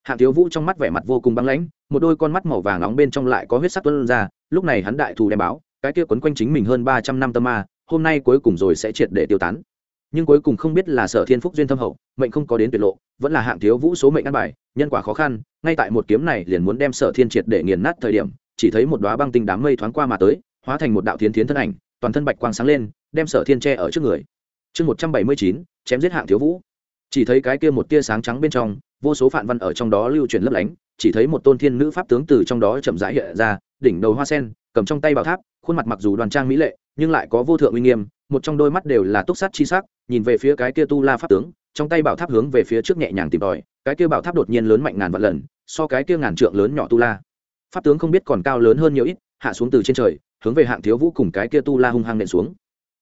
Hạng thiếu vũ trong mắt vẻ mặt vô cùng băng lãnh, một đôi con mắt màu vàng nóng bên trong lại có huyết sắc tuân ra, lúc này hắn đại thù đem báo, cái kia quấn quanh chính mình hơn ba trăm năm tâm ma, hôm nay cuối cùng rồi sẽ triệt để tiêu tán nhưng cuối cùng không biết là sở thiên phúc duyên thâm hậu, mệnh không có đến tuyệt lộ, vẫn là hạng thiếu vũ số mệnh ăn bài, nhân quả khó khăn, ngay tại một kiếm này liền muốn đem sở thiên triệt để nghiền nát thời điểm, chỉ thấy một đoá băng tinh đám mây thoáng qua mà tới, hóa thành một đạo thiến thiến thân ảnh, toàn thân bạch quang sáng lên, đem sở thiên tre ở trước người. Chương một trăm bảy mươi chín, chém giết hạng thiếu vũ. Chỉ thấy cái kia một tia sáng trắng bên trong, vô số phản văn ở trong đó lưu truyền lấp lánh, chỉ thấy một tôn thiên nữ pháp tướng từ trong đó chậm rãi hiện ra, đỉnh đầu hoa sen, cầm trong tay bảo tháp, khuôn mặt mặc dù đoàn trang mỹ lệ, nhưng lại có vô thượng uy nghiêm một trong đôi mắt đều là túc sát chi sắc, nhìn về phía cái kia tu la pháp tướng, trong tay bảo tháp hướng về phía trước nhẹ nhàng tìm tòi, cái kia bảo tháp đột nhiên lớn mạnh ngàn vạn lần, so cái kia ngàn trượng lớn nhỏ tu la. Pháp tướng không biết còn cao lớn hơn nhiều ít, hạ xuống từ trên trời, hướng về hạng thiếu vũ cùng cái kia tu la hung hăng nện xuống.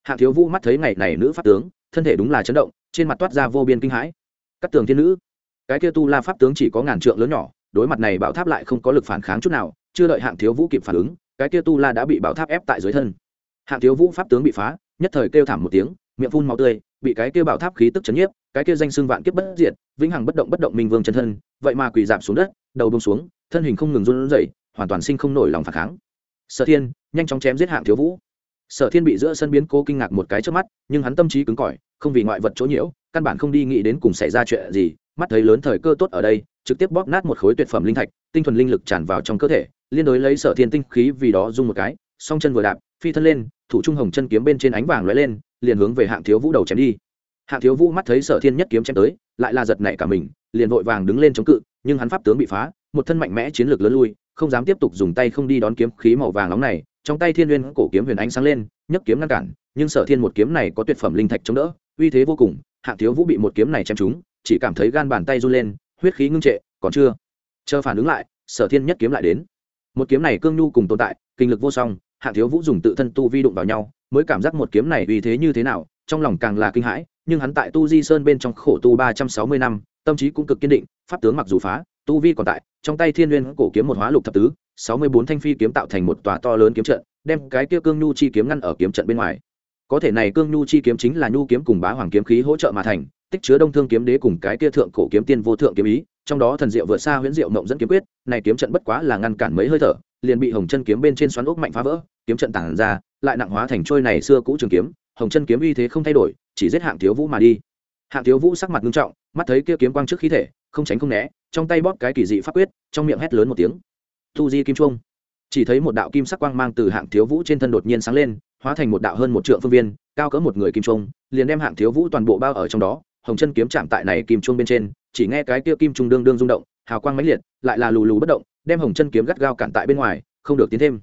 Hạng thiếu vũ mắt thấy ngày này nữ pháp tướng, thân thể đúng là chấn động, trên mặt toát ra vô biên kinh hãi. Các tường thiên nữ, cái kia tu la pháp tướng chỉ có ngàn trượng lớn nhỏ, đối mặt này bảo tháp lại không có lực phản kháng chút nào, chưa đợi hạng thiếu vũ kịp phản ứng, cái kia tu la đã bị bảo tháp ép tại dưới thân. Hạng thiếu vũ pháp tướng bị phá nhất thời kêu thảm một tiếng, miệng phun máu tươi, bị cái kia bảo tháp khí tức chấn nhiếp, cái kia danh xưng vạn kiếp bất diệt, vĩnh hằng bất động bất động minh vương chân thân, vậy mà quỳ giảm xuống đất, đầu bông xuống, thân hình không ngừng run rẩy, hoàn toàn sinh không nổi lòng phản kháng. Sở thiên, nhanh chóng chém giết hạng thiếu vũ. Sở thiên bị giữa sân biến cố kinh ngạc một cái trước mắt, nhưng hắn tâm trí cứng cỏi, không vì ngoại vật chỗ nhiễu, căn bản không đi nghĩ đến cùng xảy ra chuyện gì, mắt thấy lớn thời cơ tốt ở đây, trực tiếp bóp nát một khối tuyệt phẩm linh thạch, tinh thuần linh lực tràn vào trong cơ thể, liên đối lấy sở thiên tinh khí vì đó dung một cái, song chân vừa đạp phi thân lên, thủ trung hồng chân kiếm bên trên ánh vàng lóe lên, liền hướng về hạng thiếu vũ đầu chém đi. Hạng thiếu vũ mắt thấy sở thiên nhất kiếm chém tới, lại là giật nảy cả mình, liền vội vàng đứng lên chống cự, nhưng hắn pháp tướng bị phá, một thân mạnh mẽ chiến lược lớn lui, không dám tiếp tục dùng tay không đi đón kiếm khí màu vàng nóng này. Trong tay thiên nguyên cổ kiếm huyền ánh sáng lên, nhấc kiếm ngăn cản, nhưng sở thiên một kiếm này có tuyệt phẩm linh thạch chống đỡ, uy thế vô cùng, hạng thiếu vũ bị một kiếm này chém trúng, chỉ cảm thấy gan bàn tay run lên, huyết khí ngưng trệ, còn chưa chờ phản ứng lại, sở thiên nhất kiếm lại đến. Một kiếm này cương nhu cùng tồn tại, kinh lực vô song hạng thiếu vũ dùng tự thân tu vi đụng vào nhau, mới cảm giác một kiếm này uy thế như thế nào, trong lòng càng là kinh hãi, nhưng hắn tại tu di sơn bên trong khổ tu ba trăm sáu mươi năm, tâm trí cũng cực kiên định, pháp tướng mặc dù phá, tu vi còn tại, trong tay thiên n cổ kiếm một hóa lục thập tứ, sáu mươi bốn thanh phi kiếm tạo thành một tòa to lớn kiếm trận, đem cái kia cương nhu chi kiếm ngăn ở kiếm trận bên ngoài. Có thể này cương nhu chi kiếm chính là nhu kiếm cùng bá hoàng kiếm khí hỗ trợ mà thành, tích chứa đông thương kiếm đế cùng cái kia thượng cổ kiếm tiên vô thượng kiếm ý, trong đó thần diệu vượt xa huyễn diệu mộng dẫn kiếm quyết, này kiếm trận bất quá là ngăn cản mấy hơi thở liền bị hồng chân kiếm bên trên xoắn ốc mạnh phá vỡ, kiếm trận tản ra, lại nặng hóa thành trôi này xưa cũ trường kiếm, hồng chân kiếm uy thế không thay đổi, chỉ giết hạng thiếu vũ mà đi. Hạng thiếu vũ sắc mặt nghiêm trọng, mắt thấy kia kiếm quang trước khí thể, không tránh không né, trong tay bóp cái kỳ dị pháp quyết, trong miệng hét lớn một tiếng. Tu di kim trung chỉ thấy một đạo kim sắc quang mang từ hạng thiếu vũ trên thân đột nhiên sáng lên, hóa thành một đạo hơn một trượng phương viên, cao cỡ một người kim trung liền đem hạng thiếu vũ toàn bộ bao ở trong đó, hồng chân kiếm chạm tại này kim trung bên trên, chỉ nghe cái kia kim trung đương đương rung động, hào quang mãnh liệt, lại là lù lù bất động đem hồng chân kiếm gắt gao cản tại bên ngoài, không được tiến thêm.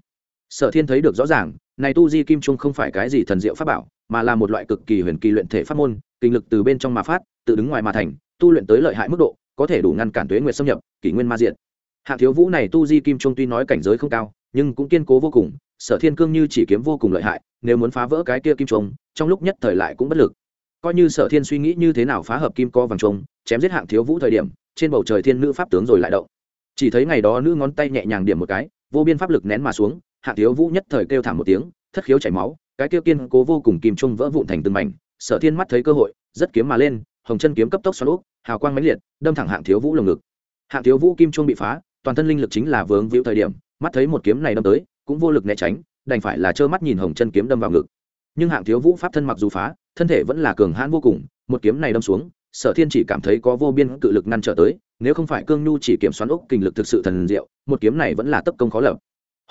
Sở thiên thấy được rõ ràng, này tu di kim trung không phải cái gì thần diệu pháp bảo, mà là một loại cực kỳ huyền kỳ luyện thể pháp môn, kinh lực từ bên trong mà phát, tự đứng ngoài mà thành, tu luyện tới lợi hại mức độ, có thể đủ ngăn cản tuế nguyệt xâm nhập, kỷ nguyên ma diện hạng thiếu vũ này tu di kim trung tuy nói cảnh giới không cao, nhưng cũng kiên cố vô cùng, sở thiên cương như chỉ kiếm vô cùng lợi hại, nếu muốn phá vỡ cái kia kim trung, trong lúc nhất thời lại cũng bất lực. Coi như sở thiên suy nghĩ như thế nào phá hợp kim co vàng trung, chém giết hạng thiếu vũ thời điểm, trên bầu trời thiên nữ pháp tướng rồi lại động chỉ thấy ngày đó nữ ngón tay nhẹ nhàng điểm một cái, vô biên pháp lực nén mà xuống hạng thiếu vũ nhất thời kêu thảm một tiếng, thất khiếu chảy máu, cái kia kiên cố vô cùng kim trung vỡ vụn thành từng mảnh, sở thiên mắt thấy cơ hội, rất kiếm mà lên, hồng chân kiếm cấp tốc xoắn úp, hào quang mãnh liệt, đâm thẳng hạng thiếu vũ lồng ngực. Hạng thiếu vũ kim trung bị phá, toàn thân linh lực chính là vướng víu thời điểm, mắt thấy một kiếm này đâm tới, cũng vô lực né tránh, đành phải là trơ mắt nhìn hồng chân kiếm đâm vào ngực. Nhưng hạng thiếu vũ pháp thân mặc dù phá, thân thể vẫn là cường hãn vô cùng, một kiếm này đâm xuống sở thiên chỉ cảm thấy có vô biên cự lực ngăn trở tới, nếu không phải cương nhu chỉ kiểm soát ốc kinh lực thực sự thần diệu, một kiếm này vẫn là tấp công khó lập.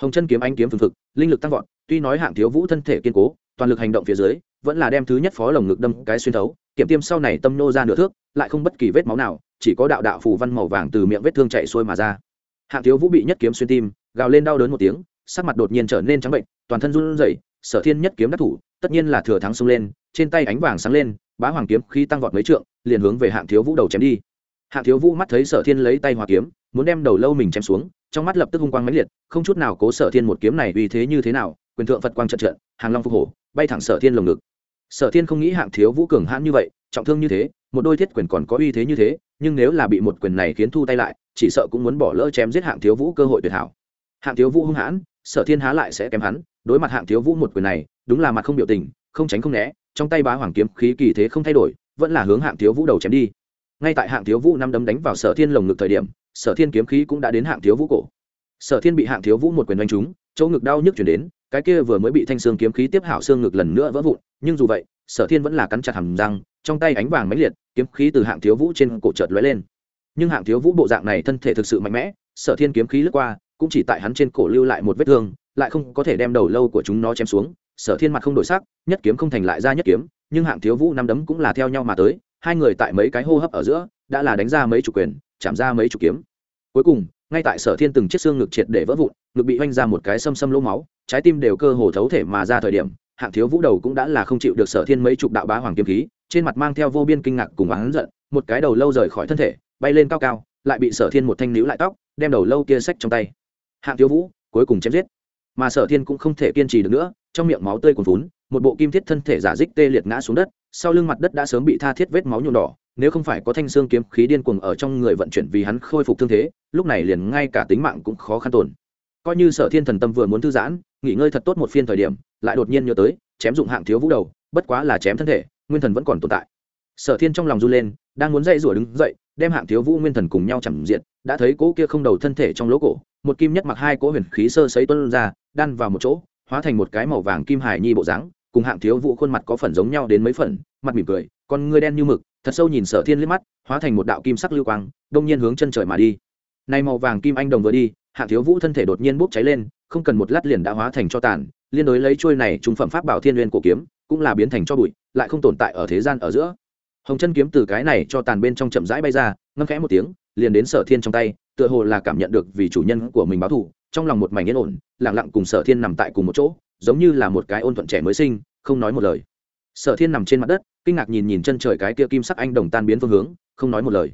Hồng chân kiếm anh kiếm phương thực linh lực tăng vọt, tuy nói hạng thiếu vũ thân thể kiên cố, toàn lực hành động phía dưới, vẫn là đem thứ nhất phó lồng ngực đâm cái xuyên thấu, kiểm tiêm sau này tâm nô ra nửa thước, lại không bất kỳ vết máu nào, chỉ có đạo đạo phù văn màu vàng từ miệng vết thương chạy xuôi mà ra. Hạng thiếu vũ bị nhất kiếm xuyên tim, gào lên đau đớn một tiếng, sắc mặt đột nhiên trở nên trắng bệnh, toàn thân run rẩy, sở thiên nhất kiếm đắc thủ, tất nhiên là thừa thắng xông lên, trên tay ánh vàng sáng lên, bá hoàng kiếm khi tăng vọt mấy trượng liền hướng về hạng thiếu vũ đầu chém đi. Hạng thiếu vũ mắt thấy sở thiên lấy tay hòa kiếm, muốn đem đầu lâu mình chém xuống, trong mắt lập tức hung quang mãnh liệt, không chút nào cố sở thiên một kiếm này uy thế như thế nào, quyền thượng phật quang trận trận, hàng long phục hổ, bay thẳng sở thiên lồng ngực. Sở thiên không nghĩ hạng thiếu vũ cường hãn như vậy, trọng thương như thế, một đôi thiết quyền còn có uy thế như thế, nhưng nếu là bị một quyền này khiến thu tay lại, chỉ sợ cũng muốn bỏ lỡ chém giết hạng thiếu vũ cơ hội tuyệt hảo. Hạng thiếu vũ hung hãn, sở thiên há lại sẽ kém hắn, đối mặt hạng thiếu vũ một quyền này, đúng là mặt không biểu tình, không tránh không né, trong tay bá hoàng kiếm khí kỳ thế không thay đổi vẫn là hướng hạng thiếu vũ đầu chém đi. Ngay tại hạng thiếu vũ năm đấm đánh vào sở thiên lồng ngực thời điểm, sở thiên kiếm khí cũng đã đến hạng thiếu vũ cổ. Sở thiên bị hạng thiếu vũ một quyền đánh trúng, chỗ ngực đau nhức chuyển đến, cái kia vừa mới bị thanh xương kiếm khí tiếp hảo xương ngực lần nữa vỡ vụn, nhưng dù vậy, sở thiên vẫn là cắn chặt hầm răng, trong tay ánh vàng mãnh liệt, kiếm khí từ hạng thiếu vũ trên cổ trợt lóe lên. Nhưng hạng thiếu vũ bộ dạng này thân thể thực sự mạnh mẽ, sở thiên kiếm khí lướt qua, cũng chỉ tại hắn trên cổ lưu lại một vết thương, lại không có thể đem đầu lâu của chúng nó chém xuống sở thiên mặt không đổi sắc, nhất kiếm không thành lại ra nhất kiếm, nhưng hạng thiếu vũ năm đấm cũng là theo nhau mà tới, hai người tại mấy cái hô hấp ở giữa, đã là đánh ra mấy chục quyền, chạm ra mấy chục kiếm. Cuối cùng, ngay tại sở thiên từng chiếc xương ngực triệt để vỡ vụn, ngực bị oanh ra một cái xâm xâm lỗ máu, trái tim đều cơ hồ thấu thể mà ra thời điểm, hạng thiếu vũ đầu cũng đã là không chịu được sở thiên mấy chục đạo bá hoàng kiếm khí, trên mặt mang theo vô biên kinh ngạc cùng oán giận, một cái đầu lâu rời khỏi thân thể, bay lên cao cao, lại bị sở thiên một thanh níu lại tóc, đem đầu lâu kia xách trong tay. Hạng thiếu vũ, cuối cùng chém giết mà sở thiên cũng không thể kiên trì được nữa, trong miệng máu tươi cuồn vốn một bộ kim thiết thân thể giả dích tê liệt ngã xuống đất, sau lưng mặt đất đã sớm bị tha thiết vết máu nhuộm đỏ, nếu không phải có thanh xương kiếm khí điên cuồng ở trong người vận chuyển vì hắn khôi phục thương thế, lúc này liền ngay cả tính mạng cũng khó khăn tồn. Coi như sở thiên thần tâm vừa muốn thư giãn, nghỉ ngơi thật tốt một phiên thời điểm, lại đột nhiên nhớ tới, chém dụng hạng thiếu vũ đầu, bất quá là chém thân thể, nguyên thần vẫn còn tồn tại. Sở thiên trong lòng run lên, đang muốn dậy rủa đứng dậy, đem hạng thiếu vũ nguyên thần cùng nhau chẳng diện, đã thấy cỗ kia không đầu thân thể trong lỗ cổ, một kim nhất mặc hai cỗ huyền khí sơ sấy tuân ra đan vào một chỗ, hóa thành một cái màu vàng kim hài nhi bộ dáng, cùng hạng thiếu vũ khuôn mặt có phần giống nhau đến mấy phần, mặt mỉm cười, con ngươi đen như mực, thật sâu nhìn sở thiên liếc mắt, hóa thành một đạo kim sắc lưu quang, đông nhiên hướng chân trời mà đi. Nay màu vàng kim anh đồng vừa đi, hạng thiếu vũ thân thể đột nhiên bốc cháy lên, không cần một lát liền đã hóa thành cho tàn, liên đối lấy chuôi này trung phẩm pháp bảo thiên liên cổ kiếm, cũng là biến thành cho bụi, lại không tồn tại ở thế gian ở giữa. Hồng chân kiếm từ cái này cho tàn bên trong chậm rãi bay ra, ngâm khẽ một tiếng, liền đến sở thiên trong tay tựa hồ là cảm nhận được vì chủ nhân của mình báo thù, trong lòng một mảnh yên ổn lẳng lặng cùng sở thiên nằm tại cùng một chỗ, giống như là một cái ôn thuận trẻ mới sinh, không nói một lời. Sở thiên nằm trên mặt đất, kinh ngạc nhìn nhìn chân trời cái kia kim sắc anh đồng tan biến phương hướng, không nói một lời.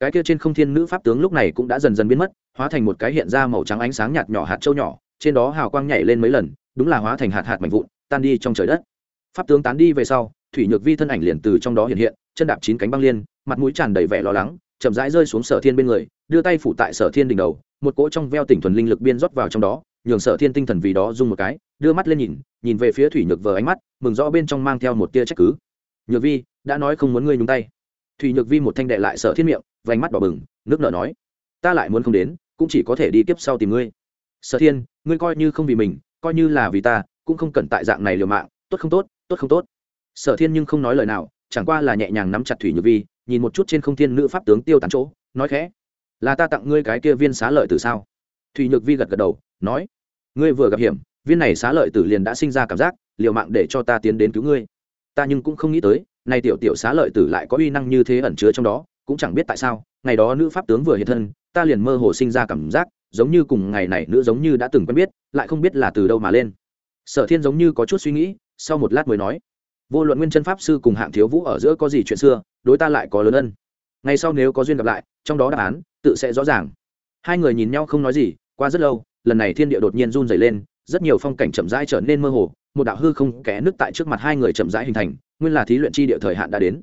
Cái kia trên không thiên nữ pháp tướng lúc này cũng đã dần dần biến mất, hóa thành một cái hiện ra màu trắng ánh sáng nhạt nhỏ hạt trâu nhỏ, trên đó hào quang nhảy lên mấy lần, đúng là hóa thành hạt hạt mạnh vụn, tan đi trong trời đất. Pháp tướng tán đi về sau, thủy nhược vi thân ảnh liền từ trong đó hiện hiện, chân đạp chín cánh băng liên, mặt mũi tràn đầy vẻ lo lắng, chậm rãi rơi xuống sở thiên bên người đưa tay phủ tại sở thiên đỉnh đầu, một cỗ trong veo tỉnh thuần linh lực biên rót vào trong đó, nhường sở thiên tinh thần vì đó rung một cái, đưa mắt lên nhìn nhìn về phía thủy nhược vờ ánh mắt, mừng rõ bên trong mang theo một tia trách cứ. Nhược vi, đã nói không muốn ngươi nhúng tay. Thủy nhược vi một thanh đệ lại sở thiên miệng và ánh mắt đỏ bừng, nước nở nói, ta lại muốn không đến, cũng chỉ có thể đi tiếp sau tìm ngươi. Sở thiên, ngươi coi như không vì mình, coi như là vì ta, cũng không cần tại dạng này liều mạng, tốt không tốt tốt không tốt. Sở thiên nhưng không nói lời nào, chẳng qua là nhẹ nhàng nắm chặt thủy nhược vi, nhìn một chút trên không thiên nữ pháp tướng tiêu tán chỗ, nói khẽ là ta tặng ngươi cái kia viên xá lợi từ sao? Thủy nhược vi gật gật đầu, nói, ngươi vừa gặp hiểm, viên này xá lợi tử liền đã sinh ra cảm giác, liều mạng để cho ta tiến đến cứu ngươi. Ta nhưng cũng không nghĩ tới nay tiểu tiểu xá lợi tử lại có uy năng như thế ẩn chứa trong đó, cũng chẳng biết tại sao, ngày đó nữ pháp tướng vừa hiện thân, ta liền mơ hồ sinh ra cảm giác, giống như cùng ngày này nữ giống như đã từng quen biết, lại không biết là từ đâu mà lên. Sở thiên giống như có chút suy nghĩ, sau một lát mới nói, vô luận nguyên chân pháp sư cùng hạng thiếu vũ ở giữa có gì chuyện xưa, đối ta lại có lớn ân. Ngay sau nếu có duyên gặp lại, trong đó đáp án tự sẽ rõ ràng. Hai người nhìn nhau không nói gì, qua rất lâu, lần này thiên địa đột nhiên run dày lên, rất nhiều phong cảnh chậm rãi trở nên mơ hồ, một đạo hư không kẽ nước tại trước mặt hai người chậm rãi hình thành, nguyên là thí luyện chi địa thời hạn đã đến.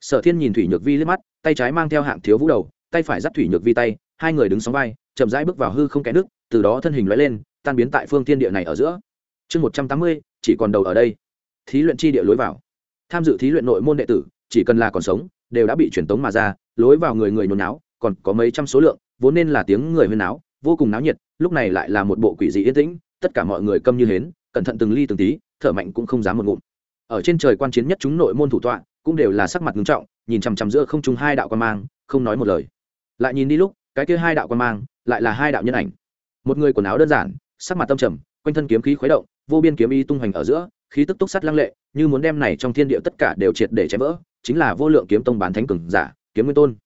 Sở thiên nhìn thủy nhược vi liếc mắt, tay trái mang theo hạng thiếu vũ đầu, tay phải dắt thủy nhược vi tay, hai người đứng sóng vai, chậm rãi bước vào hư không kẽ nước, từ đó thân hình lóe lên, tan biến tại phương thiên địa này ở giữa. Chương một trăm tám mươi, chỉ còn đầu ở đây. Thí luyện chi địa lối vào. Tham dự thí luyện nội môn đệ tử, chỉ cần là còn sống, đều đã bị truyền tống mà ra, lối vào người người nhốn náo còn có mấy trăm số lượng, vốn nên là tiếng người huyên náo, vô cùng náo nhiệt, lúc này lại là một bộ quỷ dị yên tĩnh, tất cả mọi người câm như hến, cẩn thận từng ly từng tí, thở mạnh cũng không dám một ngụm. Ở trên trời quan chiến nhất chúng nội môn thủ tọa, cũng đều là sắc mặt nghiêm trọng, nhìn chằm chằm giữa không trung hai đạo quan mang, không nói một lời. Lại nhìn đi lúc, cái kia hai đạo quan mang, lại là hai đạo nhân ảnh. Một người quần áo đơn giản, sắc mặt tâm trầm, quanh thân kiếm khí khuấy động, vô biên kiếm y tung hoành ở giữa, khí tức túc sắt lăng lệ, như muốn đem này trong thiên địa tất cả đều triệt để chém vỡ, chính là vô lượng kiếm tông bán thánh cường giả, kiếm nguyên tôn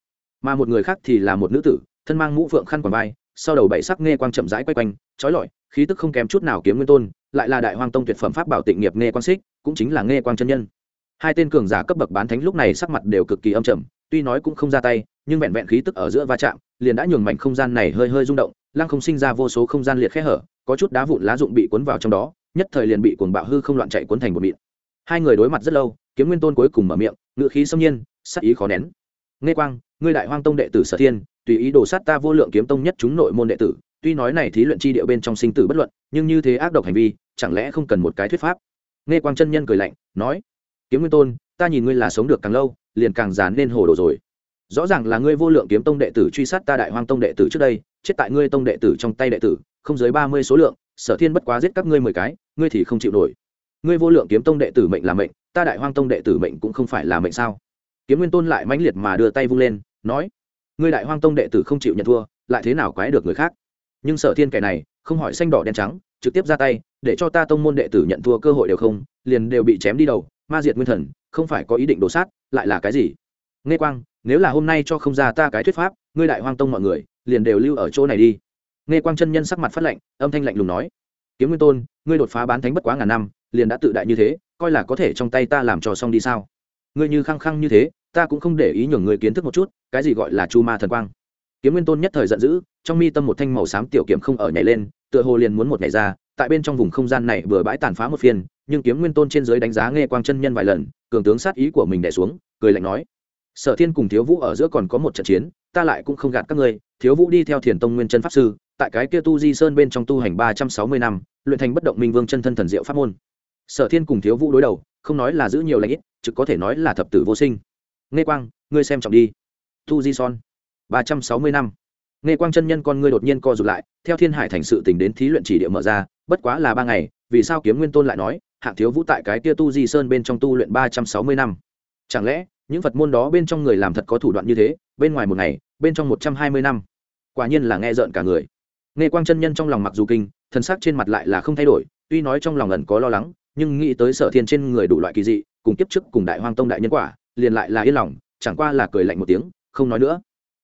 mà một người khác thì là một nữ tử, thân mang mũ phượng khăn quàng vai, sau đầu bảy sắc nghe quang chậm rãi quay quanh, trói lọi, khí tức không kém chút nào kiếm nguyên tôn, lại là đại hoang tông tuyệt phẩm pháp bảo tịnh nghiệp nghe quang xích, cũng chính là nghe quang chân nhân. Hai tên cường giả cấp bậc bán thánh lúc này sắc mặt đều cực kỳ âm trầm, tuy nói cũng không ra tay, nhưng vẹn vẹn khí tức ở giữa va chạm, liền đã nhường mảnh không gian này hơi hơi rung động, lăng không sinh ra vô số không gian liệt khe hở, có chút đá vụn lá rụng bị cuốn vào trong đó, nhất thời liền bị cuồng bạo hư không loạn chạy cuốn thành một mịn. Hai người đối mặt rất lâu, kiếm nguyên tôn cuối cùng mở miệng ngự khí xâm nhiên, sắc ý khó nén nghe quang, ngươi đại hoang tông đệ tử sở thiên, tùy ý đổ sát ta vô lượng kiếm tông nhất chúng nội môn đệ tử, tuy nói này thí luyện chi địa bên trong sinh tử bất luận, nhưng như thế ác độc hành vi, chẳng lẽ không cần một cái thuyết pháp? Nghe quang chân nhân cười lạnh, nói, kiếm nguyên tôn, ta nhìn ngươi là sống được càng lâu, liền càng dán nên hồ đồ rồi. Rõ ràng là ngươi vô lượng kiếm tông đệ tử truy sát ta đại hoang tông đệ tử trước đây, chết tại ngươi tông đệ tử trong tay đệ tử, không dưới ba mươi số lượng, sở thiên bất quá giết các ngươi mười cái, ngươi thì không chịu nổi. Ngươi vô lượng kiếm tông đệ tử mệnh là mệnh, ta đại hoang tông đệ tử mệnh cũng không phải là mệnh sao? Kiếm nguyên tôn lại mãnh liệt mà đưa tay vung lên, nói, ngươi đại hoang tông đệ tử không chịu nhận thua, lại thế nào quái được người khác? Nhưng sở thiên kẻ này không hỏi xanh đỏ đen trắng, trực tiếp ra tay, để cho ta tông môn đệ tử nhận thua cơ hội đều không, liền đều bị chém đi đầu. Ma diệt nguyên thần, không phải có ý định đổ sát, lại là cái gì? Nghe quang, nếu là hôm nay cho không ra ta cái thuyết pháp, ngươi đại hoang tông mọi người, liền đều lưu ở chỗ này đi. Nghe quang chân nhân sắc mặt phát lạnh, âm thanh lạnh lùng nói, kiếm nguyên tôn, ngươi đột phá bán thánh bất quá ngàn năm, liền đã tự đại như thế, coi là có thể trong tay ta làm trò xong đi sao? Ngươi như khăng khăng như thế ta cũng không để ý nhường người kiến thức một chút, cái gì gọi là chu ma thần quang. Kiếm nguyên tôn nhất thời giận dữ, trong mi tâm một thanh màu xám tiểu kiếm không ở nhảy lên, tựa hồ liền muốn một nhảy ra, tại bên trong vùng không gian này vừa bãi tàn phá một phiên, nhưng kiếm nguyên tôn trên dưới đánh giá nghe quang chân nhân vài lần, cường tướng sát ý của mình đẻ xuống, cười lạnh nói, sở thiên cùng thiếu vũ ở giữa còn có một trận chiến, ta lại cũng không gạt các ngươi, thiếu vũ đi theo thiền tông nguyên chân pháp sư, tại cái kia tu di sơn bên trong tu hành ba trăm sáu mươi năm, luyện thành bất động minh vương chân thân thần diệu pháp môn. Sở thiên cùng thiếu vũ đối đầu, không nói là giữ nhiều lãnh ít, trực có thể nói là thập tử vô sinh nghe quang, ngươi xem trọng đi. Tu di son, ba trăm sáu mươi năm. Nghe quang chân nhân con ngươi đột nhiên co rụt lại, theo thiên hải thành sự tình đến thí luyện chỉ địa mở ra, bất quá là ba ngày, vì sao kiếm nguyên tôn lại nói, hạng thiếu vũ tại cái kia tu di sơn bên trong tu luyện ba trăm sáu mươi năm? Chẳng lẽ, những phật môn đó bên trong người làm thật có thủ đoạn như thế, bên ngoài một ngày, bên trong một trăm hai mươi năm? Quả nhiên là nghe rợn cả người. Nghe quang chân nhân trong lòng mặc dù kinh, thân xác trên mặt lại là không thay đổi, tuy nói trong lòng ẩn có lo lắng, nhưng nghĩ tới sở thiên trên người đủ loại kỳ dị, cùng kiếp trước cùng đại hoang tông đại nhân quả liền lại là yên lòng, chẳng qua là cười lạnh một tiếng, không nói nữa.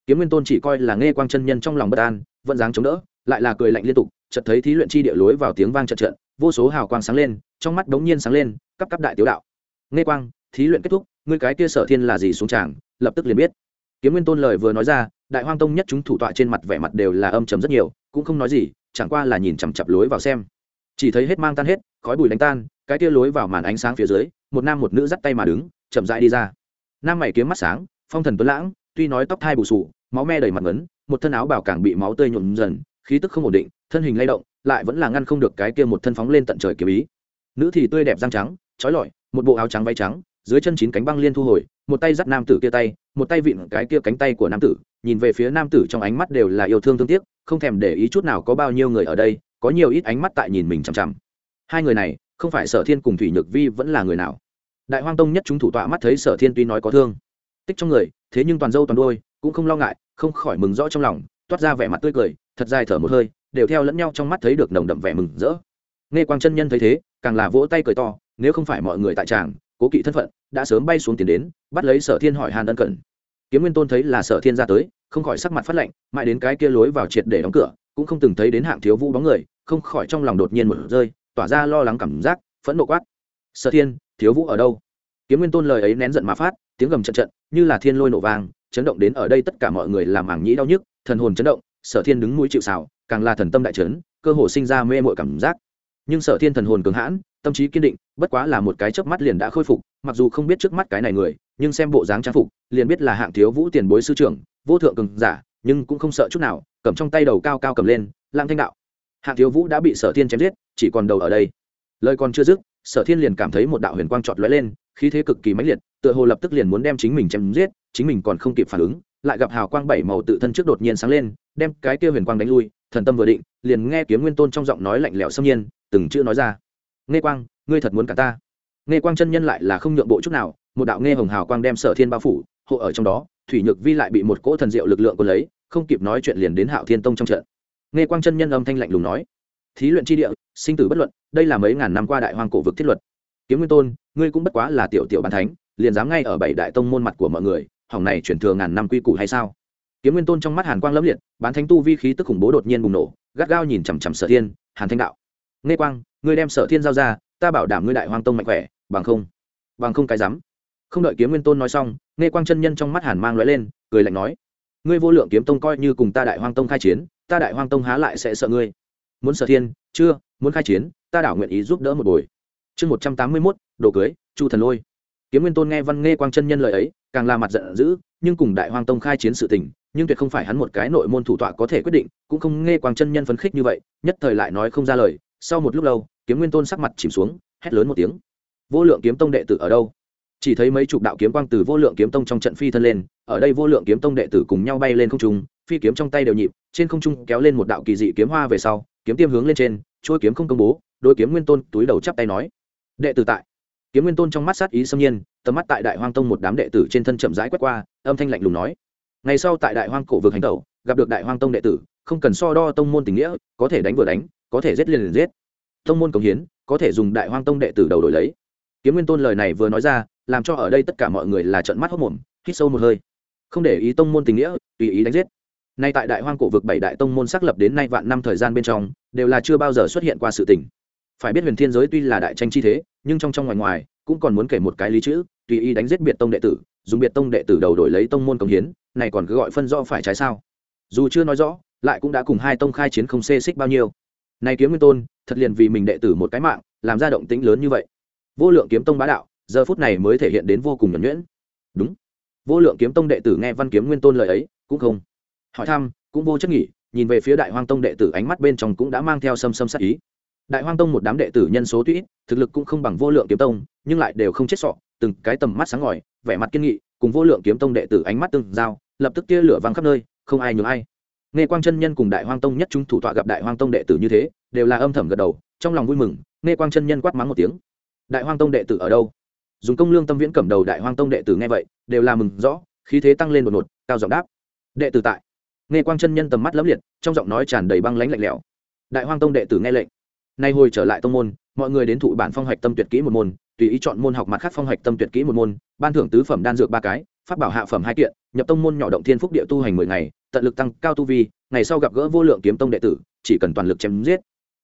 Kiếm nguyên tôn chỉ coi là nghe quang chân nhân trong lòng bất an, vẫn dáng chống đỡ, lại là cười lạnh liên tục, chợt thấy thí luyện chi địa lối vào tiếng vang trận trận vô số hào quang sáng lên, trong mắt đống nhiên sáng lên, cấp cấp đại tiểu đạo. Nghe quang, thí luyện kết thúc, ngươi cái kia sở thiên là gì xuống tràng, lập tức liền biết. Kiếm nguyên tôn lời vừa nói ra, đại hoang tông nhất chúng thủ tọa trên mặt vẻ mặt đều là âm trầm rất nhiều, cũng không nói gì, chẳng qua là nhìn chằm chặp lối vào xem. Chỉ thấy hết mang tan hết, khói bụi đánh tan, cái kia lối vào màn ánh sáng phía dưới, một nam một nữ dắt tay mà đứng chậm rãi đi ra. Nam mày kiếm mắt sáng, phong thần tuấn lãng, tuy nói tóc thai bù sù, máu me đầy mặt ngấn, một thân áo bảo càng bị máu tươi nhuộm dần, khí tức không ổn định, thân hình lay động, lại vẫn là ngăn không được cái kia một thân phóng lên tận trời kiếm ý. Nữ thì tươi đẹp răng trắng, trói lọi, một bộ áo trắng váy trắng, dưới chân chín cánh băng liên thu hồi, một tay dắt nam tử kia tay, một tay vịn cái kia cánh tay của nam tử, nhìn về phía nam tử trong ánh mắt đều là yêu thương thương tiếc, không thèm để ý chút nào có bao nhiêu người ở đây, có nhiều ít ánh mắt tại nhìn mình chằm chằm. Hai người này, không phải sở thiên cùng thủy nhược vi vẫn là người nào? Đại hoang tông nhất chúng thủ tọa mắt thấy sở thiên tuy nói có thương, tích trong người, thế nhưng toàn dâu toàn đôi cũng không lo ngại, không khỏi mừng rõ trong lòng, toát ra vẻ mặt tươi cười, thật dài thở một hơi, đều theo lẫn nhau trong mắt thấy được nồng đậm vẻ mừng rỡ. Nghe quang chân nhân thấy thế, càng là vỗ tay cười to, nếu không phải mọi người tại tràng, cố kỵ thân phận, đã sớm bay xuống tiền đến, bắt lấy sở thiên hỏi hàn ân cận kiếm nguyên tôn thấy là sở thiên ra tới, không khỏi sắc mặt phát lạnh, mãi đến cái kia lối vào triệt để đóng cửa, cũng không từng thấy đến hạng thiếu vũ bóng người, không khỏi trong lòng đột nhiên một rơi, tỏa ra lo lắng cảm giác, phẫn nộ quát. Sở thiên thiếu vũ ở đâu? Kiếm nguyên tôn lời ấy nén giận mà phát, tiếng gầm trận trận, như là thiên lôi nổ vang chấn động đến ở đây tất cả mọi người làm mảng nhĩ đau nhức, thần hồn chấn động, sở thiên đứng mũi chịu xào càng là thần tâm đại trấn cơ hồ sinh ra mê mội cảm giác. Nhưng sở thiên thần hồn cường hãn, tâm trí kiên định, bất quá là một cái chớp mắt liền đã khôi phục, mặc dù không biết trước mắt cái này người, nhưng xem bộ dáng trang phục, liền biết là hạng thiếu vũ tiền bối sư trưởng, vô thượng cường giả, nhưng cũng không sợ chút nào, cầm trong tay đầu cao cao cầm lên lang thanh đạo. Hạng thiếu vũ đã bị sở thiên chém giết, chỉ còn đầu ở đây. Lời còn chưa dứt sở thiên liền cảm thấy một đạo huyền quang trọt lóe lên, khí thế cực kỳ mãnh liệt, tựa hồ lập tức liền muốn đem chính mình chém giết, chính mình còn không kịp phản ứng, lại gặp hào quang bảy màu tự thân trước đột nhiên sáng lên, đem cái kia huyền quang đánh lui, thần tâm vừa định, liền nghe kiếm nguyên tôn trong giọng nói lạnh lẽo xâm nhiên, từng chữ nói ra. Nghe quang, ngươi thật muốn cả ta? Nghe quang chân nhân lại là không nhượng bộ chút nào, một đạo nghe hồng hào quang đem sở thiên bao phủ, hộ ở trong đó, thủy nhược vi lại bị một cỗ thần diệu lực lượng quân lấy, không kịp nói chuyện liền đến hạo thiên tông trong trận. Nghe quang chân nhân âm thanh lạnh lùng nói thí luyện tri địa, sinh tử bất luận, đây là mấy ngàn năm qua đại hoang cổ vực thiết luật. Kiếm nguyên tôn, ngươi cũng bất quá là tiểu tiểu bàn thánh, liền dám ngay ở bảy đại tông môn mặt của mọi người, hỏng này chuyển thừa ngàn năm quy củ hay sao? Kiếm nguyên tôn trong mắt hàn quang lẫm liệt, bán thánh tu vi khí tức khủng bố đột nhiên bùng nổ, gắt gao nhìn chằm chằm sở thiên, hàn thanh đạo nghe quang, ngươi đem sở thiên giao ra, ta bảo đảm ngươi đại hoang tông mạnh khỏe, bằng không bằng không cái dám. Không đợi kiếm nguyên tôn nói xong nghe quang chân nhân trong mắt hàn mang lóe lên, cười lạnh nói, ngươi vô lượng kiếm tông coi như cùng ta đại hoang tông khai chiến, ta đại hoang tông há lại sẽ sợ ngươi muốn sở thiên, chưa, muốn khai chiến, ta đảo nguyện ý giúp đỡ một buổi chương một trăm tám mươi mốt, đồ cưới, chu thần lôi. Kiếm nguyên tôn nghe văn nghe quang chân nhân lời ấy, càng là mặt giận dữ, nhưng cùng đại hoàng tông khai chiến sự tình, nhưng tuyệt không phải hắn một cái nội môn thủ tọa có thể quyết định, cũng không nghe quang chân nhân phấn khích như vậy, nhất thời lại nói không ra lời. Sau một lúc lâu, kiếm nguyên tôn sắc mặt chìm xuống, hét lớn một tiếng. Vô lượng kiếm tông đệ tử ở đâu? Chỉ thấy mấy chục đạo kiếm quang từ vô lượng kiếm tông trong trận phi thân lên, ở đây vô lượng kiếm tông đệ tử cùng nhau bay lên không trung, phi kiếm trong tay đều nhịp, trên không trung kéo lên một đạo kỳ dị kiếm hoa về sau kiếm tiêm hướng lên trên trôi kiếm không công bố, đôi kiếm nguyên tôn túi đầu chắp tay nói. Đệ tử tại. Kiếm nguyên tôn trong mắt sát ý xâm nhiên, tầm mắt tại đại hoang tông một đám đệ tử trên thân chậm rãi quét qua, âm thanh lạnh lùng nói. Ngày sau tại đại hoang cổ vực hành tẩu, gặp được đại hoang tông đệ tử, không cần so đo tông môn tình nghĩa, có thể đánh vừa đánh, có thể giết liền liền giết. Tông môn cống hiến, có thể dùng đại hoang tông đệ tử đầu đổi lấy. Kiếm nguyên tôn lời này vừa nói ra, làm cho ở đây tất cả mọi người là trận mắt hốc mồm, hít sâu một hơi. Không để ý tông môn tình nghĩa, tùy ý đánh giết nay tại đại hoang cổ vực bảy đại tông môn xác lập đến nay vạn năm thời gian bên trong, đều là chưa bao giờ xuất hiện qua sự tình. Phải biết huyền thiên giới tuy là đại tranh chi thế, nhưng trong trong ngoài ngoài, cũng còn muốn kể một cái lý chữ, tùy ý đánh giết biệt tông đệ tử, dùng biệt tông đệ tử đầu đổi lấy tông môn công hiến, này còn cứ gọi phân rõ phải trái sao? Dù chưa nói rõ, lại cũng đã cùng hai tông khai chiến không xê xích bao nhiêu. Nay kiếm nguyên tôn, thật liền vì mình đệ tử một cái mạng, làm ra động tĩnh lớn như vậy. Vô lượng kiếm tông bá đạo, giờ phút này mới thể hiện đến vô cùng nhuẩn nhuyễn. Đúng. Vô lượng kiếm tông đệ tử nghe văn kiếm nguyên tôn lời ấy, cũng không hỏi thăm, cũng vô chất nghỉ, nhìn về phía đại hoang tông đệ tử ánh mắt bên trong cũng đã mang theo xâm xâm sát ý. Đại hoang tông một đám đệ tử nhân số tuy ít, thực lực cũng không bằng vô lượng kiếm tông, nhưng lại đều không chết sọ, từng cái tầm mắt sáng ngời, vẻ mặt kiên nghị, cùng vô lượng kiếm tông đệ tử ánh mắt tương giao, lập tức tia lửa văng khắp nơi, không ai nhường ai. Nghe quang chân nhân cùng đại hoang tông nhất chúng thủ tọa gặp đại hoang tông đệ tử như thế, đều là âm thầm gật đầu, trong lòng vui mừng, nghe quang chân nhân quát mắng một tiếng. Đại hoang tông đệ tử ở đâu? Dùng công lương tâm viễn cầm đầu đại hoang tông đệ tử nghe vậy, đều là mừng rõ, khí thế tăng lên một một cao giọng đáp. Đệ tử tại nghe quang chân nhân tầm mắt lẫm liệt, trong giọng nói tràn đầy băng lãnh lạnh lẽo. Đại hoang tông đệ tử nghe lệnh. Nay hồi trở lại tông môn, mọi người đến thụ bản phong hoạch tâm tuyệt kỹ một môn, tùy ý chọn môn học mặt khác phong hoạch tâm tuyệt kỹ một môn, ban thưởng tứ phẩm đan dược ba cái phát bảo hạ phẩm hai kiện, nhập tông môn nhỏ động thiên phúc địa tu hành mười ngày, tận lực tăng cao tu vi, ngày sau gặp gỡ vô lượng kiếm tông đệ tử, chỉ cần toàn lực chém giết.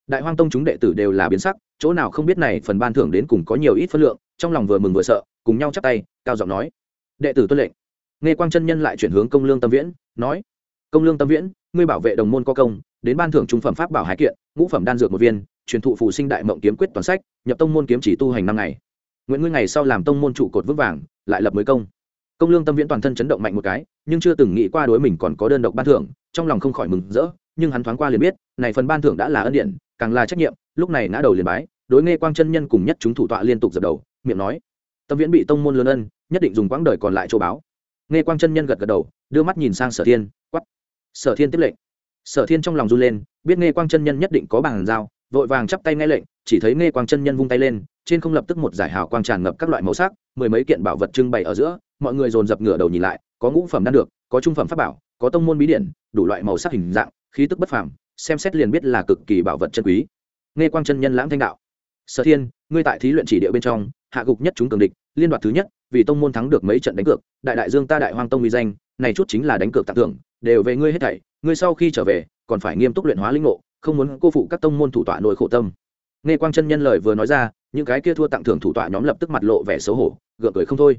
Đại hoang tông chúng đệ tử đều là biến sắc, chỗ nào không biết này phần ban thưởng đến cùng có nhiều ít phân lượng, trong lòng vừa mừng vừa sợ, cùng nhau chắp tay, cao giọng nói. Đệ tử tuân lệnh. Nghe quang chân nhân lại chuyển hướng công lương tâm viễn, nói công lương tâm viễn, ngươi bảo vệ đồng môn có công, đến ban thưởng trung phẩm pháp bảo hải kiện, ngũ phẩm đan dược một viên, truyền thụ phù sinh đại mộng kiếm quyết toàn sách, nhập tông môn kiếm chỉ tu hành năm ngày. Nguyện ngươi ngày sau làm tông môn trụ cột vững vàng, lại lập mới công. Công lương tâm viễn toàn thân chấn động mạnh một cái, nhưng chưa từng nghĩ qua đối mình còn có đơn độc ban thưởng, trong lòng không khỏi mừng rỡ, nhưng hắn thoáng qua liền biết, này phần ban thưởng đã là ân điện càng là trách nhiệm, lúc này ngã đầu liền bái, đối nghe quang chân nhân cùng nhất chúng thủ tọa liên tục dập đầu, miệng nói, tâm viễn bị tông môn lớn ân, nhất định dùng quãng đời còn lại châu báo. Nghe quang chân nhân gật gật đầu, đưa mắt nhìn sang sở thiên quắt sở thiên tiếp lệnh. Sở thiên trong lòng run lên, biết nghe quang chân nhân nhất định có bàn giao, vội vàng chắp tay nghe lệnh, chỉ thấy nghe quang chân nhân vung tay lên, trên không lập tức một giải hào quang tràn ngập các loại màu sắc, mười mấy kiện bảo vật trưng bày ở giữa, mọi người dồn dập ngửa đầu nhìn lại, có ngũ phẩm đan được, có trung phẩm pháp bảo, có tông môn bí điển, đủ loại màu sắc hình dạng, khí tức bất phàm, xem xét liền biết là cực kỳ bảo vật chân quý. Nghe quang chân nhân lãng thanh đạo. Sở thiên, ngươi tại thí luyện chỉ địa bên trong, hạ gục nhất chúng cường địch, liên đoạt thứ nhất, vì tông môn thắng được mấy trận đánh cược, đại đại dương ta đại hoang tông uy danh, này chút chính là đánh cược tặng thưởng đều về ngươi hết thảy, ngươi sau khi trở về, còn phải nghiêm túc luyện hóa linh ngộ, không muốn cô phụ các tông môn thủ tọa nội khổ tâm. Nghe quang chân nhân lời vừa nói ra, những cái kia thua tặng thưởng thủ tọa nhóm lập tức mặt lộ vẻ xấu hổ, gượng cười không thôi.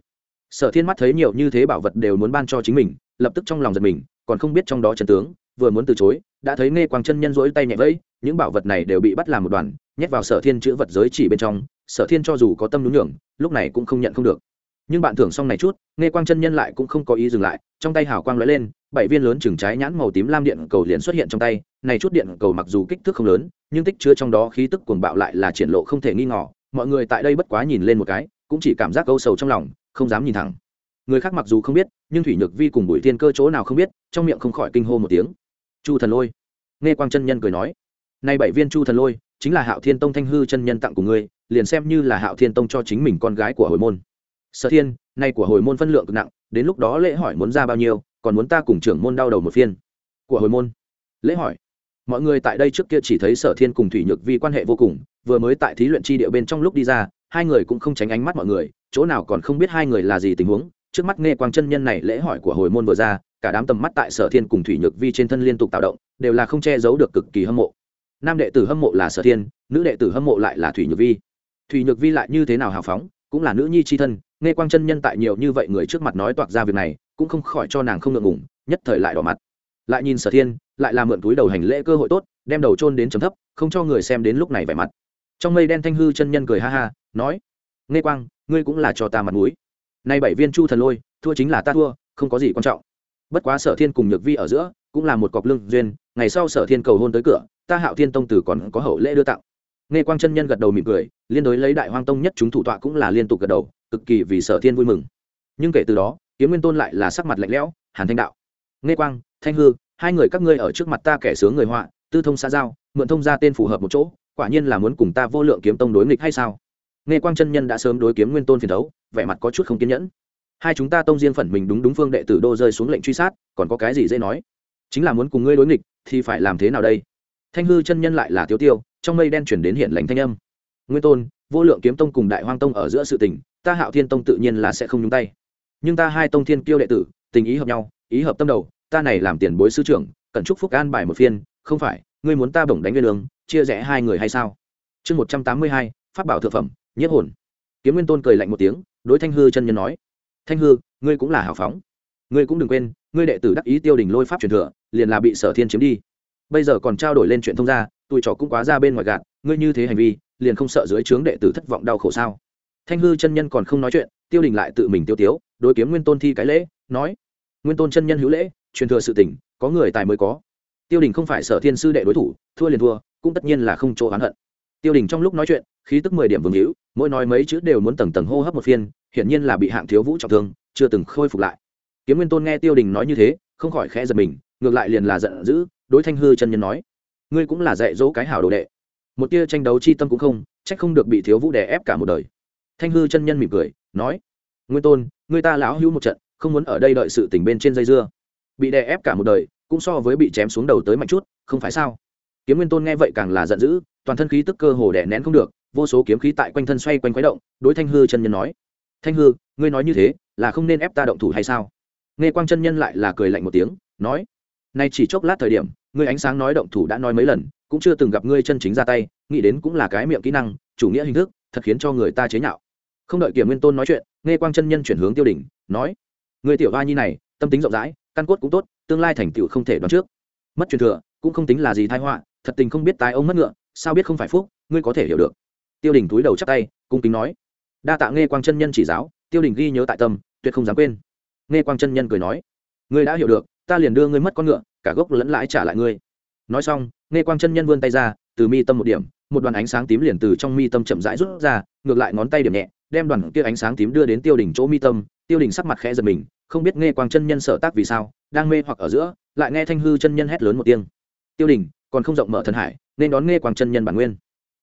Sở thiên mắt thấy nhiều như thế bảo vật đều muốn ban cho chính mình, lập tức trong lòng giật mình, còn không biết trong đó chân tướng, vừa muốn từ chối, đã thấy nghe quang chân nhân rỗi tay nhẹ vẫy, những bảo vật này đều bị bắt làm một đoàn, nhét vào sở thiên chữ vật giới chỉ bên trong, sở thiên cho dù có tâm nhún nhường, lúc này cũng không nhận không được. Nhưng bạn thưởng xong này chút, nghe quang chân nhân lại cũng không có ý dừng lại, trong tay hào quang lóe lên bảy viên lớn chừng trái nhãn màu tím lam điện cầu liền xuất hiện trong tay, này chút điện cầu mặc dù kích thước không lớn, nhưng tích chứa trong đó khí tức cuồng bạo lại là triển lộ không thể nghi ngờ, mọi người tại đây bất quá nhìn lên một cái, cũng chỉ cảm giác câu sầu trong lòng, không dám nhìn thẳng. Người khác mặc dù không biết, nhưng thủy nhược vi cùng bùi thiên cơ chỗ nào không biết, trong miệng không khỏi kinh hô một tiếng. Chu thần lôi. Nghe quang chân nhân cười nói. Nay bảy viên chu thần lôi, chính là hạo thiên tông thanh hư chân nhân tặng của ngươi, liền xem như là hạo thiên tông cho chính mình con gái của hồi môn. Sở thiên, nay của hồi môn phân lượng cực nặng, đến lúc đó lễ hỏi muốn ra bao nhiêu còn muốn ta cùng trưởng môn đau đầu một phiên. Của hồi môn. Lễ hỏi. Mọi người tại đây trước kia chỉ thấy sở thiên cùng thủy nhược vi quan hệ vô cùng, vừa mới tại thí luyện chi địa bên trong lúc đi ra, hai người cũng không tránh ánh mắt mọi người, chỗ nào còn không biết hai người là gì tình huống. Trước mắt nghe quang chân nhân này lễ hỏi của hồi môn vừa ra, cả đám tầm mắt tại sở thiên cùng thủy nhược vi trên thân liên tục tạo động, đều là không che giấu được cực kỳ hâm mộ. Nam đệ tử hâm mộ là sở thiên, nữ đệ tử hâm mộ lại là thủy nhược vi. Thủy nhược vi lại như thế nào hào phóng, cũng là nữ nhi c h i thân. Nghe quang chân nhân tại nhiều như vậy người trước mặt nói toạc ra việc này cũng không khỏi cho nàng không ngượng ngùng, nhất thời lại đỏ mặt. Lại nhìn sở thiên lại làm mượn túi đầu hành lễ cơ hội tốt đem đầu trôn đến chấm thấp không cho người xem đến lúc này vẻ mặt. Trong mây đen thanh hư chân nhân cười ha ha nói nghe quang ngươi cũng là cho ta mặt mũi. Nay bảy viên chu thần lôi thua chính là ta thua không có gì quan trọng. Bất quá sở thiên cùng nhược vi ở giữa cũng là một cọc lương duyên ngày sau sở thiên cầu hôn tới cửa ta hạo thiên tông tử còn có hậu lễ đưa tặng. Nghe quang chân nhân gật đầu mỉm cười liên đối lấy đại hoang tông nhất chúng thủ tọa cũng là liên tục gật đầu cực kỳ vì sở thiên vui mừng. Nhưng kể từ đó kiếm nguyên tôn lại là sắc mặt lạnh lẽo, hàn thanh đạo. Nghe quang, thanh hư, hai người các ngươi ở trước mặt ta kẻ sướng người họa, tư thông xã giao, mượn thông ra tên phù hợp một chỗ, quả nhiên là muốn cùng ta vô lượng kiếm tông đối nghịch hay sao? Nghe quang chân nhân đã sớm đối kiếm nguyên tôn phiền thấu, vẻ mặt có chút không kiên nhẫn. Hai chúng ta tông riêng phận mình đúng đúng phương đệ tử đô rơi xuống lệnh truy sát, còn có cái gì dễ nói? Chính là muốn cùng ngươi đối nghịch, thì phải làm thế nào đây? Thanh hư chân nhân lại là tiêu tiêu, trong mây đen chuyển đến hiện lành thanh âm. Nguyên tôn, vô lượng kiếm tông cùng đại hoang tông ở giữa sự tình, ta hạo thiên tông tự nhiên là sẽ không nhúng tay nhưng ta hai tông thiên kiêu đệ tử, tình ý hợp nhau, ý hợp tâm đầu, ta này làm tiền bối sư trưởng cần chúc phúc an bài một phiên, không phải, ngươi muốn ta bổng đánh nguyên lương, chia rẽ hai người hay sao? Chương một trăm tám mươi hai phát bảo thượng phẩm, nhất hồn. Kiếm nguyên tôn cười lạnh một tiếng, đối thanh hư chân nhân nói, thanh hư, ngươi cũng là hào phóng. Ngươi cũng đừng quên, ngươi đệ tử đắc ý tiêu đình lôi pháp truyền thừa, liền là bị sở thiên chiếm đi. Bây giờ còn trao đổi lên chuyện thông gia tụi trò cũng quá ra bên ngoài gạt, ngươi như thế hành vi, liền không sợ dưới trướng đệ tử thất vọng đau khổ sao? Thanh hư chân nhân còn không nói chuyện tiêu đình lại tự mình tiêu tiếu, đối kiếm nguyên tôn thi cái lễ, nói, nguyên tôn chân nhân hữu lễ, truyền thừa sự tỉnh có người tài mới có. Tiêu đình không phải sở thiên sư đệ đối thủ, thua liền thua, cũng tất nhiên là không chỗ oán hận. Tiêu đình trong lúc nói chuyện, khí tức mười điểm vương hữu, mỗi nói mấy chữ đều muốn tầng tầng hô hấp một phiên, hiển nhiên là bị hạng thiếu vũ trọng thương, chưa từng khôi phục lại. Kiếm nguyên tôn nghe tiêu đình nói như thế, không khỏi khẽ giật mình, ngược lại liền là giận dữ, đối thanh hư chân nhân nói, ngươi cũng là dạy dỗ cái hảo đồ đệ. Một tia tranh đấu chi tâm cũng không trách không được bị thiếu vũ đè ép cả một đời. Thanh hư chân nhân mỉm cười nói, nguyên tôn người ta lão hữu một trận, không muốn ở đây đợi sự tình bên trên dây dưa. Bị đè ép cả một đời, cũng so với bị chém xuống đầu tới mạnh chút, không phải sao? Kiếm nguyên tôn nghe vậy càng là giận dữ, toàn thân khí tức cơ hồ đè nén không được, vô số kiếm khí tại quanh thân xoay quanh quấy động, đối thanh hư chân nhân nói, thanh hư, ngươi nói như thế, là không nên ép ta động thủ hay sao? Nghe quang chân nhân lại là cười lạnh một tiếng, nói, nay chỉ chốc lát thời điểm, ngươi ánh sáng nói động thủ đã nói mấy lần, cũng chưa từng gặp ngươi chân chính ra tay, nghĩ đến cũng là cái miệng kỹ năng, chủ nghĩa hình thức, thật khiến cho người ta chế nhạo không đợi kiểm nguyên tôn nói chuyện nghe quang chân nhân chuyển hướng tiêu đỉnh nói, người tiểu hoa nhi này, tâm tính rộng rãi, căn cốt cũng tốt, tương lai thành tựu không thể đoán trước. Mất truyền thừa, cũng không tính là gì thái họa, thật tình không biết tái ông mất ngựa, sao biết không phải phúc, ngươi có thể hiểu được. Tiêu đình túi đầu chắp tay, cung kính nói, đa tạ nghe quang chân nhân chỉ giáo, tiêu đình ghi nhớ tại tâm, tuyệt không dám quên. Nghe quang chân nhân cười nói, ngươi đã hiểu được, ta liền đưa ngươi mất con ngựa, cả gốc lẫn lãi trả lại ngươi. Nói xong nghe quang chân nhân vươn tay ra, từ mi tâm một điểm, một đoàn ánh sáng tím liền từ trong mi tâm chậm rãi rút ra, ngược lại ngón tay điểm nhẹ đem đoàn kia ánh sáng tím đưa đến tiêu đỉnh chỗ mi tâm, tiêu đỉnh sắc mặt khẽ giật mình, không biết nghe quang chân nhân sợ tác vì sao, đang mê hoặc ở giữa, lại nghe thanh hư chân nhân hét lớn một tiếng. Tiêu đỉnh còn không rộng mở thần hải, nên đón nghe quang chân nhân bản nguyên.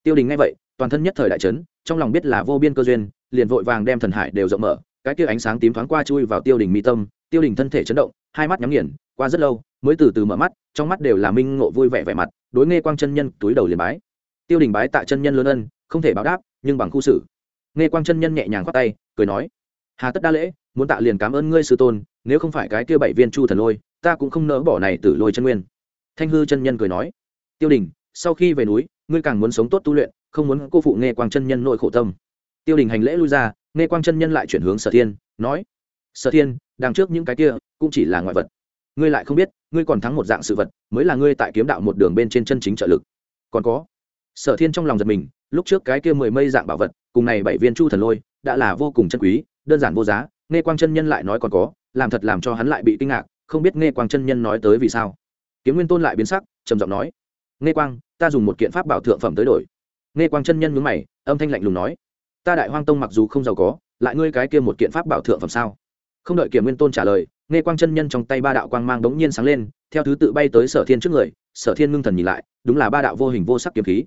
Tiêu đỉnh nghe vậy, toàn thân nhất thời đại trấn trong lòng biết là vô biên cơ duyên, liền vội vàng đem thần hải đều rộng mở, cái kia ánh sáng tím thoáng qua chui vào tiêu đỉnh mi tâm, tiêu đỉnh thân thể chấn động, hai mắt nhắm nghiền, qua rất lâu, mới từ từ mở mắt, trong mắt đều là minh ngộ vui vẻ vẻ mặt, đối nghe quang chân nhân túi đầu liền bái. Tiêu đỉnh bái tạ chân nhân lớn ân, không thể báo đáp, nhưng bằng khu xử nghe quang chân nhân nhẹ nhàng khoát tay, cười nói, hà tất đa lễ, muốn tạ liền cảm ơn ngươi sư tôn, nếu không phải cái kia bảy viên chu thần lôi, ta cũng không nỡ bỏ này tử lôi chân nguyên. Thanh hư chân nhân cười nói, tiêu đình, sau khi về núi, ngươi càng muốn sống tốt tu luyện, không muốn cô phụ nghe quang chân nhân nội khổ tâm. Tiêu đình hành lễ lui ra, nghe quang chân nhân lại chuyển hướng sở thiên, nói, sở thiên, đằng trước những cái kia cũng chỉ là ngoại vật. Ngươi lại không biết, ngươi còn thắng một dạng sự vật, mới là ngươi tại kiếm đạo một đường bên trên chân chính trợ lực. Còn có. Sở thiên trong lòng giật mình lúc trước cái kia mười mây dạng bảo vật, cùng này bảy viên chu thần lôi, đã là vô cùng chân quý, đơn giản vô giá, nghe quang chân nhân lại nói còn có, làm thật làm cho hắn lại bị kinh ngạc, không biết nghe quang chân nhân nói tới vì sao. Kiếm nguyên tôn lại biến sắc, trầm giọng nói, nghe quang, ta dùng một kiện pháp bảo thượng phẩm tới đổi. Nghe quang chân nhân mướn mày, âm thanh lạnh lùng nói, ta đại hoang tông mặc dù không giàu có, lại ngươi cái kia một kiện pháp bảo thượng phẩm sao? Không đợi kiểm nguyên tôn trả lời, nghe quang chân nhân trong tay ba đạo quang mang đống nhiên sáng lên, theo thứ tự bay tới sở thiên trước người, sở thiên ngưng thần nhìn lại, đúng là ba đạo vô hình vô sắc kiếm khí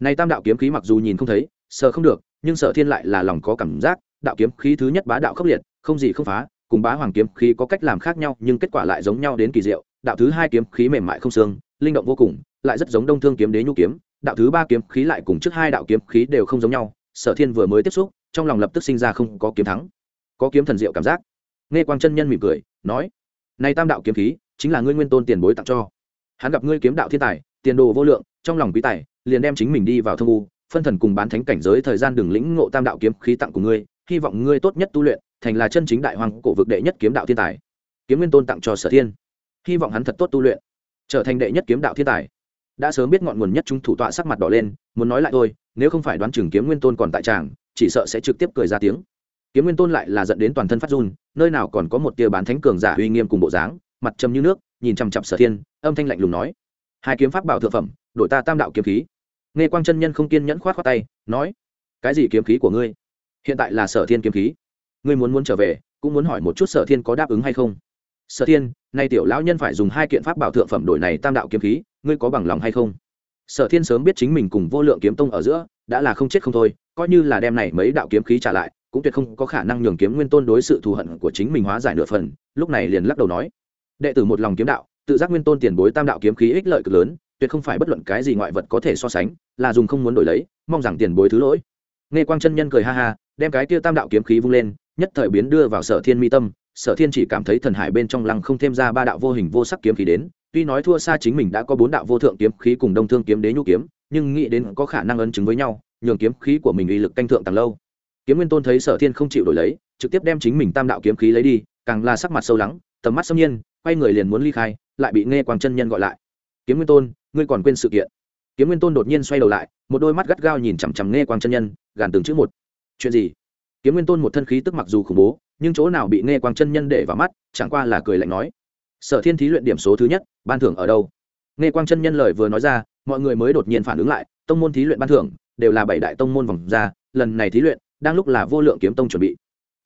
này tam đạo kiếm khí mặc dù nhìn không thấy, sợ không được, nhưng sở thiên lại là lòng có cảm giác, đạo kiếm khí thứ nhất bá đạo khốc liệt, không gì không phá, cùng bá hoàng kiếm khí có cách làm khác nhau, nhưng kết quả lại giống nhau đến kỳ diệu, đạo thứ hai kiếm khí mềm mại không xương, linh động vô cùng, lại rất giống đông thương kiếm đế nhu kiếm, đạo thứ ba kiếm khí lại cùng trước hai đạo kiếm khí đều không giống nhau, sở thiên vừa mới tiếp xúc, trong lòng lập tức sinh ra không có kiếm thắng, có kiếm thần diệu cảm giác. Nghe quang chân nhân mỉm cười, nói, này tam đạo kiếm khí, chính là ngươi nguyên tôn tiền bối tặng cho. Hắn gặp ngươi kiếm đạo thiên tài, tiền đồ vô lượng, trong lòng quý tài liền đem chính mình đi vào thương u, phân thần cùng bán thánh cảnh giới thời gian đường lĩnh ngộ tam đạo kiếm khí tặng của ngươi, hy vọng ngươi tốt nhất tu luyện, thành là chân chính đại hoàng cổ vực đệ nhất kiếm đạo thiên tài. Kiếm nguyên tôn tặng cho sở thiên. Hy vọng hắn thật tốt tu luyện, trở thành đệ nhất kiếm đạo thiên tài. Đã sớm biết ngọn nguồn nhất chúng thủ tọa sắc mặt đỏ lên, muốn nói lại thôi, nếu không phải đoán chừng kiếm nguyên tôn còn tại tràng, chỉ sợ sẽ trực tiếp cười ra tiếng. Kiếm nguyên tôn lại là dẫn đến toàn thân phát run, nơi nào còn có một tia bán thánh cường giả uy nghiêm cùng bộ dáng, mặt trầm như nước, nhìn chằm chặp sở thiên, âm thanh lạnh lùng nói, hai kiếm pháp bảo thượng phẩm đội ta tam đạo kiếm khí nghe quang chân nhân không kiên nhẫn khoát khoát tay, nói, cái gì kiếm khí của ngươi? Hiện tại là sở thiên kiếm khí. Ngươi muốn muốn trở về, cũng muốn hỏi một chút sở thiên có đáp ứng hay không? Sở thiên, nay tiểu lão nhân phải dùng hai kiện pháp bảo thượng phẩm đổi này tam đạo kiếm khí, ngươi có bằng lòng hay không? Sở thiên sớm biết chính mình cùng vô lượng kiếm tông ở giữa, đã là không chết không thôi, coi như là đem này mấy đạo kiếm khí trả lại, cũng tuyệt không có khả năng nhường kiếm nguyên tôn đối sự thù hận của chính mình hóa giải nửa phần, lúc này liền lắc đầu nói, đệ tử một lòng kiếm đạo, tự giác nguyên tôn tiền bối tam đạo kiếm khí ích lợi cực lớn tuyệt không phải bất luận cái gì ngoại vật có thể so sánh, là dùng không muốn đổi lấy, mong rằng tiền bối thứ lỗi. Nghe quang chân nhân cười ha ha, đem cái tia tam đạo kiếm khí vung lên, nhất thời biến đưa vào sở thiên mi tâm. Sở thiên chỉ cảm thấy thần hải bên trong lăng không thêm ra ba đạo vô hình vô sắc kiếm khí đến, tuy nói thua xa chính mình đã có bốn đạo vô thượng kiếm khí cùng đông thương kiếm đế nhu kiếm, nhưng nghĩ đến có khả năng ấn chứng với nhau, nhường kiếm khí của mình uy lực canh thượng càng lâu. Kiếm nguyên tôn thấy sở thiên không chịu đổi lấy, trực tiếp đem chính mình tam đạo kiếm khí lấy đi, càng là sắc mặt sâu lắng, tầm mắt xâm nhiên, quay người liền muốn ly khai, lại bị nghe quang chân nhân gọi lại. Kiếm nguyên tôn ngươi còn quên sự kiện. Kiếm nguyên tôn đột nhiên xoay đầu lại, một đôi mắt gắt gao nhìn chằm chằm nghe quang chân nhân, gàn từng chữ một. Chuyện gì? Kiếm nguyên tôn một thân khí tức mặc dù khủng bố, nhưng chỗ nào bị nghe quang chân nhân để vào mắt, chẳng qua là cười lạnh nói. Sở thiên thí luyện điểm số thứ nhất, ban thưởng ở đâu? Nghe quang chân nhân lời vừa nói ra, mọi người mới đột nhiên phản ứng lại, tông môn thí luyện ban thưởng, đều là bảy đại tông môn vòng ra, lần này thí luyện, đang lúc là vô lượng kiếm tông chuẩn bị.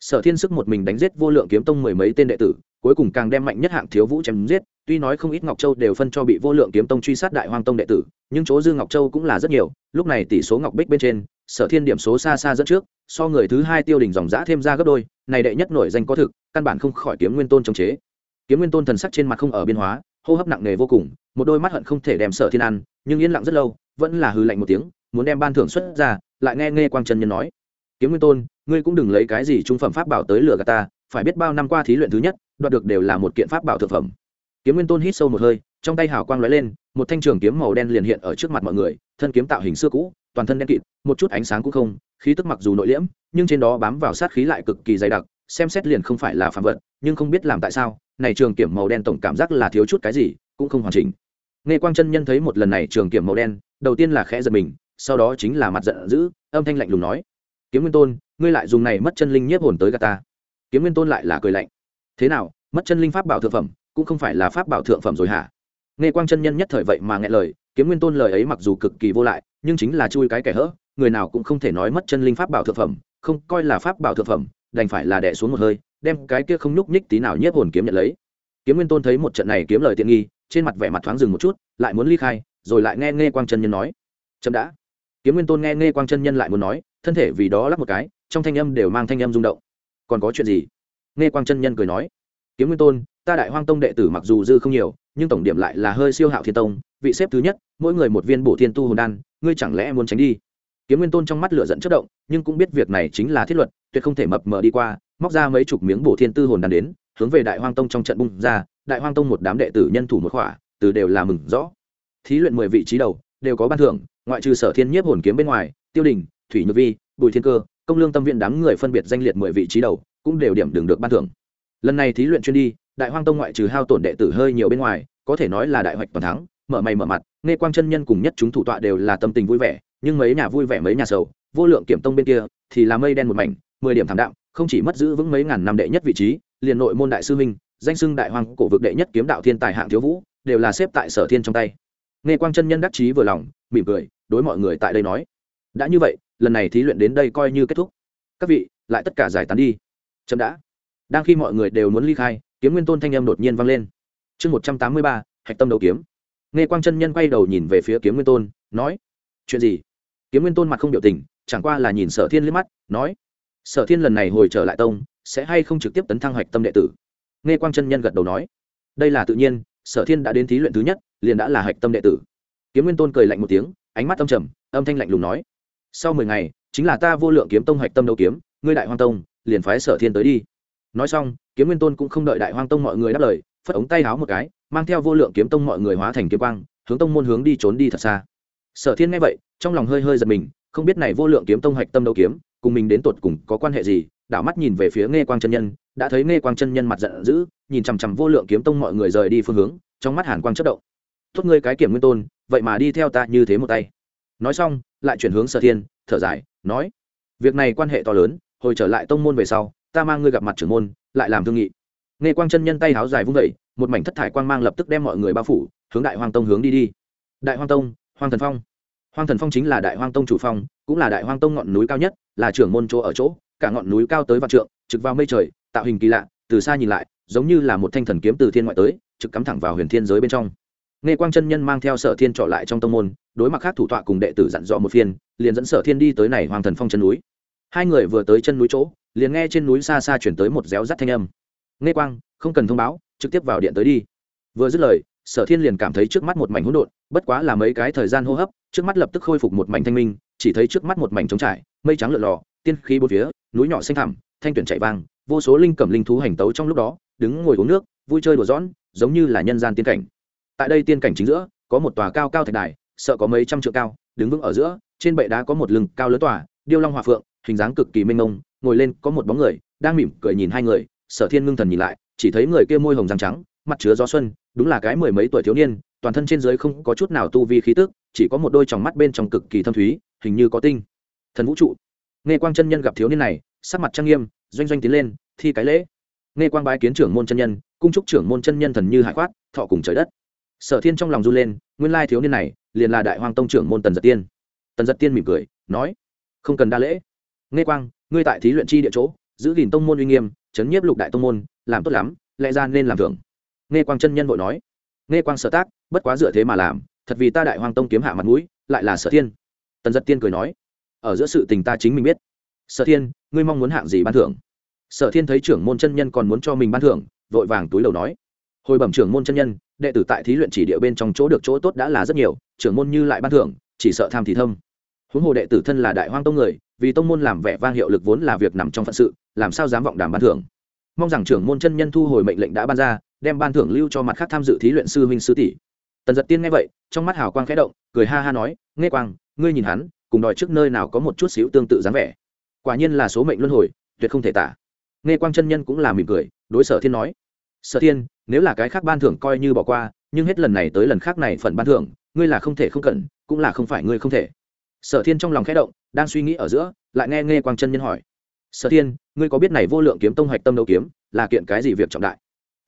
Sở thiên sức một mình đánh giết vô lượng kiếm tông mười mấy tên đệ tử, cuối cùng càng đem mạnh nhất hạng thiếu vũ chém giết tuy nói không ít ngọc châu đều phân cho bị vô lượng kiếm tông truy sát đại hoang tông đệ tử, nhưng chỗ dư ngọc châu cũng là rất nhiều, lúc này tỷ số ngọc bích bên trên, sở thiên điểm số xa xa dẫn trước, so người thứ hai tiêu đỉnh dòng giã thêm ra gấp đôi, này đệ nhất nổi danh có thực, căn bản không khỏi kiếm nguyên tôn chống chế. Kiếm nguyên tôn thần sắc trên mặt không ở biên hóa, hô hấp nặng nề vô cùng, một đôi mắt hận không thể đem sở thiên ăn, nhưng yên lặng rất lâu, vẫn là hư lạnh một tiếng, muốn đem ban thưởng xuất ra, lại nghe nghe quang trần nhân nói, kiếm nguyên tôn, ngươi cũng đừng lấy cái gì trung phẩm pháp bảo tới lừa gạt ta, phải biết bao năm qua thí luyện thứ nhất, đoạt được đều là một kiện pháp bảo thực phẩm kiếm nguyên tôn hít sâu một hơi, trong tay hào quang lóe lên, một thanh trường kiếm màu đen liền hiện ở trước mặt mọi người, thân kiếm tạo hình xưa cũ, toàn thân đen kịt, một chút ánh sáng cũng không, khí tức mặc dù nội liễm, nhưng trên đó bám vào sát khí lại cực kỳ dày đặc, xem xét liền không phải là phạm vật, nhưng không biết làm tại sao, này trường kiếm màu đen tổng cảm giác là thiếu chút cái gì, cũng không hoàn chỉnh. Nghe quang chân nhân thấy một lần này trường kiếm màu đen, đầu tiên là khẽ giật mình, sau đó chính là mặt giận dữ, âm thanh lạnh lùng nói, kiếm nguyên tôn, ngươi lại dùng này mất chân linh nhiếp hồn tới gà ta. Kiếm nguyên tôn lại là cười lạnh, thế nào, mất chân linh pháp bảo thượng phẩm cũng không phải là pháp bảo thượng phẩm rồi hả? Nghe quang chân nhân nhất thời vậy mà nghe lời, kiếm nguyên tôn lời ấy mặc dù cực kỳ vô lại, nhưng chính là chui cái kẻ hỡ người nào cũng không thể nói mất chân linh pháp bảo thượng phẩm, không coi là pháp bảo thượng phẩm, đành phải là đẻ xuống một hơi, đem cái kia không nhúc nhích tí nào nhiếp hồn kiếm nhận lấy. Kiếm nguyên tôn thấy một trận này kiếm lời tiện nghi, trên mặt vẻ mặt thoáng dừng một chút, lại muốn ly khai, rồi lại nghe nghe quang chân nhân nói. Chậm đã. Kiếm nguyên tôn nghe nghe quang chân nhân lại muốn nói, thân thể vì đó lắp một cái, trong thanh âm đều mang thanh âm rung động. Còn có chuyện gì? Nghe quang chân nhân cười nói. Kiếm nguyên tôn ta đại hoang tông đệ tử mặc dù dư không nhiều, nhưng tổng điểm lại là hơi siêu hạo thiên tông, vị xếp thứ nhất, mỗi người một viên bổ thiên tu hồn đan, ngươi chẳng lẽ muốn tránh đi? Kiếm nguyên tôn trong mắt lửa dẫn chất động, nhưng cũng biết việc này chính là thiết luật, tuyệt không thể mập mờ đi qua, móc ra mấy chục miếng bổ thiên tư hồn đan đến, hướng về đại hoang tông trong trận bung ra, đại hoang tông một đám đệ tử nhân thủ một khỏa, từ đều là mừng rõ. Thí luyện mười vị trí đầu, đều có ban thưởng, ngoại trừ sở thiên nhiếp hồn kiếm bên ngoài, tiêu đình, thủy nhược vi, bùi thiên cơ, công lương tâm viện đám người phân biệt danh liệt mười vị trí đầu, cũng đều điểm đường được ban thưởng lần này thí luyện chuyên đi, đại hoang tông ngoại trừ hao tổn đệ tử hơi nhiều bên ngoài, có thể nói là đại hoạch toàn thắng, mở mày mở mặt, nghe quang chân nhân cùng nhất chúng thủ tọa đều là tâm tình vui vẻ, nhưng mấy nhà vui vẻ mấy nhà sầu, vô lượng kiểm tông bên kia thì là mây đen một mảnh, mười điểm thảm đạm, không chỉ mất giữ vững mấy ngàn năm đệ nhất vị trí, liền nội môn đại sư minh danh sưng đại hoàng cổ vực đệ nhất kiếm đạo thiên tài hạng thiếu vũ, đều là xếp tại sở thiên trong tay. Nghe quang chân nhân đắc chí vừa lòng, mỉm cười, đối mọi người tại đây nói, đã như vậy, lần này thí luyện đến đây coi như kết thúc. Các vị, lại tất cả giải tán đi. Chậm đã đang khi mọi người đều muốn ly khai, kiếm nguyên tôn thanh âm đột nhiên vang lên. Chương một trăm tám mươi ba, hạch tâm đầu kiếm. Nghe quang chân nhân quay đầu nhìn về phía kiếm nguyên tôn, nói, chuyện gì? Kiếm nguyên tôn mặt không biểu tình, chẳng qua là nhìn sở thiên liếc mắt, nói, sở thiên lần này hồi trở lại tông, sẽ hay không trực tiếp tấn thăng hạch tâm đệ tử? Nghe quang chân nhân gật đầu nói, đây là tự nhiên, sở thiên đã đến thí luyện thứ nhất, liền đã là hạch tâm đệ tử. Kiếm nguyên tôn cười lạnh một tiếng, ánh mắt âm trầm, âm thanh lạnh lùng nói, sau mười ngày, chính là ta vô lượng kiếm tông hạch tâm đấu kiếm, ngươi đại hoang tông, liền phái sở thiên tới đi nói xong, kiếm nguyên tôn cũng không đợi đại hoang tông mọi người đáp lời, phất ống tay háo một cái, mang theo vô lượng kiếm tông mọi người hóa thành kiếm quang, hướng tông môn hướng đi trốn đi thật xa. Sở thiên nghe vậy, trong lòng hơi hơi giật mình, không biết này vô lượng kiếm tông hạch tâm đấu kiếm, cùng mình đến tột cùng có quan hệ gì, đảo mắt nhìn về phía nghe quang chân nhân, đã thấy nghe quang chân nhân mặt giận dữ, nhìn chằm chằm vô lượng kiếm tông mọi người rời đi phương hướng, trong mắt hàn quang chất động. Tốt ngươi cái kiểm nguyên tôn, vậy mà đi theo ta như thế một tay. Nói xong, lại chuyển hướng sở thiên, thở dài, nói, việc này quan hệ to lớn, hồi trở lại tông môn về sau ta mang ngươi gặp mặt trưởng môn, lại làm thương nghị. Nghe quang chân nhân tay háo dài vung vẩy một mảnh thất thải quang mang lập tức đem mọi người bao phủ, hướng đại hoang tông hướng đi đi. Đại hoang tông, hoang thần phong. Hoang thần phong chính là đại hoang tông chủ phong, cũng là đại hoang tông ngọn núi cao nhất, là trưởng môn chỗ ở chỗ, cả ngọn núi cao tới vạn trượng, trực vào mây trời, tạo hình kỳ lạ, từ xa nhìn lại, giống như là một thanh thần kiếm từ thiên ngoại tới, trực cắm thẳng vào huyền thiên giới bên trong. Nghe quang chân nhân mang theo sở thiên trọ lại trong tông môn, đối mặt khác thủ tọa cùng đệ tử dặn dò một phiên, liền dẫn sở thiên đi tới này hoàng thần phong chân núi. Hai người vừa tới chân núi chỗ liền nghe trên núi xa xa chuyển tới một réo rắt thanh âm. Nghe quang, không cần thông báo, trực tiếp vào điện tới đi. Vừa dứt lời, sở thiên liền cảm thấy trước mắt một mảnh hỗn độn, bất quá là mấy cái thời gian hô hấp, trước mắt lập tức khôi phục một mảnh thanh minh, chỉ thấy trước mắt một mảnh trống trải, mây trắng lượn lò tiên khí bốn phía, núi nhỏ xanh thẳm, thanh tuyển chạy vang, vô số linh cẩm linh thú hành tấu trong lúc đó, đứng ngồi uống nước, vui chơi đùa giỡn, giống như là nhân gian tiên cảnh. Tại đây tiên cảnh chính giữa, có một tòa cao cao thạch đài, sợ có mấy trăm trượng cao, đứng vững ở giữa, trên bệ đá có một lưng cao lớn tòa, điêu long hòa phượng, hình dáng cực kỳ mênh mông ngồi lên, có một bóng người đang mỉm cười nhìn hai người. Sở thiên ngưng thần nhìn lại, chỉ thấy người kia môi hồng răng trắng, mặt chứa gió xuân, đúng là cái mười mấy tuổi thiếu niên, toàn thân trên dưới không có chút nào tu vi khí tức, chỉ có một đôi tròng mắt bên trong cực kỳ thâm thúy, hình như có tinh. Thần vũ trụ. Nghe quang chân nhân gặp thiếu niên này, sắc mặt trang nghiêm, doanh doanh tiến lên, thi cái lễ. Nghe quang bái kiến trưởng môn chân nhân, cung trúc trưởng môn chân nhân thần như hải khoát, thọ cùng trời đất. Sở thiên trong lòng run lên, nguyên lai thiếu niên này liền là đại hoàng tông trưởng môn tần giật tiên. Tần giật tiên mỉm cười, nói, không cần đa lễ. Nghe quang ngươi tại thí luyện chi địa chỗ, giữ gìn tông môn uy nghiêm, chấn nhiếp lục đại tông môn, làm tốt lắm, lẽ ra nên làm thưởng. Nghe quang chân nhân vội nói. Nghe quang sở tác, bất quá dựa thế mà làm, thật vì ta đại hoàng tông kiếm hạ mặt mũi, lại là sở thiên. Tần giật tiên cười nói. Ở giữa sự tình ta chính mình biết. Sở thiên, ngươi mong muốn hạng gì ban thưởng? Sở thiên thấy trưởng môn chân nhân còn muốn cho mình ban thưởng, vội vàng túi đầu nói. Hồi bẩm trưởng môn chân nhân, đệ tử tại thí luyện chỉ địa bên trong chỗ được chỗ tốt đã là rất nhiều, trưởng môn như lại ban thưởng, chỉ sợ tham thì thâm. Huống hồ đệ tử thân là đại hoang tông người vì tông môn làm vẻ vang hiệu lực vốn là việc nằm trong phận sự, làm sao dám vọng đàm ban thưởng. Mong rằng trưởng môn chân nhân thu hồi mệnh lệnh đã ban ra, đem ban thưởng lưu cho mặt khác tham dự thí luyện sư huynh sư tỷ. Tần giật tiên nghe vậy, trong mắt hào quang khẽ động, cười ha ha nói, nghe quang, ngươi nhìn hắn, cùng đòi trước nơi nào có một chút xíu tương tự dáng vẻ. Quả nhiên là số mệnh luân hồi, tuyệt không thể tả. Nghe quang chân nhân cũng là mỉm cười, đối sở thiên nói, sở thiên, nếu là cái khác ban thưởng coi như bỏ qua, nhưng hết lần này tới lần khác này phần ban thưởng, ngươi là không thể không cần cũng là không phải ngươi không thể sở thiên trong lòng khẽ động, đang suy nghĩ ở giữa, lại nghe nghe quang chân nhân hỏi. Sở thiên, ngươi có biết này vô lượng kiếm tông hoạch tâm đấu kiếm là kiện cái gì việc trọng đại?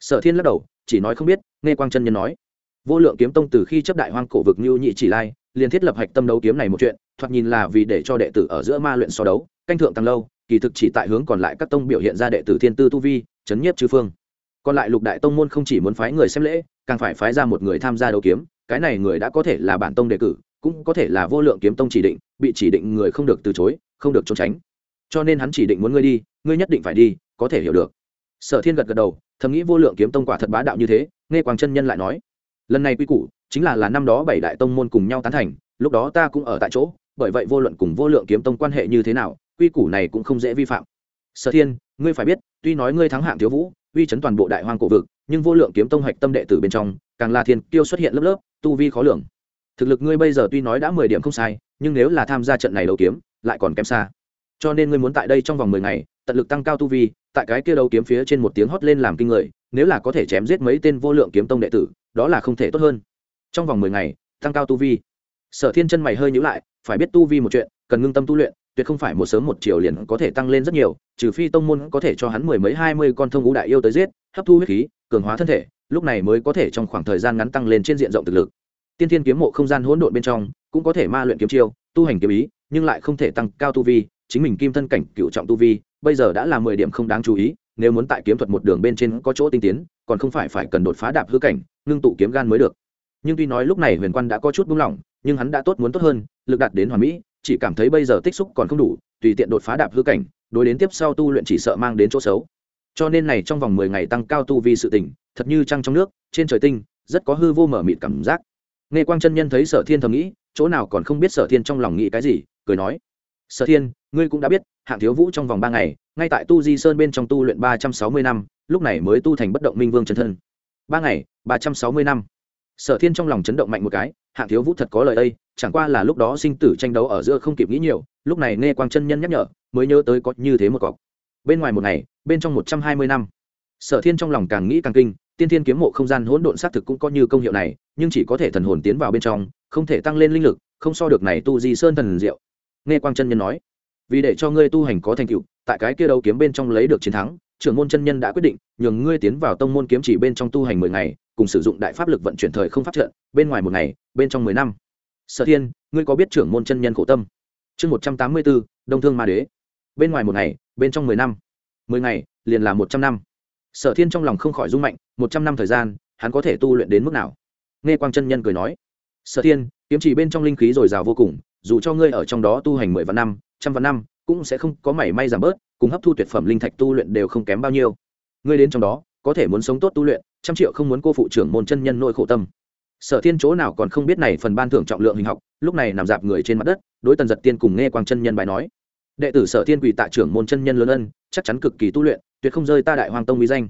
Sở thiên lắc đầu, chỉ nói không biết nghe quang chân nhân nói. Vô lượng kiếm tông từ khi chấp đại hoang cổ vực như nhị chỉ lai, liền thiết lập hạch tâm đấu kiếm này một chuyện, thoạt nhìn là vì để cho đệ tử ở giữa ma luyện so đấu, canh thượng tăng lâu, kỳ thực chỉ tại hướng còn lại các tông biểu hiện ra đệ tử thiên tư tu vi, chấn nhiếp chư phương. Còn lại lục đại tông môn không chỉ muốn phái người xem lễ, càng phải phái ra một người tham gia đấu kiếm, cái này người đã có thể là bản tông đề cử cũng có thể là vô lượng kiếm tông chỉ định, bị chỉ định người không được từ chối, không được trốn tránh. Cho nên hắn chỉ định muốn ngươi đi, ngươi nhất định phải đi, có thể hiểu được. Sở thiên gật gật đầu, thầm nghĩ vô lượng kiếm tông quả thật bá đạo như thế, nghe quang chân nhân lại nói, lần này quy củ chính là là năm đó bảy đại tông môn cùng nhau tán thành, lúc đó ta cũng ở tại chỗ, bởi vậy vô luận cùng vô lượng kiếm tông quan hệ như thế nào, quy củ này cũng không dễ vi phạm. Sở thiên, ngươi phải biết, tuy nói ngươi thắng hạng thiếu vũ, uy chấn toàn bộ đại hoang cổ vực, nhưng vô lượng kiếm tông hạch tâm đệ tử bên trong, càng là thiên kiêu xuất hiện lớp lớp, tu vi khó lường thực lực ngươi bây giờ tuy nói đã mười điểm không sai, nhưng nếu là tham gia trận này đấu kiếm, lại còn kém xa. Cho nên ngươi muốn tại đây trong vòng mười ngày, tận lực tăng cao tu vi, tại cái kia đấu kiếm phía trên một tiếng hót lên làm kinh người, nếu là có thể chém giết mấy tên vô lượng kiếm tông đệ tử, đó là không thể tốt hơn. Trong vòng mười ngày, tăng cao tu vi. Sở thiên chân mày hơi nhữ lại, phải biết tu vi một chuyện, cần ngưng tâm tu luyện, tuyệt không phải một sớm một chiều liền có thể tăng lên rất nhiều, trừ phi tông môn có thể cho hắn mười mấy hai mươi con thông ngũ đại yêu tới giết, hấp thu huyết khí, cường hóa thân thể, lúc này mới có thể trong khoảng thời gian ngắn tăng lên trên diện rộng thực lực tiên thiên kiếm mộ không gian hỗn độn bên trong, cũng có thể ma luyện kiếm chiêu, tu hành kiếm ý, nhưng lại không thể tăng cao tu vi, chính mình kim thân cảnh cựu trọng tu vi, bây giờ đã là mười điểm không đáng chú ý, nếu muốn tại kiếm thuật một đường bên trên có chỗ tinh tiến, còn không phải phải cần đột phá đạp hư cảnh, ngưng tụ kiếm gan mới được. Nhưng tuy nói lúc này huyền quan đã có chút buông lỏng, nhưng hắn đã tốt muốn tốt hơn, lực đạt đến hoàn mỹ, chỉ cảm thấy bây giờ tích xúc còn không đủ, tùy tiện đột phá đạp hư cảnh, đối đến tiếp sau tu luyện chỉ sợ mang đến chỗ xấu. Cho nên này trong vòng mười ngày tăng cao tu vi sự tỉnh thật như trăng trong nước, trên trời tinh, rất có hư vô mở mịt cảm giác nghe quang chân nhân thấy sở thiên thầm nghĩ, chỗ nào còn không biết sở thiên trong lòng nghĩ cái gì, cười nói, sở thiên, ngươi cũng đã biết, hạng thiếu vũ trong vòng ba ngày, ngay tại tu di sơn bên trong tu luyện ba trăm sáu mươi năm, lúc này mới tu thành bất động minh vương chân thân. Ba ngày, ba trăm sáu mươi năm. Sở thiên trong lòng chấn động mạnh một cái, hạng thiếu vũ thật có lời đây, chẳng qua là lúc đó sinh tử tranh đấu ở giữa không kịp nghĩ nhiều, lúc này nghe quang chân nhân nhắc nhở, mới nhớ tới có như thế một cọc. Bên ngoài một ngày, bên trong một trăm hai mươi năm. Sở thiên trong lòng càng nghĩ càng kinh, tiên thiên kiếm mộ không gian hỗn độn xác thực cũng có như công hiệu này nhưng chỉ có thể thần hồn tiến vào bên trong, không thể tăng lên linh lực, không so được này tu di sơn thần diệu. Nghe quang chân nhân nói, vì để cho ngươi tu hành có thành tựu, tại cái kia đấu kiếm bên trong lấy được chiến thắng, trưởng môn chân nhân đã quyết định nhường ngươi tiến vào tông môn kiếm chỉ bên trong tu hành mười ngày, cùng sử dụng đại pháp lực vận chuyển thời không pháp trận, bên ngoài một ngày, bên trong mười năm. Sở thiên, ngươi có biết trưởng môn chân nhân khổ tâm? Chương một trăm tám mươi bốn, đông thương ma đế. Bên ngoài một ngày, bên trong mười năm. Mười ngày, liền là một trăm năm. Sở thiên trong lòng không khỏi rung mạnh, một trăm năm thời gian, hắn có thể tu luyện đến mức nào? Nghe quang chân nhân cười nói, sở thiên, kiếm chỉ bên trong linh khí dồi dào vô cùng, dù cho ngươi ở trong đó tu hành mười vạn năm, trăm vạn năm, cũng sẽ không có mảy may giảm bớt, cùng hấp thu tuyệt phẩm linh thạch tu luyện đều không kém bao nhiêu. Ngươi đến trong đó, có thể muốn sống tốt tu luyện, trăm triệu không muốn cô phụ trưởng môn chân nhân nội khổ tâm. Sở thiên chỗ nào còn không biết này phần ban thưởng trọng lượng hình học, lúc này nằm dạp người trên mặt đất, đối tần giật tiên cùng nghe quang chân nhân bài nói, đệ tử sở thiên quỳ tạ trưởng môn chân nhân lớn ân, chắc chắn cực kỳ tu luyện, tuyệt không rơi ta đại hoàng tông mỹ danh.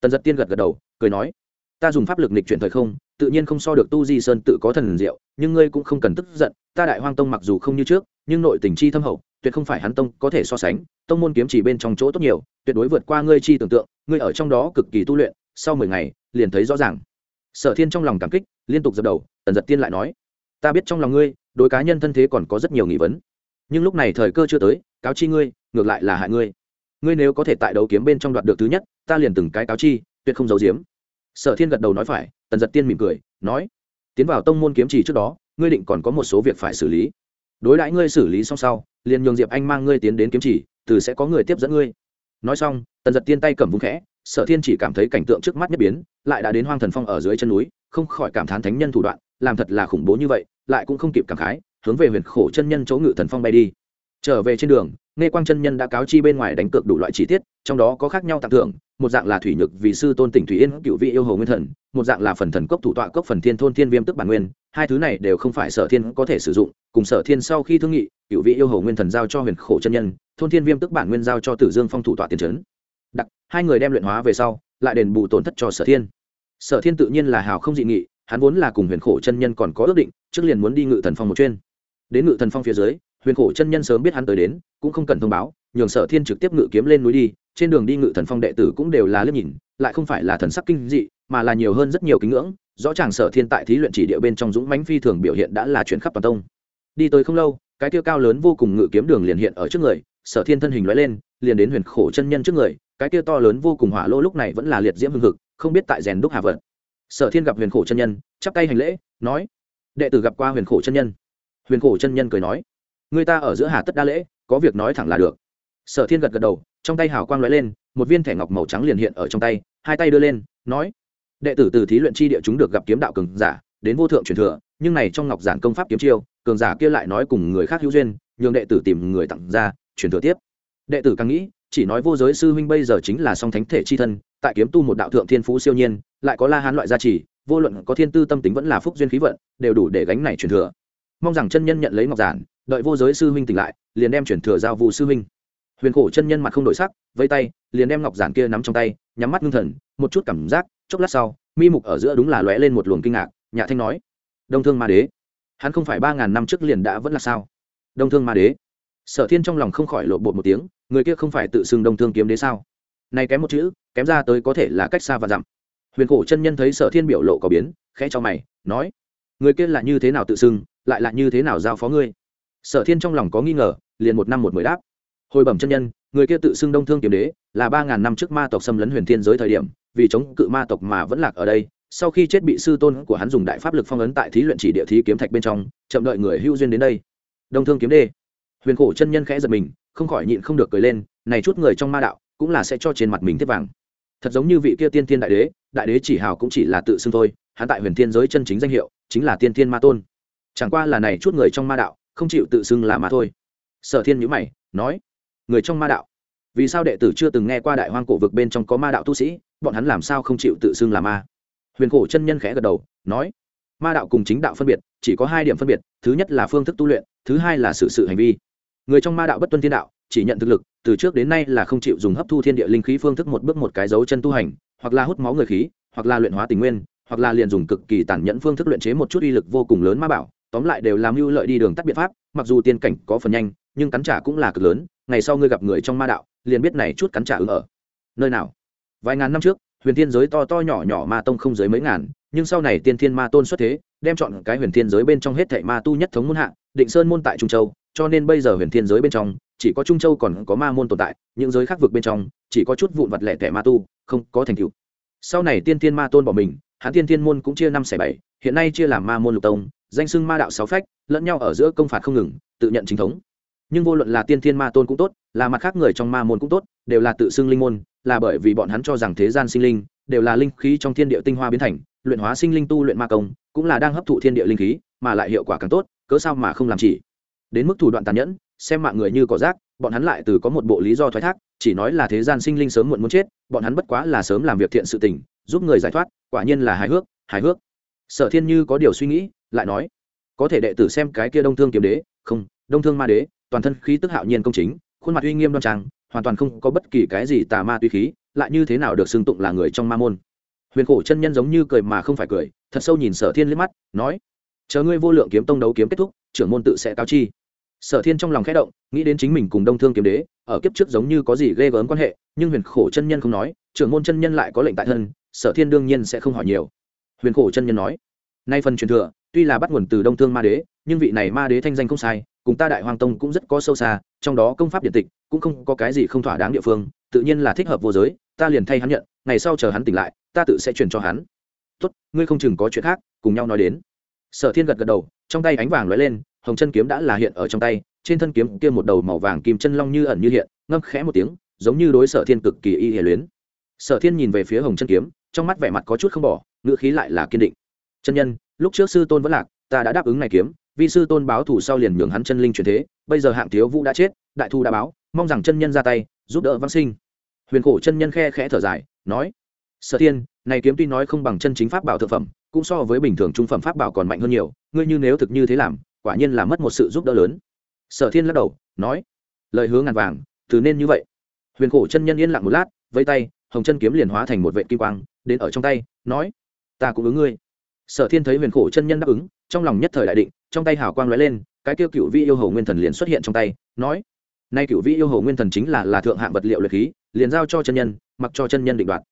Tần giật tiên gật gật đầu, cười nói, ta dùng pháp lực nịch chuyển thời không tự nhiên không so được tu di sơn tự có thần diệu, nhưng ngươi cũng không cần tức giận, ta đại hoang tông mặc dù không như trước, nhưng nội tình chi thâm hậu, tuyệt không phải hắn tông có thể so sánh, tông môn kiếm chỉ bên trong chỗ tốt nhiều, tuyệt đối vượt qua ngươi chi tưởng tượng, ngươi ở trong đó cực kỳ tu luyện, sau mười ngày, liền thấy rõ ràng. Sở thiên trong lòng cảm kích, liên tục dập đầu, tần giật tiên lại nói, ta biết trong lòng ngươi, đối cá nhân thân thế còn có rất nhiều nghi vấn, nhưng lúc này thời cơ chưa tới, cáo chi ngươi, ngược lại là hại ngươi. Ngươi nếu có thể tại đấu kiếm bên trong đoạt được thứ nhất, ta liền từng cái cáo chi, tuyệt không giấu giếm sở thiên gật đầu nói phải, tần giật tiên mỉm cười, nói, tiến vào tông môn kiếm trì trước đó, ngươi định còn có một số việc phải xử lý. Đối đãi ngươi xử lý xong sau, liền nhường diệp anh mang ngươi tiến đến kiếm trì, từ sẽ có người tiếp dẫn ngươi. Nói xong, tần giật tiên tay cầm vung khẽ, sở thiên chỉ cảm thấy cảnh tượng trước mắt nhất biến, lại đã đến hoang thần phong ở dưới chân núi, không khỏi cảm thán thánh nhân thủ đoạn, làm thật là khủng bố như vậy, lại cũng không kịp cảm khái, hướng về huyền khổ chân nhân chỗ ngự thần phong bay đi trở về trên đường nghe quang chân nhân đã cáo chi bên ngoài đánh cược đủ loại chi tiết, trong đó có khác nhau tặng thưởng, một dạng là thủy nhược vì sư tôn tỉnh thủy yên cựu vị yêu hồ nguyên thần, một dạng là phần thần cốc thủ tọa cốc phần thiên thôn thiên viêm tức bản nguyên, hai thứ này đều không phải sở thiên có thể sử dụng, cùng sở thiên sau khi thương nghị, cựu vị yêu hồ nguyên thần giao cho huyền khổ chân nhân, thôn thiên viêm tức bản nguyên giao cho tử dương phong thủ tọa tiền trấn. Đặc, hai người đem luyện hóa về sau, lại đền bù tổn thất cho sở thiên. Sở thiên tự nhiên là hào không dị nghị, hắn vốn là cùng huyền khổ chân nhân còn có ước định, trước liền muốn đi ngự thần phong một chuyên đến ngự thần phong phía dưới huyền khổ chân nhân sớm biết hắn tới đến, cũng không cần thông báo, nhường sở thiên trực tiếp ngự kiếm lên núi đi, trên đường đi ngự thần phong đệ tử cũng đều là liếc nhìn, lại không phải là thần sắc kinh dị, mà là nhiều hơn rất nhiều kính ngưỡng, rõ ràng sở thiên tại thí luyện chỉ địa bên trong dũng mãnh phi thường biểu hiện đã là chuyển khắp toàn tông. Đi tới không lâu, cái tiêu cao lớn vô cùng ngự kiếm đường liền hiện ở trước người, sở thiên thân hình loại lên, liền đến huyền khổ chân nhân trước người, cái tiêu to lớn vô cùng hỏa lô lúc này vẫn là liệt diễm hưng hực, không biết tại rèn đúc hà vật sở thiên gặp huyền khổ chân nhân, chắp tay hành lễ, nói, đệ tử gặp qua huyền khổ chân nhân. Huyền khổ chân nhân cười nói người ta ở giữa hà tất đa lễ, có việc nói thẳng là được. Sở thiên gật gật đầu, trong tay hào quang lóe lên, một viên thẻ ngọc màu trắng liền hiện ở trong tay, hai tay đưa lên, nói, đệ tử từ thí luyện chi địa chúng được gặp kiếm đạo cường giả, đến vô thượng truyền thừa, nhưng này trong ngọc giản công pháp kiếm chiêu, cường giả kia lại nói cùng người khác hữu duyên, nhường đệ tử tìm người tặng ra, truyền thừa tiếp. Đệ tử càng nghĩ, chỉ nói vô giới sư huynh bây giờ chính là song thánh thể chi thân, tại kiếm tu một đạo thượng thiên phú siêu nhiên, lại có la hán loại gia trì, vô luận có thiên tư tâm tính vẫn là phúc duyên khí vận, đều đủ để gánh này truyền thừa. Mong rằng chân nhân nhận lấy ngọc giản đợi vô giới sư huynh tỉnh lại, liền đem chuyển thừa giao vụ sư huynh. Huyền khổ chân nhân mặt không đổi sắc vây tay, liền đem ngọc giản kia nắm trong tay, nhắm mắt ngưng thần, một chút cảm giác, chốc lát sau, mi mục ở giữa đúng là lóe lên một luồng kinh ngạc nhà thanh nói, đông thương ma đế, hắn không phải ba ngàn năm trước liền đã vẫn là sao? Đông thương ma đế. Sở thiên trong lòng không khỏi lộ bột một tiếng, người kia không phải tự xưng đông thương kiếm đế sao? Này kém một chữ, kém ra tới có thể là cách xa và dặm. Huyền cổ chân nhân thấy sở thiên biểu lộ có biến, khẽ cho mày, nói, người kia là như thế nào tự xưng, lại là như thế nào giao phó ngươi? Sở thiên trong lòng có nghi ngờ, liền một năm một mười đáp. Hồi bẩm chân nhân, người kia tự xưng đông thương kiếm đế, là ba ngàn năm trước ma tộc xâm lấn huyền thiên giới thời điểm, vì chống cự ma tộc mà vẫn lạc ở đây, sau khi chết bị sư tôn của hắn dùng đại pháp lực phong ấn tại thí luyện chỉ địa thí kiếm thạch bên trong, chậm đợi người hưu duyên đến đây. Đông thương kiếm đê huyền cổ chân nhân khẽ giật mình, không khỏi nhịn không được cười lên, này chút người trong ma đạo, cũng là sẽ cho trên mặt mình tiếp vàng. Thật giống như vị kia tiên thiên đại đế đại đế chỉ hào cũng chỉ là tự xưng thôi, hắn tại huyền thiên giới chân chính danh hiệu, chính là tiên thiên ma tôn. Chẳng qua là này chút người trong ma đạo không chịu tự xưng là mà thôi. Sở thiên nhữ mày, nói, người trong ma đạo, vì sao đệ tử chưa từng nghe qua đại hoang cổ vực bên trong có ma đạo tu sĩ, bọn hắn làm sao không chịu tự xưng là ma? Huyền cổ chân nhân khẽ gật đầu, nói, ma đạo cùng chính đạo phân biệt, chỉ có hai điểm phân biệt, thứ nhất là phương thức tu luyện, thứ hai là sự sự hành vi. Người trong ma đạo bất tuân thiên đạo, chỉ nhận thực lực, từ trước đến nay là không chịu dùng hấp thu thiên địa linh khí phương thức một bước một cái dấu chân tu hành, hoặc là hút máu người khí, hoặc là luyện hóa tình nguyên, hoặc là liền dùng cực kỳ tàn nhẫn phương thức luyện chế một chút uy lực vô cùng lớn ma bảo tóm lại đều làm mưu lợi đi đường tắt biện pháp, mặc dù tiên cảnh có phần nhanh, nhưng cắn trả cũng là cực lớn, ngày sau ngươi gặp người trong ma đạo, liền biết này chút cắn trả ứng ở. Nơi nào? Vài ngàn năm trước, huyền thiên giới to to nhỏ nhỏ ma tông không dưới mấy ngàn, nhưng sau này tiên thiên ma tôn xuất thế, đem chọn cái huyền thiên giới bên trong hết thảy ma tu nhất thống môn hạ, định sơn môn tại trung châu, cho nên bây giờ huyền thiên giới bên trong, chỉ có trung châu còn có ma môn tồn tại, những giới khác vực bên trong, chỉ có chút vụn vặt lẻ tẻ ma tu, không có thành tựu. Sau này tiên thiên ma tôn bỏ mình, hắn tiên thiên môn cũng chia năm xẻ bảy hiện nay chia làm ma môn lục tông, danh xưng ma đạo sáu phách, lẫn nhau ở giữa công phạt không ngừng, tự nhận chính thống. Nhưng vô luận là tiên thiên ma tôn cũng tốt, là mặt khác người trong ma môn cũng tốt, đều là tự xưng linh môn, là bởi vì bọn hắn cho rằng thế gian sinh linh, đều là linh khí trong thiên địa tinh hoa biến thành, luyện hóa sinh linh tu luyện ma công, cũng là đang hấp thụ thiên địa linh khí, mà lại hiệu quả càng tốt, cớ sao mà không làm chỉ. Đến mức thủ đoạn tàn nhẫn, xem mạng người như cỏ rác, bọn hắn lại từ có một bộ lý do thoái thác, chỉ nói là thế gian sinh linh sớm muộn muốn chết, bọn hắn bất quá là sớm làm việc thiện sự tình, giúp người giải thoát, quả nhiên là hài hước hài hước sở thiên như có điều suy nghĩ, lại nói, có thể đệ tử xem cái kia đông thương kiếm đế, không, đông thương ma đế, toàn thân khí tức hạo nhiên công chính, khuôn mặt uy nghiêm đoan trang, hoàn toàn không có bất kỳ cái gì tà ma tuy khí, lại như thế nào được xưng tụng là người trong ma môn? Huyền khổ chân nhân giống như cười mà không phải cười, thật sâu nhìn sở thiên liếc mắt, nói, chờ ngươi vô lượng kiếm tông đấu kiếm kết thúc, trưởng môn tự sẽ cao chi. Sở thiên trong lòng khẽ động, nghĩ đến chính mình cùng đông thương kiếm đế, ở kiếp trước giống như có gì ghê gớm quan hệ, nhưng huyền khổ chân nhân không nói, trưởng môn chân nhân lại có lệnh tại thân, sở thiên đương nhiên sẽ không hỏi nhiều huyền khổ chân nhân nói, nay phần truyền thừa, tuy là bắt nguồn từ đông thương ma đế, nhưng vị này ma đế thanh danh không sai, cùng ta đại hoàng tông cũng rất có sâu xa, trong đó công pháp điện tịch cũng không có cái gì không thỏa đáng địa phương, tự nhiên là thích hợp vô giới, ta liền thay hắn nhận, ngày sau chờ hắn tỉnh lại, ta tự sẽ truyền cho hắn. Tốt, ngươi không chừng có chuyện khác, cùng nhau nói đến. Sở thiên gật gật đầu, trong tay ánh vàng lóe lên, hồng chân kiếm đã là hiện ở trong tay, trên thân kiếm kia một đầu màu vàng kim chân long như ẩn như hiện, ngâm khẽ một tiếng, giống như đối sở thiên cực kỳ y hề luyến. Sở thiên nhìn về phía hồng chân kiếm trong mắt vẻ mặt có chút không bỏ ngựa khí lại là kiên định. Chân nhân, lúc trước sư tôn vẫn lạc, ta đã đáp ứng này kiếm, vì sư tôn báo thù sau liền nhường hắn chân linh truyền thế, bây giờ hạng thiếu vũ đã chết, đại thu đã báo, mong rằng chân nhân ra tay, giúp đỡ văn sinh. Huyền cổ chân nhân khe khẽ thở dài, nói, sở thiên này kiếm tuy nói không bằng chân chính pháp bảo thượng phẩm, cũng so với bình thường trung phẩm pháp bảo còn mạnh hơn nhiều, ngươi như nếu thực như thế làm, quả nhiên là mất một sự giúp đỡ lớn. Sở thiên lắc đầu, nói, lời hứa ngàn vàng, từ nên như vậy. Huyền cổ chân nhân yên lặng một lát vây tay hồng chân kiếm liền hóa thành một vệ kim quang, đến ở trong tay, nói, ta cũng ứng ngươi. Sở thiên thấy huyền khổ chân nhân đáp ứng, trong lòng nhất thời đại định, trong tay hào quang lóe lên, cái kêu cựu vi yêu hồ nguyên thần liền xuất hiện trong tay, nói, nay cựu vi yêu hồ nguyên thần chính là là thượng hạng vật liệu luyện khí, liền giao cho chân nhân, mặc cho chân nhân định đoạt.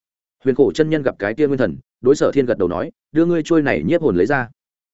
Huyền khổ chân nhân gặp cái kia nguyên thần, đối sở thiên gật đầu nói, đưa ngươi trôi này nhiếp hồn lấy ra.